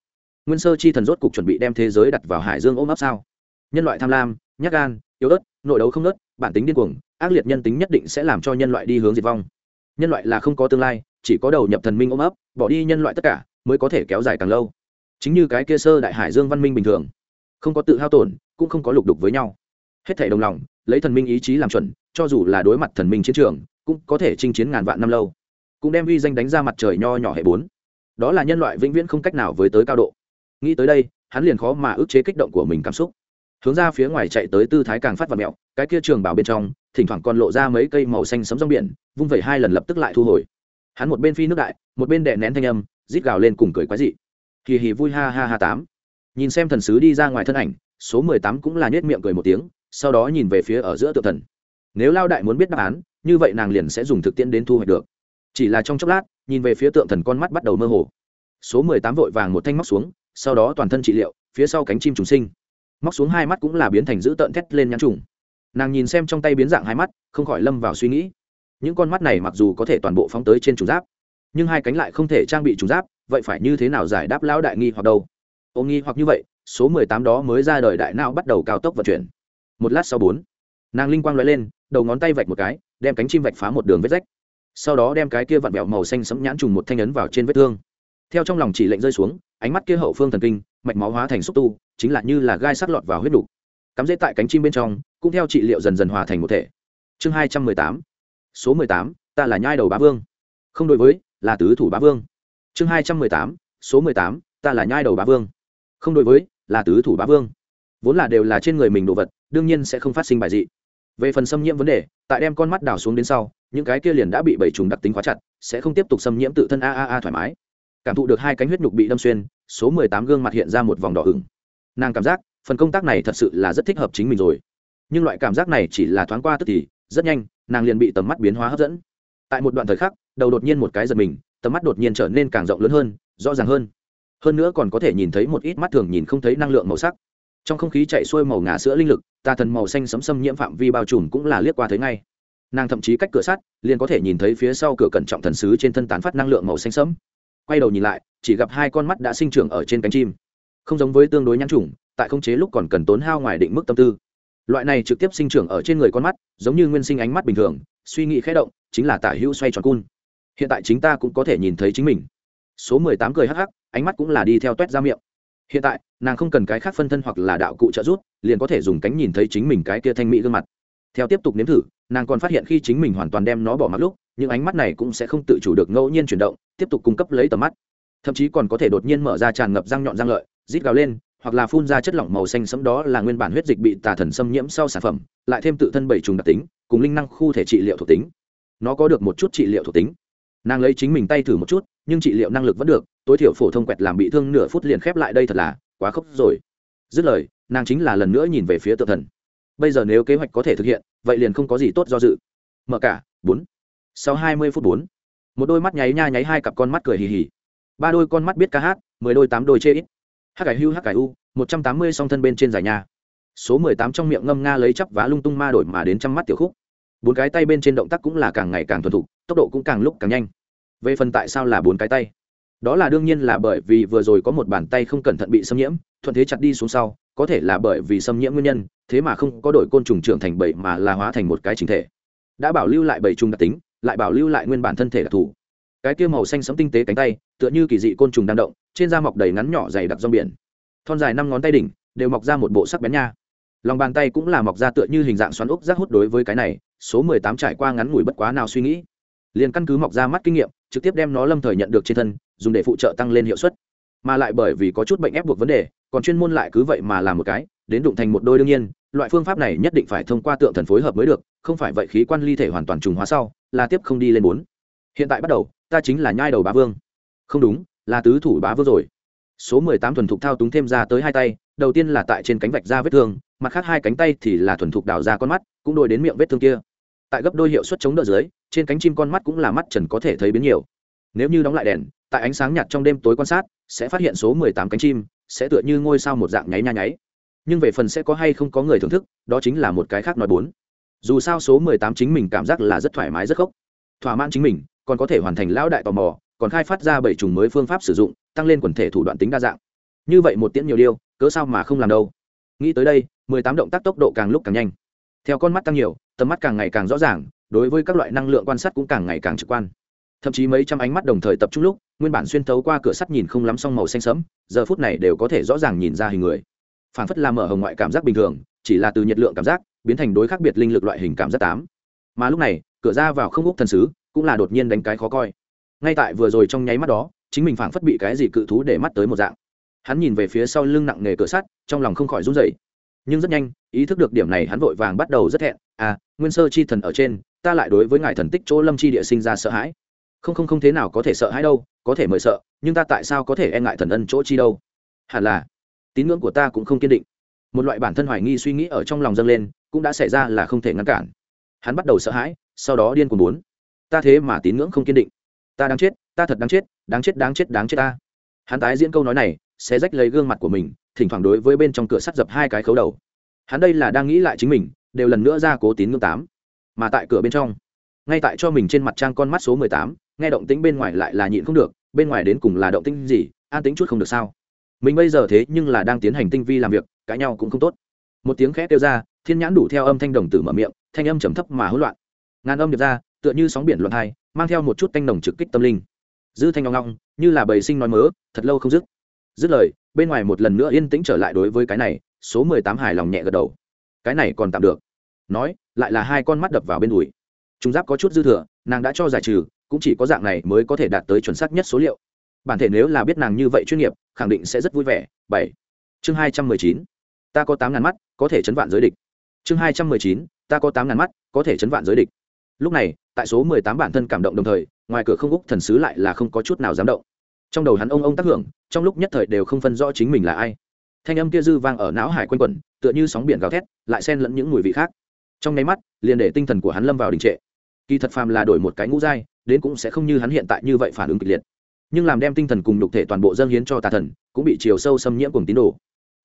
Nguyên sơ chi thần rốt cục chuẩn bị đem thế giới đặt vào hải dương ôm ấp sao? Nhân loại tham lam, nhát gan, yếu ớt, nội đấu không nớt bản tính điên cuồng ác liệt nhân tính nhất định sẽ làm cho nhân loại đi hướng diệt vong. Nhân loại là không có tương lai, chỉ có đầu nhập thần minh ôm ấp, bỏ đi nhân loại tất cả, mới có thể kéo dài càng lâu. Chính như cái kia sơ đại hải dương văn minh bình thường, không có tự hao tổn, cũng không có lục đục với nhau. Hết thể đồng lòng, lấy thần minh ý chí làm chuẩn, cho dù là đối mặt thần minh chiến trường, cũng có thể chinh chiến ngàn vạn năm lâu. Cũng đem uy danh đánh ra mặt trời nho nhỏ hệ bốn. Đó là nhân loại vĩnh viễn không cách nào với tới cao độ. Nghĩ tới đây, hắn liền khó mà ức chế kích động của mình cảm xúc hướng ra phía ngoài chạy tới tư thái càng phát và mẹo, cái kia trường bảo bên trong, thỉnh thoảng còn lộ ra mấy cây màu xanh sấm rong biển, vung vẩy hai lần lập tức lại thu hồi. Hắn một bên phi nước đại, một bên đè nén thanh âm, rít gào lên cùng cười quái dị. Kỳ hì vui ha ha ha tám. Nhìn xem thần sứ đi ra ngoài thân ảnh, số mười tám cũng là nhét miệng cười một tiếng, sau đó nhìn về phía ở giữa tự thần. Nếu lao đại muốn biết đáp án, như vậy nàng liền sẽ dùng thực tiễn đến thu hoạch được. Chỉ là trong chốc lát, nhìn về phía tượng thần con mắt bắt đầu mơ hồ. Số mười tám vội vàng một thanh móc xuống, sau đó toàn thân trị liệu, phía sau cánh chim trùng sinh móc xuống hai mắt cũng là biến thành dữ tợn thét lên nhắn trùng. Nàng nhìn xem trong tay biến dạng hai mắt, không khỏi lâm vào suy nghĩ. Những con mắt này mặc dù có thể toàn bộ phóng tới trên trùng giáp, nhưng hai cánh lại không thể trang bị trùng giáp, vậy phải như thế nào giải đáp lão đại nghi hoặc đâu? Ô nghi hoặc như vậy, số mười tám đó mới ra đời đại não bắt đầu cao tốc vận chuyển. Một lát sau bốn, nàng linh quang l lên, đầu ngón tay vạch một cái, đem cánh chim vạch phá một đường vết rách. Sau đó đem cái kia vặn vẹo màu xanh sẫm nhãn trùng một thanh ấn vào trên vết thương. Theo trong lòng chỉ lệnh rơi xuống, ánh mắt kia hậu phương thần kinh mạch máu hóa thành xúc tu, chính là như là gai sắc lọt vào huyết đục cắm dễ tại cánh chim bên trong, cũng theo trị liệu dần dần hòa thành một thể. Chương hai trăm mười tám. Số mười tám, ta là nhai đầu bá vương. Không đối với, là tứ thủ bá vương. Chương hai trăm mười tám, số mười tám, ta là nhai đầu bá vương. Không đối với, là tứ thủ bá vương. Vốn là đều là trên người mình đồ vật, đương nhiên sẽ không phát sinh bài dị. Về phần xâm nhiễm vấn đề, tại đem con mắt đào xuống đến sau, những cái kia liền đã bị bảy trùng đặc tính khóa chặt, sẽ không tiếp tục xâm nhiễm tự thân a a a thoải mái cảm thụ được hai cánh huyết nhục bị đâm xuyên, số mười tám gương mặt hiện ra một vòng đỏ ửng. Nàng cảm giác, phần công tác này thật sự là rất thích hợp chính mình rồi. Nhưng loại cảm giác này chỉ là thoáng qua tức thì, rất nhanh, nàng liền bị tầm mắt biến hóa hấp dẫn. Tại một đoạn thời khắc, đầu đột nhiên một cái giật mình, tầm mắt đột nhiên trở nên càng rộng lớn hơn, rõ ràng hơn. Hơn nữa còn có thể nhìn thấy một ít mắt thường nhìn không thấy năng lượng màu sắc. Trong không khí chạy xuôi màu ngà sữa linh lực, tà thần màu xanh sấm xâm nhiễm phạm vi bao trùm cũng là liếc qua thấy ngay. Nàng thậm chí cách cửa sắt, liền có thể nhìn thấy phía sau cửa cẩn trọng thần sứ trên thân tán phát năng lượng màu xanh sẫm quay đầu nhìn lại, chỉ gặp hai con mắt đã sinh trưởng ở trên cánh chim. Không giống với tương đối nhãn trùng tại không chế lúc còn cần tốn hao ngoài định mức tâm tư. Loại này trực tiếp sinh trưởng ở trên người con mắt, giống như nguyên sinh ánh mắt bình thường, suy nghĩ khẽ động, chính là tả hữu xoay tròn cun. Hiện tại chính ta cũng có thể nhìn thấy chính mình. Số mười tám cười hắc hắc, ánh mắt cũng là đi theo t u é t ra miệng. Hiện tại, nàng không cần cái khác phân thân hoặc là đạo cụ trợ giúp, liền có thể dùng cánh nhìn thấy chính mình cái kia thanh mỹ gương mặt. Theo tiếp tục nếm thử, nàng còn phát hiện khi chính mình hoàn toàn đem nó bỏ mặt lúc những ánh mắt này cũng sẽ không tự chủ được ngẫu nhiên chuyển động, tiếp tục cung cấp lấy tầm mắt. Thậm chí còn có thể đột nhiên mở ra tràn ngập răng nhọn răng lợi, rít gào lên, hoặc là phun ra chất lỏng màu xanh sẫm đó là nguyên bản huyết dịch bị tà thần xâm nhiễm sau sản phẩm, lại thêm tự thân bảy trùng đặc tính, cùng linh năng khu thể trị liệu thuộc tính. Nó có được một chút trị liệu thuộc tính. Nàng lấy chính mình tay thử một chút, nhưng trị liệu năng lực vẫn được, tối thiểu phổ thông quẹt làm bị thương nửa phút liền khép lại đây thật là quá khốc rồi. Dứt lời, nàng chính là lần nữa nhìn về phía tự thần. Bây giờ nếu kế hoạch có thể thực hiện, vậy liền không có gì tốt do dự. Mở cả, bốn sau hai mươi phút bốn, một đôi mắt nháy nha nháy hai cặp con mắt cười hì hì. Ba đôi con mắt biết ca hát, mười đôi tám đôi chê ít. Hắc cải hưu, hắc cải u, một trăm tám mươi song thân bên trên giải nhà số mười tám trong miệng ngâm nga lấy chắp vá lung tung ma đổi mà đến trăm mắt tiểu khúc. Bốn cái tay bên trên động tác cũng là càng ngày càng thuần thục, tốc độ cũng càng lúc càng nhanh. Về phần tại sao là bốn cái tay? Đó là đương nhiên là bởi vì vừa rồi có một bàn tay không cẩn thận bị xâm nhiễm, thuận thế chặt đi xuống sau, có thể là bởi vì xâm nhiễm nguyên nhân, thế mà không có đổi côn trùng trưởng thành bảy mà là hóa thành một cái chính thể. Đã bảo lưu lại bảy trùng đặc tính lại bảo lưu lại nguyên bản thân thể đặc thù. Cái kia màu xanh sẫm tinh tế cánh tay, tựa như kỳ dị côn trùng đang động, trên da mọc đầy ngắn nhỏ dày đặc rong biển. Thon dài năm ngón tay đỉnh, đều mọc ra một bộ sắc bén nha. Lòng bàn tay cũng là mọc ra tựa như hình dạng xoắn ốc rác hút đối với cái này, số mười tám trải qua ngắn ngủi bất quá nào suy nghĩ. Liền căn cứ mọc ra mắt kinh nghiệm, trực tiếp đem nó lâm thời nhận được trên thân, dùng để phụ trợ tăng lên hiệu suất. Mà lại bởi vì có chút bệnh ép buộc vấn đề, còn chuyên môn lại cứ vậy mà làm một cái, đến đụng thành một đôi đương nhiên loại phương pháp này nhất định phải thông qua tượng thần phối hợp mới được, không phải vậy khí quan ly thể hoàn toàn trùng hóa sau, là tiếp không đi lên bốn. Hiện tại bắt đầu, ta chính là nhai đầu bá vương. Không đúng, là tứ thủ bá vương rồi. Số mười tám thuần thục thao túng thêm ra tới hai tay, đầu tiên là tại trên cánh vạch ra vết thương, mặt khác hai cánh tay thì là thuần thục đào ra con mắt, cũng đôi đến miệng vết thương kia. Tại gấp đôi hiệu suất chống đỡ dưới, trên cánh chim con mắt cũng là mắt trần có thể thấy biến nhiều. Nếu như đóng lại đèn, tại ánh sáng nhạt trong đêm tối quan sát, sẽ phát hiện số mười tám cánh chim, sẽ tựa như ngôi sao một dạng nháy nha nháy nhưng về phần sẽ có hay không có người thưởng thức đó chính là một cái khác nói bốn. Dù sao số mười tám chính mình cảm giác là rất thoải mái rất khốc. Thỏa mãn chính mình còn có thể hoàn thành lão đại tò mò còn khai phát ra bảy trùng mới phương pháp sử dụng tăng lên quần thể thủ đoạn tính đa dạng. Như vậy một tiễn nhiều điều, cớ sao mà không làm đâu? Nghĩ tới đây mười tám động tác tốc độ càng lúc càng nhanh. Theo con mắt tăng nhiều tầm mắt càng ngày càng rõ ràng đối với các loại năng lượng quan sát cũng càng ngày càng trực quan. Thậm chí mấy trăm ánh mắt đồng thời tập trung lúc nguyên bản xuyên thấu qua cửa sắt nhìn không lắm xong màu xanh sẫm giờ phút này đều có thể rõ ràng nhìn ra hình người phản phất làm mở hồng ngoại cảm giác bình thường, chỉ là từ nhiệt lượng cảm giác, biến thành đối khác biệt linh lực loại hình cảm giác tám. Mà lúc này, cửa ra vào không úc thần sứ cũng là đột nhiên đánh cái khó coi. Ngay tại vừa rồi trong nháy mắt đó, chính mình phảng phất bị cái gì cự thú để mắt tới một dạng. Hắn nhìn về phía sau lưng nặng nề cửa sắt, trong lòng không khỏi run rẩy. Nhưng rất nhanh, ý thức được điểm này hắn vội vàng bắt đầu rất hẹn à nguyên sơ chi thần ở trên, ta lại đối với ngài thần tích chỗ lâm chi địa sinh ra sợ hãi. Không không không thế nào có thể sợ hãi đâu, có thể mời sợ, nhưng ta tại sao có thể e ngại thần ân chỗ chi đâu? Hẳn là tín ngưỡng của ta cũng không kiên định. Một loại bản thân hoài nghi suy nghĩ ở trong lòng dâng lên, cũng đã xảy ra là không thể ngăn cản. Hắn bắt đầu sợ hãi, sau đó điên cuồng muốn. Ta thế mà tín ngưỡng không kiên định. Ta đáng chết, ta thật đáng chết đáng chết đáng chết đáng chết ta. Hắn tái diễn câu nói này, sẽ rách lấy gương mặt của mình, thỉnh thoảng đối với bên trong cửa sắt dập hai cái khấu đầu. Hắn đây là đang nghĩ lại chính mình, đều lần nữa ra cố tín ngưỡng tám. Mà tại cửa bên trong, ngay tại cho mình trên mặt trang con mắt số mười tám, nghe động tĩnh bên ngoài lại là nhịn không được, bên ngoài đến cùng là động tĩnh gì, an tĩnh chút không được sao? Mình bây giờ thế nhưng là đang tiến hành tinh vi làm việc, cãi nhau cũng không tốt. Một tiếng khét kêu ra, thiên nhãn đủ theo âm thanh đồng tử mở miệng, thanh âm trầm thấp mà hỗn loạn. Ngàn âm điệp ra, tựa như sóng biển loạn hai mang theo một chút thanh đồng trực kích tâm linh. Dư thanh ngong ngong như là bầy sinh nói mớ, thật lâu không dứt. Dứt lời, bên ngoài một lần nữa yên tĩnh trở lại đối với cái này, số mười tám hài lòng nhẹ gật đầu. Cái này còn tạm được. Nói, lại là hai con mắt đập vào bên đùi. Trung giáp có chút dư thừa, nàng đã cho giải trừ, cũng chỉ có dạng này mới có thể đạt tới chuẩn xác nhất số liệu bản thể nếu là biết nàng như vậy chuyên nghiệp, khẳng định sẽ rất vui vẻ. Bảy. Chương hai trăm mười chín. Ta có tám ngàn mắt, có thể chấn vạn giới địch. Chương hai trăm mười chín. Ta có tám ngàn mắt, có thể chấn vạn giới địch. Lúc này, tại số mười tám bản thân cảm động đồng thời, ngoài cửa không úc thần sứ lại là không có chút nào dám động. Trong đầu hắn ông ông tác hưởng, trong lúc nhất thời đều không phân rõ chính mình là ai. Thanh âm kia dư vang ở não hải quanh quẩn, tựa như sóng biển gào thét, lại xen lẫn những mùi vị khác. Trong nháy mắt, liền để tinh thần của hắn lâm vào đình trệ. Kỳ thật phàm là đổi một cái ngũ giai, đến cũng sẽ không như hắn hiện tại như vậy phản ứng kịch liệt nhưng làm đem tinh thần cùng lục thể toàn bộ dâng hiến cho tà thần, cũng bị chiều sâu xâm nhiễm cùng tín đồ.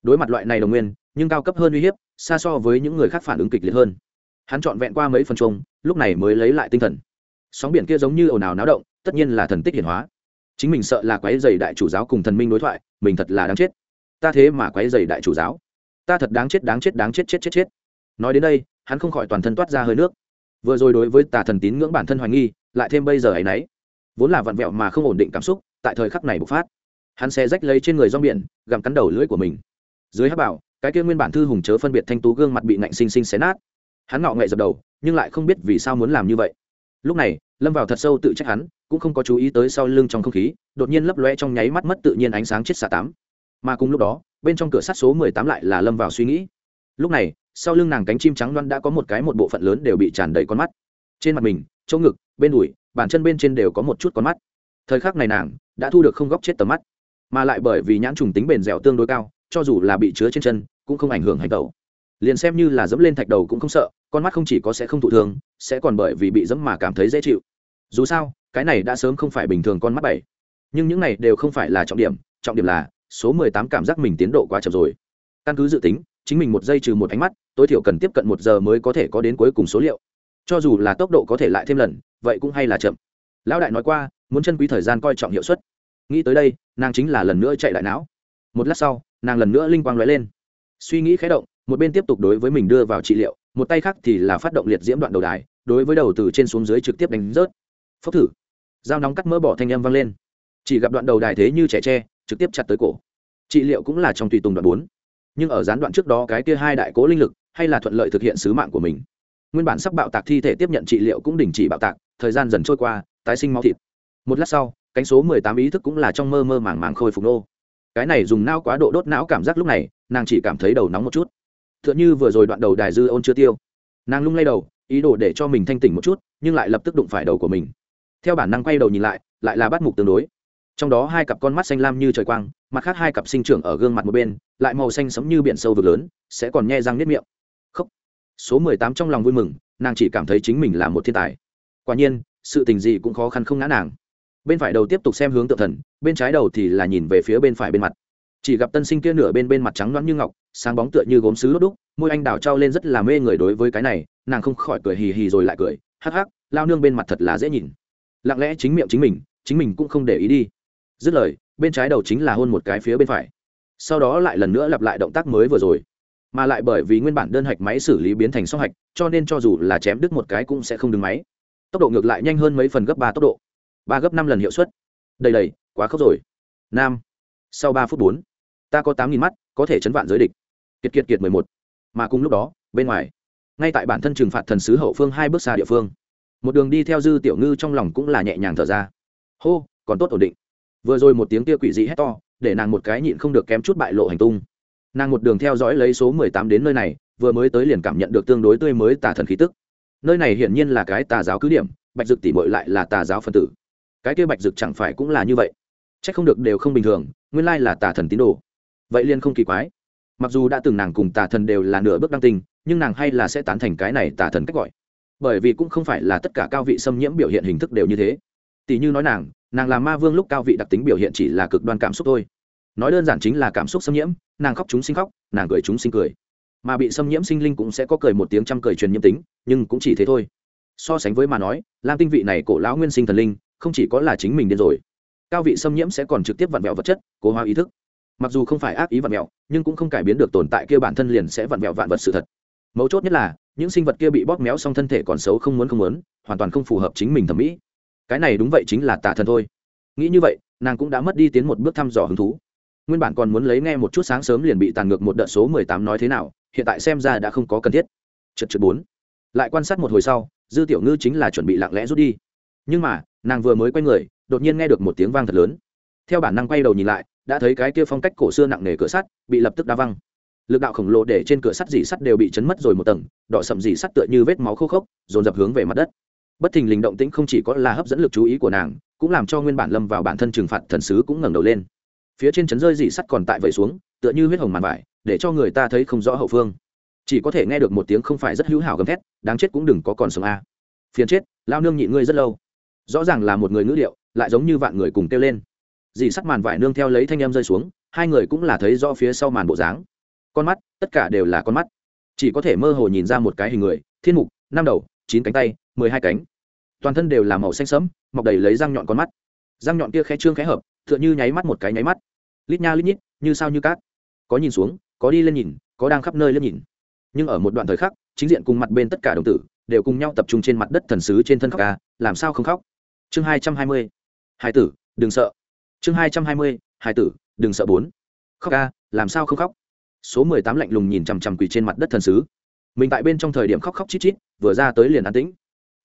Đối mặt loại này đồng nguyên, nhưng cao cấp hơn uy hiếp, xa so với những người khác phản ứng kịch liệt hơn. Hắn trọn vẹn qua mấy phần chung, lúc này mới lấy lại tinh thần. Sóng biển kia giống như ồn ào náo động, tất nhiên là thần tích hiển hóa. Chính mình sợ là quái dày đại chủ giáo cùng thần minh đối thoại, mình thật là đáng chết. Ta thế mà quái dày đại chủ giáo. Ta thật đáng chết đáng chết đáng chết chết chết chết. Nói đến đây, hắn không khỏi toàn thân toát ra hơi nước. Vừa rồi đối với tà thần tín ngưỡng bản thân hoài nghi, lại thêm bây giờ ấ y n ấ y vốn là vặn vẹo mà không ổn định cảm xúc, tại thời khắc này bộc phát. Hắn xe rách lấy trên người rong biển, gặm cắn đầu lưỡi của mình. Dưới hát bảo, cái kia nguyên bản thư hùng chớ phân biệt thanh tú gương mặt bị nạnh xinh xinh xé nát. Hắn ngọ nghệ dập đầu, nhưng lại không biết vì sao muốn làm như vậy. Lúc này, lâm vào thật sâu tự trách hắn, cũng không có chú ý tới sau lưng trong không khí, đột nhiên lấp loe trong nháy mắt mất tự nhiên ánh sáng chết xạ tám. Mà cùng lúc đó, bên trong cửa sắt số mười tám lại là lâm vào suy nghĩ. Lúc này, sau lưng nàng cánh chim trắng loan đã có một cái một bộ phận lớn đều bị tràn đầy con mắt. Trên mặt mình chỗ ngực, bên đùi, bàn chân bên trên đều có một chút con mắt. Thời khắc này nàng đã thu được không góc chết tầm mắt, mà lại bởi vì nhãn trùng tính bền dẻo tương đối cao, cho dù là bị chứa trên chân, cũng không ảnh hưởng hành tẩu. Liền xem như là dẫm lên thạch đầu cũng không sợ, con mắt không chỉ có sẽ không thụ thương, sẽ còn bởi vì bị dẫm mà cảm thấy dễ chịu. Dù sao, cái này đã sớm không phải bình thường con mắt bảy. Nhưng những này đều không phải là trọng điểm trọng điểm là số mười tám cảm giác mình tiến độ quá chậm rồi. Căn cứ dự tính, chính mình một giây trừ một ánh mắt, tối thiểu cần tiếp cận một giờ mới có thể có đến cuối cùng số liệu cho dù là tốc độ có thể lại thêm lần, vậy cũng hay là chậm. Lão đại nói qua, muốn chân quý thời gian coi trọng hiệu suất. Nghĩ tới đây, nàng chính là lần nữa chạy lại não. Một lát sau, nàng lần nữa linh quang lóe lên. Suy nghĩ khé động, một bên tiếp tục đối với mình đưa vào trị liệu, một tay khác thì là phát động liệt diễm đoạn đầu đài, đối với đầu từ trên xuống dưới trực tiếp đánh rớt. Phốc thử. Dao nóng cắt mỡ bỏ thanh âm vang lên. Chỉ gặp đoạn đầu đài thế như trẻ tre, trực tiếp chặt tới cổ. Trị liệu cũng là trong tùy tùng đoạn bốn. Nhưng ở gián đoạn trước đó cái kia hai đại cố linh lực, hay là thuận lợi thực hiện sứ mạng của mình nguyên bản sắp bạo tạc thi thể tiếp nhận trị liệu cũng đình chỉ bạo tạc, thời gian dần trôi qua, tái sinh máu thịt. Một lát sau, cánh số mười tám ý thức cũng là trong mơ mơ màng màng khôi phục nô. Cái này dùng não quá độ đốt não cảm giác lúc này, nàng chỉ cảm thấy đầu nóng một chút. T h ư ợ n h ư vừa rồi đoạn đầu đài dư ôn chưa tiêu. Nàng lung lay đầu, ý đồ để cho mình thanh tỉnh một chút, nhưng lại lập tức đụng phải đầu của mình. Theo bản năng quay đầu nhìn lại lại là bắt mục tương đối. Trong đó hai cặp con mắt xanh lam như trời quang, mặt khác hai cặp sinh trưởng ở gương mặt một bên, lại màu xanh sẫm như biển sâu vực lớn, sẽ còn nhe răng nếp miệng số mười tám trong lòng vui mừng, nàng chỉ cảm thấy chính mình là một thiên tài. Quả nhiên, sự tình gì cũng khó khăn không ngã nàng. Bên phải đầu tiếp tục xem hướng tự thần, bên trái đầu thì là nhìn về phía bên phải bên mặt. Chỉ gặp tân sinh kia nửa bên bên mặt trắng loãng như ngọc, sáng bóng tựa như gốm sứ đốt đúc, môi anh đào trao lên rất là mê người đối với cái này, nàng không khỏi cười hì hì rồi lại cười, hắc hắc, lao nương bên mặt thật là dễ nhìn. Lặng lẽ chính miệng chính mình chính mình cũng không để ý đi. Dứt lời, bên trái đầu chính là hôn một cái phía bên phải. Sau đó lại lần nữa lặp lại động tác mới vừa rồi mà lại bởi vì nguyên bản đơn hạch máy xử lý biến thành song hạch, cho nên cho dù là chém đứt một cái cũng sẽ không đứng máy. Tốc độ ngược lại nhanh hơn mấy phần gấp ba tốc độ. Ba gấp năm lần hiệu suất. Đầy đầy, quá khốc rồi. Nam. Sau ba phút bốn, ta có tám nghìn mắt, có thể chấn vạn giới địch. Kiệt kiệt kiệt mười một. Mà cùng lúc đó, bên ngoài, ngay tại bản thân trừng phạt thần sứ hậu phương hai bước xa địa phương, một đường đi theo dư tiểu ngư trong lòng cũng là nhẹ nhàng thở ra. Hô, còn tốt ổn định. Vừa rồi một tiếng kia quỷ dị hét to, để nàng một cái nhịn không được kém chút bại lộ hành tung nàng một đường theo dõi lấy số mười tám đến nơi này, vừa mới tới liền cảm nhận được tương đối tươi mới tà thần khí tức. Nơi này hiển nhiên là cái tà giáo cứ điểm, bạch dực tỉ mội lại là tà giáo phân tử. Cái kia bạch dực chẳng phải cũng là như vậy? C h ắ c không được đều không bình thường, nguyên lai là tà thần tín đồ. Vậy liên không kỳ quái. Mặc dù đã từng nàng cùng tà thần đều là nửa bước đăng tình, nhưng nàng hay là sẽ tán thành cái này tà thần cách gọi. Bởi vì cũng không phải là tất cả cao vị xâm nhiễm biểu hiện hình thức đều như thế. Tỷ như nói nàng nàng là ma vương lúc cao vị đặc tính biểu hiện chỉ là cực đoan cảm xúc thôi. Nói đơn giản chính là cảm xúc xâm nhiễm nàng khóc chúng sinh khóc, nàng cười chúng sinh cười. Mà bị xâm nhiễm sinh linh cũng sẽ có cười một tiếng trăm cười truyền nhiễm tính, nhưng cũng chỉ thế thôi. So sánh với mà nói, lam tinh vị này cổ lão nguyên sinh thần linh, không chỉ có là chính mình điên rồi. Cao vị xâm nhiễm sẽ còn trực tiếp vặn vẹo vật chất, cố hóa ý thức. Mặc dù không phải ác ý vặn vẹo, nhưng cũng không cải biến được tồn tại kia bản thân liền sẽ vặn vẹo vạn vật sự thật. Mấu chốt nhất là, những sinh vật kia bị bóp méo xong thân thể còn xấu không muốn không muốn, hoàn toàn không phù hợp chính mình thẩm mỹ. Cái này đúng vậy chính là tà thần thôi. Nghĩ như vậy, nàng cũng đã mất đi tiến một bước thăm dò hứng thú nguyên bản còn muốn lấy nghe một chút sáng sớm liền bị tàn ngược một đợt số mười tám nói thế nào, hiện tại xem ra đã không có cần thiết. Chật chật bốn. Lại quan sát một hồi sau, dư tiểu ngư chính là chuẩn bị lặng lẽ rút đi. Nhưng mà, nàng vừa mới quay người, đột nhiên nghe được một tiếng vang thật lớn. Theo bản năng quay đầu nhìn lại, đã thấy cái kia phong cách cổ xưa nặng nề cửa sắt bị lập tức đá văng. Lực đạo khổng lồ để trên cửa sắt dỉ sắt đều bị chấn mất rồi một tầng, đỏ sậm dỉ sắt tựa như vết máu khô khốc, dồn dập hướng về mặt đất. Bất thình lình động tĩnh không chỉ có là hấp dẫn lực chú ý của nàng, cũng làm cho nguyên bản lâm vào bản thân trừng phạt thần sứ cũng ngẩng đầu lên phía trên chấn rơi dỉ sắt còn tại vẩy xuống, tựa như huyết hồng màn vải, để cho người ta thấy không rõ hậu phương. Chỉ có thể nghe được một tiếng không phải rất hữu hảo gầm thét, đáng chết cũng đừng có còn sống a. Phiền chết, lao nương nhịn ngươi rất lâu. Rõ ràng là một người ngữ điệu, lại giống như vạn người cùng kêu lên. Dì sắt màn vải nương theo lấy thanh em rơi xuống, hai người cũng là thấy rõ phía sau màn bộ dáng. Con mắt, tất cả đều là con mắt. Chỉ có thể mơ hồ nhìn ra một cái hình người, thiên mục, năm đầu, chín cánh tay, mười hai cánh. Toàn thân đều là màu xanh sẫm, mọc đầy lấy răng nhọn con mắt. Răng nhọn kia khẽ trương khẽ hợp, tựa như nháy mắt một cái nháy mắt lít nha lít nhít, như sao như cát. Có nhìn xuống, có đi lên nhìn, có đang khắp nơi lên nhìn. Nhưng ở một đoạn thời khắc, chính diện cùng mặt bên tất cả đồng tử đều cùng nhau tập trung trên mặt đất thần sứ trên thân khóc ca, làm sao không khóc? Chương hai trăm hai mươi hai tử, đừng sợ. Chương hai trăm hai mươi hai tử, đừng sợ bốn. Khóc ca, làm sao không khóc? Số mười tám lạnh lùng nhìn chằm chằm quỳ trên mặt đất thần sứ. Mình tại bên trong thời điểm khóc khóc chít chít, vừa ra tới liền an tĩnh.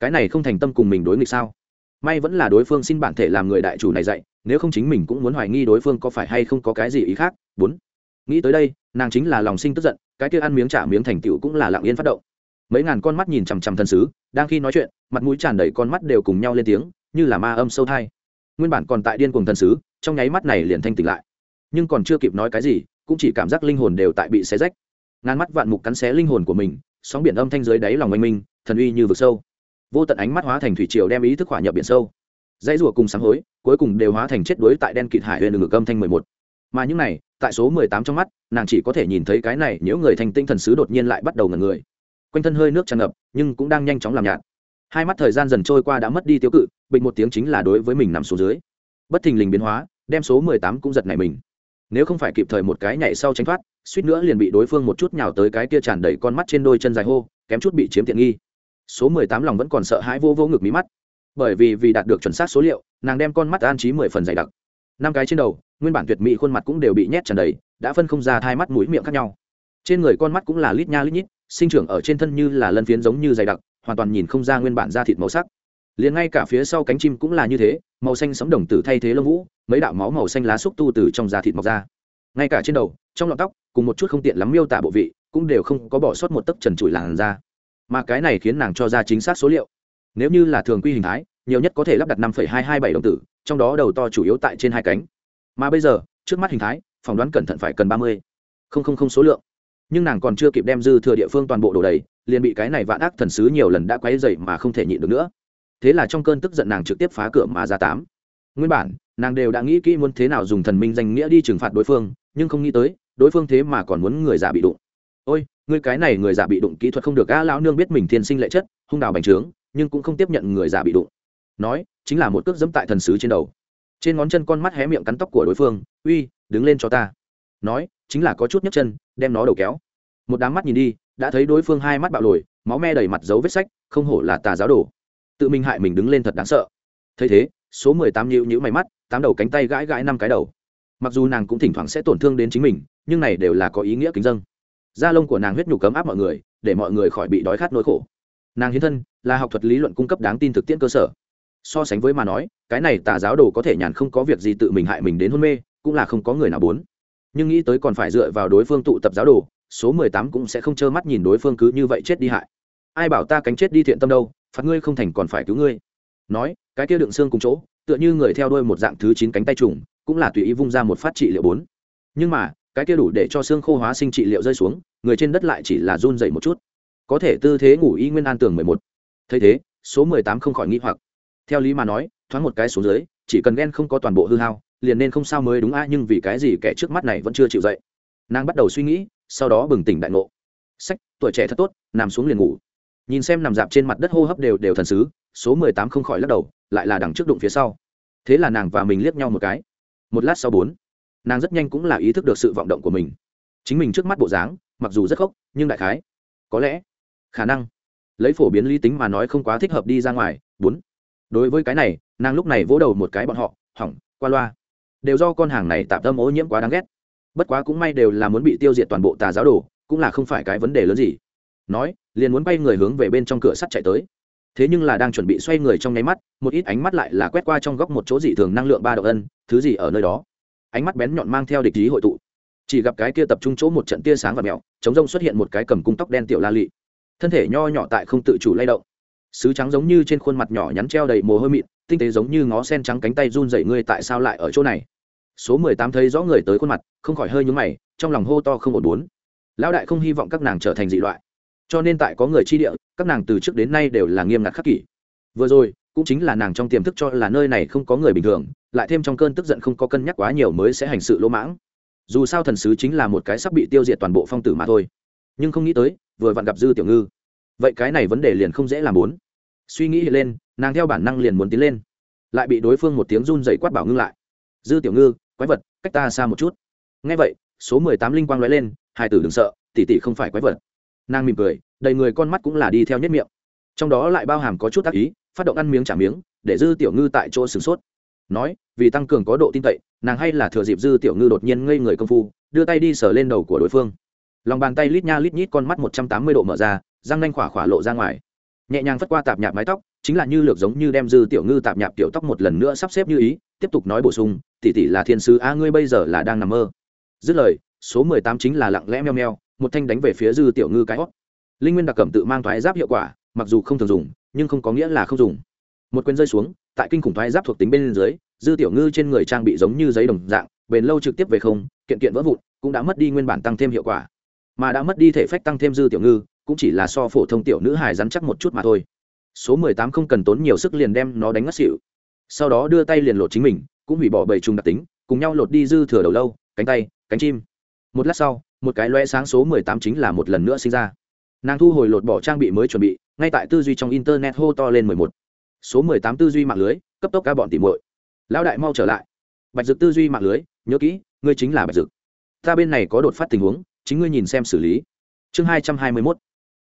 Cái này không thành tâm cùng mình đối nghịch sao? May vẫn là đối phương xin bản thể làm người đại chủ này dạy nếu không chính mình cũng muốn hoài nghi đối phương có phải hay không có cái gì ý khác, bốn. Nghĩ tới đây, nàng chính là lòng sinh tức giận, cái kia ăn miếng trả miếng thành tựu cũng là lặng yên phát động. Mấy ngàn con mắt nhìn chằm chằm thần sứ, đang khi nói chuyện, mặt mũi tràn đầy con mắt đều cùng nhau lên tiếng, như là ma âm sâu thai. Nguyên bản còn tại điên cùng thần sứ, trong nháy mắt này liền thanh tỉnh lại. Nhưng còn chưa kịp nói cái gì, cũng chỉ cảm giác linh hồn đều tại bị xé rách. Ngàn mắt vạn mục cắn xé linh hồn của mình, sóng biển âm thanh dưới đáy lòng oanh minh, thần uy như vực sâu. Vô tận ánh mắt hóa thành thủy triều đem ý thức hỏa nhập biển sâu dãy rùa cùng sáng hối, cuối cùng đều hóa thành chết đuối tại đen kịt hải huyền ngược âm thanh mười một. Mà những này, tại số mười tám trong mắt, nàng chỉ có thể nhìn thấy cái này, nếu người thành tinh thần sứ đột nhiên lại bắt đầu ngần người. Quanh thân hơi nước tràn ngập, nhưng cũng đang nhanh chóng làm nhạt. Hai mắt thời gian dần trôi qua đã mất đi tiêu cự, bình một tiếng chính là đối với mình nằm xuống dưới. Bất thình lình biến hóa, đem số mười tám cũng giật này mình. Nếu không phải kịp thời một cái nhảy sau tránh thoát, suýt nữa liền bị đối phương một chút nhào tới cái kia tràn đầy con mắt trên đôi chân dài hô, kém chút bị chiếm tiện nghi. Số mười tám lòng vẫn còn sợ hãi vô vô ngực mí mắt bởi vì vì đạt được chuẩn xác số liệu, nàng đem con mắt an trí mười phần dày đặc. Năm cái trên đầu, nguyên bản tuyệt mỹ khuôn mặt cũng đều bị nhét tràn đầy, đã phân không ra hai mắt mũi miệng khác nhau. Trên người con mắt cũng là lít nha lít nhít, sinh trưởng ở trên thân như là lân phiến giống như dày đặc, hoàn toàn nhìn không ra nguyên bản da thịt màu sắc. Liền ngay cả phía sau cánh chim cũng là như thế, màu xanh sấm đồng tử thay thế lông vũ, mấy đạo máu màu xanh lá xúc tu từ trong da thịt mọc ra. Ngay cả trên đầu, trong lọn tóc, cùng một chút không tiện lắm miêu tả bộ vị, cũng đều không có bỏ sót một tấc trần trụi làn da. Mà cái này khiến nàng cho ra chính xác số liệu nếu như là thường quy hình thái, nhiều nhất có thể lắp đặt năm hai hai bảy đồng tử, trong đó đầu to chủ yếu tại trên hai cánh. Mà bây giờ, trước mắt hình thái, phỏng đoán cẩn thận phải cần ba mươi không không không số lượng. Nhưng nàng còn chưa kịp đem dư thừa địa phương toàn bộ đổ đầy, liền bị cái này vạn ác thần sứ nhiều lần đã quấy dậy mà không thể nhịn được nữa. Thế là trong cơn tức giận nàng trực tiếp phá cửa mà ra tám. Nguyên bản, nàng đều đã nghĩ kỹ muốn thế nào dùng thần minh danh nghĩa đi trừng phạt đối phương, nhưng không nghĩ tới, đối phương thế mà còn muốn người giả bị đụng. Ôi, ngươi cái này người giả bị đụng kỹ thuật không được a lão nương biết mình thiên sinh lệ chất, hung đào bành trướng nhưng cũng không tiếp nhận người già bị đụng. Nói, chính là một cước dẫm tại thần sứ trên đầu. Trên ngón chân con mắt hé miệng cắn tóc của đối phương, uy, đứng lên cho ta. Nói, chính là có chút nhấc chân, đem nó đầu kéo. Một đám mắt nhìn đi, đã thấy đối phương hai mắt bạo lồi, máu me đầy mặt dấu vết sách, không hổ là tà giáo đồ. Tự mình hại mình đứng lên thật đáng sợ. Thấy thế, số mười tám nhịu nhữ mày mắt, tám đầu cánh tay gãi gãi năm cái đầu. Mặc dù nàng cũng thỉnh thoảng sẽ tổn thương đến chính mình, nhưng này đều là có ý nghĩa kính dân da lông của nàng huyết nhục cấm áp mọi người, để mọi người khỏi bị đói khát nỗi khổ nàng hiến thân là học thuật lý luận cung cấp đáng tin thực tiễn cơ sở. So sánh với mà nói, cái này tà giáo đồ có thể nhàn không có việc gì tự mình hại mình đến hôn mê, cũng là không có người nào muốn. Nhưng nghĩ tới còn phải dựa vào đối phương tụ tập giáo đồ, số mười tám cũng sẽ không trơ mắt nhìn đối phương cứ như vậy chết đi hại. Ai bảo ta cánh chết đi thiện tâm đâu, phạt ngươi không thành còn phải cứu ngươi. Nói, cái kia đựng xương cùng chỗ, tựa như người theo đuôi một dạng thứ chín cánh tay trùng, cũng là tùy ý vung ra một phát trị liệu bốn. Nhưng mà, cái kia đủ để cho xương khô hóa sinh trị liệu rơi xuống, người trên đất lại chỉ là run dậy một chút có thể tư thế ngủ y nguyên an tường mười một. Thấy thế, số mười tám không khỏi nghĩ hoặc. Theo lý mà nói, thoáng một cái xuống dưới, chỉ cần ghen không có toàn bộ hư hao, liền nên không sao mới đúng a, nhưng vì cái gì kẻ trước mắt này vẫn chưa chịu dậy? Nàng bắt đầu suy nghĩ, sau đó bừng tỉnh đại ngộ. Sách, tuổi trẻ thật tốt, nằm xuống liền ngủ. Nhìn xem nằm dạp trên mặt đất hô hấp đều đều thần sứ, số mười tám không khỏi lắc đầu, lại là đằng trước đụng phía sau. Thế là nàng và mình liếc nhau một cái. Một lát sau bốn, nàng rất nhanh cũng là ý thức được sự vọng động của mình. Chính mình trước mắt bộ dáng, mặc dù rất khóc nhưng đại khái, có lẽ khả năng. Lấy phổ biến lý tính mà nói không quá thích hợp đi ra ngoài. Bốn. Đối với cái này, nàng lúc này vỗ đầu một cái bọn họ, hỏng, qua loa. Đều do con hàng này tạm tâm ô nhiễm quá đáng ghét. Bất quá cũng may đều là muốn bị tiêu diệt toàn bộ tà giáo đồ, cũng là không phải cái vấn đề lớn gì. Nói, liền muốn bay người hướng về bên trong cửa sắt chạy tới. Thế nhưng là đang chuẩn bị xoay người trong nháy mắt, một ít ánh mắt lại là quét qua trong góc một chỗ dị thường năng lượng ba độ ân, thứ gì ở nơi đó? Ánh mắt bén nhọn mang theo địch ý hội tụ. Chỉ gặp cái kia tập trung chỗ một trận tia sáng và mèo chống rông xuất hiện một cái cầm cung tóc đen tiểu la lị thân thể nho nhỏ tại không tự chủ lay động. Sứ trắng giống như trên khuôn mặt nhỏ nhắn treo đầy mồ hôi mịn, tinh tế giống như ngó sen trắng cánh tay run dậy ngươi tại sao lại ở chỗ này? Số mười tám thấy rõ người tới khuôn mặt, không khỏi hơi nhúng mày, trong lòng hô to không ổn bốn. Lão đại không hy vọng các nàng trở thành dị loại. Cho nên tại có người chi địa, các nàng từ trước đến nay đều là nghiêm ngặt khắc kỷ. Vừa rồi, cũng chính là nàng trong tiềm thức cho là nơi này không có người bình thường, lại thêm trong cơn tức giận không có cân nhắc quá nhiều mới sẽ hành sự lỗ mãng. Dù sao thần sứ chính là một cái sắp bị tiêu diệt toàn bộ phong tử mà thôi. Nhưng không nghĩ tới vừa vặn gặp dư tiểu ngư. Vậy cái này vấn đề liền không dễ làm bốn. Suy nghĩ lên, nàng theo bản năng liền muốn tiến lên. Lại bị đối phương một tiếng run dày quát bảo ngưng lại. Dư tiểu ngư, quái vật, cách ta xa một chút. Ngay vậy, số mười tám linh quang nói lên, hai tử đừng sợ, tỷ tỷ không phải quái vật. Nàng mỉm cười, đầy người con mắt cũng là đi theo nhất miệng. Trong đó lại bao hàm có chút tác ý, phát động ăn miếng trả miếng, để dư tiểu ngư tại chỗ sửng sốt. Nói, vì tăng cường có độ tin cậy, nàng hay là thừa dịp dư tiểu ngư đột nhiên ngây người công phu, đưa tay đi sờ lên đầu của đối phương lòng bàn tay lít nha lít nhít con mắt một trăm tám mươi độ mở ra, răng nanh khỏa khỏa lộ ra ngoài. Nhẹ nhàng phất qua tạp nhạp mái tóc, chính là như lược giống như đem dư tiểu ngư tạp nhạp tiểu tóc một lần nữa sắp xếp như ý, tiếp tục nói bổ sung, tỷ tỷ là thiên sứ, a, ngươi bây giờ là đang nằm mơ. Dứt lời, số mười tám chính là lặng lẽ meo meo, một thanh đánh về phía dư tiểu ngư cái hót. Linh nguyên đặc cẩm tự mang thoái giáp hiệu quả, mặc dù không thường dùng, nhưng không có nghĩa là không dùng. Một quyền rơi xuống, tại kinh khủng thoái giáp thuộc tính bên dưới, dư tiểu ngư trên người trang bị giống như giấy đồng dạng, bền lâu trực tiếp về không, kiện kiện vỡ vụn, cũng đã mất đi nguyên bản tăng thêm hiệu quả mà đã mất đi thể phách tăng thêm dư tiểu ngư, cũng chỉ là so phổ thông tiểu nữ hài rắn chắc một chút mà thôi. Số mười tám không cần tốn nhiều sức liền đem nó đánh ngất xỉu. Sau đó đưa tay liền lột chính mình, cũng hủy bỏ bầy trùng đặc tính, cùng nhau lột đi dư thừa đầu lâu, cánh tay, cánh chim. Một lát sau, một cái loe sáng số mười tám chính là một lần nữa sinh ra. Nàng thu hồi lột bỏ trang bị mới chuẩn bị, ngay tại tư duy trong internet hô to lên mười một. Số mười tám tư duy mạng lưới, cấp tốc ca bọn tìm muội. Lão đại mau trở lại. Bạch dực tư duy mạng lưới, nhớ kỹ, ngươi chính là bạch dực. Ta bên này có đột phát tình huống chính ngươi nhìn xem xử lý. Chương hai trăm hai mươi mốt,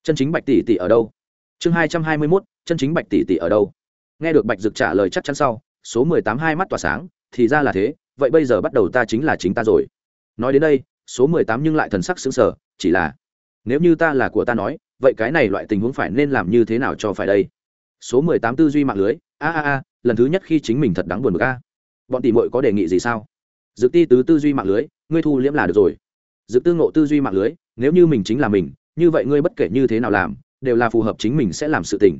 chân chính bạch tỷ tỷ ở đâu? Chương hai trăm hai mươi mốt, chân chính bạch tỷ tỷ ở đâu? Nghe được bạch dực trả lời chắc chắn sau, số mười tám hai mắt tỏa sáng, thì ra là thế, vậy bây giờ bắt đầu ta chính là chính ta rồi. Nói đến đây, số mười tám nhưng lại thần sắc xứng sở chỉ là, nếu như ta là của ta nói, vậy cái này loại tình huống phải nên làm như thế nào cho phải đây? Số mười tám tư duy mạng lưới, a a a, lần thứ nhất khi chính mình thật đáng buồn bực a. Bọn tỷ mội có đề nghị gì sao? Dự ti tứ tư duy mạng lưới, ngươi thu liễm là được rồi dự tư ngộ tư duy mạng lưới, nếu như mình chính là mình, như vậy ngươi bất kể như thế nào làm, đều là phù hợp chính mình sẽ làm sự tình.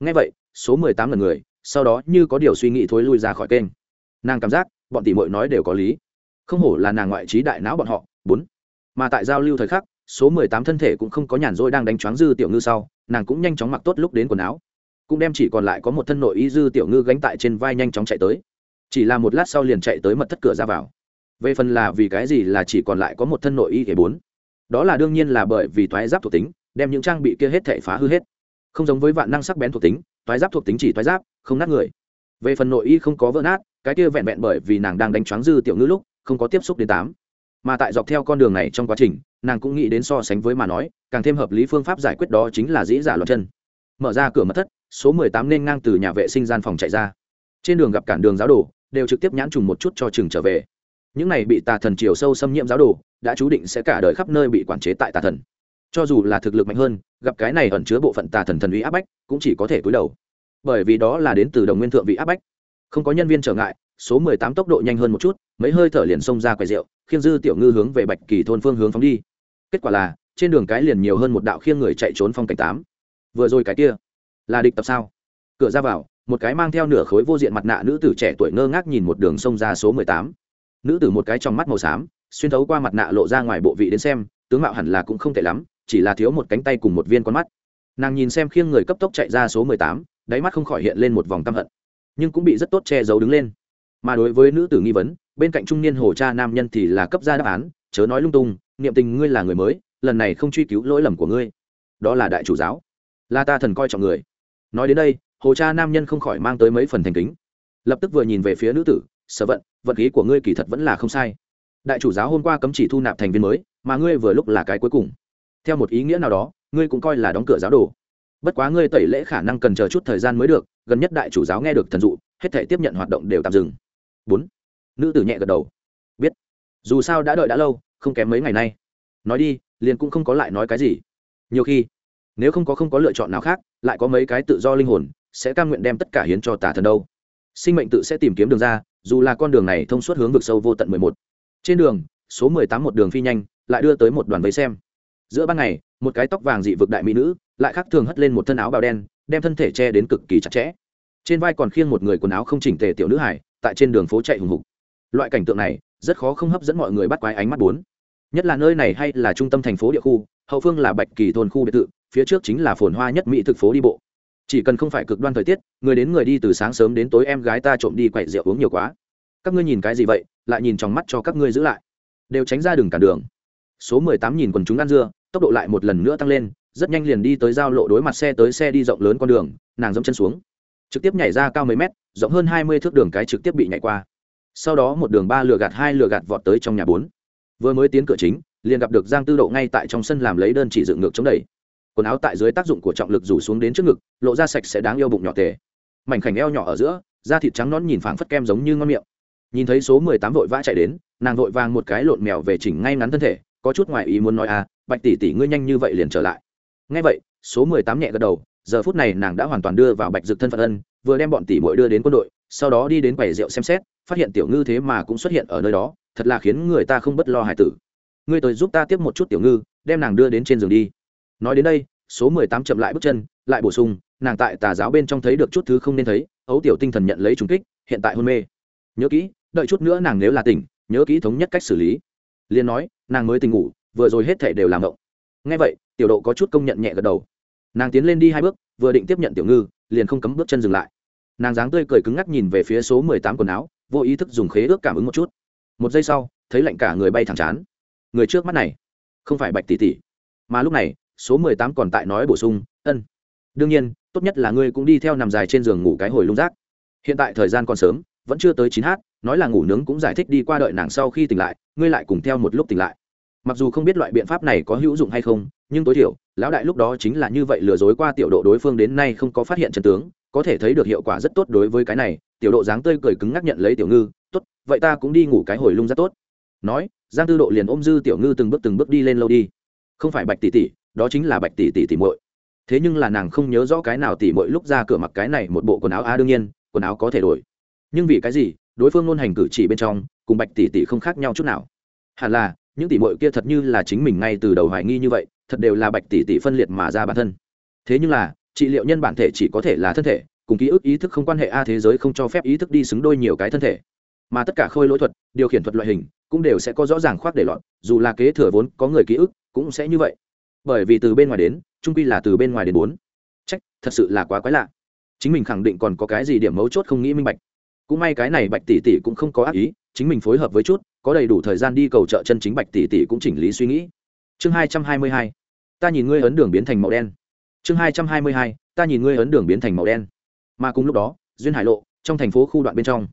Ngay vậy, số mười tám lần người, sau đó như có điều suy nghĩ thối lui ra khỏi kênh. Nàng cảm giác, bọn tỷ mội nói đều có lý. Không hổ là nàng ngoại trí đại não bọn họ, bốn. Mà tại giao lưu thời khắc, số mười tám thân thể cũng không có nhàn rỗi đang đánh choáng dư tiểu ngư sau, nàng cũng nhanh chóng mặc tốt lúc đến quần áo. Cũng đem chỉ còn lại có một thân nội y dư tiểu ngư gánh tại trên vai nhanh chóng chạy tới. Chỉ là một lát sau liền chạy tới mật thất cửa ra vào về phần là vì cái gì là chỉ còn lại có một thân nội y thể bốn. Đó là đương nhiên là bởi vì thoái giáp thuộc tính, đem những trang bị kia hết thể phá hư hết. Không giống với vạn năng sắc bén thuộc tính thoái giáp thuộc tính chỉ thoái giáp, không nát người. Về phần nội y không có vỡ nát, cái kia vẹn vẹn bởi vì nàng đang đánh choáng dư tiểu ngư lúc, không có tiếp xúc đến tám. Mà tại dọc theo con đường này trong quá trình, nàng cũng nghĩ đến so sánh với mà nói, càng thêm hợp lý phương pháp giải quyết đó chính là dĩ dạ giả loạt chân. Mở ra cửa mật thất, số mười tám nên ngang từ nhà vệ sinh gian phòng chạy ra. Trên đường gặp cản đường giáo đồ, đều trực tiếp nhãn trùng một chút cho chừng trở về những này bị tà thần chiều sâu xâm nhiễm giáo đồ, đã chú định sẽ cả đời khắp nơi bị quản chế tại tà thần. Cho dù là thực lực mạnh hơn, gặp cái này ẩn chứa bộ phận tà thần thần uy áp bách, cũng chỉ có thể cúi đầu. Bởi vì đó là đến từ đồng nguyên thượng vị áp bách. Không có nhân viên trở ngại, số mười tám tốc độ nhanh hơn một chút, mấy hơi thở liền xông ra quầy rượu, khiêng dư tiểu ngư hướng về bạch kỳ thôn phương hướng phóng đi. Kết quả là, trên đường cái liền nhiều hơn một đạo khiêng người chạy trốn phong cảnh tám. Vừa rồi cái kia, là địch tập sao? Cửa ra vào, một cái mang theo nửa khối vô diện mặt nạ nữ tử trẻ tuổi ngơ ngác nhìn một đường sông ra số mười tám nữ tử một cái trong mắt màu xám, xuyên thấu qua mặt nạ lộ ra ngoài bộ vị đến xem, tướng mạo hẳn là cũng không tệ lắm, chỉ là thiếu một cánh tay cùng một viên con mắt. Nàng nhìn xem khiêng người cấp tốc chạy ra số mười tám, đáy mắt không khỏi hiện lên một vòng căm hận, nhưng cũng bị rất tốt che giấu đứng lên. Mà đối với nữ tử nghi vấn, bên cạnh trung niên hồ cha nam nhân thì là cấp ra đáp án, chớ nói lung tung, niệm tình ngươi là người mới, lần này không truy cứu lỗi lầm của ngươi. Đó là đại chủ giáo, là ta thần coi trọng người. Nói đến đây, hồ cha nam nhân không khỏi mang tới mấy phần thành kính, lập tức vừa nhìn về phía nữ tử sở vận vận khí của ngươi kỳ thật vẫn là không sai. Đại chủ giáo hôm qua cấm chỉ thu nạp thành viên mới, mà ngươi vừa lúc là cái cuối cùng. Theo một ý nghĩa nào đó, ngươi cũng coi là đóng cửa giáo đồ. Bất quá ngươi tẩy lễ khả năng cần chờ chút thời gian mới được, gần nhất đại chủ giáo nghe được thần dụ, hết thể tiếp nhận hoạt động đều tạm dừng. Bốn. Nữ tử nhẹ gật đầu. Biết. Dù sao đã đợi đã lâu, không kém mấy ngày nay. Nói đi, liền cũng không có lại nói cái gì. Nhiều khi, nếu không có không có lựa chọn nào khác, lại có mấy cái tự do linh hồn, sẽ cam nguyện đem tất cả hiến cho tà thần đâu. Sinh mệnh tự sẽ tìm kiếm đường ra dù là con đường này thông suốt hướng vực sâu vô tận mười một. Trên đường, số mười tám một đường phi nhanh, lại đưa tới một đoàn vây xem. Giữa ban ngày, một cái tóc vàng dị vực đại mỹ nữ, lại khác thường hất lên một thân áo bào đen, đem thân thể che đến cực kỳ chặt chẽ. Trên vai còn khiêng một người quần áo không chỉnh tề tiểu nữ hải, tại trên đường phố chạy hùng hục. Loại cảnh tượng này, rất khó không hấp dẫn mọi người bắt quái ánh mắt bốn. Nhất là nơi này hay là trung tâm thành phố địa khu, hậu phương là bạch kỳ thôn khu biệt thự, phía trước chính là phồn hoa nhất mỹ thực phố đi bộ chỉ cần không phải cực đoan thời tiết, người đến người đi từ sáng sớm đến tối em gái ta trộm đi quậy rượu uống nhiều quá. Các ngươi nhìn cái gì vậy? Lại nhìn trong mắt cho các ngươi giữ lại. Đều tránh ra đường cản đường. Số mười tám nhìn quần chúng ăn dưa, tốc độ lại một lần nữa tăng lên, rất nhanh liền đi tới giao lộ đối mặt xe tới xe đi rộng lớn con đường, nàng dẫm chân xuống. Trực tiếp nhảy ra cao mấy mét, rộng hơn hai mươi thước đường cái trực tiếp bị nhảy qua. Sau đó một đường ba lừa gạt, hai lừa gạt vọt tới trong nhà bốn. Vừa mới tiến cửa chính, liền gặp được giang tư độ ngay tại trong sân làm lấy đơn chỉ dựng ngược chống đẩy quần áo tại dưới tác dụng của trọng lực rủ xuống đến trước ngực, lộ ra sạch sẽ đáng yêu bụng nhỏ tề. Mảnh khảnh eo nhỏ ở giữa, da thịt trắng nón nhìn phảng phất kem giống như ngon miệng. Nhìn thấy số mười tám vội vã chạy đến, nàng vội vàng một cái lộn mèo về chỉnh ngay ngắn thân thể, có chút ngoài ý muốn nói à bạch tỷ tỷ ngươi nhanh như vậy liền trở lại. Ngay vậy, số mười tám nhẹ gật đầu, giờ phút này nàng đã hoàn toàn đưa vào bạch dực thân phận ân, vừa đem bọn tỷ muội đưa đến quân đội, sau đó đi đến quầy rượu xem xét, phát hiện tiểu ngư thế mà cũng xuất hiện ở nơi đó, thật là khiến người ta không bất lo hải tử. Ngươi tới giúp ta tiếp một chút tiểu ngư, đem nàng đưa đến trên giường đi nói đến đây, số mười tám chậm lại bước chân, lại bổ sung, nàng tại tà giáo bên trong thấy được chút thứ không nên thấy, ấu tiểu tinh thần nhận lấy trùng kích, hiện tại hôn mê. Nhớ kỹ, đợi chút nữa nàng nếu là tỉnh, nhớ kỹ thống nhất cách xử lý. Liên nói, nàng mới tỉnh ngủ, vừa rồi hết thể đều làm ngộng. Ngay vậy, tiểu độ có chút công nhận nhẹ gật đầu. Nàng tiến lên đi hai bước, vừa định tiếp nhận tiểu ngư, liền không cấm bước chân dừng lại. Nàng dáng tươi cười cứng ngắc nhìn về phía số mười tám quần áo, vô ý thức dùng khế ước cảm ứng một chút. Một giây sau, thấy lạnh cả người bay thẳng chán. Người trước mắt này, không phải bạch tỷ tỷ. Mà lúc này số mười tám còn tại nói bổ sung, ân. Đương nhiên, tốt nhất là ngươi cũng đi theo nằm dài trên giường ngủ cái hồi lung rác. Hiện tại thời gian còn sớm, vẫn chưa tới chín h nói là ngủ nướng cũng giải thích đi qua đợi nàng sau khi tỉnh lại, ngươi lại cùng theo một lúc tỉnh lại. Mặc dù không biết loại biện pháp này có hữu dụng hay không, nhưng tối thiểu, lão đại lúc đó chính là như vậy lừa dối qua tiểu độ đối phương đến nay không có phát hiện chân tướng, có thể thấy được hiệu quả rất tốt đối với cái này, tiểu độ dáng tươi cười cứng ngắc nhận lấy tiểu ngư, tốt, vậy ta cũng đi ngủ cái hồi lung rất tốt. Nói, giang tư độ liền ôm dư tiểu ngư từng bước từng bước đi lên lâu đi. Không phải bạch tỷ tỷ đó chính là bạch tỷ tỷ tỷ muội. Thế nhưng là nàng không nhớ rõ cái nào tỷ muội lúc ra cửa mặc cái này một bộ quần áo a đương nhiên, quần áo có thể đổi. Nhưng vì cái gì, đối phương luôn hành cử chỉ bên trong, cùng bạch tỷ tỷ không khác nhau chút nào. Hẳn là, những tỷ muội kia thật như là chính mình ngay từ đầu hoài nghi như vậy, thật đều là bạch tỷ tỷ phân liệt mà ra bản thân. Thế nhưng là, trị liệu nhân bản thể chỉ có thể là thân thể, cùng ký ức ý thức không quan hệ a thế giới không cho phép ý thức đi xứng đôi nhiều cái thân thể. Mà tất cả khôi lỗi thuật, điều khiển thuật loại hình, cũng đều sẽ có rõ ràng khoác để lọt, dù là kế thừa vốn có người ký ức, cũng sẽ như vậy bởi vì từ bên ngoài đến, trung quy là từ bên ngoài đến bốn. Trách, thật sự là quá quái lạ. Chính mình khẳng định còn có cái gì điểm mấu chốt không nghĩ minh bạch. Cũng may cái này bạch tỷ tỷ cũng không có ác ý, chính mình phối hợp với chút, có đầy đủ thời gian đi cầu trợ chân chính bạch tỷ tỷ cũng chỉnh lý suy nghĩ. Chương hai trăm hai mươi hai. Ta nhìn ngươi ấn đường biến thành màu đen. Chương hai trăm hai mươi hai. Ta nhìn ngươi ấn đường biến thành màu đen. Mà cùng lúc đó, duyên hải lộ, trong thành phố khu đoạn bên trong.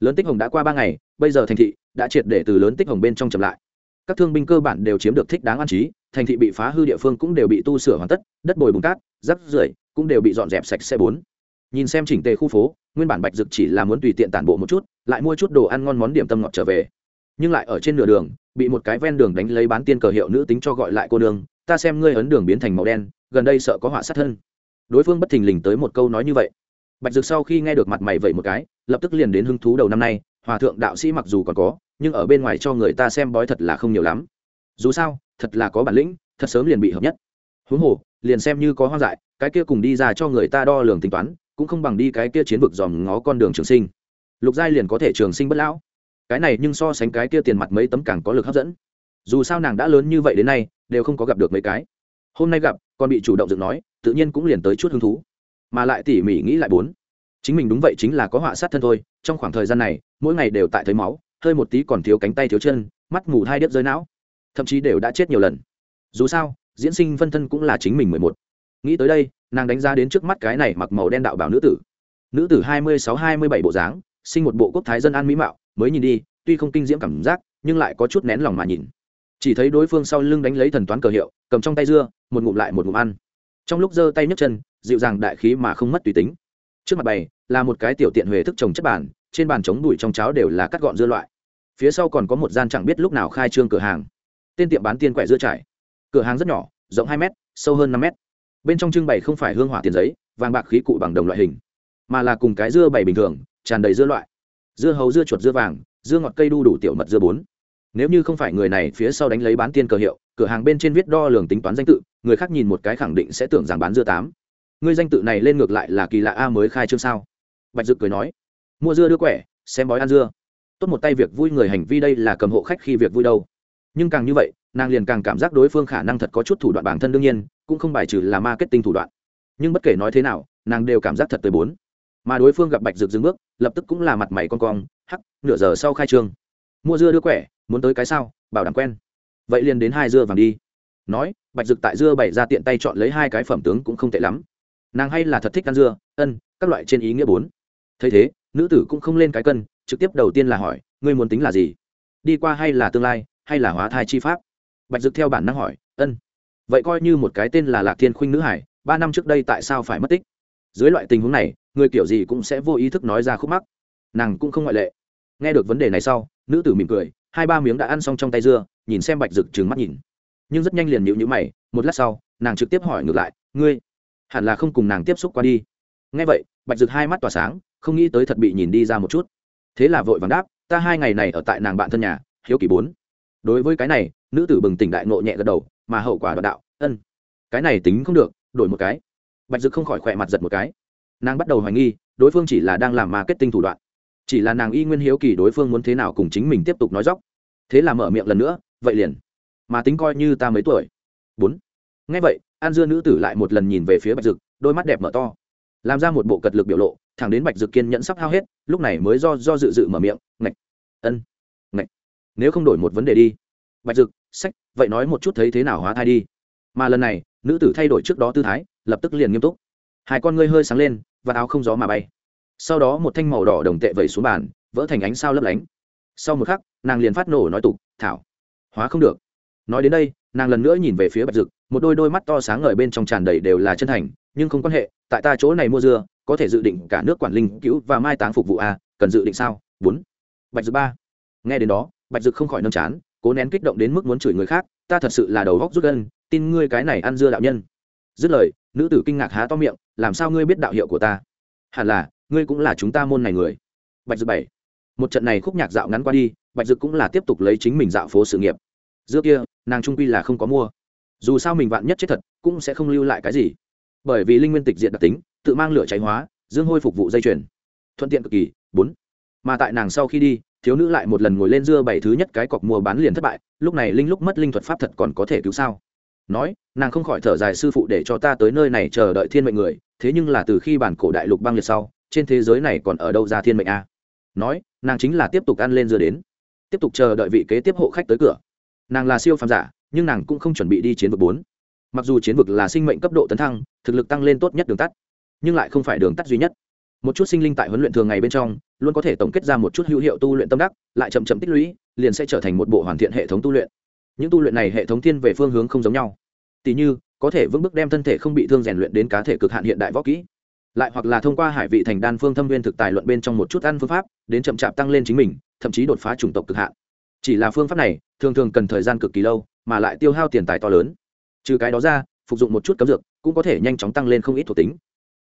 Lớn tích hồng đã qua ba ngày, bây giờ thành thị đã triệt để từ lớn tích hồng bên trong chậm lại. Các thương binh cơ bản đều chiếm được thích đáng an trí thành thị bị phá hư địa phương cũng đều bị tu sửa hoàn tất, đất bồi bùn cát, rác rưởi cũng đều bị dọn dẹp sạch sẽ bốn. Nhìn xem chỉnh tề khu phố, nguyên bản bạch dực chỉ là muốn tùy tiện tản bộ một chút, lại mua chút đồ ăn ngon món điểm tâm ngọt trở về. Nhưng lại ở trên nửa đường, bị một cái ven đường đánh lấy bán tiên cờ hiệu nữ tính cho gọi lại cô đường ta xem ngươi ấn đường biến thành màu đen, gần đây sợ có họa sát thân. Đối phương bất thình lình tới một câu nói như vậy. Bạch dực sau khi nghe được mặt mày vậy một cái, lập tức liền đến hứng thú đầu năm nay, hòa thượng đạo sĩ mặc dù còn có, nhưng ở bên ngoài cho người ta xem bói thật là không nhiều lắm dù sao, thật là có bản lĩnh, thật sớm liền bị hợp nhất. Huống hồ, liền xem như có hoang dại, cái kia cùng đi ra cho người ta đo lường tính toán, cũng không bằng đi cái kia chiến vực dòm ngó con đường trường sinh. Lục giai liền có thể trường sinh bất lão. Cái này nhưng so sánh cái kia tiền mặt mấy tấm càng có lực hấp dẫn. Dù sao nàng đã lớn như vậy đến nay, đều không có gặp được mấy cái. Hôm nay gặp, còn bị chủ động dựng nói, tự nhiên cũng liền tới chút hứng thú. Mà lại tỉ mỉ nghĩ lại bốn. Chính mình đúng vậy chính là có họa sát thân thôi, trong khoảng thời gian này, mỗi ngày đều tại thấy máu, hơi một tí còn thiếu cánh tay thiếu chân, mắt mù hai điếc rơi não thậm chí đều đã chết nhiều lần. Dù sao, diễn sinh phân thân cũng là chính mình mười một. Nghĩ tới đây, nàng đánh giá đến trước mắt cái này mặc màu đen đạo bảo nữ tử. Nữ tử hai mươi sáu hai mươi bảy bộ dáng, sinh một bộ quốc thái dân an mỹ mạo, mới nhìn đi, tuy không kinh diễm cảm giác, nhưng lại có chút nén lòng mà nhìn. Chỉ thấy đối phương sau lưng đánh lấy thần toán cờ hiệu, cầm trong tay dưa, một ngụm lại một ngụm ăn. Trong lúc giơ tay nhấc chân, dịu dàng đại khí mà không mất tùy tính. Trước mặt bày, là một cái tiểu tiện huề thức trồng chất bàn trên bàn chống đùi trong cháo đều là cắt gọn dưa loại. Phía sau còn có một gian chẳng biết lúc nào khai trương cửa hàng tên tiệm bán tiên quẻ dưa trải. Cửa hàng rất nhỏ, rộng hai m sâu hơn năm m bên trong trưng bày không phải hương hỏa tiền giấy, vàng bạc khí cụ bằng đồng loại hình, mà là cùng cái dưa bày bình thường, tràn đầy dưa loại. Dưa hấu, dưa chuột, dưa vàng, dưa ngọt cây đu đủ tiểu mật, dưa bốn. Nếu như không phải người này phía sau đánh lấy bán tiên cờ hiệu, cửa hàng bên trên viết đo lường tính toán danh tự, người khác nhìn một cái khẳng định sẽ tưởng rằng bán dưa tám. Ngươi danh tự này lên ngược lại là kỳ lạ a mới khai trương sao? Bạch dực cười nói, mua dưa đưa quẻ, xem bói ăn dưa. Tốt một tay việc vui người hành vi đây là cầm hộ khách khi việc vui đâu nhưng càng như vậy, nàng liền càng cảm giác đối phương khả năng thật có chút thủ đoạn bản thân đương nhiên, cũng không bài trừ là marketing thủ đoạn. Nhưng bất kể nói thế nào, nàng đều cảm giác thật tới bốn. Mà đối phương gặp bạch dược dừng bước, lập tức cũng là mặt mày con cong, hắc, nửa giờ sau khai trương. Mua dưa đưa quẻ, muốn tới cái sao, bảo đảm quen. Vậy liền đến hai dưa vàng đi. Nói, bạch dược tại dưa bày ra tiện tay chọn lấy hai cái phẩm tướng cũng không tệ lắm. Nàng hay là thật thích ăn dưa, ân, các loại trên ý nghĩa bốn. Thấy thế, nữ tử cũng không lên cái cân, trực tiếp đầu tiên là hỏi, ngươi muốn tính là gì? Đi qua hay là tương lai? Hay là hóa thai chi pháp? Bạch dực theo bản năng hỏi, ân. Vậy coi như một cái tên là lạc thiên khuynh nữ hải, ba năm trước đây tại sao phải mất tích? Dưới loại tình huống này, người kiểu gì cũng sẽ vô ý thức nói ra khúc mắc. Nàng cũng không ngoại lệ. Nghe được vấn đề này sau, nữ tử mỉm cười, hai ba miếng đã ăn xong trong tay dưa, nhìn xem bạch rực trừng mắt nhìn. Nhưng rất nhanh liền nhịu nhữ mày, một lát sau, nàng trực tiếp hỏi ngược lại, ngươi, hẳn là không cùng nàng tiếp xúc qua đi? Nghe vậy, bạch rực hai mắt tỏa sáng, không nghĩ tới thật bị nhìn đi ra một chút. Thế là vội vàng đáp, ta hai ngày này ở tại nàng bạn thân nhà, hiếu kỳ bốn đối với cái này, nữ tử bừng tỉnh đại nộ nhẹ gật đầu, mà hậu quả đoạn đạo, ân, cái này tính không được, đổi một cái. Bạch dực không khỏi khỏe mặt giật một cái. Nàng bắt đầu hoài nghi, đối phương chỉ là đang làm marketing thủ đoạn. Chỉ là nàng y nguyên hiếu kỳ đối phương muốn thế nào cùng chính mình tiếp tục nói dóc thế là mở miệng lần nữa, vậy liền, mà tính coi như ta mấy tuổi? Bốn. Ngay vậy, an dưa nữ tử lại một lần nhìn về phía bạch dực, đôi mắt đẹp mở to. Làm ra một bộ cật lực biểu lộ, thẳng đến bạch dực kiên nhẫn sắp hao hết, lúc này mới do do dự dự mở miệng, ngạch, ân nếu không đổi một vấn đề đi. Bạch dực, sách, vậy nói một chút thấy thế nào hóa thai đi. Mà lần này, nữ tử thay đổi trước đó tư thái, lập tức liền nghiêm túc. Hai con ngươi hơi sáng lên và áo không gió mà bay. Sau đó một thanh màu đỏ đồng tệ vẩy xuống bàn, vỡ thành ánh sao lấp lánh. Sau một khắc, nàng liền phát nổ nói tục, thảo, hóa không được. Nói đến đây, nàng lần nữa nhìn về phía bạch dực, một đôi đôi mắt to sáng ngời bên trong tràn đầy đều là chân thành, nhưng không quan hệ, tại ta chỗ này mua dưa, có thể dự định cả nước quản linh cứu và mai táng phục vụ a, cần dự định sao? Bốn. Bạch dực ba. Nghe đến đó bạch dực không khỏi nâm chán, cố nén kích động đến mức muốn chửi người khác, ta thật sự là đầu góc rút gân, tin ngươi cái này ăn dưa đạo nhân. Dứt lời, nữ tử kinh ngạc há to miệng, làm sao ngươi biết đạo hiệu của ta? Hẳn là, ngươi cũng là chúng ta môn này người. Bạch dực bảy một trận này khúc nhạc dạo ngắn qua đi, bạch dực cũng là tiếp tục lấy chính mình dạo phố sự nghiệp. Dưa kia, nàng trung quy là không có mua. Dù sao mình vạn nhất chết thật, cũng sẽ không lưu lại cái gì. Bởi vì linh nguyên tịch diện đặc tính, tự mang lửa cháy hóa, dương hôi phục vụ dây chuyền. Thuận tiện cực kỳ, bốn. Mà tại nàng sau khi đi thiếu nữ lại một lần ngồi lên dưa bảy thứ nhất cái cọc mua bán liền thất bại, lúc này linh lúc mất linh thuật pháp thật còn có thể cứu sao? Nói, nàng không khỏi thở dài sư phụ để cho ta tới nơi này chờ đợi thiên mệnh người, thế nhưng là từ khi bản cổ đại lục băng liệt sau, trên thế giới này còn ở đâu ra thiên mệnh a? Nói, nàng chính là tiếp tục ăn lên dưa đến, tiếp tục chờ đợi vị kế tiếp hộ khách tới cửa. Nàng là siêu phàm giả, nhưng nàng cũng không chuẩn bị đi chiến vực bốn. Mặc dù chiến vực là sinh mệnh cấp độ tấn thăng, thực lực tăng lên tốt nhất đường tắt, nhưng lại không phải đường tắt duy nhất một chút sinh linh tại huấn luyện thường ngày bên trong, luôn có thể tổng kết ra một chút hữu hiệu tu luyện tâm đắc, lại chậm chậm tích lũy, liền sẽ trở thành một bộ hoàn thiện hệ thống tu luyện. Những tu luyện này hệ thống thiên về phương hướng không giống nhau. Tỷ như, có thể vững bước đem thân thể không bị thương rèn luyện đến cá thể cực hạn hiện đại võ kỹ, lại hoặc là thông qua hải vị thành đan phương thâm viên thực tài luận bên trong một chút ăn phương pháp, đến chậm chạp tăng lên chính mình, thậm chí đột phá chủng tộc cực hạn. Chỉ là phương pháp này, thường thường cần thời gian cực kỳ lâu, mà lại tiêu hao tiền tài to lớn. Trừ cái đó ra, phục dụng một chút cấm dược cũng có thể nhanh chóng tăng lên không ít thuộc tính,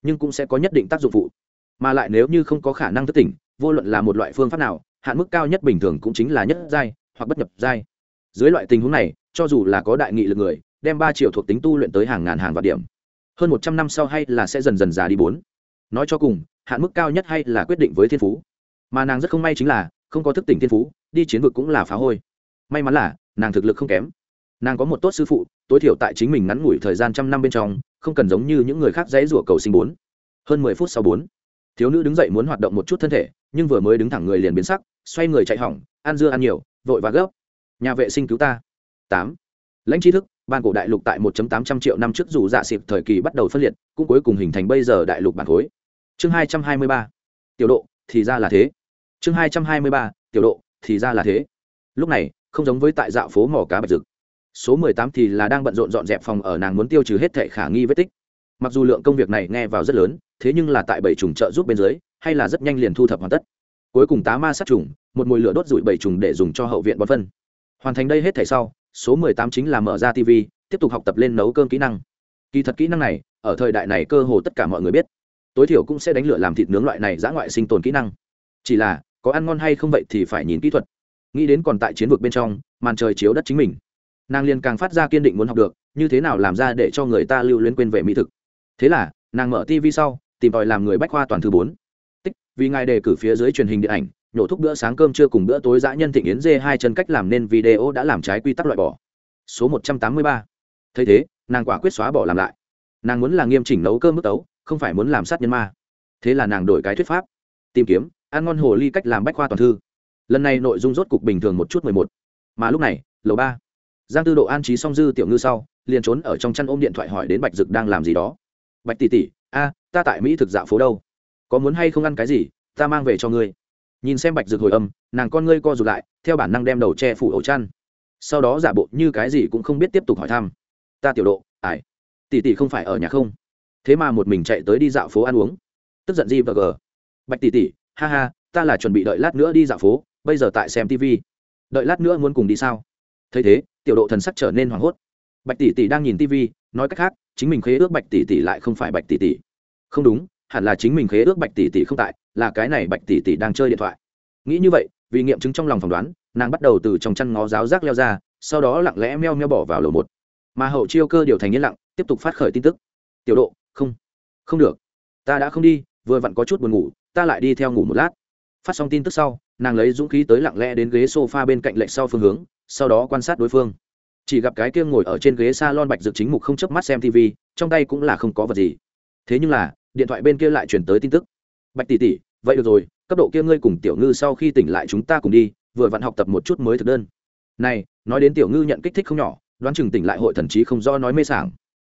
nhưng cũng sẽ có nhất định tác dụng phụ mà lại nếu như không có khả năng thức tỉnh, vô luận là một loại phương pháp nào, hạn mức cao nhất bình thường cũng chính là nhất giai hoặc bất nhập giai. Dưới loại tình huống này, cho dù là có đại nghị lực người, đem ba triệu thuộc tính tu luyện tới hàng ngàn hàng vạn điểm, hơn một trăm năm sau hay là sẽ dần dần già đi bốn. Nói cho cùng, hạn mức cao nhất hay là quyết định với thiên phú. Mà nàng rất không may chính là, không có thức tỉnh thiên phú, đi chiến vực cũng là phá hôi. May mắn là, nàng thực lực không kém. Nàng có một tốt sư phụ, tối thiểu tại chính mình ngắn ngủi thời gian trăm năm bên trong, không cần giống như những người khác dãy rủa cầu sinh bốn. Hơn mười phút sau bốn thiếu nữ đứng dậy muốn hoạt động một chút thân thể, nhưng vừa mới đứng thẳng người liền biến sắc, xoay người chạy hỏng, ăn dưa ăn nhiều, vội và gấp. Nhà vệ sinh cứu ta. Tám. Lãnh tri thức, ban cổ đại lục tại 1.800 triệu năm trước dù dạ xịp thời kỳ bắt đầu phân liệt, cũng cuối cùng hình thành bây giờ đại lục bản khối. Chương 223. tiểu độ, thì ra là thế. Chương 223. tiểu độ, thì ra là thế. Lúc này, không giống với tại dạo phố mỏ cá bạch rực. Số 18 thì là đang bận rộn dọn dẹp phòng ở nàng muốn tiêu trừ hết thệ khả nghi vết tích. Mặc dù lượng công việc này nghe vào rất lớn thế nhưng là tại bảy trùng trợ giúp bên dưới, hay là rất nhanh liền thu thập hoàn tất. Cuối cùng tá ma sát trùng, một mùi lửa đốt rụi bảy trùng để dùng cho hậu viện bón phân. Hoàn thành đây hết thảy sau, số 18 chính là mở ra tv tiếp tục học tập lên nấu cơm kỹ năng. Kỳ thật kỹ năng này, ở thời đại này cơ hồ tất cả mọi người biết. Tối thiểu cũng sẽ đánh lửa làm thịt nướng loại này giã ngoại sinh tồn kỹ năng. Chỉ là, có ăn ngon hay không vậy thì phải nhìn kỹ thuật. Nghĩ đến còn tại chiến vực bên trong, màn trời chiếu đất chính mình. Nàng liền càng phát ra kiên định muốn học được, như thế nào làm ra để cho người ta lưu luyến quên về mỹ thực. Thế là, nàng mở tv sau tìm tòi làm người bách khoa toàn thư bốn. Tích, vì ngài đề cử phía dưới truyền hình điện ảnh, nhổ thúc bữa sáng cơm trưa cùng bữa tối dã nhân thịnh yến dê hai chân cách làm nên video đã làm trái quy tắc loại bỏ. Số một trăm tám mươi ba. Thấy thế, nàng quả quyết xóa bỏ làm lại. Nàng muốn là nghiêm chỉnh nấu cơm mức tấu, không phải muốn làm sát nhân ma. Thế là nàng đổi cái thuyết pháp. Tìm kiếm, ăn ngon hồ ly cách làm bách khoa toàn thư. Lần này nội dung rốt cục bình thường một chút mười một. Mà lúc này, lầu ba. Giang tư độ an trí song dư tiểu ngư sau, liền trốn ở trong chăn ôm điện thoại hỏi đến bạch dực đang làm gì đó. Bạch tỷ tỷ a, ta tại mỹ thực dạo phố đâu? Có muốn hay không ăn cái gì, ta mang về cho ngươi. Nhìn xem bạch dược hồi âm, nàng con ngươi co rụt lại, theo bản năng đem đầu che phủ ổ chăn. Sau đó giả bộ như cái gì cũng không biết tiếp tục hỏi thăm. Ta tiểu độ ải tỷ tỷ không phải ở nhà không? Thế mà một mình chạy tới đi dạo phố ăn uống. Tức giận gì và gờ bạch tỷ tỷ, ha ha, ta là chuẩn bị đợi lát nữa đi dạo phố, bây giờ tại xem tv đợi lát nữa muốn cùng đi sao? Thấy thế, tiểu độ thần sắc trở nên hoảng hốt. Bạch tỷ tỷ đang nhìn tv nói cách khác, chính mình khế ước bạch tỷ tỷ lại không phải bạch tỷ tỷ không đúng, hẳn là chính mình khế ước bạch tỷ tỷ không tại, là cái này bạch tỷ tỷ đang chơi điện thoại. Nghĩ như vậy, vì nghiệm chứng trong lòng phỏng đoán, nàng bắt đầu từ trong chăn ngó giáo rác leo ra, sau đó lặng lẽ meo meo bỏ vào lầu một. Mà hậu chiêu cơ điều thành yên lặng, tiếp tục phát khởi tin tức. Tiểu độ, không không được. Ta đã không đi, vừa vặn có chút buồn ngủ, ta lại đi theo ngủ một lát. Phát xong tin tức sau, nàng lấy dũng khí tới lặng lẽ đến ghế s o f a bên cạnh lệch sau phương hướng, sau đó quan sát đối phương. Chỉ gặp cái kia ngồi ở trên ghế s a lon bạch dược chính mục không chớp mắt xem tv trong tay cũng là không có vật gì. Thế nhưng là điện thoại bên kia lại chuyển tới tin tức. Bạch tỷ tỷ, vậy được rồi, cấp độ kia ngươi cùng tiểu ngư sau khi tỉnh lại chúng ta cùng đi, vừa vặn học tập một chút mới thực đơn. Này, nói đến tiểu ngư nhận kích thích không nhỏ, đoán chừng tỉnh lại hội thần trí không do nói mê sảng.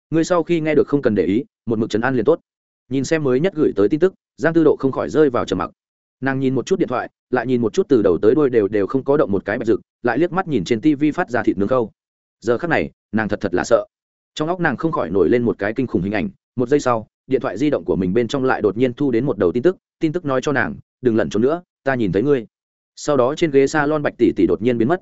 Ngươi sau khi nghe được không cần để ý, một mực trấn an liền tốt. Nhìn xem mới nhất gửi tới tin tức, giang tư độ không khỏi rơi vào trầm mặc. Nàng nhìn một chút điện thoại, lại nhìn một chút từ đầu tới đôi đều đều không có động một cái bạch rực lại liếc mắt nhìn trên tv phát ra thịt nướng khâu. Giờ khắc này, nàng thật thật là sợ. Trong óc nàng không khỏi nổi lên một cái kinh khủng hình ảnh, một giây sau điện thoại di động của mình bên trong lại đột nhiên thu đến một đầu tin tức tin tức nói cho nàng, đừng lẩn trốn nữa, ta nhìn thấy ngươi. Sau đó trên ghế s a lon bạch tỷ tỷ đột nhiên biến mất.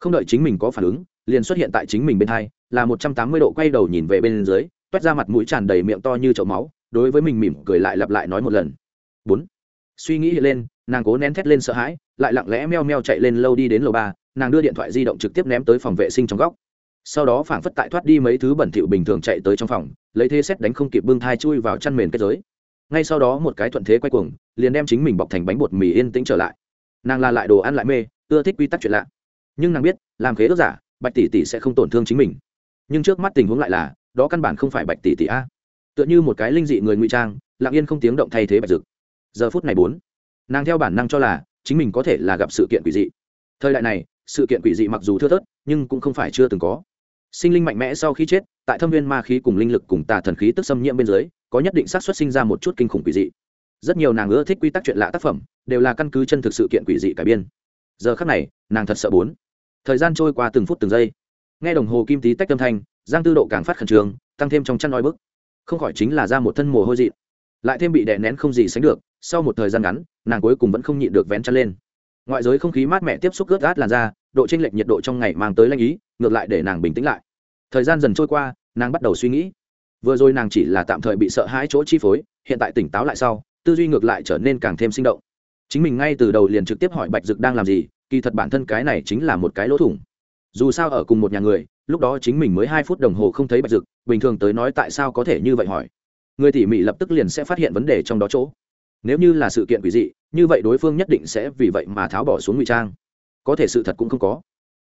Không đợi chính mình có phản ứng, liền xuất hiện tại chính mình bên hai, là một trăm tám mươi độ quay đầu nhìn về bên dưới, toét ra mặt mũi tràn đầy miệng to như chậu máu, đối với mình mỉm cười lại lặp lại nói một lần. Bốn. Suy nghĩ hiện lên, nàng cố nén thét lên sợ hãi, lại lặng lẽ meo meo chạy lên lâu đi đến lầu ba, nàng đưa điện thoại di động trực tiếp ném tới phòng vệ sinh trong góc sau đó phảng phất tại thoát đi mấy thứ bẩn thỉu bình thường chạy tới trong phòng, lấy thế xét đánh không kịp bưng thai chui vào chăn mền kết giới. Ngay sau đó một cái thuận thế quay cuồng, liền đem chính mình bọc thành bánh bột mì yên tĩnh trở lại. Nàng là lại đồ ăn lại mê, ưa thích quy tắc chuyện lạ. Nhưng nàng biết, làm khế ước giả, bạch tỷ tỷ sẽ không tổn thương chính mình. Nhưng trước mắt tình huống lại là, đó căn bản không phải bạch tỷ tỷ a. Tựa như một cái linh dị người ngụy trang, lặng yên không tiếng động thay thế bạch dực. Giờ phút này bốn, nàng theo bản năng cho là, chính mình có thể là gặp sự kiện quỷ dị. Thời đại này, sự kiện quỷ dị mặc dù thưa thớt, nhưng cũng không phải chưa từng có sinh linh mạnh mẽ sau khi chết, tại thâm viên ma khí cùng linh lực cùng tà thần khí tức xâm nhiễm bên dưới, có nhất định xác suất sinh ra một chút kinh khủng quỷ dị. Rất nhiều nàng ưa thích quy tắc chuyện lạ tác phẩm, đều là căn cứ chân thực sự kiện quỷ dị cải biên. Giờ khắc này, nàng thật sợ bốn. Thời gian trôi qua từng phút từng giây. Nghe đồng hồ kim tí tách âm thanh, giang tư độ càng phát khẩn trương, tăng thêm trong chăn oi bức. Không khỏi chính là ra một thân mồ hôi dị. Lại thêm bị đè nén không gì sánh được, sau một thời gian ngắn, nàng cuối cùng vẫn không nhịn được vén chăn lên. Ngoại giới không khí mát mẻ tiếp xúc ướt át làn da, độ chênh lệch nhiệt độ trong ngày mang tới lanh ý ngược lại để nàng bình tĩnh lại. Thời gian dần trôi qua, nàng bắt đầu suy nghĩ. Vừa rồi nàng chỉ là tạm thời bị sợ hãi chỗ chi phối, hiện tại tỉnh táo lại sau, tư duy ngược lại trở nên càng thêm sinh động. Chính mình ngay từ đầu liền trực tiếp hỏi bạch dực đang làm gì, kỳ thật bản thân cái này chính là một cái lỗ thủng. Dù sao ở cùng một nhà người, lúc đó chính mình mới hai phút đồng hồ không thấy bạch dực, bình thường tới nói tại sao có thể như vậy hỏi. Người tỉ mỉ lập tức liền sẽ phát hiện vấn đề trong đó chỗ. Nếu như là sự kiện quỷ dị, như vậy đối phương nhất định sẽ vì vậy mà tháo bỏ xuống ngụy trang. Có thể sự thật cũng không có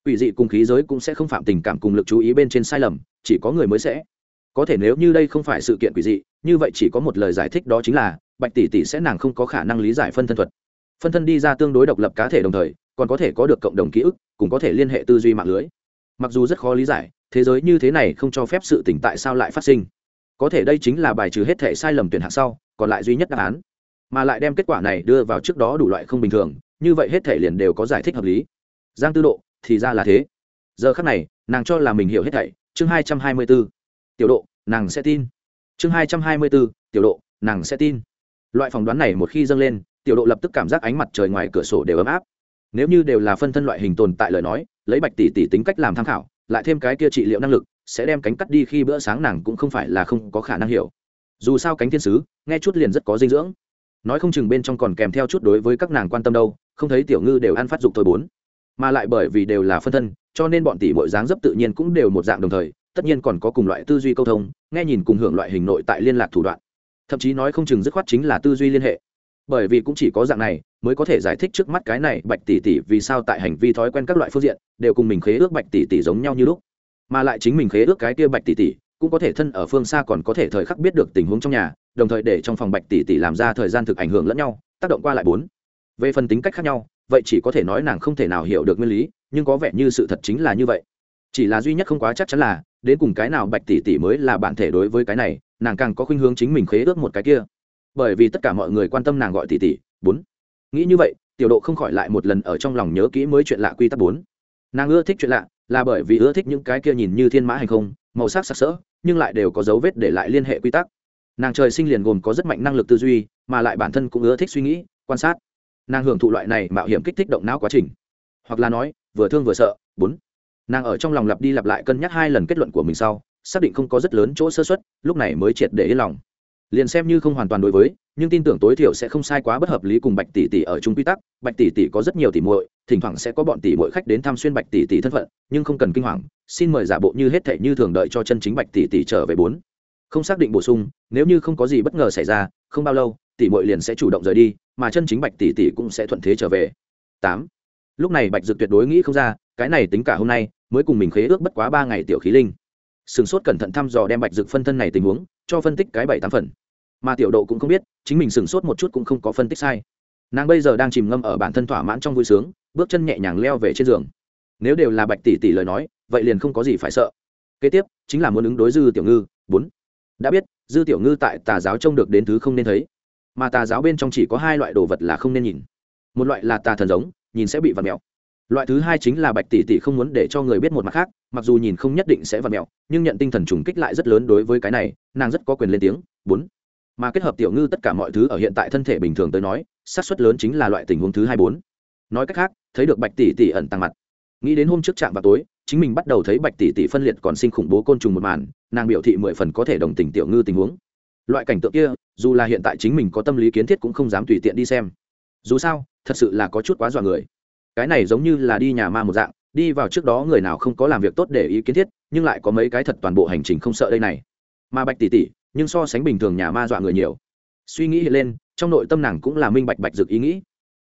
quỷ dị cùng khí giới cũng sẽ không phạm tình cảm cùng lực chú ý bên trên sai lầm, chỉ có người mới sẽ. Có thể nếu như đây không phải sự kiện quỷ dị, như vậy chỉ có một lời giải thích đó chính là, bạch tỷ tỷ sẽ nàng không có khả năng lý giải phân thân thuật. Phân thân đi ra tương đối độc lập cá thể đồng thời, còn có thể có được cộng đồng ký ức, cũng có thể liên hệ tư duy mạng lưới. Mặc dù rất khó lý giải, thế giới như thế này không cho phép sự tỉnh tại sao lại phát sinh. Có thể đây chính là bài trừ hết thể sai lầm tuyển hạng sau, còn lại duy nhất đáp án. Mà lại đem kết quả này đưa vào trước đó đủ loại không bình thường, như vậy hết thể liền đều có giải thích hợp lý. Giang tư độ thì ra là thế. Giờ khắc này, nàng cho là mình hiểu hết thảy. Chương hai trăm hai mươi b ố tiểu độ, nàng sẽ tin. Chương hai trăm hai mươi b ố tiểu độ, nàng sẽ tin. Loại phỏng đoán này một khi dâng lên, tiểu độ lập tức cảm giác ánh mặt trời ngoài cửa sổ đều ấm áp. Nếu như đều là phân thân loại hình tồn tại lời nói, lấy bạch tỷ tỷ tính cách làm tham khảo, lại thêm cái kia trị liệu năng lực, sẽ đem cánh cắt đi khi bữa sáng nàng cũng không phải là không có khả năng hiểu. Dù sao cánh thiên sứ, nghe chút liền rất có dinh dưỡng. Nói không chừng bên trong còn kèm theo chút đối với các nàng quan tâm đâu, không thấy tiểu ngư đều ăn phát dục thôi bốn mà lại bởi vì đều là phân thân, cho nên bọn tỷ mọi dáng dấp tự nhiên cũng đều một dạng đồng thời, tất nhiên còn có cùng loại tư duy câu thông, nghe nhìn cùng hưởng loại hình nội tại liên lạc thủ đoạn. Thậm chí nói không chừng dứt khoát chính là tư duy liên hệ. Bởi vì cũng chỉ có dạng này, mới có thể giải thích trước mắt cái này bạch tỷ tỷ vì sao tại hành vi thói quen các loại phương diện, đều cùng mình khế ước bạch tỷ tỷ giống nhau như lúc. Mà lại chính mình khế ước cái kia bạch tỷ tỷ, cũng có thể thân ở phương xa còn có thể thời khắc biết được tình huống trong nhà, đồng thời để trong phòng bạch tỷ tỷ làm ra thời gian thực ảnh hưởng lẫn nhau, tác động qua lại bốn. Về phần tính cách khác nhau vậy chỉ có thể nói nàng không thể nào hiểu được nguyên lý, nhưng có vẻ như sự thật chính là như vậy. Chỉ là duy nhất không quá chắc chắn là, đến cùng cái nào bạch tỷ tỷ mới là bản thể đối với cái này, nàng càng có khuynh hướng chính mình khế ước một cái kia. Bởi vì tất cả mọi người quan tâm nàng gọi tỷ tỷ, bốn. Nghĩ như vậy, tiểu độ không khỏi lại một lần ở trong lòng nhớ kỹ mới chuyện lạ quy tắc bốn. Nàng ưa thích chuyện lạ, là bởi vì ưa thích những cái kia nhìn như thiên mã hành không, màu sắc sặc sỡ, nhưng lại đều có dấu vết để lại liên hệ quy tắc. Nàng trời sinh liền gồm có rất mạnh năng lực tư duy, mà lại bản thân cũng ưa thích suy nghĩ, quan sát nàng hưởng thụ loại này mạo hiểm kích thích động não quá trình. Hoặc là nói, vừa thương vừa sợ. Bốn, nàng ở trong lòng lặp đi lặp lại cân nhắc hai lần kết luận của mình sau, xác định không có rất lớn chỗ sơ xuất lúc này mới triệt để yên lòng. Liền xem như không hoàn toàn đối với, nhưng tin tưởng tối thiểu sẽ không sai quá bất hợp lý cùng bạch tỷ tỷ ở chung quy tắc. Bạch tỷ tỷ có rất nhiều tỷ muội, thỉnh thoảng sẽ có bọn tỷ muội khách đến thăm xuyên bạch tỷ tỷ thân phận, nhưng không cần kinh hoàng, xin mời giả bộ như hết thể như thường đợi cho chân chính bạch tỷ tỷ trở về bốn. Không xác định bổ sung, nếu như không có gì bất ngờ xảy ra, không bao lâu tỷ muội liền sẽ chủ động rời đi, mà chân chính bạch tỷ tỷ cũng sẽ thuận thế trở về. Tám. Lúc này bạch dực tuyệt đối nghĩ không ra, cái này tính cả hôm nay, mới cùng mình khế ước bất quá ba ngày tiểu khí linh. Sừng sốt cẩn thận thăm dò đem bạch dực phân thân này tình huống, cho phân tích cái bảy tám phần. Mà tiểu độ cũng không biết, chính mình sừng sốt một chút cũng không có phân tích sai. Nàng bây giờ đang chìm ngâm ở bản thân thỏa mãn trong vui sướng, bước chân nhẹ nhàng leo về trên giường. Nếu đều là bạch tỷ tỷ lời nói, vậy liền không có gì phải sợ. Kế tiếp, chính là muốn ứng đối dư tiểu ngư. Bốn. Đã biết, dư tiểu ngư tại tà giáo trông được đến thứ không nên thấy mà tà giáo bên trong chỉ có hai loại đồ vật là không nên nhìn. Một loại là tà thần giống, nhìn sẽ bị vặt mẹo loại thứ hai chính là bạch tỷ tỷ không muốn để cho người biết một mặt khác, mặc dù nhìn không nhất định sẽ vặt mẹo nhưng nhận tinh thần trùng kích lại rất lớn đối với cái này, nàng rất có quyền lên tiếng, bốn. Mà kết hợp tiểu ngư tất cả mọi thứ ở hiện tại thân thể bình thường tới nói, xác suất lớn chính là loại tình huống thứ hai bốn. Nói cách khác, thấy được bạch tỷ tỷ ẩn tăng mặt. Nghĩ đến hôm trước trạm vào tối, chính mình bắt đầu thấy bạch tỷ tỷ phân liệt còn sinh khủng bố côn trùng một màn, nàng biểu thị mười phần có thể đồng tình tiểu ngư tình huống. Loại cảnh tượng kia dù là hiện tại chính mình có tâm lý kiến thiết cũng không dám tùy tiện đi xem. Dù sao, thật sự là có chút quá dọa người. Cái này giống như là đi nhà ma một dạng, đi vào trước đó người nào không có làm việc tốt để ý kiến thiết, nhưng lại có mấy cái thật toàn bộ hành trình không sợ đây này. Mà bạch tỷ tỷ, nhưng so sánh bình thường nhà ma dọa người nhiều. Suy nghĩ lên, trong nội tâm nàng cũng là minh bạch bạch dực ý nghĩ.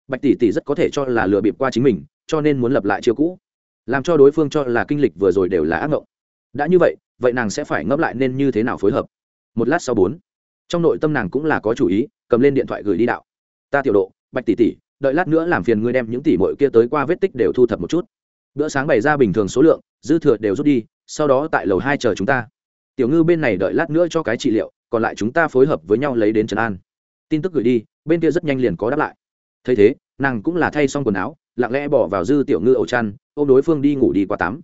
Bạch tỷ tỷ rất có thể cho là lừa bịp qua chính mình, cho nên muốn lập lại chiêu cũ. Làm cho đối phương cho là kinh lịch vừa rồi đều là ác ngộng. đã như vậy vậy nàng sẽ phải ngẫm lại nên như thế nào phối hợp. Một lát sau bốn trong nội tâm nàng cũng là có chủ ý, cầm lên điện thoại gửi đi đạo. Ta tiểu độ, bạch tỷ tỷ, đợi lát nữa làm phiền ngươi đem những tỷ mội kia tới qua vết tích đều thu thập một chút. Bữa sáng bày ra bình thường số lượng, dư thừa đều rút đi, sau đó tại lầu hai chờ chúng ta. Tiểu ngư bên này đợi lát nữa cho cái trị liệu, còn lại chúng ta phối hợp với nhau lấy đến trần an. Tin tức gửi đi, bên kia rất nhanh liền có đáp lại. Thấy thế, nàng cũng là thay xong quần áo, lặng lẽ bỏ vào dư tiểu ngư ẩu chăn m đối phương đi ngủ đi qua tắm.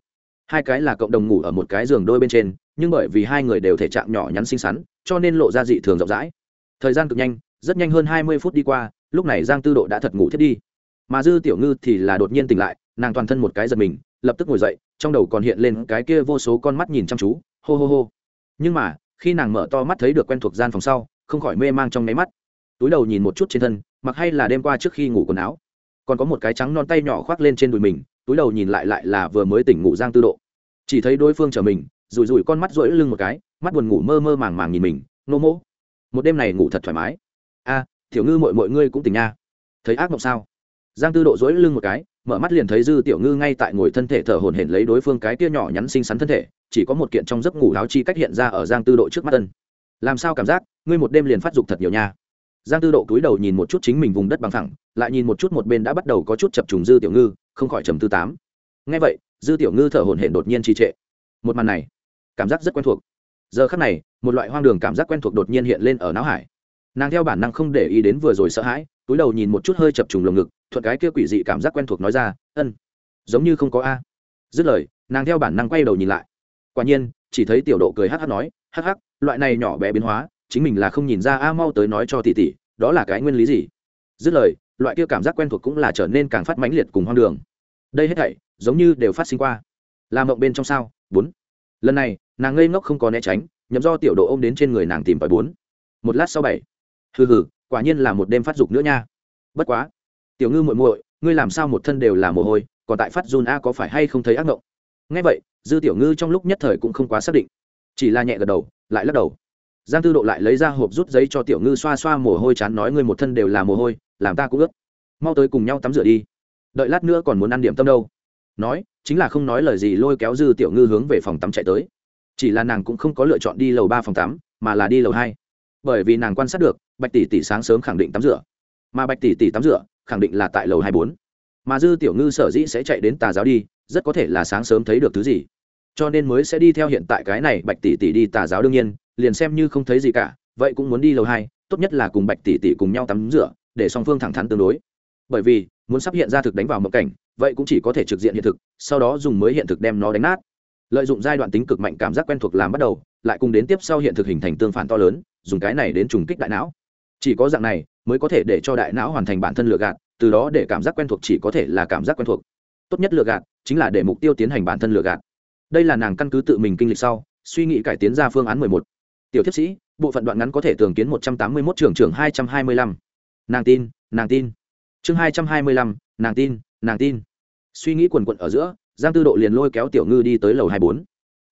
Hai cái là cộng đồng ngủ ở một cái giường đôi bên trên, nhưng bởi vì hai người đều thể trạng nhỏ nhắn xinh xắn cho nên lộ ra dị thường rộng rãi. Thời gian cực nhanh, rất nhanh hơn hai mươi phút đi qua, lúc này giang tư độ đã thật ngủ thiết đi. Mà dư tiểu ngư thì là đột nhiên tỉnh lại, nàng toàn thân một cái giật mình, lập tức ngồi dậy, trong đầu còn hiện lên cái kia vô số con mắt nhìn chăm chú, hô hô hô. Nhưng mà, khi nàng mở to mắt thấy được quen thuộc gian phòng sau, không khỏi mê mang trong máy mắt. Túi đầu nhìn một chút trên thân, mặc hay là đêm qua trước khi ngủ quần áo. Còn có một cái trắng non tay nhỏ khoác lên trên đùi mình, túi đầu nhìn lại lại là vừa mới tỉnh ngủ giang tư độ. Chỉ thấy đối phương chở mình, rủi rủi con mắt rỗi lưng một cái mắt buồn ngủ mơ mơ màng màng nhìn mình nô mỗ. Một đêm này ngủ thật thoải mái. A à, tiểu ngư mội mội ngươi cũng tỉnh nha. Thấy ác mộng sao? Giang tư độ dối lưng một cái mở mắt liền thấy dư tiểu ngư ngay tại ngồi thân thể thở hổn hển lấy đối phương cái tia nhỏ nhắn xinh xắn thân thể chỉ có một kiện trong giấc ngủ láo chi cách hiện ra ở giang tư độ trước mắt tân làm sao cảm giác ngươi một đêm liền phát dục thật nhiều nha. Giang tư độ cúi đầu nhìn một chút chính mình vùng đất bằng thẳng lại nhìn một chút một bên đã bắt đầu có chút chập trùng dư tiểu ngư không khỏi trầm tư tám. Ngay vậy dư tiểu ngư thở hổn hển đột nhiên trì trệ. Một màn này cảm giác rất quen thuộc giờ khắc này, một loại hoang đường cảm giác quen thuộc đột nhiên hiện lên ở não hải. Nàng theo bản năng không để ý đến vừa rồi sợ hãi, túi đầu nhìn một chút hơi chập trùng lồng ngực, thuận cái kia quỷ dị cảm giác quen thuộc nói ra, ân, giống như không có a. Dứt lời, nàng theo bản năng quay đầu nhìn lại. Quả nhiên, chỉ thấy tiểu độ cười hh nói hh loại này nhỏ bé biến hóa, chính mình là không nhìn ra a, mau tới nói cho tỷ tỷ, đó là cái nguyên lý gì? Dứt lời, loại kia cảm giác quen thuộc cũng là trở nên càng phát mãnh liệt cùng hoang đường. Đây hết thảy, giống như đều phát sinh qua. Làm mộng bên trong sao? Bốn. Lần này nàng ngây ngốc không có né tránh, nhậm do tiểu độ ôm đến trên người nàng tìm tòi bốn. Một lát sau bảy. Hừ hừ, quả nhiên là một đêm phát dục nữa nha. Bất quá. Tiểu ngư muội muội, ngươi làm sao một thân đều là mồ hôi, còn tại phát run a có phải hay không thấy ác mộng? Ngay vậy, dư tiểu ngư trong lúc nhất thời cũng không quá xác định. Chỉ là nhẹ gật đầu, lại lắc đầu. Giang tư độ lại lấy ra hộp rút giấy cho tiểu ngư xoa xoa mồ hôi chán, nói ngươi một thân đều là mồ hôi, làm ta cũng ướt. Mau tới cùng nhau tắm rửa đi. Đợi lát nữa còn muốn ăn điểm tâm đâu. Nói, chính là không nói lời gì, lôi kéo dư tiểu ngư hướng về phòng tắm chạy tới chỉ là nàng cũng không có lựa chọn đi lầu ba phòng tắm, mà là đi lầu hai. Bởi vì nàng quan sát được, bạch tỷ tỷ sáng sớm khẳng định tắm rửa. Mà bạch tỷ tỷ tắm rửa, khẳng định là tại lầu hai bốn. Mà dư tiểu ngư sở dĩ sẽ chạy đến tà giáo đi, rất có thể là sáng sớm thấy được thứ gì. Cho nên mới sẽ đi theo hiện tại cái này bạch tỷ tỷ đi tà giáo đương nhiên, liền xem như không thấy gì cả, vậy cũng muốn đi lầu hai, tốt nhất là cùng bạch tỷ tỷ cùng nhau tắm rửa, để song phương thẳng thắn tương đối. Bởi vì, muốn sắp hiện ra thực đánh vào mộng cảnh, vậy cũng chỉ có thể trực diện hiện thực, sau đó dùng mới hiện thực đem nó đánh nát lợi dụng giai đoạn tính cực mạnh cảm giác quen thuộc làm bắt đầu, lại cùng đến tiếp sau hiện thực hình thành tương phản to lớn, dùng cái này đến trùng kích đại não. Chỉ có dạng này mới có thể để cho đại não hoàn thành bản thân lựa gạt, từ đó để cảm giác quen thuộc chỉ có thể là cảm giác quen thuộc. Tốt nhất lựa gạt chính là để mục tiêu tiến hành bản thân lựa gạt. Đây là nàng căn cứ tự mình kinh lịch sau, suy nghĩ cải tiến ra phương án mười một. Tiểu thiếp sĩ, bộ phận đoạn ngắn có thể tường kiến một trăm tám mươi mốt trường trường hai trăm hai mươi lăm. Nàng tin nàng tin. Chương hai trăm hai mươi lăm, nàng tin nàng tin. Suy nghĩ quần quận ở giữa giang tư độ liền lôi kéo tiểu ngư đi tới lầu hai bốn.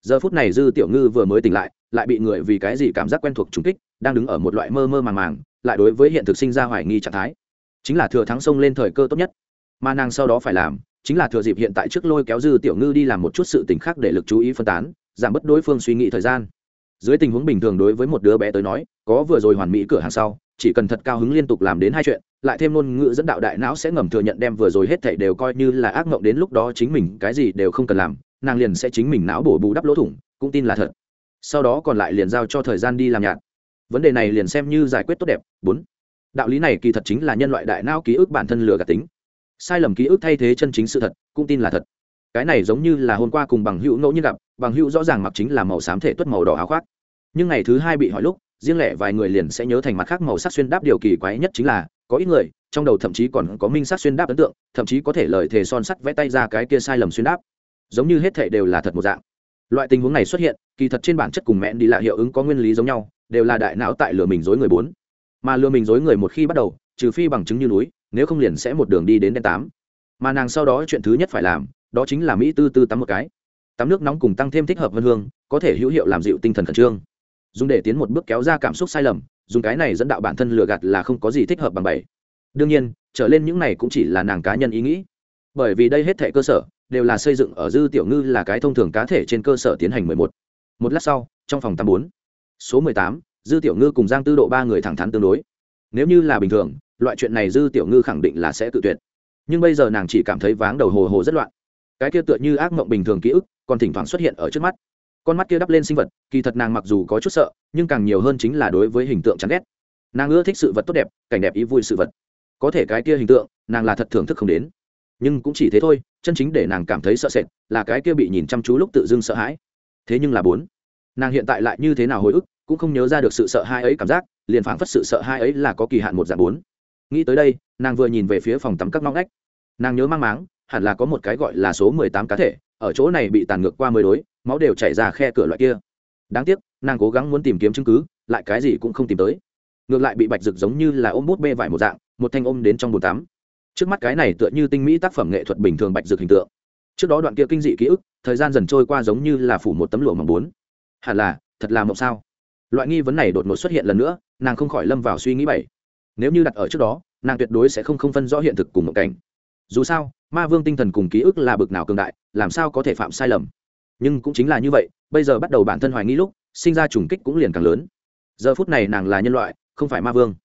Giờ phút này dư tiểu ngư vừa mới tỉnh lại lại bị người vì cái gì cảm giác quen thuộc trùng kích, đang đứng ở một loại mơ mơ màng màng, lại đối với hiện thực sinh ra hoài nghi trạng thái. Chính là thừa thắng sông lên thời cơ tốt nhất. Mà nàng sau đó phải làm, chính là thừa dịp hiện tại trước lôi kéo dư tiểu ngư đi làm một chút sự tình khác để lực chú ý phân tán, giảm bớt đối phương suy nghĩ thời gian. Dưới tình huống bình thường đối với một đứa bé tới nói, có vừa rồi hoàn mỹ cửa hàng sau chỉ cần thật cao hứng liên tục làm đến hai chuyện, lại thêm ngôn ngữ dẫn đạo đại não sẽ ngầm thừa nhận đem vừa rồi hết thảy đều coi như là ác mộng đến lúc đó chính mình cái gì đều không cần làm, nàng liền sẽ chính mình não bổ bù đắp lỗ thủng, cũng tin là thật. Sau đó còn lại liền giao cho thời gian đi làm nhạt vấn đề này liền xem như giải quyết tốt đẹp. Bốn, đạo lý này kỳ thật chính là nhân loại đại não ký ức bản thân lừa gạt tính. Sai lầm ký ức thay thế chân chính sự thật, cũng tin là thật. Cái này giống như là hôm qua cùng bằng hữu ngẫu nhiên gặp, bằng hữu rõ ràng mặc chính là màu xám thể tuất màu đỏ áo khoác. Nhưng ngày thứ hai bị hỏi lúc riêng lẻ vài người liền sẽ nhớ thành mặt khác màu sắc xuyên đáp điều kỳ quái nhất chính là, có ít người, trong đầu thậm chí còn có minh sắc xuyên đáp ấn tượng, thậm chí có thể lời thề son sắt vẽ tay ra cái kia sai lầm xuyên đáp. Giống như hết thể đều là thật một dạng. Loại tình huống này xuất hiện, kỳ thật trên bản chất cùng mẹn đi là hiệu ứng có nguyên lý giống nhau, đều là đại não tại lừa mình dối người bốn. Mà lừa mình dối người một khi bắt đầu, trừ phi bằng chứng như núi, nếu không liền sẽ một đường đi đến đen tám. Mà nàng sau đó chuyện thứ nhất phải làm, đó chính là mỹ tư tư tắm một cái. Tắm nước nóng cùng tăng thêm thích hợp vân hương, có thể hữu hiệu làm dịu tinh thần khẩn trương dùng để tiến một bước kéo ra cảm xúc sai lầm, dùng cái này dẫn đạo bản thân lừa gạt là không có gì thích hợp bằng bảy đương nhiên, trở lên những này cũng chỉ là nàng cá nhân ý nghĩ. Bởi vì đây hết thể cơ sở, đều là xây dựng ở dư tiểu ngư là cái thông thường cá thể trên cơ sở tiến hành mười một. Một lát sau, trong phòng tám bốn. Số mười tám, dư tiểu ngư cùng giang tư độ ba người thẳng thắn tương đối. Nếu như là bình thường, loại chuyện này dư tiểu ngư khẳng định là sẽ tự tuyệt. Nhưng bây giờ nàng chỉ cảm thấy váng đầu hồ hồ rất loạn. Cái kia tựa như ác mộng bình thường ký ức, còn thỉnh thoảng xuất hiện ở trước mắt con mắt kia đắp lên sinh vật, kỳ thật nàng mặc dù có chút sợ, nhưng càng nhiều hơn chính là đối với hình tượng chán ghét. Nàng ưa thích sự vật tốt đẹp, cảnh đẹp ý vui sự vật. Có thể cái kia hình tượng, nàng là thật thưởng thức không đến. Nhưng cũng chỉ thế thôi, chân chính để nàng cảm thấy sợ sệt là cái kia bị nhìn chăm chú lúc tự dưng sợ hãi. Thế nhưng là bốn, nàng hiện tại lại như thế nào hồi ức, cũng không nhớ ra được sự sợ hãi ấy cảm giác, liền phảng phất sự sợ hãi ấy là có kỳ hạn một dạng bốn. Nghĩ tới đây, nàng vừa nhìn về phía phòng tắm các ngóc ngách. Nàng nhớ mang máng, hẳn là có một cái gọi là số mười tám cá thể ở chỗ này bị tàn ngược qua mới đối, máu đều chảy ra khe cửa loại kia. Đáng tiếc, nàng cố gắng muốn tìm kiếm chứng cứ, lại cái gì cũng không tìm tới. Ngược lại bị bạch rực giống như là ôm bút bê vải một dạng, một thanh ôm đến trong bồn tắm. Trước mắt cái này tựa như tinh mỹ tác phẩm nghệ thuật bình thường bạch rực hình tượng. Trước đó đoạn kia kinh dị ký ức, thời gian dần trôi qua giống như là phủ một tấm lụa mỏng bốn. Hẳn là, thật là mộng sao? Loại nghi vấn này đột ngột xuất hiện lần nữa, nàng không khỏi lâm vào suy nghĩ bảy. Nếu như đặt ở trước đó, nàng tuyệt đối sẽ không không phân rõ hiện thực cùng mộng cảnh. Dù sao ma vương tinh thần cùng ký ức là bực nào cường đại, làm sao có thể phạm sai lầm? Nhưng cũng chính là như vậy, bây giờ bắt đầu bản thân hoài nghi lúc, sinh ra trùng kích cũng liền càng lớn. Giờ phút này nàng là nhân loại, không phải ma vương.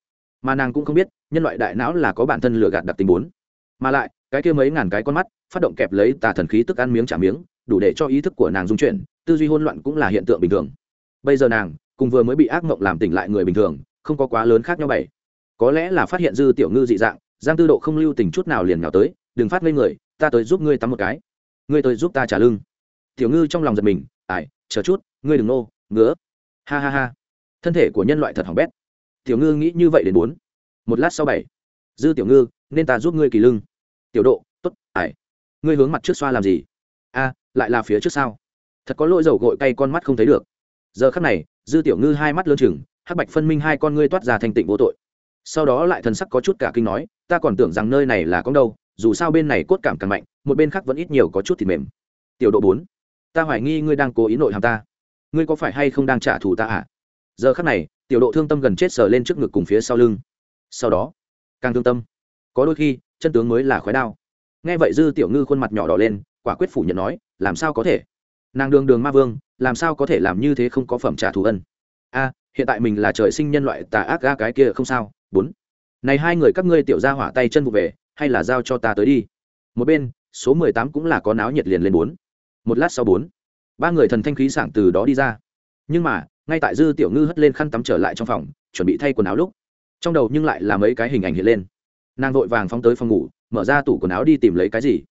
Mà nàng cũng không biết, nhân loại đại não là có bản thân lừa gạt đặc tính bốn. Mà lại, cái kia mấy ngàn cái con mắt, phát động kẹp lấy tà thần khí tức ăn miếng trả miếng, đủ để cho ý thức của nàng dung chuyển, tư duy hỗn loạn cũng là hiện tượng bình thường. Bây giờ nàng, cùng vừa mới bị ác mộng làm tỉnh lại người bình thường, không có quá lớn khác nhau bảy. Có lẽ là phát hiện dư tiểu ngư dị dạng, giang tư độ không lưu tình chút nào liền nhào tới đừng phát ngây người, ta tới giúp ngươi tắm một cái. Ngươi tới giúp ta trả lưng. Tiểu ngư trong lòng giật mình ải chờ chút, ngươi đừng nô, ngứa. Ha ha ha. Thân thể của nhân loại thật hỏng bét. Tiểu ngư nghĩ như vậy đến bốn. Một lát sau bảy. Dư tiểu ngư, nên ta giúp ngươi kỳ lưng. Tiểu độ t ố t ải ngươi hướng mặt trước xoa làm gì? A, lại là phía trước sau thật có lỗi dầu gội cay con mắt không thấy được. Giờ khắc này, dư tiểu ngư hai mắt lơ chừng, hắc bạch phân minh hai con ngươi toát ra thành tịnh vô tội. Sau đó lại thần sắc có chút cả kinh nói, ta còn tưởng rằng nơi này là con đâu dù sao bên này cốt cảm càng mạnh, một bên khác vẫn ít nhiều có chút thịt mềm. Tiểu độ bốn, ta hoài nghi ngươi đang cố ý nội hàm ta. Ngươi có phải hay không đang trả thù ta à? Giờ khắc này, tiểu độ thương tâm gần chết sờ lên trước ngực cùng phía sau lưng. Sau đó, càng thương tâm. Có đôi khi, chân tướng mới là khói đao. Nghe vậy dư tiểu ngư khuôn mặt nhỏ đỏ lên, quả quyết phủ nhận nói, làm sao có thể? Nàng đường đường ma vương, làm sao có thể làm như thế không có phẩm trả thù ân? A, hiện tại mình là trời sinh nhân loại, tà ác ga cái kia không sao. Bốn, này hai người các ngươi tiểu ra hỏa tay chân vụ về hay là giao cho ta tới đi. Một bên, số mười tám cũng là có náo nhiệt liền lên bốn. Một lát sau bốn, ba người thần thanh khí sảng từ đó đi ra. Nhưng mà, ngay tại dư tiểu ngư hất lên khăn tắm trở lại trong phòng, chuẩn bị thay quần áo lúc, trong đầu nhưng lại là mấy cái hình ảnh hiện lên. Nàng vội vàng phóng tới phòng ngủ, mở ra tủ quần áo đi tìm lấy cái gì.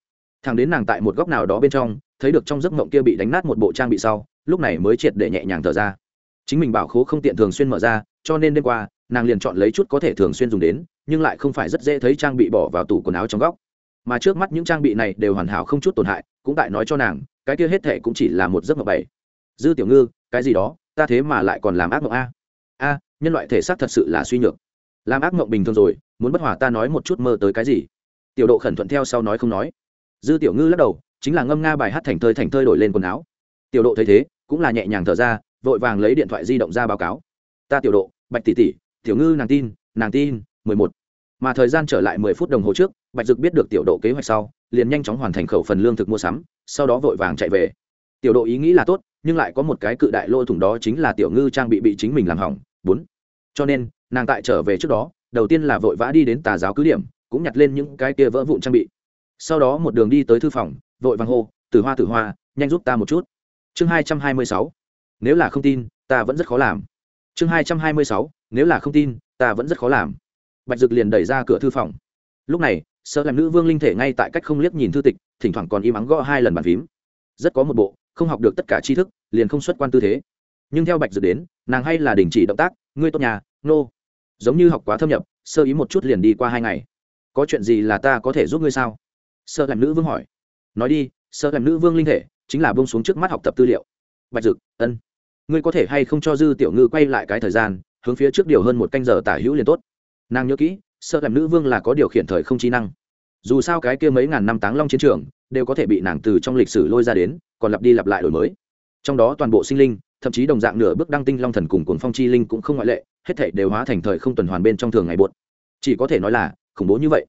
Thằng đến nàng tại một góc nào đó bên trong, thấy được trong giấc mộng kia bị đánh nát một bộ trang bị sau, lúc này mới triệt để nhẹ nhàng thở ra. Chính mình bảo khố không tiện thường xuyên mở ra, cho nên đêm qua, nàng liền chọn lấy chút có thể thường xuyên dùng đến nhưng lại không phải rất dễ thấy trang bị bỏ vào tủ quần áo trong góc. Mà trước mắt những trang bị này đều hoàn hảo không chút tổn hại, cũng tại nói cho nàng, cái kia hết thệ cũng chỉ là một giấc mộng bảy. Dư tiểu ngư, cái gì đó, ta thế mà lại còn làm ác mộng a? A, nhân loại thể xác thật sự là suy nhược. Làm ác mộng bình thường rồi, muốn bất hòa ta nói một chút mơ tới cái gì? Tiểu độ khẩn thuận theo sau nói không nói. Dư tiểu ngư lắc đầu, chính là ngâm nga bài hát thành thơi thành thơi đổi lên quần áo. Tiểu độ thấy thế, cũng là nhẹ nhàng thở ra, vội vàng lấy điện thoại di động ra báo cáo. Ta tiểu độ, bạch tỷ tỷ, tiểu ngư nàng tin nàng tin mười một. Mà thời gian trở lại mười phút đồng hồ trước, bạch dực biết được tiểu độ kế hoạch sau, liền nhanh chóng hoàn thành khẩu phần lương thực mua sắm, sau đó vội vàng chạy về. Tiểu độ ý nghĩ là tốt, nhưng lại có một cái cự đại lô thủng đó chính là tiểu ngư trang bị bị chính mình làm hỏng. Bốn. Cho nên, nàng tại trở về trước đó, đầu tiên là vội vã đi đến tà giáo cứ điểm, cũng nhặt lên những cái kia vỡ vụn trang bị. Sau đó một đường đi tới thư phòng, vội vàng hô từ hoa từ hoa, nhanh giúp ta một chút. Chương hai trăm hai mươi sáu. Nếu là không tin, ta vẫn rất khó làm. Chương hai trăm hai mươi sáu. Nếu là không tin, ta vẫn rất khó làm bạch dực liền đẩy ra cửa thư phòng. Lúc này, sợ làm nữ vương linh thể ngay tại cách không liếc nhìn thư tịch, thỉnh thoảng còn im ắng gõ hai lần bàn phím. Rất có một bộ, không học được tất cả tri thức, liền không xuất quan tư thế. Nhưng theo bạch dực đến, nàng hay là đình chỉ động tác, ngươi tốt nhà, nô、no. giống như học quá thâm nhập, sơ ý một chút liền đi qua hai ngày. Có chuyện gì là ta có thể giúp ngươi sao? Sơ làm nữ vương hỏi. Nói đi sơ làm nữ vương linh thể chính là bông xuống trước mắt học tập tư liệu. Bạch dực, ân. Ngươi có thể hay không cho dư tiểu ngư quay lại cái thời gian, hướng phía trước điều hơn một canh giờ tả hữu liền tốt nàng nhớ kỹ, sợ làm nữ vương là có điều khiển thời không trí năng. Dù sao cái kia mấy ngàn năm táng long chiến trường, đều có thể bị nàng từ trong lịch sử lôi ra đến, còn lặp đi lặp lại đổi mới. Trong đó toàn bộ sinh linh, thậm chí đồng dạng nửa bước đăng tinh long thần cùng cuồng phong chi linh cũng không ngoại lệ, hết thể đều hóa thành thời không tuần hoàn bên trong thường ngày buốt chỉ có thể nói là, khủng bố như vậy.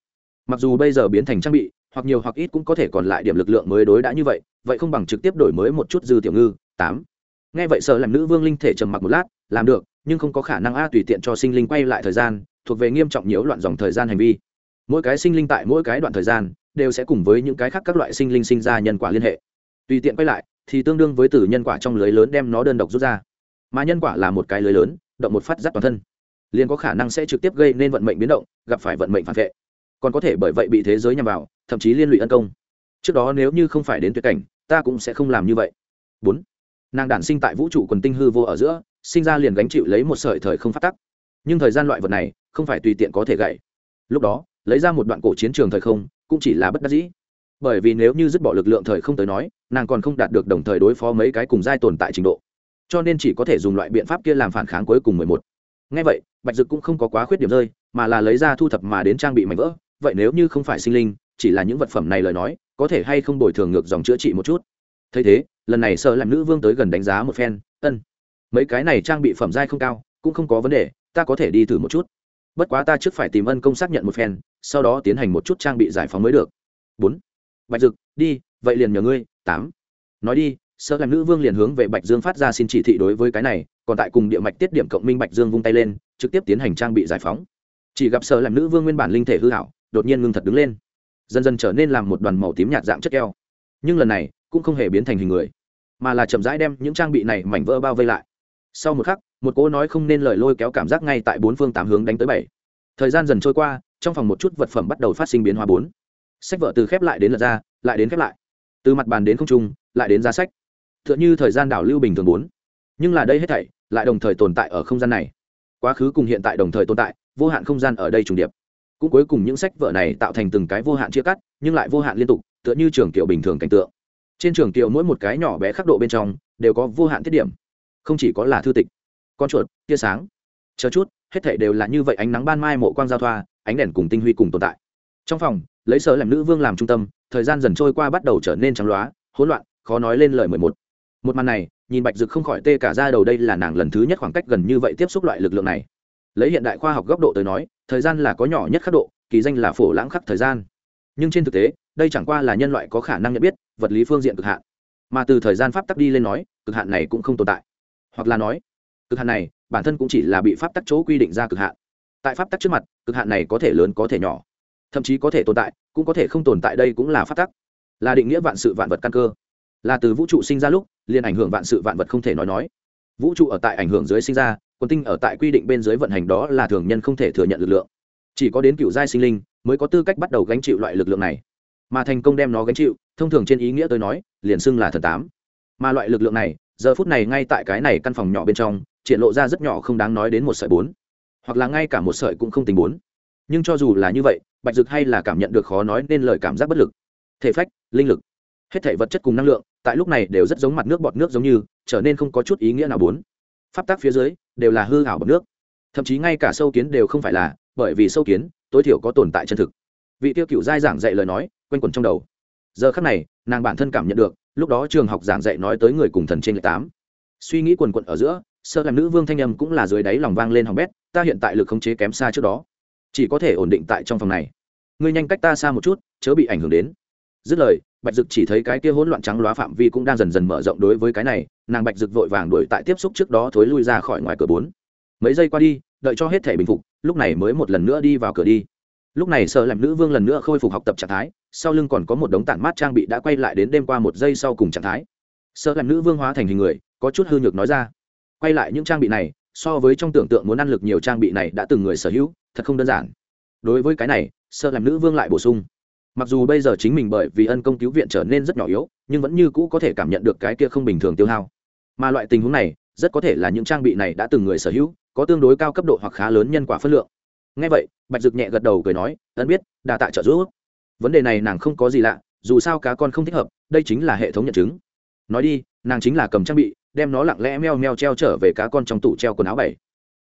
Mặc dù bây giờ biến thành trang bị, hoặc nhiều hoặc ít cũng có thể còn lại điểm lực lượng mới đối đã như vậy vậy không bằng trực tiếp đổi mới một chút dư tiểu ngư, tám. Nghe vậy sợ làm nữ vương linh thể trầm mặc một lát, làm được, nhưng không có khả năng a tùy tiện cho sinh linh quay lại thời gian thuộc về nghiêm trọng nhiễu loạn dòng thời gian hành vi. Mỗi cái sinh linh tại mỗi cái đoạn thời gian đều sẽ cùng với những cái khác các loại sinh linh sinh ra nhân quả liên hệ. Tùy tiện quay lại thì tương đương với từ nhân quả trong lưới lớn đem nó đơn độc rút ra. Mà nhân quả là một cái lưới lớn, động một phát dắt toàn thân. Liền có khả năng sẽ trực tiếp gây nên vận mệnh biến động, gặp phải vận mệnh phản vệ. Còn có thể bởi vậy bị thế giới nhằm vào, thậm chí liên lụy ân công. Trước đó nếu như không phải đến tuyệt cảnh, ta cũng sẽ không làm như vậy. Bốn, nàng đản sinh tại vũ trụ quần tinh hư vô ở giữa, sinh ra liền gánh chịu lấy một sợi thời không phát tắc. Nhưng thời gian loại vật này không phải tùy tiện có thể gậy. Lúc đó, lấy ra một đoạn cổ chiến trường thời không, cũng chỉ là bất đắc dĩ. Bởi vì nếu như dứt bỏ lực lượng thời không tới nói, nàng còn không đạt được đồng thời đối phó mấy cái cùng giai tồn tại trình độ. Cho nên chỉ có thể dùng loại biện pháp kia làm phản kháng cuối cùng mười một. Ngay vậy, bạch dực cũng không có quá khuyết điểm rơi, mà là lấy ra thu thập mà đến trang bị mảnh vỡ. Vậy nếu như không phải sinh linh, chỉ là những vật phẩm này lời nói, có thể hay không bồi thường ngược dòng chữa trị một chút? Thấy thế, lần này sợ làm nữ vương tới gần đánh giá một phen, ân, mấy cái này trang bị phẩm giai không cao, cũng không có vấn đề, ta có thể đi thử một chút bất quá ta trước phải tìm ân công xác nhận một phen, sau đó tiến hành một chút trang bị giải phóng mới được. Bốn. Bạch dực, đi, vậy liền nhờ ngươi. Tám. Nói đi, sợ làm nữ vương liền hướng về bạch dương phát ra xin chỉ thị đối với cái này, còn tại cùng địa mạch tiết điểm cộng minh bạch dương vung tay lên, trực tiếp tiến hành trang bị giải phóng. Chỉ gặp sợ làm nữ vương nguyên bản linh thể hư hảo, đột nhiên ngưng thật đứng lên. Dần dần trở nên làm một đoàn màu tím nhạt dạng chất keo. Nhưng lần này, cũng không hề biến thành hình người, mà là chậm rãi đem những trang bị này mảnh vỡ bao vây lại. Sau một khắc một cỗ nói không nên lời lôi kéo cảm giác ngay tại bốn phương tám hướng đánh tới bảy. Thời gian dần trôi qua, trong phòng một chút vật phẩm bắt đầu phát sinh biến hóa bốn. Sách vở từ khép lại đến lật ra, lại đến khép lại. Từ mặt bàn đến không trung, lại đến giá sách. T h ư ợ n h ư thời gian đảo lưu bình thường bốn. Nhưng là đây hết thảy, lại đồng thời tồn tại ở không gian này. Quá khứ cùng hiện tại đồng thời tồn tại, vô hạn không gian ở đây trùng điệp. Cũng cuối cùng những sách vở này tạo thành từng cái vô hạn chia cắt, nhưng lại vô hạn liên tục, tựa như trường kiệu bình thường cảnh tượng. Trên trường kiệu mỗi một cái nhỏ bé khắc độ bên trong, đều có vô hạn thiết điểm. Không chỉ có là thư tịch con chuột, tia sáng. Chờ chút, hết thảy đều là như vậy ánh nắng ban mai mộ quang giao thoa, ánh đèn cùng tinh huy cùng tồn tại. Trong phòng, lấy sở làm nữ vương làm trung tâm, thời gian dần trôi qua bắt đầu trở nên trắng loá, hỗn loạn, khó nói lên lời mười một. Một màn này, nhìn bạch dực không khỏi tê cả ra đầu đây là nàng lần thứ nhất khoảng cách gần như vậy tiếp xúc loại lực lượng này. Lấy hiện đại khoa học góc độ tới nói, thời gian là có nhỏ nhất khắc độ, kỳ danh là phổ lãng khắc thời gian. Nhưng trên thực tế, đây chẳng qua là nhân loại có khả năng nhận biết, vật lý phương diện cực hạn. Mà từ thời gian pháp tắc đi lên nói, cực hạn này cũng không tồn tại. Hoặc là nói cực hạn này, bản thân cũng chỉ là bị pháp tắc chỗ quy định ra cực hạn. Tại pháp tắc trước mặt, cực hạn này có thể lớn, có thể nhỏ. Thậm chí có thể tồn tại, cũng có thể không tồn tại đây cũng là pháp tắc. Là định nghĩa vạn sự vạn vật căn cơ. Là từ vũ trụ sinh ra lúc, liền ảnh hưởng vạn sự vạn vật không thể nói nói. Vũ trụ ở tại ảnh hưởng dưới sinh ra quân tinh ở tại quy định bên dưới vận hành đó là thường nhân không thể thừa nhận lực lượng. Chỉ có đến cựu giai sinh linh mới có tư cách bắt đầu gánh chịu loại lực lượng này. Mà thành công đem nó gánh chịu, thông thường trên ý nghĩa tôi nói, liền xưng là thần tám. Mà loại lực lượng này, giờ phút này ngay tại cái này căn phòng nhỏ bên trong triển lộ ra rất nhỏ không đáng nói đến một sợi bốn. Hoặc là ngay cả một sợi cũng không tính bốn. Nhưng cho dù là như vậy, bạch dực hay là cảm nhận được khó nói nên lời cảm giác bất lực. Thể phách, linh lực, hết thể vật chất cùng năng lượng, tại lúc này đều rất giống mặt nước bọt nước giống như, trở nên không có chút ý nghĩa nào bốn. Pháp tác phía dưới, đều là hư hảo bọt nước. Thậm chí ngay cả sâu kiến đều không phải là, bởi vì sâu kiến, tối thiểu có tồn tại chân thực. Vị tiêu cựu giai giảng dạy lời nói, quanh quẩn trong đầu. Giờ khắc này, nàng bản thân cảm nhận được, lúc đó trường học giảng dạy nói tới người cùng thần trên lệ tám. Suy nghĩ quần quận ở giữa sợ làm nữ vương thanh âm cũng là dưới đáy lòng vang lên hỏng bét, ta hiện tại lực khống chế kém xa trước đó. Chỉ có thể ổn định tại trong phòng này. Ngươi nhanh cách ta xa một chút, chớ bị ảnh hưởng đến. Dứt lời, bạch dực chỉ thấy cái kia hỗn loạn trắng loá phạm vi cũng đang dần dần mở rộng đối với cái này, nàng bạch dực vội vàng đuổi tại tiếp xúc trước đó thối lui ra khỏi ngoài cửa bốn. Mấy giây qua đi, đợi cho hết thể bình phục, lúc này mới một lần nữa đi vào cửa đi. Lúc này sợ làm nữ vương lần nữa khôi phục học tập trạng thái, sau lưng còn có một đống tản mát trang bị đã quay lại đến đêm qua một giây sau cùng trạng thái. Sợ làm nữ vương hóa thành hình người, có chút hư nhược nói ra quay lại những trang bị này, so với trong tưởng tượng muốn ăn lực nhiều trang bị này đã từng người sở hữu, thật không đơn giản. Đối với cái này, sợ làm nữ vương lại bổ sung. Mặc dù bây giờ chính mình bởi vì ân công cứu viện trở nên rất nhỏ yếu, nhưng vẫn như cũ có thể cảm nhận được cái kia không bình thường tiêu hao. Mà loại tình huống này, rất có thể là những trang bị này đã từng người sở hữu, có tương đối cao cấp độ hoặc khá lớn nhân quả phân lượng. Ngay vậy, bạch dực nhẹ gật đầu cười nói ân biết, đa tạ trợ giúp. Vấn đề này nàng không có gì lạ, dù sao cá con không thích hợp, đây chính là hệ thống nhận chứng. Nói đi, nàng chính là cầm trang bị đem nó lặng lẽ meo meo treo trở về cá con trong tủ treo quần áo bảy.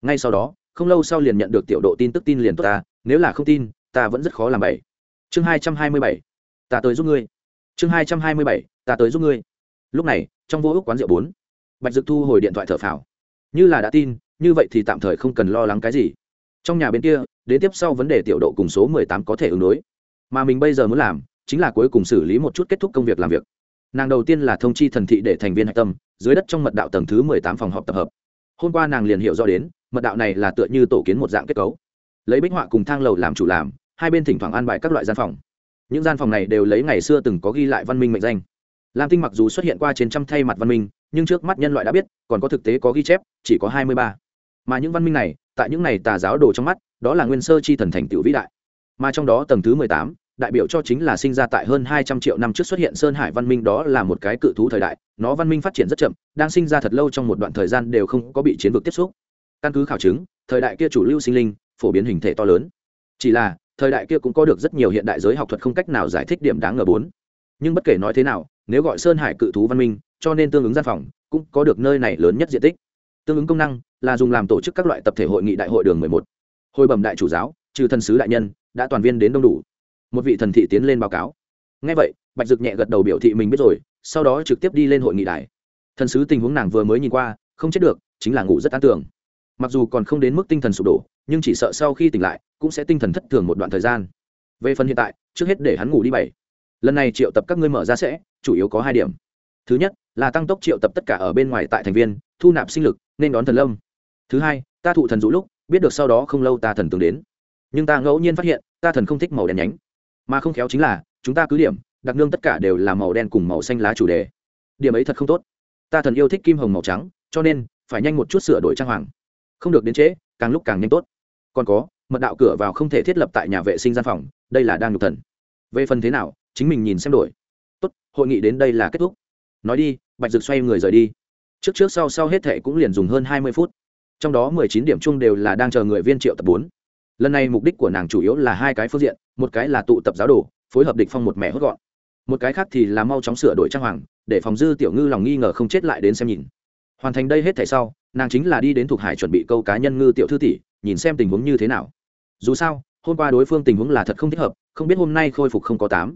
Ngay sau đó, không lâu sau liền nhận được tiểu độ tin tức tin liền tốt ta, nếu là không tin, ta vẫn rất khó làm bảy. Chương hai trăm hai mươi bảy, ta tới giúp ngươi. Chương hai trăm hai mươi bảy, ta tới giúp ngươi. Lúc này, trong vô ước quán rượu bốn, bạch dực thu hồi điện thoại thở phào. Như là đã tin, như vậy thì tạm thời không cần lo lắng cái gì. Trong nhà bên kia, đến tiếp sau vấn đề tiểu độ cùng số mười tám có thể ứng đối. Mà mình bây giờ muốn làm, chính là cuối cùng xử lý một chút kết thúc công việc làm việc nàng đầu tiên là thông chi thần thị để thành viên hạch tâm, dưới đất trong mật đạo tầng thứ mười tám phòng họp tập hợp. Hôm qua nàng liền hiểu rõ đến, mật đạo này là tựa như tổ kiến một dạng kết cấu. Lấy bích họa cùng thang lầu làm chủ làm, hai bên thỉnh thoảng an bài các loại gian phòng. Những gian phòng này đều lấy ngày xưa từng có ghi lại văn minh mệnh danh. Lam tinh mặc dù xuất hiện qua trên trăm thay mặt văn minh, nhưng trước mắt nhân loại đã biết, còn có thực tế có ghi chép, chỉ có hai mươi ba. Mà những văn minh này, tại những này tà giáo đồ trong mắt, đó là nguyên sơ chi thần thành tựu vĩ đại. Mà trong đó tầng thứ mười tám đại biểu cho chính là sinh ra tại hơn hai trăm triệu năm trước xuất hiện sơn hải văn minh đó là một cái cự thú thời đại. Nó văn minh phát triển rất chậm, đang sinh ra thật lâu trong một đoạn thời gian đều không có bị chiến vực tiếp xúc. Căn cứ khảo chứng, thời đại kia chủ lưu sinh linh phổ biến hình thể to lớn. Chỉ là, thời đại kia cũng có được rất nhiều hiện đại giới học thuật không cách nào giải thích điểm đáng ngờ bốn. Nhưng bất kể nói thế nào, nếu gọi sơn hải cự thú văn minh, cho nên tương ứng gian phòng cũng có được nơi này lớn nhất diện tích. Tương ứng công năng là dùng làm tổ chức các loại tập thể hội nghị đại hội đường mười một. Hồi bẩm đại chủ giáo, trừ thần sứ đại nhân, đã toàn viên đến đông đủ một vị thần thị tiến lên báo cáo. Ngay vậy, bạch dực nhẹ gật đầu biểu thị mình biết rồi, sau đó trực tiếp đi lên hội nghị đài. Thần sứ tình huống nàng vừa mới nhìn qua, không chết được, chính là ngủ rất an tưởng mặc dù còn không đến mức tinh thần sụp đổ, nhưng chỉ sợ sau khi tỉnh lại, cũng sẽ tinh thần thất thường một đoạn thời gian. Về phần hiện tại, trước hết để hắn ngủ đi bảy. Lần này triệu tập các ngươi mở ra sẽ, chủ yếu có hai điểm. Thứ nhất, là tăng tốc triệu tập tất cả ở bên ngoài tại thành viên, thu nạp sinh lực, nên đón thần lâm. Thứ hai, ta thụ thần rũ lúc, biết được sau đó không lâu ta thần tướng đến. Nhưng ta ngẫu nhiên phát hiện, ta thần không thích màu đen nhánh mà không khéo chính là, chúng ta cứ điểm, đặc nương tất cả đều là màu đen cùng màu xanh lá chủ đề. Điểm ấy thật không tốt. Ta thần yêu thích kim hồng màu trắng, cho nên, phải nhanh một chút sửa đổi trang hoàng. Không được đến trễ, càng lúc càng nhanh tốt. Còn có, mật đạo cửa vào không thể thiết lập tại nhà vệ sinh gian phòng, đây là đang nhục thần. Về phần thế nào, chính mình nhìn xem đổi. Tốt, hội nghị đến đây là kết thúc. Nói đi, bạch dực xoay người rời đi. Trước trước sau sau hết thệ cũng liền dùng hơn hai mươi phút. Trong đó mười chín điểm chung đều là đang chờ người viên triệu tập bốn lần này mục đích của nàng chủ yếu là hai cái phương diện, một cái là tụ tập giáo đồ, phối hợp địch phong một mẹ hốt gọn. Một cái khác thì là mau chóng sửa đổi trang hoàng, để phòng dư tiểu ngư lòng nghi ngờ không chết lại đến xem nhìn. Hoàn thành đây hết thảy sau, nàng chính là đi đến thuộc hải chuẩn bị câu cá nhân ngư tiểu thư tỷ, nhìn xem tình huống như thế nào. Dù sao, hôm qua đối phương tình huống là thật không thích hợp, không biết hôm nay khôi phục không có tám.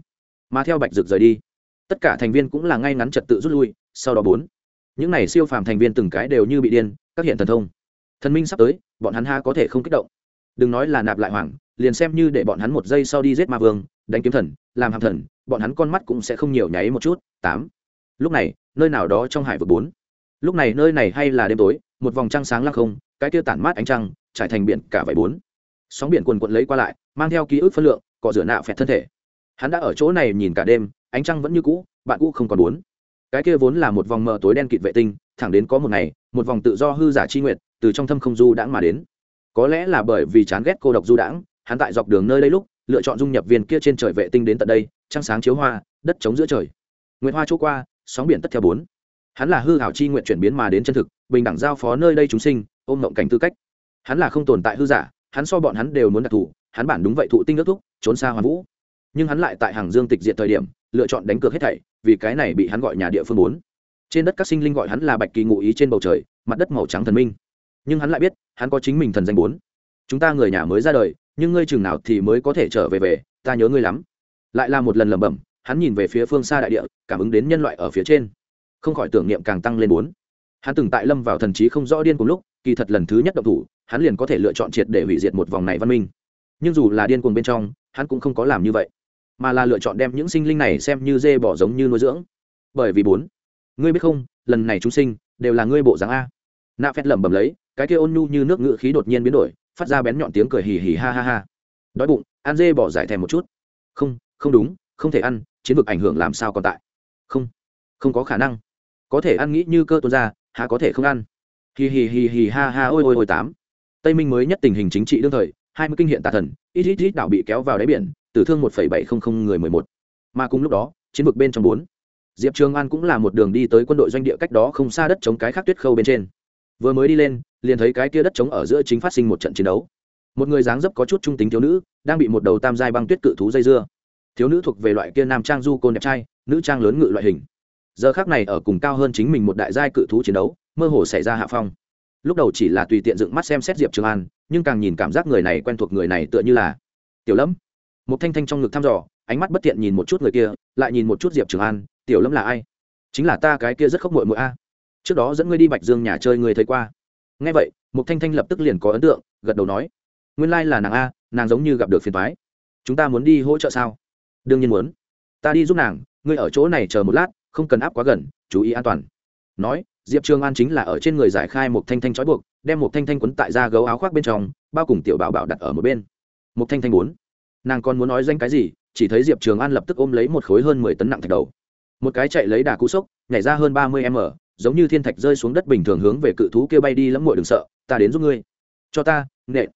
Mà theo bạch dược rời đi, tất cả thành viên cũng là ngay ngắn trật tự rút lui, sau đó bốn. Những này siêu phàm thành viên từng cái đều như bị điên, các hiện thần thông. Thần minh sắp tới, bọn hắn ha có thể không kích động đừng nói là nạp lại hoàng, liền xem như để bọn hắn một giây sau đi giết ma vương, đánh kiếm thần, làm hàm thần, bọn hắn con mắt cũng sẽ không nhiều nháy một chút. Tám. Lúc này, nơi nào đó trong hải vực bốn. Lúc này nơi này hay là đêm tối, một vòng trăng sáng lăng không, cái kia tản mát ánh trăng, trải thành biển cả vải bốn. Sóng biển quần quận lấy qua lại, mang theo ký ức phân lượng, cọ rửa nạ phẹt thân thể. Hắn đã ở chỗ này nhìn cả đêm, ánh trăng vẫn như cũ, bạn cũ không còn bốn. Cái kia vốn là một vòng mờ tối đen kịt vệ tinh, thẳng đến có một ngày, một vòng tự do hư giả chi nguyệt, từ trong thâm không du đãng mà đến có lẽ là bởi vì chán ghét cô độc du đãng, hắn tại dọc đường nơi đây lúc, lựa chọn dung nhập viên kia trên trời vệ tinh đến tận đây, trăng sáng chiếu hoa, đất trống giữa trời. Nguyện hoa chỗ qua, sóng biển tất theo bốn. Hắn là hư hảo chi nguyện chuyển biến mà đến chân thực, bình đẳng giao phó nơi đây chúng sinh, ôm mộng cảnh tư cách. Hắn là không tồn tại hư giả, hắn so bọn hắn đều muốn đặc thù, hắn bản đúng vậy thụ tinh nước thúc, trốn xa hoàn vũ. Nhưng hắn lại tại hàng dương tịch diệt thời điểm, lựa chọn đánh cược hết thảy, vì cái này bị hắn gọi nhà địa phương bốn. Trên đất các sinh linh gọi hắn là bạch kỳ ngụ ý trên bầu trời, mặt đất màu trắng thần minh nhưng hắn lại biết, hắn có chính mình thần danh bốn. Chúng ta người nhà mới ra đời, nhưng ngươi chừng nào thì mới có thể trở về về, ta nhớ ngươi lắm. Lại là một lần lẩm bẩm, hắn nhìn về phía phương xa đại địa, cảm ứng đến nhân loại ở phía trên. Không khỏi tưởng niệm càng tăng lên bốn. Hắn từng tại lâm vào thần trí không rõ điên cùng lúc, kỳ thật lần thứ nhất động thủ, hắn liền có thể lựa chọn triệt để hủy diệt một vòng này văn minh. Nhưng dù là điên cuồng bên trong, hắn cũng không có làm như vậy, mà là lựa chọn đem những sinh linh này xem như dê bỏ giống như nuôi dưỡng. Bởi vì bốn, ngươi biết không, lần này chúng sinh đều là ngươi bộ dáng a. Nạ phét lẩm bẩm lấy cái kia ôn nhu như nước ngự khí đột nhiên biến đổi, phát ra bén nhọn tiếng cười hì hì ha ha ha. Đói bụng, ăn dê bỏ giải thèm một chút. Không không đúng, không thể ăn, chiến vực ảnh hưởng làm sao còn tại? Không không có khả năng. Có thể ăn nghĩ như cơ tuôn ra, há có thể không ăn? Hì hì hì hì ha ha ôi ôi ôi tám. Tây minh mới nhất tình hình chính trị đương thời, hai mươi kinh hiện tà thần, ít ít ít đảo bị kéo vào đáy biển, tử thương một bảy không không người mười một. Mà cùng lúc đó, chiến vực bên trong bốn. Diệp trường an cũng là một đường đi tới quân đội doanh địa cách đó không xa đất chống cái khắc tuyết khâu bên trên. Vừa mới đi lên liền thấy cái kia đất chống ở giữa chính phát sinh một trận chiến đấu. Một người dáng dấp có chút trung tính thiếu nữ, đang bị một đầu tam giai băng tuyết cự thú dây dưa. Thiếu nữ thuộc về loại kia nam trang du côn đẹp trai, nữ trang lớn ngự loại hình. Giờ khác này ở cùng cao hơn chính mình một đại giai cự thú chiến đấu, mơ hồ xảy ra hạ phong. Lúc đầu chỉ là tùy tiện dựng mắt xem xét diệp trường an, nhưng càng nhìn cảm giác người này quen thuộc người này tựa như là tiểu lâm. Một thanh thanh trong ngực thăm dò, ánh mắt bất tiện nhìn một chút người kia, lại nhìn một chút diệp trường an, tiểu lâm là ai? Chính là ta cái kia rất khóc mội mội a. Trước đó dẫn ngươi đi bạch dương nhà chơi người thấy qua ngay vậy, mục thanh thanh lập tức liền có ấn tượng, gật đầu nói, nguyên lai là nàng a, nàng giống như gặp được phiền toái. Chúng ta muốn đi hỗ trợ sao? Đương nhiên muốn. Ta đi giúp nàng, ngươi ở chỗ này chờ một lát, không cần áp quá gần, chú ý an toàn. Nói, diệp trường an chính là ở trên người giải khai một thanh thanh trói buộc, đem một thanh thanh quấn tại ra gấu áo khoác bên trong, bao cùng tiểu bảo bảo đặt ở một bên. Một thanh thanh bốn nàng còn muốn nói danh cái gì, chỉ thấy diệp trường an lập tức ôm lấy một khối hơn mười tấn nặng thạch đầu. Một cái chạy lấy đà cú sốc, nhảy ra hơn ba mươi m giống như thiên thạch rơi xuống đất bình thường hướng về cự thú kia bay đi lẫm muội đừng sợ, ta đến giúp ngươi. Cho ta, nện.